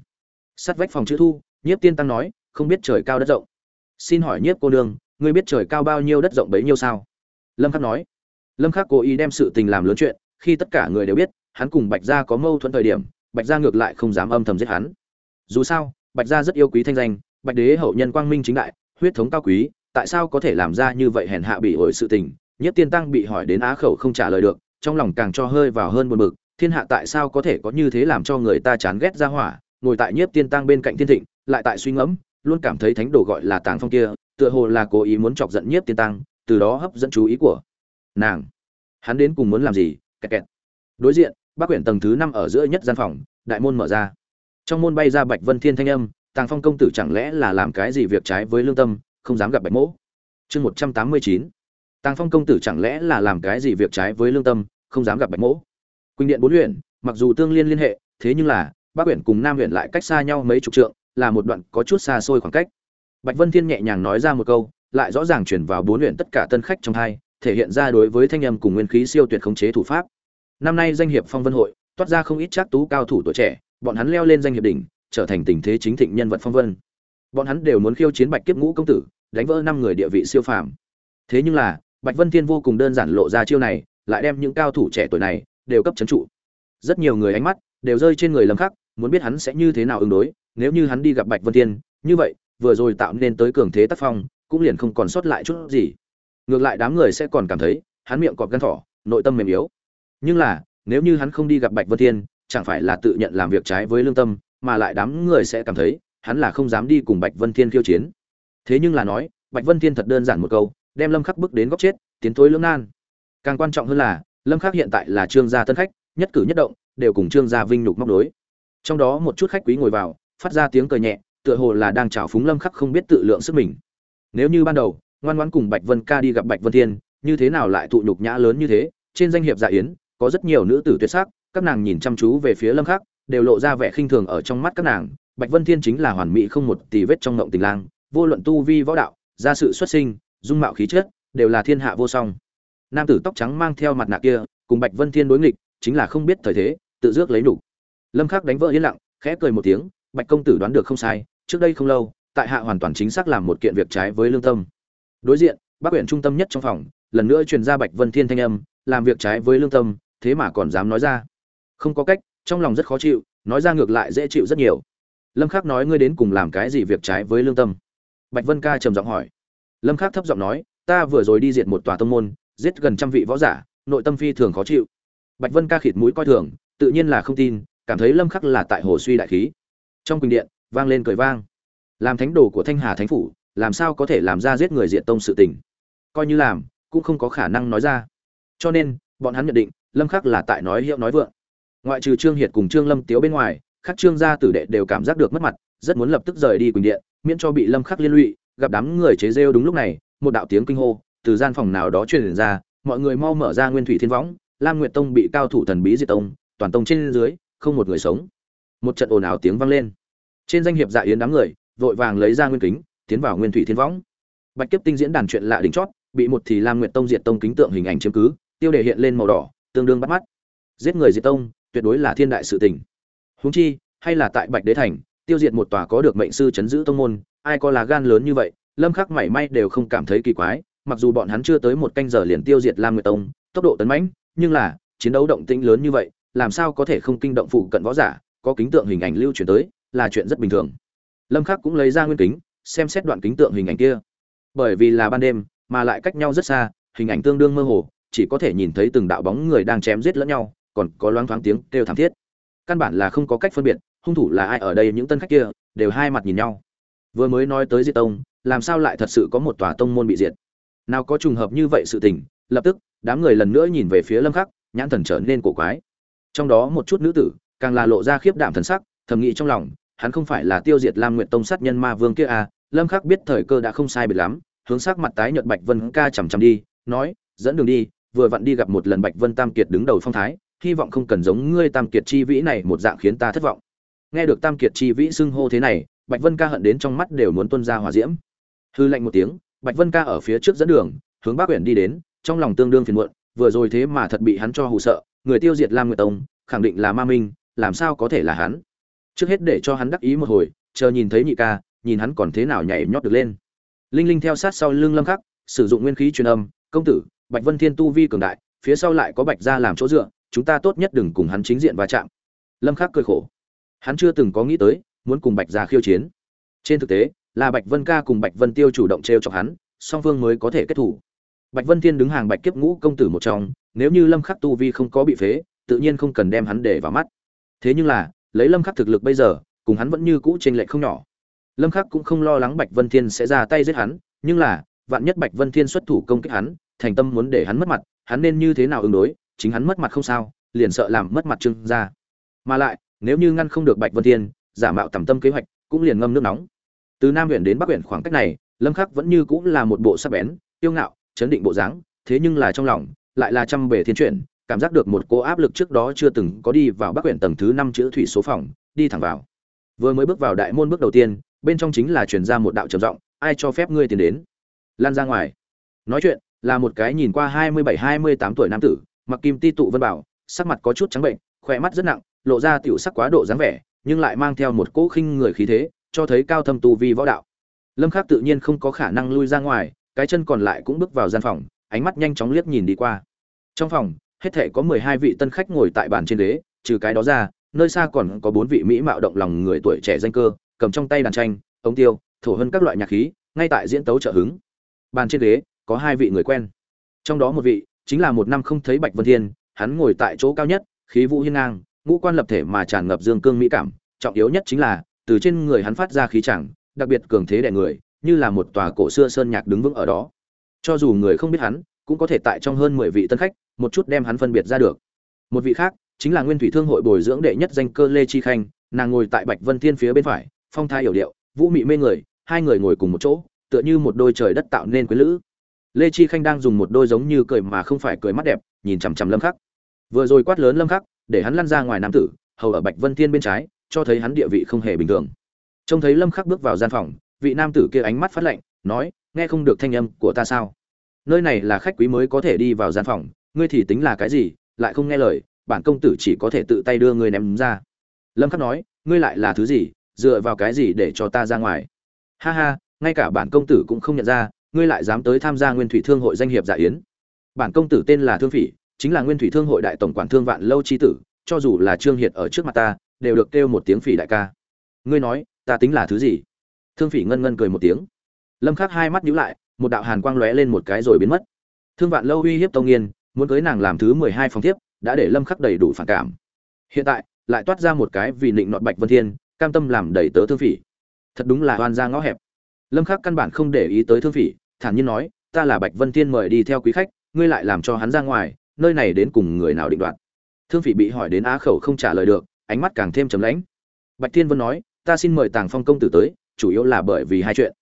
Sát vách phòng chữ thu, nhiếp tiên tăng nói, không biết trời cao đất rộng. Xin hỏi nhiếp cô nương, ngươi biết trời cao bao nhiêu đất rộng bấy nhiêu sao? Lâm khắc nói. Lâm khắc cố ý đem sự tình làm lớn chuyện, khi tất cả người đều biết, hắn cùng bạch gia có mâu thuẫn thời điểm, bạch gia ngược lại không dám âm thầm giết hắn. Dù sao, bạch gia rất yêu quý thanh danh, bạch đế hậu nhân quang minh chính đại huyết thống cao quý, tại sao có thể làm ra như vậy hèn hạ bị ổi sự tình? Nhất tiên tăng bị hỏi đến á khẩu không trả lời được, trong lòng càng cho hơi vào hơn buồn bực, thiên hạ tại sao có thể có như thế làm cho người ta chán ghét ra hỏa? Ngồi tại nhiếp tiên tăng bên cạnh thiên thịnh, lại tại suy ngẫm, luôn cảm thấy thánh đồ gọi là tàng phong kia, tựa hồ là cố ý muốn chọc giận nhiếp tiên tăng, từ đó hấp dẫn chú ý của nàng. Hắn đến cùng muốn làm gì? Kẹt kẹt. Đối diện, bác quyển tầng thứ năm ở giữa nhất gian phòng, đại môn mở ra. Trong môn bay ra bạch vân thiên thanh âm tàng phong công tử chẳng lẽ là làm cái gì việc trái với lương tâm, không dám gặp bạch mỗ? Chương một trăm tám mươi chín. Tàng phong công tử chẳng lẽ là làm cái gì việc trái với lương tâm, không dám gặp bạch mỗ? Quỳnh điện bốn huyện, mặc dù tương liên liên hệ, thế nhưng là, bắc huyện cùng nam huyện lại cách xa nhau mấy chục trượng, là một đoạn có chút xa xôi khoảng cách. Bạch vân thiên nhẹ nhàng nói ra một câu, lại rõ ràng truyền vào bốn huyện tất cả tân khách trong hai, thể hiện ra đối với thanh âm cùng nguyên khí siêu tuyệt khống chế thủ pháp. Năm nay danh hiệp phong vân hội, toát ra không ít chắc tú cao thủ tuổi trẻ, bọn hắn leo lên danh hiệp đỉnh trở thành tình thế chính thịnh nhân vật phong vân. Bọn hắn đều muốn khiêu chiến bạch kiếp ngũ công tử, đánh vỡ năm người địa vị siêu phàm. Thế nhưng là, bạch vân thiên vô cùng đơn giản lộ ra chiêu này, lại đem những cao thủ trẻ tuổi này đều cấp chấn trụ. Rất nhiều người ánh mắt đều rơi trên người lâm khắc, muốn biết hắn sẽ như thế nào ứng đối, nếu như hắn đi gặp bạch vân thiên, như vậy, vừa rồi tạo nên tới cường thế tác phong, cũng liền không còn sót lại chút gì. Ngược lại đám người sẽ còn cảm thấy, hắn miệng cọp gan thỏ, nội tâm mềm yếu. Nhưng là, nếu như hắn không đi gặp bạch vân thiên, chẳng phải là tự nhận làm việc trái với lương tâm mà lại đám người sẽ cảm thấy, hắn là không dám đi cùng bạch vân thiên khiêu chiến. Thế nhưng là nói, bạch vân thiên thật đơn giản một câu, đem lâm khắc bước đến góc chết, tiến thối lưỡng nan. Càng quan trọng hơn là, lâm khắc hiện tại là trương gia tân khách, nhất cử nhất động, đều cùng trương gia vinh nhục móc đối trong đó một chút khách quý ngồi vào, phát ra tiếng cười nhẹ, tựa hồ là đang chào phúng lâm khắc không biết tự lượng sức mình. Nếu như ban đầu, ngoan ngoãn cùng bạch vân ca đi gặp bạch vân thiên, như thế nào lại thụ nhục nhã lớn như thế? Trên danh hiệp dạ yến, có rất nhiều nữ tử tuyệt sắc, các nàng nhìn chăm chú về phía lâm khắc đều lộ ra vẻ khinh thường ở trong mắt các nàng. Bạch vân thiên chính là hoàn mỹ không một tì vết trong ngộng tình lang, vô luận tu vi võ đạo, gia sự xuất sinh, dung mạo khí chất, đều là thiên hạ vô song. Nam tử tóc trắng mang theo mặt nạ kia, cùng bạch vân thiên đối nghịch, chính là không biết thời thế, tự dước lấy đủ. lâm khắc đánh vỡ yên lặng, khẽ cười một tiếng, bạch công tử đoán được không sai, trước đây không lâu, tại hạ hoàn toàn chính xác làm một kiện việc trái với lương tâm. Đối diện bác huyện trung tâm nhất trong phòng, lần nữa truyền ra bạch vân thiên thanh âm, làm việc trái với lương tâm, thế mà còn dám nói ra. Không có cách trong lòng rất khó chịu, nói ra ngược lại dễ chịu rất nhiều. Lâm khắc nói, ngươi đến cùng làm cái gì việc trái với lương tâm? Bạch vân ca trầm giọng hỏi. Lâm khắc thấp giọng nói, ta vừa rồi đi diệt một tòa tông môn, giết gần trăm vị võ giả, nội tâm phi thường khó chịu. Bạch vân ca khịt mũi coi thường, tự nhiên là không tin, cảm thấy lâm khắc là tại hồ suy đại khí. Trong quỳnh điện, vang lên cười vang. Làm thánh đồ của thanh hà thánh phủ, làm sao có thể làm ra giết người diện tông sự tình? Coi như làm, cũng không có khả năng nói ra. Cho nên, bọn hắn nhận định, lâm khắc là tại nói hiệu nói vượng ngoại trừ trương hiệt cùng trương lâm tiếu bên ngoài khắc trương gia tử đệ đều cảm giác được mất mặt, rất muốn lập tức rời đi quỳnh điện, miễn cho bị lâm khắc liên lụy, gặp đám người chế rêu đúng lúc này, một đạo tiếng kinh hô từ gian phòng nào đó truyền ra, mọi người mau mở ra nguyên thủy thiên võng, lam nguyệt tông bị cao thủ thần bí diệt tông, toàn tông trên dưới, không một người sống. Một trận ồn ào tiếng vang lên. Trên danh hiệp dạ yến đám người, vội vàng lấy ra nguyên kính, tiến vào nguyên thủy thiên võng. Bạch kiếp tinh diễn đàn chuyện lạ đỉnh chót, bị một thì lam nguyệt tông diệt tông kính tượng hình ảnh chiếm cứ, tiêu đề hiện lên màu đỏ, tương đương bắt mắt. Giết người diệt tông tuyệt đối là thiên đại sự tình. Huống chi, hay là tại bạch đế thành, tiêu diệt một tòa có được mệnh sư chấn giữ tông môn, ai có là gan lớn như vậy, lâm khắc mảy may đều không cảm thấy kỳ quái, mặc dù bọn hắn chưa tới một canh giờ liền tiêu diệt lam nguyệt tông, tốc độ tấn mãnh, nhưng là, chiến đấu động tĩnh lớn như vậy, làm sao có thể không kinh động phụ cận võ giả, có kính tượng hình ảnh lưu truyền tới, là chuyện rất bình thường. Lâm khắc cũng lấy ra nguyên kính, xem xét đoạn kính tượng hình ảnh kia. Bởi vì là ban đêm, mà lại cách nhau rất xa, hình ảnh tương đương mơ hồ, chỉ có thể nhìn thấy từng đạo bóng người đang chém giết lẫn nhau còn có loáng thoáng tiếng kêu thảm thiết. Căn bản là không có cách phân biệt, hung thủ là ai ở đây, những tân khách kia đều hai mặt nhìn nhau. Vừa mới nói tới diệt tông, làm sao lại thật sự có một tòa tông môn bị diệt? Nào có trùng hợp như vậy sự tình, lập tức, đám người lần nữa nhìn về phía lâm khắc, nhãn thần trở nên cổ quái. Trong đó một chút nữ tử, càng là lộ ra khiếp đảm thần sắc, thầm nghĩ trong lòng, hắn không phải là tiêu diệt lam nguyệt tông sát nhân ma vương kia à? Lâm khắc biết thời cơ đã không sai biệt lắm, hướng sắc mặt tái nhợt bạch vân ca chầm chầm đi, nói, dẫn đường đi, vừa vặn đi gặp một lần bạch vân tam kiệt đứng đầu phong thái hy vọng không cần giống ngươi tam kiệt chi vĩ này một dạng khiến ta thất vọng. Nghe được tam kiệt chi vĩ xưng hô thế này, bạch vân ca hận đến trong mắt đều muốn tuôn ra hỏa diễm. Hư lạnh một tiếng, bạch vân ca ở phía trước dẫn đường, hướng bắc quyển đi đến, trong lòng tương đương phiền muộn, vừa rồi thế mà thật bị hắn cho hù sợ, người tiêu diệt lam nguyệt tông, khẳng định là ma minh, làm sao có thể là hắn? Trước hết để cho hắn đắc ý một hồi, chờ nhìn thấy nhị ca, nhìn hắn còn thế nào nhảy nhót được lên. Linh linh theo sát sau lưng lâm khắc, sử dụng nguyên khí truyền âm, công tử, bạch vân thiên tu vi cường đại, phía sau lại có bạch gia làm chỗ dựa chúng ta tốt nhất đừng cùng hắn chính diện va chạm. Lâm khắc cười khổ. Hắn chưa từng có nghĩ tới, muốn cùng bạch gia khiêu chiến. Trên thực tế, là bạch vân ca cùng bạch vân tiêu chủ động treo chọc hắn, song phương mới có thể kết thủ. Bạch vân thiên đứng hàng bạch kiếp ngũ công tử một trong, nếu như lâm khắc tu vi không có bị phế, tự nhiên không cần đem hắn để vào mắt. Thế nhưng là, lấy lâm khắc thực lực bây giờ, cùng hắn vẫn như cũ trên lệch không nhỏ. Lâm khắc cũng không lo lắng bạch vân thiên sẽ ra tay giết hắn, nhưng là, vạn nhất bạch vân thiên xuất thủ công kích hắn, thành tâm muốn để hắn mất mặt, hắn nên như thế nào ứng đối? Chính hắn mất mặt không sao, liền sợ làm mất mặt trương gia. Mà lại, nếu như ngăn không được bạch vân thiên, giả mạo tầm tâm kế hoạch, cũng liền ngâm nước nóng. Từ nam huyện đến bắc huyện khoảng cách này, lâm khắc vẫn như cũng là một bộ sắc bén tiêu ngạo, chấn định bộ dáng, thế nhưng là trong lòng, lại là trăm bề thiên chuyển, cảm giác được một cô áp lực trước đó chưa từng có đi vào bắc huyện tầng thứ năm chữ thủy số phòng, đi thẳng vào. Vừa mới bước vào đại môn bước đầu tiên, bên trong chính là truyền ra một đạo trầm giọng, ai cho phép ngươi tiến đến? Lan ra ngoài. Nói chuyện, là một cái nhìn qua hai mươi bảy, hai mươi tám tuổi nam tử mặc kim ti tụ vân bảo sắc mặt có chút trắng bệnh khỏe mắt rất nặng lộ ra tiểu sắc quá độ dáng vẻ nhưng lại mang theo một cỗ khinh người khí thế cho thấy cao thâm tu vi võ đạo. Lâm khắc tự nhiên không có khả năng lui ra ngoài cái chân còn lại cũng bước vào gian phòng ánh mắt nhanh chóng liếc nhìn đi qua. Trong phòng hết thể có 12 vị tân khách ngồi tại bàn trên đế, trừ cái đó ra nơi xa còn có bốn vị mỹ mạo động lòng người tuổi trẻ danh cơ cầm trong tay đàn tranh ống tiêu thổ hơn các loại nhạc khí ngay tại diễn tấu trợ hứng. Bàn trên đế có hai vị người quen. Trong đó một vị chính là một năm không thấy bạch vân thiên, hắn ngồi tại chỗ cao nhất, khí vũ hiên ngang, ngũ quan lập thể mà tràn ngập dương cương mỹ cảm, trọng yếu nhất chính là, từ trên người hắn phát ra khí chẳng, đặc biệt cường thế đè người, như là một tòa cổ xưa sơn nhạc đứng vững ở đó. Cho dù người không biết hắn, cũng có thể tại trong hơn mười vị tân khách, một chút đem hắn phân biệt ra được. Một vị khác, chính là nguyên thủy thương hội bồi dưỡng đệ nhất danh cơ lê chi khanh, nàng ngồi tại bạch vân thiên phía bên phải, phong thái hiểu điệu, vũ mị mê người, hai người ngồi cùng một chỗ, tựa như một đôi trời đất tạo nên quý lữ lê chi khanh đang dùng một đôi giống như cười mà không phải cười mắt đẹp, nhìn chằm chằm lâm khắc. Vừa rồi quát lớn lâm khắc, để hắn lăn ra ngoài nam tử, hầu ở bạch vân thiên bên trái, cho thấy hắn địa vị không hề bình thường. Trông thấy lâm khắc bước vào gian phòng, vị nam tử kia ánh mắt phát lạnh, nói, nghe không được thanh âm của ta sao? Nơi này là khách quý mới có thể đi vào gian phòng, ngươi thì tính là cái gì, lại không nghe lời, bản công tử chỉ có thể tự tay đưa ngươi ném ra. Lâm khắc nói, ngươi lại là thứ gì, dựa vào cái gì để cho ta ra ngoài? Ha ha, ngay cả bản công tử cũng không nhận ra ngươi lại dám tới tham gia nguyên thủy thương hội danh hiệp dạ yến. Bản công tử tên là thương phỉ, chính là nguyên thủy thương hội đại tổng quản thương vạn lâu chi tử, cho dù là trương hiệt ở trước mặt ta, đều được kêu một tiếng phỉ đại ca. Ngươi nói, ta tính là thứ gì? Thương phỉ ngân ngân cười một tiếng. Lâm khắc hai mắt nhíu lại, một đạo hàn quang lóe lên một cái rồi biến mất. Thương vạn lâu uy hiếp tông nghiên, muốn cưới nàng làm thứ mười hai phòng tiếp đã để lâm khắc đầy đủ phản cảm. Hiện tại, lại toát ra một cái vì định nọt bạch vân thiên, cam tâm làm đầy tớ thương phỉ. Thật đúng là oan ra ngõ hẹp. Lâm khắc căn bản không để ý tới thương phỉ thản nhiên nói, ta là bạch vân thiên mời đi theo quý khách, ngươi lại làm cho hắn ra ngoài, nơi này đến cùng người nào định đoạt? Thương phỉ bị hỏi đến á khẩu không trả lời được, ánh mắt càng thêm trầm lãnh. Bạch thiên vân nói, ta xin mời tàng phong công tử tới, chủ yếu là bởi vì hai chuyện.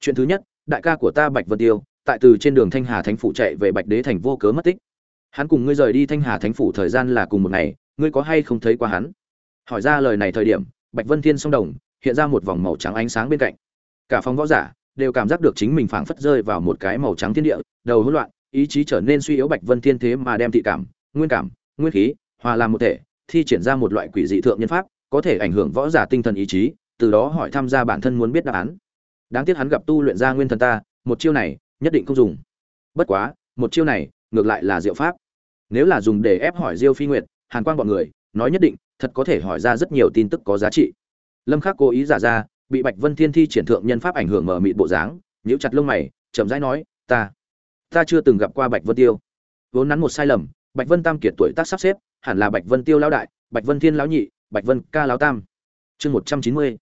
Chuyện thứ nhất, đại ca của ta bạch vân tiêu, tại từ trên đường thanh hà thánh phủ chạy về bạch đế thành vô cớ mất tích. Hắn cùng ngươi rời đi thanh hà thánh phủ thời gian là cùng một ngày, ngươi có hay không thấy qua hắn? Hỏi ra lời này thời điểm, bạch vân thiên song đồng, hiện ra một vòng màu trắng ánh sáng bên cạnh. Cả phòng võ giả đều cảm giác được chính mình phảng phất rơi vào một cái màu trắng thiên địa, đầu hỗn loạn, ý chí trở nên suy yếu bạch vân thiên thế mà đem thị cảm, nguyên cảm, nguyên khí, hòa làm một thể, thi triển ra một loại quỷ dị thượng nhân pháp, có thể ảnh hưởng võ giả tinh thần ý chí, từ đó hỏi tham gia bản thân muốn biết đáp án. Đáng tiếc hắn gặp tu luyện ra nguyên thần ta, một chiêu này, nhất định không dùng. Bất quá, một chiêu này, ngược lại là diệu pháp. Nếu là dùng để ép hỏi diêu phi nguyệt, hàn quang bọn người, nói nhất định, thật có thể hỏi ra rất nhiều tin tức có giá trị. Lâm khắc cố ý giả ra bị bạch vân thiên thi triển thượng nhân pháp ảnh hưởng mở mịt bộ dáng, nhíu chặt lông mày, chậm rãi nói, ta ta chưa từng gặp qua bạch vân tiêu. Vốn nắn một sai lầm, bạch vân tam kiệt tuổi tác sắp xếp, hẳn là bạch vân tiêu lão đại, bạch vân thiên lão nhị, bạch vân ca lão tam. Chương một trăm chín mươi.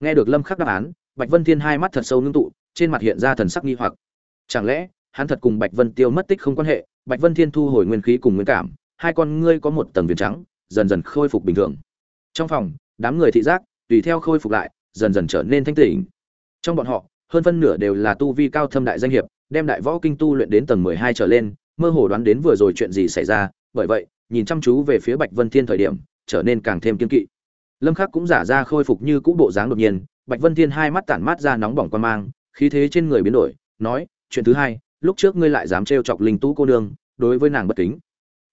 Nghe được lâm khắc đáp án, bạch vân thiên hai mắt thật sâu ngưng tụ, trên mặt hiện ra thần sắc nghi hoặc. Chẳng lẽ, hắn thật cùng bạch vân tiêu mất tích không quan hệ, bạch vân thiên thu hồi nguyên khí cùng nguyên cảm, hai con ngươi có một tầng viền trắng, dần dần khôi phục bình thường. Trong phòng, đám người thị giác, tùy theo khôi phục lại dần dần trở nên thanh tỉnh. Trong bọn họ, hơn phân nửa đều là tu vi cao thâm đại danh hiệp, đem đại võ kinh tu luyện đến tầng mười hai trở lên, mơ hồ đoán đến vừa rồi chuyện gì xảy ra, bởi vậy, nhìn chăm chú về phía bạch vân thiên thời điểm, trở nên càng thêm kiên kỵ. Lâm khắc cũng giả ra khôi phục như cũ bộ dáng đột nhiên, bạch vân thiên hai mắt tản mát ra nóng bỏng quan mang, khí thế trên người biến đổi, nói, chuyện thứ hai, lúc trước ngươi lại dám trêu chọc linh tú cô nương, đối với nàng bất kính.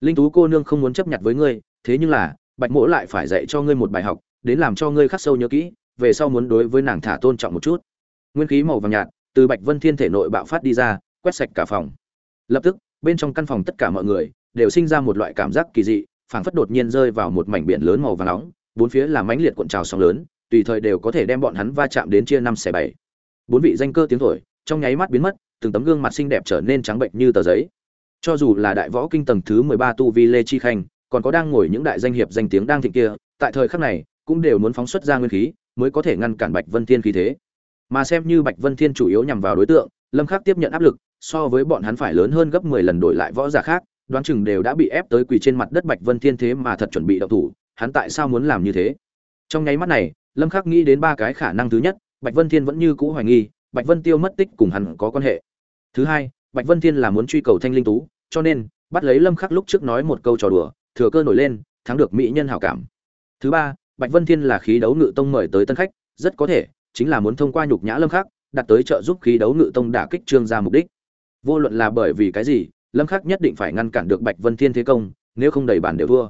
Linh tú cô nương không muốn chấp nhận với ngươi, thế nhưng là, bạch mỗ lại phải dạy cho ngươi một bài học, đến làm cho ngươi khắc sâu nhớ kỹ về sau muốn đối với nàng thả tôn trọng một chút. Nguyên khí màu vàng nhạt, từ bạch vân thiên thể nội bạo phát đi ra, quét sạch cả phòng. Lập tức, bên trong căn phòng tất cả mọi người đều sinh ra một loại cảm giác kỳ dị, phảng phất đột nhiên rơi vào một mảnh biển lớn màu vàng nóng, bốn phía là mãnh liệt cuộn trào sóng lớn, tùy thời đều có thể đem bọn hắn va chạm đến chia năm xẻ bảy. Bốn vị danh cơ tiếng thổi, trong nháy mắt biến mất, từng tấm gương mặt xinh đẹp trở nên trắng bệnh như tờ giấy. Cho dù là đại võ kinh tầng thứ mười ba tu vi lê chi khanh, còn có đang ngồi những đại danh hiệp danh tiếng đang thịnh kia, tại thời khắc này, cũng đều muốn phóng xuất ra nguyên khí mới có thể ngăn cản bạch vân thiên khí thế. Mà xem như bạch vân thiên chủ yếu nhằm vào đối tượng, lâm khắc tiếp nhận áp lực, so với bọn hắn phải lớn hơn gấp 10 lần đổi lại võ giả khác, đoán chừng đều đã bị ép tới quỳ trên mặt đất bạch vân thiên thế mà thật chuẩn bị động thủ, hắn tại sao muốn làm như thế? Trong nháy mắt này, lâm khắc nghĩ đến ba cái khả năng thứ nhất, bạch vân thiên vẫn như cũ hoài nghi, bạch vân tiêu mất tích cùng hắn có quan hệ. Thứ hai, bạch vân thiên là muốn truy cầu thanh linh tú, cho nên, bắt lấy lâm khắc lúc trước nói một câu trò đùa, thừa cơ nổi lên, thắng được mỹ nhân hảo cảm. Thứ ba bạch vân thiên là khí đấu ngự tông mời tới tân khách rất có thể chính là muốn thông qua nhục nhã lâm khắc đặt tới trợ giúp khí đấu ngự tông đả kích trương gia mục đích. Vô luận là bởi vì cái gì lâm khắc nhất định phải ngăn cản được bạch vân thiên thế công nếu không đầy bản đều thua.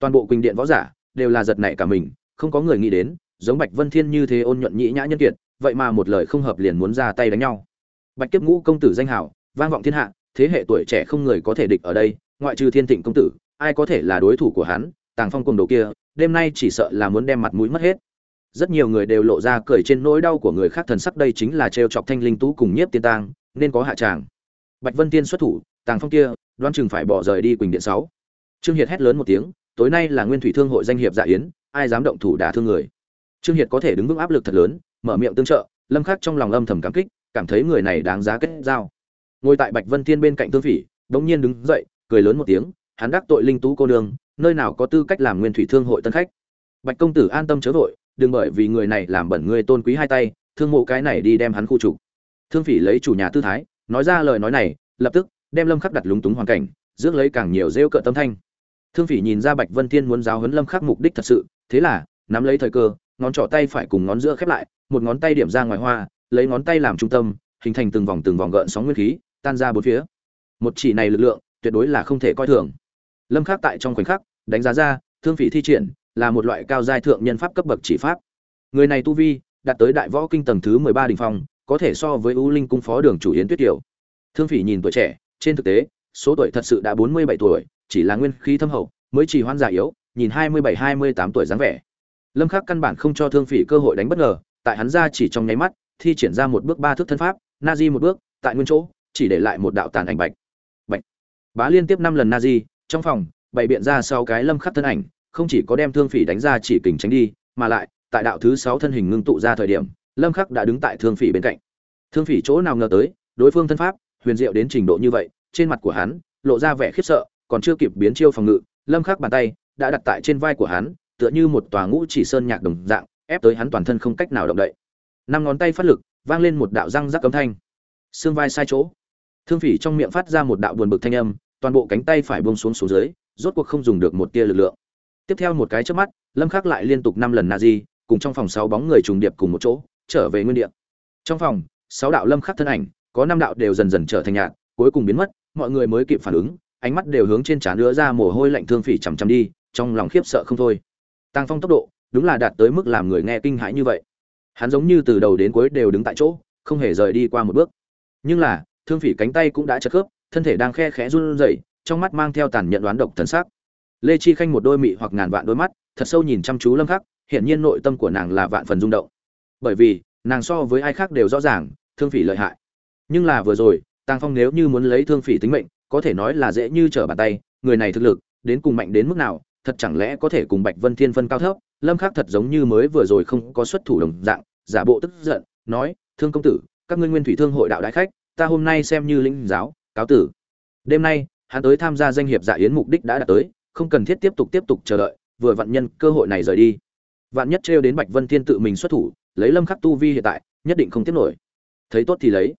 Toàn bộ quỳnh điện võ giả đều là giật nảy cả mình không có người nghĩ đến giống bạch vân thiên như thế ôn nhuận nhĩ nhã nhân kiệt vậy mà một lời không hợp liền muốn ra tay đánh nhau. Bạch kiếp ngũ công tử danh hào, vang vọng thiên hạ thế hệ tuổi trẻ không người có thể địch ở đây ngoại trừ thiên thịnh công tử ai có thể là đối thủ của hắn tàng phong cùng đồ kia đêm nay chỉ sợ là muốn đem mặt mũi mất hết. Rất nhiều người đều lộ ra cười trên nỗi đau của người khác thần sắc đây chính là trêu chọc thanh linh tú cùng nhiếp tiên tang, nên có hạ tràng. Bạch vân tiên xuất thủ, tàng phong kia đoan chừng phải bỏ rời đi quỳnh điện sáu. Trương hiệt hét lớn một tiếng, tối nay là nguyên thủy thương hội danh hiệp dạ yến, ai dám động thủ đả thương người. Trương hiệt có thể đứng vững áp lực thật lớn, mở miệng tương trợ, lâm khắc trong lòng âm thầm cảm kích, cảm thấy người này đáng giá kết giao. Ngồi tại bạch vân tiên bên cạnh thương phỉ đống nhiên đứng dậy, cười lớn một tiếng, hắn đắc tội linh tú cô nương nơi nào có tư cách làm nguyên thủy thương hội tân khách. Bạch công tử an tâm chớ vội, đừng bởi vì người này làm bẩn ngươi tôn quý hai tay, thương mộ cái này đi đem hắn khu trục. Thương phỉ lấy chủ nhà tư thái, nói ra lời nói này, lập tức đem lâm khắc đặt lúng túng hoàn cảnh, rước lấy càng nhiều rêu cợt tâm thanh. Thương phỉ nhìn ra bạch vân thiên muốn giáo huấn lâm khắc mục đích thật sự, thế là nắm lấy thời cơ, ngón trỏ tay phải cùng ngón giữa khép lại, một ngón tay điểm ra ngoài hoa, lấy ngón tay làm trung tâm, hình thành từng vòng từng vòng gợn sóng nguyên khí, tan ra bốn phía. Một chỉ này lực lượng tuyệt đối là không thể coi thường lâm khắc tại trong khoảnh khắc, đánh giá ra, thương phỉ thi triển là một loại cao giai thượng nhân pháp cấp bậc chỉ pháp. Người này tu vi đạt tới đại võ kinh tầng thứ 13 đỉnh phong, có thể so với u linh cung phó đường chủ yến tuyết tiểu. Thương phỉ nhìn tuổi trẻ, trên thực tế, số tuổi thật sự đã 47 tuổi, chỉ là nguyên khí thâm hậu, mới chỉ hoan già yếu, nhìn 27-28 tuổi dáng vẻ. Lâm khắc căn bản không cho thương phỉ cơ hội đánh bất ngờ, tại hắn ra chỉ trong nháy mắt, thi triển ra một bước ba thước thân pháp, na di một bước, tại nguyên chỗ, chỉ để lại một đạo tàn ảnh bạch. Bạch. Bá liên tiếp năm lần na di trong phòng, bày biện ra sau cái lâm khắc thân ảnh, không chỉ có đem thương phỉ đánh ra chỉ kình tránh đi, mà lại, tại đạo thứ sáu thân hình ngưng tụ ra thời điểm, lâm khắc đã đứng tại thương phỉ bên cạnh. Thương phỉ chỗ nào ngờ tới, đối phương thân pháp, huyền diệu đến trình độ như vậy, trên mặt của hắn, lộ ra vẻ khiếp sợ, còn chưa kịp biến chiêu phòng ngự, lâm khắc bàn tay, đã đặt tại trên vai của hắn, tựa như một tòa ngũ chỉ sơn nhạc đồng dạng, ép tới hắn toàn thân không cách nào động đậy. Năm ngón tay phát lực, vang lên một đạo răng rắc cấm thanh. Xương vai sai chỗ. Thương phỉ trong miệng phát ra một đạo buồn bực thanh âm toàn bộ cánh tay phải buông xuống xuống dưới rốt cuộc không dùng được một tia lực lượng. Tiếp theo một cái chớp mắt lâm khắc lại liên tục năm lần nazi, cùng trong phòng sáu bóng người trùng điệp cùng một chỗ trở về nguyên địa. Trong phòng sáu đạo lâm khắc thân ảnh có năm đạo đều dần dần trở thành nhạt cuối cùng biến mất mọi người mới kịp phản ứng ánh mắt đều hướng trên trán nữa ra mồ hôi lạnh thương phỉ chằm chằm đi trong lòng khiếp sợ không thôi. Tăng phong tốc độ đúng là đạt tới mức làm người nghe kinh hãi như vậy. Hắn giống như từ đầu đến cuối đều đứng tại chỗ không hề rời đi qua một bước. Nhưng là thương phỉ cánh tay cũng đã chật khớp thân thể đang khe khẽ run rẩy, trong mắt mang theo tàn nhận đoán độc thần sắc. Lê chi khanh một đôi mị hoặc ngàn vạn đôi mắt, thật sâu nhìn chăm chú lâm khắc hiện nhiên nội tâm của nàng là vạn phần rung động. Bởi vì, nàng so với ai khác đều rõ ràng, thương phỉ lợi hại. Nhưng là vừa rồi Tang phong nếu như muốn lấy thương phỉ tính mệnh, có thể nói là dễ như trở bàn tay, người này thực lực, đến cùng mạnh đến mức nào, thật chẳng lẽ có thể cùng bạch vân thiên phân cao thấp? Lâm khắc thật giống như mới vừa rồi không có xuất thủ đồng dạng, giả bộ tức giận, nói, thương công tử, các ngươi nguyên thủy thương hội đạo đại khách, ta hôm nay xem như linh giáo cáo tử. Đêm nay, hắn tới tham gia danh hiệp dạ yến mục đích đã đạt tới, không cần thiết tiếp tục tiếp tục chờ đợi, vừa vạn nhân cơ hội này rời đi. Vạn nhất trêu đến bạch vân thiên tự mình xuất thủ, lấy lâm khắc tu vi hiện tại, nhất định không tiếp nổi. Thấy tốt thì lấy.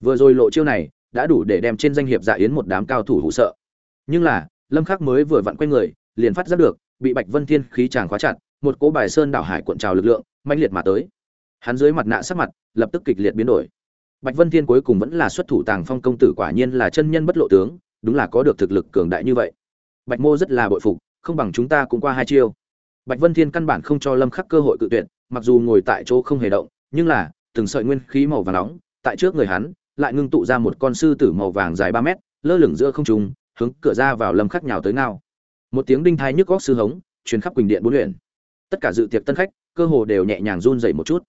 Vừa rồi lộ chiêu này, đã đủ để đem trên danh hiệp dạ yến một đám cao thủ hụ sợ. Nhưng là, lâm khắc mới vừa vặn quay người, liền phát giác được, bị bạch vân thiên khí chàng khóa chặt, một cỗ bài sơn đảo hải cuộn trào lực lượng, mãnh liệt mà tới. Hắn dưới mặt nạ sắc mặt, lập tức kịch liệt biến đổi bạch vân thiên cuối cùng vẫn là xuất thủ tàng phong công tử quả nhiên là chân nhân bất lộ tướng, đúng là có được thực lực cường đại như vậy. Bạch mô rất là bội phục, không bằng chúng ta cũng qua hai chiêu. Bạch vân thiên căn bản không cho lâm khắc cơ hội cự tuyệt, mặc dù ngồi tại chỗ không hề động, nhưng là, từng sợi nguyên khí màu vàng nóng, tại trước người hắn, lại ngưng tụ ra một con sư tử màu vàng dài ba mét, lơ lửng giữa không trung, hướng cửa ra vào lâm khắc nhào tới nào. một tiếng đinh thai nhức góc sư hống, truyền khắp quỳnh điện bốn luyện tất cả dự tiệc tân khách, cơ hồ đều nhẹ nhàng run rẩy một chút.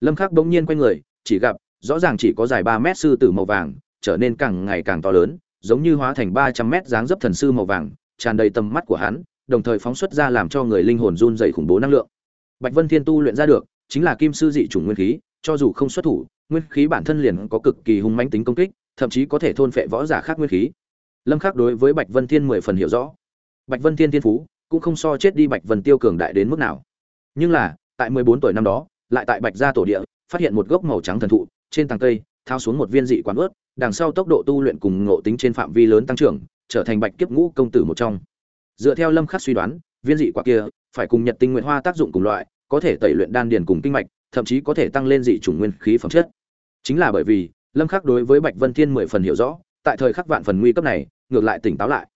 Lâm khắc bỗng nhiên quay người, chỉ gặp rõ ràng chỉ có dài ba mét sư tử màu vàng, trở nên càng ngày càng to lớn, giống như hóa thành ba trăm mét dáng dấp thần sư màu vàng, tràn đầy tầm mắt của hắn, đồng thời phóng xuất ra làm cho người linh hồn run dày khủng bố năng lượng. Bạch vân thiên tu luyện ra được, chính là kim sư dị chủng nguyên khí, cho dù không xuất thủ, nguyên khí bản thân liền có cực kỳ hung mãnh tính công kích, thậm chí có thể thôn phệ võ giả khác nguyên khí. Lâm khắc đối với bạch vân thiên mười phần hiểu rõ. Bạch vân thiên thiên phú, cũng không so chết đi bạch vân tiêu cường đại đến mức nào. Nhưng là, tại 14 tuổi năm đó, lại tại bạch gia tổ địa, phát hiện một gốc màu trắng thần thụ trên tàng cây thao xuống một viên dị quán ướt, đằng sau tốc độ tu luyện cùng ngộ tính trên phạm vi lớn tăng trưởng, trở thành bạch kiếp ngũ công tử một trong. Dựa theo lâm khắc suy đoán, viên dị quả kia phải cùng nhật tinh nguyện hoa tác dụng cùng loại, có thể tẩy luyện đan điền cùng kinh mạch, thậm chí có thể tăng lên dị chủng nguyên khí phẩm chất. Chính là bởi vì, lâm khắc đối với bạch vân thiên mười phần hiểu rõ, tại thời khắc vạn phần nguy cấp này, ngược lại tỉnh táo lại.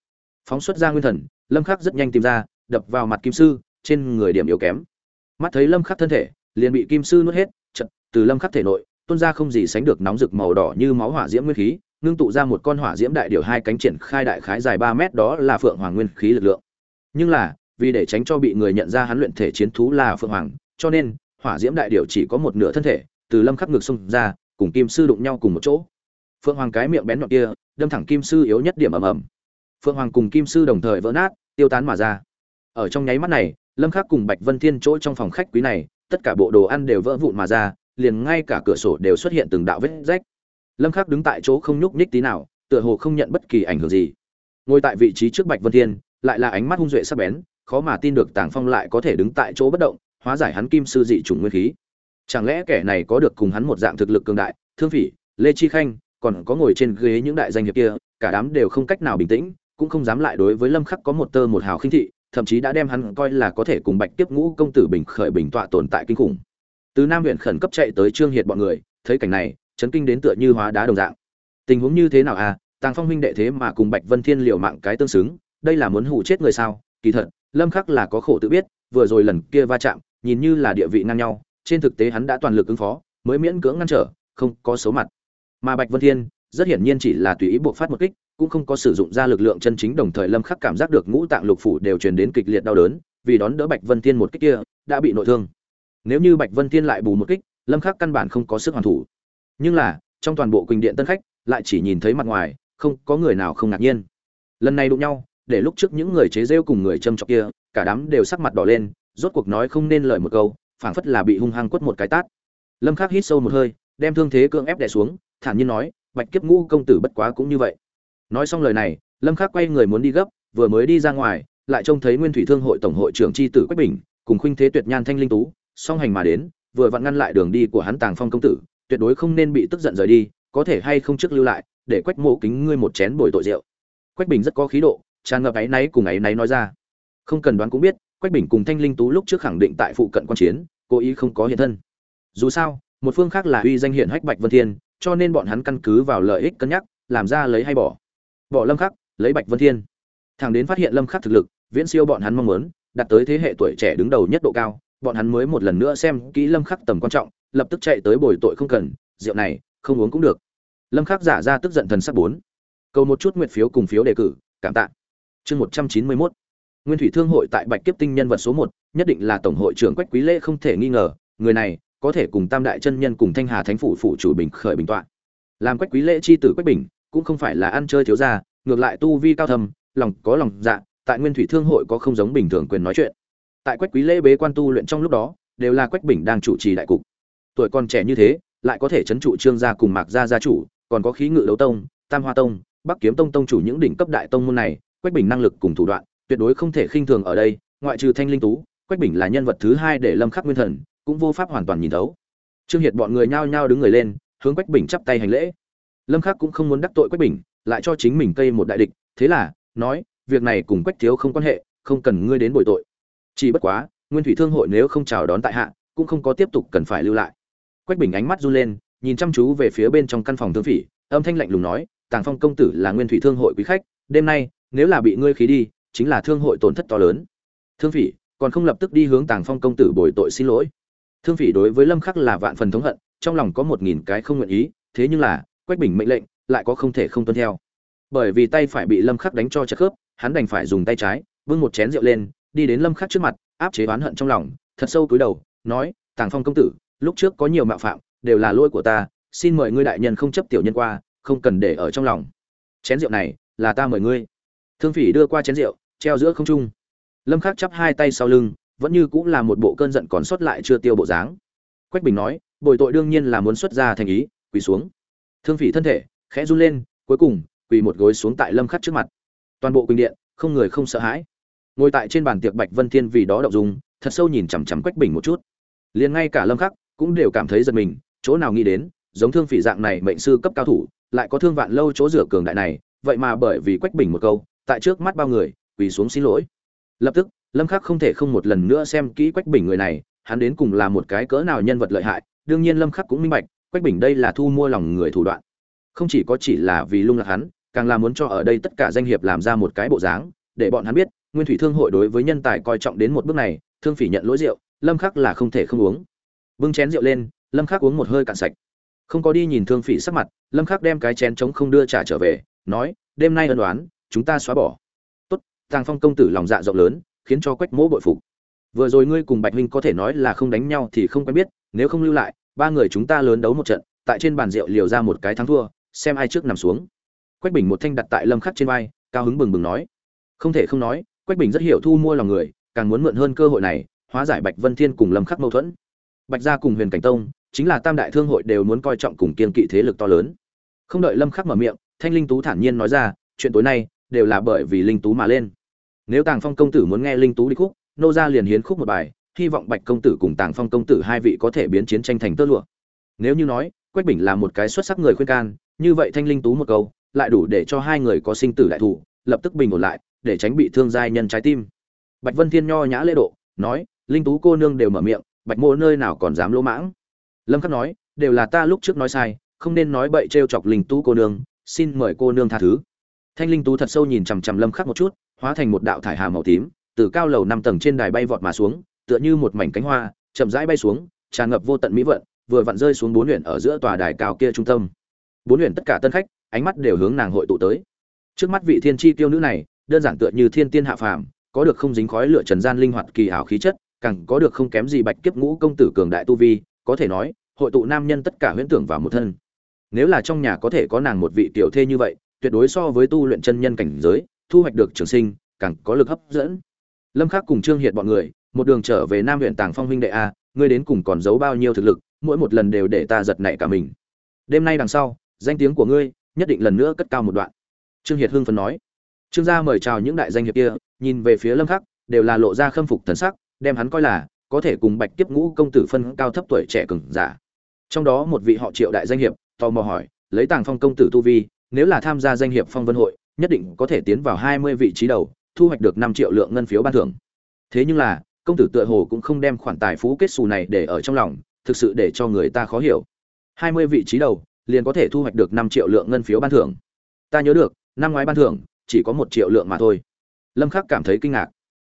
Phóng xuất ra nguyên thần, lâm khắc rất nhanh tìm ra, đập vào mặt kim sư, trên người điểm yếu kém. Mắt thấy lâm khắc thân thể, liền bị kim sư nuốt hết, chật, từ lâm khắc thể nội tuôn ra không gì sánh được nóng rực màu đỏ như máu hỏa diễm nguyên khí, ngưng tụ ra một con hỏa diễm đại điều hai cánh triển khai đại khái dài 3 mét đó là phượng hoàng nguyên khí lực lượng. Nhưng là, vì để tránh cho bị người nhận ra hắn luyện thể chiến thú là phượng hoàng, cho nên, hỏa diễm đại điều chỉ có một nửa thân thể, từ lâm khắc ngực xung ra, cùng kim sư đụng nhau cùng một chỗ. Phượng hoàng cái miệng bén nhọn kia, đâm thẳng kim sư yếu nhất điểm ầm ầm. Phượng hoàng cùng kim sư đồng thời vỡ nát, tiêu tán mà ra. Ở trong nháy mắt này, lâm khắc cùng bạch vân thiên chỗ trong phòng khách quý này, tất cả bộ đồ ăn đều vỡ vụn mà ra liền ngay cả cửa sổ đều xuất hiện từng đạo vết rách. Lâm khắc đứng tại chỗ không nhúc nhích tí nào, tựa hồ không nhận bất kỳ ảnh hưởng gì. Ngồi tại vị trí trước bạch vân thiên, lại là ánh mắt hung duệ sắc bén, khó mà tin được tàng phong lại có thể đứng tại chỗ bất động, hóa giải hắn kim sư dị chủng nguyên khí. Chẳng lẽ kẻ này có được cùng hắn một dạng thực lực cường đại, thương phỉ, lê chi khanh, còn có ngồi trên ghế những đại danh hiệp kia, cả đám đều không cách nào bình tĩnh, cũng không dám lại đối với lâm khắc có một tơ một hào khinh thị, thậm chí đã đem hắn coi là có thể cùng bạch tiếp ngũ công tử bình khởi bình tọa tồn tại kinh khủng từ nam huyện khẩn cấp chạy tới trương hiệt bọn người, thấy cảnh này, chấn kinh đến tựa như hóa đá đồng dạng. Tình huống như thế nào à? Tàng phong huynh đệ thế mà cùng bạch vân thiên liều mạng cái tương xứng, đây là muốn hủ chết người sao? Kỳ thật, lâm khắc là có khổ tự biết, vừa rồi lần kia va chạm, nhìn như là địa vị ngang nhau, trên thực tế hắn đã toàn lực ứng phó, mới miễn cưỡng ngăn trở, không có số mặt. Mà bạch vân thiên, rất hiển nhiên chỉ là tùy ý buộc phát một kích, cũng không có sử dụng ra lực lượng chân chính đồng thời lâm khắc cảm giác được ngũ tạng lục phủ đều truyền đến kịch liệt đau đớn, vì đón đỡ bạch vân thiên một kích kia, đã bị nội thương nếu như bạch vân thiên lại bù một kích, lâm khắc căn bản không có sức hoàn thủ. Nhưng là, trong toàn bộ quỳnh điện tân khách, lại chỉ nhìn thấy mặt ngoài, không có người nào không ngạc nhiên. Lần này đụng nhau, để lúc trước những người chế rêu cùng người châm chọc kia, cả đám đều sắc mặt đỏ lên, rốt cuộc nói không nên lời một câu, phảng phất là bị hung hăng quất một cái tát. Lâm khắc hít sâu một hơi, đem thương thế cưỡng ép đè xuống, thản nhiên nói, bạch kiếp ngũ công tử bất quá cũng như vậy. Nói xong lời này, lâm khắc quay người muốn đi gấp, vừa mới đi ra ngoài, lại trông thấy nguyên thủy thương hội tổng hội trưởng tri tử quách bình, cùng khuynh thế tuyệt nhan thanh linh tú song hành mà đến, vừa vặn ngăn lại đường đi của hắn tàng phong công tử, tuyệt đối không nên bị tức giận rời đi, có thể hay không trước lưu lại, để quách mộ kính ngươi một chén bồi tội rượu. Quách bình rất có khí độ, tràn ngập áy náy cùng áy náy nói ra. Không cần đoán cũng biết, quách bình cùng thanh linh tú lúc trước khẳng định tại phụ cận quan chiến, cố ý không có hiện thân. Dù sao, một phương khác là uy danh hiện hách bạch vân thiên, cho nên bọn hắn căn cứ vào lợi ích cân nhắc, làm ra lấy hay bỏ. Bỏ lâm khắc, lấy bạch vân thiên. Thằng đến phát hiện lâm khắc thực lực, viễn siêu bọn hắn mong muốn, đạt tới thế hệ tuổi trẻ đứng đầu nhất độ cao bọn hắn mới một lần nữa xem kỹ lâm khắc tầm quan trọng lập tức chạy tới bồi tội không cần rượu này không uống cũng được. Lâm khắc giả ra tức giận thần sắc bốn. Cầu một chút nguyện phiếu cùng phiếu đề cử cảm tạ. Chương 191 nguyên thủy thương hội tại bạch kiếp tinh nhân vật số 1, nhất định là tổng hội trưởng quách quý lễ không thể nghi ngờ người này có thể cùng tam đại chân nhân cùng thanh hà thánh phủ phụ chủ bình khởi bình tọa. Làm quách quý lễ chi tử quách bình cũng không phải là ăn chơi thiếu gia ngược lại tu vi cao thâm lòng có lòng dạ tại nguyên thủy thương hội có không giống bình thường quyền nói chuyện tại quách quý lễ bế quan tu luyện trong lúc đó, đều là quách bình đang chủ trì đại cục. Tuổi còn trẻ như thế, lại có thể chấn trụ trương gia cùng mạc gia gia chủ, còn có khí ngự đấu tông, tam hoa tông, bắc kiếm tông tông chủ những đỉnh cấp đại tông môn này, quách bình năng lực cùng thủ đoạn, tuyệt đối không thể khinh thường ở đây, ngoại trừ thanh linh tú, quách bình là nhân vật thứ hai để lâm khắc nguyên thần, cũng vô pháp hoàn toàn nhìn thấu. Trương hiệt bọn người nhao nhao đứng người lên, hướng quách bình chắp tay hành lễ. Lâm khắc cũng không muốn đắc tội quách bình, lại cho chính mình cây một đại địch, thế là, nói, việc này cùng quách thiếu không quan hệ, không cần ngươi đến bồi tội chỉ bất quá, nguyên thủy thương hội nếu không chào đón tại hạ, cũng không có tiếp tục cần phải lưu lại. Quách bình ánh mắt run lên, nhìn chăm chú về phía bên trong căn phòng thương phỉ, âm thanh lạnh lùng nói, tàng phong công tử là nguyên thủy thương hội quý khách, đêm nay, nếu là bị ngươi khí đi, chính là thương hội tổn thất to lớn. Thương phỉ, còn không lập tức đi hướng tàng phong công tử bồi tội xin lỗi. Thương phỉ đối với lâm khắc là vạn phần thống hận, trong lòng có một nghìn cái không nguyện ý, thế nhưng là, quách bình mệnh lệnh, lại có không thể không tuân theo. Bởi vì tay phải bị lâm khắc đánh cho chật khớp, hắn đành phải dùng tay trái vương một chén rượu lên đi đến lâm khắc trước mặt, áp chế oán hận trong lòng, thật sâu cúi đầu, nói, tàng phong công tử, lúc trước có nhiều mạo phạm, đều là lỗi của ta, xin mời ngươi đại nhân không chấp tiểu nhân qua, không cần để ở trong lòng. Chén rượu này, là ta mời ngươi. Thương phỉ đưa qua chén rượu, treo giữa không trung. Lâm khắc chắp hai tay sau lưng, vẫn như cũng là một bộ cơn giận còn sót lại chưa tiêu bộ dáng. Quách bình nói, bồi tội đương nhiên là muốn xuất ra thành ý, quỳ xuống. Thương phỉ thân thể, khẽ run lên, cuối cùng, quỳ một gối xuống tại lâm khắc trước mặt. Toàn bộ quỳnh điện, không người không sợ hãi ngồi tại trên bàn tiệc bạch vân thiên vì đó động dung, thật sâu nhìn chằm chằm quách bình một chút. Liền ngay cả lâm khắc cũng đều cảm thấy giật mình, chỗ nào nghĩ đến, giống thương phỉ dạng này mệnh sư cấp cao thủ, lại có thương vạn lâu chỗ rửa cường đại này, vậy mà bởi vì quách bình một câu, tại trước mắt bao người, quỳ xuống xin lỗi. Lập tức, lâm khắc không thể không một lần nữa xem kỹ quách bình người này, hắn đến cùng là một cái cỡ nào nhân vật lợi hại, đương nhiên lâm khắc cũng minh bạch, quách bình đây là thu mua lòng người thủ đoạn. Không chỉ có chỉ là vì lung lạc hắn, càng là muốn cho ở đây tất cả danh hiệp làm ra một cái bộ dáng, để bọn hắn biết nguyên thủy thương hội đối với nhân tài coi trọng đến một bước này, thương phỉ nhận lỗi rượu, lâm khắc là không thể không uống. Bưng chén rượu lên, lâm khắc uống một hơi cạn sạch. Không có đi nhìn thương phỉ sắc mặt, lâm khắc đem cái chén trống không đưa trả trở về, nói, đêm nay ân đoán chúng ta xóa bỏ. Tốt, tàng phong công tử lòng dạ rộng lớn, khiến cho quách mỗ bội phục. Vừa rồi ngươi cùng bạch huynh có thể nói là không đánh nhau thì không quen biết, nếu không lưu lại, ba người chúng ta lớn đấu một trận, tại trên bàn rượu liều ra một cái thắng thua, xem ai trước nằm xuống. Quách bình một thanh đặt tại lâm khắc trên vai, cao hứng bừng bừng nói. Không thể không nói quách bình rất hiểu thu mua lòng người, càng muốn mượn hơn cơ hội này, hóa giải bạch vân thiên cùng lâm khắc mâu thuẫn. Bạch gia cùng huyền cảnh tông, chính là tam đại thương hội đều muốn coi trọng cùng kiên kỵ thế lực to lớn. Không đợi lâm khắc mở miệng, thanh linh tú thản nhiên nói ra, chuyện tối nay đều là bởi vì linh tú mà lên. Nếu tàng phong công tử muốn nghe linh tú đi khúc, nô gia liền hiến khúc một bài, hy vọng bạch công tử cùng tàng phong công tử hai vị có thể biến chiến tranh thành tơ lụa. Nếu như nói, quách bình là một cái xuất sắc người khuyên can, như vậy thanh linh tú một câu, lại đủ để cho hai người có sinh tử đại thủ lập tức bình ổn lại để tránh bị thương giai nhân trái tim. Bạch vân thiên nho nhã lễ độ, nói, linh tú cô nương đều mở miệng, bạch mô nơi nào còn dám lỗ mãng? Lâm khắc nói, đều là ta lúc trước nói sai, không nên nói bậy trêu chọc linh tú cô nương, xin mời cô nương tha thứ. Thanh linh tú thật sâu nhìn chằm chằm lâm khắc một chút, hóa thành một đạo thải hà màu tím, từ cao lầu năm tầng trên đài bay vọt mà xuống, tựa như một mảnh cánh hoa, chậm rãi bay xuống, tràn ngập vô tận mỹ vận, vừa vặn rơi xuống bốn huyện ở giữa tòa đài cao kia trung tâm. Bốn huyện tất cả tân khách, ánh mắt đều hướng nàng hội tụ tới. Trước mắt vị thiên chi tiêu nữ này đơn giản tựa như thiên tiên hạ phàm, có được không dính khói lửa trần gian linh hoạt kỳ ảo khí chất, càng có được không kém gì bạch kiếp ngũ công tử cường đại tu vi, có thể nói, hội tụ nam nhân tất cả huyễn tưởng vào một thân. Nếu là trong nhà có thể có nàng một vị tiểu thê như vậy, tuyệt đối so với tu luyện chân nhân cảnh giới, thu hoạch được trường sinh, càng có lực hấp dẫn. Lâm khắc cùng trương hiệt bọn người, một đường trở về nam huyện tàng phong huynh đệ a, ngươi đến cùng còn giấu bao nhiêu thực lực, mỗi một lần đều để ta giật nảy cả mình. Đêm nay đằng sau, danh tiếng của ngươi nhất định lần nữa cất cao một đoạn. Trương hiệt hưng phấn nói trương gia mời chào những đại danh hiệp kia, nhìn về phía lâm khắc, đều là lộ ra khâm phục thần sắc, đem hắn coi là, có thể cùng bạch tiếp ngũ công tử phân cao thấp tuổi trẻ cường giả. Trong đó một vị họ triệu đại danh hiệp, tò mò hỏi, lấy tàng phong công tử tu vi, nếu là tham gia danh hiệp phong vân hội, nhất định có thể tiến vào 20 vị trí đầu, thu hoạch được 5 triệu lượng ngân phiếu ban thưởng. Thế nhưng là, công tử tựa hồ cũng không đem khoản tài phú kết xù này để ở trong lòng, thực sự để cho người ta khó hiểu. 20 vị trí đầu, liền có thể thu hoạch được 5 triệu lượng ngân phiếu ban thưởng. Ta nhớ được, năm ngoái ban thưởng chỉ có một triệu lượng mà thôi. Lâm khắc cảm thấy kinh ngạc.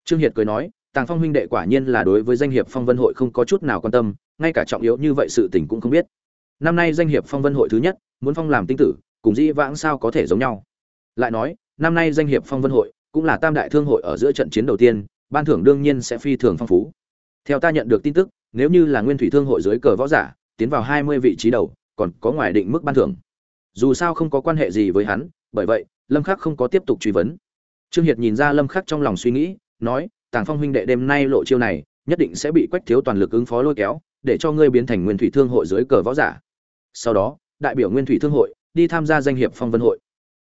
Trương hiệt cười nói, tàng phong huynh đệ quả nhiên là đối với danh hiệp phong vân hội không có chút nào quan tâm, ngay cả trọng yếu như vậy sự tình cũng không biết. Năm nay danh hiệp phong vân hội thứ nhất, muốn phong làm tinh tử, cùng dĩ vãng sao có thể giống nhau. Lại nói, năm nay danh hiệp phong vân hội cũng là tam đại thương hội ở giữa trận chiến đầu tiên, ban thưởng đương nhiên sẽ phi thường phong phú. Theo ta nhận được tin tức, nếu như là nguyên thủy thương hội dưới cờ võ giả, tiến vào hai mươi vị trí đầu, còn có ngoài định mức ban thưởng. Dù sao không có quan hệ gì với hắn, bởi vậy lâm khắc không có tiếp tục truy vấn. Trương hiệt nhìn ra lâm khắc trong lòng suy nghĩ nói tàng phong huynh đệ đêm nay lộ chiêu này nhất định sẽ bị quách thiếu toàn lực ứng phó lôi kéo để cho ngươi biến thành nguyên thủy thương hội dưới cờ võ giả. Sau đó đại biểu nguyên thủy thương hội đi tham gia danh hiệp phong vân hội.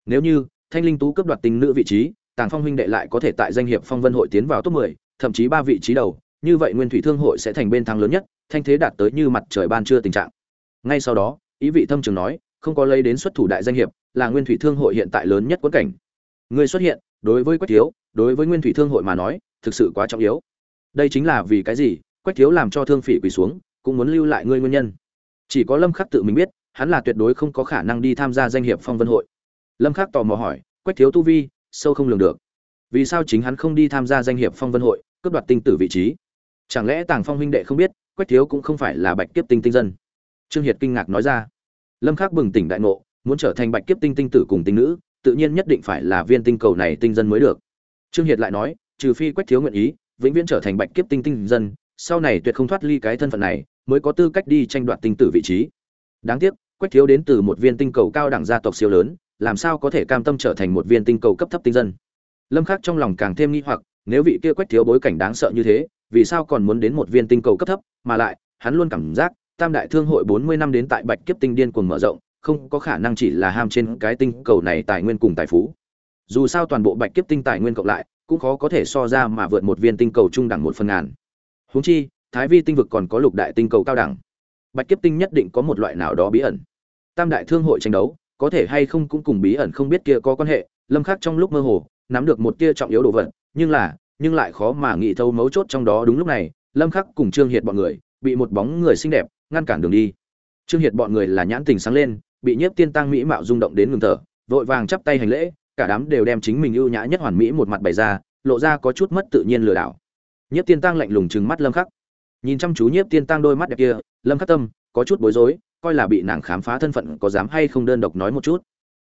Nếu như thanh linh tú cấp đoạt tình nữ vị trí tàng phong huynh đệ lại có thể tại danh hiệp phong vân hội tiến vào top 10, thậm chí ba vị trí đầu như vậy nguyên thủy thương hội sẽ thành bên thắng lớn nhất thanh thế đạt tới như mặt trời ban trưa tình trạng. Ngay sau đó ý vị thâm trường nói không có lấy đến xuất thủ đại danh hiệp, là nguyên thủy thương hội hiện tại lớn nhất quân cảnh. Người xuất hiện, đối với quách thiếu, đối với nguyên thủy thương hội mà nói, thực sự quá trọng yếu. Đây chính là vì cái gì? Quách thiếu làm cho thương phỉ quỳ xuống, cũng muốn lưu lại ngươi nguyên nhân. Chỉ có lâm khắc tự mình biết, hắn là tuyệt đối không có khả năng đi tham gia danh hiệp phong vân hội. Lâm khắc tò mò hỏi, quách thiếu tu vi, sâu không lường được. Vì sao chính hắn không đi tham gia danh hiệp phong vân hội, cướp đoạt tinh tử vị trí? Chẳng lẽ tàng phong huynh đệ không biết, quách thiếu cũng không phải là bạch kiếp tinh tinh dân? Trương hiệt kinh ngạc nói ra lâm khắc bừng tỉnh đại ngộ, muốn trở thành bạch kiếp tinh tinh tử cùng tinh nữ, tự nhiên nhất định phải là viên tinh cầu này tinh dân mới được. Trương hiệt lại nói, trừ phi quách thiếu nguyện ý, vĩnh viễn trở thành bạch kiếp tinh tinh dân, sau này tuyệt không thoát ly cái thân phận này, mới có tư cách đi tranh đoạt tinh tử vị trí. Đáng tiếc, quách thiếu đến từ một viên tinh cầu cao đẳng gia tộc siêu lớn, làm sao có thể cam tâm trở thành một viên tinh cầu cấp thấp tinh dân? Lâm khắc trong lòng càng thêm nghi hoặc, nếu vị kia quách thiếu bối cảnh đáng sợ như thế, vì sao còn muốn đến một viên tinh cầu cấp thấp? Mà lại, hắn luôn cảm giác tam đại thương hội 40 năm đến tại bạch kiếp tinh điên cuồng mở rộng, không có khả năng chỉ là ham trên cái tinh cầu này tài nguyên cùng tài phú. Dù sao toàn bộ bạch kiếp tinh tài nguyên cộng lại, cũng khó có thể so ra mà vượt một viên tinh cầu trung đẳng một phần ngàn. Huống chi, thái vi tinh vực còn có lục đại tinh cầu cao đẳng. Bạch kiếp tinh nhất định có một loại nào đó bí ẩn. Tam đại thương hội tranh đấu, có thể hay không cũng cùng bí ẩn không biết kia có quan hệ, lâm khắc trong lúc mơ hồ, nắm được một kia trọng yếu đồ vật, nhưng là, nhưng lại khó mà nghĩ thấu mấu chốt trong đó đúng lúc này, lâm khắc cùng trương hiệt bọn người, bị một bóng người xinh đẹp ngăn cản đường đi. Trương hiệt bọn người là nhãn tình sáng lên, bị nhiếp tiên tăng mỹ mạo rung động đến ngừng thở, vội vàng chắp tay hành lễ, cả đám đều đem chính mình ưu nhã nhất hoàn mỹ một mặt bày ra, lộ ra có chút mất tự nhiên lừa đảo. Nhiếp tiên tăng lạnh lùng trừng mắt lâm khắc. Nhìn chăm chú nhiếp tiên tăng đôi mắt đẹp kia, lâm khắc tâm, có chút bối rối, coi là bị nàng khám phá thân phận có dám hay không đơn độc nói một chút.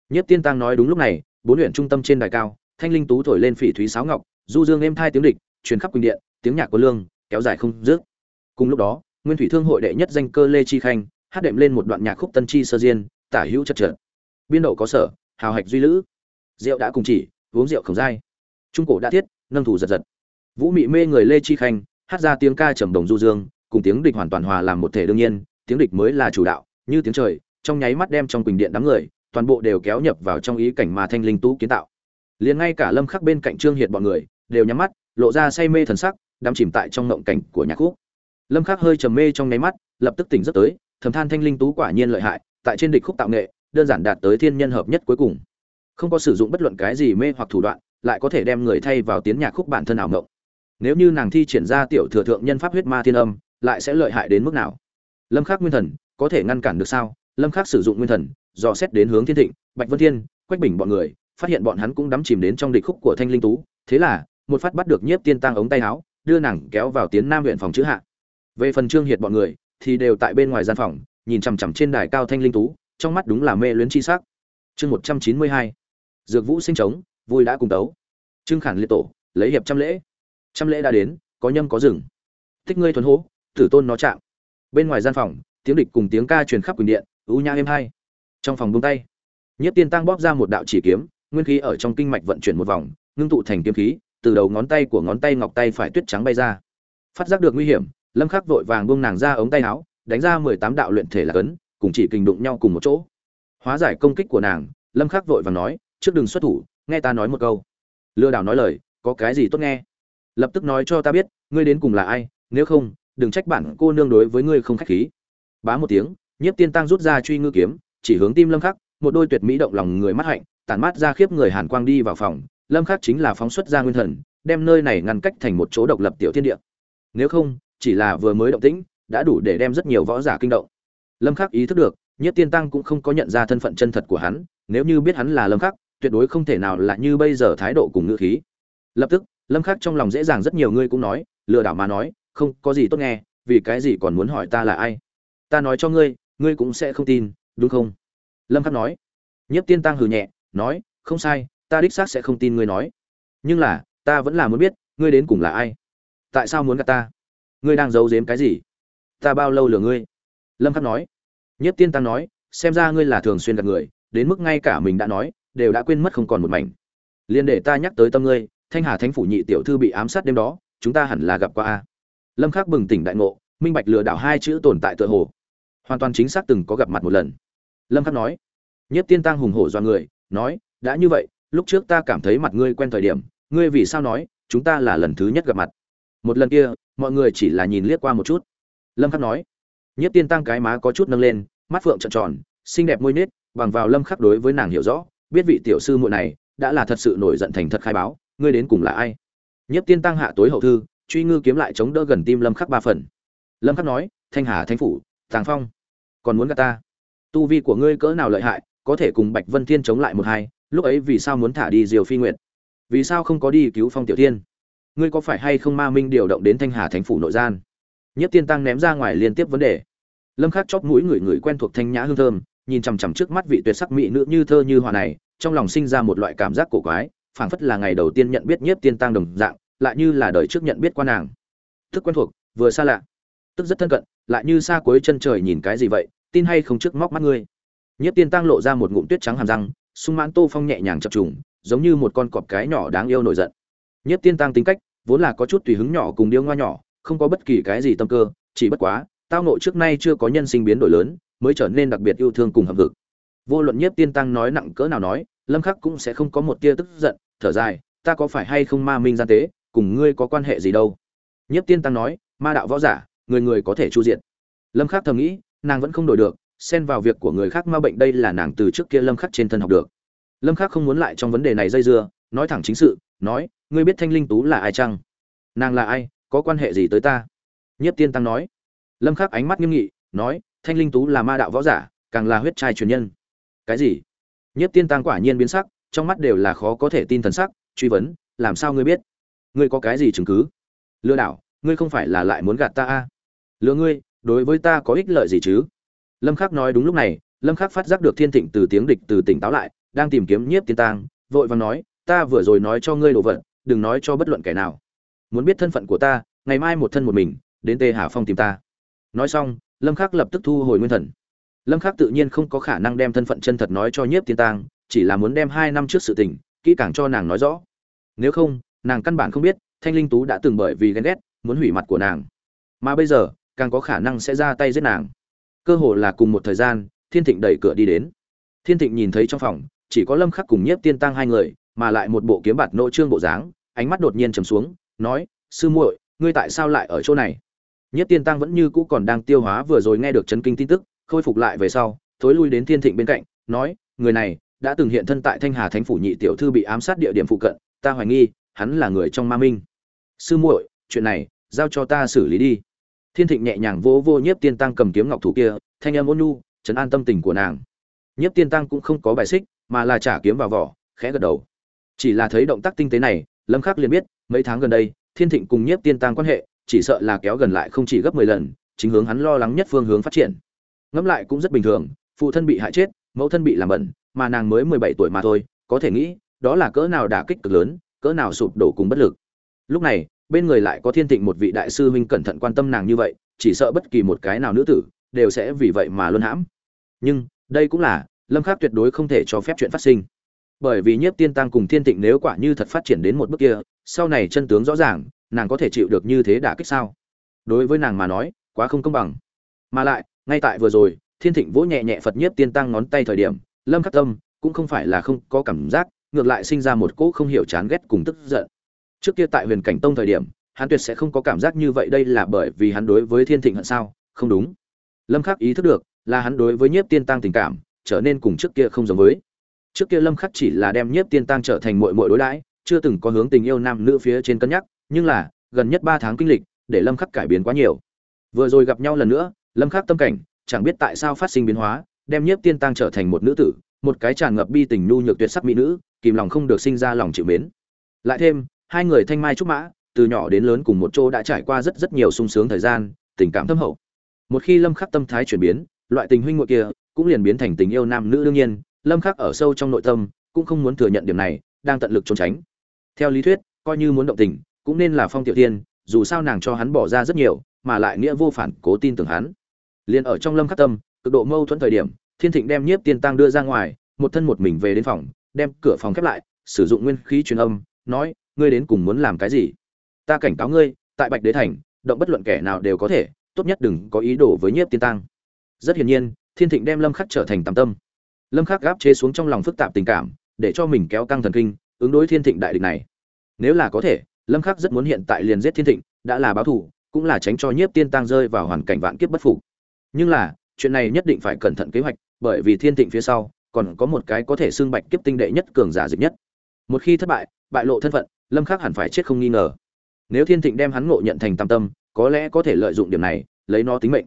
Nhiếp tiên tăng nói đúng lúc này, bốn huyện trung tâm trên đài cao, thanh linh tú thổi lên phỉ thúy sáo ngọc, du dương êm thai tiếng địch, truyền khắp quỳnh điện, tiếng nhạc của lương, kéo dài không dứt. Cùng lúc đó nguyên thủy thương hội đệ nhất danh cơ lê chi khanh, hát đệm lên một đoạn nhạc khúc tân chi sơ diên, tả hữu chật trượt biên độ có sở, hào hạch duy lữ. Rượu đã cùng chỉ, uống rượu không dai. Trung cổ đã thiết, nâng thủ giật giật. Vũ mị mê người lê chi khanh, hát ra tiếng ca trầm đồng du dương, cùng tiếng địch hoàn toàn hòa làm một thể đương nhiên, tiếng địch mới là chủ đạo, như tiếng trời, trong nháy mắt đem trong quỳnh điện đám người, toàn bộ đều kéo nhập vào trong ý cảnh mà thanh linh tú kiến tạo. Liền ngay cả lâm khắc bên cạnh trương hiệt bọn người, đều nhắm mắt, lộ ra say mê thần sắc, đắm chìm tại trong ngộng cảnh của nhạc khúc lâm khắc hơi trầm mê trong nháy mắt, lập tức tỉnh giấc tới, thầm than thanh linh tú quả nhiên lợi hại, tại trên địch khúc tạo nghệ, đơn giản đạt tới thiên nhân hợp nhất cuối cùng. Không có sử dụng bất luận cái gì mê hoặc thủ đoạn, lại có thể đem người thay vào tiếng nhạc khúc bản thân ảo ngộng nếu như nàng thi triển ra tiểu thừa thượng nhân pháp huyết ma thiên âm, lại sẽ lợi hại đến mức nào? Lâm khắc nguyên thần, có thể ngăn cản được sao? Lâm khắc sử dụng nguyên thần, dò xét đến hướng thiên thịnh, bạch vân thiên, quách bình bọn người, phát hiện bọn hắn cũng đắm chìm đến trong địch khúc của thanh linh tú, thế là, một phát bắt được nhiếp tiên tăng ống tay áo, đưa nàng kéo vào tiến nam huyện phòng chữ hạ về phần trương hiệt bọn người, thì đều tại bên ngoài gian phòng, nhìn chằm chằm trên đài cao thanh linh tú trong mắt đúng là mê luyến chi sắc. Chương một trăm chín mươi hai. Dược vũ sinh trống, vui đã cùng tấu trương khản liệt tổ, lấy hiệp trăm lễ. Trăm lễ đã đến, có nhâm có rừng tích ngươi thuần hố, tử tôn nó chạm. Bên ngoài gian phòng, tiếng địch cùng tiếng ca truyền khắp quỳnh điện, ưu nhã êm hai trong phòng buông tay, nhất tiên tăng bóp ra một đạo chỉ kiếm, nguyên khí ở trong kinh mạch vận chuyển một vòng, ngưng tụ thành kiếm khí, từ đầu ngón tay của ngón tay ngọc tay phải tuyết trắng bay ra. Phát giác được nguy hiểm lâm khắc vội vàng buông nàng ra ống tay áo, đánh ra mười tám đạo luyện thể là cấn, cùng chỉ kình đụng nhau cùng một chỗ. Hóa giải công kích của nàng, lâm khắc vội vàng nói, trước đừng xuất thủ, nghe ta nói một câu. Lừa đảo nói lời, có cái gì tốt nghe? Lập tức nói cho ta biết, ngươi đến cùng là ai, nếu không, đừng trách bản cô nương đối với ngươi không khách khí. Bá một tiếng, nhiếp tiên tăng rút ra truy ngư kiếm, chỉ hướng tim lâm khắc, một đôi tuyệt mỹ động lòng người mắt hạnh, tản mát ra khiếp người hàn quang đi vào phòng. Lâm khắc chính là phóng xuất ra nguyên thần, đem nơi này ngăn cách thành một chỗ độc lập tiểu thiên địa. Nếu không chỉ là vừa mới động tĩnh, đã đủ để đem rất nhiều võ giả kinh động. Lâm khắc ý thức được, nhất tiên tăng cũng không có nhận ra thân phận chân thật của hắn, nếu như biết hắn là lâm khắc, tuyệt đối không thể nào là như bây giờ thái độ cùng ngữ khí. Lập tức, lâm khắc trong lòng dễ dàng rất nhiều người cũng nói, lừa đảo mà nói, không có gì tốt nghe, vì cái gì còn muốn hỏi ta là ai? Ta nói cho ngươi ngươi cũng sẽ không tin, đúng không? Lâm khắc nói. Nhất tiên tăng hừ nhẹ, nói, không sai, ta đích xác sẽ không tin ngươi nói. Nhưng là, ta vẫn là muốn biết, ngươi đến cùng là ai? Tại sao muốn gặp ta? Ngươi đang giấu giếm cái gì? Ta bao lâu lừa ngươi? Lâm khắc nói. Nhất tiên tăng nói, xem ra ngươi là thường xuyên gặp người, đến mức ngay cả mình đã nói, đều đã quên mất không còn một mảnh. Liền để ta nhắc tới tâm ngươi, thanh hà thánh phủ nhị tiểu thư bị ám sát đêm đó, chúng ta hẳn là gặp qua a. Lâm khắc bừng tỉnh đại ngộ, minh bạch lừa đảo hai chữ tồn tại tựa hồ. Hoàn toàn chính xác từng có gặp mặt một lần. Lâm khắc nói. Nhất tiên tăng hùng hổ do người, nói, đã như vậy, lúc trước ta cảm thấy mặt ngươi quen thời điểm, ngươi vì sao nói, chúng ta là lần thứ nhất gặp mặt. Một lần kia mọi người chỉ là nhìn liếc qua một chút. Lâm khắc nói nhất tiên tăng cái má có chút nâng lên, mắt phượng trợn tròn, xinh đẹp môi nết, bằng vào lâm khắc đối với nàng hiểu rõ, biết vị tiểu sư muội này đã là thật sự nổi giận thành thật khai báo, ngươi đến cùng là ai? Nhất tiên tăng hạ tối hậu thư, truy ngư kiếm lại chống đỡ gần tim lâm khắc ba phần. Lâm khắc nói, thanh hà thánh phủ, tàng phong, còn muốn gạt ta? Tu vi của ngươi cỡ nào lợi hại, có thể cùng bạch vân thiên chống lại một hai, lúc ấy vì sao muốn thả đi diều phi nguyệt? Vì sao không có đi cứu phong tiểu thiên? Ngươi có phải hay không ma minh điều động đến thanh hà thánh phủ nội gian? Nhất tiên tăng ném ra ngoài liên tiếp vấn đề. Lâm khắc chóp mũi người người quen thuộc thanh nhã hương thơm, nhìn chằm chằm trước mắt vị tuyệt sắc mỹ nữ như thơ như hoa này, trong lòng sinh ra một loại cảm giác cổ quái, phảng phất là ngày đầu tiên nhận biết nhiếp tiên tăng đồng dạng, lại như là đời trước nhận biết qua nàng. Tức quen thuộc, vừa xa lạ. Tức rất thân cận, lại như xa cuối chân trời nhìn cái gì vậy, tin hay không trước móc mắt ngươi. Nhiếp tiên tăng lộ ra một ngụm tuyết trắng hàm răng, sung mãn tô phong nhẹ nhàng chập trùng, giống như một con cọp cái nhỏ đáng yêu nổi giận nhiếp tiên tăng tính cách, vốn là có chút tùy hứng nhỏ cùng điêu ngoa nhỏ, không có bất kỳ cái gì tâm cơ, chỉ bất quá, tao nội trước nay chưa có nhân sinh biến đổi lớn, mới trở nên đặc biệt yêu thương cùng hậm hực. Vô luận nhiếp tiên tăng nói nặng cỡ nào nói, lâm khắc cũng sẽ không có một tia tức giận, thở dài, ta có phải hay không ma minh gian tế, cùng ngươi có quan hệ gì đâu? Nhiếp tiên tăng nói, ma đạo võ giả, người người có thể chu diện. Lâm khắc thầm nghĩ, nàng vẫn không đổi được, xen vào việc của người khác ma bệnh đây là nàng từ trước kia lâm khắc trên thân học được. Lâm khắc không muốn lại trong vấn đề này dây dưa, nói thẳng chính sự, nói ngươi biết thanh linh tú là ai chăng? Nàng là ai? Có quan hệ gì tới ta? Nhất tiên tăng nói. Lâm khắc ánh mắt nghiêm nghị, nói, thanh linh tú là ma đạo võ giả, càng là huyết trai truyền nhân. Cái gì? Nhất tiên tăng quả nhiên biến sắc, trong mắt đều là khó có thể tin thần sắc, truy vấn, làm sao ngươi biết? Ngươi có cái gì chứng cứ? Lừa đảo, ngươi không phải là lại muốn gạt ta à? lừa ngươi, đối với ta có ích lợi gì chứ? Lâm khắc nói đúng lúc này, lâm khắc phát giác được thiên thịnh từ tiếng địch từ tỉnh táo lại, đang tìm kiếm nhiếp tiên tăng, vội vàng nói, ta vừa rồi nói cho ngươi đồ vật đừng nói cho bất luận kẻ nào. Muốn biết thân phận của ta, ngày mai một thân một mình, đến tê hà phong tìm ta. Nói xong, lâm khắc lập tức thu hồi nguyên thần. Lâm khắc tự nhiên không có khả năng đem thân phận chân thật nói cho nhiếp tiên tang, chỉ là muốn đem hai năm trước sự tình, kỹ càng cho nàng nói rõ. Nếu không, nàng căn bản không biết, thanh linh tú đã từng bởi vì ghen ghét, muốn hủy mặt của nàng. Mà bây giờ, càng có khả năng sẽ ra tay giết nàng. Cơ hồ là cùng một thời gian, thiên thịnh đẩy cửa đi đến. Thiên thịnh nhìn thấy trong phòng, chỉ có lâm khắc cùng nhiếp tiên tăng hai người mà lại một bộ kiếm bạt nỗ trương bộ dáng, ánh mắt đột nhiên trầm xuống, nói, sư muội, ngươi tại sao lại ở chỗ này? Nhất tiên tăng vẫn như cũ còn đang tiêu hóa vừa rồi nghe được chấn kinh tin tức, khôi phục lại về sau, thối lui đến thiên thịnh bên cạnh, nói, người này đã từng hiện thân tại thanh hà thánh phủ nhị tiểu thư bị ám sát địa điểm phụ cận, ta hoài nghi, hắn là người trong ma minh. Sư muội, chuyện này, giao cho ta xử lý đi. Thiên thịnh nhẹ nhàng vỗ vô nhiếp tiên tăng cầm kiếm ngọc thủ kia, thanh âm ôn nhu chấn an tâm tình của nàng. Nhiếp tiên tăng cũng không có bài xích, mà là trả kiếm vào vỏ, khẽ gật đầu chỉ là thấy động tác tinh tế này, lâm khắc liền biết, mấy tháng gần đây, thiên thịnh cùng nhiếp tiên tăng quan hệ, chỉ sợ là kéo gần lại không chỉ gấp 10 lần, chính hướng hắn lo lắng nhất phương hướng phát triển. Ngẫm lại cũng rất bình thường, phụ thân bị hại chết, mẫu thân bị làm bẩn, mà nàng mới 17 tuổi mà thôi, có thể nghĩ, đó là cỡ nào đả kích cực lớn, cỡ nào sụp đổ cùng bất lực. Lúc này, bên người lại có thiên thịnh một vị đại sư huynh cẩn thận quan tâm nàng như vậy, chỉ sợ bất kỳ một cái nào nữ tử, đều sẽ vì vậy mà luân hãm. Nhưng, đây cũng là, lâm khắc tuyệt đối không thể cho phép chuyện phát sinh bởi vì nhiếp tiên tăng cùng thiên thịnh nếu quả như thật phát triển đến một bước kia, sau này chân tướng rõ ràng, nàng có thể chịu được như thế đả kích sao? Đối với nàng mà nói, quá không công bằng. Mà lại, ngay tại vừa rồi, thiên thịnh vỗ nhẹ nhẹ phật nhiếp tiên tăng ngón tay thời điểm, lâm khắc tâm, cũng không phải là không có cảm giác, ngược lại sinh ra một cỗ không hiểu chán ghét cùng tức giận. Trước kia tại huyền cảnh tông thời điểm, hắn tuyệt sẽ không có cảm giác như vậy đây là bởi vì hắn đối với thiên thịnh hận sao? Không đúng. Lâm khắc ý thức được, là hắn đối với nhiếp tiên tăng tình cảm, trở nên cùng trước kia không giống với trước kia lâm khắc chỉ là đem nhiếp tiên tăng trở thành muội muội đối đãi, chưa từng có hướng tình yêu nam nữ phía trên cân nhắc, nhưng là, gần nhất 3 tháng kinh lịch, để lâm khắc cải biến quá nhiều. Vừa rồi gặp nhau lần nữa, lâm khắc tâm cảnh, chẳng biết tại sao phát sinh biến hóa, đem nhiếp tiên tăng trở thành một nữ tử, một cái tràn ngập bi tình nhu nhược tuyệt sắc mỹ nữ, kìm lòng không được sinh ra lòng chịu mến. Lại thêm, hai người thanh mai trúc mã, từ nhỏ đến lớn cùng một chỗ đã trải qua rất rất nhiều sung sướng thời gian, tình cảm thâm hậu. Một khi lâm khắc tâm thái chuyển biến, loại tình huynh muội kia cũng liền biến thành tình yêu nam nữ đương nhiên lâm khắc ở sâu trong nội tâm, cũng không muốn thừa nhận điểm này, đang tận lực trốn tránh. Theo lý thuyết, coi như muốn động tình, cũng nên là phong tiểu Thiên. dù sao nàng cho hắn bỏ ra rất nhiều, mà lại nghĩa vô phản, cố tin tưởng hắn. Liền ở trong lâm khắc tâm, cực độ mâu thuẫn thời điểm, thiên thịnh đem nhiếp tiên tăng đưa ra ngoài, một thân một mình về đến phòng, đem cửa phòng khép lại, sử dụng nguyên khí truyền âm, nói, ngươi đến cùng muốn làm cái gì? Ta cảnh cáo ngươi, tại bạch đế thành, động bất luận kẻ nào đều có thể, tốt nhất đừng có ý đồ với nhiếp tiên tăng rất hiển nhiên, thiên thịnh đem lâm khắc trở thành tam tâm lâm khắc gáp chế xuống trong lòng phức tạp tình cảm, để cho mình kéo căng thần kinh, ứng đối thiên thịnh đại địch này. Nếu là có thể, lâm khắc rất muốn hiện tại liền giết thiên thịnh, đã là báo thù, cũng là tránh cho nhiếp tiên tăng rơi vào hoàn cảnh vạn kiếp bất phục. Nhưng là, chuyện này nhất định phải cẩn thận kế hoạch, bởi vì thiên thịnh phía sau, còn có một cái có thể xưng bạch kiếp tinh đệ nhất cường giả dịch nhất. Một khi thất bại bại lộ thân phận, lâm khắc hẳn phải chết không nghi ngờ. Nếu thiên thịnh đem hắn ngộ nhận thành tam tâm, có lẽ có thể lợi dụng điểm này, lấy nó tính mệnh.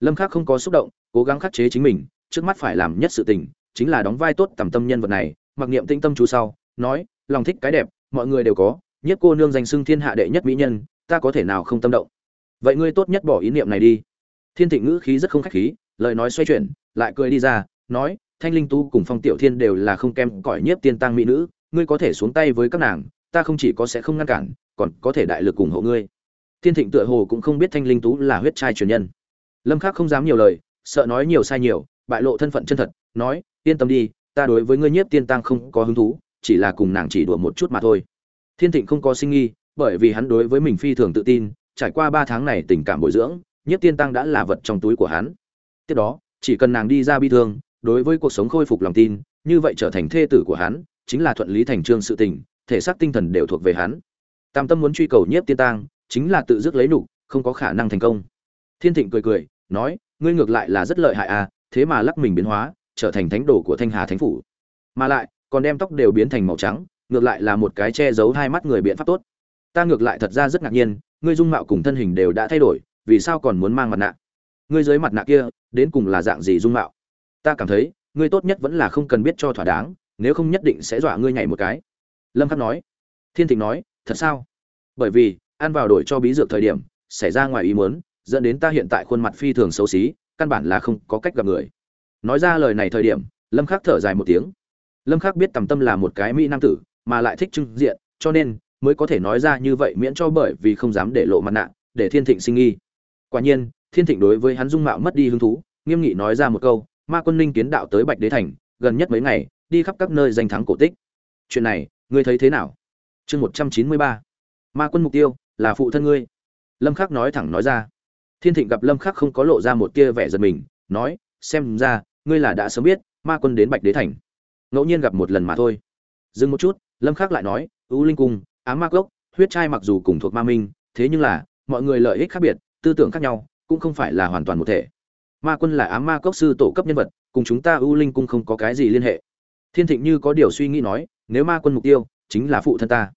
Lâm khắc không có xúc động, cố gắng khắc chế chính mình, trước mắt phải làm nhất sự tình chính là đóng vai tốt tầm tâm nhân vật này, mặc niệm tinh tâm chú sau, nói, lòng thích cái đẹp, mọi người đều có, nhất cô nương danh xưng thiên hạ đệ nhất mỹ nhân, ta có thể nào không tâm động? Vậy ngươi tốt nhất bỏ ý niệm này đi. Thiên thịnh ngữ khí rất không khách khí, lời nói xoay chuyển, lại cười đi ra, nói, thanh linh tu cùng phong tiểu thiên đều là không kem cỏi nhiếp tiên tăng mỹ nữ, ngươi có thể xuống tay với các nàng, ta không chỉ có sẽ không ngăn cản, còn có thể đại lực ủng hộ ngươi. Thiên thịnh tựa hồ cũng không biết thanh linh tú là huyết trai truyền nhân. Lâm khắc không dám nhiều lời, sợ nói nhiều sai nhiều, bại lộ thân phận chân thật, nói yên tâm đi ta đối với ngươi nhiếp tiên tăng không có hứng thú chỉ là cùng nàng chỉ đùa một chút mà thôi. Thiên thịnh không có sinh nghi bởi vì hắn đối với mình phi thường tự tin trải qua ba tháng này tình cảm bồi dưỡng nhiếp tiên tăng đã là vật trong túi của hắn. Tiếp đó chỉ cần nàng đi ra bi thương đối với cuộc sống khôi phục lòng tin như vậy trở thành thê tử của hắn chính là thuận lý thành trương sự tình thể xác tinh thần đều thuộc về hắn. Tam tâm muốn truy cầu nhiếp tiên tăng chính là tự dứt lấy đủ, không có khả năng thành công. Thiên thịnh cười cười nói ngươi ngược lại là rất lợi hại à thế mà lắc mình biến hóa trở thành thánh đồ của thanh hà thánh phủ. Mà lại, còn đem tóc đều biến thành màu trắng, ngược lại là một cái che giấu hai mắt người biện pháp tốt. Ta ngược lại thật ra rất ngạc nhiên, ngươi dung mạo cùng thân hình đều đã thay đổi, vì sao còn muốn mang mặt nạ? Ngươi dưới mặt nạ kia, đến cùng là dạng gì dung mạo? Ta cảm thấy, ngươi tốt nhất vẫn là không cần biết cho thỏa đáng, nếu không nhất định sẽ dọa ngươi nhảy một cái. Lâm khắc nói. Thiên thịnh nói, thật sao? Bởi vì, ăn vào đổi cho bí dược thời điểm, xảy ra ngoài ý muốn, dẫn đến ta hiện tại khuôn mặt phi thường xấu xí, căn bản là không có cách gặp người nói ra lời này thời điểm, lâm khắc thở dài một tiếng. Lâm khắc biết tầm tâm là một cái mỹ nam tử, mà lại thích trưng diện, cho nên mới có thể nói ra như vậy miễn cho bởi vì không dám để lộ mặt nạ, để thiên thịnh sinh nghi. Quả nhiên, thiên thịnh đối với hắn dung mạo mất đi hứng thú, nghiêm nghị nói ra một câu, ma quân ninh kiến đạo tới bạch đế thành, gần nhất mấy ngày, đi khắp các nơi danh thắng cổ tích. Chuyện này, ngươi thấy thế nào? Chương một trăm chín mươi ba. Ma quân mục tiêu, là phụ thân ngươi. Lâm khắc nói thẳng nói ra. Thiên thịnh gặp lâm khắc không có lộ ra một tia vẻ giật mình, nói, xem ra ngươi là đã sớm biết, ma quân đến bạch đế thành. Ngẫu nhiên gặp một lần mà thôi. Dừng một chút, lâm khắc lại nói ưu linh cung ám ma cốc, huyết trai mặc dù cùng thuộc ma minh, thế nhưng là, mọi người lợi ích khác biệt, tư tưởng khác nhau, cũng không phải là hoàn toàn một thể. Ma quân là ám ma cốc sư tổ cấp nhân vật, cùng chúng ta ưu linh cung không có cái gì liên hệ. Thiên thịnh như có điều suy nghĩ nói, nếu ma quân mục tiêu, chính là phụ thân ta.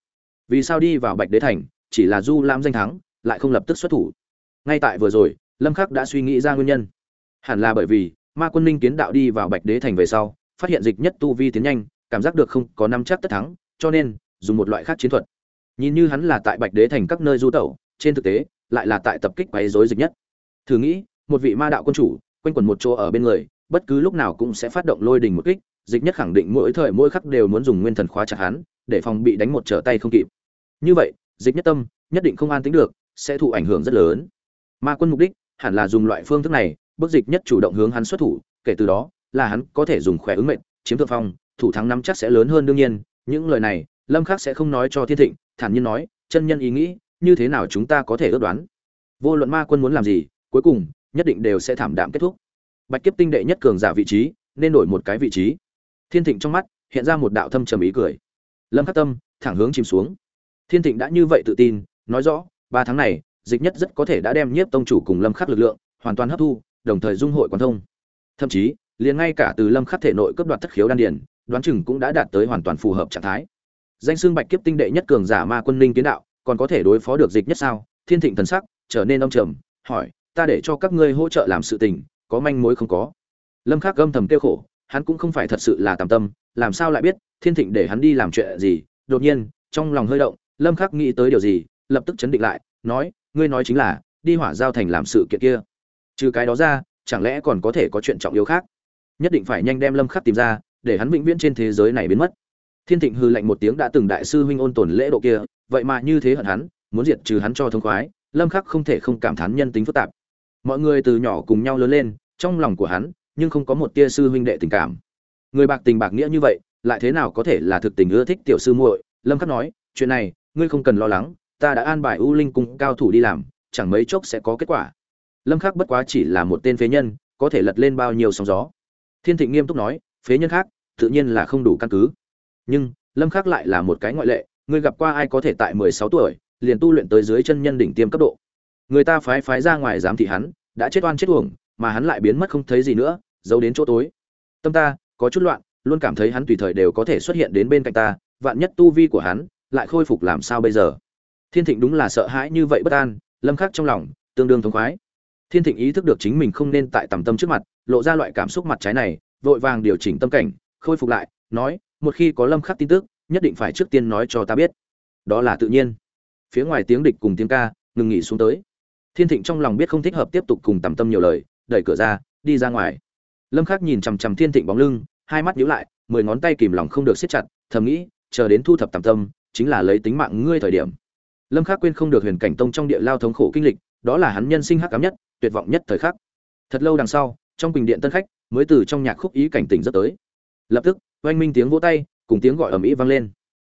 Vì sao đi vào bạch đế thành, chỉ là du lãm danh thắng, lại không lập tức xuất thủ? Ngay tại vừa rồi, lâm khắc đã suy nghĩ ra nguyên nhân. Hẳn là bởi vì ma quân ninh kiến đạo đi vào bạch đế thành về sau, phát hiện dịch nhất tu vi tiến nhanh, cảm giác được không có năm chắc tất thắng, cho nên, dùng một loại khác chiến thuật. Nhìn như hắn là tại bạch đế thành các nơi du tẩu, trên thực tế, lại là tại tập kích quấy rối dịch nhất. Thử nghĩ, một vị ma đạo quân chủ, quanh quẩn một chỗ ở bên người, bất cứ lúc nào cũng sẽ phát động lôi đình một kích, dịch nhất khẳng định mỗi thời mỗi khắc đều muốn dùng nguyên thần khóa chặt hắn, để phòng bị đánh một trở tay không kịp. Như vậy, dịch nhất tâm, nhất định không an tính được, sẽ thụ ảnh hưởng rất lớn. Ma quân mục đích, hẳn là dùng loại phương thức này bước dịch nhất chủ động hướng hắn xuất thủ, kể từ đó, là hắn có thể dùng khỏe ứng mệnh, chiếm thượng phong, thủ thắng năm chắc sẽ lớn hơn đương nhiên. Những lời này, lâm khắc sẽ không nói cho thiên thịnh, thản nhiên nói, chân nhân ý nghĩ, như thế nào chúng ta có thể ước đoán? Vô luận ma quân muốn làm gì, cuối cùng, nhất định đều sẽ thảm đạm kết thúc. Bạch kiếp tinh đệ nhất cường giả vị trí, nên đổi một cái vị trí. Thiên thịnh trong mắt, hiện ra một đạo thâm trầm ý cười. Lâm khắc tâm, thẳng hướng chìm xuống. Thiên thịnh đã như vậy tự tin, nói rõ, ba tháng này, dịch nhất rất có thể đã đem nhiếp tông chủ cùng lâm khắc lực lượng, hoàn toàn hấp thu đồng thời dung hội quan thông. Thậm chí, liền ngay cả từ lâm khắc thể nội cấp đoạt thất khiếu đan điền, đoán chừng cũng đã đạt tới hoàn toàn phù hợp trạng thái. Danh xương bạch kiếp tinh đệ nhất cường giả ma quân linh kiến đạo, còn có thể đối phó được dịch nhất sao? Thiên thịnh thần sắc trở nên ông trầm, hỏi, ta để cho các ngươi hỗ trợ làm sự tình, có manh mối không có? Lâm khắc gâm thầm tiêu khổ, hắn cũng không phải thật sự là tạm tâm, làm sao lại biết thiên thịnh để hắn đi làm chuyện gì? Đột nhiên, trong lòng hơi động, lâm khắc nghĩ tới điều gì, lập tức chấn định lại, nói, ngươi nói chính là, đi hỏa giao thành làm sự kiện kia trừ cái đó ra, chẳng lẽ còn có thể có chuyện trọng yếu khác? Nhất định phải nhanh đem lâm khắc tìm ra, để hắn vĩnh viễn trên thế giới này biến mất. Thiên thịnh hư lạnh một tiếng đã từng đại sư huynh ôn tồn lễ độ kia, vậy mà như thế hận hắn, muốn diệt trừ hắn cho thông khoái, lâm khắc không thể không cảm thán nhân tính phức tạp. Mọi người từ nhỏ cùng nhau lớn lên, trong lòng của hắn, nhưng không có một tia sư huynh đệ tình cảm. Người bạc tình bạc nghĩa như vậy, lại thế nào có thể là thực tình ưa thích tiểu sư muội? Lâm khắc nói, chuyện này, ngươi không cần lo lắng, ta đã an bài u linh cùng cao thủ đi làm, chẳng mấy chốc sẽ có kết quả lâm khắc bất quá chỉ là một tên phế nhân, có thể lật lên bao nhiêu sóng gió. Thiên thịnh nghiêm túc nói, phế nhân khác, tự nhiên là không đủ căn cứ. Nhưng, lâm khắc lại là một cái ngoại lệ người gặp qua ai có thể tại 16 tuổi, liền tu luyện tới dưới chân nhân đỉnh tiêm cấp độ. Người ta phái phái ra ngoài giám thị hắn, đã chết oan chết uổng, mà hắn lại biến mất không thấy gì nữa, giấu đến chỗ tối. Tâm ta, có chút loạn, luôn cảm thấy hắn tùy thời đều có thể xuất hiện đến bên cạnh ta, vạn nhất tu vi của hắn lại khôi phục làm sao bây giờ? Thiên thịnh đúng là sợ hãi như vậy bất an, lâm khắc trong lòng tương đương thống khoái thiên thịnh ý thức được chính mình không nên tại tầm tâm trước mặt, lộ ra loại cảm xúc mặt trái này, vội vàng điều chỉnh tâm cảnh, khôi phục lại, nói, một khi có lâm khắc tin tức, nhất định phải trước tiên nói cho ta biết. Đó là tự nhiên. Phía ngoài tiếng địch cùng tiếng ca, ngừng nghỉ xuống tới. Thiên thịnh trong lòng biết không thích hợp tiếp tục cùng tầm tâm nhiều lời, đẩy cửa ra, đi ra ngoài. Lâm khắc nhìn chằm chằm thiên thịnh bóng lưng, hai mắt nhíu lại, mười ngón tay kìm lòng không được siết chặt, thầm nghĩ, chờ đến thu thập tầm tâm, chính là lấy tính mạng ngươi thời điểm. Lâm khắc quên không được huyền cảnh tông trong địa lao thống khổ kinh lịch, đó là hắn nhân sinh hắc ám nhất tuyệt vọng nhất thời khắc. Thật lâu đằng sau, trong bình điện tân khách mới từ trong nhạc khúc ý cảnh tỉnh rất tới. Lập tức, oanh minh tiếng vỗ tay, cùng tiếng gọi ầm ĩ vang lên.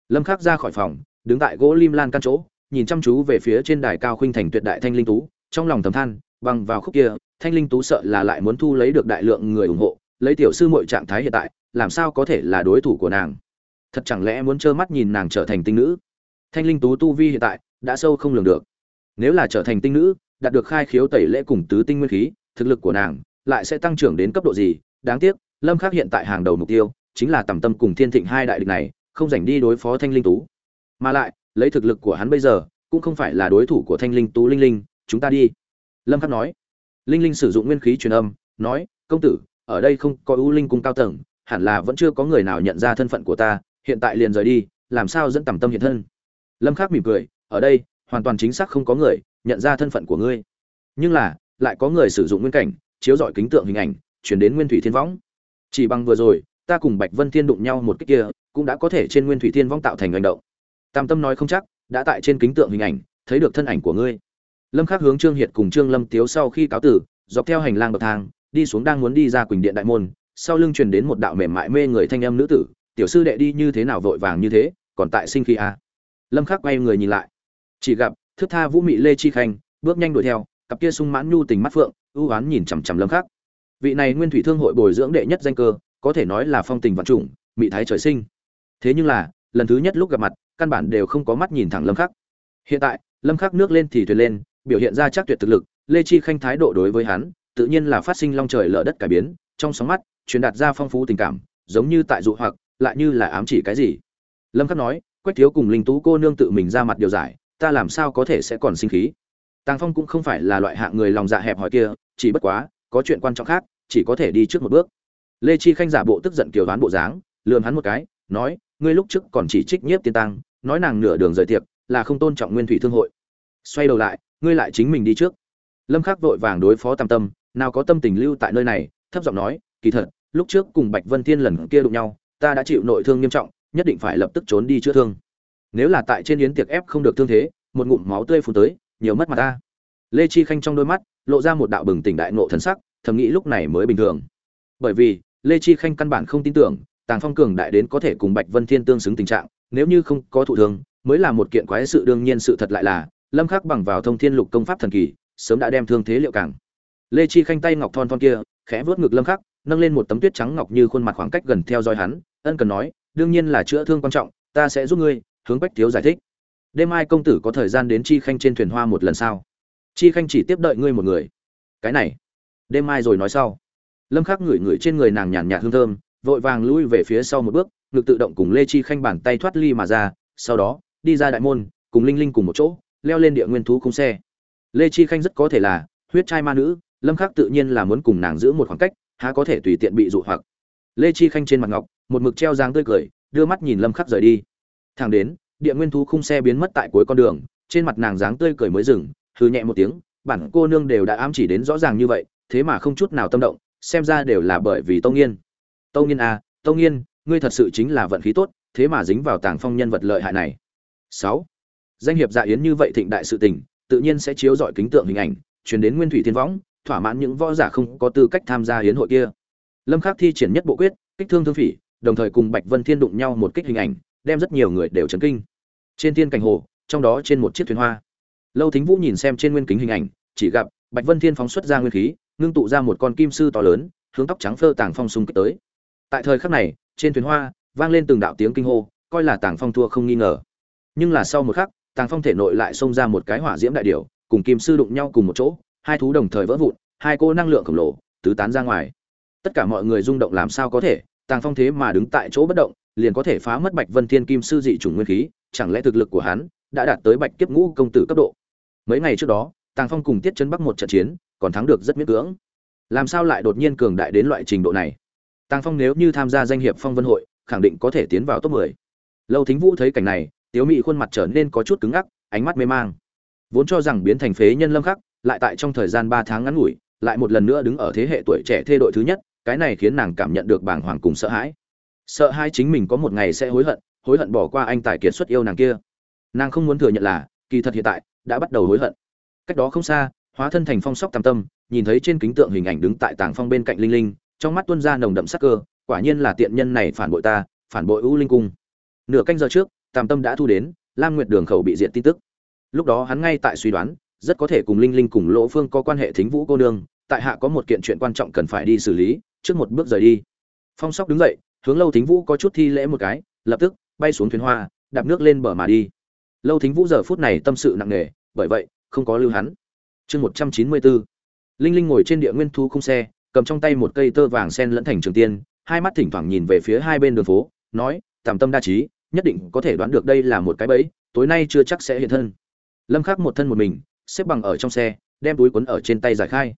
Lâm khắc ra khỏi phòng, đứng tại gỗ lim lan căn chỗ, nhìn chăm chú về phía trên đài cao khuynh thành tuyệt đại thanh linh tú, trong lòng thầm than, bằng vào khúc kia, thanh linh tú sợ là lại muốn thu lấy được đại lượng người ủng hộ, lấy tiểu sư muội trạng thái hiện tại, làm sao có thể là đối thủ của nàng? Thật chẳng lẽ muốn trơ mắt nhìn nàng trở thành tinh nữ? Thanh linh tú tu vi hiện tại, đã sâu không lường được. Nếu là trở thành tinh nữ đạt được khai khiếu tẩy lễ cùng tứ tinh nguyên khí, thực lực của nàng lại sẽ tăng trưởng đến cấp độ gì? Đáng tiếc, lâm khắc hiện tại hàng đầu mục tiêu chính là tầm tâm cùng thiên thịnh hai đại địch này, không dành đi đối phó thanh linh tú. Mà lại, lấy thực lực của hắn bây giờ, cũng không phải là đối thủ của thanh linh tú linh linh, chúng ta đi. Lâm khắc nói. Linh linh sử dụng nguyên khí truyền âm, nói, công tử, ở đây không có u linh cung cao tầng, hẳn là vẫn chưa có người nào nhận ra thân phận của ta, hiện tại liền rời đi, làm sao dẫn tầm tâm hiện thân? Lâm khắc mỉm cười, ở đây hoàn toàn chính xác không có người nhận ra thân phận của ngươi. Nhưng là, lại có người sử dụng nguyên cảnh, chiếu dọi kính tượng hình ảnh, chuyển đến nguyên thủy thiên võng. Chỉ bằng vừa rồi, ta cùng bạch vân thiên đụng nhau một cách kia, cũng đã có thể trên nguyên thủy thiên võng tạo thành hành động. Tam tâm nói không chắc, đã tại trên kính tượng hình ảnh, thấy được thân ảnh của ngươi. Lâm khắc hướng trương hiệt cùng trương lâm tiếu sau khi cáo tử, dọc theo hành lang bậc thang, đi xuống đang muốn đi ra quỳnh điện đại môn, sau lưng truyền đến một đạo mềm mại mê người thanh âm nữ tử, tiểu sư đệ đi như thế nào vội vàng như thế, còn tại sinh khi a à. lâm khắc quay người nhìn lại chỉ gặp, thước tha vũ mị lê chi khanh, bước nhanh đuổi theo, cặp kia sung mãn nhu tình mắt phượng, ưu oán nhìn chằm chằm lâm khắc. Vị này nguyên thủy thương hội bồi dưỡng đệ nhất danh cơ, có thể nói là phong tình vạn trùng, mị thái trời sinh. Thế nhưng là, lần thứ nhất lúc gặp mặt, căn bản đều không có mắt nhìn thẳng lâm khắc. Hiện tại, lâm khắc nước lên thì thuyền lên, biểu hiện ra chắc tuyệt thực lực, lê chi khanh thái độ đối với hắn, tự nhiên là phát sinh long trời lở đất cải biến, trong sóng mắt, truyền đạt ra phong phú tình cảm, giống như tại dụ hoặc, lại như là ám chỉ cái gì. Lâm khắc nói, quách thiếu cùng linh tú cô nương tự mình ra mặt điều giải ta làm sao có thể sẽ còn sinh khí? Tàng phong cũng không phải là loại hạng người lòng dạ hẹp hòi kia, chỉ bất quá, có chuyện quan trọng khác, chỉ có thể đi trước một bước. Lê chi khanh giả bộ tức giận kiều đoán bộ dáng, lườm hắn một cái, nói, ngươi lúc trước còn chỉ trích nhiếp tiên tăng, nói nàng nửa đường rời tiệc, là không tôn trọng nguyên thủy thương hội. Xoay đầu lại, ngươi lại chính mình đi trước. Lâm khắc vội vàng đối phó tam tâm, nào có tâm tình lưu tại nơi này? Thấp giọng nói, kỳ thật, lúc trước cùng bạch vân thiên lần kia đụng nhau, ta đã chịu nội thương nghiêm trọng, nhất định phải lập tức trốn đi chữa thương nếu là tại trên yến tiệc ép không được thương thế, một ngụm máu tươi phun tới, nhiều mất mặt ta. Lê chi khanh trong đôi mắt, lộ ra một đạo bừng tỉnh đại nộ thần sắc, thầm nghĩ lúc này mới bình thường. Bởi vì, lê chi khanh căn bản không tin tưởng, tàng phong cường đại đến có thể cùng bạch vân thiên tương xứng tình trạng, nếu như không có thụ thương, mới là một kiện quái sự đương nhiên sự thật lại là, lâm khắc bằng vào thông thiên lục công pháp thần kỳ, sớm đã đem thương thế liệu càng. Lê chi khanh tay ngọc thon thon kia, khẽ vuốt ngực lâm khắc, nâng lên một tấm tuyết trắng ngọc như khuôn mặt khoảng cách gần theo dõi hắn, ân cần nói, đương nhiên là chữa thương quan trọng, ta sẽ giúp ngươi hướng bách thiếu giải thích. Đêm mai công tử có thời gian đến chi khanh trên thuyền hoa một lần sao? Chi khanh chỉ tiếp đợi ngươi một người. Cái này, đêm mai rồi nói sau. Lâm khắc ngửi ngửi trên người nàng nhàn nhạt hương thơm, vội vàng lui về phía sau một bước, ngực tự động cùng lê chi khanh bàn tay thoát ly mà ra, sau đó, đi ra đại môn, cùng linh linh cùng một chỗ, leo lên địa nguyên thú cung xe. Lê chi khanh rất có thể là huyết trai ma nữ, lâm khắc tự nhiên là muốn cùng nàng giữ một khoảng cách, há có thể tùy tiện bị dụ hoặc. Lê chi khanh trên mặt ngọc, một mực treo dáng tươi cười, đưa mắt nhìn lâm khắc rời đi thẳng đến, địa nguyên thú khung xe biến mất tại cuối con đường, trên mặt nàng dáng tươi cười mới dừng, hừ nhẹ một tiếng, bản cô nương đều đã ám chỉ đến rõ ràng như vậy, thế mà không chút nào tâm động, xem ra đều là bởi vì tông nghiên. Tông nghiên à tông nghiên, ngươi thật sự chính là vận khí tốt, thế mà dính vào tàng phong nhân vật lợi hại này. Sáu. Danh hiệp dạ yến như vậy thịnh đại sự tình, tự nhiên sẽ chiếu dọi kính tượng hình ảnh, truyền đến nguyên thủy thiên võng, thỏa mãn những võ giả không có tư cách tham gia hiến hội kia. Lâm khắc thi triển nhất bộ quyết, kích thương thương phỉ, đồng thời cùng bạch vân thiên đụng nhau một kích hình ảnh đem rất nhiều người đều chấn kinh. Trên thiên cảnh hồ, trong đó trên một chiếc thuyền hoa. Lâu thính vũ nhìn xem trên nguyên kính hình ảnh, chỉ gặp bạch vân thiên phóng xuất ra nguyên khí, ngưng tụ ra một con kim sư to lớn, hướng tóc trắng phơ tàng phong xung kích tới. Tại thời khắc này, trên thuyền hoa vang lên từng đạo tiếng kinh hô, coi là tàng phong thua không nghi ngờ. Nhưng là sau một khắc tàng phong thể nội lại xông ra một cái hỏa diễm đại điểu, cùng kim sư đụng nhau cùng một chỗ, hai thú đồng thời vỡ vụn, hai cô năng lượng khổng lồ tứ tán ra ngoài. Tất cả mọi người rung động làm sao có thể tàng phong thế mà đứng tại chỗ bất động liền có thể phá mất bạch vân thiên kim sư dị chủng nguyên khí, chẳng lẽ thực lực của hắn đã đạt tới bạch kiếp ngũ công tử cấp độ? Mấy ngày trước đó, tàng phong cùng tiết Chấn bắc một trận chiến, còn thắng được rất miễn cưỡng. Làm sao lại đột nhiên cường đại đến loại trình độ này? Tàng phong nếu như tham gia danh hiệp phong vân hội, khẳng định có thể tiến vào top 10. lâu thính vũ thấy cảnh này, tiếu mị khuôn mặt trở nên có chút cứng ngắc, ánh mắt mê mang. Vốn cho rằng biến thành phế nhân lâm khắc, lại tại trong thời gian 3 tháng ngắn ngủi, lại một lần nữa đứng ở thế hệ tuổi trẻ thê đội thứ nhất, cái này khiến nàng cảm nhận được bàng hoàng cùng sợ hãi sợ hai chính mình có một ngày sẽ hối hận hối hận bỏ qua anh tài kiệt xuất yêu nàng kia. Nàng không muốn thừa nhận là, kỳ thật hiện tại, đã bắt đầu hối hận. Cách đó không xa, hóa thân thành phong sóc tam tâm, nhìn thấy trên kính tượng hình ảnh đứng tại tàng phong bên cạnh linh linh, trong mắt tuân ra nồng đậm sắc cơ, quả nhiên là tiện nhân này phản bội ta, phản bội ưu linh cung. Nửa canh giờ trước, tam tâm đã thu đến, lam nguyệt đường khẩu bị diệt tin tức. Lúc đó hắn ngay tại suy đoán, rất có thể cùng linh linh cùng lỗ phương có quan hệ thính vũ cô nương, tại hạ có một kiện chuyện quan trọng cần phải đi xử lý, trước một bước rời đi. Phong sóc đứng dậy hướng lâu thính vũ có chút thi lễ một cái, lập tức bay xuống thuyền hoa, đạp nước lên bờ mà đi. Lâu thính vũ giờ phút này tâm sự nặng nề, bởi vậy, không có lưu hắn. Chương một trăm chín mươi bốn linh linh ngồi trên địa nguyên thu khung xe, cầm trong tay một cây tơ vàng sen lẫn thành trường tiên, hai mắt thỉnh thoảng nhìn về phía hai bên đường phố, nói tàm tâm đa trí, nhất định có thể đoán được đây là một cái bẫy, tối nay chưa chắc sẽ hiện thân. Lâm khắc một thân một mình, xếp bằng ở trong xe, đem túi quấn ở trên tay giải khai.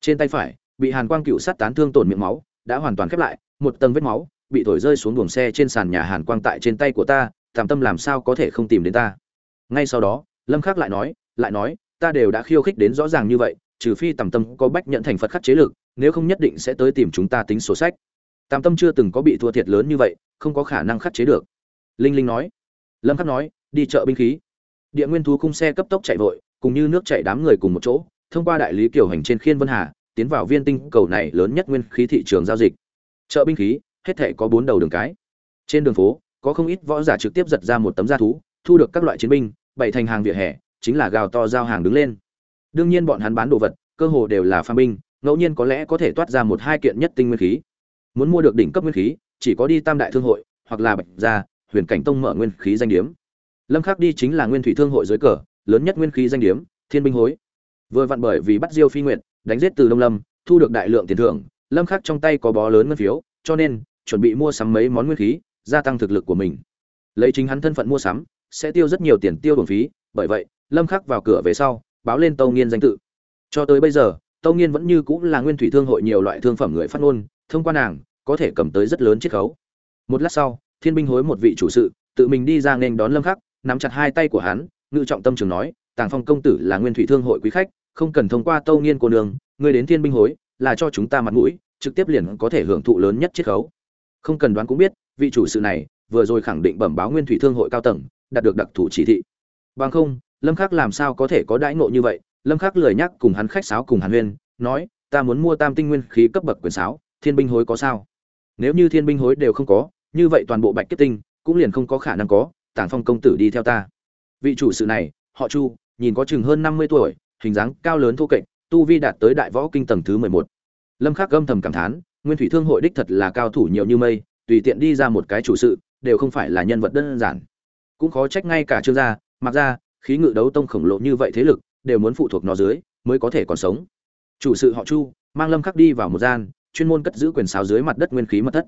Trên tay phải, bị hàn quang cựu sát tán thương tổn miệng máu, đã hoàn toàn khép lại, một tầng vết máu bị thổi rơi xuống buồng xe trên sàn nhà hàn quang tại trên tay của ta tạm tâm làm sao có thể không tìm đến ta? Ngay sau đó, lâm khắc lại nói lại nói, ta đều đã khiêu khích đến rõ ràng như vậy, trừ phi tầm tâm có bách nhận thành phật khắc chế lực, nếu không nhất định sẽ tới tìm chúng ta tính sổ sách. Tam tâm chưa từng có bị thua thiệt lớn như vậy, không có khả năng khắc chế được. Linh linh nói, lâm khắc nói, đi chợ binh khí. Địa nguyên thú khung xe cấp tốc chạy vội, cùng như nước chảy đám người cùng một chỗ, thông qua đại lý kiều hành trên khiên vân hà, tiến vào viên tinh cầu này lớn nhất nguyên khí thị trường giao dịch. Chợ binh khí hết thể có bốn đầu đường cái. Trên đường phố, có không ít võ giả trực tiếp giật ra một tấm da thú, thu được các loại chiến binh, bày thành hàng vỉa hè, chính là gào to giao hàng đứng lên. Đương nhiên bọn hắn bán đồ vật, cơ hồ đều là phàm binh, ngẫu nhiên có lẽ có thể toát ra một hai kiện nhất tinh nguyên khí. Muốn mua được đỉnh cấp nguyên khí, chỉ có đi tam đại thương hội, hoặc là bạch gia, huyền cảnh tông mở nguyên khí danh điếm. Lâm khắc đi chính là nguyên thủy thương hội dưới cờ, lớn nhất nguyên khí danh điếm, thiên binh hối. Vừa vặn bởi vì bắt diêu phi nguyện đánh giết từ đông lâm, thu được đại lượng tiền thưởng, lâm khắc trong tay có bó lớn ngân phiếu, cho nên chuẩn bị mua sắm mấy món nguyên khí, gia tăng thực lực của mình. Lấy chính hắn thân phận mua sắm, sẽ tiêu rất nhiều tiền tiêu bổng phí, bởi vậy, lâm khắc vào cửa về sau, báo lên tâu nghiên danh tự. Cho tới bây giờ, tâu nghiên vẫn như cũng là nguyên thủy thương hội nhiều loại thương phẩm người phát ngôn, thông qua nàng, có thể cầm tới rất lớn chiết khấu. Một lát sau, thiên binh hối một vị chủ sự, tự mình đi ra nghênh đón lâm khắc, nắm chặt hai tay của hắn, ngự trọng tâm trường nói, tàng phong công tử là nguyên thủy thương hội quý khách, không cần thông qua tâu nghiên cô đường người đến thiên binh hối, là cho chúng ta mặt mũi, trực tiếp liền có thể hưởng thụ lớn nhất chiết khấu không cần đoán cũng biết, vị chủ sự này vừa rồi khẳng định bẩm báo nguyên thủy thương hội cao tầng, đạt được đặc thù chỉ thị. Bằng không, lâm khắc làm sao có thể có đãi ngộ như vậy? Lâm khắc lười nhắc cùng hắn khách sáo cùng hàn huyên, nói, ta muốn mua tam tinh nguyên khí cấp bậc quyền sáo, thiên binh hối có sao? Nếu như thiên binh hối đều không có, như vậy toàn bộ bạch kết tinh cũng liền không có khả năng có, tàng phong công tử đi theo ta. Vị chủ sự này, họ chu, nhìn có chừng hơn 50 tuổi, hình dáng cao lớn thô kệch, tu vi đạt tới đại võ kinh tầng thứ 11. lâm khắc âm thầm cảm thán nguyên thủy thương hội đích thật là cao thủ nhiều như mây, tùy tiện đi ra một cái chủ sự, đều không phải là nhân vật đơn giản. Cũng khó trách ngay cả trương gia mặc ra khí ngự đấu tông khổng lồ như vậy thế lực, đều muốn phụ thuộc nó dưới, mới có thể còn sống. Chủ sự họ chu, mang lâm khắc đi vào một gian, chuyên môn cất giữ quyền sáo dưới mặt đất nguyên khí mật thất.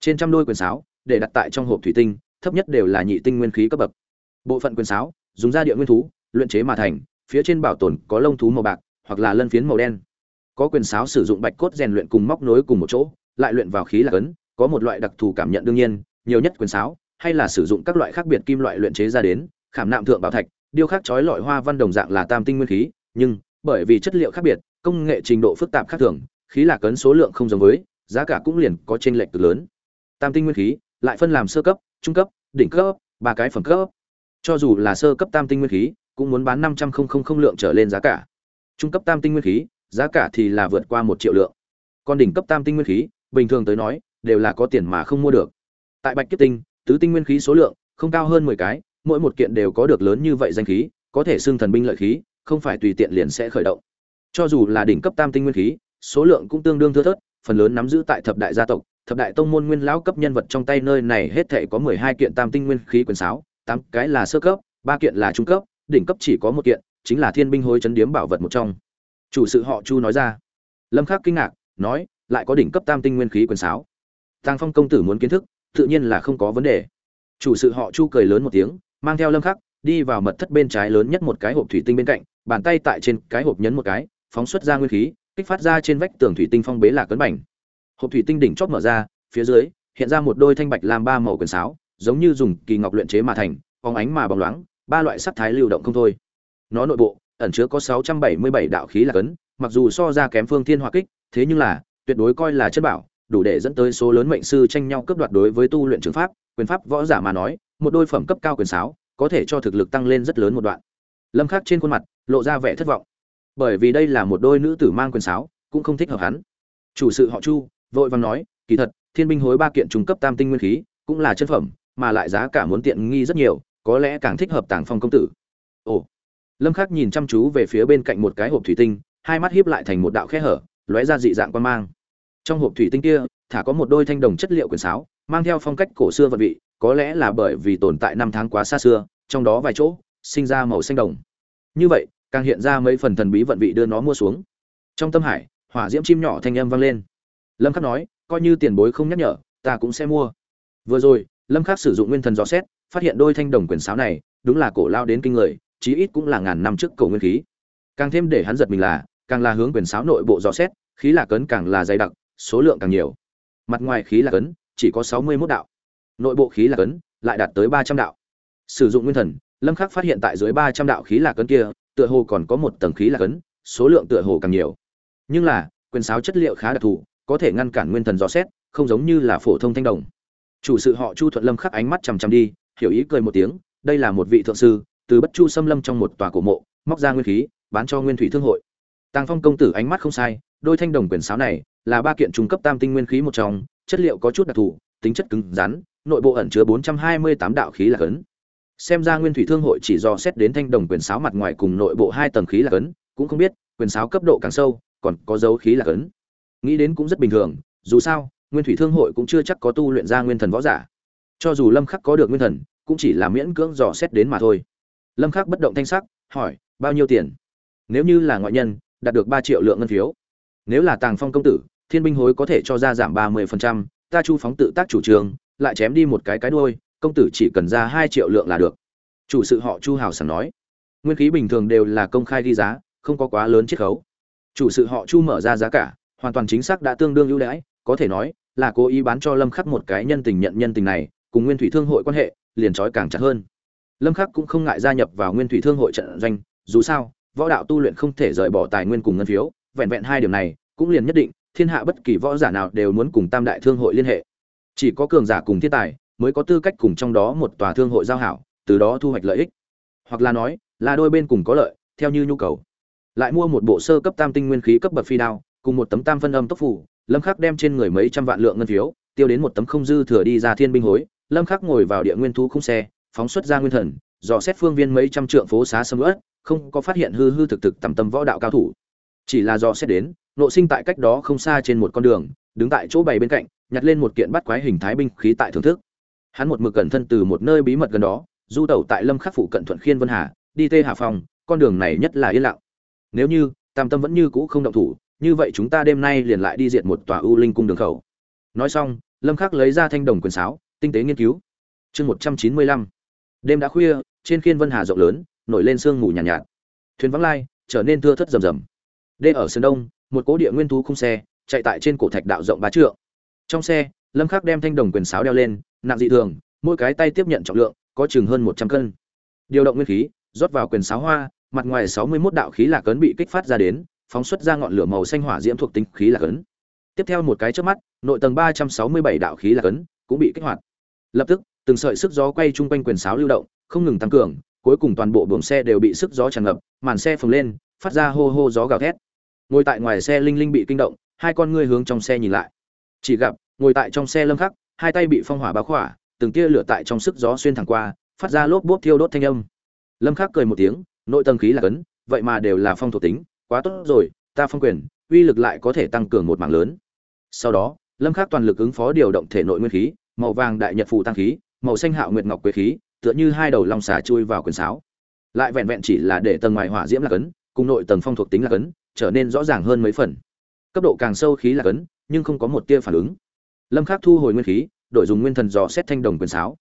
Trên trăm đôi quyền sáo, để đặt tại trong hộp thủy tinh, thấp nhất đều là nhị tinh nguyên khí cấp bậc. Bộ phận quyền sáo, dùng da địa nguyên thú, luyện chế mà thành, phía trên bảo tồn có lông thú màu bạc, hoặc là lân phiến màu đen có quyền sáo sử dụng bạch cốt rèn luyện cùng móc nối cùng một chỗ, lại luyện vào khí là cấn, có một loại đặc thù cảm nhận đương nhiên, nhiều nhất quyền sáo, hay là sử dụng các loại khác biệt kim loại luyện chế ra đến, khảm nạm thượng bảo thạch, điêu khắc chói lọi hoa văn đồng dạng là tam tinh nguyên khí, nhưng bởi vì chất liệu khác biệt, công nghệ trình độ phức tạp khác thường, khí là cấn số lượng không giống với, giá cả cũng liền có chênh lệch cực lớn. Tam tinh nguyên khí, lại phân làm sơ cấp, trung cấp, đỉnh cấp, ba cái phẩm cấp. Cho dù là sơ cấp tam tinh nguyên khí, cũng muốn bán năm trăm linh lượng trở lên giá cả. Trung cấp tam tinh nguyên khí giá cả thì là vượt qua một triệu lượng. Còn đỉnh cấp tam tinh nguyên khí, bình thường tới nói, đều là có tiền mà không mua được. Tại bạch kiếp tinh, tứ tinh nguyên khí số lượng không cao hơn mười cái, mỗi một kiện đều có được lớn như vậy danh khí, có thể xưng thần binh lợi khí, không phải tùy tiện liền sẽ khởi động. Cho dù là đỉnh cấp tam tinh nguyên khí, số lượng cũng tương đương thưa thớt, phần lớn nắm giữ tại thập đại gia tộc, thập đại tông môn nguyên lão cấp nhân vật trong tay nơi này hết thảy có mười hai kiện tam tinh nguyên khí quyền sáo, tám cái là sơ cấp, ba kiện là trung cấp, đỉnh cấp chỉ có một kiện, chính là thiên binh hối chấn điếm bảo vật một trong chủ sự họ chu nói ra. Lâm khắc kinh ngạc, nói, lại có đỉnh cấp tam tinh nguyên khí quyền sáo. Tăng phong công tử muốn kiến thức, tự nhiên là không có vấn đề. Chủ sự họ chu cười lớn một tiếng, mang theo lâm khắc, đi vào mật thất bên trái lớn nhất một cái hộp thủy tinh bên cạnh, bàn tay tại trên cái hộp nhấn một cái, phóng xuất ra nguyên khí, kích phát ra trên vách tường thủy tinh phong bế là cấn bảnh hộp thủy tinh đỉnh chót mở ra, phía dưới, hiện ra một đôi thanh bạch làm ba màu quyền sáo, giống như dùng kỳ ngọc luyện chế mà thành, phóng ánh mà bóng loáng, ba loại sắc thái lưu động không thôi. Nó nội bộ ẩn chứa có 677 đạo khí là cấn, mặc dù so ra kém phương thiên hỏa kích, thế nhưng là, tuyệt đối coi là chất bảo, đủ để dẫn tới số lớn mệnh sư tranh nhau cướp đoạt đối với tu luyện trường pháp, quyền pháp võ giả mà nói, một đôi phẩm cấp cao quyền sáo, có thể cho thực lực tăng lên rất lớn một đoạn. Lâm khắc trên khuôn mặt, lộ ra vẻ thất vọng. Bởi vì đây là một đôi nữ tử mang quyền sáo, cũng không thích hợp hắn. Chủ sự họ chu, vội vàng nói, kỳ thật, thiên binh hối ba kiện trung cấp tam tinh nguyên khí, cũng là chân phẩm, mà lại giá cả muốn tiện nghi rất nhiều, có lẽ càng thích hợp tàng phong công tử. Ồ lâm khắc nhìn chăm chú về phía bên cạnh một cái hộp thủy tinh, hai mắt hiếp lại thành một đạo khe hở, lóe ra dị dạng quan mang. Trong hộp thủy tinh kia, thả có một đôi thanh đồng chất liệu quyền sáo, mang theo phong cách cổ xưa vật vị, có lẽ là bởi vì tồn tại năm tháng quá xa xưa, trong đó vài chỗ, sinh ra màu xanh đồng. Như vậy, càng hiện ra mấy phần thần bí vận vị đưa nó mua xuống. Trong tâm hải, hỏa diễm chim nhỏ thanh âm vang lên. Lâm khắc nói, coi như tiền bối không nhắc nhở, ta cũng sẽ mua. Vừa rồi, lâm khắc sử dụng nguyên thần dò xét, phát hiện đôi thanh đồng quyền sáo này, đúng là cổ lao đến kinh người chí ít cũng là ngàn năm trước cổ nguyên khí. Càng thêm để hắn giật mình là, càng là hướng quyền sáo nội bộ dò xét, khí là cấn càng là dày đặc, số lượng càng nhiều. Mặt ngoài khí là cấn chỉ có sáu mươi 61 đạo. Nội bộ khí là cấn lại đạt tới ba trăm đạo. Sử dụng nguyên thần, lâm khắc phát hiện tại dưới ba trăm đạo khí là cấn kia, tựa hồ còn có một tầng khí là cấn số lượng tựa hồ càng nhiều. Nhưng là, quyền sáo chất liệu khá đặc thù, có thể ngăn cản nguyên thần dò xét, không giống như là phổ thông thanh đồng. Chủ sự họ chu thuận lâm khắc ánh mắt chằm chằm đi, hiểu ý cười một tiếng, đây là một vị thượng sư từ bất chu xâm lâm trong một tòa cổ mộ, móc ra nguyên khí, bán cho nguyên thủy thương hội. Tàng phong công tử ánh mắt không sai, đôi thanh đồng quyền sáo này là ba kiện trung cấp tam tinh nguyên khí một trong, chất liệu có chút đặc thù, tính chất cứng rắn, nội bộ ẩn chứa 428 đạo khí là cấn. Xem ra nguyên thủy thương hội chỉ do xét đến thanh đồng quyền sáo mặt ngoài cùng nội bộ hai tầng khí là cấn, cũng không biết, quyền sáo cấp độ càng sâu, còn có dấu khí là cấn. Nghĩ đến cũng rất bình thường, dù sao, nguyên thủy thương hội cũng chưa chắc có tu luyện ra nguyên thần võ giả. Cho dù lâm khắc có được nguyên thần, cũng chỉ là miễn cưỡng dò xét đến mà thôi lâm khắc bất động thanh sắc hỏi bao nhiêu tiền? Nếu như là ngoại nhân đạt được 3 triệu lượng ngân phiếu. Nếu là tàng phong công tử thiên binh hối có thể cho ra giảm 30%, ta chu phóng tự tác chủ trương lại chém đi một cái cái đuôi công tử chỉ cần ra 2 triệu lượng là được. Chủ sự họ chu hào sảng nói. Nguyên khí bình thường đều là công khai ghi giá không có quá lớn chiết khấu. Chủ sự họ chu mở ra giá cả hoàn toàn chính xác đã tương đương ưu đãi có thể nói là cố ý bán cho lâm khắc một cái nhân tình nhận nhân tình này cùng nguyên thủy thương hội quan hệ liền trói càng chặt hơn lâm khắc cũng không ngại gia nhập vào nguyên thủy thương hội trận doanh, dù sao, võ đạo tu luyện không thể rời bỏ tài nguyên cùng ngân phiếu, vẹn vẹn hai điểm này, cũng liền nhất định, thiên hạ bất kỳ võ giả nào đều muốn cùng tam đại thương hội liên hệ. Chỉ có cường giả cùng thiên tài, mới có tư cách cùng trong đó một tòa thương hội giao hảo, từ đó thu hoạch lợi ích. Hoặc là nói, là đôi bên cùng có lợi, theo như nhu cầu. Lại mua một bộ sơ cấp tam tinh nguyên khí cấp bậc phi đao, cùng một tấm tam phân âm tốc phủ, lâm khắc đem trên người mấy trăm vạn lượng ngân phiếu, tiêu đến một tấm không dư thừa đi ra thiên binh hối. Lâm khắc ngồi vào địa nguyên thú khung xe phóng xuất ra nguyên thần, dò xét phương viên mấy trăm trượng phố xá sầm ớt không có phát hiện hư hư thực thực tầm tâm võ đạo cao thủ. Chỉ là dò xét đến, nộ sinh tại cách đó không xa trên một con đường, đứng tại chỗ bày bên cạnh, nhặt lên một kiện bắt quái hình thái binh khí tại thưởng thức. Hắn một mực cẩn thân từ một nơi bí mật gần đó, du tẩu tại lâm khắc phụ cận thuận khiên vân hà, đi tê hà phòng, con đường này nhất là yên lặng. Nếu như, tam tâm vẫn như cũ không động thủ, như vậy chúng ta đêm nay liền lại đi diệt một tòa ưu linh cung đường khẩu. Nói xong, lâm khắc lấy ra thanh đồng quyền sáo, tinh tế nghiên cứu. Chương một trăm chín mươi lăm đêm đã khuya trên khiên vân hà rộng lớn nổi lên sương mù nhàn nhạt, nhạt. Thuyền vắng lai trở nên thưa thất rầm rầm. Đê ở sơn đông một cố địa nguyên thú khung xe chạy tại trên cổ thạch đạo rộng ba trượng. Trong xe lâm khắc đem thanh đồng quyền sáo đeo lên nặng dị thường mỗi cái tay tiếp nhận trọng lượng có chừng hơn một trăm cân. Điều động nguyên khí rót vào quyền sáo hoa mặt ngoài sáu mươi 61 đạo khí lạc cấn bị kích phát ra đến phóng xuất ra ngọn lửa màu xanh hỏa diễm thuộc tính khí lạc cấn tiếp theo một cái chớp mắt nội tầng ba trăm sáu mươi bảy đạo khí lạc cấn cũng bị kích hoạt. Lập tức từng sợi sức gió quay chung quanh quyền sáo lưu động, không ngừng tăng cường, cuối cùng toàn bộ buồng xe đều bị sức gió tràn ngập, màn xe phồng lên, phát ra hô hô gió gào thét. Ngồi tại ngoài xe linh linh bị kinh động, hai con ngươi hướng trong xe nhìn lại. Chỉ gặp, ngồi tại trong xe lâm khắc, hai tay bị phong hỏa báo khỏa, từng tia lửa tại trong sức gió xuyên thẳng qua, phát ra lốp bốp thiêu đốt thanh âm. Lâm khắc cười một tiếng, nội tầng khí là cấn, vậy mà đều là phong thuộc tính, quá tốt rồi, ta phong quyền, uy lực lại có thể tăng cường một mảng lớn. Sau đó, lâm khắc toàn lực ứng phó điều động thể nội nguyên khí, màu vàng đại nhật phụ tăng khí màu xanh hạo nguyệt ngọc quế khí, tựa như hai đầu long xà chui vào quyền sáo. Lại vẹn vẹn chỉ là để tầng ngoài hỏa diễm là cấn, cùng nội tầng phong thuộc tính là cấn, trở nên rõ ràng hơn mấy phần. Cấp độ càng sâu khí là cấn, nhưng không có một tia phản ứng. Lâm khắc thu hồi nguyên khí, đổi dùng nguyên thần dò xét thanh đồng quyền sáo.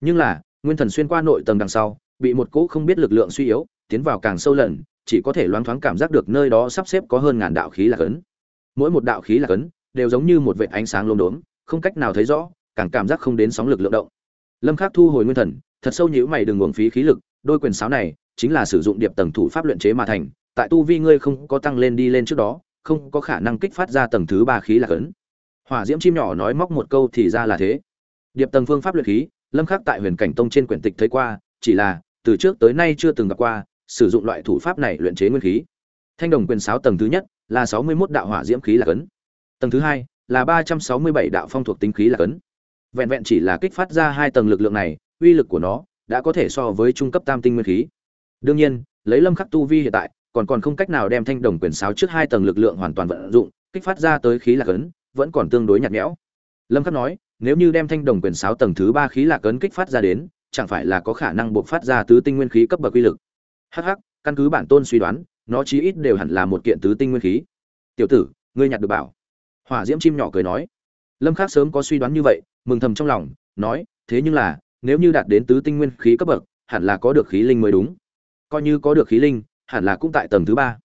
Nhưng là, nguyên thần xuyên qua nội tầng đằng sau, bị một cỗ không biết lực lượng suy yếu, tiến vào càng sâu lần, chỉ có thể loáng thoáng cảm giác được nơi đó sắp xếp có hơn ngàn đạo khí là cấn. Mỗi một đạo khí là cấn, đều giống như một vệt ánh sáng lốm đốm, không cách nào thấy rõ, càng cảm giác không đến sóng lực lượng động lâm khắc thu hồi nguyên thần, thật sâu nhíu mày đừng uổng phí khí lực, đôi quyền sáo này chính là sử dụng điệp tầng thủ pháp luyện chế mà thành, tại tu vi ngươi không có tăng lên đi lên trước đó, không có khả năng kích phát ra tầng thứ ba khí là cấn. Hỏa diễm chim nhỏ nói móc một câu thì ra là thế. Điệp tầng phương pháp luyện khí, lâm khắc tại huyền cảnh tông trên quyển tịch thấy qua, chỉ là từ trước tới nay chưa từng gặp qua, sử dụng loại thủ pháp này luyện chế nguyên khí. Thanh đồng quyền sáo tầng thứ nhất là 61 đạo hỏa diễm khí là cấn. Tầng thứ hai là 367 đạo phong thuộc tính khí là cấn vẹn vẹn chỉ là kích phát ra hai tầng lực lượng này, uy lực của nó đã có thể so với trung cấp tam tinh nguyên khí. Đương nhiên, lấy lâm khắc tu vi hiện tại, còn còn không cách nào đem thanh đồng quyền sáo trước hai tầng lực lượng hoàn toàn vận dụng, kích phát ra tới khí lạc ấn, vẫn còn tương đối nhạt nhẽo. Lâm khắc nói, nếu như đem thanh đồng quyền sáo tầng thứ ba khí lạc ấn kích phát ra đến, chẳng phải là có khả năng buộc phát ra tứ tinh nguyên khí cấp bậc uy lực. Hắc hắc, căn cứ bản tôn suy đoán, nó chí ít đều hẳn là một kiện tứ tinh nguyên khí. Tiểu tử, ngươi nhặt được bảo. Hỏa diễm chim nhỏ cười nói. Lâm khắc sớm có suy đoán như vậy mừng thầm trong lòng, nói, thế nhưng là, nếu như đạt đến tứ tinh nguyên khí cấp bậc, hẳn là có được khí linh mới đúng. Coi như có được khí linh, hẳn là cũng tại tầng thứ ba.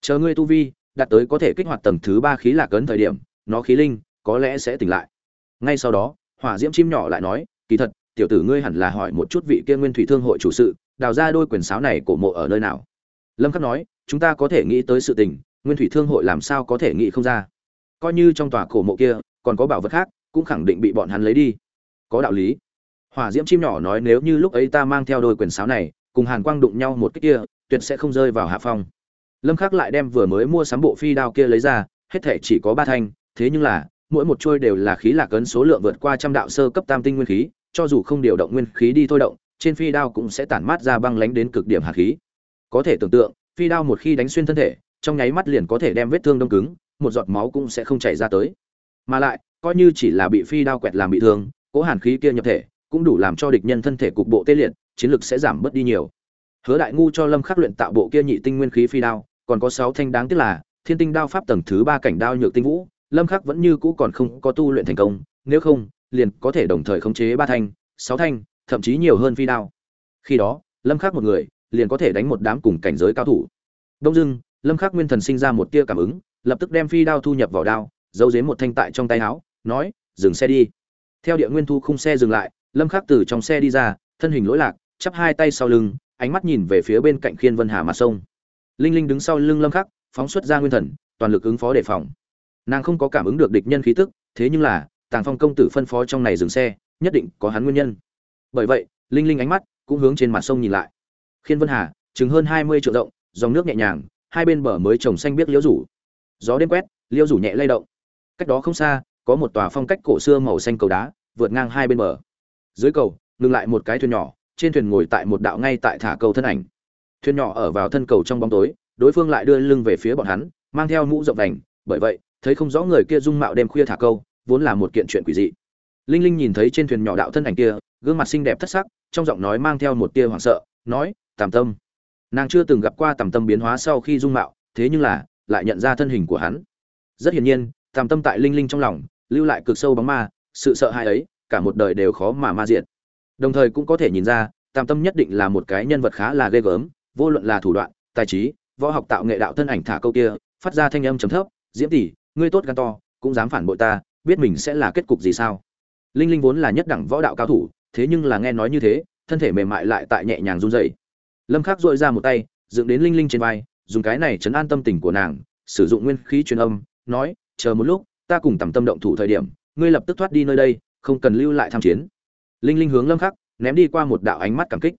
Chờ ngươi tu vi đạt tới có thể kích hoạt tầng thứ ba khí lạc cấn thời điểm, nó khí linh có lẽ sẽ tỉnh lại. Ngay sau đó, hỏa diễm chim nhỏ lại nói, kỳ thật, tiểu tử ngươi hẳn là hỏi một chút vị kia nguyên thủy thương hội chủ sự, đào ra đôi quyền sáo này cổ mộ ở nơi nào? Lâm khắc nói, chúng ta có thể nghĩ tới sự tình, nguyên thủy thương hội làm sao có thể nghĩ không ra. Coi như trong tòa cổ mộ kia còn có bảo vật khác cũng khẳng định bị bọn hắn lấy đi. Có đạo lý. Hỏa diễm chim nhỏ nói nếu như lúc ấy ta mang theo đôi quyền sáo này, cùng hàn quang đụng nhau một cái kia, tuyệt sẽ không rơi vào hạ phong. Lâm khắc lại đem vừa mới mua sắm bộ phi đao kia lấy ra, hết thể chỉ có ba thanh, thế nhưng là, mỗi một chuôi đều là khí lạc cấn số lượng vượt qua trăm đạo sơ cấp tam tinh nguyên khí, cho dù không điều động nguyên khí đi thôi động, trên phi đao cũng sẽ tản mát ra băng lánh đến cực điểm hạt khí. Có thể tưởng tượng, phi đao một khi đánh xuyên thân thể, trong nháy mắt liền có thể đem vết thương đông cứng, một giọt máu cũng sẽ không chảy ra tới. Mà lại coi như chỉ là bị phi đao quẹt làm bị thương, cố hàn khí kia nhập thể, cũng đủ làm cho địch nhân thân thể cục bộ tê liệt, chiến lực sẽ giảm bớt đi nhiều. Hứa đại ngu cho lâm khắc luyện tạo bộ kia nhị tinh nguyên khí phi đao, còn có sáu thanh đáng tiếc là, thiên tinh đao pháp tầng thứ ba cảnh đao nhược tinh vũ, lâm khắc vẫn như cũ còn không có tu luyện thành công, nếu không, liền có thể đồng thời khống chế ba thanh, sáu thanh, thậm chí nhiều hơn phi đao. Khi đó, lâm khắc một người, liền có thể đánh một đám cùng cảnh giới cao thủ. Đông dưng lâm khắc nguyên thần sinh ra một tia cảm ứng, lập tức đem phi đao thu nhập vào đao, giấu giếm một thanh tại trong tay áo nói, dừng xe đi. Theo địa nguyên thu khung xe dừng lại, lâm khắc từ trong xe đi ra, thân hình lỗi lạc, chắp hai tay sau lưng, ánh mắt nhìn về phía bên cạnh khiên vân hà mặt sông. Linh linh đứng sau lưng lâm khắc, phóng xuất ra nguyên thần, toàn lực ứng phó đề phòng. Nàng không có cảm ứng được địch nhân khí tức, thế nhưng là, tàng phong công tử phân phó trong này dừng xe, nhất định có hắn nguyên nhân. Bởi vậy, linh linh ánh mắt cũng hướng trên mặt sông nhìn lại. Khiên vân hà, chừng hơn hai mươi triệu rộng dòng nước nhẹ nhàng, hai bên bờ mới trồng xanh biết liễu rủ. Gió đêm quét, liễu rủ nhẹ lay động. Cách đó không xa có một tòa phong cách cổ xưa màu xanh cầu đá, vượt ngang hai bên bờ. Dưới cầu, ngừng lại một cái thuyền nhỏ, trên thuyền ngồi tại một đạo ngay tại thả cầu thân ảnh. Thuyền nhỏ ở vào thân cầu trong bóng tối, đối phương lại đưa lưng về phía bọn hắn, mang theo mũ rộng đành, bởi vậy, thấy không rõ người kia dung mạo đêm khuya thả câu, vốn là một kiện chuyện quỷ dị. Linh linh nhìn thấy trên thuyền nhỏ đạo thân ảnh kia, gương mặt xinh đẹp thất sắc, trong giọng nói mang theo một tia hoảng sợ, nói tàm tâm. Nàng chưa từng gặp qua tàm tâm biến hóa sau khi dung mạo, thế nhưng là, lại nhận ra thân hình của hắn. Rất hiển nhiên tàm tâm tại linh linh trong lòng lưu lại cực sâu bóng ma, sự sợ hãi ấy, cả một đời đều khó mà ma diệt. Đồng thời cũng có thể nhìn ra, tam tâm nhất định là một cái nhân vật khá là ghê gớm, vô luận là thủ đoạn, tài trí, võ học tạo nghệ đạo thân ảnh thả câu kia, phát ra thanh âm trầm thấp, diễm tỷ, ngươi tốt gan to, cũng dám phản bội ta, biết mình sẽ là kết cục gì sao? Linh linh vốn là nhất đẳng võ đạo cao thủ, thế nhưng là nghe nói như thế, thân thể mềm mại lại tại nhẹ nhàng run rẩy. Lâm khắc dội ra một tay, dựng đến linh linh trên vai, dùng cái này chấn an tâm tình của nàng, sử dụng nguyên khí truyền âm, nói, chờ một lúc ta cùng tầm tâm động thủ thời điểm, ngươi lập tức thoát đi nơi đây, không cần lưu lại tham chiến. Linh linh hướng lâm khắc, ném đi qua một đạo ánh mắt cảm kích.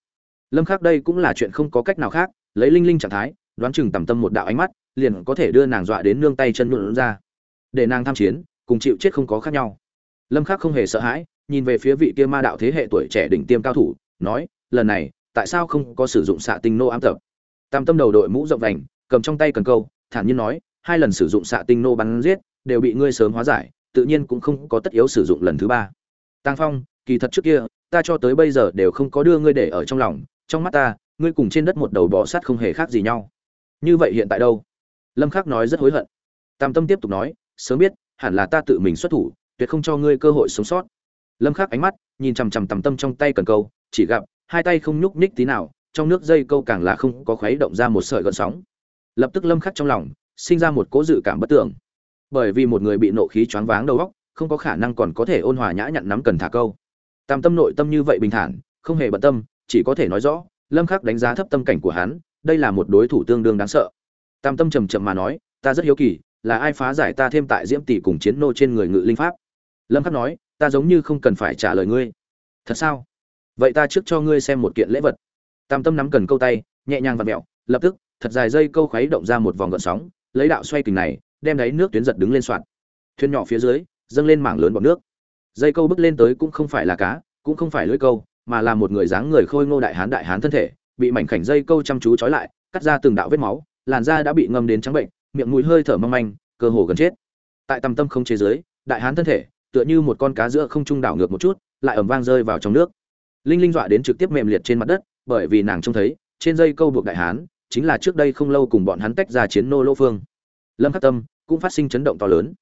Lâm khắc đây cũng là chuyện không có cách nào khác, lấy linh linh trạng thái, đoán chừng tầm tâm một đạo ánh mắt, liền có thể đưa nàng dọa đến nương tay chân nhuộn ra. Để nàng tham chiến, cùng chịu chết không có khác nhau. Lâm khắc không hề sợ hãi, nhìn về phía vị kia ma đạo thế hệ tuổi trẻ đỉnh tiêm cao thủ, nói, lần này, tại sao không có sử dụng xạ tinh nô ám tập? Tam tâm đầu đội mũ rộng vành, cầm trong tay cần câu, thản nhiên nói, hai lần sử dụng xạ tinh nô bắn giết đều bị ngươi sớm hóa giải, tự nhiên cũng không có tất yếu sử dụng lần thứ ba. Tăng phong, kỳ thật trước kia, ta cho tới bây giờ đều không có đưa ngươi để ở trong lòng, trong mắt ta, ngươi cùng trên đất một đầu bò sát không hề khác gì nhau. Như vậy hiện tại đâu? Lâm khắc nói rất hối hận. Tam tâm tiếp tục nói, sớm biết, hẳn là ta tự mình xuất thủ, tuyệt không cho ngươi cơ hội sống sót. Lâm khắc ánh mắt, nhìn chằm chằm tầm tâm trong tay cần câu, chỉ gặp, hai tay không nhúc nhích tí nào, trong nước dây câu càng là không có khuấy động ra một sợi gợn sóng. Lập tức lâm khắc trong lòng, sinh ra một cố dự cảm bất tưởng bởi vì một người bị nộ khí choáng váng đầu óc, không có khả năng còn có thể ôn hòa nhã nhặn nắm cần thả câu. Tam tâm nội tâm như vậy bình thản, không hề bận tâm, chỉ có thể nói rõ, lâm khắc đánh giá thấp tâm cảnh của hắn, đây là một đối thủ tương đương đáng sợ. Tam tâm trầm trầm mà nói, ta rất hiếu kỳ, là ai phá giải ta thêm tại diễm tỷ cùng chiến nô trên người ngự linh pháp? Lâm khắc nói, ta giống như không cần phải trả lời ngươi. Thật sao? Vậy ta trước cho ngươi xem một kiện lễ vật. Tam tâm nắm cần câu tay, nhẹ nhàng và mẹo, lập tức, thật dài dây câu khuấy động ra một vòng gợn sóng, lấy đạo xoay kình này đem đáy nước tuyến giật đứng lên soạn thuyền nhỏ phía dưới, dâng lên mảng lớn bọt nước. Dây câu bước lên tới cũng không phải là cá, cũng không phải lưỡi câu, mà là một người dáng người khôi ngô đại hán đại hán thân thể, bị mảnh khảnh dây câu chăm chú trói lại, cắt ra từng đạo vết máu, làn da đã bị ngâm đến trắng bệnh, miệng mũi hơi thở mong manh, cơ hồ gần chết. Tại tầm tâm không chế giới, đại hán thân thể, tựa như một con cá giữa không trung đảo ngược một chút, lại ẩm vang rơi vào trong nước. Linh linh dọa đến trực tiếp mềm liệt trên mặt đất, bởi vì nàng trông thấy, trên dây câu buộc đại hán, chính là trước đây không lâu cùng bọn hắn tách ra chiến nô lỗ phương lâm khắc tâm cũng phát sinh chấn động to lớn.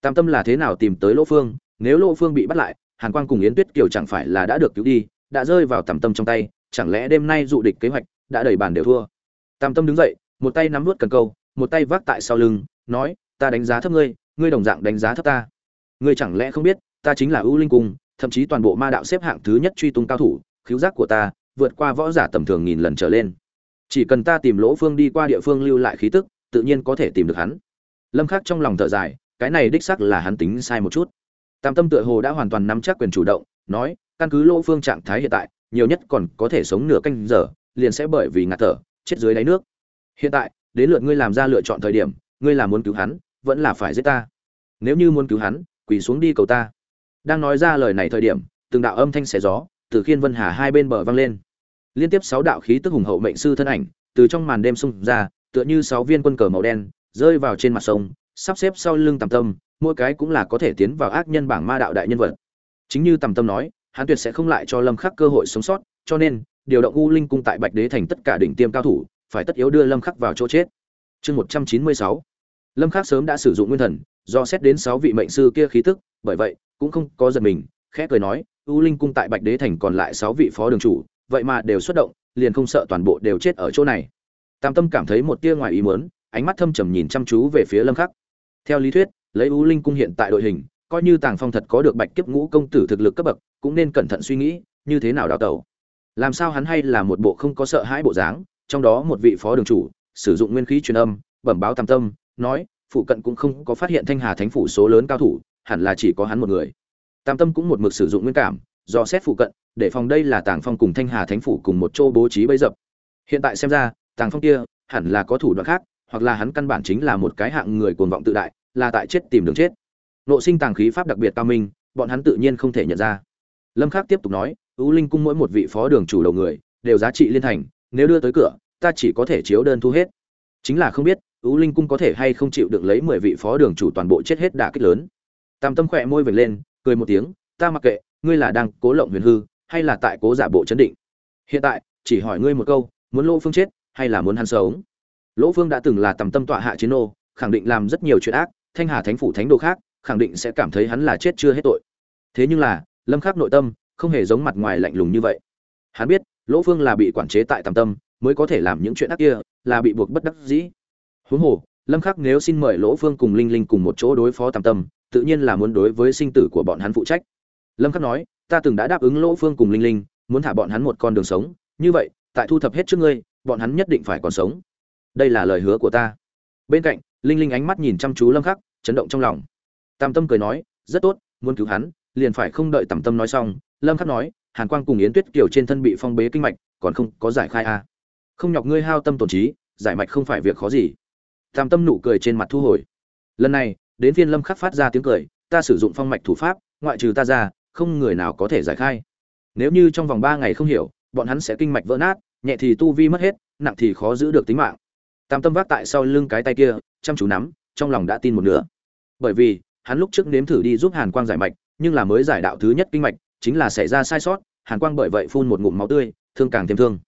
Tam tâm là thế nào tìm tới lỗ phương? Nếu lỗ phương bị bắt lại, hàn quang cùng yến tuyết kiều chẳng phải là đã được cứu đi, đã rơi vào Tam tâm trong tay, chẳng lẽ đêm nay dụ địch kế hoạch đã đầy bàn đều thua? Tam tâm đứng dậy, một tay nắm nuốt cần câu, một tay vác tại sau lưng, nói, ta đánh giá thấp ngươi ngươi đồng dạng đánh giá thấp ta. Ngươi chẳng lẽ không biết, ta chính là ưu linh cung, thậm chí toàn bộ ma đạo xếp hạng thứ nhất truy tung cao thủ, khiếu giác của ta vượt qua võ giả tầm thường nghìn lần trở lên. Chỉ cần ta tìm lỗ phương đi qua địa phương lưu lại khí tức tự nhiên có thể tìm được hắn. Lâm khắc trong lòng thở dài, cái này đích xác là hắn tính sai một chút. Tam tâm tựa hồ đã hoàn toàn nắm chắc quyền chủ động, nói, căn cứ lỗ phương trạng thái hiện tại, nhiều nhất còn có thể sống nửa canh giờ, liền sẽ bởi vì ngạt thở, chết dưới đáy nước. Hiện tại, đến lượt ngươi làm ra lựa chọn thời điểm, ngươi là muốn cứu hắn, vẫn là phải giết ta. Nếu như muốn cứu hắn, quỳ xuống đi cầu ta. Đang nói ra lời này thời điểm, từng đạo âm thanh xé gió, từ khiên vân hà hai bên bờ vang lên. Liên tiếp sáu đạo khí tức hùng hậu mệnh sư thân ảnh, từ trong màn đêm xung ra tựa như sáu viên quân cờ màu đen, rơi vào trên mặt sông, sắp xếp sau lưng tầm tâm, mỗi cái cũng là có thể tiến vào ác nhân bảng ma đạo đại nhân vật. Chính như tầm tâm nói, hắn tuyệt sẽ không lại cho lâm khắc cơ hội sống sót, cho nên, điều động u linh cung tại bạch đế thành tất cả đỉnh tiêm cao thủ, phải tất yếu đưa lâm khắc vào chỗ chết. Chương 196 lâm khắc sớm đã sử dụng nguyên thần, do xét đến sáu vị mệnh sư kia khí tức, bởi vậy, cũng không có giật mình, khẽ cười nói, u linh cung tại bạch đế thành còn lại sáu vị phó đường chủ, vậy mà đều xuất động, liền không sợ toàn bộ đều chết ở chỗ này tam tâm cảm thấy một tia ngoài ý muốn, ánh mắt thâm trầm nhìn chăm chú về phía lâm khắc. Theo lý thuyết, lấy u linh cung hiện tại đội hình, coi như tàng phong thật có được bạch kiếp ngũ công tử thực lực cấp bậc, cũng nên cẩn thận suy nghĩ, như thế nào đào tẩu. Làm sao hắn hay là một bộ không có sợ hãi bộ dáng, trong đó một vị phó đường chủ, sử dụng nguyên khí truyền âm, bẩm báo tam tâm, nói, phụ cận cũng không có phát hiện thanh hà thánh phủ số lớn cao thủ, hẳn là chỉ có hắn một người. Tam tâm cũng một mực sử dụng nguyên cảm, do xét phụ cận, để phòng đây là tàng phong cùng thanh hà thánh phủ cùng một chỗ bố trí bấy dập. Hiện tại xem ra tàng phong kia hẳn là có thủ đoạn khác, hoặc là hắn căn bản chính là một cái hạng người cuồng vọng tự đại, là tại chết tìm đường chết. Nộ sinh tàng khí pháp đặc biệt cao minh, bọn hắn tự nhiên không thể nhận ra. Lâm khắc tiếp tục nói ưu linh cung mỗi một vị phó đường chủ đầu người đều giá trị liên thành, nếu đưa tới cửa, ta chỉ có thể chiếu đơn thu hết. Chính là không biết ưu linh cung có thể hay không chịu được lấy mười vị phó đường chủ toàn bộ chết hết đả kích lớn. Tam tâm khỏe môi vểnh lên, cười một tiếng, ta mặc kệ, ngươi là đang cố lộng huyền hư, hay là tại cố giả bộ chấn định? Hiện tại, chỉ hỏi ngươi một câu, muốn lỗ phương chết hay là muốn hắn sống. Lỗ phương đã từng là tầm tâm tọa hạ chiến nô, khẳng định làm rất nhiều chuyện ác, thanh hà thánh phủ thánh đồ khác, khẳng định sẽ cảm thấy hắn là chết chưa hết tội. Thế nhưng là, lâm khắc nội tâm, không hề giống mặt ngoài lạnh lùng như vậy. Hắn biết, lỗ phương là bị quản chế tại tầm tâm, mới có thể làm những chuyện ác kia, là bị buộc bất đắc dĩ. Huống hồ, lâm khắc nếu xin mời lỗ phương cùng linh linh cùng một chỗ đối phó tầm tâm, tự nhiên là muốn đối với sinh tử của bọn hắn phụ trách. Lâm khắc nói, ta từng đã đáp ứng lỗ phương cùng linh linh, muốn thả bọn hắn một con đường sống. Như vậy, tại thu thập hết trước ngươi bọn hắn nhất định phải còn sống. Đây là lời hứa của ta. Bên cạnh, linh linh ánh mắt nhìn chăm chú lâm khắc, chấn động trong lòng. Tam tâm cười nói, rất tốt, muốn cứu hắn, liền phải không đợi tam tâm nói xong. Lâm khắc nói, hàn quang cùng yến tuyết kiều trên thân bị phong bế kinh mạch, còn không có giải khai a à. không nhọc ngươi hao tâm tổn trí, giải mạch không phải việc khó gì. Tam tâm nụ cười trên mặt thu hồi. Lần này, đến phiên lâm khắc phát ra tiếng cười, ta sử dụng phong mạch thủ pháp, ngoại trừ ta ra, không người nào có thể giải khai. Nếu như trong vòng 3 ngày không hiểu, bọn hắn sẽ kinh mạch vỡ nát nhẹ thì tu vi mất hết, nặng thì khó giữ được tính mạng. Tam tâm vác tại sau lưng cái tay kia, chăm chú nắm, trong lòng đã tin một nửa. Bởi vì, hắn lúc trước nếm thử đi giúp hàn quang giải mạch, nhưng là mới giải đạo thứ nhất kinh mạch, chính là xảy ra sai sót, hàn quang bởi vậy phun một ngụm máu tươi, thương càng thêm thương.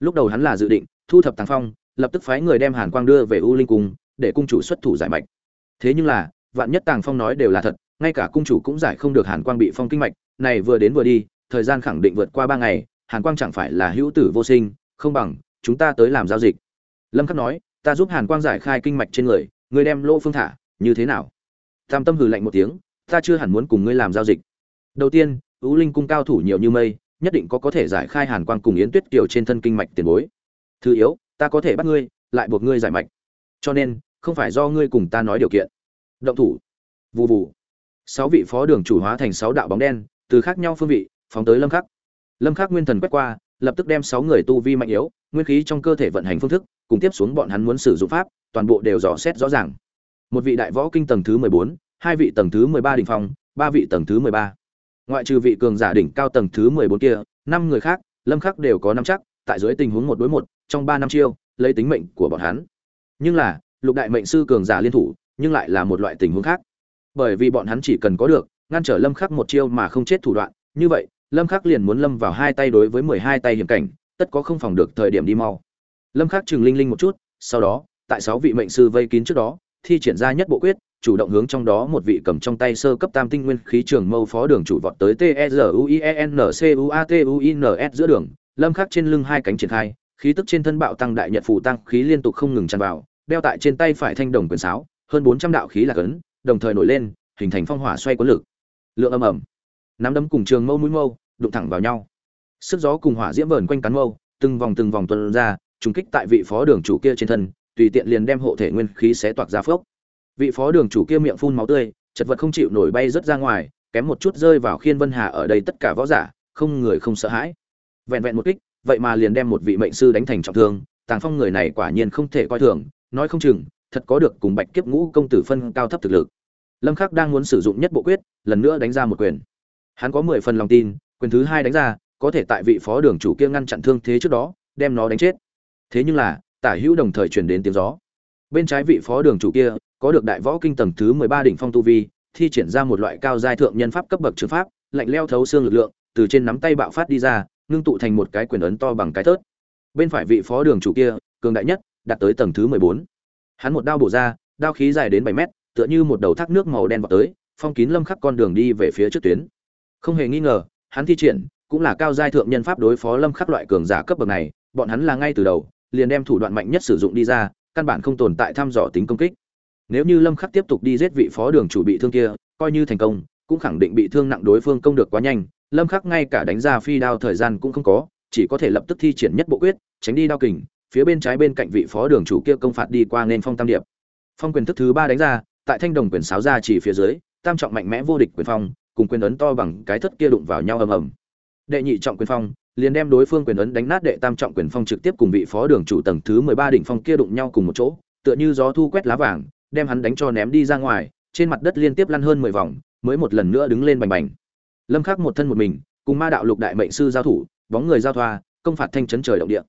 Lúc đầu hắn là dự định, thu thập tàng phong, lập tức phái người đem hàn quang đưa về u linh cung, để cung chủ xuất thủ giải mạch. Thế nhưng là, vạn nhất tàng phong nói đều là thật, ngay cả cung chủ cũng giải không được hàn quang bị phong kinh mạch, này vừa đến vừa đi, thời gian khẳng định vượt qua ba ngày hàn quang chẳng phải là hữu tử vô sinh, không bằng, chúng ta tới làm giao dịch. Lâm khắc nói, ta giúp hàn quang giải khai kinh mạch trên người, ngươi đem lỗ phương thả, như thế nào? Tam tâm hừ lạnh một tiếng, ta chưa hẳn muốn cùng ngươi làm giao dịch. Đầu tiên ưu linh cung cao thủ nhiều như mây, nhất định có có thể giải khai hàn quang cùng yến tuyết kiều trên thân kinh mạch tiền bối. Thứ yếu, ta có thể bắt ngươi, lại buộc ngươi giải mạch. Cho nên, không phải do ngươi cùng ta nói điều kiện. Động thủ. Vụ vụ sáu vị phó đường chủ hóa thành sáu đạo bóng đen, từ khác nhau phương vị, phóng tới lâm khắc lâm khắc nguyên thần quét qua lập tức đem sáu người tu vi mạnh yếu nguyên khí trong cơ thể vận hành phương thức cùng tiếp xuống bọn hắn muốn sử dụng pháp toàn bộ đều dò xét rõ ràng. Một vị đại võ kinh tầng thứ 14, hai vị tầng thứ 13 đỉnh phong ba vị tầng thứ 13. ngoại trừ vị cường giả đỉnh cao tầng thứ 14 kia năm người khác lâm khắc đều có năm chắc tại dưới tình huống một đối một trong ba năm chiêu lấy tính mệnh của bọn hắn. Nhưng là lục đại mệnh sư cường giả liên thủ nhưng lại là một loại tình huống khác. Bởi vì bọn hắn chỉ cần có được ngăn trở lâm khắc một chiêu mà không chết thủ đoạn như vậy lâm khắc liền muốn lâm vào hai tay đối với 12 tay hiểm cảnh tất có không phòng được thời điểm đi mau lâm khắc chừng linh linh một chút sau đó tại sáu vị mệnh sư vây kín trước đó thi triển ra nhất bộ quyết chủ động hướng trong đó một vị cầm trong tay sơ cấp tam tinh nguyên khí trường mâu phó đường chủ vọt tới T E Z U I E N C U A T U I N S giữa đường, lâm khắc trên lưng hai cánh triển khai, khí tức trên thân bạo tăng đại nhật phù tăng, khí liên tục không ngừng tràn vào, đeo tại trên tay phải thanh đồng quyền sáo, hơn 400 đạo khí là cấn, đồng thời nổi lên, hình thành phong hỏa xoay cuốn lực. Lượng âm ầm. Nắm đấm cùng trường mâu mũi mâu, đụng thẳng vào nhau. Sức gió cùng hỏa diễm vờn quanh cán mâu, từng vòng từng vòng tuôn ra, trùng kích tại vị phó đường chủ kia trên thân, tùy tiện liền đem hộ thể nguyên khí xé toạc ra phốc. Vị phó đường chủ kia miệng phun máu tươi, chật vật không chịu nổi bay rất ra ngoài, kém một chút rơi vào khiên vân hà ở đây tất cả võ giả, không người không sợ hãi. Vẹn vẹn một kích, vậy mà liền đem một vị mệnh sư đánh thành trọng thương, Tàng Phong người này quả nhiên không thể coi thường, nói không chừng thật có được cùng Bạch Kiếp Ngũ công tử phân cao thấp thực lực. Lâm Khắc đang muốn sử dụng nhất bộ quyết, lần nữa đánh ra một quyền. Hắn có 10 phần lòng tin, quyền thứ hai đánh ra, có thể tại vị phó đường chủ kia ngăn chặn thương thế trước đó, đem nó đánh chết. Thế nhưng là, tả hữu đồng thời truyền đến tiếng gió. Bên trái vị phó đường chủ kia, có được đại võ kinh tầng thứ 13 đỉnh phong tu vi, thi triển ra một loại cao giai thượng nhân pháp cấp bậc trường pháp, lạnh leo thấu xương lực lượng, từ trên nắm tay bạo phát đi ra ngưng tụ thành một cái quyền ấn to bằng cái thớt bên phải vị phó đường chủ kia cường đại nhất đạt tới tầng thứ mười bốn hắn một đao bổ ra đao khí dài đến bảy mét tựa như một đầu thác nước màu đen vào tới phong kín lâm khắc con đường đi về phía trước tuyến không hề nghi ngờ hắn thi triển, cũng là cao giai thượng nhân pháp đối phó lâm khắc loại cường giả cấp bậc này, bọn hắn là ngay từ đầu, liền đem thủ đoạn mạnh nhất sử dụng đi ra, căn bản không tồn tại thăm dò tính công kích. Nếu như lâm khắc tiếp tục đi giết vị phó đường chủ bị thương kia, coi như thành công, cũng khẳng định bị thương nặng đối phương công được quá nhanh, lâm khắc ngay cả đánh ra phi đao thời gian cũng không có, chỉ có thể lập tức thi triển nhất bộ quyết, tránh đi đao kình, phía bên trái bên cạnh vị phó đường chủ kia công phạt đi qua nên phong tam điệp. Phong quyền thức thứ ba đánh ra, tại thanh đồng quyền sáo ra chỉ phía dưới, tam trọng mạnh mẽ vô địch quyền phong cùng quyền ấn to bằng cái thất kia đụng vào nhau ầm ầm. Đệ nhị trọng quyền phong, liền đem đối phương quyền ấn đánh nát đệ tam trọng quyền phong trực tiếp cùng vị phó đường chủ tầng thứ 13 đỉnh phong kia đụng nhau cùng một chỗ, tựa như gió thu quét lá vàng, đem hắn đánh cho ném đi ra ngoài, trên mặt đất liên tiếp lăn hơn 10 vòng, mới một lần nữa đứng lên bành bành. Lâm khắc một thân một mình, cùng ma đạo lục đại mệnh sư giao thủ, bóng người giao thoa, công phạt thanh chấn trời động địa.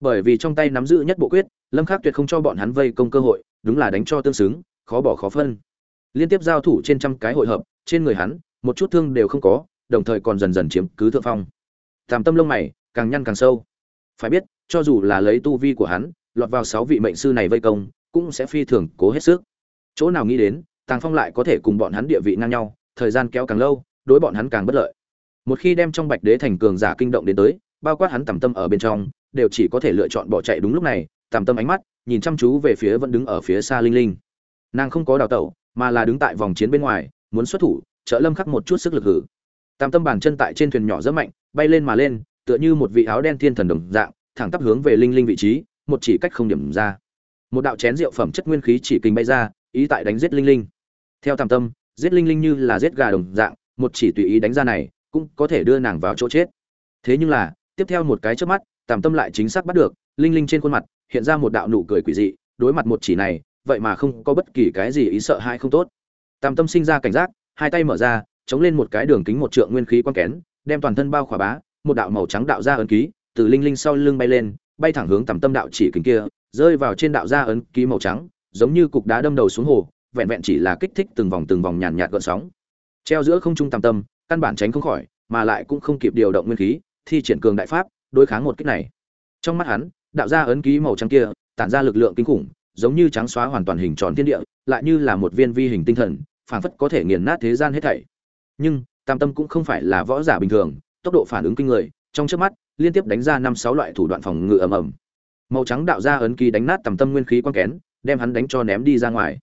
Bởi vì trong tay nắm giữ nhất bộ quyết, lâm khắc tuyệt không cho bọn hắn vây công cơ hội, đúng là đánh cho tương xứng, khó bỏ khó phân. Liên tiếp giao thủ trên trăm cái hội hợp, trên người hắn một chút thương đều không có, đồng thời còn dần dần chiếm cứ thượng phong. Tam tâm lông mày, càng nhăn càng sâu. Phải biết, cho dù là lấy tu vi của hắn, lọt vào sáu vị mệnh sư này vây công, cũng sẽ phi thường cố hết sức. Chỗ nào nghĩ đến, tàng phong lại có thể cùng bọn hắn địa vị ngang nhau, thời gian kéo càng lâu, đối bọn hắn càng bất lợi. Một khi đem trong bạch đế thành cường giả kinh động đến tới, bao quát hắn tầm tâm ở bên trong, đều chỉ có thể lựa chọn bỏ chạy đúng lúc này, tầm tâm ánh mắt, nhìn chăm chú về phía vẫn đứng ở phía xa linh linh. Nàng không có đào tẩu, mà là đứng tại vòng chiến bên ngoài, muốn xuất thủ trợ lâm khắc một chút sức lực hử. Tam tâm bàn chân tại trên thuyền nhỏ rất mạnh, bay lên mà lên, tựa như một vị áo đen thiên thần đồng dạng, thẳng tắp hướng về linh linh vị trí, một chỉ cách không điểm ra. Một đạo chén rượu phẩm chất nguyên khí chỉ kình bay ra, ý tại đánh giết linh linh. Theo tam tâm, giết linh linh như là giết gà đồng dạng, một chỉ tùy ý đánh ra này, cũng có thể đưa nàng vào chỗ chết. Thế nhưng là, tiếp theo một cái trước mắt, tam tâm lại chính xác bắt được, linh linh trên khuôn mặt, hiện ra một đạo nụ cười quỷ dị, đối mặt một chỉ này, vậy mà không có bất kỳ cái gì ý sợ hãi không tốt. Tam tâm sinh ra cảnh giác hai tay mở ra, chống lên một cái đường kính một trượng nguyên khí quan kén, đem toàn thân bao khỏa bá, một đạo màu trắng đạo ra ấn ký từ linh linh sau lưng bay lên, bay thẳng hướng tầm tâm đạo chỉ kính kia, rơi vào trên đạo ra ấn ký màu trắng, giống như cục đá đâm đầu xuống hồ, vẹn vẹn chỉ là kích thích từng vòng từng vòng nhàn nhạt gợn sóng. Treo giữa không trung tầm tâm, căn bản tránh không khỏi, mà lại cũng không kịp điều động nguyên khí, thi triển cường đại pháp, đối kháng một kích này. Trong mắt hắn, đạo ra ấn ký màu trắng kia, tản ra lực lượng kinh khủng, giống như trắng xóa hoàn toàn hình tròn thiên địa, lại như là một viên vi hình tinh thần Phản phất có thể nghiền nát thế gian hết thảy. Nhưng, tam tâm cũng không phải là võ giả bình thường, tốc độ phản ứng kinh người, trong trước mắt, liên tiếp đánh ra năm sáu loại thủ đoạn phòng ngự ầm ầm. Màu trắng đạo ra ấn ký đánh nát tầm tâm nguyên khí quan kén, đem hắn đánh cho ném đi ra ngoài.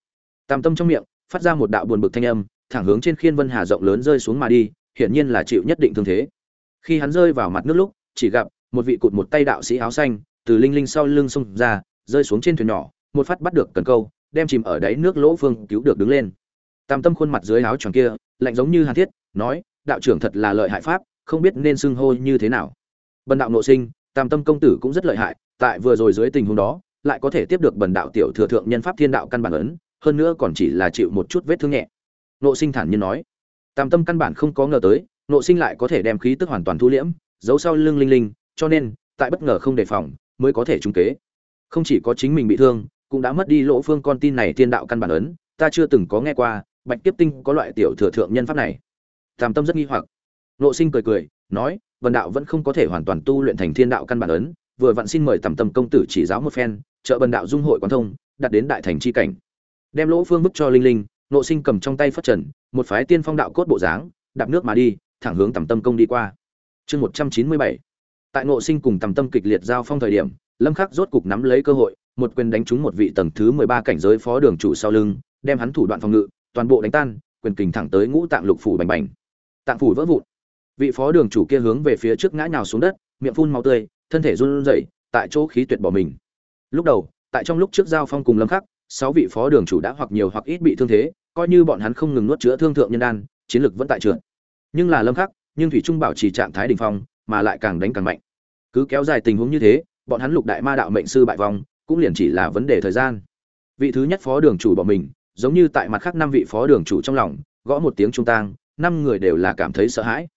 Tam tâm trong miệng, phát ra một đạo buồn bực thanh âm, thẳng hướng trên khiên vân hà rộng lớn rơi xuống mà đi, hiển nhiên là chịu nhất định thương thế. Khi hắn rơi vào mặt nước lúc, chỉ gặp một vị cụt một tay đạo sĩ áo xanh, từ linh linh sau lưng xông ra, rơi xuống trên thuyền nhỏ, một phát bắt được cần câu, đem chìm ở đáy nước lỗ phương cứu được đứng lên tam tâm khuôn mặt dưới áo choàng kia, lạnh giống như hàn thiết, nói, đạo trưởng thật là lợi hại pháp, không biết nên xưng hô như thế nào. Bần đạo nội sinh, tam tâm công tử cũng rất lợi hại, tại vừa rồi dưới tình huống đó, lại có thể tiếp được bần đạo tiểu thừa thượng nhân pháp thiên đạo căn bản ấn, hơn nữa còn chỉ là chịu một chút vết thương nhẹ. Nộ sinh thản nhiên nói, tam tâm căn bản không có ngờ tới nộ sinh lại có thể đem khí tức hoàn toàn thu liễm, giấu sau lưng linh linh, cho nên, tại bất ngờ không đề phòng, mới có thể trúng kế. Không chỉ có chính mình bị thương, cũng đã mất đi lỗ phương con tin này thiên đạo căn bản ấn, ta chưa từng có nghe qua bạch tiếp tinh có loại tiểu thừa thượng nhân pháp này. Tam tâm rất nghi hoặc. Nộ sinh cười cười, nói vần đạo vẫn không có thể hoàn toàn tu luyện thành thiên đạo căn bản ấn, vừa vặn xin mời tầm tâm công tử chỉ giáo một phen, trợ bần đạo dung hội quán thông đặt đến đại thành chi cảnh. Đem lỗ phương bức cho linh linh nộ sinh cầm trong tay phất trần, một phái tiên phong đạo cốt bộ dáng, đạp nước mà đi, thẳng hướng tầm tâm công đi qua. Chương một trăm chín mươi bảy. Tại nộ sinh cùng tầm tâm kịch liệt giao phong thời điểm, lâm khắc rốt cục nắm lấy cơ hội, một quyền đánh trúng một vị tầng thứ mười ba cảnh giới phó đường chủ sau lưng, đem hắn thủ đoạn phòng ngự toàn bộ đánh tan, quyền kình thẳng tới ngũ tạng lục phủ bành bành. Tạng phủ vỡ vụn. Vị phó đường chủ kia hướng về phía trước ngã nhào xuống đất, miệng phun máu tươi, thân thể run rẩy, tại chỗ khí tuyệt bỏ mình. Lúc đầu, tại trong lúc trước giao phong cùng lâm khắc, sáu vị phó đường chủ đã hoặc nhiều hoặc ít bị thương thế, coi như bọn hắn không ngừng nuốt chữa thương thượng nhân đan, chiến lực vẫn tại trường nhưng là lâm khắc, nhưng thủy trung bảo trì trạng thái đỉnh phong, mà lại càng đánh càng mạnh. Cứ kéo dài tình huống như thế, bọn hắn lục đại ma đạo mệnh sư bại vong, cũng liền chỉ là vấn đề thời gian. Vị thứ nhất phó đường chủ bỏ mình giống như tại mặt khác năm vị phó đường chủ trong lòng, gõ một tiếng trung tang, năm người đều là cảm thấy sợ hãi.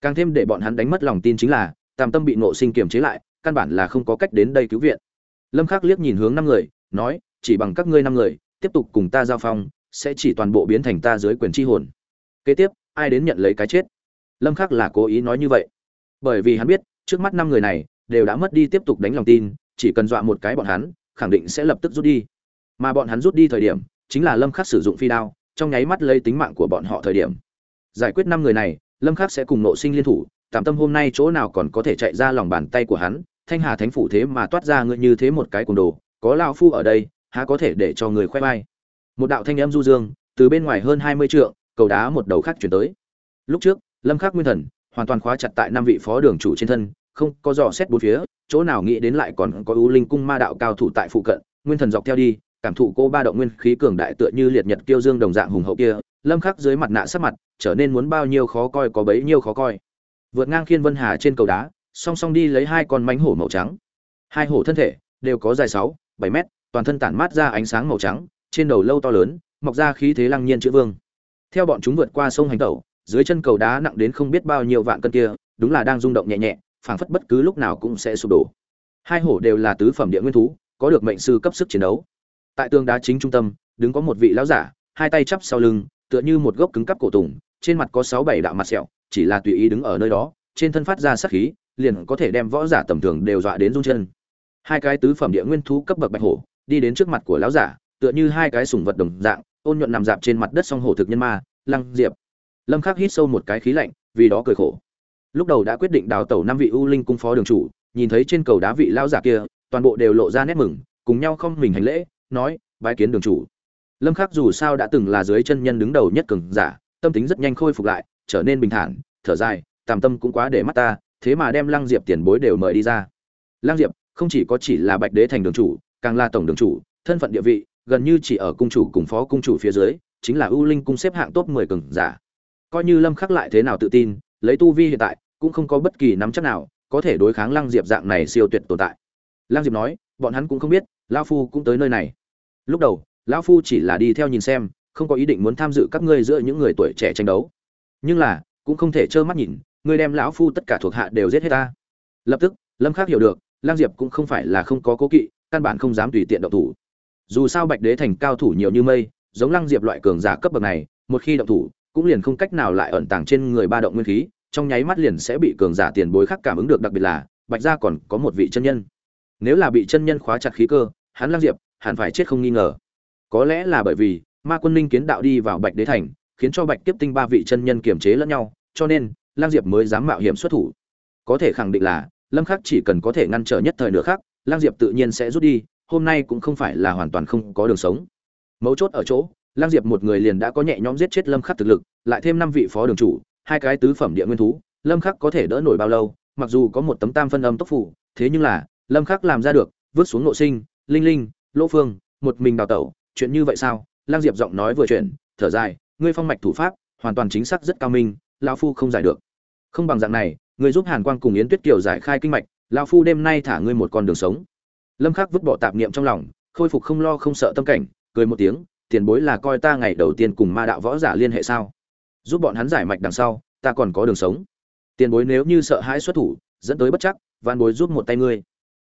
Càng thêm để bọn hắn đánh mất lòng tin chính là, tam tâm bị nộ sinh kiềm chế lại, căn bản là không có cách đến đây cứu viện. Lâm khắc liếc nhìn hướng năm người, nói, chỉ bằng các ngươi năm người, tiếp tục cùng ta giao phong, sẽ chỉ toàn bộ biến thành ta dưới quyền chi hồn. Kế tiếp, ai đến nhận lấy cái chết? Lâm khắc là cố ý nói như vậy. Bởi vì hắn biết, trước mắt năm người này, đều đã mất đi tiếp tục đánh lòng tin, chỉ cần dọa một cái bọn hắn, khẳng định sẽ lập tức rút đi. Mà bọn hắn rút đi thời điểm chính là lâm khắc sử dụng phi đao, trong nháy mắt lấy tính mạng của bọn họ thời điểm. Giải quyết năm người này, lâm khắc sẽ cùng nộ sinh liên thủ, tạm tâm hôm nay chỗ nào còn có thể chạy ra lòng bàn tay của hắn, thanh hà thánh phủ thế mà toát ra ngươi như thế một cái cuồng đồ, có lão phu ở đây, há có thể để cho người khoe vai. Một đạo thanh âm du dương, từ bên ngoài hơn 20 trượng, cầu đá một đầu khác chuyển tới. Lúc trước, lâm khắc nguyên thần, hoàn toàn khóa chặt tại năm vị phó đường chủ trên thân, không có dò xét bốn phía, chỗ nào nghĩ đến lại còn có ưu linh cung ma đạo cao thủ tại phụ cận, nguyên thần dọc theo đi cảm thụ cô ba động nguyên khí cường đại tựa như liệt nhật kiêu dương đồng dạng hùng hậu kia, lâm khắc dưới mặt nạ sắc mặt trở nên muốn bao nhiêu khó coi có bấy nhiêu khó coi. Vượt ngang khiên vân hà trên cầu đá, song song đi lấy hai con mánh hổ màu trắng. Hai hổ thân thể đều có dài sáu, bảy mét, toàn thân tản mát ra ánh sáng màu trắng, trên đầu lâu to lớn, mọc ra khí thế lăng nhiên chữ vương. Theo bọn chúng vượt qua sông hành tẩu, dưới chân cầu đá nặng đến không biết bao nhiêu vạn cân kia, đúng là đang rung động nhẹ nhẹ, phảng phất bất cứ lúc nào cũng sẽ sụp đổ. Hai hổ đều là tứ phẩm địa nguyên thú, có được mệnh sư cấp sức chiến đấu tại tường đá chính trung tâm, đứng có một vị lão giả, hai tay chắp sau lưng, tựa như một gốc cứng cắp cổ tùng, trên mặt có sáu bảy đạo mặt sẹo, chỉ là tùy ý đứng ở nơi đó, trên thân phát ra sát khí, liền có thể đem võ giả tầm thường đều dọa đến run chân. Hai cái tứ phẩm địa nguyên thú cấp bậc bạch hổ, đi đến trước mặt của lão giả, tựa như hai cái sủng vật đồng dạng, ôn nhuận nằm dạp trên mặt đất song hổ thực nhân ma, lăng, diệp. Lâm khắc hít sâu một cái khí lạnh, vì đó cười khổ. Lúc đầu đã quyết định đào tẩu năm vị u linh cung phó đường chủ, nhìn thấy trên cầu đá vị lão giả kia, toàn bộ đều lộ ra nét mừng, cùng nhau không mình hành lễ nói, bái kiến đường chủ. Lâm khắc dù sao đã từng là dưới chân nhân đứng đầu nhất cường giả, tâm tính rất nhanh khôi phục lại, trở nên bình thản, thở dài tàm tâm cũng quá để mắt ta, thế mà đem lăng diệp tiền bối đều mời đi ra. Lăng diệp, không chỉ có chỉ là bạch đế thành đường chủ, càng là tổng đường chủ, thân phận địa vị, gần như chỉ ở cung chủ cùng phó cung chủ phía dưới, chính là ưu linh cung xếp hạng top 10 cường giả. Coi như lâm khắc lại thế nào tự tin, lấy tu vi hiện tại, cũng không có bất kỳ nắm chắc nào, có thể đối kháng lăng diệp dạng này siêu tuyệt tồn tại. Lăng diệp nói, bọn hắn cũng không biết lão phu cũng tới nơi này. Lúc đầu, lão phu chỉ là đi theo nhìn xem, không có ý định muốn tham dự các ngươi giữa những người tuổi trẻ tranh đấu. Nhưng là, cũng không thể trơ mắt nhìn, ngươi đem lão phu tất cả thuộc hạ đều giết hết ta. Lập tức, lâm khắc hiểu được, lang diệp cũng không phải là không có cố kỵ, căn bản không dám tùy tiện động thủ. Dù sao bạch đế thành cao thủ nhiều như mây, giống Lang diệp loại cường giả cấp bậc này, một khi động thủ, cũng liền không cách nào lại ẩn tàng trên người ba động nguyên khí, trong nháy mắt liền sẽ bị cường giả tiền bối khác cảm ứng được, đặc biệt là bạch gia còn có một vị chân nhân nếu là bị chân nhân khóa chặt khí cơ, hắn lăng diệp hẳn phải chết không nghi ngờ. Có lẽ là bởi vì, ma quân ninh kiến đạo đi vào bạch đế thành, khiến cho bạch tiếp tinh ba vị chân nhân kiềm chế lẫn nhau, cho nên lang diệp mới dám mạo hiểm xuất thủ. Có thể khẳng định là, lâm khắc chỉ cần có thể ngăn trở nhất thời nữa khác lang diệp tự nhiên sẽ rút đi, hôm nay cũng không phải là hoàn toàn không có đường sống. Mấu chốt ở chỗ lang diệp một người liền đã có nhẹ nhõm giết chết lâm khắc thực lực, lại thêm năm vị phó đường chủ, hai cái tứ phẩm địa nguyên thú, lâm khắc có thể đỡ nổi bao lâu, mặc dù có một tấm tam phân âm tốc phủ thế nhưng là lâm khắc làm ra được, vứt xuống nội sinh, linh linh, lỗ phương, một mình đào tẩu, chuyện như vậy sao? Lang diệp giọng nói vừa chuyển, thở dài, ngươi phong mạch thủ pháp, hoàn toàn chính xác rất cao minh, lão phu không giải được. Không bằng dạng này, ngươi giúp hàn quang cùng yến tuyết kiều giải khai kinh mạch, lão phu đêm nay thả ngươi một con đường sống. Lâm khắc vứt bỏ tạp niệm trong lòng, khôi phục không lo không sợ tâm cảnh, cười một tiếng, tiền bối là coi ta ngày đầu tiên cùng ma đạo võ giả liên hệ sao? Giúp bọn hắn giải mạch đằng sau, ta còn có đường sống. Tiền bối nếu như sợ hãi xuất thủ, dẫn tới bất chắc van bối giúp một tay ngươi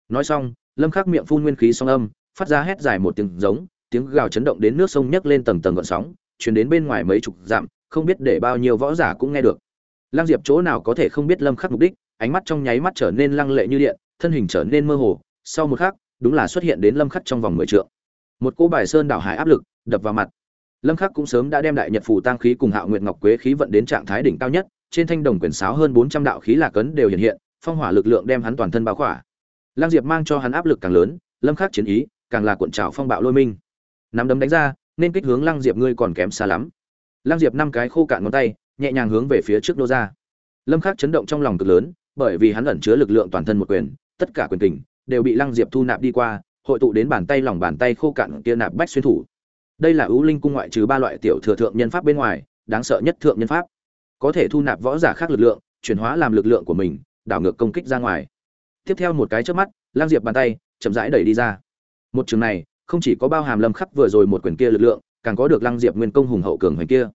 nói xong, lâm khắc miệng phun nguyên khí song âm, phát ra hét dài một tiếng giống, tiếng gào chấn động đến nước sông nhấc lên tầng tầng gợn sóng, truyền đến bên ngoài mấy chục dặm, không biết để bao nhiêu võ giả cũng nghe được. Lăng diệp chỗ nào có thể không biết lâm khắc mục đích, ánh mắt trong nháy mắt trở nên lăng lệ như điện, thân hình trở nên mơ hồ. Sau một khắc, đúng là xuất hiện đến lâm khắc trong vòng mười trượng. Một cỗ bài sơn đảo hải áp lực đập vào mặt. Lâm khắc cũng sớm đã đem đại nhật phù tăng khí cùng hạo nguyệt ngọc quế khí vận đến trạng thái đỉnh cao nhất, trên thanh đồng quyển sáo hơn 400 đạo khí lạc cấn đều hiện hiện, phong hỏa lực lượng đem hắn toàn thân bao khỏa lăng diệp mang cho hắn áp lực càng lớn, lâm khắc chiến ý, càng là cuộn trào phong bạo lôi minh. Nắm đấm đánh ra, nên kích hướng lăng diệp ngươi còn kém xa lắm. Lăng diệp năm cái khô cạn ngón tay, nhẹ nhàng hướng về phía trước nô ra. Lâm khắc chấn động trong lòng cực lớn, bởi vì hắn ẩn chứa lực lượng toàn thân một quyền, tất cả quyền kình đều bị lăng diệp thu nạp đi qua, hội tụ đến bàn tay lòng bàn tay khô cạn kia nạp bách xuyên thủ. Đây là ưu linh cung ngoại trừ ba loại tiểu thừa thượng nhân pháp bên ngoài, đáng sợ nhất thượng nhân pháp. Có thể thu nạp võ giả khác lực lượng, chuyển hóa làm lực lượng của mình, đảo ngược công kích ra ngoài tiếp theo một cái trước mắt, lang diệp bàn tay chậm rãi đẩy đi ra. Một trường này, không chỉ có bao hàm lâm khắc vừa rồi một quyền kia lực lượng, càng có được lăng diệp nguyên công hùng hậu cường hoành kia.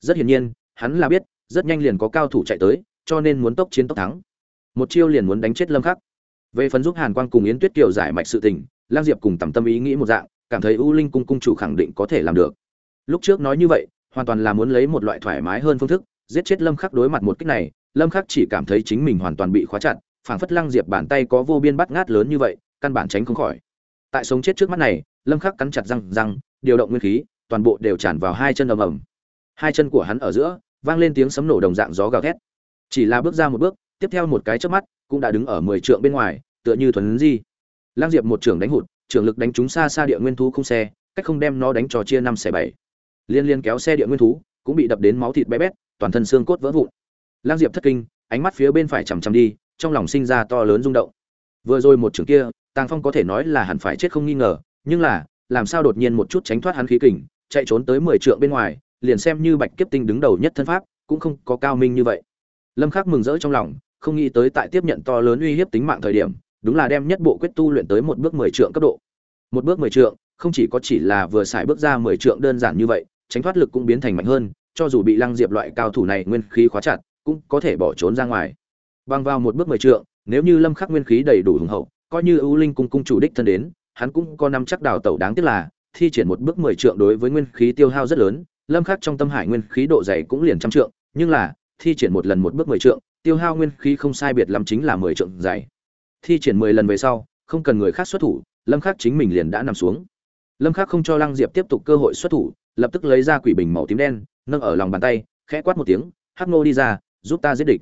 Rất hiển nhiên, hắn là biết, rất nhanh liền có cao thủ chạy tới, cho nên muốn tốc chiến tốc thắng. Một chiêu liền muốn đánh chết lâm khắc. Về phần giúp hàn quang cùng yến tuyết kiều giải mạch sự tình, lang diệp cùng tầm tâm ý nghĩ một dạng, cảm thấy u linh cung cung chủ khẳng định có thể làm được. Lúc trước nói như vậy, hoàn toàn là muốn lấy một loại thoải mái hơn phương thức, giết chết lâm khắc đối mặt một kích này, lâm khắc chỉ cảm thấy chính mình hoàn toàn bị khóa chặt phảng phất lăng diệp bàn tay có vô biên bắt ngát lớn như vậy, căn bản tránh không khỏi. Tại sống chết trước mắt này, lâm khắc cắn chặt răng răng, điều động nguyên khí, toàn bộ đều tràn vào hai chân ầm ầm. Hai chân của hắn ở giữa, vang lên tiếng sấm nổ đồng dạng gió gào thét. Chỉ là bước ra một bước, tiếp theo một cái chớp mắt, cũng đã đứng ở mười trượng bên ngoài, tựa như thuần di. Lăng diệp một trưởng đánh hụt, trưởng lực đánh trúng xa xa địa nguyên thú không xe, cách không đem nó đánh trò chia năm xẻ bảy. Liên liên kéo xe địa nguyên thú, cũng bị đập đến máu thịt bé bét, toàn thân xương cốt vỡ vụn. Lang diệp thất kinh, ánh mắt phía bên phải chằm chằm đi trong lòng sinh ra to lớn rung động. Vừa rồi một trường kia, tàng phong có thể nói là hẳn phải chết không nghi ngờ, nhưng là, làm sao đột nhiên một chút tránh thoát hắn khí kình, chạy trốn tới mười trượng bên ngoài, liền xem như bạch kiếp tinh đứng đầu nhất thân pháp, cũng không có cao minh như vậy. Lâm khắc mừng rỡ trong lòng, không nghĩ tới tại tiếp nhận to lớn uy hiếp tính mạng thời điểm, đúng là đem nhất bộ quyết tu luyện tới một bước mười trượng cấp độ. Một bước mười trượng, không chỉ có chỉ là vừa xài bước ra mười trượng đơn giản như vậy, tránh thoát lực cũng biến thành mạnh hơn, cho dù bị lăng diệp loại cao thủ này nguyên khí khóa chặt, cũng có thể bỏ trốn ra ngoài bằng vào một bước mười trượng, nếu như lâm khắc nguyên khí đầy đủ hùng hậu, coi như ưu linh cung cung chủ đích thân đến, hắn cũng có năm chắc đào tẩu đáng tiếc là, thi triển một bước mười trượng đối với nguyên khí tiêu hao rất lớn, lâm khắc trong tâm hải nguyên khí độ dày cũng liền trăm trượng, nhưng là, thi triển một lần một bước mười trượng, tiêu hao nguyên khí không sai biệt lắm chính là mười trượng dày. Thi triển mười lần về sau, không cần người khác xuất thủ, lâm khắc chính mình liền đã nằm xuống. Lâm khắc không cho lăng diệp tiếp tục cơ hội xuất thủ, lập tức lấy ra quỷ bình màu tím đen, nâng ở lòng bàn tay, khẽ quát một tiếng, hắc nô đi ra, giúp ta giết địch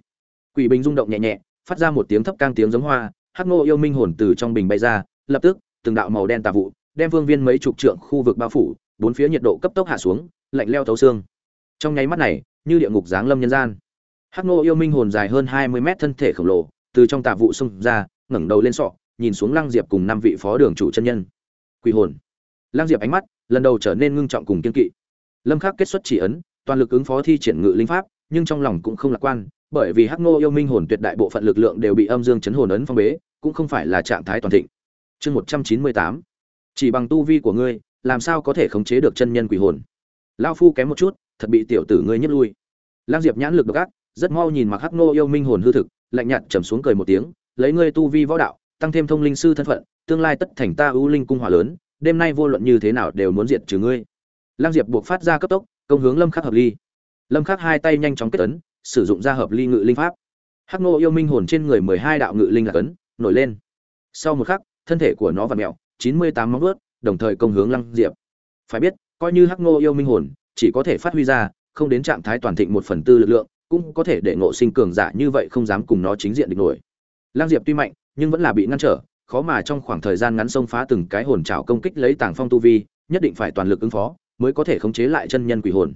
quỷ bình rung động nhẹ nhẹ, phát ra một tiếng thấp cang tiếng giống hoa, hắc nô yêu minh hồn từ trong bình bay ra, lập tức, từng đạo màu đen tà vụ, đem vương viên mấy chục trượng khu vực bao phủ, bốn phía nhiệt độ cấp tốc hạ xuống, lạnh leo thấu xương. Trong nháy mắt này, như địa ngục giáng lâm nhân gian. Hắc nô yêu minh hồn dài hơn hai mươi mét thân thể khổng lồ, từ trong tà vụ xông ra, ngẩng đầu lên sọ, nhìn xuống lăng diệp cùng năm vị phó đường chủ chân nhân. Quỷ hồn. Lăng diệp ánh mắt, lần đầu trở nên ngưng trọng cùng kiên kỵ. Lâm khắc kết xuất chỉ ấn, toàn lực ứng phó thi triển ngự linh pháp, nhưng trong lòng cũng không lạc quan bởi vì hắc nô yêu minh hồn tuyệt đại bộ phận lực lượng đều bị âm dương chấn hồn ấn phong bế, cũng không phải là trạng thái toàn thịnh. Chương một trăm chín mươi tám, chỉ bằng tu vi của ngươi, làm sao có thể khống chế được chân nhân quỷ hồn? Lao phu kém một chút, thật bị tiểu tử ngươi nhất lui. Lang diệp nhãn lực độc ác, rất mau nhìn mặc hắc nô yêu minh hồn hư thực, lạnh nhạt trầm xuống cười một tiếng, lấy ngươi tu vi võ đạo, tăng thêm thông linh sư thân phận, tương lai tất thành ta ưu linh cung hỏa lớn, đêm nay vô luận như thế nào đều muốn diệt trừ ngươi. Lang diệp buộc phát ra cấp tốc, công hướng lâm khắc hợp ly. Lâm khắc hai tay nhanh chóng kết ấn sử dụng ra hợp ly ngự linh pháp. Hắc nô yêu minh hồn trên người mười hai đạo ngự linh là cấn, nổi lên. Sau một khắc, thân thể của nó vặn mèo, chín mươi tám móng vuốt, đồng thời công hướng lăng diệp. Phải biết, coi như hắc nô yêu minh hồn, chỉ có thể phát huy ra, không đến trạng thái toàn thịnh một phần tư lực lượng, cũng có thể để ngộ sinh cường giả như vậy không dám cùng nó chính diện địch nổi. Lăng diệp tuy mạnh, nhưng vẫn là bị ngăn trở, khó mà trong khoảng thời gian ngắn xông phá từng cái hồn trảo công kích lấy tàng phong tu vi, nhất định phải toàn lực ứng phó, mới có thể khống chế lại chân nhân quỷ hồn.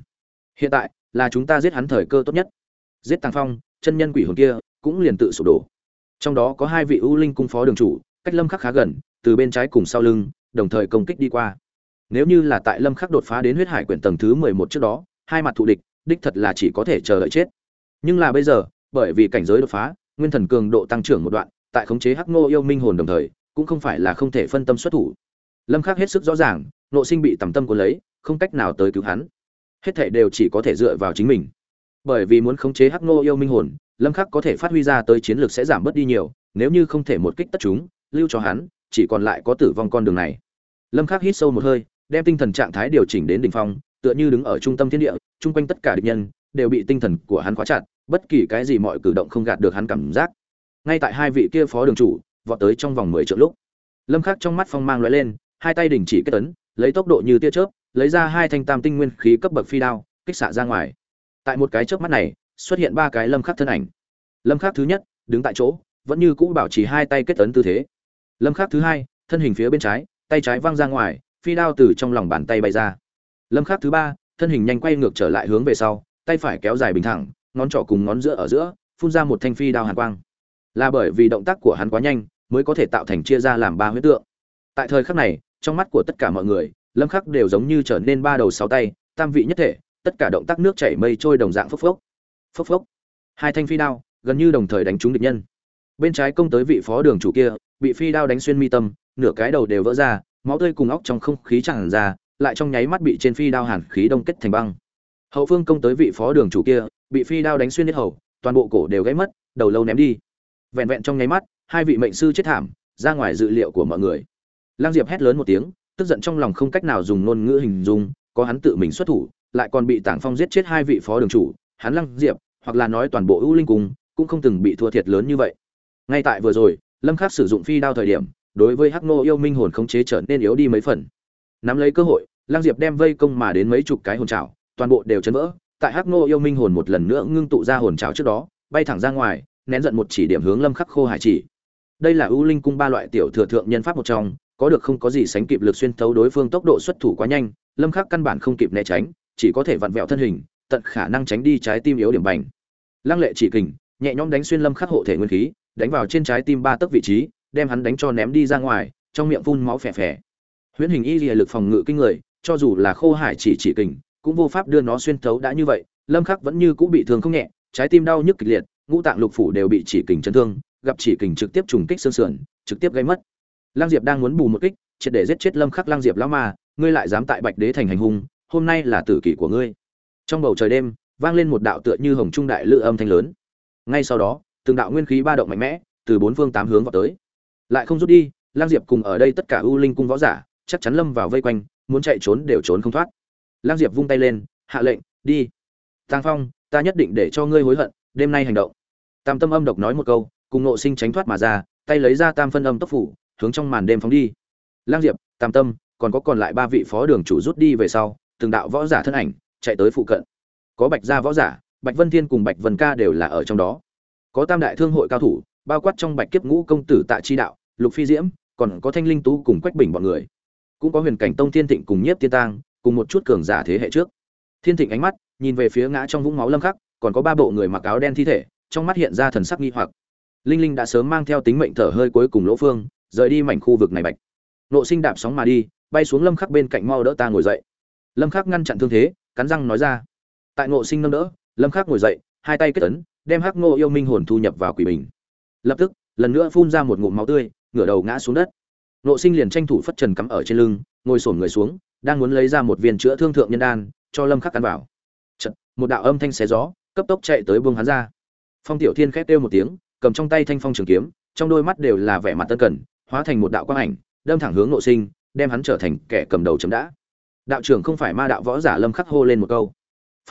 Hiện tại, là chúng ta giết hắn thời cơ tốt nhất giết tàng phong, chân nhân quỷ hồn kia cũng liền tự sụp đổ. Trong đó có hai vị ưu linh cung phó đường chủ, cách lâm khắc khá gần, từ bên trái cùng sau lưng, đồng thời công kích đi qua. Nếu như là tại lâm khắc đột phá đến huyết hải quyển tầng thứ 11 trước đó, hai mặt thù địch, đích thật là chỉ có thể chờ đợi chết. Nhưng là bây giờ, bởi vì cảnh giới đột phá, nguyên thần cường độ tăng trưởng một đoạn, tại khống chế hắc ngô yêu minh hồn đồng thời, cũng không phải là không thể phân tâm xuất thủ. Lâm khắc hết sức rõ ràng nội sinh bị tầm tâm của lấy, không cách nào tới cứu hắn. Hết thảy đều chỉ có thể dựa vào chính mình bởi vì muốn khống chế hắc Nô yêu minh hồn, lâm khắc có thể phát huy ra tới chiến lược sẽ giảm bớt đi nhiều, nếu như không thể một kích tất chúng, lưu cho hắn, chỉ còn lại có tử vong con đường này. Lâm khắc hít sâu một hơi, đem tinh thần trạng thái điều chỉnh đến đỉnh phong, tựa như đứng ở trung tâm thiên địa, chung quanh tất cả địch nhân, đều bị tinh thần của hắn khóa chặt, bất kỳ cái gì mọi cử động không gạt được hắn cảm giác. Ngay tại hai vị kia phó đường chủ, vọt tới trong vòng mười triệu lúc, lâm khắc trong mắt phong mang lóe lên, hai tay đình chỉ kết tấn lấy tốc độ như tia chớp, lấy ra hai thanh tam tinh nguyên khí cấp bậc phi đao, kích xạ ra ngoài tại một cái chớp mắt này, xuất hiện ba cái lâm khắc thân ảnh. Lâm khắc thứ nhất, đứng tại chỗ, vẫn như cũ bảo trì hai tay kết tấn tư thế. Lâm khắc thứ hai, thân hình phía bên trái, tay trái văng ra ngoài, phi đao từ trong lòng bàn tay bay ra. Lâm khắc thứ ba, thân hình nhanh quay ngược trở lại hướng về sau, tay phải kéo dài bình thẳng, ngón trỏ cùng ngón giữa ở giữa, phun ra một thanh phi đao hàn quang. Là bởi vì động tác của hắn quá nhanh, mới có thể tạo thành chia ra làm ba huyết tượng. Tại thời khắc này, trong mắt của tất cả mọi người, lâm khắc đều giống như trở nên ba đầu sáu tay, tam vị nhất thể tất cả động tác nước chảy mây trôi đồng dạng phốc phốc phốc phốc. Hai thanh phi đao, gần như đồng thời đánh trúng địch nhân. Bên trái công tới vị phó đường chủ kia, bị phi đao đánh xuyên mi tâm, nửa cái đầu đều vỡ ra, máu tươi cùng óc trong không khí tràn ra, lại trong nháy mắt bị trên phi đao hàn khí đông kết thành băng. Hậu phương công tới vị phó đường chủ kia, bị phi đao đánh xuyên hết hầu, toàn bộ cổ đều gãy mất, đầu lâu ném đi. Vẹn vẹn trong nháy mắt, hai vị mệnh sư chết thảm, ra ngoài dự liệu của mọi người. Lang diệp hét lớn một tiếng, tức giận trong lòng không cách nào dùng ngôn ngữ hình dung, có hắn tự mình xuất thủ lại còn bị tảng phong giết chết hai vị phó đường chủ, hắn lăng diệp, hoặc là nói toàn bộ ưu linh cung, cũng không từng bị thua thiệt lớn như vậy. Ngay tại vừa rồi, lâm khắc sử dụng phi đao thời điểm, đối với hắc nô yêu minh hồn khống chế trở nên yếu đi mấy phần. Nắm lấy cơ hội, lăng diệp đem vây công mà đến mấy chục cái hồn trảo toàn bộ đều chấn vỡ, tại hắc nô yêu minh hồn một lần nữa ngưng tụ ra hồn trảo trước đó, bay thẳng ra ngoài, nén giận một chỉ điểm hướng lâm khắc khô hải chỉ. Đây là ưu linh cung ba loại tiểu thừa thượng nhân pháp một trong, có được không có gì sánh kịp lực xuyên thấu đối phương tốc độ xuất thủ quá nhanh, lâm khắc căn bản không kịp né tránh chỉ có thể vặn vẹo thân hình, tận khả năng tránh đi trái tim yếu điểm bành. Lăng lệ chỉ kình, nhẹ nhõm đánh xuyên lâm khắc hộ thể nguyên khí, đánh vào trên trái tim ba tấc vị trí, đem hắn đánh cho ném đi ra ngoài, trong miệng phun máu phè phè. Huyễn hình y lìa lực phòng ngự kinh người, cho dù là khô hải chỉ chỉ kình, cũng vô pháp đưa nó xuyên thấu đã như vậy, lâm khắc vẫn như cũ bị thương không nhẹ, trái tim đau nhức kịch liệt, ngũ tạng lục phủ đều bị chỉ kình chấn thương, gặp chỉ kình trực tiếp trùng kích xương sườn, trực tiếp gây mất. Lang diệp đang muốn bù một kích, triệt để giết chết lâm khắc lang diệp lão ma, ngươi lại dám tại bạch đế thành hành hung hôm nay là tử kỷ của ngươi. Trong bầu trời đêm, vang lên một đạo tựa như hồng trung đại lự âm thanh lớn. Ngay sau đó, từng đạo nguyên khí ba động mạnh mẽ, từ bốn phương tám hướng vào tới. Lại không rút đi, lang diệp cùng ở đây tất cả ưu linh cung võ giả, chắc chắn lâm vào vây quanh, muốn chạy trốn đều trốn không thoát. Lang diệp vung tay lên, hạ lệnh, đi. Tàng phong, ta nhất định để cho ngươi hối hận, đêm nay hành động. Tam tâm âm độc nói một câu, cùng nộ sinh tránh thoát mà ra, tay lấy ra tam phân âm tốc phủ, hướng trong màn đêm phóng đi. Lang diệp, tam tâm, còn có còn lại ba vị phó đường chủ rút đi về sau từng đạo võ giả thân ảnh chạy tới phụ cận. Có bạch gia võ giả, bạch vân thiên cùng bạch vân ca đều là ở trong đó. Có tam đại thương hội cao thủ, bao quát trong bạch kiếp ngũ công tử tại chi đạo, lục phi diễm, còn có thanh linh tú cùng quách bình bọn người. Cũng có huyền cảnh tông thiên thịnh cùng nhiếp tiên tang, cùng một chút cường giả thế hệ trước. Thiên thịnh ánh mắt nhìn về phía ngã trong vũng máu lâm khắc, còn có ba bộ người mặc áo đen thi thể, trong mắt hiện ra thần sắc nghi hoặc. Linh linh đã sớm mang theo tính mệnh thở hơi cuối cùng lỗ phương, rời đi mảnh khu vực này bạch. Nộ sinh đạp sóng mà đi, bay xuống lâm khắc bên cạnh mau đỡ ta ngồi dậy lâm khắc ngăn chặn thương thế cắn răng nói ra. Tại ngộ sinh nâng đỡ lâm khắc ngồi dậy hai tay kết ấn đem hắc Ngộ yêu minh hồn thu nhập vào quỷ bình. Lập tức lần nữa phun ra một ngụm máu tươi ngửa đầu ngã xuống đất. Ngộ sinh liền tranh thủ phất trần cắm ở trên lưng ngồi sổn người xuống đang muốn lấy ra một viên chữa thương thượng nhân đan cho lâm khắc cắn vào. Chật, một đạo âm thanh xé gió cấp tốc chạy tới buông hắn ra. Phong tiểu thiên khét kêu một tiếng cầm trong tay thanh phong trường kiếm trong đôi mắt đều là vẻ mặt tân cẩn hóa thành một đạo quang ảnh đâm thẳng hướng ngộ sinh đem hắn trở thành kẻ cầm đầu chấm đã đạo trưởng không phải ma đạo võ giả lâm khắc hô lên một câu.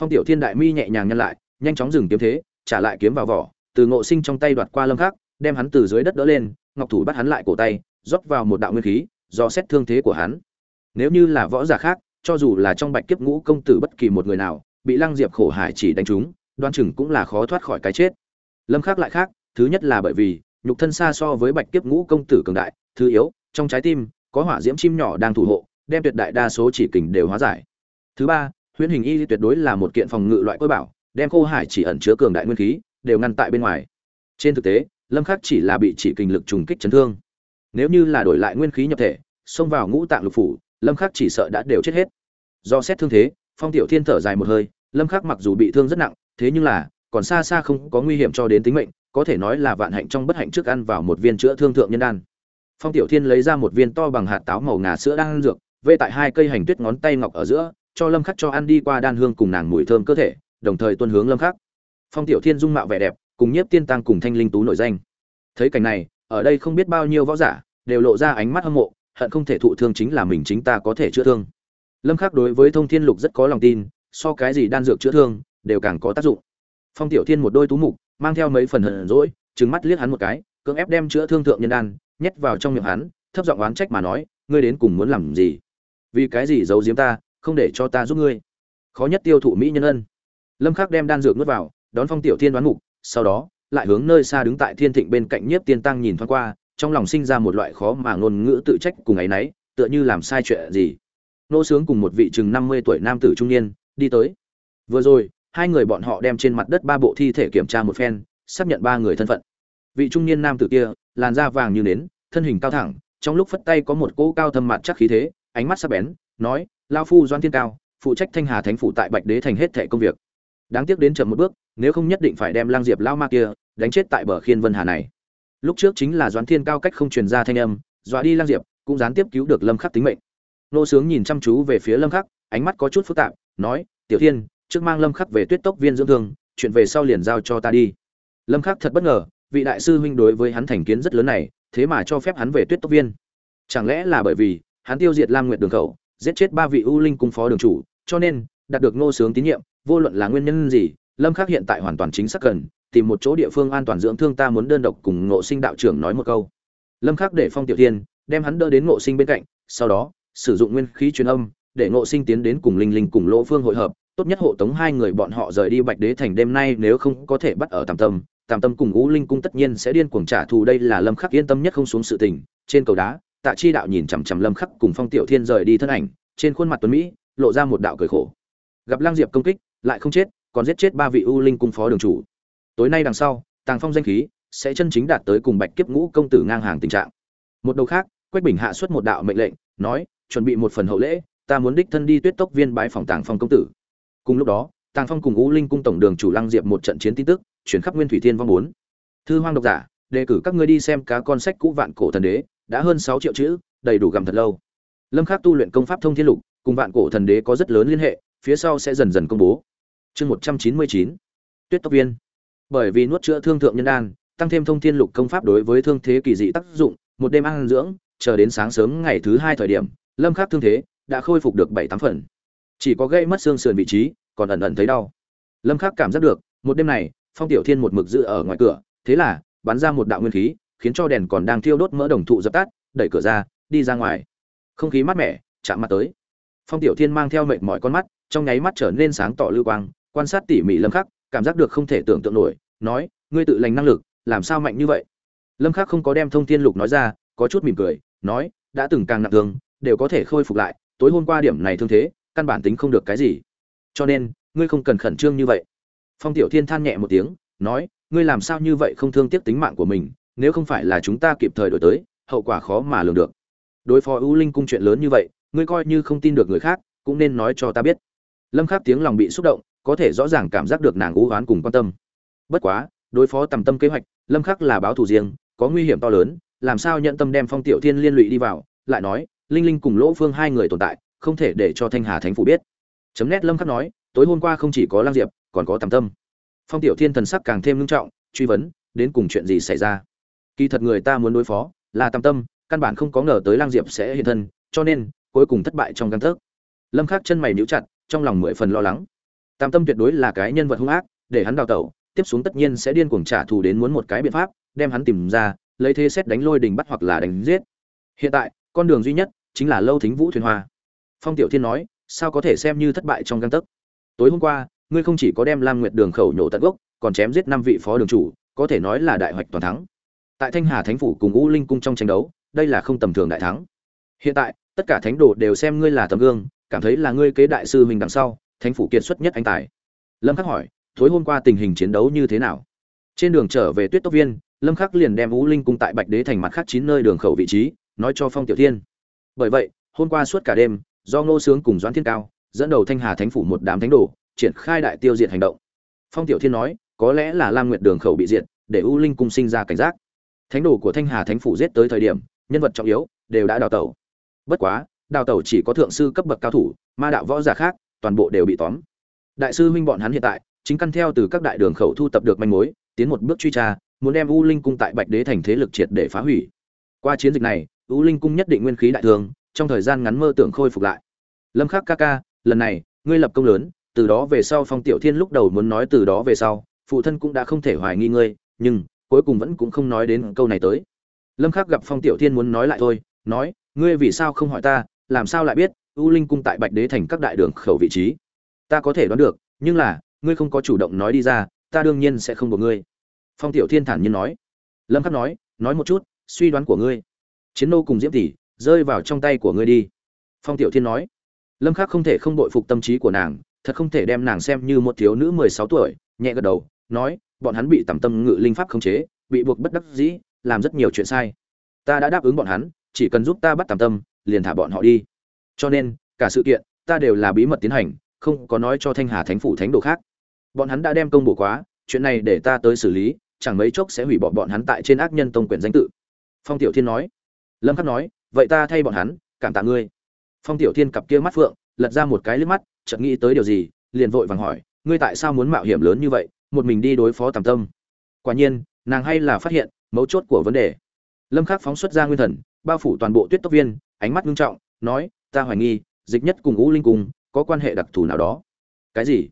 Phong tiểu thiên đại mi nhẹ nhàng nhăn lại, nhanh chóng dừng kiếm thế, trả lại kiếm vào vỏ, từ ngộ sinh trong tay đoạt qua lâm khắc, đem hắn từ dưới đất đỡ lên, ngọc thủ bắt hắn lại cổ tay, rót vào một đạo nguyên khí, do xét thương thế của hắn. Nếu như là võ giả khác, cho dù là trong bạch kiếp ngũ công tử bất kỳ một người nào, bị lăng diệp khổ hải chỉ đánh trúng, đoan chừng cũng là khó thoát khỏi cái chết. Lâm khắc lại khác, thứ nhất là bởi vì, nhục thân xa so với bạch kiếp ngũ công tử cường đại, thứ yếu, trong trái tim, có hỏa diễm chim nhỏ đang thủ hộ đem tuyệt đại đa số chỉ kình đều hóa giải. Thứ ba, huyễn hình y tuyệt đối là một kiện phòng ngự loại cơ bảo, đem khô hải chỉ ẩn chứa cường đại nguyên khí đều ngăn tại bên ngoài. Trên thực tế, lâm khắc chỉ là bị chỉ kình lực trùng kích chấn thương. Nếu như là đổi lại nguyên khí nhập thể, xông vào ngũ tạng lục phủ, lâm khắc chỉ sợ đã đều chết hết. Do xét thương thế, phong tiểu thiên thở dài một hơi, lâm khắc mặc dù bị thương rất nặng, thế nhưng là, còn xa xa không có nguy hiểm cho đến tính mệnh, có thể nói là vạn hạnh trong bất hạnh trước ăn vào một viên chữa thương thượng nhân đan. Phong tiểu thiên lấy ra một viên to bằng hạt táo màu ngà sữa đang ăn dược vê tại hai cây hành tuyết ngón tay ngọc ở giữa, cho lâm khắc cho ăn đi qua đan hương cùng nàng mùi thơm cơ thể, đồng thời tuân hướng lâm khắc. Phong tiểu thiên dung mạo vẻ đẹp, cùng nhiếp tiên tăng cùng thanh linh tú nổi danh. Thấy cảnh này, ở đây không biết bao nhiêu võ giả, đều lộ ra ánh mắt hâm mộ, hận không thể thụ thương chính là mình chính ta có thể chữa thương. Lâm khắc đối với thông thiên lục rất có lòng tin, so cái gì đan dược chữa thương, đều càng có tác dụng. Phong tiểu thiên một đôi tú mục, mang theo mấy phần hận rỗi trừng mắt liếc hắn một cái, cưỡng ép đem chữa thương thượng nhân đan, nhét vào trong miệng hắn, thấp giọng oán trách mà nói, ngươi đến cùng muốn làm gì? Vì cái gì giấu giếm ta, không để cho ta giúp ngươi. Khó nhất tiêu thụ mỹ nhân ân. Lâm khắc đem đan dược nuốt vào, đón phong tiểu thiên đoán mục, sau đó, lại hướng nơi xa đứng tại thiên thịnh bên cạnh nhiếp tiên tăng nhìn thoáng qua, trong lòng sinh ra một loại khó mà ngôn ngữ tự trách cùng ấy nấy tựa như làm sai chuyện gì. Nô sướng cùng một vị chừng 50 tuổi nam tử trung niên, đi tới. Vừa rồi, hai người bọn họ đem trên mặt đất ba bộ thi thể kiểm tra một phen, xác nhận ba người thân phận. Vị trung niên nam tử kia, làn da vàng như nến, thân hình cao thẳng, trong lúc phất tay có một cỗ cao thâm mặt chắc khí thế ánh mắt sắc bén, nói lao phu doan thiên cao, phụ trách thanh hà thánh phủ tại bạch đế thành hết thẻ công việc. Đáng tiếc đến chậm một bước, nếu không nhất định phải đem lang diệp lao ma kia đánh chết tại bờ khiên vân hà này. Lúc trước chính là doan thiên cao cách không truyền ra thanh âm, dọa đi lang diệp, cũng gián tiếp cứu được lâm khắc tính mệnh. Nô sướng nhìn chăm chú về phía lâm khắc, ánh mắt có chút phức tạp, nói, tiểu thiên, trước mang lâm khắc về tuyết tốc viên dưỡng thương, chuyện về sau liền giao cho ta đi. Lâm khắc thật bất ngờ, vị đại sư huynh đối với hắn thành kiến rất lớn này, thế mà cho phép hắn về tuyết tốc viên. Chẳng lẽ là bởi vì hắn tiêu diệt lam nguyệt đường khẩu, giết chết ba vị u linh cung phó đường chủ, cho nên, đạt được ngô sướng tín nhiệm, vô luận là nguyên nhân gì, lâm khắc hiện tại hoàn toàn chính xác cần, tìm một chỗ địa phương an toàn dưỡng thương ta muốn đơn độc cùng ngộ sinh đạo trưởng nói một câu. Lâm khắc để phong tiểu thiên, đem hắn đỡ đến ngộ sinh bên cạnh, sau đó, sử dụng nguyên khí truyền âm, để ngộ sinh tiến đến cùng linh linh cùng lỗ phương hội hợp, tốt nhất hộ tống hai người bọn họ rời đi bạch đế thành đêm nay nếu không có thể bắt ở tam tâm tam tâm cùng ngũ linh cung tất nhiên sẽ điên cuồng trả thù, đây là lâm khắc yên tâm nhất không xuống sự tình, trên cầu đá tạ chi đạo nhìn chằm chằm lâm khắc cùng phong tiểu thiên rời đi thân ảnh, trên khuôn mặt tuấn mỹ, lộ ra một đạo cười khổ. Gặp lang diệp công kích, lại không chết, còn giết chết ba vị u linh cung phó đường chủ. Tối nay đằng sau, tàng phong danh khí sẽ chân chính đạt tới cùng bạch kiếp ngũ công tử ngang hàng tình trạng. Một đầu khác, quách bình hạ xuất một đạo mệnh lệnh, nói, chuẩn bị một phần hậu lễ, ta muốn đích thân đi tuyết tốc viên bái phòng tàng phong công tử. Cùng lúc đó, tàng phong cùng u linh cung tổng đường chủ lăng diệp một trận chiến tin tức, chuyển khắp nguyên thủy thiên vong bốn. Thư hoang độc giả, đề cử các ngươi đi xem cá con sách cũ vạn cổ thần đế đã hơn sáu triệu chữ, đầy đủ gặm thật lâu. Lâm khắc tu luyện công pháp thông thiên lục, cùng vạn cổ thần đế có rất lớn liên hệ, phía sau sẽ dần dần công bố. Chương một trăm chín mươi chín, tuyết tốc viên. Bởi vì nuốt chữa thương thượng nhân đan, tăng thêm thông thiên lục công pháp đối với thương thế kỳ dị tác dụng, một đêm ăn dưỡng, chờ đến sáng sớm ngày thứ hai thời điểm, lâm khắc thương thế đã khôi phục được bảy tám phần. Chỉ có gây mất xương sườn vị trí, còn ẩn ẩn thấy đau. Lâm khắc cảm giác được, một đêm này, phong tiểu thiên một mực giữ ở ngoài cửa, thế là bắn ra một đạo nguyên khí khiến cho đèn còn đang thiêu đốt mỡ đồng thụ dập tắt, đẩy cửa ra, đi ra ngoài. Không khí mát mẻ, chạm mặt tới. Phong tiểu thiên mang theo mệt mỏi con mắt, trong nháy mắt trở nên sáng tỏ lưu quang, quan sát tỉ mỉ lâm khắc, cảm giác được không thể tưởng tượng nổi, nói, ngươi tự lành năng lực, làm sao mạnh như vậy? Lâm khắc không có đem thông thiên lục nói ra, có chút mỉm cười, nói, đã từng càng nặng thương, đều có thể khôi phục lại, tối hôm qua điểm này thương thế, căn bản tính không được cái gì. Cho nên, ngươi không cần khẩn trương như vậy. Phong tiểu thiên than nhẹ một tiếng, nói, ngươi làm sao như vậy không thương tiếc tính mạng của mình nếu không phải là chúng ta kịp thời đổi tới, hậu quả khó mà lường được. Đối phó ưu linh cung chuyện lớn như vậy, ngươi coi như không tin được người khác, cũng nên nói cho ta biết. Lâm khắc tiếng lòng bị xúc động, có thể rõ ràng cảm giác được nàng ưu oán cùng quan tâm. Bất quá, đối phó tầm tâm kế hoạch, lâm khắc là báo thù riêng, có nguy hiểm to lớn, làm sao nhận tâm đem phong tiểu thiên liên lụy đi vào, lại nói, linh linh cùng lỗ phương hai người tồn tại, không thể để cho thanh hà thánh phủ biết. Chấm nét lâm khắc nói, tối hôm qua không chỉ có lang diệp, còn có tầm tâm. Phong tiểu thiên thần sắc càng thêm nghiêm trọng, truy vấn, đến cùng chuyện gì xảy ra? Kỳ thật người ta muốn đối phó là Tam tâm, căn bản không có ngờ tới lang diệp sẽ hiện thân, cho nên cuối cùng thất bại trong căn thức lâm khắc chân mày nhíu chặt, trong lòng mười phần lo lắng. Tam tâm tuyệt đối là cái nhân vật hung ác, để hắn đào tẩu, tiếp xuống tất nhiên sẽ điên cuồng trả thù đến muốn một cái biện pháp, đem hắn tìm ra, lấy thế xét đánh lôi đình bắt hoặc là đánh giết. Hiện tại, con đường duy nhất chính là lâu thính vũ thuyền hoa. Phong tiểu thiên nói, sao có thể xem như thất bại trong căn tấc? Tối hôm qua, ngươi không chỉ có đem lam nguyệt đường khẩu nhổ tận gốc, còn chém giết năm vị phó đường chủ, có thể nói là đại hoạch toàn thắng tại thanh hà thánh phủ cùng U linh cung trong tranh đấu, đây là không tầm thường đại thắng. Hiện tại, tất cả thánh đồ đều xem ngươi là tấm gương, cảm thấy là ngươi kế đại sư mình đằng sau, thánh phủ kiệt xuất nhất anh tài. Lâm khắc hỏi, tối hôm qua tình hình chiến đấu như thế nào? Trên đường trở về tuyết tốc viên, lâm khắc liền đem U linh cung tại bạch đế thành mặt khác chín nơi đường khẩu vị trí, nói cho phong tiểu thiên. Bởi vậy, hôm qua suốt cả đêm, do ngô sướng cùng doãn thiên cao, dẫn đầu thanh hà thánh phủ một đám thánh đồ, triển khai đại tiêu diệt hành động. Phong tiểu thiên nói, có lẽ là lam nguyệt đường khẩu bị diệt, để u linh cung sinh ra cảnh giác thánh đồ của thanh hà thánh phủ giết tới thời điểm, nhân vật trọng yếu đều đã đào tẩu. Bất quá, đào tẩu chỉ có thượng sư cấp bậc cao thủ, ma đạo võ giả khác, toàn bộ đều bị tóm. Đại sư huynh bọn hắn hiện tại, chính căn theo từ các đại đường khẩu thu tập được manh mối, tiến một bước truy tra, muốn đem u linh cung tại bạch đế thành thế lực triệt để phá hủy. Qua chiến dịch này, u linh cung nhất định nguyên khí đại thương trong thời gian ngắn mơ tưởng khôi phục lại. Lâm khắc ca ca, lần này, ngươi lập công lớn, từ đó về sau phong tiểu thiên lúc đầu muốn nói từ đó về sau, phụ thân cũng đã không thể hoài nghi ngươi, nhưng cuối cùng vẫn cũng không nói đến câu này tới. Lâm khắc gặp phong tiểu thiên muốn nói lại thôi, nói, ngươi vì sao không hỏi ta, làm sao lại biết u linh cung tại bạch đế thành các đại đường khẩu vị trí? Ta có thể đoán được, nhưng là, ngươi không có chủ động nói đi ra, ta đương nhiên sẽ không buộc ngươi. Phong tiểu thiên thản nhiên nói. Lâm khắc nói nói một chút, suy đoán của ngươi. Chiến nô cùng diễm tỷ, rơi vào trong tay của ngươi đi. Phong tiểu thiên nói. Lâm khắc không thể không bội phục tâm trí của nàng, thật không thể đem nàng xem như một thiếu nữ 16 tuổi, nhẹ gật đầu, nói bọn hắn bị tẩm tâm ngự linh pháp khống chế, bị buộc bất đắc dĩ, làm rất nhiều chuyện sai. Ta đã đáp ứng bọn hắn, chỉ cần giúp ta bắt tẩm tâm, liền thả bọn họ đi. Cho nên, cả sự kiện, ta đều là bí mật tiến hành, không có nói cho thanh hà thánh phủ thánh đồ khác. Bọn hắn đã đem công bổ quá, chuyện này để ta tới xử lý, chẳng mấy chốc sẽ hủy bỏ bọn hắn tại trên ác nhân tông quyền danh tự. Phong tiểu thiên nói. Lâm khắc nói, vậy ta thay bọn hắn, cảm tạ ngươi. Phong tiểu thiên cặp kia mắt phượng, lật ra một cái liếc mắt, chợt nghĩ tới điều gì, liền vội vàng hỏi, ngươi tại sao muốn mạo hiểm lớn như vậy? Một mình đi đối phó tầm tâm. Quả nhiên, nàng hay là phát hiện mấu chốt của vấn đề. Lâm khắc phóng xuất ra nguyên thần, bao phủ toàn bộ tuyết tốc viên, ánh mắt nghiêm trọng, nói, ta hoài nghi, dịch nhất cùng ngũ linh cùng có quan hệ đặc thù nào đó. Cái gì?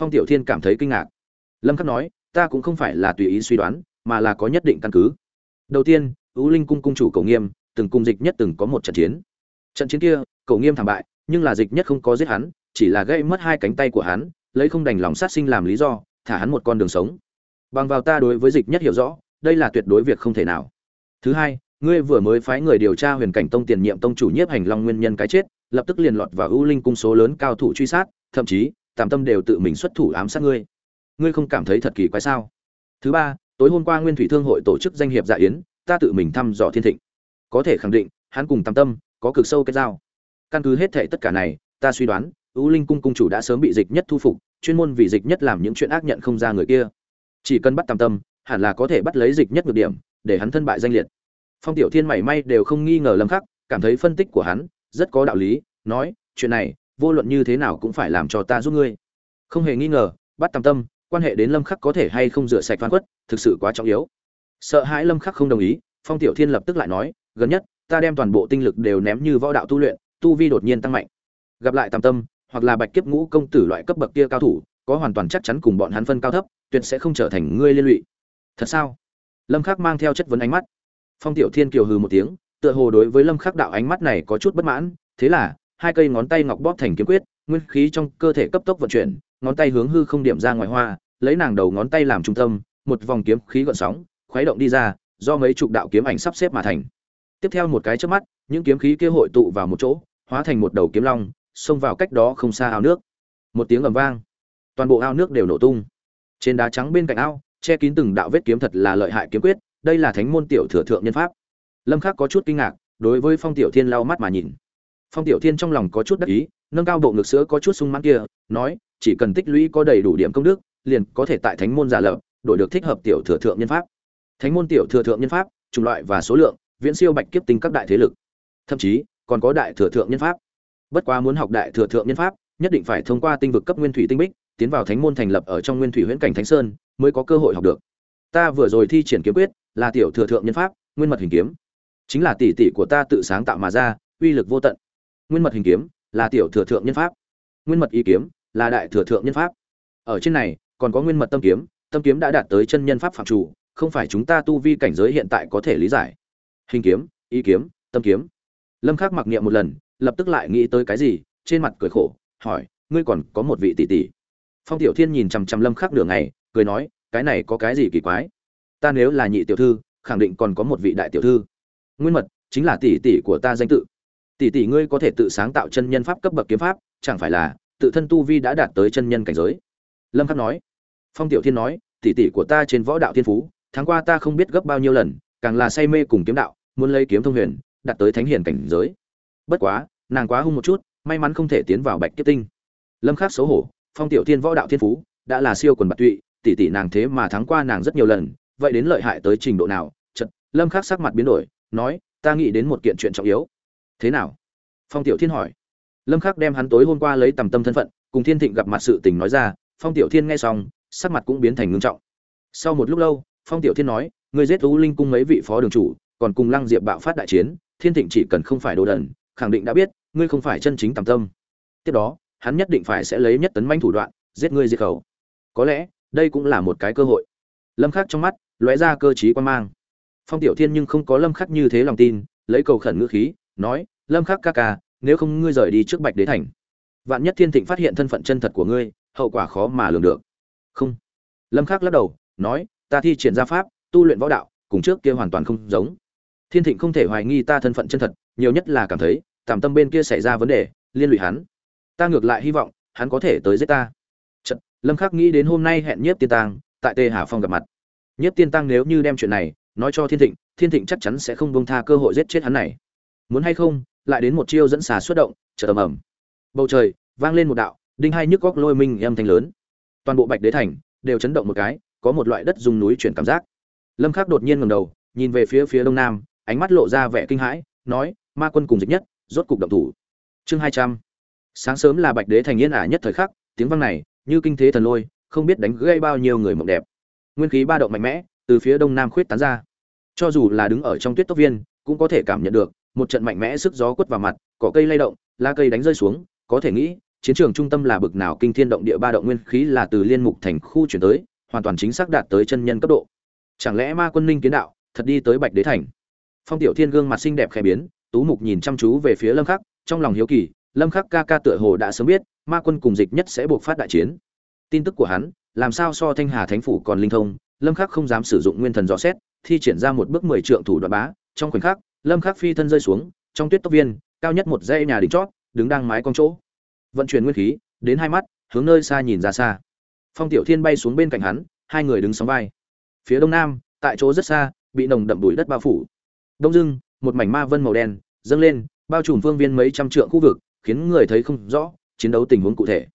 Phong tiểu thiên cảm thấy kinh ngạc. Lâm khắc nói, ta cũng không phải là tùy ý suy đoán, mà là có nhất định căn cứ. Đầu tiên ngũ linh cung cung chủ cầu nghiêm, từng cung dịch nhất từng có một trận chiến. Trận chiến kia cầu nghiêm thảm bại, nhưng là dịch nhất không có giết hắn, chỉ là gây mất hai cánh tay của hắn, lấy không đành lòng sát sinh làm lý do thả hắn một con đường sống. Bằng vào ta đối với dịch nhất hiểu rõ, đây là tuyệt đối việc không thể nào. Thứ hai, ngươi vừa mới phái người điều tra huyền cảnh tông tiền nhiệm tông chủ nhiếp hành long nguyên nhân cái chết, lập tức liền lọt vào ưu linh cung số lớn cao thủ truy sát, thậm chí tàm tâm đều tự mình xuất thủ ám sát ngươi. Ngươi không cảm thấy thật kỳ quái sao? Thứ ba, tối hôm qua nguyên thủy thương hội tổ chức danh hiệp dạ yến, ta tự mình thăm dò thiên thịnh. Có thể khẳng định, hắn cùng tàm tâm, có cực sâu kết giao. Căn cứ hết thệ tất cả này, ta suy đoán, ưu linh cung cung chủ đã sớm bị dịch nhất thu phục chuyên môn vì dịch nhất làm những chuyện ác nhận không ra người kia. Chỉ cần bắt tam tâm, hẳn là có thể bắt lấy dịch nhất ngược điểm, để hắn thân bại danh liệt. Phong tiểu thiên mảy may đều không nghi ngờ lâm khắc, cảm thấy phân tích của hắn rất có đạo lý, nói, chuyện này, vô luận như thế nào cũng phải làm cho ta giúp ngươi. Không hề nghi ngờ, bắt tầm tâm, quan hệ đến lâm khắc có thể hay không rửa sạch phán quất, thực sự quá trọng yếu. Sợ hãi lâm khắc không đồng ý, phong tiểu thiên lập tức lại nói, gần nhất, ta đem toàn bộ tinh lực đều ném như võ đạo tu luyện, tu vi đột nhiên tăng mạnh. Gặp lại tầm tâm hoặc là bạch kiếp ngũ công tử loại cấp bậc kia cao thủ, có hoàn toàn chắc chắn cùng bọn hắn phân cao thấp, tuyệt sẽ không trở thành ngươi liên lụy. Thật sao? Lâm khắc mang theo chất vấn ánh mắt. Phong tiểu thiên kiều hừ một tiếng, tựa hồ đối với lâm khắc đạo ánh mắt này có chút bất mãn, thế là, hai cây ngón tay ngọc bóp thành kiếm quyết, nguyên khí trong cơ thể cấp tốc vận chuyển, ngón tay hướng hư không điểm ra ngoài hoa, lấy nàng đầu ngón tay làm trung tâm, một vòng kiếm khí gợn sóng, khuấy động đi ra, do mấy chục đạo kiếm ảnh sắp xếp mà thành. Tiếp theo một cái chớp mắt, những kiếm khí kia hội tụ vào một chỗ, hóa thành một đầu kiếm long xông vào cách đó không xa ao nước. Một tiếng ầm vang. Toàn bộ ao nước đều nổ tung. Trên đá trắng bên cạnh ao, che kín từng đạo vết kiếm thật là lợi hại kiếm quyết, đây là thánh môn tiểu thừa thượng nhân pháp. Lâm khắc có chút kinh ngạc, đối với phong tiểu thiên lau mắt mà nhìn. Phong tiểu thiên trong lòng có chút đắc ý, nâng cao bộ ngực sữa có chút sung mãn kia, nói, chỉ cần tích lũy có đầy đủ điểm công đức, liền có thể tại thánh môn giả lập, đổi được thích hợp tiểu thừa thượng nhân pháp. Thánh môn tiểu thừa thượng nhân pháp, chủng loại và số lượng, viễn siêu bạch kiếp tinh các đại thế lực. Thậm chí, còn có đại thừa thượng nhân pháp bất quá muốn học đại thừa thượng nhân pháp, nhất định phải thông qua tinh vực cấp nguyên thủy tinh bích, tiến vào thánh môn thành lập ở trong nguyên thủy huyễn cảnh thánh sơn, mới có cơ hội học được. Ta vừa rồi thi triển kiếm quyết, là tiểu thừa thượng nhân pháp, nguyên mật hình kiếm. Chính là tỷ tỷ của ta tự sáng tạo mà ra, uy lực vô tận. Nguyên mật hình kiếm, là tiểu thừa thượng nhân pháp. Nguyên mật ý kiếm, là đại thừa thượng nhân pháp. Ở trên này, còn có nguyên mật tâm kiếm tâm kiếm đã đạt tới chân nhân pháp phạm chủ, không phải chúng ta tu vi cảnh giới hiện tại có thể lý giải. Hình kiếm ý kiếm, tâm kiếm. Lâm khắc mặc niệm một lần lập tức lại nghĩ tới cái gì, trên mặt cười khổ, hỏi, ngươi còn có một vị tỷ tỷ? Phong tiểu thiên nhìn chằm chằm lâm khắc nửa ngày, cười nói, cái này có cái gì kỳ quái? Ta nếu là nhị tiểu thư, khẳng định còn có một vị đại tiểu thư. Nguyên mật, chính là tỷ tỷ của ta danh tự. Tỷ tỷ ngươi có thể tự sáng tạo chân nhân pháp cấp bậc kiếm pháp, chẳng phải là, tự thân tu vi đã đạt tới chân nhân cảnh giới. Lâm khắc nói. Phong tiểu thiên nói, tỷ tỷ của ta trên võ đạo thiên phú, tháng qua ta không biết gấp bao nhiêu lần, càng là say mê cùng kiếm đạo, muốn lấy kiếm thông huyền, đạt tới thánh hiền cảnh giới bất quá, nàng quá hung một chút, may mắn không thể tiến vào bạch kiếp tinh. Lâm khắc xấu hổ, phong tiểu thiên võ đạo thiên phú, đã là siêu quần bạc tụy, tỷ tỷ nàng thế mà thắng qua nàng rất nhiều lần, vậy đến lợi hại tới trình độ nào? Chật lâm khắc sắc mặt biến đổi, nói, ta nghĩ đến một kiện chuyện trọng yếu. Thế nào? Phong tiểu thiên hỏi. Lâm khắc đem hắn tối hôm qua lấy tầm tâm thân phận, cùng thiên thịnh gặp mặt sự tình nói ra, phong tiểu thiên nghe xong, sắc mặt cũng biến thành ngưng trọng. Sau một lúc lâu, phong tiểu thiên nói người giết u linh cung mấy vị phó đường chủ, còn cùng lăng diệp bạo phát đại chiến, thiên thịnh chỉ cần không phải đồ đần khẳng định đã biết, ngươi không phải chân chính tầm tâm. Tiếp đó, hắn nhất định phải sẽ lấy nhất tấn manh thủ đoạn, giết ngươi diệt khẩu. Có lẽ, đây cũng là một cái cơ hội. Lâm khắc trong mắt lóe ra cơ trí quan mang. Phong tiểu thiên nhưng không có lâm khắc như thế lòng tin, lấy cầu khẩn ngữ khí, nói, lâm khắc ca ca, nếu không ngươi rời đi trước bạch đế thành, vạn nhất thiên thịnh phát hiện thân phận chân thật của ngươi, hậu quả khó mà lường được. Không. Lâm khắc lắc đầu, nói, ta thi triển gia pháp, tu luyện võ đạo, cùng trước kia hoàn toàn không giống. Thiên thịnh không thể hoài nghi ta thân phận chân thật nhiều nhất là cảm thấy tàm tâm bên kia xảy ra vấn đề liên lụy hắn. Ta ngược lại hy vọng hắn có thể tới giết ta. Chật, lâm khắc nghĩ đến hôm nay hẹn nhiếp tiên tang tại tề hà phong gặp mặt. Nhiếp tiên tăng nếu như đem chuyện này nói cho thiên thịnh thiên thịnh chắc chắn sẽ không bông tha cơ hội giết chết hắn này. Muốn hay không lại đến một chiêu dẫn xà xuất động chờ ầm ầm. Bầu trời vang lên một đạo đinh hai nhức góc lôi minh âm thanh lớn. Toàn bộ bạch đế thành đều chấn động một cái có một loại đất dùng núi chuyển cảm giác. Lâm khắc đột nhiên ngẩng đầu nhìn về phía phía đông nam ánh mắt lộ ra vẻ kinh hãi nói ma quân cùng dịch nhất, rốt cục động thủ. Chương hai trăm. Sáng sớm là bạch đế thành yên ả nhất thời khắc, tiếng vang này, như kinh thế thần lôi, không biết đánh gây bao nhiêu người mộng đẹp. Nguyên khí ba động mạnh mẽ, từ phía đông nam khuyết tán ra. Cho dù là đứng ở trong tuyết tốc viên, cũng có thể cảm nhận được, một trận mạnh mẽ sức gió quất vào mặt, cỏ cây lay động, lá cây đánh rơi xuống, có thể nghĩ, chiến trường trung tâm là bực nào kinh thiên động địa ba động nguyên khí là từ liên mục thành khu chuyển tới, hoàn toàn chính xác đạt tới chân nhân cấp độ. Chẳng lẽ ma quân ninh kiến đạo, thật đi tới bạch đế thành? Phong tiểu thiên gương mặt xinh đẹp khẽ biến tú mục nhìn chăm chú về phía lâm khắc, trong lòng hiếu kỳ, lâm khắc ca ca tựa hồ đã sớm biết, ma quân cùng dịch nhất sẽ buộc phát đại chiến. Tin tức của hắn, làm sao so thanh hà thánh phủ còn linh thông, lâm khắc không dám sử dụng nguyên thần dò xét, thi triển ra một bước mười trượng thủ đoạn bá, trong khoảnh khắc, lâm khắc phi thân rơi xuống, trong tuyết tốc viên, cao nhất một dãy nhà đỉnh chót, đứng đang mái con chỗ. Vận chuyển nguyên khí, đến hai mắt, hướng nơi xa nhìn ra xa. Phong tiểu thiên bay xuống bên cạnh hắn, hai người đứng sóng vai. Phía đông nam, tại chỗ rất xa, bị nồng đậm bụi đất bao phủ. Đông dưng một mảnh ma vân màu đen dâng lên, bao trùm phương viên mấy trăm trượng khu vực, khiến người thấy không rõ chiến đấu tình huống cụ thể.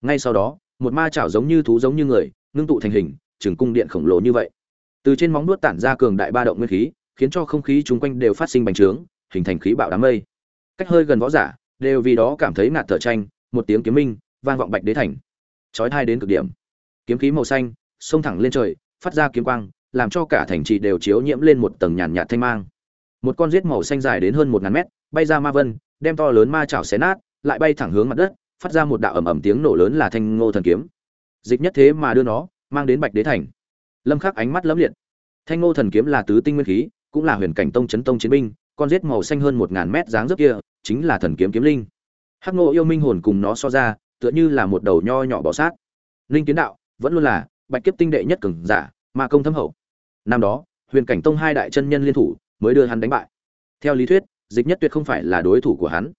Ngay sau đó, một ma chảo giống như thú giống như người, ngưng tụ thành hình, trường cung điện khổng lồ như vậy. Từ trên móng nuốt tản ra cường đại ba động nguyên khí, khiến cho không khí chung quanh đều phát sinh bành trướng, hình thành khí bạo đám mây. Cách hơi gần võ giả, đều vì đó cảm thấy ngạt thở tranh một tiếng kiếm minh, vang vọng bạch đế thành. Chói thai đến cực điểm. Kiếm khí màu xanh, xông thẳng lên trời, phát ra kiếm quang, làm cho cả thành trì đều chiếu nhiễm lên một tầng nhàn nhạt thanh mang một con giết màu xanh dài đến hơn một ngàn mét, bay ra ma vân, đem to lớn ma chảo xé nát, lại bay thẳng hướng mặt đất, phát ra một đạo ầm ầm tiếng nổ lớn là thanh ngô thần kiếm. Dịch nhất thế mà đưa nó, mang đến bạch đế thành. Lâm khắc ánh mắt lấm liệt. Thanh ngô thần kiếm là tứ tinh nguyên khí, cũng là huyền cảnh tông chấn tông chiến binh, con giết màu xanh hơn một ngàn mét dáng dấp kia, chính là thần kiếm kiếm linh. Hắc ngô yêu minh hồn cùng nó so ra, tựa như là một đầu nho nhỏ bỏ sát. Linh kiến đạo, vẫn luôn là, bạch kiếp tinh đệ nhất cường giả, ma công thâm hậu. Năm đó, huyền cảnh tông hai đại chân nhân liên thủ mới đưa hắn đánh bại. Theo lý thuyết, dịch nhất tuyệt không phải là đối thủ của hắn.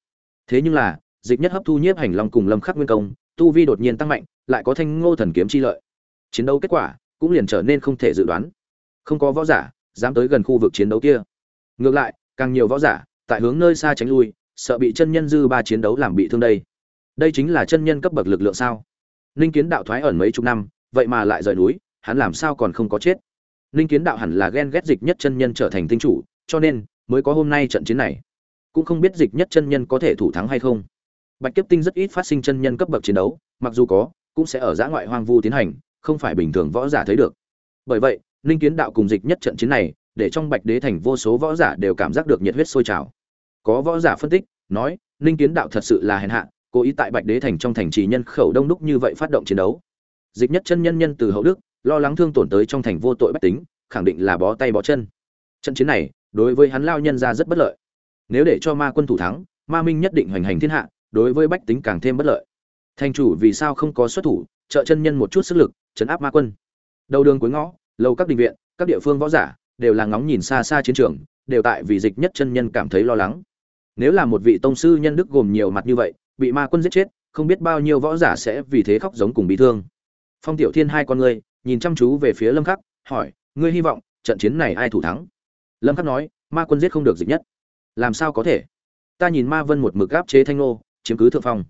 Thế nhưng là, dịch nhất hấp thu nhiếp hành long cùng lâm khắc nguyên công, tu vi đột nhiên tăng mạnh, lại có thanh ngô thần kiếm chi lợi. Chiến đấu kết quả cũng liền trở nên không thể dự đoán. Không có võ giả dám tới gần khu vực chiến đấu kia. Ngược lại, càng nhiều võ giả tại hướng nơi xa tránh lui, sợ bị chân nhân dư ba chiến đấu làm bị thương đây. Đây chính là chân nhân cấp bậc lực lượng sao? Ninh kiến đạo thoái ẩn mấy chục năm, vậy mà lại rời núi, hắn làm sao còn không có chết? Ninh kiến đạo hẳn là ghen ghét dịch nhất chân nhân trở thành tinh chủ, cho nên mới có hôm nay trận chiến này. Cũng không biết dịch nhất chân nhân có thể thủ thắng hay không. Bạch kiếp tinh rất ít phát sinh chân nhân cấp bậc chiến đấu, mặc dù có, cũng sẽ ở giã ngoại hoang vu tiến hành, không phải bình thường võ giả thấy được. Bởi vậy, ninh kiến đạo cùng dịch nhất trận chiến này, để trong bạch đế thành vô số võ giả đều cảm giác được nhiệt huyết sôi trào. Có võ giả phân tích, nói, ninh kiến đạo thật sự là hèn hạ, cố ý tại bạch đế thành trong thành trì nhân khẩu đông đúc như vậy phát động chiến đấu. Dịch nhất chân nhân nhân từ hậu đức lo lắng thương tổn tới trong thành vô tội bách tính, khẳng định là bó tay bó chân. Trận chiến này, đối với hắn lao nhân ra rất bất lợi. Nếu để cho ma quân thủ thắng, ma minh nhất định hoành hành thiên hạ, đối với bách tính càng thêm bất lợi. Thành chủ vì sao không có xuất thủ, trợ chân nhân một chút sức lực chấn áp ma quân. Đầu đường cuối ngõ lâu các đình viện, các địa phương võ giả, đều là ngóng nhìn xa xa chiến trường, đều tại vì dịch nhất chân nhân cảm thấy lo lắng. Nếu là một vị tông sư nhân đức gồm nhiều mặt như vậy, bị ma quân giết chết, không biết bao nhiêu võ giả sẽ vì thế khóc giống cùng bị thương. Phong tiểu thiên hai con ngươi nhìn chăm chú về phía lâm khắc, hỏi, ngươi hy vọng trận chiến này ai thủ thắng? Lâm khắc nói, ma quân giết không được dịch nhất. Làm sao có thể? Ta nhìn ma vân một mực áp chế thanh nô chiếm cứ thượng phong.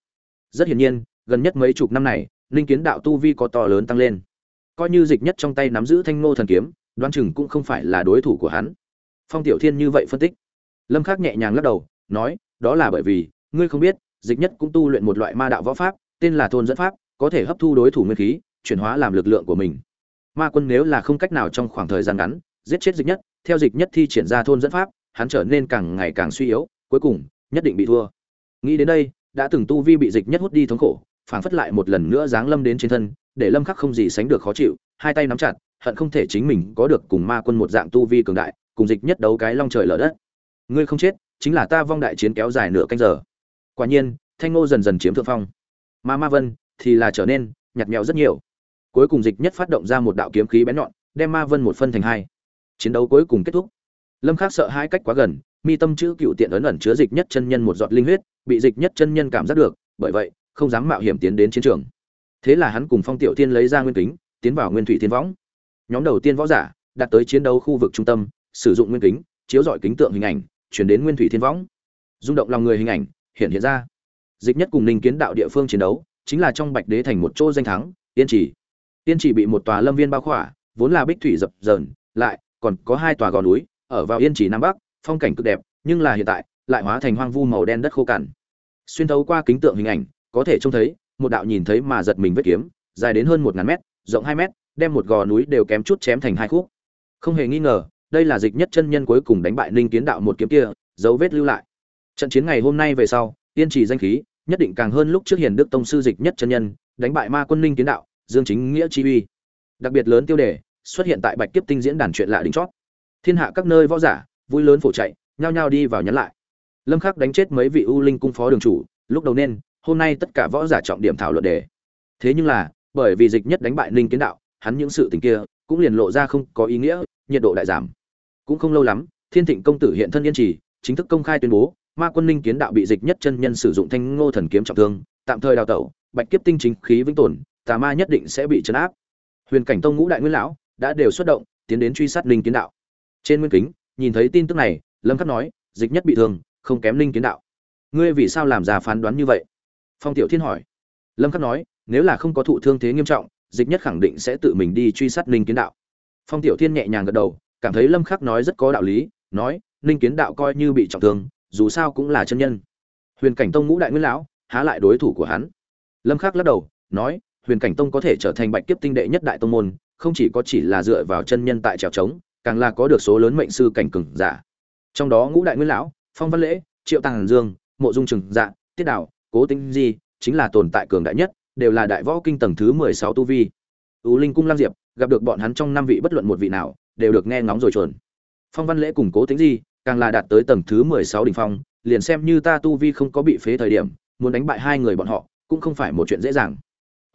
Rất hiển nhiên, gần nhất mấy chục năm này, linh kiến đạo tu vi có to lớn tăng lên. Coi như dịch nhất trong tay nắm giữ thanh nô thần kiếm, đoán chừng cũng không phải là đối thủ của hắn. Phong tiểu thiên như vậy phân tích. Lâm khắc nhẹ nhàng lắc đầu, nói, đó là bởi vì, ngươi không biết, dịch nhất cũng tu luyện một loại ma đạo võ pháp, tên là thôn dẫn pháp, có thể hấp thu đối thủ nguyên khí chuyển hóa làm lực lượng của mình. Ma quân nếu là không cách nào trong khoảng thời gian ngắn giết chết dịch nhất, theo dịch nhất thi triển ra thôn dẫn pháp, hắn trở nên càng ngày càng suy yếu, cuối cùng, nhất định bị thua. Nghĩ đến đây, đã từng tu vi bị dịch nhất hút đi thống khổ, phảng phất lại một lần nữa giáng lâm đến trên thân, để lâm khắc không gì sánh được khó chịu, hai tay nắm chặt, hận không thể chính mình có được cùng ma quân một dạng tu vi cường đại, cùng dịch nhất đấu cái long trời lở đất. Ngươi không chết, chính là ta vong đại chiến kéo dài nửa canh giờ. Quả nhiên, thanh ngô dần dần chiếm thượng phong. Ma ma vân thì là trở nên nhạt nhẽo rất nhiều cuối cùng dịch nhất phát động ra một đạo kiếm khí bén nhọn, đem ma vân một phân thành hai. Chiến đấu cuối cùng kết thúc. Lâm khắc sợ hai cách quá gần, mi tâm chữ cựu tiện ấn ẩn chứa dịch nhất chân nhân một giọt linh huyết, bị dịch nhất chân nhân cảm giác được, bởi vậy, không dám mạo hiểm tiến đến chiến trường. Thế là hắn cùng phong tiểu tiên lấy ra nguyên kính, tiến vào nguyên thủy thiên võng. Nhóm đầu tiên võ giả, đạt tới chiến đấu khu vực trung tâm, sử dụng nguyên kính, chiếu dọi kính tượng hình ảnh, chuyển đến nguyên thủy thiên võng. Rung động lòng người hình ảnh, hiện hiện ra. Dịch nhất cùng ninh kiến đạo địa phương chiến đấu, chính là trong bạch đế thành một chỗ danh thắng, yên chỉ tiên chỉ bị một tòa lâm viên bao khỏa, vốn là bích thủy dập dờn, lại còn có hai tòa gò núi, ở vào yên chỉ nam bắc, phong cảnh cực đẹp, nhưng là hiện tại lại hóa thành hoang vu màu đen đất khô cằn. Xuyên thấu qua kính tượng hình ảnh, có thể trông thấy, một đạo nhìn thấy mà giật mình vết kiếm, dài đến hơn một ngàn mét, rộng hai mét, đem một gò núi đều kém chút chém thành hai khúc. Không hề nghi ngờ, đây là dịch nhất chân nhân cuối cùng đánh bại ninh kiến đạo một kiếm kia, dấu vết lưu lại. Trận chiến ngày hôm nay về sau, tiên trì danh khí, nhất định càng hơn lúc trước hiền đức tông sư dịch nhất chân nhân, đánh bại ma quân ninh kiến đạo dương chính nghĩa chi uy. Đặc biệt lớn tiêu đề, xuất hiện tại bạch kiếp tinh diễn đàn chuyện lạ đỉnh chót. Thiên hạ các nơi võ giả, vui lớn phổ chạy, nhao nhao đi vào nhắn lại. Lâm khắc đánh chết mấy vị u linh cung phó đường chủ, lúc đầu nên, hôm nay tất cả võ giả trọng điểm thảo luận đề. Thế nhưng là, bởi vì dịch nhất đánh bại ninh kiến đạo, hắn những sự tình kia cũng liền lộ ra không có ý nghĩa, nhiệt độ đại giảm. Cũng không lâu lắm, thiên thịnh công tử hiện thân yên trì, chính thức công khai tuyên bố, ma quân ninh kiến đạo bị dịch nhất chân nhân sử dụng thanh ngô thần kiếm trọng thương, tạm thời đào tẩu, bạch kiếp tinh chính khí vĩnh tồn tà ma nhất định sẽ bị chấn áp. Huyền cảnh tông ngũ đại nguyên lão đã đều xuất động, tiến đến truy sát linh kiến đạo. Trên nguyên kính, nhìn thấy tin tức này, lâm khắc nói, dịch nhất bị thương, không kém linh kiến đạo. Ngươi vì sao làm ra phán đoán như vậy? Phong tiểu thiên hỏi. Lâm khắc nói, nếu là không có thụ thương thế nghiêm trọng, dịch nhất khẳng định sẽ tự mình đi truy sát linh kiến đạo. Phong tiểu thiên nhẹ nhàng gật đầu, cảm thấy lâm khắc nói rất có đạo lý, nói, linh kiến đạo coi như bị trọng thương, dù sao cũng là chân nhân. Huyền cảnh tông ngũ đại nguyên lão há lại đối thủ của hắn. Lâm khắc lắc đầu, nói huyền cảnh tông có thể trở thành bạch kiếp tinh đệ nhất đại tông môn, không chỉ có chỉ là dựa vào chân nhân tại trèo trống, càng là có được số lớn mệnh sư cảnh cường giả. Trong đó ngũ đại nguyên lão, phong văn lễ, triệu tàng dương, mộ dung trừng dạ tiết đạo cố tinh di, chính là tồn tại cường đại nhất, đều là đại võ kinh tầng thứ mười sáu tu vi. Ưu linh cung lam diệp, gặp được bọn hắn trong năm vị bất luận một vị nào, đều được nghe ngóng rồi chuẩn phong văn lễ cùng cố tính di, càng là đạt tới tầng thứ mười sáu đỉnh phong, liền xem như ta tu vi không có bị phế thời điểm, muốn đánh bại hai người bọn họ, cũng không phải một chuyện dễ dàng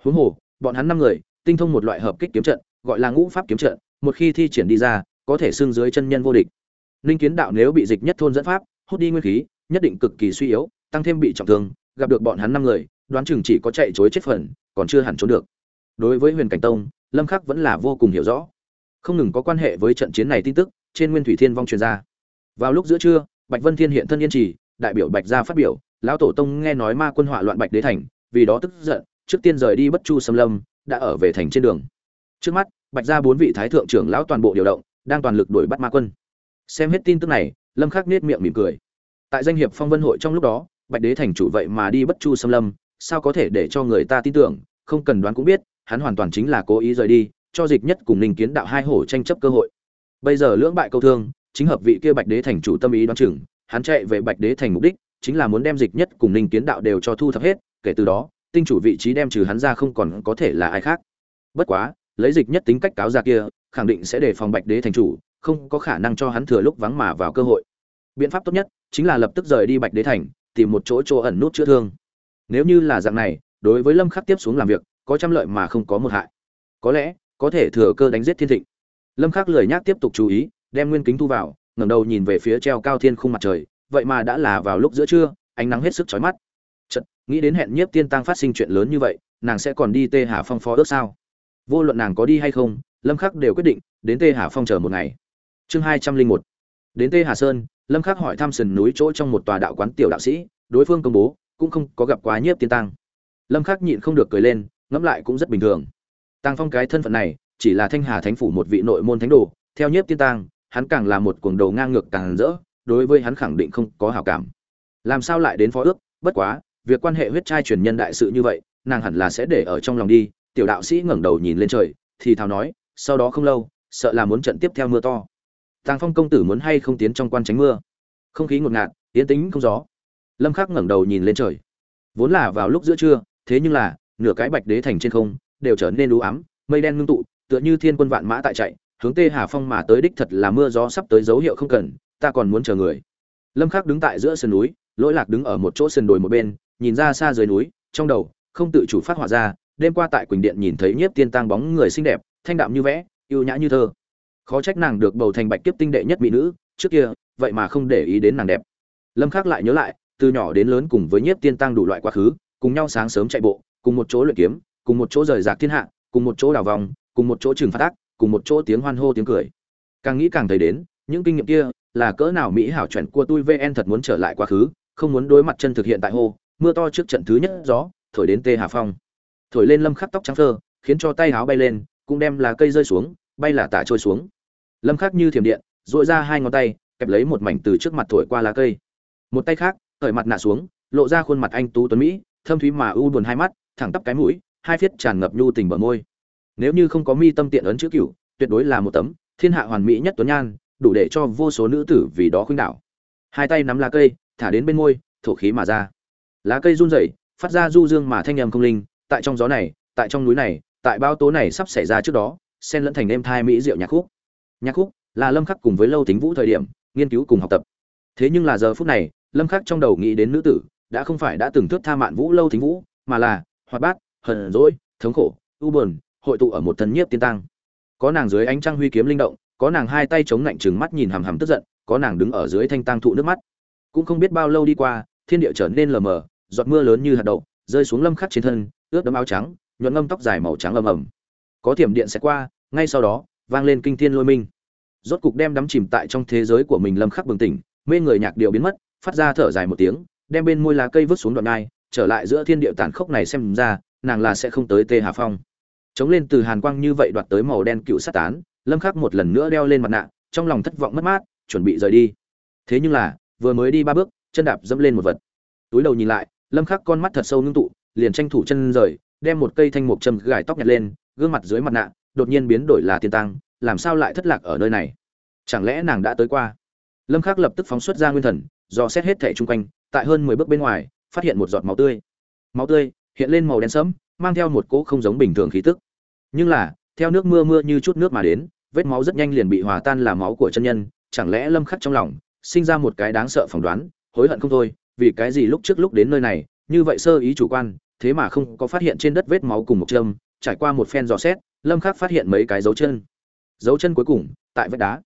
huống hồ, bọn hắn năm người, tinh thông một loại hợp kích kiếm trận, gọi là ngũ pháp kiếm trận, một khi thi triển đi ra, có thể xưng dưới chân nhân vô địch. Ninh kiến đạo nếu bị dịch nhất thôn dẫn pháp, hút đi nguyên khí, nhất định cực kỳ suy yếu, tăng thêm bị trọng thương, gặp được bọn hắn năm người, đoán chừng chỉ có chạy chối chết phần, còn chưa hẳn trốn được. Đối với huyền cảnh tông, lâm khắc vẫn là vô cùng hiểu rõ. Không ngừng có quan hệ với trận chiến này tin tức, trên nguyên thủy thiên vong truyền ra. Vào lúc giữa trưa, bạch vân thiên hiện thân yên trì, đại biểu bạch gia phát biểu, lão tổ tông nghe nói ma quân hỏa loạn bạch đế thành, vì đó tức giận trước tiên rời đi bất chu xâm lâm, đã ở về thành trên đường. Trước mắt, bạch gia bốn vị thái thượng trưởng lão toàn bộ điều động, đang toàn lực đuổi bắt ma quân. Xem hết tin tức này, lâm khắc nết miệng mỉm cười. Tại danh hiệp phong vân hội trong lúc đó, bạch đế thành chủ vậy mà đi bất chu xâm lâm, sao có thể để cho người ta tin tưởng, không cần đoán cũng biết, hắn hoàn toàn chính là cố ý rời đi, cho dịch nhất cùng ninh kiến đạo hai hổ tranh chấp cơ hội. Bây giờ lưỡng bại câu thương, chính hợp vị kia bạch đế thành chủ tâm ý đoán chừng, hắn chạy về bạch đế thành mục đích, chính là muốn đem dịch nhất cùng ninh kiến đạo đều cho thu thập hết, kể từ đó tinh chủ vị trí đem trừ hắn ra không còn có thể là ai khác. Bất quá, lấy dịch nhất tính cách cáo ra kia, khẳng định sẽ để phòng bạch đế thành chủ, không có khả năng cho hắn thừa lúc vắng mà vào cơ hội. Biện pháp tốt nhất chính là lập tức rời đi bạch đế thành, tìm một chỗ chỗ ẩn nút chữa thương. Nếu như là dạng này, đối với lâm khắc tiếp xuống làm việc, có trăm lợi mà không có một hại. Có lẽ, có thể thừa cơ đánh giết thiên thịnh. Lâm khắc lười nhác tiếp tục chú ý, đem nguyên kính thu vào, ngẩng đầu nhìn về phía treo cao thiên khung mặt trời, vậy mà đã là vào lúc giữa trưa, ánh nắng hết sức chói mắt nghĩ đến hẹn nhiếp tiên tăng phát sinh chuyện lớn như vậy, nàng sẽ còn đi tê hà phong phó ước sao? Vô luận nàng có đi hay không, lâm khắc đều quyết định, đến tê hà phong chờ một ngày. Chương hai trăm linh một. Đến tê hà sơn, lâm khắc hỏi thăm sườn núi chỗ trong một tòa đạo quán tiểu đạo sĩ, đối phương công bố, cũng không có gặp quá nhiếp tiên tăng lâm khắc nhịn không được cười lên, ngẫm lại cũng rất bình thường. Tăng phong cái thân phận này, chỉ là thanh hà thánh phủ một vị nội môn thánh đồ, theo nhiếp tiên tăng hắn càng là một cuồng đầu ngang ngược càng rỡ, đối với hắn khẳng định không có hảo cảm. Làm sao lại đến phó ước? Bất quá việc quan hệ huyết trai truyền nhân đại sự như vậy, nàng hẳn là sẽ để ở trong lòng đi. Tiểu đạo sĩ ngẩng đầu nhìn lên trời, thì thào nói, sau đó không lâu, sợ là muốn trận tiếp theo mưa to. Tàng phong công tử muốn hay không tiến trong quan tránh mưa? Không khí ngột ngạt yên tĩnh không gió. Lâm khắc ngẩng đầu nhìn lên trời. Vốn là vào lúc giữa trưa, thế nhưng là, nửa cái bạch đế thành trên không, đều trở nên u ám, mây đen ngưng tụ, tựa như thiên quân vạn mã tại chạy, hướng tê hà phong mà tới đích thật là mưa gió sắp tới dấu hiệu không cần, ta còn muốn chờ người. Lâm khắc đứng tại giữa sườn núi, lỗi lạc đứng ở một chỗ sườn đồi một bên nhìn ra xa dưới núi, trong đầu, không tự chủ phát họa ra, đêm qua tại quỳnh điện nhìn thấy nhiếp tiên tăng bóng người xinh đẹp, thanh đạm như vẽ, yêu nhã như thơ. Khó trách nàng được bầu thành bạch kiếp tinh đệ nhất mỹ nữ, trước kia, vậy mà không để ý đến nàng đẹp. Lâm khắc lại nhớ lại, từ nhỏ đến lớn cùng với nhiếp tiên tăng đủ loại quá khứ, cùng nhau sáng sớm chạy bộ, cùng một chỗ luyện kiếm, cùng một chỗ rời rạc thiên hạ, cùng một chỗ đào vòng, cùng một chỗ trường phát tác cùng một chỗ tiếng hoan hô tiếng cười. Càng nghĩ càng thấy đến, những kinh nghiệm kia là cỡ nào mỹ hảo chuẩn của tôi vn thật muốn trở lại quá khứ, không muốn đối mặt chân thực hiện tại hô mưa to trước trận thứ nhất gió, thổi đến tê hà phong. Thổi lên lâm khắc tóc trắng phơ, khiến cho tay áo bay lên, cũng đem lá cây rơi xuống, bay là tả trôi xuống. Lâm khắc như thiểm điện dội ra hai ngón tay, kẹp lấy một mảnh từ trước mặt thổi qua lá cây. Một tay khác, cởi mặt nạ xuống, lộ ra khuôn mặt anh tú tuấn mỹ, thâm thúy mà u buồn hai mắt, thẳng tắp cái mũi, hai phiết tràn ngập nhu tình bờ môi. Nếu như không có mi tâm tiện ấn chữ cửu, tuyệt đối là một tấm, thiên hạ hoàn mỹ nhất tuấn nhan, đủ để cho vô số nữ tử vì đó khuynh đảo. Hai tay nắm lá cây, thả đến bên môi, thổ khí mà ra lá cây run rẩy, phát ra du dương mà thanh âm không linh, tại trong gió này, tại trong núi này, tại bao tố này sắp xảy ra trước đó, xen lẫn thành êm thai mỹ diệu nhạc khúc. Nhạc khúc là lâm khắc cùng với lâu tính vũ thời điểm, nghiên cứu cùng học tập. Thế nhưng là giờ phút này, lâm khắc trong đầu nghĩ đến nữ tử, đã không phải đã từng thước tha mạn vũ, lâu tính vũ, mà là hoạt bát, hờn dỗi, thống khổ, u buồn, hội tụ ở một thân nhiếp tiên tăng có nàng dưới ánh trăng huy kiếm linh động, có nàng hai tay chống lạnh trừng mắt nhìn hàm hàm tức giận, có nàng đứng ở dưới thanh tăng thụ nước mắt. Cũng không biết bao lâu đi qua, thiên địa trở nên lờ mờ giọt mưa lớn như hạt đậu, rơi xuống lâm khắc trên thân, ướt đẫm áo trắng, nhuận ngâm tóc dài màu trắng ầm ầm. Có thiểm điện sẽ qua, ngay sau đó, vang lên kinh thiên lôi minh. Rốt cục đem đắm chìm tại trong thế giới của mình lâm khắc bừng tỉnh, mê người nhạc điệu biến mất, phát ra thở dài một tiếng, đem bên môi lá cây vứt xuống đoạn ngai, trở lại giữa thiên địa tàn khốc này xem ra, nàng là sẽ không tới tê hà phong. Chống lên từ hàn quang như vậy đoạt tới màu đen cựu sát tán, lâm khắc một lần nữa đeo lên mặt nạ, trong lòng thất vọng mất mát, chuẩn bị rời đi. Thế nhưng là, vừa mới đi ba bước, chân đạp dẫm lên một vật. Túi đầu nhìn lại lâm khắc con mắt thật sâu ngưng tụ, liền tranh thủ chân rời, đem một cây thanh mục châm gài tóc nhặt lên, gương mặt dưới mặt nạ, đột nhiên biến đổi là tiên tăng làm sao lại thất lạc ở nơi này? Chẳng lẽ nàng đã tới qua? Lâm khắc lập tức phóng xuất ra nguyên thần do xét hết thảy chung quanh, tại hơn 10 bước bên ngoài, phát hiện một giọt máu tươi. Máu tươi hiện lên màu đen sẫm, mang theo một cỗ không giống bình thường khí tức. Nhưng là, theo nước mưa mưa như chút nước mà đến, vết máu rất nhanh liền bị hòa tan làm máu của chân nhân, chẳng lẽ lâm khắc trong lòng sinh ra một cái đáng sợ phỏng đoán, hối hận không thôi vì cái gì lúc trước lúc đến nơi này, như vậy sơ ý chủ quan, thế mà không có phát hiện trên đất vết máu cùng một châm, trải qua một phen dò xét, lâm khắc phát hiện mấy cái dấu chân. Dấu chân cuối cùng, tại vách đá.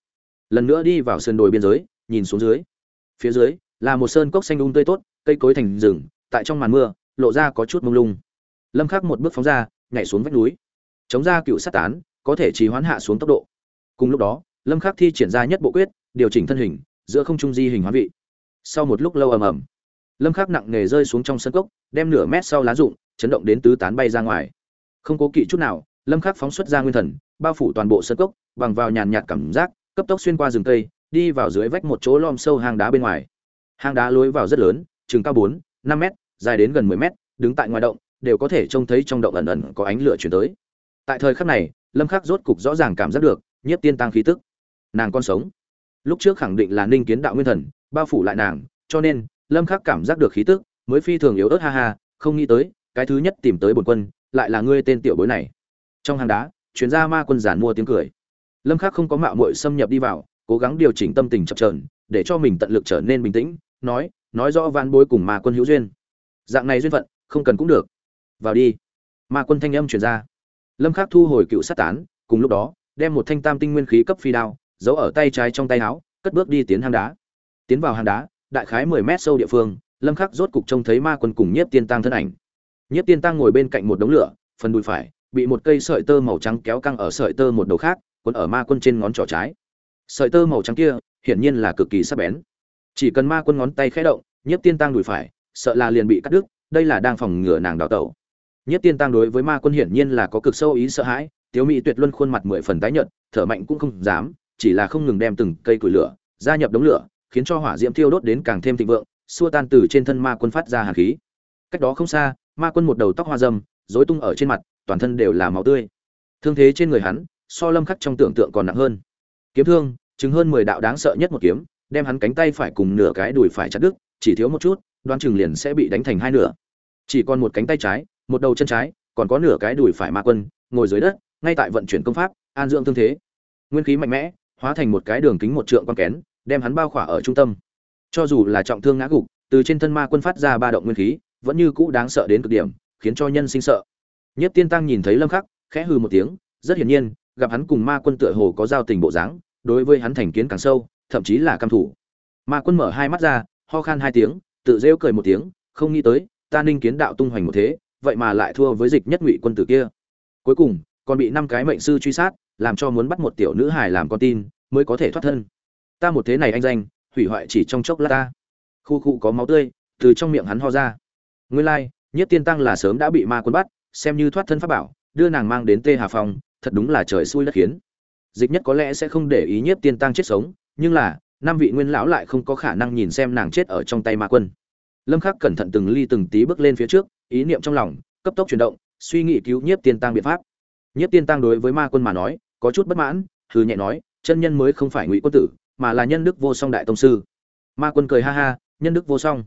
Lần nữa đi vào sườn đồi biên giới, nhìn xuống dưới. Phía dưới, là một sơn cốc xanh um tươi tốt, cây cối thành rừng, tại trong màn mưa, lộ ra có chút mông lung. Lâm khắc một bước phóng ra, nhảy xuống vách núi. Chống ra cựu sát tán, có thể trì hoãn hạ xuống tốc độ. Cùng lúc đó, lâm khắc thi triển ra nhất bộ quyết, điều chỉnh thân hình, giữa không trung di hình hóa vị. Sau một lúc lâu ầm ầm lâm khắc nặng nề rơi xuống trong sân cốc đem nửa mét sau lá rụng chấn động đến tứ tán bay ra ngoài. Không cố kỵ chút nào lâm khắc phóng xuất ra nguyên thần bao phủ toàn bộ sân cốc bằng vào nhàn nhạt cảm giác cấp tốc xuyên qua rừng cây đi vào dưới vách một chỗ lom sâu hang đá bên ngoài. Hang đá lối vào rất lớn chừng cao 4, 5 mét dài đến gần 10 mét đứng tại ngoài động đều có thể trông thấy trong động ẩn ẩn có ánh lửa chuyển tới. Tại thời khắc này lâm khắc rốt cục rõ ràng cảm giác được nhiếp tiên tăng khí tức. Nàng con sống. Lúc trước khẳng định là ninh kiến đạo nguyên thần bao phủ lại nàng cho nên lâm khắc cảm giác được khí tức, mới phi thường yếu ớt ha ha, không nghĩ tới, cái thứ nhất tìm tới bổn quân, lại là ngươi tên tiểu bối này. Trong hang đá chuyến ra ma quân giản mua tiếng cười. Lâm khắc không có mạo muội xâm nhập đi vào, cố gắng điều chỉnh tâm tình chập chờn, để cho mình tận lực trở nên bình tĩnh, nói nói rõ van bối cùng ma quân hữu duyên. Dạng này duyên phận, không cần cũng được. Vào đi. Ma quân thanh âm truyền ra. Lâm khắc thu hồi cựu sát tán, cùng lúc đó, đem một thanh tam tinh nguyên khí cấp phi đao, giấu ở tay trái trong tay áo, cất bước đi tiến hang đá. Tiến vào hang đá đại khái 10 mét sâu địa phương, lâm khắc rốt cục trông thấy ma quân cùng nhiếp tiên tăng thân ảnh. Nhiếp tiên tăng ngồi bên cạnh một đống lửa, phần đùi phải bị một cây sợi tơ màu trắng kéo căng ở sợi tơ một đầu khác quấn ở ma quân trên ngón trỏ trái. Sợi tơ màu trắng kia, hiển nhiên là cực kỳ sắc bén. Chỉ cần ma quân ngón tay khẽ động, nhiếp tiên tăng đùi phải, sợ là liền bị cắt đứt, đây là đang phòng ngừa nàng đào tẩu. Nhất tiên tăng đối với ma quân hiển nhiên là có cực sâu ý sợ hãi, tiếu mỹ tuyệt luân khuôn mặt mười phần tái nhợt, thở mạnh cũng không dám, chỉ là không ngừng đem từng cây củi lửa, gia nhập đống lửa khiến cho hỏa diễm thiêu đốt đến càng thêm thịnh vượng, xua tan từ trên thân ma quân phát ra hàn khí. Cách đó không xa, ma quân một đầu tóc hoa dâm, rối tung ở trên mặt, toàn thân đều là máu tươi. Thương thế trên người hắn, so lâm khắc trong tưởng tượng còn nặng hơn. Kiếm thương chứng hơn 10 đạo đáng sợ nhất một kiếm, đem hắn cánh tay phải cùng nửa cái đùi phải chặt đứt, chỉ thiếu một chút, đoán chừng liền sẽ bị đánh thành hai nửa. Chỉ còn một cánh tay trái, một đầu chân trái, còn có nửa cái đùi phải ma quân, ngồi dưới đất, ngay tại vận chuyển công pháp, an dưỡng thương thế. Nguyên khí mạnh mẽ, hóa thành một cái đường kính một trượng quan kén đem hắn bao khỏa ở trung tâm. Cho dù là trọng thương ngã gục, từ trên thân ma quân phát ra ba động nguyên khí, vẫn như cũ đáng sợ đến cực điểm, khiến cho nhân sinh sợ. Nhất tiên tăng nhìn thấy lâm khắc, khẽ hừ một tiếng, rất hiển nhiên, gặp hắn cùng ma quân tựa hồ có giao tình bộ dáng, đối với hắn thành kiến càng sâu, thậm chí là cam thủ. Ma quân mở hai mắt ra, ho khan hai tiếng, tự rêu cười một tiếng, không nghĩ tới, ta ninh kiến đạo tung hoành một thế, vậy mà lại thua với dịch nhất ngụy quân tử kia. Cuối cùng, còn bị năm cái mệnh sư truy sát, làm cho muốn bắt một tiểu nữ hài làm con tin, mới có thể thoát thân ta một thế này anh danh hủy hoại chỉ trong chốc lát ta. Khu khu có máu tươi từ trong miệng hắn ho ra. Nguyên lai like, nhất tiên tăng là sớm đã bị ma quân bắt xem như thoát thân pháp bảo đưa nàng mang đến tê hà phong thật đúng là trời xui đất khiến. Dịch nhất có lẽ sẽ không để ý nhất tiên tăng chết sống nhưng là năm vị nguyên lão lại không có khả năng nhìn xem nàng chết ở trong tay ma quân. Lâm khắc cẩn thận từng ly từng tí bước lên phía trước ý niệm trong lòng cấp tốc chuyển động suy nghĩ cứu nhiếp tiên tăng biện pháp. Nhiếp tiên tăng đối với ma quân mà nói có chút bất mãn hừ nhẹ nói chân nhân mới không phải ngụy quân tử mà là nhân đức vô song đại tông sư. Ma quân cười ha ha, nhân đức vô song.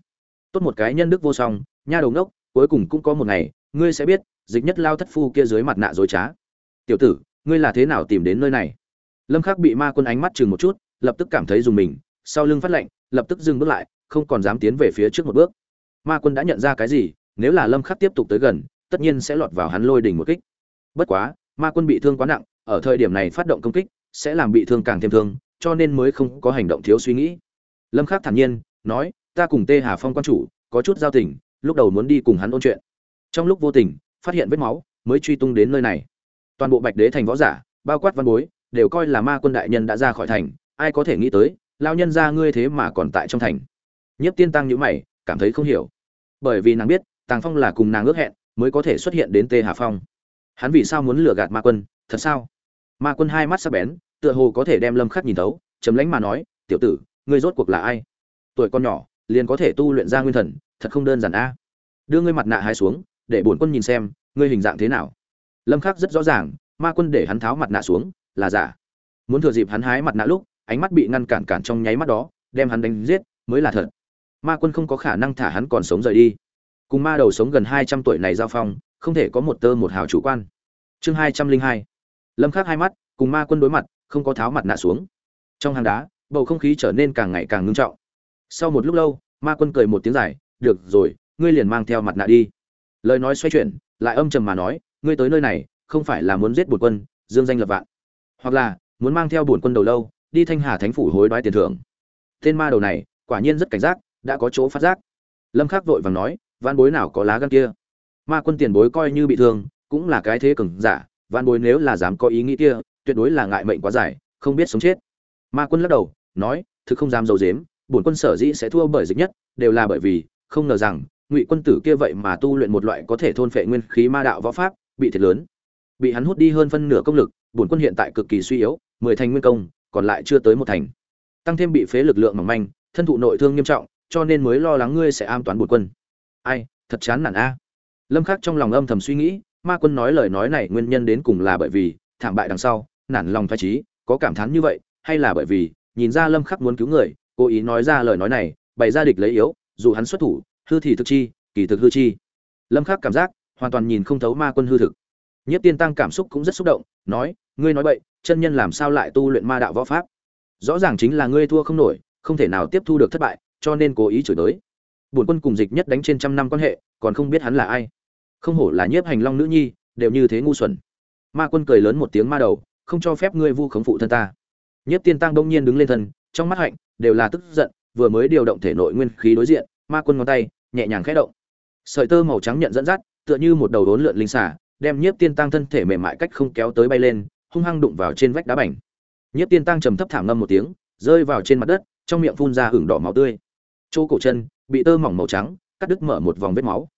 Tốt một cái nhân đức vô song, nha đầu ngốc, cuối cùng cũng có một ngày, ngươi sẽ biết, dịch nhất lao thất phu kia dưới mặt nạ dối trá. Tiểu tử, ngươi là thế nào tìm đến nơi này? Lâm khắc bị ma quân ánh mắt chừng một chút, lập tức cảm thấy dùng mình, sau lưng phát lạnh lập tức dừng bước lại, không còn dám tiến về phía trước một bước. Ma quân đã nhận ra cái gì, nếu là lâm khắc tiếp tục tới gần, tất nhiên sẽ lọt vào hắn lôi đỉnh một kích. Bất quá, ma quân bị thương quá nặng, ở thời điểm này phát động công kích, sẽ làm bị thương càng thêm thương cho nên mới không có hành động thiếu suy nghĩ. Lâm khắc thản nhiên, nói, ta cùng tê hà phong quan chủ, có chút giao tình, lúc đầu muốn đi cùng hắn ôn chuyện. Trong lúc vô tình, phát hiện vết máu, mới truy tung đến nơi này. Toàn bộ bạch đế thành võ giả, bao quát văn bối, đều coi là ma quân đại nhân đã ra khỏi thành, ai có thể nghĩ tới lao nhân ra ngươi thế mà còn tại trong thành. Nhiếp tiên tăng nhữ mày, cảm thấy không hiểu. Bởi vì nàng biết, tàng phong là cùng nàng ước hẹn, mới có thể xuất hiện đến tê hà phong. Hắn vì sao muốn lừa gạt ma quân, thật sao? Ma quân hai mắt sắc bén tựa hồ có thể đem lâm khắc nhìn thấu, chấm lánh mà nói, tiểu tử, ngươi rốt cuộc là ai? Tuổi con nhỏ, liền có thể tu luyện ra nguyên thần, thật không đơn giản a. Đưa ngươi mặt nạ hai xuống, để bổn quân nhìn xem, ngươi hình dạng thế nào. Lâm khắc rất rõ ràng, ma quân để hắn tháo mặt nạ xuống, là giả. Muốn thừa dịp hắn hái mặt nạ lúc, ánh mắt bị ngăn cản cản trong nháy mắt đó, đem hắn đánh giết, mới là thật. Ma quân không có khả năng thả hắn còn sống rời đi. Cùng ma đầu sống gần 200 tuổi này giao phong, không thể có một tơ một hào chủ quan. Chương 202 lâm khắc hai mắt, cùng ma quân đối mặt không có tháo mặt nạ xuống. Trong hang đá, bầu không khí trở nên càng ngày càng ngưng trọng. Sau một lúc lâu, ma quân cười một tiếng dài, được rồi, ngươi liền mang theo mặt nạ đi. Lời nói xoay chuyển, lại âm trầm mà nói, ngươi tới nơi này, không phải là muốn giết bổn quân, dương danh lập vạn, hoặc là muốn mang theo bổn quân đầu lâu, đi thanh hà thánh phủ hối đoái tiền thưởng. Tên ma đầu này, quả nhiên rất cảnh giác, đã có chỗ phát giác. Lâm khắc vội vàng nói van bối nào có lá gan kia? Ma quân tiền bối coi như bị thương, cũng là cái thế cường giả van bối nếu là dám có ý nghĩ kia tuyệt đối là ngại mệnh quá dài, không biết sống chết. Ma quân lắc đầu, nói, thực không dám dầu dếm, bổn quân sở dĩ sẽ thua bởi dịch nhất, đều là bởi vì, không ngờ rằng, ngụy quân tử kia vậy mà tu luyện một loại có thể thôn phệ nguyên khí ma đạo võ pháp, bị thiệt lớn. Bị hắn hút đi hơn phân nửa công lực, bổn quân hiện tại cực kỳ suy yếu, mười thành nguyên công, còn lại chưa tới một thành. Tăng thêm bị phế lực lượng mỏng manh, thân thụ nội thương nghiêm trọng, cho nên mới lo lắng ngươi sẽ am toán bổn quân. Ai, thật chán nản a. Lâm khắc trong lòng âm thầm suy nghĩ, ma quân nói lời nói này nguyên nhân đến cùng là bởi vì, thảm bại đằng sau nản lòng thoái trí, có cảm thán như vậy, hay là bởi vì, nhìn ra lâm khắc muốn cứu người, cố ý nói ra lời nói này, bày ra địch lấy yếu, dù hắn xuất thủ, hư thì thực chi, kỳ thực hư chi. Lâm khắc cảm giác, hoàn toàn nhìn không thấu ma quân hư thực. Nhất tiên tăng cảm xúc cũng rất xúc động, nói, ngươi nói vậy chân nhân làm sao lại tu luyện ma đạo võ pháp? Rõ ràng chính là ngươi thua không nổi, không thể nào tiếp thu được thất bại, cho nên cố ý chửi tới bổn quân cùng dịch nhất đánh trên trăm năm quan hệ, còn không biết hắn là ai. Không hổ là nhiếp hành long nữ nhi, đều như thế ngu xuẩn. Ma quân cười lớn một tiếng ma đầu không cho phép ngươi vu khống phụ thân ta. Nhất tiên tăng đông nhiên đứng lên thân, trong mắt hạnh đều là tức giận, vừa mới điều động thể nội nguyên khí đối diện, ma quân ngón tay nhẹ nhàng khẽ động. Sợi tơ màu trắng nhận dẫn dắt, tựa như một đầu đốn lượn linh xả đem nhiếp tiên tăng thân thể mềm mại cách không kéo tới bay lên, hung hăng đụng vào trên vách đá bành. Nhiếp tiên tăng trầm thấp thảm ngâm một tiếng, rơi vào trên mặt đất, trong miệng phun ra hửng đỏ máu tươi. Chỗ cổ chân bị tơ mỏng màu trắng cắt đứt mở một vòng vết máu.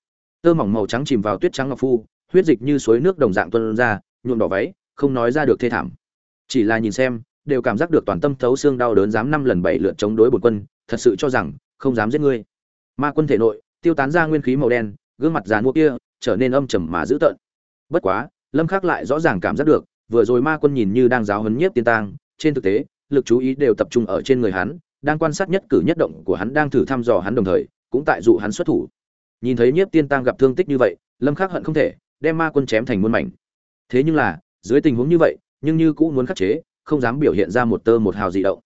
Tơ mỏng màu trắng chìm vào tuyết trắng ngọc phu, huyết dịch như suối nước đồng dạng tuôn ra, nhuộm đỏ váy không nói ra được thê thảm. Chỉ là nhìn xem, đều cảm giác được toàn tâm thấu xương đau đớn dám năm lần bảy lượt chống đối bổn quân, thật sự cho rằng, không dám giết ngươi. Ma quân thể nội, tiêu tán ra nguyên khí màu đen, gương mặt già mua kia, trở nên âm trầm mà dữ tợn. Bất quá, lâm khắc lại rõ ràng cảm giác được, vừa rồi ma quân nhìn như đang giáo huấn nhiếp tiên tang, trên thực tế, lực chú ý đều tập trung ở trên người hắn, đang quan sát nhất cử nhất động của hắn, đang thử thăm dò hắn đồng thời, cũng tại dụ hắn xuất thủ. Nhìn thấy nhiếp tiên tang gặp thương tích như vậy, lâm khắc hận không thể, đem ma quân chém thành muôn mảnh. Thế nhưng là dưới tình huống như vậy, nhưng như cũng muốn khắc chế, không dám biểu hiện ra một tơ một hào gì động.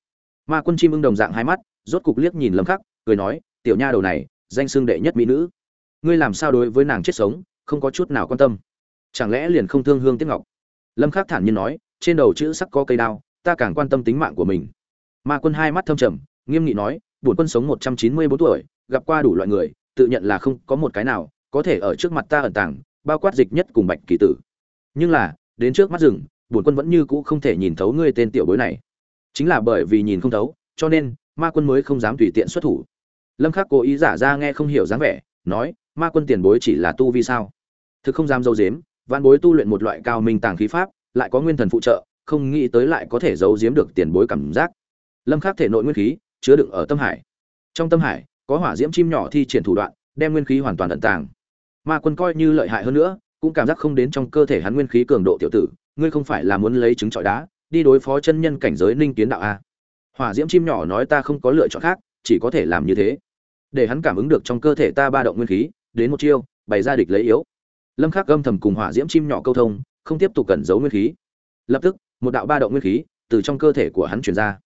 Ma quân chim ưng đồng dạng hai mắt, rốt cục liếc nhìn lâm khắc, cười nói, tiểu nha đầu này, danh xưng đệ nhất mỹ nữ. Ngươi làm sao đối với nàng chết sống, không có chút nào quan tâm? Chẳng lẽ liền không thương hương tiếc ngọc? Lâm khắc thản nhiên nói, trên đầu chữ sắc có cây đao, ta càng quan tâm tính mạng của mình. Ma quân hai mắt thâm trầm, nghiêm nghị nói, bổn quân sống 194 tuổi, gặp qua đủ loại người, tự nhận là không có một cái nào có thể ở trước mặt ta ẩn tàng, bao quát dịch nhất cùng bạch kỳ tử. Nhưng là đến trước mắt rừng, bổn quân vẫn như cũ không thể nhìn thấu ngươi tên tiểu bối này. Chính là bởi vì nhìn không thấu, cho nên, ma quân mới không dám tùy tiện xuất thủ. Lâm khắc cố ý giả ra nghe không hiểu dáng vẻ, nói, ma quân tiền bối chỉ là tu vi sao? Thực không dám dâu dếm văn bối tu luyện một loại cao minh tàng khí pháp, lại có nguyên thần phụ trợ, không nghĩ tới lại có thể giấu giếm được tiền bối cảm giác. Lâm khắc thể nội nguyên khí chứa đựng ở tâm hải. Trong tâm hải, có hỏa diễm chim nhỏ thi triển thủ đoạn, đem nguyên khí hoàn toàn ẩn tàng. Ma quân coi như lợi hại hơn nữa cũng cảm giác không đến trong cơ thể hắn nguyên khí cường độ tiểu tử, ngươi không phải là muốn lấy trứng trọi đá, đi đối phó chân nhân cảnh giới ninh kiến đạo a hỏa diễm chim nhỏ nói ta không có lựa chọn khác, chỉ có thể làm như thế. Để hắn cảm ứng được trong cơ thể ta ba động nguyên khí, đến một chiêu, bày ra địch lấy yếu. Lâm khắc âm thầm cùng hỏa diễm chim nhỏ câu thông, không tiếp tục cẩn giấu nguyên khí. Lập tức, một đạo ba động nguyên khí từ trong cơ thể của hắn truyền ra.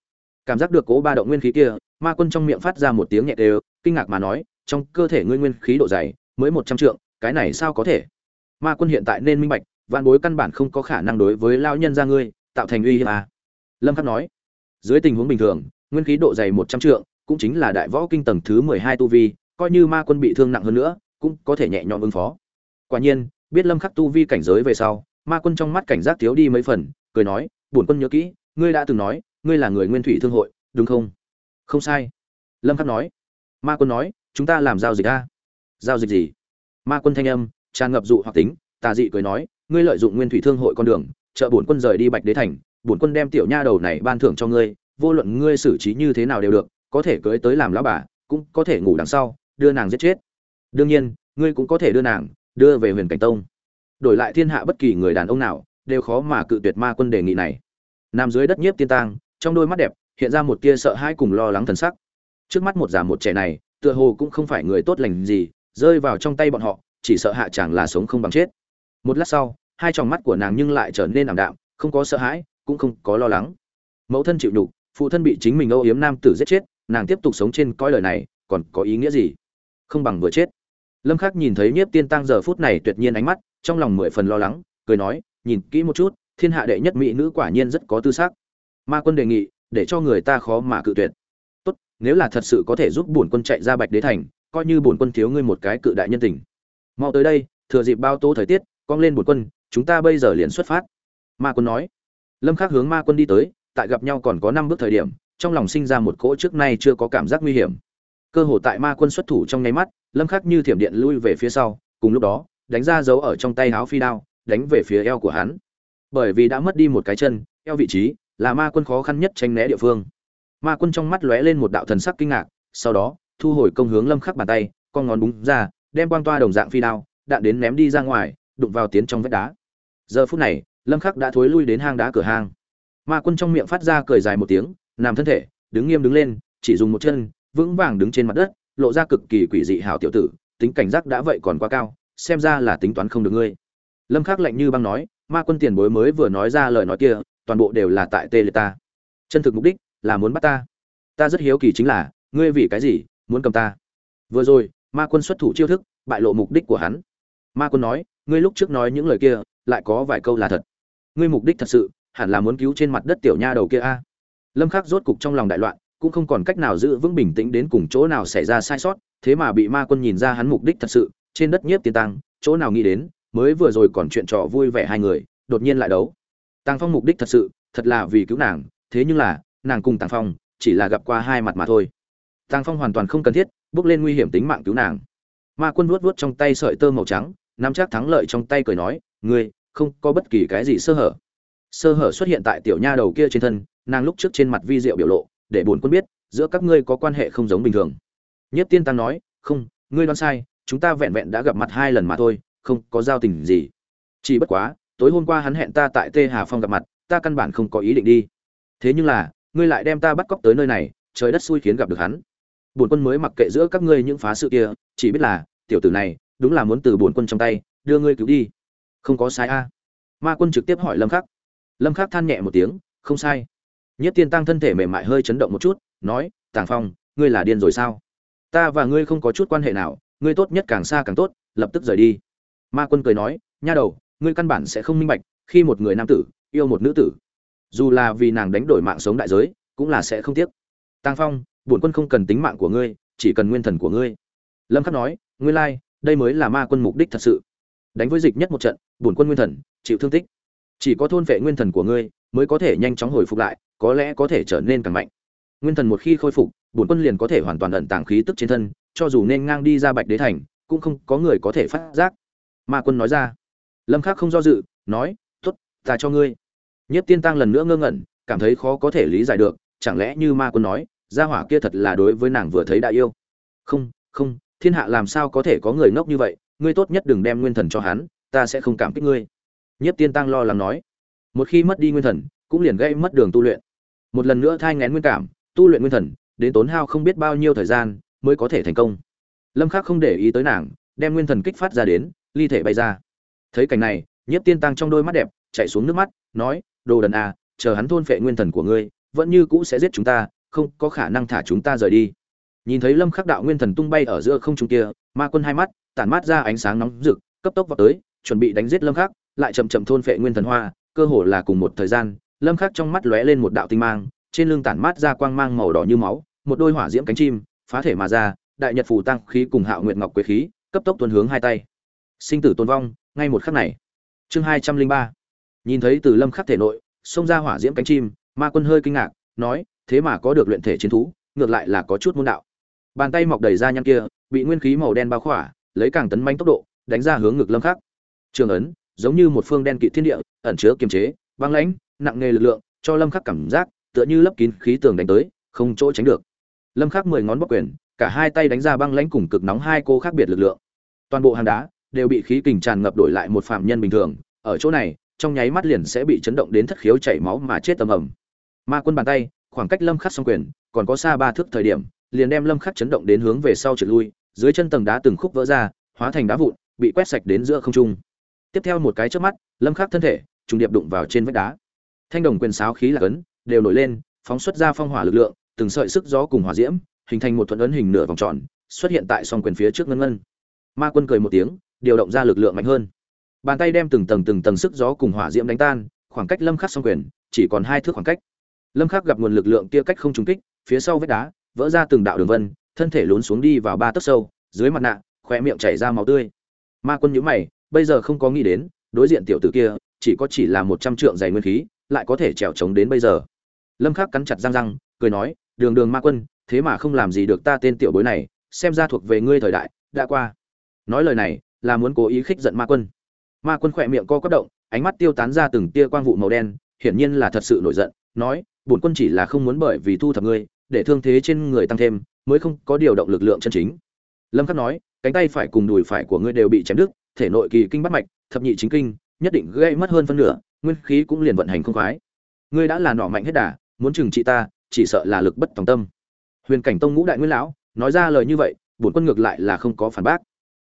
Cảm giác được cố ba động nguyên khí kia, ma quân trong miệng phát ra một tiếng nhẹ đều, kinh ngạc mà nói, trong cơ thể ngươi nguyên khí độ dày, mới một trăm trượng, cái này sao có thể? Ma quân hiện tại nên minh bạch, vạn bối căn bản không có khả năng đối với lao nhân ra ngươi tạo thành uy hiếp à. lâm khắc nói, dưới tình huống bình thường, nguyên khí độ dày một trăm trượng, cũng chính là đại võ kinh tầng thứ mười hai tu vi, coi như ma quân bị thương nặng hơn nữa, cũng có thể nhẹ nhõm ứng phó. Quả nhiên, biết lâm khắc tu vi cảnh giới về sau, ma quân trong mắt cảnh giác thiếu đi mấy phần, cười nói, bổn quân nhớ kỹ, ngươi đã từng nói, ngươi là người nguyên thủy thương hội, đúng không? Không sai. Lâm khắc nói. Ma quân nói, chúng ta làm giao dịch a giao dịch gì? Ma quân thanh âm tràn ngập dụ hoặc tính, tà dị cười nói, ngươi lợi dụng nguyên thủy thương hội con đường, trợ bổn quân rời đi bạch đế thành, bổn quân đem tiểu nha đầu này ban thưởng cho ngươi, vô luận ngươi xử trí như thế nào đều được, có thể cưới tới làm lão bà, cũng có thể ngủ đằng sau, đưa nàng giết chết. Đương nhiên, ngươi cũng có thể đưa nàng đưa về huyền cảnh tông. Đổi lại thiên hạ bất kỳ người đàn ông nào đều khó mà cự tuyệt ma quân đề nghị này. Nằm dưới đất nhiếp tiên tang, trong đôi mắt đẹp hiện ra một tia sợ hãi cùng lo lắng thần sắc. Trước mắt một già một trẻ này, tựa hồ cũng không phải người tốt lành gì, rơi vào trong tay bọn họ chỉ sợ hạ chàng là sống không bằng chết. Một lát sau, hai tròng mắt của nàng nhưng lại trở nên ảm đạm, không có sợ hãi, cũng không có lo lắng. Mẫu thân chịu nhục, phụ thân bị chính mình âu yếm nam tử giết chết, nàng tiếp tục sống trên cõi lời này, còn có ý nghĩa gì? Không bằng vừa chết. Lâm khắc nhìn thấy nhiếp tiên tăng giờ phút này tuyệt nhiên ánh mắt, trong lòng mười phần lo lắng, cười nói, nhìn kỹ một chút, thiên hạ đệ nhất mỹ nữ quả nhiên rất có tư sắc. Ma quân đề nghị, để cho người ta khó mà cự tuyệt. Tốt, nếu là thật sự có thể giúp bổn quân chạy ra bạch đế thành, coi như bổn quân thiếu ngươi một cái cự đại nhân tình mau tới đây, thừa dịp bao tố thời tiết, cong lên một quân, chúng ta bây giờ liền xuất phát. Ma quân nói. Lâm khắc hướng ma quân đi tới, tại gặp nhau còn có năm bước thời điểm, trong lòng sinh ra một cỗ trước nay chưa có cảm giác nguy hiểm. Cơ hồ tại ma quân xuất thủ trong nháy mắt, lâm khắc như thiểm điện lui về phía sau, cùng lúc đó, đánh ra dấu ở trong tay áo phi đao, đánh về phía eo của hắn. Bởi vì đã mất đi một cái chân, eo vị trí, là ma quân khó khăn nhất tránh né địa phương. Ma quân trong mắt lóe lên một đạo thần sắc kinh ngạc, sau đó, thu hồi công hướng lâm khắc bàn tay, con ngón búng ra đem quang toa đồng dạng phi đao, đạn đến ném đi ra ngoài, đụng vào tiến trong vách đá. Giờ phút này, lâm khắc đã thối lui đến hang đá cửa hang. Ma quân trong miệng phát ra cười dài một tiếng, nằm thân thể, đứng nghiêm đứng lên, chỉ dùng một chân, vững vàng đứng trên mặt đất, lộ ra cực kỳ quỷ dị hảo tiểu tử, tính cảnh giác đã vậy còn quá cao, xem ra là tính toán không được ngươi. Lâm khắc lạnh như băng nói, ma quân tiền bối mới vừa nói ra lời nói kia, toàn bộ đều là tại tê liệt ta. Chân thực mục đích là muốn bắt ta. Ta rất hiếu kỳ chính là, ngươi vì cái gì muốn cầm ta? Vừa rồi ma quân xuất thủ chiêu thức, bại lộ mục đích của hắn. Ma quân nói, ngươi lúc trước nói những lời kia, lại có vài câu là thật. Ngươi mục đích thật sự, hẳn là muốn cứu trên mặt đất tiểu nha đầu kia a. Lâm khắc rốt cục trong lòng đại loạn, cũng không còn cách nào giữ vững bình tĩnh đến cùng chỗ nào xảy ra sai sót, thế mà bị ma quân nhìn ra hắn mục đích thật sự, trên đất nhiếp tiên tăng, chỗ nào nghĩ đến, mới vừa rồi còn chuyện trò vui vẻ hai người, đột nhiên lại đấu. Tăng phong mục đích thật sự, thật là vì cứu nàng, thế nhưng là, nàng cùng tăng phong, chỉ là gặp qua hai mặt mà thôi. Tăng phong hoàn toàn không cần thiết bước lên nguy hiểm tính mạng cứu nàng. Ma quân vuốt vuốt trong tay sợi tơ màu trắng, nắm chắc thắng lợi trong tay cười nói, ngươi, không có bất kỳ cái gì sơ hở. Sơ hở xuất hiện tại tiểu nha đầu kia trên thân, nàng lúc trước trên mặt vi diệu biểu lộ, để bổn quân biết, giữa các ngươi có quan hệ không giống bình thường. Nhất tiên tăng nói, không, ngươi đoán sai, chúng ta vẹn vẹn đã gặp mặt hai lần mà thôi, không có giao tình gì. Chỉ bất quá, tối hôm qua hắn hẹn ta tại tê hà phong gặp mặt, ta căn bản không có ý định đi. Thế nhưng là, ngươi lại đem ta bắt cóc tới nơi này, trời đất xui khiến gặp được hắn bổn quân mới mặc kệ giữa các ngươi những phá sự kia, chỉ biết là, tiểu tử này, đúng là muốn từ bổn quân trong tay, đưa ngươi cứu đi. Không có sai a. Ma quân trực tiếp hỏi lâm khắc. Lâm khắc than nhẹ một tiếng, không sai. Nhất tiên tăng thân thể mềm mại hơi chấn động một chút, nói, tàng phong, ngươi là điên rồi sao? Ta và ngươi không có chút quan hệ nào, ngươi tốt nhất càng xa càng tốt, lập tức rời đi. Ma quân cười nói, nha đầu, ngươi căn bản sẽ không minh bạch, khi một người nam tử yêu một nữ tử, dù là vì nàng đánh đổi mạng sống đại giới, cũng là sẽ không tiếc. Tàng phong bổn quân không cần tính mạng của ngươi, chỉ cần nguyên thần của ngươi. Lâm khắc nói, nguyên lai, đây mới là ma quân mục đích thật sự. Đánh với dịch nhất một trận, bổn quân nguyên thần, chịu thương tích. Chỉ có thôn vệ nguyên thần của ngươi mới có thể nhanh chóng hồi phục lại, có lẽ có thể trở nên càng mạnh. Nguyên thần một khi khôi phục, bổn quân liền có thể hoàn toàn ẩn tàng khí tức trên thân, cho dù nên ngang đi ra bạch đế thành, cũng không có người có thể phát giác. Ma quân nói ra. Lâm khắc không do dự, nói, tốt, ta cho ngươi. Nhất tiên tăng lần nữa ngơ ngẩn, cảm thấy khó có thể lý giải được, chẳng lẽ như ma quân nói gia hỏa kia thật là đối với nàng vừa thấy đã yêu. Không không, thiên hạ làm sao có thể có người ngốc như vậy, ngươi tốt nhất đừng đem nguyên thần cho hắn, ta sẽ không cảm kích ngươi. Nhất tiên tăng lo lắng nói. Một khi mất đi nguyên thần, cũng liền gây mất đường tu luyện. Một lần nữa thai ngén nguyên cảm, tu luyện nguyên thần, đến tốn hao không biết bao nhiêu thời gian, mới có thể thành công. Lâm khắc không để ý tới nàng, đem nguyên thần kích phát ra đến, ly thể bay ra. Thấy cảnh này nhiếp tiên tăng trong đôi mắt đẹp, chạy xuống nước mắt, nói, đồ đần à chờ hắn thôn phệ nguyên thần của ngươi, vẫn như cũ sẽ giết chúng ta không có khả năng thả chúng ta rời đi. Nhìn thấy lâm khắc đạo nguyên thần tung bay ở giữa không trung kia, ma quân hai mắt, tản mát ra ánh sáng nóng rực, cấp tốc vào tới, chuẩn bị đánh giết lâm khắc, lại chậm chậm thôn phệ nguyên thần hoa, cơ hồ là cùng một thời gian, lâm khắc trong mắt lóe lên một đạo tinh mang, trên lưng tản mát ra quang mang màu đỏ như máu, một đôi hỏa diễm cánh chim, phá thể mà ra, đại nhật phù tăng khí cùng hạo nguyệt ngọc quế khí, cấp tốc tuôn hướng hai tay. Sinh tử tôn vong, ngay một khắc này. Chương hai trăm linh ba. Nhìn thấy từ lâm khắc thể nội, xông ra hỏa diễm cánh chim, ma quân hơi kinh ngạc, nói thế mà có được luyện thể chiến thú, ngược lại là có chút môn đạo. Bàn tay mọc đầy ra nhăn kia, bị nguyên khí màu đen bao khỏa, lấy càng tấn manh tốc độ, đánh ra hướng ngực lâm khắc. Trường ấn, giống như một phương đen kỵ thiên địa, ẩn chứa kiềm chế, băng lãnh, nặng nề lực lượng, cho lâm khắc cảm giác, tựa như lấp kín khí tường đánh tới, không chỗ tránh được. Lâm khắc mười ngón bóc quyền, cả hai tay đánh ra băng lãnh cùng cực nóng hai cô khác biệt lực lượng. Toàn bộ hàng đá đều bị khí kình tràn ngập đổi lại một phạm nhân bình thường, ở chỗ này, trong nháy mắt liền sẽ bị chấn động đến thất khiếu chảy máu mà chết tầm ầm. Ma quân bàn tay khoảng cách lâm khắc song quyền, còn có xa ba thước thời điểm, liền đem lâm khắc chấn động đến hướng về sau trượt lui, dưới chân tầng đá từng khúc vỡ ra, hóa thành đá vụn, bị quét sạch đến giữa không trung. Tiếp theo một cái chớp mắt, lâm khắc thân thể, trùng điệp đụng vào trên vách đá. Thanh đồng quyền sáo khí là cấn đều nổi lên, phóng xuất ra phong hỏa lực lượng, từng sợi sức gió cùng hỏa diễm, hình thành một thuận ấn hình nửa vòng tròn, xuất hiện tại song quyền phía trước ngân ngân. Ma quân cười một tiếng, điều động ra lực lượng mạnh hơn. Bàn tay đem từng tầng từng tầng sức gió cùng hỏa diễm đánh tan, khoảng cách lâm khắc song quyền, chỉ còn hai thước khoảng cách lâm khắc gặp nguồn lực lượng kia cách không trùng kích, phía sau vách đá, vỡ ra từng đạo đường vân, thân thể lún xuống đi vào ba tấc sâu, dưới mặt nạ khỏe miệng chảy ra máu tươi. Ma quân nhíu mày, bây giờ không có nghĩ đến, đối diện tiểu tử kia, chỉ có chỉ là một trăm trượng dày nguyên khí, lại có thể trèo trống đến bây giờ. Lâm khắc cắn chặt răng răng, cười nói, đường đường ma quân, thế mà không làm gì được ta tên tiểu bối này, xem ra thuộc về ngươi thời đại, đã qua. Nói lời này, là muốn cố ý khích giận ma quân. Ma quân khỏe miệng co quắp động, ánh mắt tiêu tán ra từng tia quang vụ màu đen, hiển nhiên là thật sự nổi giận, nói bổn quân chỉ là không muốn bởi vì thu thập ngươi, để thương thế trên người tăng thêm, mới không có điều động lực lượng chân chính. Lâm khắc nói, cánh tay phải cùng đùi phải của ngươi đều bị chém đứt, thể nội kỳ kinh bắt mạch, thập nhị chính kinh, nhất định gây mất hơn phân nửa, nguyên khí cũng liền vận hành không khoái. Ngươi đã là nọ mạnh hết đà, muốn trừng trị ta, chỉ sợ là lực bất tòng tâm. Huyền cảnh tông ngũ đại nguyên lão, nói ra lời như vậy, bổn quân ngược lại là không có phản bác.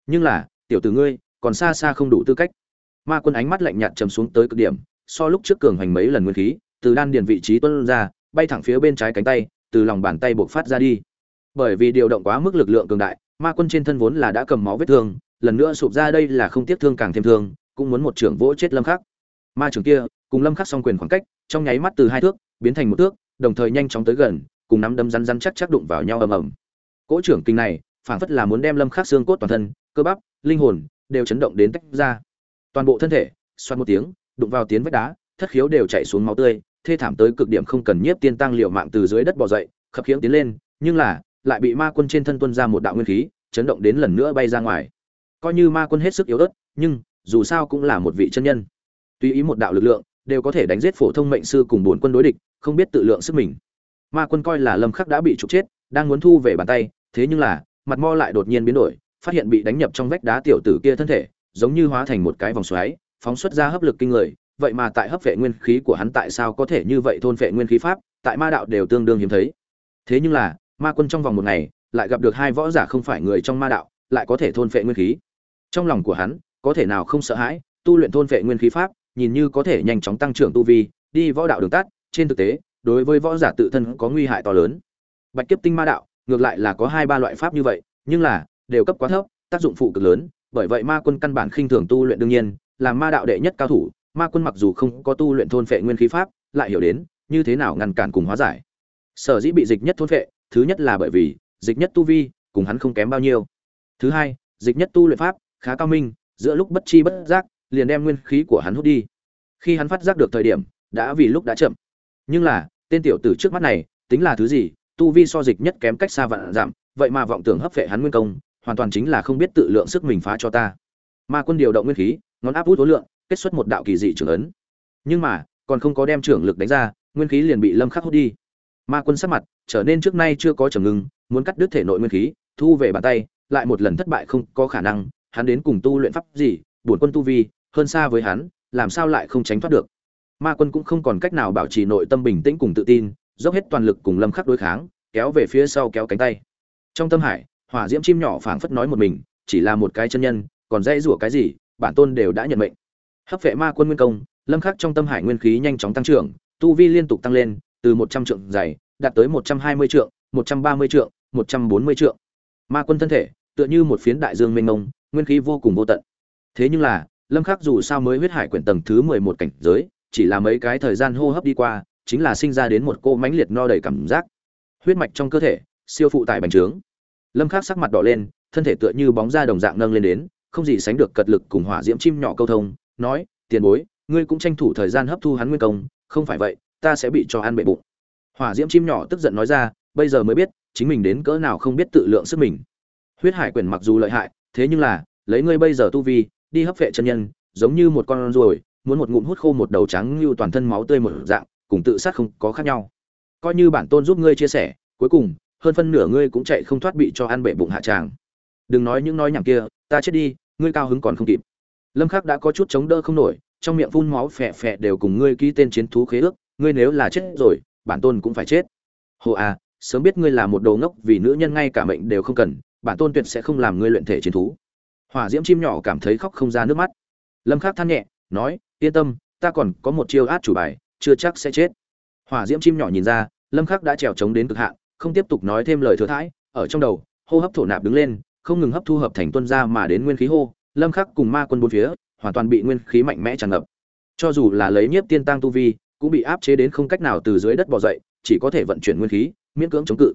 Nhưng là, tiểu tử ngươi, còn xa xa không đủ tư cách. Ma quân ánh mắt lạnh nhạt trầm xuống tới cực điểm, so lúc trước cường hành mấy lần nguyên khí từ đan điền vị trí tuân ra, bay thẳng phía bên trái cánh tay, từ lòng bàn tay buộc phát ra đi. Bởi vì điều động quá mức lực lượng cường đại, ma quân trên thân vốn là đã cầm máu vết thương, lần nữa sụp ra đây là không tiếc thương càng thêm thương, cũng muốn một trưởng vỗ chết lâm khắc. Ma trưởng kia, cùng lâm khắc song quyền khoảng cách, trong nháy mắt từ hai thước, biến thành một thước, đồng thời nhanh chóng tới gần, cùng nắm đấm rắn rắn chắc chắc đụng vào nhau ầm ầm. Cỗ trưởng kinh này, phảng phất là muốn đem lâm khắc xương cốt toàn thân, cơ bắp, linh hồn, đều chấn động đến tách ra. Toàn bộ thân thể xoan một tiếng, đụng vào tiến vách đá, thất khiếu đều chảy xuống máu tươi thê thảm tới cực điểm không cần nhiếp tiên tăng liều mạng từ dưới đất bò dậy, khập khiễng tiến lên, nhưng là, lại bị ma quân trên thân tuân ra một đạo nguyên khí, chấn động đến lần nữa bay ra ngoài. Coi như ma quân hết sức yếu ớt, nhưng, dù sao cũng là một vị chân nhân. Tùy ý một đạo lực lượng, đều có thể đánh giết phổ thông mệnh sư cùng bốn quân đối địch, không biết tự lượng sức mình. Ma quân coi là lâm khắc đã bị trục chết, đang muốn thu về bàn tay, thế nhưng là, mặt mo lại đột nhiên biến đổi, phát hiện bị đánh nhập trong vách đá tiểu tử kia thân thể, giống như hóa thành một cái vòng xoáy, phóng xuất ra hấp lực kinh người vậy mà tại hấp vệ nguyên khí của hắn tại sao có thể như vậy thôn vệ nguyên khí pháp, tại ma đạo đều tương đương hiếm thấy. Thế nhưng là, ma quân trong vòng một ngày, lại gặp được hai võ giả không phải người trong ma đạo, lại có thể thôn vệ nguyên khí. Trong lòng của hắn, có thể nào không sợ hãi, tu luyện thôn vệ nguyên khí pháp, nhìn như có thể nhanh chóng tăng trưởng tu vi, đi võ đạo đường tắt, trên thực tế, đối với võ giả tự thân có nguy hại to lớn. Bạch kiếp tinh ma đạo, ngược lại là có hai ba loại pháp như vậy, nhưng là, đều cấp quá thấp, tác dụng phụ cực lớn, bởi vậy ma quân căn bản khinh thường tu luyện đương nhiên là ma đạo đệ nhất cao thủ ma quân mặc dù không có tu luyện thôn phệ nguyên khí pháp, lại hiểu đến như thế nào ngăn cản cùng hóa giải. Sở dĩ bị dịch nhất thôn phệ, thứ nhất là bởi vì dịch nhất tu vi cùng hắn không kém bao nhiêu. Thứ hai, dịch nhất tu luyện pháp khá cao minh, giữa lúc bất chi bất giác liền đem nguyên khí của hắn hút đi. Khi hắn phát giác được thời điểm, đã vì lúc đã chậm. Nhưng là, tên tiểu tử trước mắt này, tính là thứ gì, tu vi so dịch nhất kém cách xa vạn giảm, vậy mà vọng tưởng hấp phệ hắn nguyên công, hoàn toàn chính là không biết tự lượng sức mình phá cho ta. Ma quân điều động nguyên khí, ngón áp út tối lượng kết xuất một đạo kỳ dị trưởng ấn. Nhưng mà, còn không có đem trưởng lực đánh ra, nguyên khí liền bị lâm khắc hút đi. Ma quân sắc mặt trở nên trước nay chưa có trầm ngưng, muốn cắt đứt thể nội nguyên khí, thu về bàn tay, lại một lần thất bại không có khả năng, hắn đến cùng tu luyện pháp gì, bổn quân tu vi, hơn xa với hắn, làm sao lại không tránh thoát được? Ma quân cũng không còn cách nào bảo trì nội tâm bình tĩnh cùng tự tin, dốc hết toàn lực cùng lâm khắc đối kháng, kéo về phía sau kéo cánh tay. Trong tâm hải, hỏa diễm chim nhỏ phảng phất nói một mình, chỉ là một cái chân nhân, còn dây rủa cái gì, bản tôn đều đã nhận mệnh hấp vệ ma quân nguyên công, lâm khắc trong tâm hải nguyên khí nhanh chóng tăng trưởng, tu vi liên tục tăng lên, từ 100 trượng dày, đạt tới 120 trượng 130 trượng 140 trượng. Ma quân thân thể, tựa như một phiến đại dương mênh mông, nguyên khí vô cùng vô tận. Thế nhưng là, lâm khắc dù sao mới huyết hải quyển tầng thứ 11 cảnh giới, chỉ là mấy cái thời gian hô hấp đi qua, chính là sinh ra đến một cô mãnh liệt no đầy cảm giác. Huyết mạch trong cơ thể, siêu phụ tải bành trướng. Lâm khắc sắc mặt đỏ lên, thân thể tựa như bóng da đồng dạng nâng lên đến, không gì sánh được cật lực cùng hỏa diễm chim nhỏ câu thông nói, tiền bối, ngươi cũng tranh thủ thời gian hấp thu hắn nguyên công, không phải vậy, ta sẽ bị cho ăn bệ bụng. Hỏa diễm chim nhỏ tức giận nói ra, bây giờ mới biết, chính mình đến cỡ nào không biết tự lượng sức mình. Huyết hải quyền mặc dù lợi hại, thế nhưng là, lấy ngươi bây giờ tu vi, đi hấp vệ chân nhân, giống như một con ruồi, muốn một ngụm hút khô một đầu trắng như toàn thân máu tươi một dạng, cùng tự sát không có khác nhau. Coi như bản tôn giúp ngươi chia sẻ, cuối cùng, hơn phân nửa ngươi cũng chạy không thoát bị cho ăn bệ bụng hạ tràng. Đừng nói những nói nhảm kia, ta chết đi, ngươi cao hứng còn không kịp lâm khắc đã có chút chống đỡ không nổi, trong miệng phun máu phè phè đều cùng ngươi ký tên chiến thú khế ước, ngươi nếu là chết rồi, bản tôn cũng phải chết. Hồ à sớm biết ngươi là một đầu ngốc vì nữ nhân ngay cả mệnh đều không cần, bản tôn tuyệt sẽ không làm ngươi luyện thể chiến thú. Hỏa diễm chim nhỏ cảm thấy khóc không ra nước mắt. Lâm khắc than nhẹ, nói, yên tâm, ta còn có một chiêu át chủ bài, chưa chắc sẽ chết. Hỏa diễm chim nhỏ nhìn ra, lâm khắc đã trèo trống đến cực hạn, không tiếp tục nói thêm lời thừa thãi, ở trong đầu, hô hấp thổ nạp đứng lên, không ngừng hấp thu hợp thành tuân ra mà đến nguyên khí hô lâm khắc cùng ma quân bốn phía, hoàn toàn bị nguyên khí mạnh mẽ tràn ngập. Cho dù là lấy nhiếp tiên tăng tu vi, cũng bị áp chế đến không cách nào từ dưới đất bò dậy, chỉ có thể vận chuyển nguyên khí, miễn cưỡng chống cự.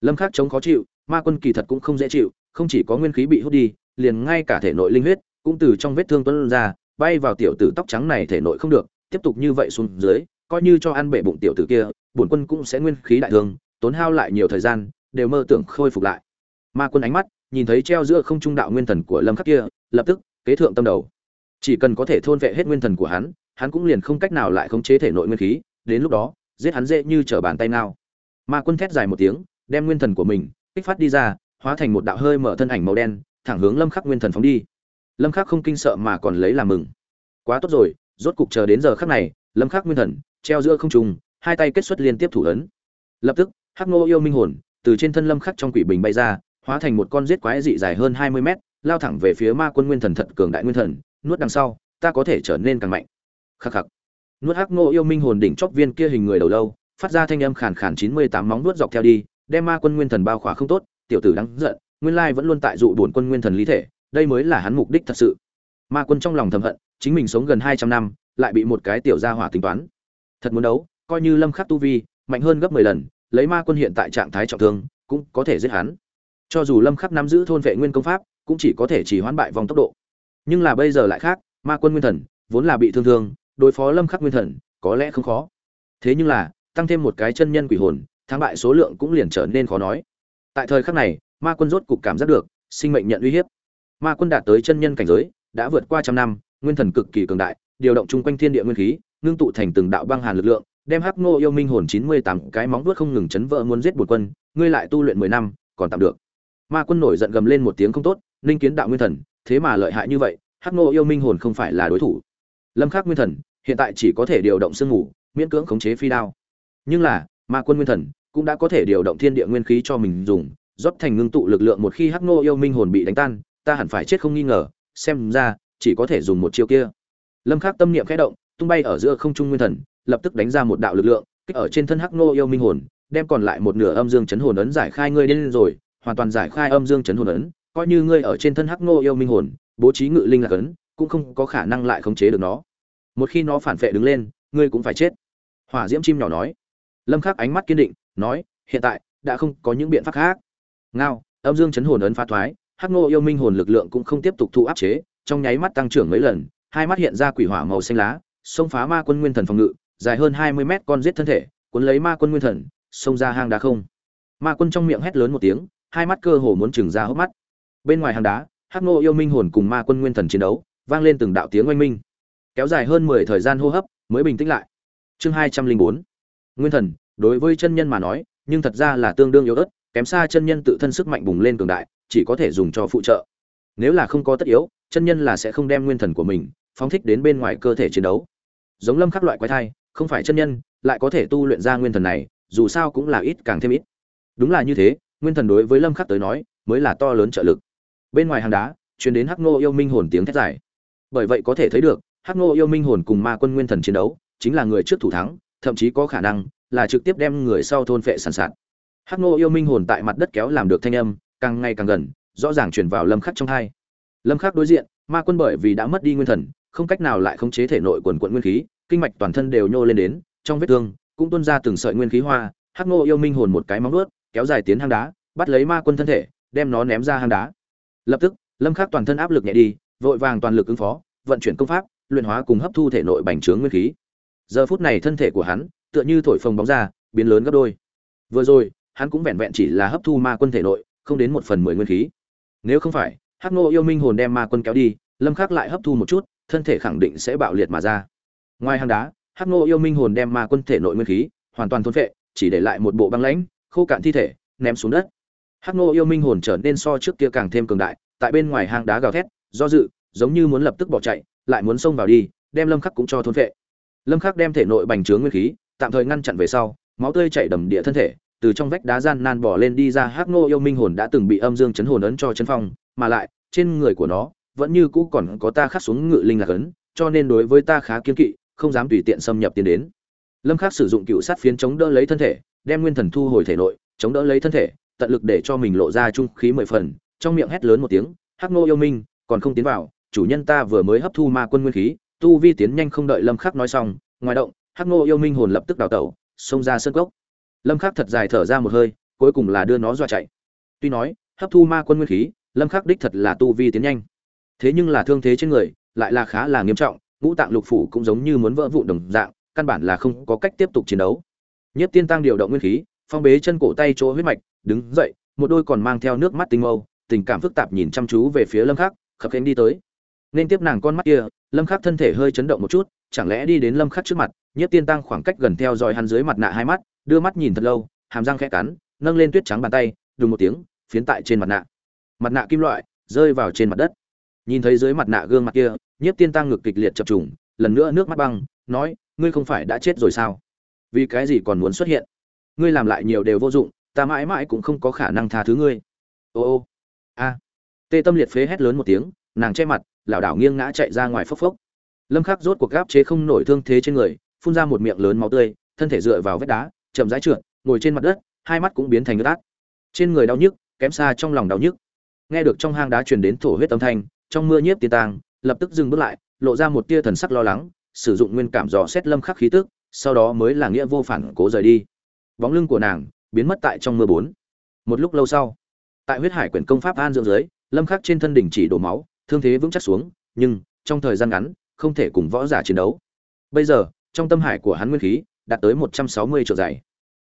Lâm khắc chống khó chịu, ma quân kỳ thật cũng không dễ chịu, không chỉ có nguyên khí bị hút đi, liền ngay cả thể nội linh huyết cũng từ trong vết thương tuôn ra, bay vào tiểu tử tóc trắng này thể nội không được, tiếp tục như vậy xuống dưới, coi như cho ăn bể bụng tiểu tử kia, bổn quân cũng sẽ nguyên khí đại thương, tốn hao lại nhiều thời gian, đều mơ tưởng khôi phục lại. Ma quân ánh mắt nhìn thấy treo giữa không trung đạo nguyên thần của lâm khắc kia lập tức, kế thượng tâm đầu. Chỉ cần có thể thôn vệ hết nguyên thần của hắn hắn cũng liền không cách nào lại khống chế thể nội nguyên khí, đến lúc đó, giết hắn dễ như trở bàn tay nào ma quân thét dài một tiếng, đem nguyên thần của mình, kích phát đi ra, hóa thành một đạo hơi mở thân ảnh màu đen, thẳng hướng lâm khắc nguyên thần phóng đi. Lâm khắc không kinh sợ mà còn lấy làm mừng. Quá tốt rồi, rốt cục chờ đến giờ khắc này, lâm khắc nguyên thần, treo giữa không trung, hai tay kết xuất liên tiếp thủ ấn. Lập tức, hắc ngô yêu minh hồn, từ trên thân lâm khắc trong quỷ bình bay ra, hóa thành một con giết quái dị dài hơn 20 mét lao thẳng về phía ma quân nguyên thần thật cường đại nguyên thần, nuốt đằng sau, ta có thể trở nên càng mạnh. Khắc khắc. Nuốt hắc ngô yêu minh hồn đỉnh chóp viên kia hình người đầu lâu, phát ra thanh âm khàn khàn 98 móng nuốt dọc theo đi, đem ma quân nguyên thần bao khỏa không tốt, tiểu tử đáng giận, nguyên lai vẫn luôn tại dụ bổn quân nguyên thần lý thể, đây mới là hắn mục đích thật sự. Ma quân trong lòng thầm hận, chính mình sống gần 200 năm, lại bị một cái tiểu gia hỏa tính toán. Thật muốn đấu, coi như lâm khắc tu vi, mạnh hơn gấp 10 lần, lấy ma quân hiện tại trạng thái trọng thương, cũng có thể giết hắn. Cho dù lâm khắc nắm giữ thôn vệ nguyên công pháp cũng chỉ có thể chỉ hoán bại vòng tốc độ. Nhưng là bây giờ lại khác, ma quân nguyên thần vốn là bị thương thương, đối phó lâm khắc nguyên thần có lẽ không khó. Thế nhưng là, tăng thêm một cái chân nhân quỷ hồn, thắng bại số lượng cũng liền trở nên khó nói. Tại thời khắc này, ma quân rốt cục cảm giác được, sinh mệnh nhận uy hiếp. Ma quân đạt tới chân nhân cảnh giới, đã vượt qua trăm năm, nguyên thần cực kỳ cường đại, điều động chung quanh thiên địa nguyên khí, ngưng tụ thành từng đạo băng hàn lực lượng, đem hắc ngô yêu minh hồn chín mươi tám cái móng vuốt không ngừng chấn vỡ muốn giết bột quân, ngươi lại tu luyện mười năm, còn tạm được. Ma quân nổi giận gầm lên một tiếng không tốt linh kiến đạo nguyên thần, thế mà lợi hại như vậy, hắc ngô yêu minh hồn không phải là đối thủ. Lâm khắc nguyên thần, hiện tại chỉ có thể điều động sương ngủ miễn cưỡng khống chế phi đao. Nhưng là, ma quân nguyên thần cũng đã có thể điều động thiên địa nguyên khí cho mình dùng, rót thành ngưng tụ lực lượng một khi hắc ngô yêu minh hồn bị đánh tan, ta hẳn phải chết không nghi ngờ, xem ra, chỉ có thể dùng một chiêu kia. Lâm khắc tâm niệm khẽ động, tung bay ở giữa không trung nguyên thần, lập tức đánh ra một đạo lực lượng, kích ở trên thân hắc ngô yêu minh hồn, đem còn lại một nửa âm dương chấn hồn ấn giải khai ngươi điên rồi, hoàn toàn giải khai âm dương chấn hồn ấn coi như ngươi ở trên thân hắc ngô yêu minh hồn, bố trí ngự linh là cấn, cũng không có khả năng lại khống chế được nó. Một khi nó phản vệ đứng lên, ngươi cũng phải chết. Hỏa diễm chim nhỏ nói. Lâm khắc ánh mắt kiên định, nói, hiện tại, đã không có những biện pháp khác. Ngao, âm dương chấn hồn ấn phá thoái, hắc ngô yêu minh hồn lực lượng cũng không tiếp tục thu áp chế, trong nháy mắt tăng trưởng mấy lần, hai mắt hiện ra quỷ hỏa màu xanh lá, xông phá ma quân nguyên thần phòng ngự, dài hơn hai mươi mét con giết thân thể, cuốn lấy ma quân nguyên thần, xông ra hang đá không. Ma quân trong miệng hét lớn một tiếng, hai mắt cơ hồ muốn trừng ra hốc mắt bên ngoài hang đá, hắc nô yêu minh hồn cùng ma quân nguyên thần chiến đấu, vang lên từng đạo tiếng oanh minh. Kéo dài hơn mười thời gian hô hấp, mới bình tĩnh lại. Chương hai trăm linh bốn. Nguyên thần, đối với chân nhân mà nói, nhưng thật ra là tương đương yếu ớt, kém xa chân nhân tự thân sức mạnh bùng lên cường đại, chỉ có thể dùng cho phụ trợ. Nếu là không có tất yếu, chân nhân là sẽ không đem nguyên thần của mình phóng thích đến bên ngoài cơ thể chiến đấu. Giống lâm khắc loại quái thai, không phải chân nhân, lại có thể tu luyện ra nguyên thần này, dù sao cũng là ít càng thêm ít. Đúng là như thế, nguyên thần đối với lâm khắc tới nói, mới là to lớn trợ lực bên ngoài hàng đá, truyền đến hắc nô yêu minh hồn tiếng thét dài. Bởi vậy có thể thấy được, hắc ngô yêu minh hồn cùng ma quân nguyên thần chiến đấu, chính là người trước thủ thắng, thậm chí có khả năng là trực tiếp đem người sau thôn phệ sàn sạt. Hắc ngô yêu minh hồn tại mặt đất kéo làm được thanh âm, càng ngày càng gần, rõ ràng chuyển vào lâm khắc trong hai. Lâm khắc đối diện, ma quân bởi vì đã mất đi nguyên thần, không cách nào lại khống chế thể nội quần quận nguyên khí, kinh mạch toàn thân đều nhô lên đến, trong vết thương cũng tuôn ra từng sợi nguyên khí hoa, hắc ngô yêu minh hồn một cái móng vuốt, kéo dài tiến hang đá, bắt lấy ma quân thân thể, đem nó ném ra hang đá lập tức, lâm khắc toàn thân áp lực nhẹ đi, vội vàng toàn lực ứng phó, vận chuyển công pháp, luyện hóa cùng hấp thu thể nội bành trướng nguyên khí. Giờ phút này thân thể của hắn, tựa như thổi phồng bóng ra, biến lớn gấp đôi. Vừa rồi, hắn cũng vẹn vẹn chỉ là hấp thu ma quân thể nội, không đến một phần mười nguyên khí. Nếu không phải, hắc nô yêu minh hồn đem ma quân kéo đi, lâm khắc lại hấp thu một chút, thân thể khẳng định sẽ bạo liệt mà ra. Ngoài hang đá, hắc nô yêu minh hồn đem ma quân thể nội nguyên khí hoàn toàn thôn phệ, chỉ để lại một bộ băng lãnh, khô cạn thi thể, ném xuống đất hắc nô yêu minh hồn trở nên so trước kia càng thêm cường đại, tại bên ngoài hang đá gào thét, do dự, giống như muốn lập tức bỏ chạy, lại muốn xông vào đi, đem lâm khắc cũng cho thôn phệ. Lâm khắc đem thể nội bành trướng nguyên khí, tạm thời ngăn chặn về sau, máu tươi chảy đầm địa thân thể, từ trong vách đá gian nan bỏ lên đi ra hắc nô yêu minh hồn đã từng bị âm dương chấn hồn ấn cho chấn phong, mà lại, trên người của nó, vẫn như cũ còn có ta khắc xuống ngự linh lạc ấn, cho nên đối với ta khá kiên kỵ, không dám tùy tiện xâm nhập tiến đến. Lâm khắc sử dụng cựu sát phiến chống đỡ lấy thân thể, đem nguyên thần thu hồi thể nội, chống đỡ lấy thân thể tận lực để cho mình lộ ra trung khí mười phần, trong miệng hét lớn một tiếng, hắc nô yêu minh, còn không tiến vào, chủ nhân ta vừa mới hấp thu ma quân nguyên khí, tu vi tiến nhanh không đợi lâm khắc nói xong, ngoài động, hắc nô yêu minh hồn lập tức đào tẩu, xông ra sân cốc. Lâm khắc thật dài thở ra một hơi, cuối cùng là đưa nó dọa chạy. Tuy nói, hấp thu ma quân nguyên khí, lâm khắc đích thật là tu vi tiến nhanh. Thế nhưng là thương thế trên người, lại là khá là nghiêm trọng, ngũ tạng lục phủ cũng giống như muốn vỡ vụn đồng dạng, căn bản là không có cách tiếp tục chiến đấu. Nhất tiên tăng điều động nguyên khí, phong bế chân cổ tay chỗ huyết mạch đứng dậy, một đôi còn mang theo nước mắt tinh mâu, tình cảm phức tạp nhìn chăm chú về phía lâm khắc, khập khiễng đi tới. Nên tiếp nàng con mắt kia, lâm khắc thân thể hơi chấn động một chút, chẳng lẽ đi đến lâm khắc trước mặt nhất tiên tăng khoảng cách gần theo dõi hắn dưới mặt nạ hai mắt, đưa mắt nhìn thật lâu, hàm răng khẽ cắn, nâng lên tuyết trắng bàn tay, đùng một tiếng, phiến tại trên mặt nạ. Mặt nạ kim loại, rơi vào trên mặt đất. Nhìn thấy dưới mặt nạ gương mặt kia, nhiếp tiên tăng ngực kịch liệt chập trùng, lần nữa nước mắt băng, nói, ngươi không phải đã chết rồi sao? Vì cái gì còn muốn xuất hiện? Ngươi làm lại nhiều đều vô dụng ta mãi mãi cũng không có khả năng tha thứ ngươi. Ô ô. A. Tê tâm liệt phế hét lớn một tiếng, nàng che mặt, lảo đảo nghiêng ngã chạy ra ngoài phốc phốc. Lâm khắc rốt cuộc gáp chế không nổi thương thế trên người, phun ra một miệng lớn máu tươi, thân thể dựa vào vách đá, chậm rãi trượt, ngồi trên mặt đất, hai mắt cũng biến thành nước át. Trên người đau nhức, kém xa trong lòng đau nhức. Nghe được trong hang đá truyền đến thổ huyết âm thanh, trong mưa nhiếp tiên tang lập tức dừng bước lại, lộ ra một tia thần sắc lo lắng, sử dụng nguyên cảm dò xét lâm khắc khí tức, sau đó mới là nghĩa vô phản cố rời đi. Bóng lưng của nàng biến mất tại trong mưa bốn. Một lúc lâu sau, tại huyết hải quyển công pháp an dưỡng dưới, lâm khắc trên thân đỉnh chỉ đổ máu, thương thế vững chắc xuống, nhưng trong thời gian ngắn, không thể cùng võ giả chiến đấu. Bây giờ, trong tâm hải của hắn nguyên khí đạt tới 160 triệu dày.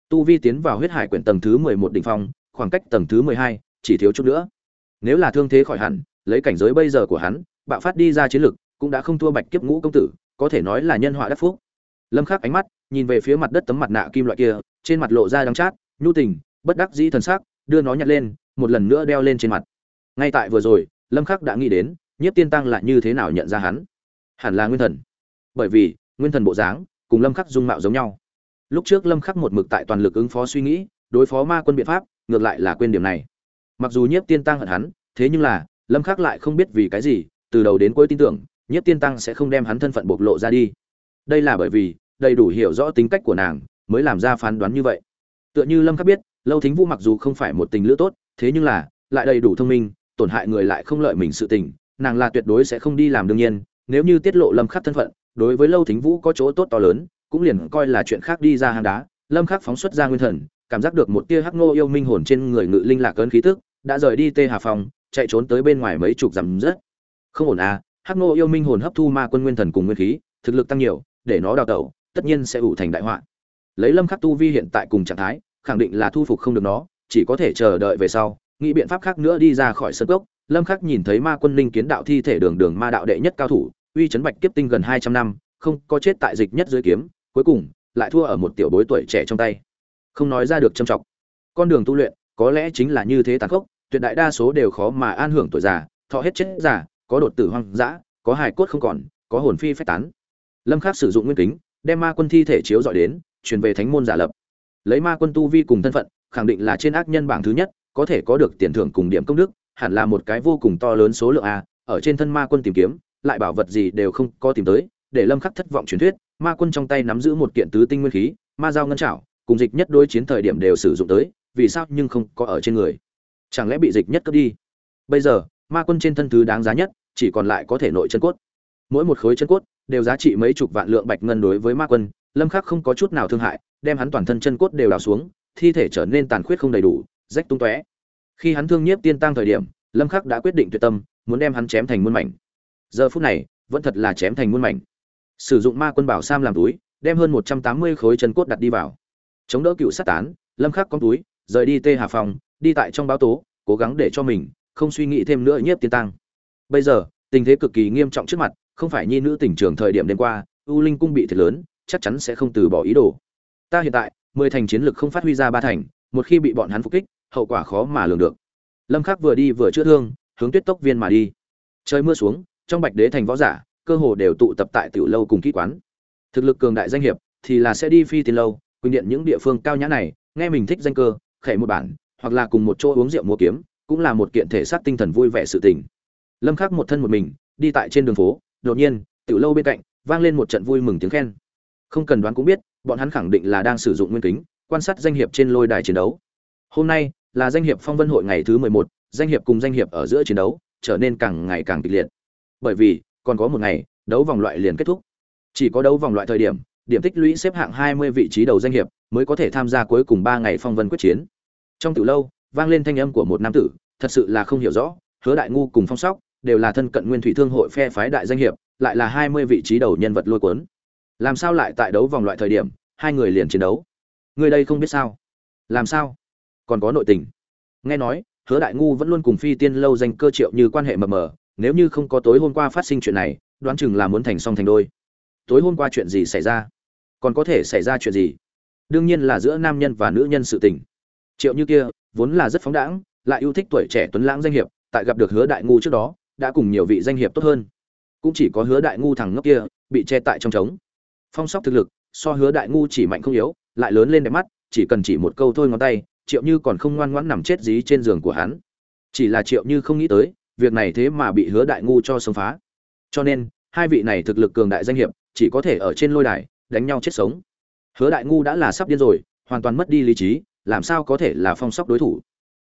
Tu vi tiến vào huyết hải quyển tầng thứ 11 đỉnh phong, khoảng cách tầng thứ 12 chỉ thiếu chút nữa. Nếu là thương thế khỏi hẳn, lấy cảnh giới bây giờ của hắn, bạo phát đi ra chiến lực cũng đã không thua bạch kiếp ngũ công tử, có thể nói là nhân họa đắc phúc. Lâm khắc ánh mắt nhìn về phía mặt đất tấm mặt nạ kim loại kia, trên mặt lộ ra đắng chát nhu tình, bất đắc dĩ thần sắc, đưa nó nhặt lên, một lần nữa đeo lên trên mặt. Ngay tại vừa rồi, lâm khắc đã nghĩ đến, nhiếp tiên tăng lại như thế nào nhận ra hắn. Hẳn là nguyên thần. Bởi vì, nguyên thần bộ dáng, cùng lâm khắc dung mạo giống nhau. Lúc trước lâm khắc một mực tại toàn lực ứng phó suy nghĩ, đối phó ma quân biện pháp, ngược lại là quên điểm này. Mặc dù nhiếp tiên tăng hận hắn, thế nhưng là, lâm khắc lại không biết vì cái gì, từ đầu đến cuối tin tưởng, nhiếp tiên tăng sẽ không đem hắn thân phận bộc lộ ra đi. Đây là bởi vì, đầy đủ hiểu rõ tính cách của nàng, mới làm ra phán đoán như vậy tựa như lâm khắc biết, lâu thính vũ mặc dù không phải một tình lữ tốt, thế nhưng là, lại đầy đủ thông minh, tổn hại người lại không lợi mình sự tình, nàng là tuyệt đối sẽ không đi làm đương nhiên, nếu như tiết lộ lâm khắc thân phận, đối với lâu thính vũ có chỗ tốt to lớn, cũng liền coi là chuyện khác đi ra hang đá. Lâm khắc phóng xuất ra nguyên thần, cảm giác được một tia hắc ngô yêu minh hồn trên người ngự linh lạc cơn khí tức, đã rời đi tê hà phòng chạy trốn tới bên ngoài mấy chục dặm rất không ổn à. Hắc ngô yêu minh hồn hấp thu ma quân nguyên thần cùng nguyên khí, thực lực tăng nhiều, để nó đào tẩu, tất nhiên sẽ ủ thành đại họa lấy lâm khắc tu vi hiện tại cùng trạng thái, khẳng định là thu phục không được nó, chỉ có thể chờ đợi về sau, nghĩ biện pháp khác nữa đi ra khỏi sân cốc. Lâm khắc nhìn thấy ma quân linh kiến đạo thi thể đường đường ma đạo đệ nhất cao thủ, uy chấn bạch kiếp tinh gần 200 năm, không có chết tại dịch nhất dưới kiếm, cuối cùng lại thua ở một tiểu bối tuổi trẻ trong tay. Không nói ra được trầm trọng. Con đường tu luyện, có lẽ chính là như thế tàn khốc, tuyệt đại đa số đều khó mà an hưởng tuổi già, thọ hết chết già, có đột tử hoang dã, có hài cốt không còn, có hồn phi phách tán. Lâm khắc sử dụng nguyên kính, đem ma quân thi thể chiếu dọi đến truyền về thánh môn giả lập. Lấy ma quân tu vi cùng thân phận, khẳng định là trên ác nhân bảng thứ nhất, có thể có được tiền thưởng cùng điểm công đức, hẳn là một cái vô cùng to lớn số lượng a, ở trên thân ma quân tìm kiếm, lại bảo vật gì đều không có tìm tới, để lâm khắc thất vọng truyền thuyết, ma quân trong tay nắm giữ một kiện tứ tinh nguyên khí, ma giao ngân trảo cùng dịch nhất đối chiến thời điểm đều sử dụng tới, vì sao nhưng không có ở trên người? Chẳng lẽ bị dịch nhất cướp đi? Bây giờ, ma quân trên thân thứ đáng giá nhất, chỉ còn lại có thể nội chân cốt. Mỗi một khối chân cốt, đều giá trị mấy chục vạn lượng bạch ngân đối với ma quân lâm khắc không có chút nào thương hại, đem hắn toàn thân chân cốt đều đào xuống, thi thể trở nên tàn khuyết không đầy đủ, rách tung tóe. Khi hắn thương nhiếp tiên tăng thời điểm, lâm khắc đã quyết định tuyệt tâm, muốn đem hắn chém thành muôn mảnh. Giờ phút này, vẫn thật là chém thành muôn mảnh. Sử dụng ma quân bảo sam làm túi, đem hơn 180 khối chân cốt đặt đi vào. Chống đỡ cựu sát tán, lâm khắc con túi, rời đi tê hà phòng, đi tại trong báo tố, cố gắng để cho mình không suy nghĩ thêm nữa nhiếp tiên tăng bây giờ, tình thế cực kỳ nghiêm trọng trước mặt, không phải nhi nữ tỉnh trường thời điểm đêm qua, u linh cung bị thiệt lớn chắc chắn sẽ không từ bỏ ý đồ. Ta hiện tại, mười thành chiến lực không phát huy ra ba thành, một khi bị bọn hắn phục kích, hậu quả khó mà lường được. Lâm khắc vừa đi vừa chữa thương, hướng tuyết tốc viên mà đi. Trời mưa xuống, trong bạch đế thành võ giả, cơ hồ đều tụ tập tại tiểu lâu cùng kỹ quán. Thực lực cường đại danh hiệp, thì là sẽ đi phi tiền lâu, quỳnh điện những địa phương cao nhã này, nghe mình thích danh cơ, khẽ một bản, hoặc là cùng một chỗ uống rượu mua kiếm, cũng là một kiện thể xác tinh thần vui vẻ sự tình. Lâm khắc một thân một mình, đi tại trên đường phố, đột nhiên, tiểu lâu bên cạnh, vang lên một trận vui mừng tiếng khen không cần đoán cũng biết bọn hắn khẳng định là đang sử dụng nguyên kính quan sát danh hiệp trên lôi đài chiến đấu. Hôm nay là danh hiệp phong vân hội ngày thứ 11, danh hiệp cùng danh hiệp ở giữa chiến đấu trở nên càng ngày càng kịch liệt. Bởi vì còn có một ngày đấu vòng loại liền kết thúc. Chỉ có đấu vòng loại thời điểm điểm tích lũy xếp hạng 20 vị trí đầu danh hiệp mới có thể tham gia cuối cùng 3 ngày phong vân quyết chiến. Trong tiểu lâu vang lên thanh âm của một nam tử thật sự là không hiểu rõ hứa đại ngu cùng phong sóc đều là thân cận nguyên thủy thương hội phe phái đại danh hiệp lại là 20 vị trí đầu nhân vật lôi cuốn làm sao lại tại đấu vòng loại thời điểm, hai người liền chiến đấu? Người đây không biết sao? Làm sao? Còn có nội tình. Nghe nói, hứa đại ngu vẫn luôn cùng phi tiên lâu danh cơ triệu như quan hệ mờ mờ, nếu như không có tối hôm qua phát sinh chuyện này, đoán chừng là muốn thành song thành đôi. Tối hôm qua chuyện gì xảy ra? Còn có thể xảy ra chuyện gì? Đương nhiên là giữa nam nhân và nữ nhân sự tình. Triệu như kia, vốn là rất phóng đãng, lại yêu thích tuổi trẻ tuấn lãng danh hiệp, tại gặp được hứa đại ngu trước đó, đã cùng nhiều vị danh hiệp tốt hơn. Cũng chỉ có hứa đại ngu thằng ngốc kia, bị che tại trong trống phong sóc thực lực, so hứa đại ngu chỉ mạnh không yếu, lại lớn lên đẹp mắt, chỉ cần chỉ một câu thôi ngón tay, triệu như còn không ngoan ngoãn nằm chết dí trên giường của hắn. Chỉ là triệu như không nghĩ tới, việc này thế mà bị hứa đại ngu cho xông phá. Cho nên, hai vị này thực lực cường đại danh hiệp, chỉ có thể ở trên lôi đài, đánh nhau chết sống. Hứa đại ngu đã là sắp điên rồi, hoàn toàn mất đi lý trí, làm sao có thể là phong sóc đối thủ?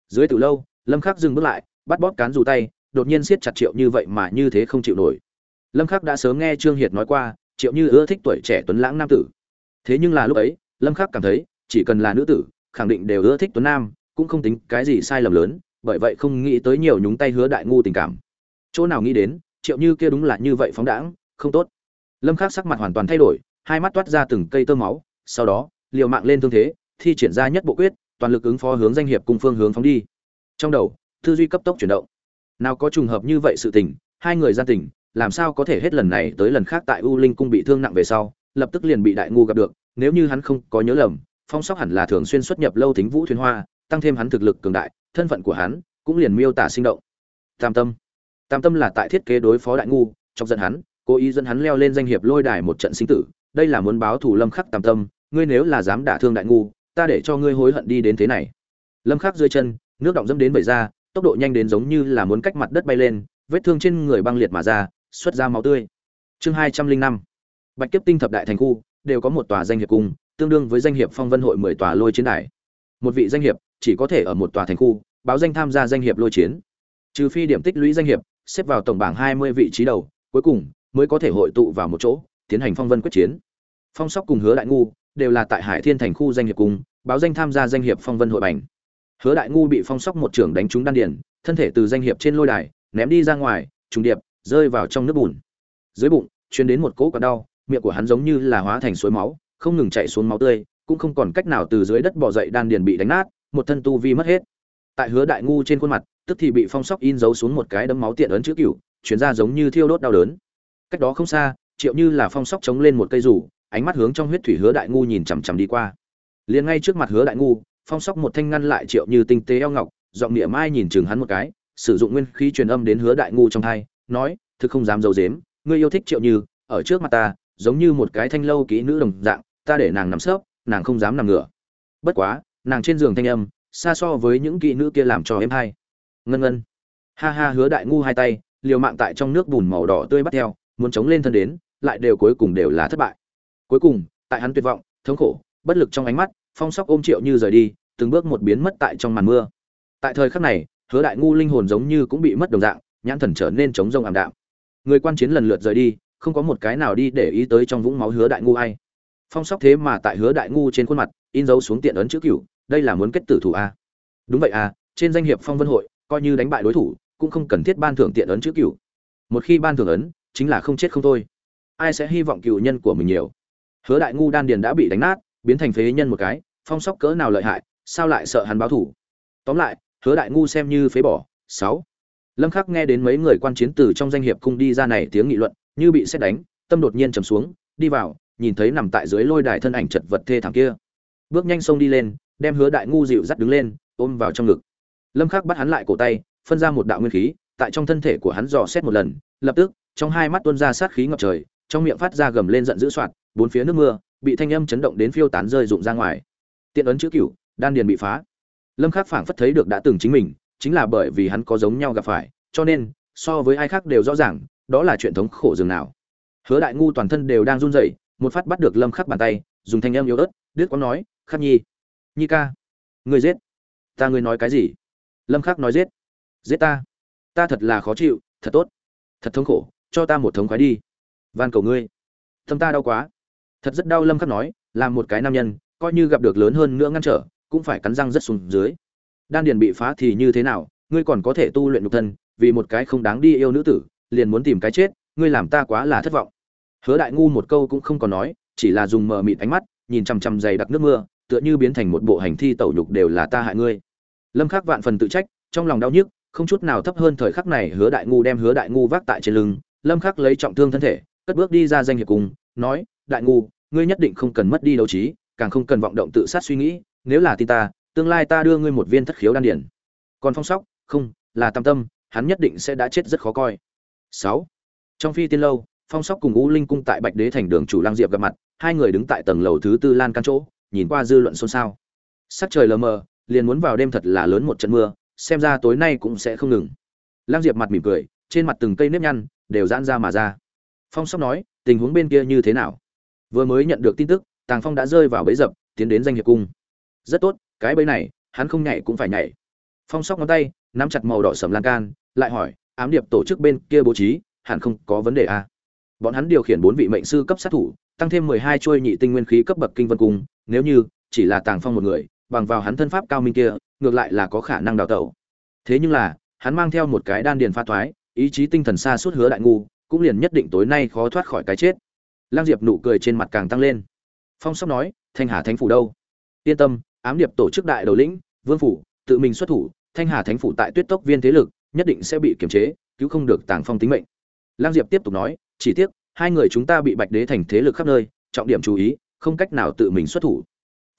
Dưới từ lâu, lâm khắc dừng bước lại, bắt bóp cán dù tay, đột nhiên siết chặt triệu như vậy mà như thế không chịu nổi. Lâm khắc đã sớm nghe trương hiệt nói qua triệu như ưa thích tuổi trẻ tuấn lãng nam tử. Thế nhưng là lúc ấy, lâm khắc cảm thấy, chỉ cần là nữ tử, khẳng định đều ưa thích tuấn nam, cũng không tính cái gì sai lầm lớn, bởi vậy không nghĩ tới nhiều nhúng tay hứa đại ngu tình cảm. Chỗ nào nghĩ đến, triệu như kia đúng là như vậy phóng đãng, không tốt. Lâm khắc sắc mặt hoàn toàn thay đổi, hai mắt toát ra từng cây tơ máu, sau đó, liều mạng lên thương thế, thi triển ra nhất bộ quyết, toàn lực ứng phó hướng danh hiệp cùng phương hướng phóng đi. Trong đầu, tư duy cấp tốc chuyển động. Nào có trùng hợp như vậy sự tình, hai người gian tình làm sao có thể hết lần này tới lần khác tại u linh cung bị thương nặng về sau, lập tức liền bị đại ngu gặp được, nếu như hắn không có nhớ lầm, phong sóc hẳn là thường xuyên xuất nhập lâu thính vũ thuyền hoa, tăng thêm hắn thực lực cường đại, thân phận của hắn cũng liền miêu tả sinh động. Tam tâm. Tam tâm là tại thiết kế đối phó đại ngu trong giận hắn, cố ý dẫn hắn leo lên danh hiệp lôi đài một trận sinh tử, đây là muốn báo thù lâm khắc tam tâm, ngươi nếu là dám đả thương đại ngu, ta để cho ngươi hối hận đi đến thế này. Lâm khắc dưới chân, nước động dẫm đến vẩy ra, tốc độ nhanh đến giống như là muốn cách mặt đất bay lên, vết thương trên người băng liệt mà ra xuất ra máu tươi. Chương hai trăm linh năm. Bạch kiếp tinh thập đại thành khu, đều có một tòa danh hiệp cung, tương đương với danh hiệp phong vân hội mười tòa lôi chiến đài. Một vị danh hiệp chỉ có thể ở một tòa thành khu, báo danh tham gia danh hiệp lôi chiến. Trừ phi điểm tích lũy danh hiệp, xếp vào tổng bảng hai mươi vị trí đầu, cuối cùng mới có thể hội tụ vào một chỗ, tiến hành phong vân quyết chiến. Phong sóc cùng hứa đại ngu đều là tại hải thiên thành khu danh hiệp cung, báo danh tham gia danh hiệp phong vân hội bành. Hứa đại ngu bị phong sóc một trưởng đánh trúng đan điền, thân thể từ danh hiệp trên lôi đài ném đi ra ngoài, trùng điệp rơi vào trong nước bùn. Dưới bụng, truyền đến một cỗ quả đau, miệng của hắn giống như là hóa thành suối máu, không ngừng chảy xuống máu tươi, cũng không còn cách nào từ dưới đất bò dậy đan điền bị đánh nát, một thân tu vi mất hết. Tại hứa đại ngu trên khuôn mặt, tức thì bị phong sóc in dấu xuống một cái đấm máu tiện ấn chữ cửu, chuyển ra giống như thiêu đốt đau đớn. Cách đó không xa, triệu như là phong sóc chống lên một cây rủ, ánh mắt hướng trong huyết thủy hứa đại ngu nhìn chằm chằm đi qua. Liền ngay trước mặt hứa đại ngu, phong sóc một thanh ngăn lại triệu như tinh tế eo ngọc, giọng niệm mai nhìn chừng hắn một cái, sử dụng nguyên khí truyền âm đến hứa đại ngu trong thai nói, thực không dám d i ấ u dếm ngươi yêu thích triệu như, ở trước mặt ta, giống như một cái thanh lâu kỹ nữ đồng dạng, ta để nàng nằm sấp, nàng không dám nằm ngửa. Bất quá, nàng trên giường thanh âm, xa so với những kỹ nữ kia làm cho em hay. Ngân ngân. Ha ha, hứa đại ngu hai tay, liều mạng tại trong nước bùn màu đỏ tươi bắt theo, muốn chống lên thân đến, lại đều cuối cùng đều là thất bại. Cuối cùng, tại hắn tuyệt vọng, thống khổ, bất lực trong ánh mắt, phong sóc ôm triệu như rời đi, từng bước một biến mất tại trong màn mưa. Tại thời khắc này, hứa đại ngu linh hồn giống như cũng bị mất đồng dạng nhãn thần trở nên trống rông ảm đạm. Người quan chiến lần lượt rời đi, không có một cái nào đi để ý tới trong vũng máu hứa đại ngu ai. Phong sóc thế mà tại hứa đại ngu trên khuôn mặt, in dấu xuống tiện ấn chữ cửu, đây là muốn kết tử thủ a. Đúng vậy à trên danh hiệp phong vân hội, coi như đánh bại đối thủ, cũng không cần thiết ban thưởng tiện ấn chữ cửu. Một khi ban thưởng ấn, chính là không chết không thôi. Ai sẽ hy vọng cựu nhân của mình nhiều? Hứa đại ngu đan điền đã bị đánh nát, biến thành phế nhân một cái, phong sóc cỡ nào lợi hại, sao lại sợ hắn báo thủ? Tóm lại, hứa đại ngu xem như phế bỏ, sáu lâm khắc nghe đến mấy người quan chiến từ trong danh hiệp cung đi ra này tiếng nghị luận, như bị xét đánh, tâm đột nhiên trầm xuống, đi vào, nhìn thấy nằm tại dưới lôi đài thân ảnh chật vật thê thảm kia. Bước nhanh xông đi lên, đem hứa đại ngu dịu dắt đứng lên, ôm vào trong ngực. Lâm khắc bắt hắn lại cổ tay, phân ra một đạo nguyên khí, tại trong thân thể của hắn dò xét một lần, lập tức, trong hai mắt tuôn ra sát khí ngập trời, trong miệng phát ra gầm lên giận dữ soạt, bốn phía nước mưa, bị thanh âm chấn động đến phiêu tán rơi rụng ra ngoài. Tiện ấn chữ cửu, đan điền bị phá. Lâm khắc phảng phất thấy được đã từng chính mình chính là bởi vì hắn có giống nhau gặp phải, cho nên, so với ai khác đều rõ ràng, đó là chuyện thống khổ dường nào. Hứa đại ngu toàn thân đều đang run rẩy, một phát bắt được lâm khắc bàn tay, dùng thanh âm yếu ớt, đứt quãng nói, khắc nhi nhi ca người giết. Ta người nói cái gì? Lâm khắc nói, giết. Giết ta. Ta thật là khó chịu, thật tốt. Thật thống khổ, cho ta một thống khoái đi. Van cầu ngươi. Tâm ta đau quá. Thật rất đau, lâm khắc nói, làm một cái nam nhân, coi như gặp được lớn hơn nữa ngăn trở, cũng phải cắn răng rất xuống dưới đan điền bị phá thì như thế nào? Ngươi còn có thể tu luyện nhục thân, vì một cái không đáng đi yêu nữ tử, liền muốn tìm cái chết, ngươi làm ta quá là thất vọng. Hứa đại ngu một câu cũng không còn nói, chỉ là dùng mờ mịt ánh mắt, nhìn chằm chằm dày đặc nước mưa, tựa như biến thành một bộ hành thi tẩu nhục đều là ta hại ngươi. Lâm khắc vạn phần tự trách, trong lòng đau nhức, không chút nào thấp hơn thời khắc này hứa đại ngu đem hứa đại ngu vác tại trên lưng, lâm khắc lấy trọng thương thân thể, cất bước đi ra danh hiệp cùng, nói, đại ngu, ngươi nhất định không cần mất đi đấu trí, càng không cần vọng động tự sát suy nghĩ, nếu là tin ta tương lai ta đưa ngươi một viên thất khiếu đan điển còn phong sóc? Không là tam tâm hắn nhất định sẽ đã chết rất khó coi. Sáu, trong phi tiên lâu phong sóc cùng u linh cung tại bạch đế thành đường chủ lang diệp gặp mặt hai người đứng tại tầng lầu thứ tư lan căn chỗ nhìn qua dư luận xôn xao. Sắc trời lờ mờ liền muốn vào đêm thật là lớn một trận mưa xem ra tối nay cũng sẽ không ngừng. Lang diệp mặt mỉm cười trên mặt từng cây nếp nhăn đều giãn ra mà ra. Phong sóc nói tình huống bên kia như thế nào? Vừa mới nhận được tin tức tàng phong đã rơi vào bẫy dập tiến đến danh hiệp cung. Rất tốt cái bẫy này, hắn không nhảy cũng phải nhảy. Phong sóc ngón tay, nắm chặt màu đỏ sầm lan can, lại hỏi, ám điệp tổ chức bên kia bố trí, hẳn không có vấn đề à. bọn hắn điều khiển bốn vị mệnh sư cấp sát thủ, tăng thêm mười hai chuôi nhị tinh nguyên khí cấp bậc kinh vân cung, nếu như chỉ là tàng phong một người, bằng vào hắn thân pháp cao minh kia, ngược lại là có khả năng đào tẩu. Thế nhưng là, hắn mang theo một cái đan điền pha thoái, ý chí tinh thần xa suốt hứa đại ngu, cũng liền nhất định tối nay khó thoát khỏi cái chết. Lang diệp nụ cười trên mặt càng tăng lên. Phong sóc nói, thanh hà thánh phủ đâu? Yên tâm ám điệp tổ chức đại đầu lĩnh, vương phủ, tự mình xuất thủ, thanh hà thánh phủ tại tuyết tốc viên thế lực nhất định sẽ bị kiềm chế, cứu không được tàng phong tính mệnh. Lang diệp tiếp tục nói, chỉ tiếc, hai người chúng ta bị bạch đế thành thế lực khắp nơi, trọng điểm chú ý, không cách nào tự mình xuất thủ.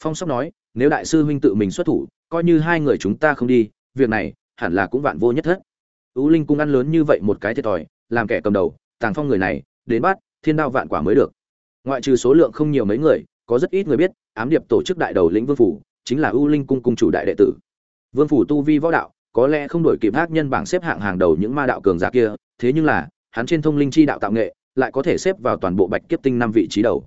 Phong sóc nói, nếu đại sư huynh tự mình xuất thủ, coi như hai người chúng ta không đi, việc này hẳn là cũng vạn vô nhất thất. Ú linh cung ăn lớn như vậy một cái thiệt thòi, làm kẻ cầm đầu, tàng phong người này, đến bắt, thiên đao vạn quả mới được. Ngoại trừ số lượng không nhiều mấy người, có rất ít người biết, ám điệp tổ chức đại đầu lĩnh vương phủ chính là ưu linh cung cung chủ đại đệ tử. Vương phủ tu vi võ đạo, có lẽ không đổi kịp ác nhân bảng xếp hạng hàng đầu những ma đạo cường giả kia, thế nhưng là, hắn trên thông linh chi đạo tạo nghệ, lại có thể xếp vào toàn bộ bạch kiếp tinh năm vị trí đầu.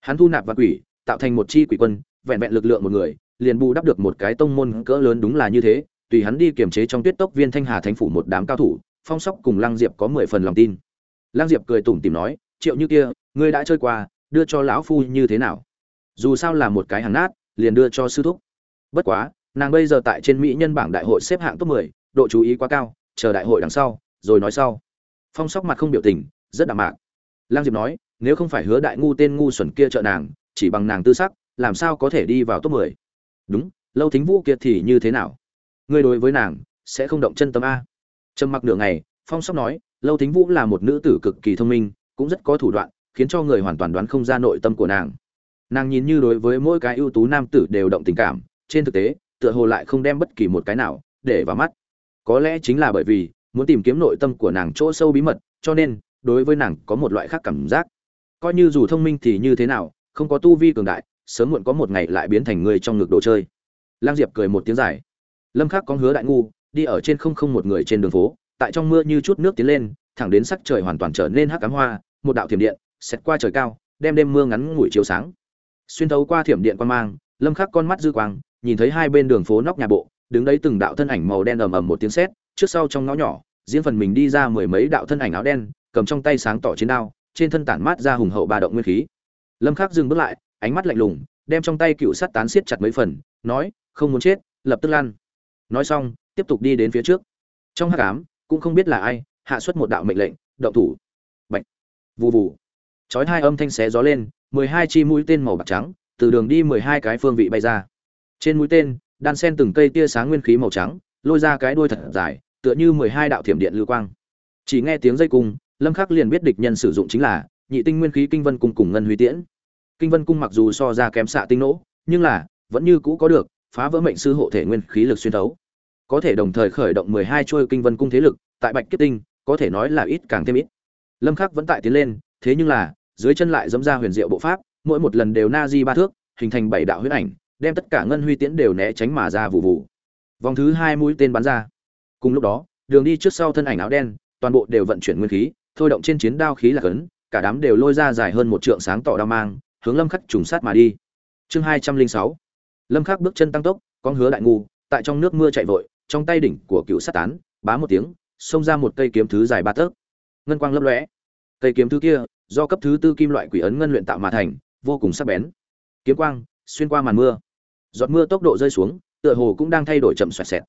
Hắn thu nạp và quỷ, tạo thành một chi quỷ quân, vẹn vẹn lực lượng một người, liền bù đắp được một cái tông môn cỡ lớn đúng là như thế, tùy hắn đi kiểm chế trong tuyết tốc viên thanh hà thánh phủ một đám cao thủ, phong sóc cùng lăng diệp có mười phần lòng tin. Lăng diệp cười tủm tỉm nói, triệu như kia, ngươi đã chơi qua, đưa cho lão phu như thế nào? Dù sao là một cái hàng nát liền đưa cho sư thúc. Bất quá nàng bây giờ tại trên mỹ nhân bảng đại hội xếp hạng top 10, độ chú ý quá cao chờ đại hội đằng sau rồi nói sau. Phong sóc mặt không biểu tình rất đạm mạc. Lang diệp nói nếu không phải hứa đại ngu tên ngu xuẩn kia trợ nàng chỉ bằng nàng tư sắc làm sao có thể đi vào top 10. đúng lâu thính vũ kia thì như thế nào? Ngươi đối với nàng sẽ không động chân tâm a. Trầm mặc nửa ngày phong sóc nói lâu thính vũ là một nữ tử cực kỳ thông minh cũng rất có thủ đoạn khiến cho người hoàn toàn đoán không ra nội tâm của nàng nàng nhìn như đối với mỗi cái ưu tú nam tử đều động tình cảm, trên thực tế, tựa hồ lại không đem bất kỳ một cái nào để vào mắt. Có lẽ chính là bởi vì, muốn tìm kiếm nội tâm của nàng chỗ sâu bí mật, cho nên, đối với nàng có một loại khác cảm giác. Coi như dù thông minh thì như thế nào, không có tu vi cường đại, sớm muộn có một ngày lại biến thành người trong ngực đồ chơi. Lang diệp cười một tiếng dài. Lâm khắc có hứa đại ngu, đi ở trên không không một người trên đường phố, tại trong mưa như chút nước tiến lên, thẳng đến sắc trời hoàn toàn trở nên hắc ám hoa, một đạo thiểm điện xét qua trời cao, đem đêm mưa ngắn ngủi chiếu sáng xuyên thấu qua thiểm điện quan mang, lâm khắc con mắt dư quang, nhìn thấy hai bên đường phố nóc nhà bộ, đứng đấy từng đạo thân ảnh màu đen ầm ầm một tiếng sét, trước sau trong ngõ nhỏ, riêng phần mình đi ra mười mấy đạo thân ảnh áo đen, cầm trong tay sáng tỏ chiến đao, trên thân tản mát ra hùng hậu ba động nguyên khí. Lâm khắc dừng bước lại, ánh mắt lạnh lùng, đem trong tay cựu sắt tán siết chặt mấy phần, nói, không muốn chết, lập tức lăn. Nói xong, tiếp tục đi đến phía trước. Trong hắc ám, cũng không biết là ai, hạ xuất một đạo mệnh lệnh, động thủ. Bạch. Vù vù. Chói hai âm thanh xé gió lên mười hai chi mũi tên màu bạc trắng, từ đường đi mười hai cái phương vị bay ra. Trên mũi tên, đan sen từng cây tia sáng nguyên khí màu trắng, lôi ra cái đuôi thật dài, tựa như mười hai đạo thiểm điện lưu quang. Chỉ nghe tiếng dây cung, lâm khắc liền biết địch nhân sử dụng chính là nhị tinh nguyên khí kinh vân cung cùng ngân huy tiễn. Kinh vân cung mặc dù so ra kém xạ tinh nỗ, nhưng là vẫn như cũ có được phá vỡ mệnh sư hộ thể nguyên khí lực xuyên thấu. Có thể đồng thời khởi động 12 chuôi kinh vân cung thế lực, tại bạch kiếp tinh, có thể nói là ít càng thêm ít. Lâm khắc vẫn tại tiến lên, thế nhưng là dưới chân lại dẫm ra huyền diệu bộ pháp, mỗi một lần đều na di ba thước, hình thành bảy đạo huyết ảnh, đem tất cả ngân huy tiễn đều né tránh mà ra vụ vụ. Vòng thứ hai mũi tên bắn ra. Cùng lúc đó, đường đi trước sau thân ảnh áo đen, toàn bộ đều vận chuyển nguyên khí, thôi động trên chiến đao khí là cấn, cả đám đều lôi ra dài hơn một trượng sáng tỏ đao mang, hướng lâm khắc trùng sát mà đi. Chương hai trăm linh sáu. Lâm khắc bước chân tăng tốc, con hứa đại ngu, tại trong nước mưa chạy vội, trong tay đỉnh của cựu sát tán, bá một tiếng, xông ra một cây kiếm thứ dài ba tấc. Ngân quang lấp lóe. Cây kiếm thứ kia do cấp thứ tư kim loại quỷ ấn ngân luyện tạo mà thành, vô cùng sắc bén. Kiếm quang, xuyên qua màn mưa. Giọt mưa tốc độ rơi xuống, tựa hồ cũng đang thay đổi chậm xoẹt xẹt.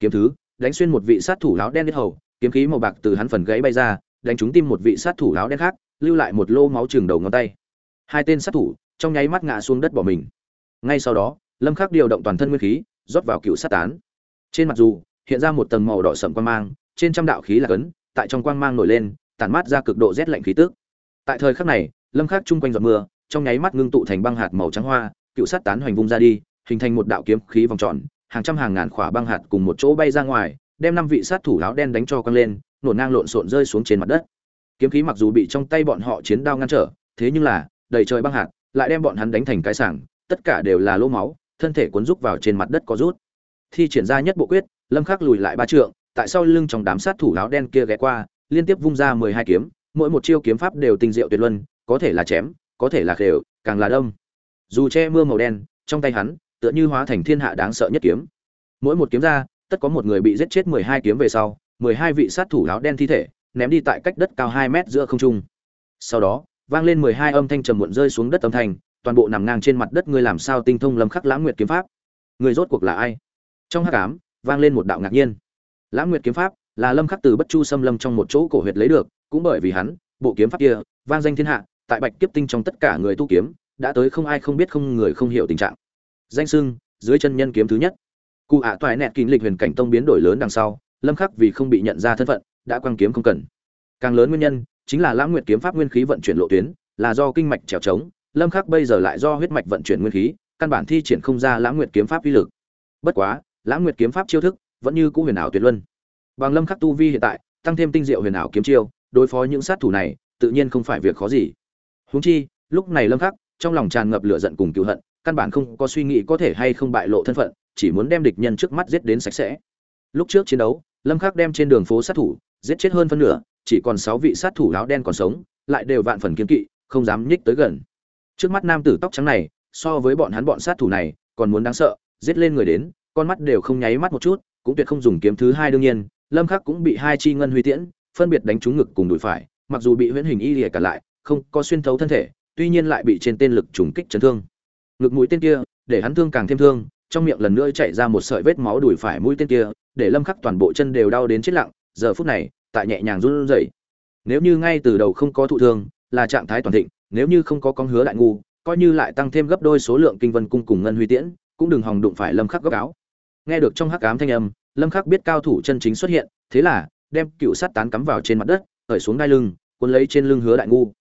Kiếm thứ, đánh xuyên một vị sát thủ áo đen đít hầu, kiếm khí màu bạc từ hắn phần gãy bay ra, đánh trúng tim một vị sát thủ áo đen khác, lưu lại một lô máu trường đầu ngón tay. Hai tên sát thủ, trong nháy mắt ngã xuống đất bỏ mình. Ngay sau đó, lâm khắc điều động toàn thân nguyên khí, rót vào cựu sát tán. Trên mặt dù, hiện ra một tầng màu đỏ sậm quang mang, trên trăm đạo khí là cấn, tại trong quang mang nổi lên, tản mát ra cực độ rét lạnh khí tức tại thời khắc này, lâm khắc chung quanh giọt mưa, trong nháy mắt ngưng tụ thành băng hạt màu trắng hoa, cựu sát tán hoành vung ra đi, hình thành một đạo kiếm khí vòng tròn, hàng trăm hàng ngàn khỏa băng hạt cùng một chỗ bay ra ngoài, đem năm vị sát thủ áo đen đánh cho quăng lên, nổ ngang lộn xộn rơi xuống trên mặt đất. Kiếm khí mặc dù bị trong tay bọn họ chiến đao ngăn trở, thế nhưng là, đầy trời băng hạt, lại đem bọn hắn đánh thành cái sảng, tất cả đều là lỗ máu, thân thể cuốn rúc vào trên mặt đất có rút. Thi triển ra nhất bộ quyết, lâm khắc lùi lại ba trượng, tại sau lưng trong đám sát thủ áo đen kia ghé qua, liên tiếp vung ra mười hai kiếm mỗi một chiêu kiếm pháp đều tinh diệu tuyệt luân, có thể là chém, có thể là khều, càng là đông dù che mưa màu đen, trong tay hắn, tựa như hóa thành thiên hạ đáng sợ nhất kiếm. Mỗi một kiếm ra, tất có một người bị giết chết mười hai kiếm về sau, mười hai vị sát thủ áo đen thi thể, ném đi tại cách đất cao hai mét giữa không trung. Sau đó, vang lên mười hai âm thanh trầm muộn rơi xuống đất âm thanh, toàn bộ nằm ngang trên mặt đất ngươi làm sao tinh thông lâm khắc lãng nguyệt kiếm pháp? Người rốt cuộc là ai? Trong hắc ám, vang lên một đạo ngạc nhiên. Lãng nguyệt kiếm pháp là lâm khắc từ bất chu xâm lâm trong một chỗ cổ huyệt lấy được cũng bởi vì hắn, bộ kiếm pháp kia, vang danh thiên hạ, tại bạch kiếp tinh trong tất cả người tu kiếm, đã tới không ai không biết không người không hiểu tình trạng. Danh sưng, dưới chân nhân kiếm thứ nhất. Cụ ạ toại nẹt kín lịch huyền cảnh tông biến đổi lớn đằng sau, lâm khắc vì không bị nhận ra thân phận, đã quăng kiếm không cần. Càng lớn nguyên nhân, chính là lãng nguyệt kiếm pháp nguyên khí vận chuyển lộ tuyến, là do kinh mạch trèo trống, lâm khắc bây giờ lại do huyết mạch vận chuyển nguyên khí, căn bản thi triển không ra lãng nguyệt kiếm pháp uy lực. Bất quá, lãng nguyệt kiếm pháp chiêu thức vẫn như cũ huyền ảo tuyệt luân. Bằng lâm khắc tu vi hiện tại, tăng thêm tinh diệu huyền ảo kiếm chiêu đối phó những sát thủ này, tự nhiên không phải việc khó gì. Huống chi, lúc này lâm khắc, trong lòng tràn ngập lửa giận cùng cựu hận, căn bản không có suy nghĩ có thể hay không bại lộ thân phận, chỉ muốn đem địch nhân trước mắt giết đến sạch sẽ. Lúc trước chiến đấu, lâm khắc đem trên đường phố sát thủ, giết chết hơn phân nửa, chỉ còn 6 vị sát thủ áo đen còn sống, lại đều vạn phần kiên kỵ, không dám nhích tới gần. Trước mắt nam tử tóc trắng này, so với bọn hắn bọn sát thủ này, còn muốn đáng sợ, giết lên người đến, con mắt đều không nháy mắt một chút, cũng tuyệt không dùng kiếm thứ hai đương nhiên, lâm khắc cũng bị hai chi ngân huy tiễn phân biệt đánh trúng ngực cùng đùi phải, mặc dù bị huyễn hình y lìa cả lại, không có xuyên thấu thân thể, tuy nhiên lại bị trên tên lực trùng kích chấn thương. Ngực mũi tên kia, để hắn thương càng thêm thương, trong miệng lần nữa chạy ra một sợi vết máu đùi phải mũi tên kia, để lâm khắc toàn bộ chân đều đau đến chết lặng, giờ phút này, tại nhẹ nhàng run rẩy. Nếu như ngay từ đầu không có thụ thương, là trạng thái toàn thịnh, nếu như không có con hứa đại ngu, coi như lại tăng thêm gấp đôi số lượng kinh vân cung cùng ngân huy tiễn, cũng đừng hòng đụng phải lâm khắc góc áo. Nghe được trong hắc ám thanh âm, lâm khắc biết cao thủ chân chính xuất hiện, thế là đem cựu sắt tán cắm vào trên mặt đất, khởi xuống đai lưng, cuốn lấy trên lưng hứa đại ngu.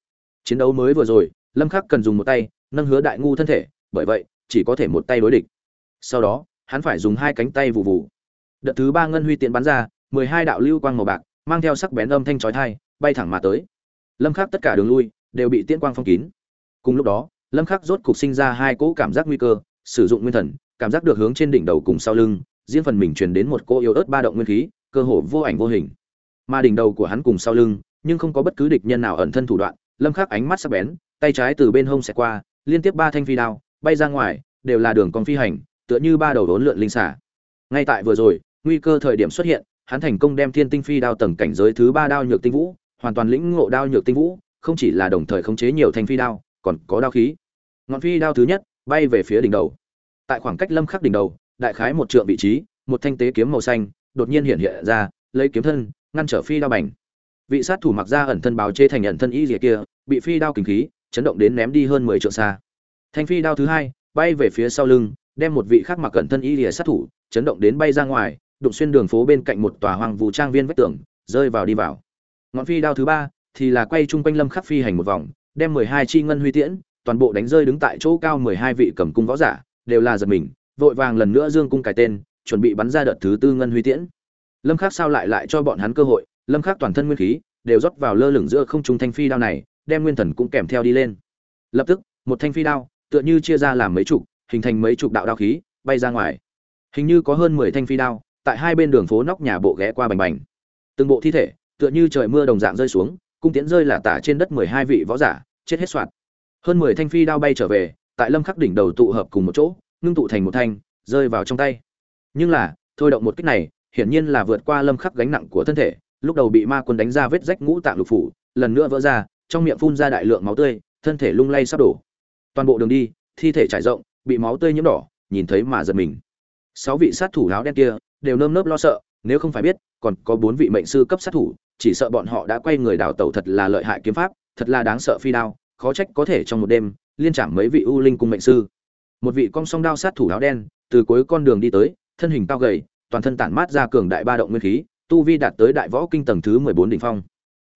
Chiến đấu mới vừa rồi, lâm khắc cần dùng một tay, nâng hứa đại ngu thân thể, bởi vậy, chỉ có thể một tay đối địch. Sau đó, hắn phải dùng hai cánh tay vụ vụ đợt thứ ba ngân huy tiện bắn ra, mười hai đạo lưu quang màu bạc, mang theo sắc bén âm thanh chói tai, bay thẳng mà tới. Lâm khắc tất cả đường lui, đều bị tiễn quang phong kín. Cùng lúc đó, lâm khắc rốt cục sinh ra hai cỗ cảm giác nguy cơ, sử dụng nguyên thần, cảm giác được hướng trên đỉnh đầu cùng sau lưng, riêng phần mình truyền đến một cỗ yếu ớt ba động nguyên khí, cơ hồ vô ảnh vô hình mà đỉnh đầu của hắn cùng sau lưng, nhưng không có bất cứ địch nhân nào ẩn thân thủ đoạn, lâm khắc ánh mắt sắc bén, tay trái từ bên hông xẹt qua, liên tiếp ba thanh phi đao, bay ra ngoài, đều là đường con phi hành, tựa như ba đầu đốn lượn linh xả ngay tại vừa rồi, nguy cơ thời điểm xuất hiện, hắn thành công đem thiên tinh phi đao tầng cảnh giới thứ ba đao nhược tinh vũ, hoàn toàn lĩnh ngộ đao nhược tinh vũ, không chỉ là đồng thời khống chế nhiều thanh phi đao, còn có đao khí. Ngọn phi đao thứ nhất, bay về phía đỉnh đầu. Tại khoảng cách lâm khắc đỉnh đầu, đại khái một trượng vị trí, một thanh tế kiếm màu xanh, đột nhiên hiện hiện ra, lấy kiếm thân ngăn trở phi đao bành. Vị sát thủ mặc ra ẩn thân báo chê thành ẩn thân y rìa kia, bị phi đao kình khí, chấn động đến ném đi hơn 10 trượng xa. Thanh phi đao thứ hai, bay về phía sau lưng, đem một vị khác mặc ẩn thân y rìa sát thủ, chấn động đến bay ra ngoài, đụng xuyên đường phố bên cạnh một tòa hoang vũ trang viên vách tường, rơi vào đi vào. Ngọn phi đao thứ ba thì là quay chung quanh lâm khắc phi hành một vòng, đem 12 chi ngân huy tiễn, toàn bộ đánh rơi đứng tại chỗ cao 12 vị cầm cung võ giả, đều là giật mình, vội vàng lần nữa dương cung cài tên, chuẩn bị bắn ra đợt thứ tư ngân huy tiễn lâm khắc sao lại lại cho bọn hắn cơ hội, lâm khắc toàn thân nguyên khí, đều rót vào lơ lửng giữa không trung thanh phi đao này, đem nguyên thần cũng kèm theo đi lên. Lập tức, một thanh phi đao, tựa như chia ra làm mấy chục, hình thành mấy chục đạo đao khí, bay ra ngoài. Hình như có hơn 10 thanh phi đao, tại hai bên đường phố nóc nhà bộ ghé qua bành bành. Từng bộ thi thể, tựa như trời mưa đồng dạng rơi xuống, cung tiễn rơi là tả trên đất 12 vị võ giả, chết hết soạt. Hơn 10 thanh phi đao bay trở về, tại lâm khắc đỉnh đầu tụ hợp cùng một chỗ, ngưng tụ thành một thanh, rơi vào trong tay. Nhưng là, thôi động một kích này hiển nhiên là vượt qua lâm khắc gánh nặng của thân thể, lúc đầu bị ma quân đánh ra vết rách ngũ tạng lục phủ, lần nữa vỡ ra, trong miệng phun ra đại lượng máu tươi, thân thể lung lay sắp đổ. Toàn bộ đường đi, thi thể trải rộng, bị máu tươi nhiễm đỏ, nhìn thấy mà giật mình. Sáu vị sát thủ áo đen kia đều nơm nớp lo sợ, nếu không phải biết, còn có bốn vị mệnh sư cấp sát thủ, chỉ sợ bọn họ đã quay người đào tẩu thật là lợi hại kiếm pháp, thật là đáng sợ phi đao, khó trách có thể trong một đêm liên chạm mấy vị u linh cung mệnh sư. Một vị cong song đao sát thủ áo đen, từ cuối con đường đi tới, thân hình cao gầy toàn thân tản mát ra cường đại ba động nguyên khí, tu vi đạt tới đại võ kinh tầng thứ mười bốn đỉnh phong.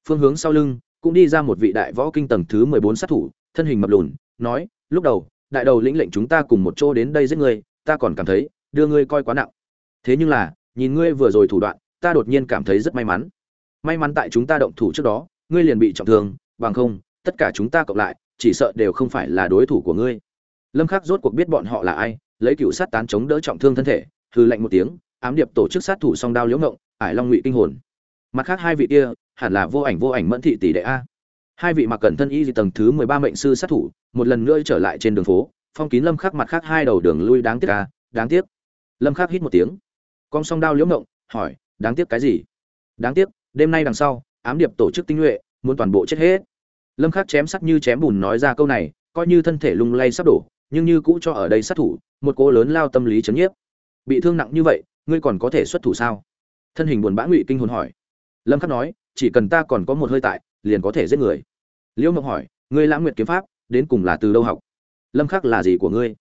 Phương hướng sau lưng, cũng đi ra một vị đại võ kinh tầng thứ mười bốn sát thủ, thân hình mập lùn, nói, lúc đầu, đại đầu lĩnh lệnh chúng ta cùng một chỗ đến đây giết ngươi, ta còn cảm thấy, đưa ngươi coi quá nặng. Thế nhưng là, nhìn ngươi vừa rồi thủ đoạn, ta đột nhiên cảm thấy rất may mắn. May mắn tại chúng ta động thủ trước đó, ngươi liền bị trọng thương, bằng không, tất cả chúng ta cộng lại, chỉ sợ đều không phải là đối thủ của ngươi. Lâm khắc rốt cuộc biết bọn họ là ai, lấy cựu sát tán chống đỡ trọng thương thân thể, hừ lạnh một tiếng ám điệp tổ chức sát thủ song đao liễu ngộng, ải long ngụy kinh hồn. Mặt khác hai vị kia, hẳn là vô ảnh vô ảnh mẫn thị tỷ đệ a. Hai vị mặc cẩn thân y tầng thứ mười ba mệnh sư sát thủ, một lần nữa trở lại trên đường phố, phong kín lâm khắc mặt khác hai đầu đường lui đáng tiếc a, đáng tiếc. Lâm khắc hít một tiếng. Con song đao liễu ngộng, hỏi, đáng tiếc cái gì? Đáng tiếc, đêm nay đằng sau, ám điệp tổ chức tinh nhuệ, muốn toàn bộ chết hết. Lâm khắc chém sắc như chém bùn nói ra câu này, coi như thân thể lung lay sắp đổ, nhưng như cũ cho ở đây sát thủ, một cô lớn lao tâm lý chấn nhiếp. Bị thương nặng như vậy ngươi còn có thể xuất thủ sao? Thân hình buồn bã ngụy kinh hồn hỏi. Lâm khắc nói, chỉ cần ta còn có một hơi tại, liền có thể giết người. Liễu mộng hỏi, ngươi lãng nguyệt kiếm pháp, đến cùng là từ đâu học? Lâm khắc là gì của ngươi?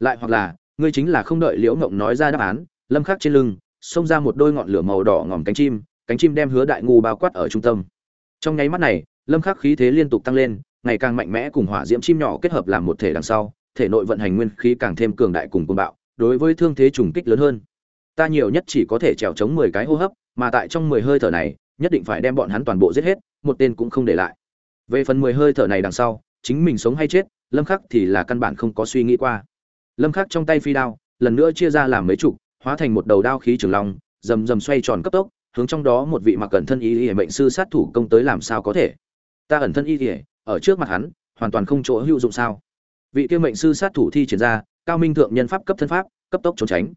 Lại hoặc là, ngươi chính là không đợi liễu mộng nói ra đáp án, lâm khắc trên lưng, xông ra một đôi ngọn lửa màu đỏ ngòm cánh chim cánh chim đem hứa đại ngu bao quát ở trung tâm. Trong nháy mắt này, lâm khắc khí thế liên tục tăng lên, ngày càng mạnh mẽ cùng hỏa diễm chim nhỏ kết hợp làm một thể đằng sau, thể nội vận hành nguyên khí càng thêm cường đại cùng cuồng bạo, đối với thương thế trùng kích lớn hơn ta nhiều nhất chỉ có thể trèo chống mười cái hô hấp, mà tại trong mười hơi thở này, nhất định phải đem bọn hắn toàn bộ giết hết, một tên cũng không để lại. Về phần mười hơi thở này đằng sau, chính mình sống hay chết, lâm khắc thì là căn bản không có suy nghĩ qua. Lâm khắc trong tay phi đao, lần nữa chia ra làm mấy chục, hóa thành một đầu đao khí trường long, rầm rầm xoay tròn cấp tốc, hướng trong đó một vị mặc cẩn thân y y mệnh sư sát thủ công tới làm sao có thể. Ta ẩn thân y y, ở trước mặt hắn, hoàn toàn không chỗ hữu dụng sao? Vị kia mệnh sư sát thủ thi triển ra, cao minh thượng nhân pháp cấp thân pháp, cấp tốc trốn tránh.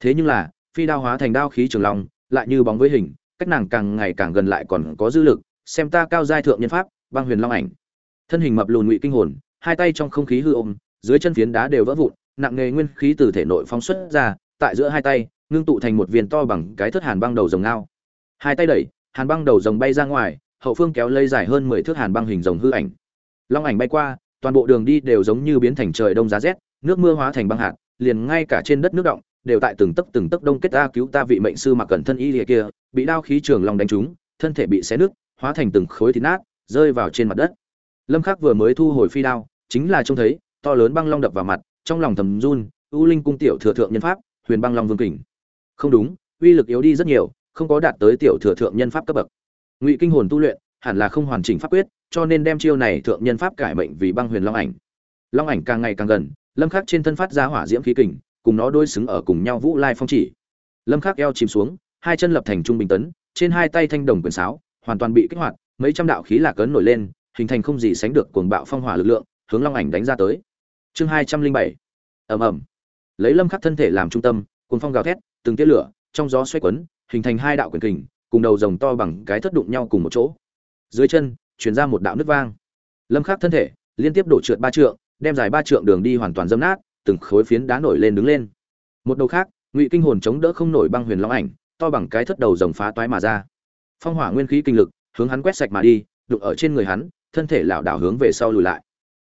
Thế nhưng là phi đao hóa thành đao khí trường long, lại như bóng với hình, cách nàng càng ngày càng gần lại còn có dư lực, xem ta cao giai thượng nhân pháp, băng huyền long ảnh. Thân hình mập lùn ngụy kinh hồn, hai tay trong không khí hư ôm, dưới chân phiến đá đều vỡ vụn, nặng nghề nguyên khí từ thể nội phóng xuất ra, tại giữa hai tay, ngưng tụ thành một viên to bằng cái thất hàn băng đầu rồng ngao. Hai tay đẩy, hàn băng đầu rồng bay ra ngoài, hậu phương kéo lây dài hơn mười thước hàn băng hình rồng hư ảnh. Long ảnh bay qua, toàn bộ đường đi đều giống như biến thành trời đông giá rét, nước mưa hóa thành băng hạt, liền ngay cả trên đất nước động đều tại từng tấc từng tấc đông kết ta cứu ta vị mệnh sư mặc cẩn thân y lìa kia, bị đao khí trường long đánh trúng, thân thể bị xé nứt, hóa thành từng khối thịt nát, rơi vào trên mặt đất. Lâm khắc vừa mới thu hồi phi đao, chính là trông thấy, to lớn băng long đập vào mặt, trong lòng thầm run, u linh cung tiểu thừa thượng nhân pháp, huyền băng long vương kình. Không đúng, uy lực yếu đi rất nhiều, không có đạt tới tiểu thừa thượng nhân pháp cấp bậc. Ngụy kinh hồn tu luyện, hẳn là không hoàn chỉnh pháp quyết, cho nên đem chiêu này thượng nhân pháp cải mệnh vì băng huyền long ảnh. Long ảnh càng ngày càng gần, lâm khắc trên thân phát ra hỏa diễm khí kình cùng nó đôi xứng ở cùng nhau vũ lai phong chỉ. Lâm khắc eo chìm xuống, hai chân lập thành trung bình tấn, trên hai tay thanh đồng quyền sáo, hoàn toàn bị kích hoạt, mấy trăm đạo khí lạc cấn nổi lên, hình thành không gì sánh được cuồng bạo phong hỏa lực lượng, hướng long ảnh đánh ra tới. Chương hai trăm linh bảy. Ầm ầm. Lấy lâm khắc thân thể làm trung tâm, cuồng phong gào thét, từng tia lửa, trong gió xoay quấn, hình thành hai đạo quyền kình, cùng đầu rồng to bằng cái thất đụng nhau cùng một chỗ. Dưới chân chuyển ra một đạo nước vang. Lâm khắc thân thể liên tiếp đổ trượt ba trượng, đem dài ba trượng đường đi hoàn toàn dâm nát từng khối phiến đá nổi lên đứng lên. Một đầu khác, ngụy kinh hồn chống đỡ không nổi băng huyền long ảnh, to bằng cái thất đầu rồng phá toái mà ra. Phong hỏa nguyên khí kinh lực, hướng hắn quét sạch mà đi, đụng ở trên người hắn, thân thể lảo đảo hướng về sau lùi lại.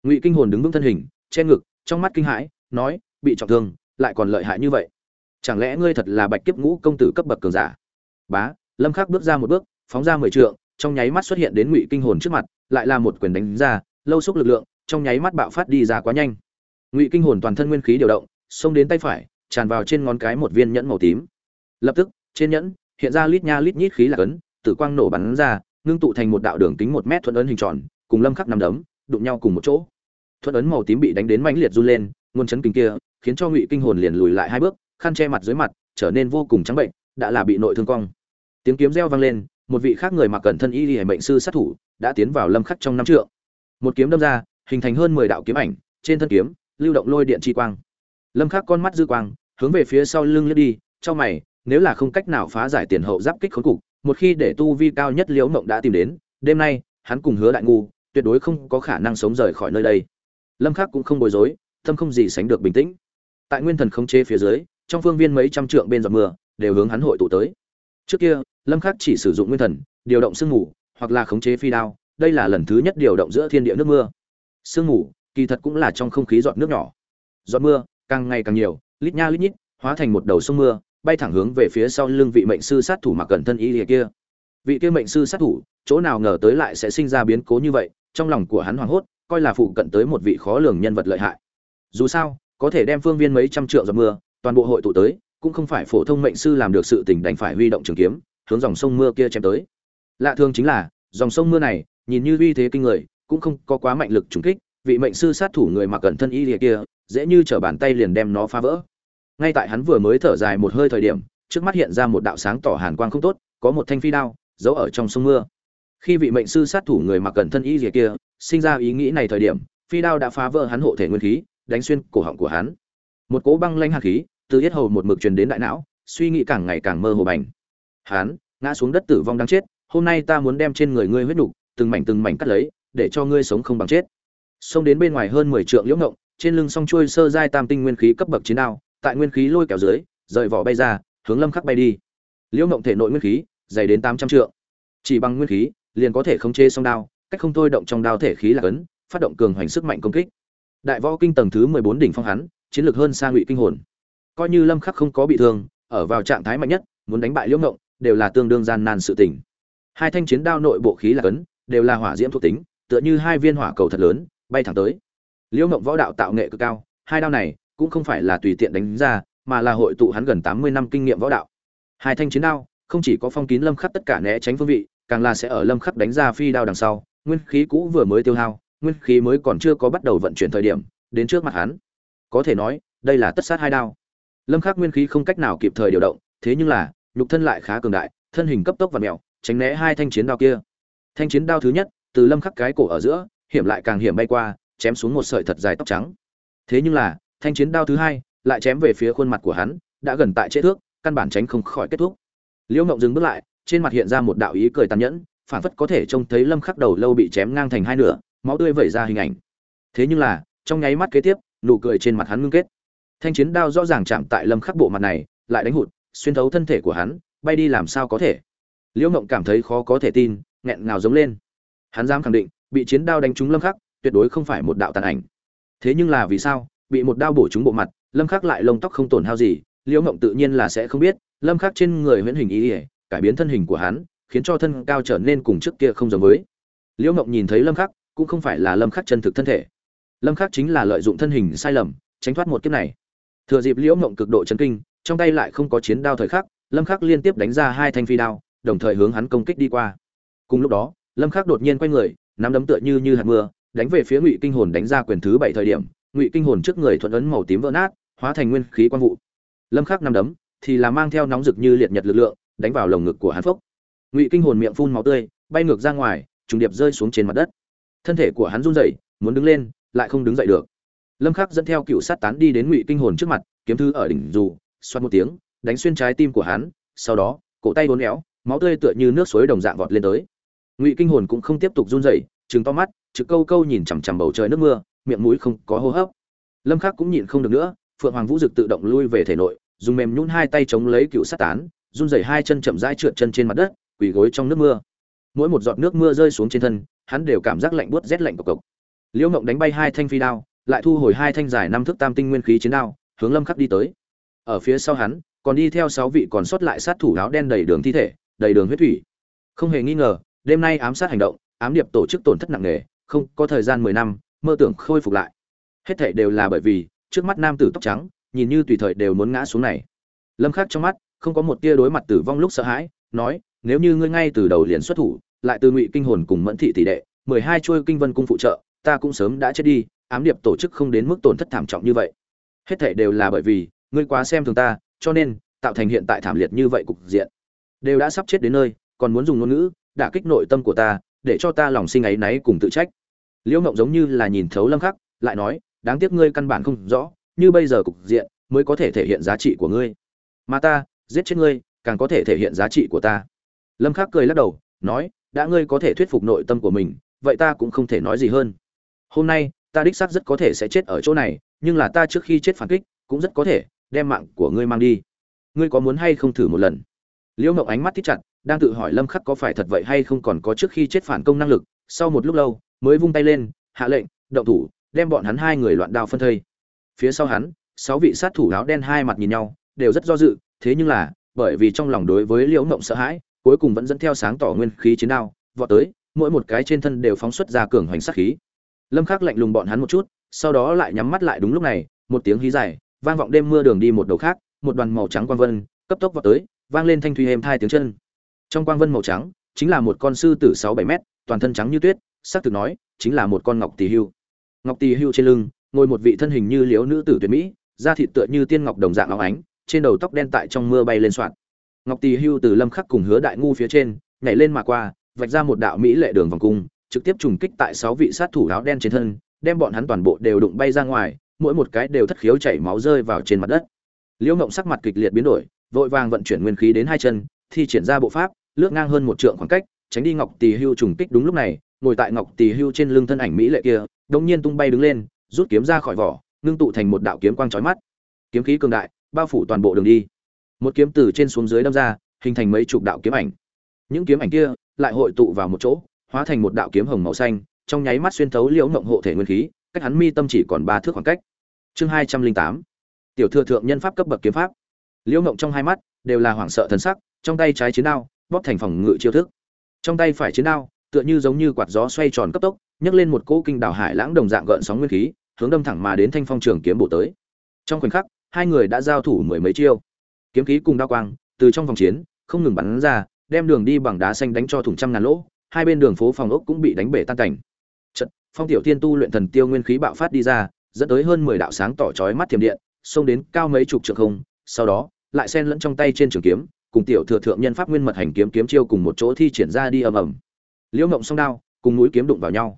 Ngụy kinh hồn đứng vững thân hình, che ngực, trong mắt kinh hãi, nói, bị trọng thương, lại còn lợi hại như vậy. Chẳng lẽ ngươi thật là bạch kiếp ngũ công tử cấp bậc cường giả? Bá, lâm khắc bước ra một bước, phóng ra mười trượng, trong nháy mắt xuất hiện đến ngụy kinh hồn trước mặt, lại là một quyền đánh ra, lâu xúc lực lượng, trong nháy mắt bạo phát đi ra quá nhanh ngụy kinh hồn toàn thân nguyên khí điều động, xông đến tay phải, tràn vào trên ngón cái một viên nhẫn màu tím. Lập tức, trên nhẫn, hiện ra lít nha lít nhít khí lạc ấn, tử quang nổ bắn ra, ngưng tụ thành một đạo đường kính một mét thuận ấn hình tròn, cùng lâm khắc nằm đấm, đụng nhau cùng một chỗ. Thuận ấn màu tím bị đánh đến mãnh liệt run lên, nguồn chấn kinh kia, khiến cho ngụy kinh hồn liền lùi lại hai bước, khăn che mặt dưới mặt, trở nên vô cùng trắng bệnh, đã là bị nội thương cong. Tiếng kiếm reo vang lên, một vị khác người mặc cẩn thân y hệ mệnh sư sát thủ, đã tiến vào lâm khắc trong năm trượng. Một kiếm đâm ra, hình thành hơn 10 đạo kiếm ảnh, trên thân kiếm lưu động lôi điện chi quang. Lâm khắc con mắt dư quang, hướng về phía sau lưng lướt đi trong mày, nếu là không cách nào phá giải tiền hậu giáp kích khốn cục, một khi để tu vi cao nhất liễu mộng đã tìm đến, đêm nay, hắn cùng hứa đại ngu, tuyệt đối không có khả năng sống rời khỏi nơi đây. Lâm khắc cũng không bối rối, tâm không gì sánh được bình tĩnh. Tại nguyên thần khống chế phía dưới, trong phương viên mấy trăm trượng bên giọt mưa, đều hướng hắn hội tụ tới. Trước kia, lâm khắc chỉ sử dụng nguyên thần, điều động sương mù, hoặc là khống chế phi đao, đây là lần thứ nhất điều động giữa thiên địa nước mưa. Sương mù kỳ thật cũng là trong không khí giọt nước nhỏ. Giọt mưa, càng ngày càng nhiều, lít nha lít nhít, hóa thành một đầu sông mưa, bay thẳng hướng về phía sau lưng vị mệnh sư sát thủ mặc cẩn thân y lìa kia. Vị kia mệnh sư sát thủ, chỗ nào ngờ tới lại sẽ sinh ra biến cố như vậy, trong lòng của hắn hoảng hốt, coi là phụ cận tới một vị khó lường nhân vật lợi hại. Dù sao, có thể đem phương viên mấy trăm trượng giọt mưa, toàn bộ hội tụ tới, cũng không phải phổ thông mệnh sư làm được sự tình đành phải huy động trường kiếm, hướng dòng sông mưa kia chém tới. Lạ thường chính là, dòng sông mưa này, nhìn như uy thế kinh người, cũng không có quá mạnh lực trùng kích vị mệnh sư sát thủ người mặc cẩn thân y lìa kia, dễ như trở bàn tay liền đem nó phá vỡ. Ngay tại hắn vừa mới thở dài một hơi thời điểm, trước mắt hiện ra một đạo sáng tỏ hàn quang không tốt, có một thanh phi đao, giấu ở trong sông mưa. Khi vị mệnh sư sát thủ người mặc cẩn thân y lìa kia, sinh ra ý nghĩ này thời điểm, phi đao đã phá vỡ hắn hộ thể nguyên khí, đánh xuyên cổ họng của hắn. Một cỗ băng lanh hạt khí, từ yết hầu một mực truyền đến đại não, suy nghĩ càng ngày càng mơ hồ bành. Hắn, ngã xuống đất tử vong đang chết, hôm nay ta muốn đem trên người ngươi huyết đủ từng mảnh từng mảnh cắt lấy, để cho ngươi sống không bằng chết xông đến bên ngoài hơn mười trượng liễu ngộng, trên lưng song chuôi sơ giai tam tinh nguyên khí cấp bậc chiến đao, tại nguyên khí lôi kéo dưới, rời vỏ bay ra, hướng lâm khắc bay đi. Liễu ngộng thể nội nguyên khí, dày đến tám trăm trượng. Chỉ bằng nguyên khí, liền có thể khống chế song đao, cách không thôi động trong đao thể khí là cấn, phát động cường hoành sức mạnh công kích. Đại võ kinh tầng thứ mười bốn đỉnh phong hắn, chiến lược hơn xa ngụy kinh hồn. Coi như lâm khắc không có bị thương, ở vào trạng thái mạnh nhất, muốn đánh bại liễu ngộng, đều là tương đương gian nan sự tình. Hai thanh chiến đao nội bộ khí là cấn, đều là hỏa diễm thuộc tính, tựa như hai viên hỏa cầu thật lớn bay thẳng tới. Liễu mộng võ đạo tạo nghệ cực cao, hai đao này cũng không phải là tùy tiện đánh ra, mà là hội tụ hắn gần tám mươi năm kinh nghiệm võ đạo. Hai thanh chiến đao, không chỉ có phong kín lâm khắc tất cả né tránh phương vị, càng là sẽ ở lâm khắc đánh ra phi đao đằng sau, nguyên khí cũ vừa mới tiêu hao, nguyên khí mới còn chưa có bắt đầu vận chuyển thời điểm, đến trước mặt hắn. Có thể nói, đây là tất sát hai đao. Lâm khắc nguyên khí không cách nào kịp thời điều động, thế nhưng là, nhục thân lại khá cường đại, thân hình cấp tốc và mèo tránh né hai thanh chiến đao kia. Thanh chiến đao thứ nhất, từ lâm khắc cái cổ ở giữa hiểm lại càng hiểm bay qua, chém xuống một sợi thật dài tóc trắng. Thế nhưng là, thanh chiến đao thứ hai lại chém về phía khuôn mặt của hắn, đã gần tại chế thước, căn bản tránh không khỏi kết thúc. Liễu ngộng dừng bước lại, trên mặt hiện ra một đạo ý cười tàn nhẫn phản phất có thể trông thấy lâm khắc đầu lâu bị chém ngang thành hai nửa, máu tươi vẩy ra hình ảnh. Thế nhưng là, trong nháy mắt kế tiếp, nụ cười trên mặt hắn ngưng kết. Thanh chiến đao rõ ràng chạm tại lâm khắc bộ mặt này, lại đánh hụt, xuyên thấu thân thể của hắn, bay đi làm sao có thể. Liễu ngộng cảm thấy khó có thể tin, nghẹn ngào giống lên. Hắn dám khẳng định bị chiến đao đánh trúng lâm khắc, tuyệt đối không phải một đạo tàn ảnh. Thế nhưng là vì sao, bị một đao bổ trúng bộ mặt, lâm khắc lại lông tóc không tổn hao gì, liễu ngộng tự nhiên là sẽ không biết, lâm khắc trên người huyễn hình ý ỉa cải biến thân hình của hắn, khiến cho thân cao trở nên cùng trước kia không giống với. Liễu ngộng nhìn thấy lâm khắc, cũng không phải là lâm khắc chân thực thân thể. Lâm khắc chính là lợi dụng thân hình sai lầm, tránh thoát một kiếp này. Thừa dịp liễu ngộng cực độ chấn kinh, trong tay lại không có chiến đao thời khắc, lâm khắc liên tiếp đánh ra hai thanh phi đao, đồng thời hướng hắn công kích đi qua. Cùng lúc đó, lâm khắc đột nhiên quay người nắm đấm tựa như như hạt mưa, đánh về phía ngụy kinh hồn đánh ra quyền thứ bảy thời điểm, ngụy kinh hồn trước người thuận ấn màu tím vỡ nát, hóa thành nguyên khí quang vụ. Lâm khắc nắm đấm, thì là mang theo nóng rực như liệt nhật lực lượng, đánh vào lồng ngực của hắn phốc ngụy kinh hồn miệng phun máu tươi, bay ngược ra ngoài, trùng điệp rơi xuống trên mặt đất. Thân thể của hắn run rẩy, muốn đứng lên, lại không đứng dậy được. Lâm khắc dẫn theo cựu sát tán đi đến ngụy kinh hồn trước mặt, kiếm thư ở đỉnh dù, xoát một tiếng, đánh xuyên trái tim của hắn, sau đó, cổ tay uốn éo, máu tươi tựa như nước suối đồng dạng vọt lên tới ngụy kinh hồn cũng không tiếp tục run rẩy, trừng to mắt, trực câu câu nhìn chằm chằm bầu trời nước mưa, miệng mũi không có hô hấp. Lâm khắc cũng nhịn không được nữa, phượng hoàng vũ dực tự động lui về thể nội, dùng mềm nhún hai tay chống lấy cựu sát tán, run rẩy hai chân chậm rãi trượt chân trên mặt đất, quỳ gối trong nước mưa. Mỗi một giọt nước mưa rơi xuống trên thân, hắn đều cảm giác lạnh buốt rét lạnh cộc cộc. Liễu ngộng đánh bay hai thanh phi đao, lại thu hồi hai thanh dài năm thước tam tinh nguyên khí chiến đao, hướng lâm khắc đi tới. Ở phía sau hắn, còn đi theo sáu vị còn sót lại sát thủ áo đen đầy đường thi thể, đầy đường huyết thủy. Không hề nghi ngờ đêm nay ám sát hành động, ám điệp tổ chức tổn thất nặng nề, không có thời gian mười năm, mơ tưởng khôi phục lại. Hết thảy đều là bởi vì, trước mắt nam tử tóc trắng, nhìn như tùy thời đều muốn ngã xuống này. Lâm khắc trong mắt, không có một tia đối mặt tử vong lúc sợ hãi, nói, nếu như ngươi ngay từ đầu liền xuất thủ, lại từ ngụy kinh hồn cùng mẫn thị tỷ đệ, mười hai chuôi kinh vân cung phụ trợ, ta cũng sớm đã chết đi, ám điệp tổ chức không đến mức tổn thất thảm trọng như vậy. Hết thảy đều là bởi vì, ngươi quá xem thường ta, cho nên, tạo thành hiện tại thảm liệt như vậy cục diện. Đều đã sắp chết đến nơi, còn muốn dùng ngôn ngữ đả kích nội tâm của ta, để cho ta lòng sinh ấy náy cùng tự trách. Liễu ngộng giống như là nhìn thấu lâm khắc, lại nói, đáng tiếc ngươi căn bản không rõ, như bây giờ cục diện mới có thể thể hiện giá trị của ngươi. Mà ta, giết chết ngươi, càng có thể thể hiện giá trị của ta. Lâm khắc cười lắc đầu, nói, đã ngươi có thể thuyết phục nội tâm của mình, vậy ta cũng không thể nói gì hơn. Hôm nay, ta đích xác rất có thể sẽ chết ở chỗ này, nhưng là ta trước khi chết phản kích, cũng rất có thể đem mạng của ngươi mang đi. Ngươi có muốn hay không thử một lần? Liễu mộng ánh mắt thích chặt đang tự hỏi lâm khắc có phải thật vậy hay không còn có trước khi chết phản công năng lực, sau một lúc lâu, mới vung tay lên, hạ lệnh, động thủ, đem bọn hắn hai người loạn đao phân thây. Phía sau hắn, sáu vị sát thủ áo đen hai mặt nhìn nhau, đều rất do dự, thế nhưng là, bởi vì trong lòng đối với liễu mộng sợ hãi, cuối cùng vẫn dẫn theo sáng tỏ nguyên khí chiến đao, vọt tới, mỗi một cái trên thân đều phóng xuất ra cường hoành sát khí. Lâm khắc lạnh lùng bọn hắn một chút, sau đó lại nhắm mắt lại đúng lúc này, một tiếng hí dài, vang vọng đêm mưa đường đi một đầu khác, một đoàn màu trắng quang vân, cấp tốc vọt tới, vang lên thanh thủy êm thai tiếng chân trong quang vân màu trắng, chính là một con sư tử sáu bảy mét, toàn thân trắng như tuyết, sắc thực nói, chính là một con ngọc tỳ hưu. Ngọc tỳ hưu trên lưng, ngồi một vị thân hình như liếu nữ tử tuyệt mỹ, da thịt tựa như tiên ngọc đồng dạng óng ánh, trên đầu tóc đen tại trong mưa bay lên soạn. Ngọc tỳ hưu từ lâm khắc cùng hứa đại ngu phía trên, nhảy lên mà qua, vạch ra một đạo mỹ lệ đường vòng cung, trực tiếp trùng kích tại sáu vị sát thủ áo đen trên thân, đem bọn hắn toàn bộ đều đụng bay ra ngoài, mỗi một cái đều thất khiếu chảy máu rơi vào trên mặt đất. Liễu ngộng sắc mặt kịch liệt biến đổi, vội vàng vận chuyển nguyên khí đến hai chân thi triển ra bộ pháp, lướt ngang hơn một trượng khoảng cách, tránh đi ngọc tỳ hưu trùng kích đúng lúc này, ngồi tại ngọc tỳ hưu trên lưng thân ảnh mỹ lệ kia, đột nhiên tung bay đứng lên, rút kiếm ra khỏi vỏ, ngưng tụ thành một đạo kiếm quang chói mắt. Kiếm khí cường đại, bao phủ toàn bộ đường đi. Một kiếm từ trên xuống dưới đâm ra, hình thành mấy chục đạo kiếm ảnh. Những kiếm ảnh kia lại hội tụ vào một chỗ, hóa thành một đạo kiếm hồng màu xanh, trong nháy mắt xuyên thấu liễu ngộng hộ thể nguyên khí, cách hắn mi tâm chỉ còn ba thước khoảng cách. Chương hai trăm linh tám. Tiểu thừa thượng nhân pháp cấp bậc kiếm pháp. Liễu ngộng trong hai mắt đều là hoảng sợ thần sắc, trong tay trái chiến đao, bóp thành phòng ngự chiêu thức. Trong tay phải chiến đao, tựa như giống như quạt gió xoay tròn cấp tốc, nhấc lên một cỗ kinh đảo hải lãng đồng dạng gợn sóng nguyên khí, hướng đâm thẳng mà đến thanh phong trường kiếm bổ tới. Trong khoảnh khắc, hai người đã giao thủ mười mấy chiêu. Kiếm khí cùng đao quang, từ trong vòng chiến, không ngừng bắn ra, đem đường đi bằng đá xanh đánh cho thủng trăm ngàn lỗ, hai bên đường phố phòng ốc cũng bị đánh bể tan cảnh. Trận phong tiểu thiên tu luyện thần tiêu nguyên khí bạo phát đi ra, dẫn tới hơn mười đạo sáng tỏ chói mắt thiểm điện, xông đến cao mấy chục trượng không, sau đó lại xen lẫn trong tay trên trường kiếm, cùng tiểu thừa thượng nhân pháp nguyên mật hành kiếm kiếm chiêu cùng một chỗ thi triển ra đi ầm ầm. Liễu ngộng song đao, cùng mũi kiếm đụng vào nhau.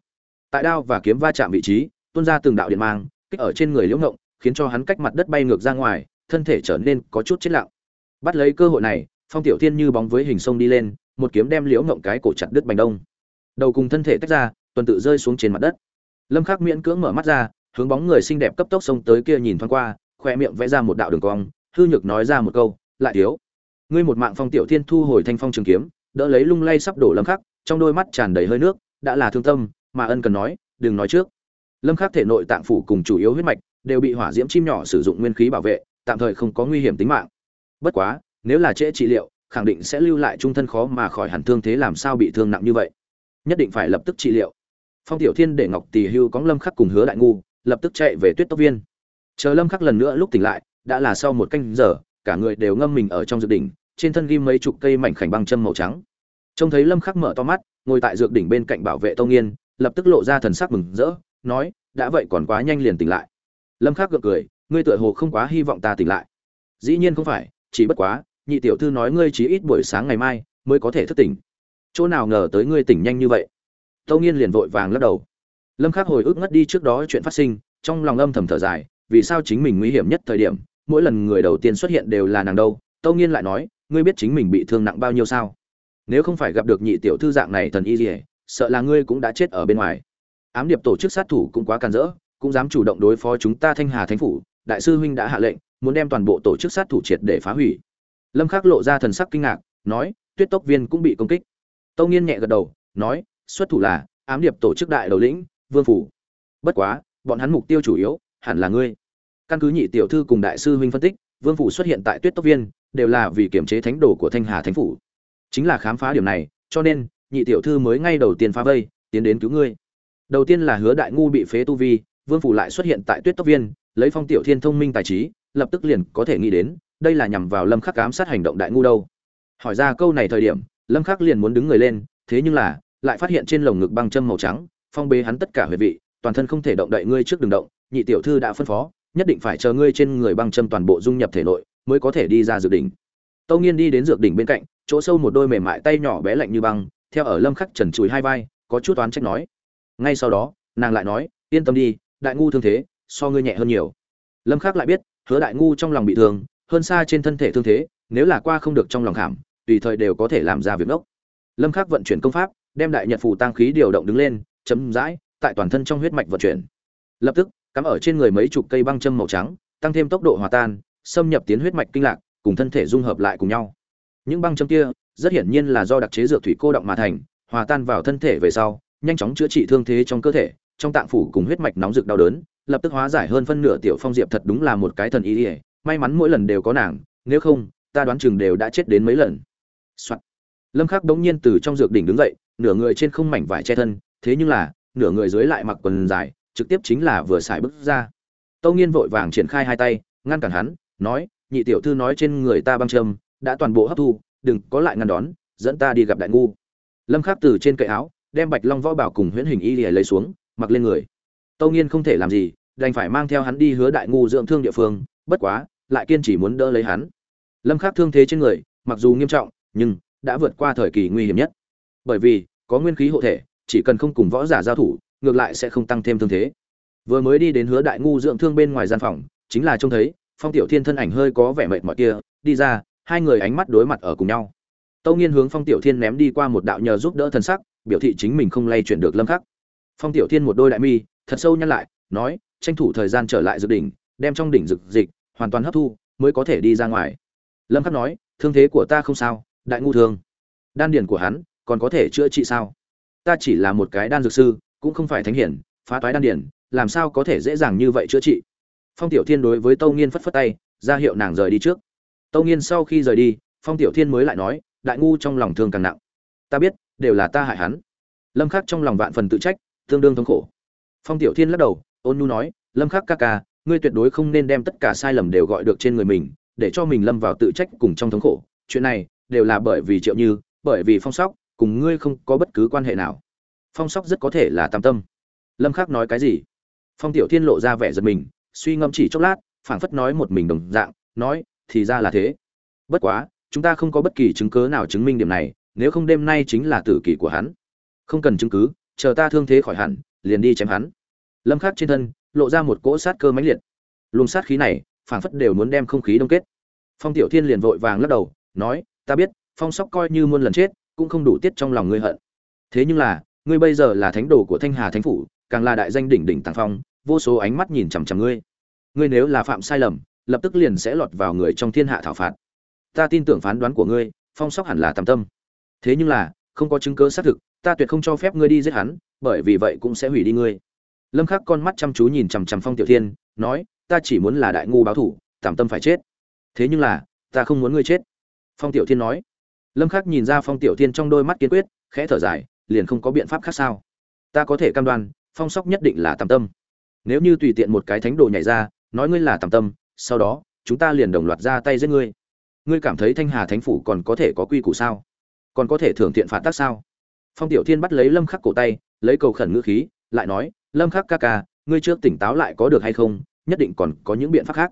Tại đao và kiếm va chạm vị trí, tuôn ra từng đạo điện mang, kích ở trên người liễu ngộng khiến cho hắn cách mặt đất bay ngược ra ngoài, thân thể trở nên có chút chết lặng. Bắt lấy cơ hội này, phong tiểu thiên như bóng với hình sông đi lên, một kiếm đem liễu ngộng cái cổ chặt đứt bành đông. Đầu cùng thân thể tách ra, tuần tự rơi xuống trên mặt đất. Lâm khắc miễn cưỡng mở mắt ra, hướng bóng người xinh đẹp cấp tốc xông tới kia nhìn thoáng qua, khoe miệng vẽ ra một đạo đường cong hư nhược nói ra một câu, lại thiếu. Ngươi một mạng phong tiểu thiên thu hồi thanh phong trường kiếm, đỡ lấy lung lay sắp đổ lâm khắc, trong đôi mắt tràn đầy hơi nước, đã là thương tâm, mà ân cần nói, đừng nói trước. Lâm khắc thể nội tạng phủ cùng chủ yếu huyết mạch đều bị hỏa diễm chim nhỏ sử dụng nguyên khí bảo vệ, tạm thời không có nguy hiểm tính mạng. Bất quá, nếu là trễ trị liệu, khẳng định sẽ lưu lại trung thân khó mà khỏi hẳn thương thế làm sao bị thương nặng như vậy. Nhất định phải lập tức trị liệu. Phong tiểu thiên để ngọc tỳ hưu có lâm khắc cùng hứa đại ngu, lập tức chạy về tuyết tốc viên. Chờ lâm khắc lần nữa lúc tỉnh lại đã là sau một canh giờ, cả người đều ngâm mình ở trong dược đỉnh, trên thân ghim mấy chục cây mảnh khảnh băng châm màu trắng. Trông thấy lâm khắc mở to mắt, ngồi tại dược đỉnh bên cạnh bảo vệ tông nghiên, lập tức lộ ra thần sắc mừng rỡ, nói, đã vậy còn quá nhanh liền tỉnh lại. Lâm khắc gượng cười, ngươi tựa hồ không quá hy vọng ta tỉnh lại. Dĩ nhiên không phải, chỉ bất quá, nhị tiểu thư nói ngươi chỉ ít buổi sáng ngày mai mới có thể thức tỉnh. Chỗ nào ngờ tới ngươi tỉnh nhanh như vậy. Tâu nghiên liền vội vàng lắc đầu. Lâm khắc hồi ức ngất đi trước đó chuyện phát sinh, trong lòng âm thầm thở dài vì sao chính mình nguy hiểm nhất thời điểm, mỗi lần người đầu tiên xuất hiện đều là nàng đâu? Tâu nghiên lại nói, ngươi biết chính mình bị thương nặng bao nhiêu sao? Nếu không phải gặp được nhị tiểu thư dạng này thần y dỉa sợ là ngươi cũng đã chết ở bên ngoài. Ám điệp tổ chức sát thủ cũng quá càn rỡ, cũng dám chủ động đối phó chúng ta thanh hà thánh phủ, đại sư huynh đã hạ lệnh, muốn đem toàn bộ tổ chức sát thủ triệt để phá hủy. Lâm khắc lộ ra thần sắc kinh ngạc, nói, tuyết tốc viên cũng bị công kích. Tâu nghiên nhẹ gật đầu, nói, xuất thủ là ám điệp tổ chức đại đầu lĩnh, vương phủ. Bất quá, bọn hắn mục tiêu chủ yếu, hẳn là ngươi căn cứ nhị tiểu thư cùng đại sư huynh phân tích, vương phủ xuất hiện tại tuyết tốc viên, đều là vì kiểm chế thánh đồ của thanh hà thánh phủ. Chính là khám phá điểm này, cho nên, nhị tiểu thư mới ngay đầu tiên phá vây, tiến đến cứu ngươi. Đầu tiên là hứa đại ngu bị phế tu vi, vương phủ lại xuất hiện tại tuyết tốc viên, lấy phong tiểu thiên thông minh tài trí, lập tức liền có thể nghĩ đến, đây là nhằm vào lâm khắc ám sát hành động đại ngu đâu. Hỏi ra câu này thời điểm, lâm khắc liền muốn đứng người lên, thế nhưng là, lại phát hiện trên lồng ngực băng châm màu trắng, phong bế hắn tất cả huyệt vị, toàn thân không thể động đậy ngươi trước đường động, nhị tiểu thư đã phân phó nhất định phải chờ ngươi trên người băng châm toàn bộ dung nhập thể nội, mới có thể đi ra dược đỉnh. Tâu nghiên đi đến dược đỉnh bên cạnh, chỗ sâu một đôi mềm mại tay nhỏ bé lạnh như băng, theo ở lâm khắc trần chùi hai vai, có chút toán trách nói. Ngay sau đó, nàng lại nói, yên tâm đi, đại ngu thương thế, so ngươi nhẹ hơn nhiều. Lâm khắc lại biết, hứa đại ngu trong lòng bị thương, hơn xa trên thân thể thương thế, nếu là qua không được trong lòng khảm, tùy thời đều có thể làm ra việc ngốc. Lâm khắc vận chuyển công pháp, đem đại nhật phù tăng khí điều động đứng lên, chấm dãi, tại toàn thân trong huyết mạch vận chuyển. Lập tức cắm ở trên người mấy chục cây băng châm màu trắng, tăng thêm tốc độ hòa tan, xâm nhập tiến huyết mạch kinh lạc, cùng thân thể dung hợp lại cùng nhau những băng châm kia, rất hiển nhiên là do đặc chế dược thủy cô động mà thành, hòa tan vào thân thể về sau, nhanh chóng chữa trị thương thế trong cơ thể, trong tạng phủ cùng huyết mạch nóng rực đau đớn, lập tức hóa giải hơn phân nửa tiểu phong diệp thật đúng là một cái thần ý ỉa may mắn mỗi lần đều có nàng, nếu không, ta đoán chừng đều đã chết đến mấy lần、Soạn. lâm khắc đống nhiên từ trong dược đỉnh đứng dậy, nửa người trên không mảnh vải che thân, thế nhưng là, nửa người dưới lại mặc quần dài trực tiếp chính là vừa xài bước ra. Tâu nghiên vội vàng triển khai hai tay, ngăn cản hắn, nói, nhị tiểu thư nói trên người ta băng châm đã toàn bộ hấp thu, đừng có lại ngăn đón, dẫn ta đi gặp đại ngu. Lâm khắc từ trên cậy áo, đem bạch long võ bảo cùng huyễn hình y lìa lấy xuống, mặc lên người. Tâu nghiên không thể làm gì, đành phải mang theo hắn đi hứa đại ngu dưỡng thương địa phương, bất quá, lại kiên trì muốn đỡ lấy hắn. Lâm khắc thương thế trên người, mặc dù nghiêm trọng, nhưng đã vượt qua thời kỳ nguy hiểm nhất. Bởi vì, có nguyên khí hộ thể, chỉ cần không cùng võ giả giao thủ ngược lại sẽ không tăng thêm thương thế. Vừa mới đi đến hứa đại ngu dưỡng thương bên ngoài gian phòng, chính là trông thấy, phong tiểu thiên thân ảnh hơi có vẻ mệt mỏi kia, đi ra, hai người ánh mắt đối mặt ở cùng nhau. Tâu nghiên hướng phong tiểu thiên ném đi qua một đạo nhờ giúp đỡ thần sắc, biểu thị chính mình không lay chuyển được lâm khắc. Phong tiểu thiên một đôi đại mi, thật sâu nhăn lại, nói, tranh thủ thời gian trở lại dược đỉnh, đem trong đỉnh dược dịch, hoàn toàn hấp thu, mới có thể đi ra ngoài. Lâm khắc nói, thương thế của ta không sao, đại ngu thương. Đan điển của hắn, còn có thể chữa trị sao? Ta chỉ là một cái đan dược sư cũng không phải thánh hiển, phá toái đan điển, làm sao có thể dễ dàng như vậy chữa trị? Phong tiểu thiên đối với tâu nghiên phất phất tay, ra hiệu nàng rời đi trước. Tâu nghiên sau khi rời đi, phong tiểu thiên mới lại nói, đại ngu trong lòng thương càng nặng. Ta biết, đều là ta hại hắn. Lâm khắc trong lòng vạn phần tự trách, tương đương thống khổ. Phong tiểu thiên lắc đầu, ôn nhu nói, lâm khắc ca ca, ngươi tuyệt đối không nên đem tất cả sai lầm đều gọi được trên người mình, để cho mình lâm vào tự trách cùng trong thống khổ. Chuyện này đều là bởi vì triệu như, bởi vì phong sóc, cùng ngươi không có bất cứ quan hệ nào phong sóc rất có thể là tam tâm. Lâm khắc nói cái gì? Phong tiểu thiên lộ ra vẻ giật mình, suy ngẫm chỉ chốc lát, phảng phất nói một mình đồng dạng, nói, thì ra là thế. Bất quá, chúng ta không có bất kỳ chứng cứ nào chứng minh điểm này, nếu không đêm nay chính là tử kỳ của hắn. Không cần chứng cứ, chờ ta thương thế khỏi hẳn, liền đi chém hắn. Lâm khắc trên thân, lộ ra một cỗ sát cơ mãnh liệt. Luồng sát khí này, phảng phất đều muốn đem không khí đông kết. Phong tiểu thiên liền vội vàng lắc đầu, nói, ta biết, phong sóc coi như muôn lần chết, cũng không đủ tiết trong lòng ngươi hận. Thế nhưng là ngươi bây giờ là thánh đồ của thanh hà thánh phủ, càng là đại danh đỉnh đỉnh tàng phong, vô số ánh mắt nhìn chằm chằm ngươi. Ngươi nếu là phạm sai lầm, lập tức liền sẽ lọt vào người trong thiên hạ thảo phạt. Ta tin tưởng phán đoán của ngươi, phong sóc hẳn là tam tâm. Thế nhưng là, không có chứng cứ xác thực, ta tuyệt không cho phép ngươi đi giết hắn, bởi vì vậy cũng sẽ hủy đi ngươi. Lâm khắc con mắt chăm chú nhìn chằm chằm phong tiểu thiên, nói, ta chỉ muốn là đại ngu báo thủ, tạm tâm phải chết. Thế nhưng là, ta không muốn ngươi chết. Phong tiểu thiên nói. Lâm khắc nhìn ra phong tiểu thiên trong đôi mắt kiên quyết, khẽ thở dài liền không có biện pháp khác sao? Ta có thể cam đoan, phong sóc nhất định là tạm tâm. Nếu như tùy tiện một cái thánh đồ nhảy ra, nói ngươi là tạm tâm, sau đó, chúng ta liền đồng loạt ra tay giết ngươi. Ngươi cảm thấy thanh hà thánh phủ còn có thể có quy củ sao? Còn có thể thưởng thiện phạt tác sao? Phong tiểu thiên bắt lấy lâm khắc cổ tay, lấy cầu khẩn ngữ khí, lại nói, lâm khắc ca ca, ngươi trước tỉnh táo lại có được hay không? Nhất định còn có những biện pháp khác.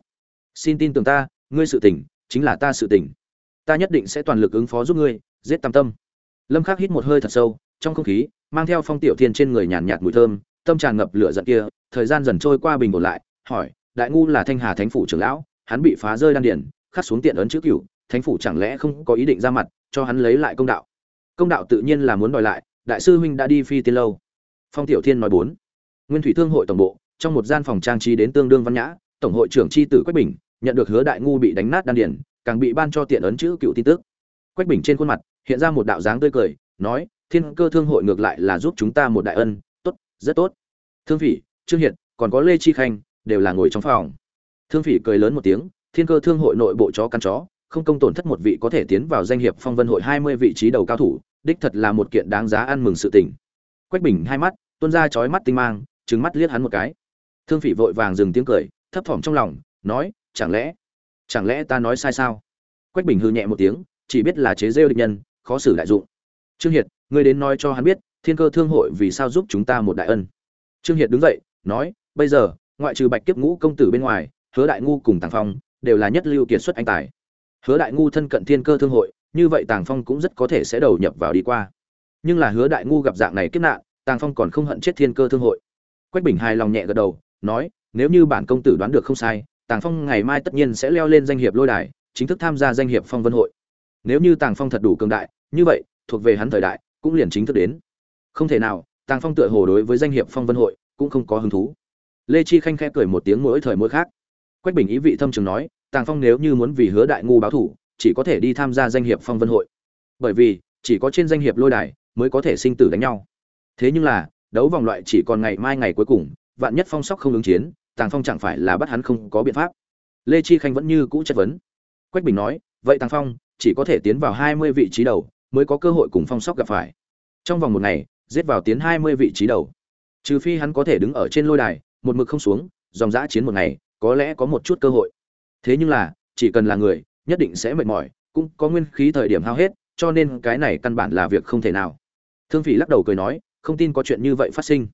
Xin tin tưởng ta, ngươi sự tỉnh, chính là ta sự tỉnh. Ta nhất định sẽ toàn lực ứng phó giúp ngươi, giết tam tâm. Lâm khắc hít một hơi thật sâu trong không khí, mang theo phong tiểu thiên trên người nhàn nhạt mùi thơm, tâm tràn ngập lửa giận kia, thời gian dần trôi qua bình ổn lại, hỏi, đại ngu là thanh hà thánh phủ trưởng lão, hắn bị phá rơi đan điển, khắc xuống tiện ấn chữ cửu, thánh phủ chẳng lẽ không có ý định ra mặt, cho hắn lấy lại công đạo? Công đạo tự nhiên là muốn đòi lại, đại sư huynh đã đi phi tiên lâu. Phong tiểu thiên nói bốn, nguyên thủy thương hội tổng bộ, trong một gian phòng trang trí đến tương đương văn nhã, tổng hội trưởng tri tử quách bình, nhận được hứa đại ngu bị đánh nát đan điển, càng bị ban cho tiện ấn chữ cựu tin tức. Quách bình trên khuôn mặt, hiện ra một đạo dáng tươi cười, nói thiên cơ thương hội ngược lại là giúp chúng ta một đại ân, tốt, rất tốt. Thương phỉ, trương hiệt, còn có lê chi khanh, đều là ngồi trong phòng. Thương phỉ cười lớn một tiếng, thiên cơ thương hội nội bộ chó căn chó, không công tổn thất một vị có thể tiến vào danh hiệp phong vân hội hai mươi vị trí đầu cao thủ, đích thật là một kiện đáng giá ăn mừng sự tình. Quách bình hai mắt, tuôn ra chói mắt tinh mang, trừng mắt liếc hắn một cái. Thương phỉ vội vàng dừng tiếng cười, thấp thỏm trong lòng, nói, chẳng lẽ chẳng lẽ ta nói sai sao? Quách bình hư nhẹ một tiếng, chỉ biết là chế rêu địch nhân, khó xử đại dụng trương hiệt, ngươi đến nói cho hắn biết, thiên cơ thương hội vì sao giúp chúng ta một đại ân. Trương hiệt đứng dậy, nói, bây giờ, ngoại trừ bạch kiếp ngũ công tử bên ngoài, hứa đại ngu cùng tàng phong đều là nhất lưu kiệt xuất anh tài. Hứa đại ngu thân cận thiên cơ thương hội, như vậy tàng phong cũng rất có thể sẽ đầu nhập vào đi qua. Nhưng là hứa đại ngu gặp dạng này kiếp nạn, tàng phong còn không hận chết thiên cơ thương hội. Quách bình hài lòng nhẹ gật đầu, nói, nếu như bản công tử đoán được không sai, tàng phong ngày mai tất nhiên sẽ leo lên danh hiệp lôi đài, chính thức tham gia danh hiệp phong vân hội. Nếu như tàng phong thật đủ cường đại, như vậy thuộc về hắn thời đại, cũng liền chính thức đến. Không thể nào, tàng phong tựa hồ đối với danh hiệp phong vân hội, cũng không có hứng thú. Lê chi khanh khẽ cười một tiếng mỗi thời mỗi khác. Quách bình ý vị thâm trường nói, tàng phong nếu như muốn vì hứa đại ngu báo thủ, chỉ có thể đi tham gia danh hiệp phong vân hội. Bởi vì, chỉ có trên danh hiệp lôi đài, mới có thể sinh tử đánh nhau. Thế nhưng là, đấu vòng loại chỉ còn ngày mai ngày cuối cùng, vạn nhất phong sóc không ứng chiến, tàng phong chẳng phải là bắt hắn không có biện pháp. Lê chi khanh vẫn như cũ chất vấn. Quách bình nói, vậy tàng phong, chỉ có thể tiến vào hai mươi vị trí đầu mới có cơ hội cùng phong sóc gặp phải. Trong vòng một ngày, giết vào tiến hai mươi vị trí đầu. Trừ phi hắn có thể đứng ở trên lôi đài, một mực không xuống, dòng dã chiến một ngày, có lẽ có một chút cơ hội. Thế nhưng là, chỉ cần là người, nhất định sẽ mệt mỏi, cũng có nguyên khí thời điểm hao hết, cho nên cái này căn bản là việc không thể nào. Thương phỉ lắc đầu cười nói, không tin có chuyện như vậy phát sinh.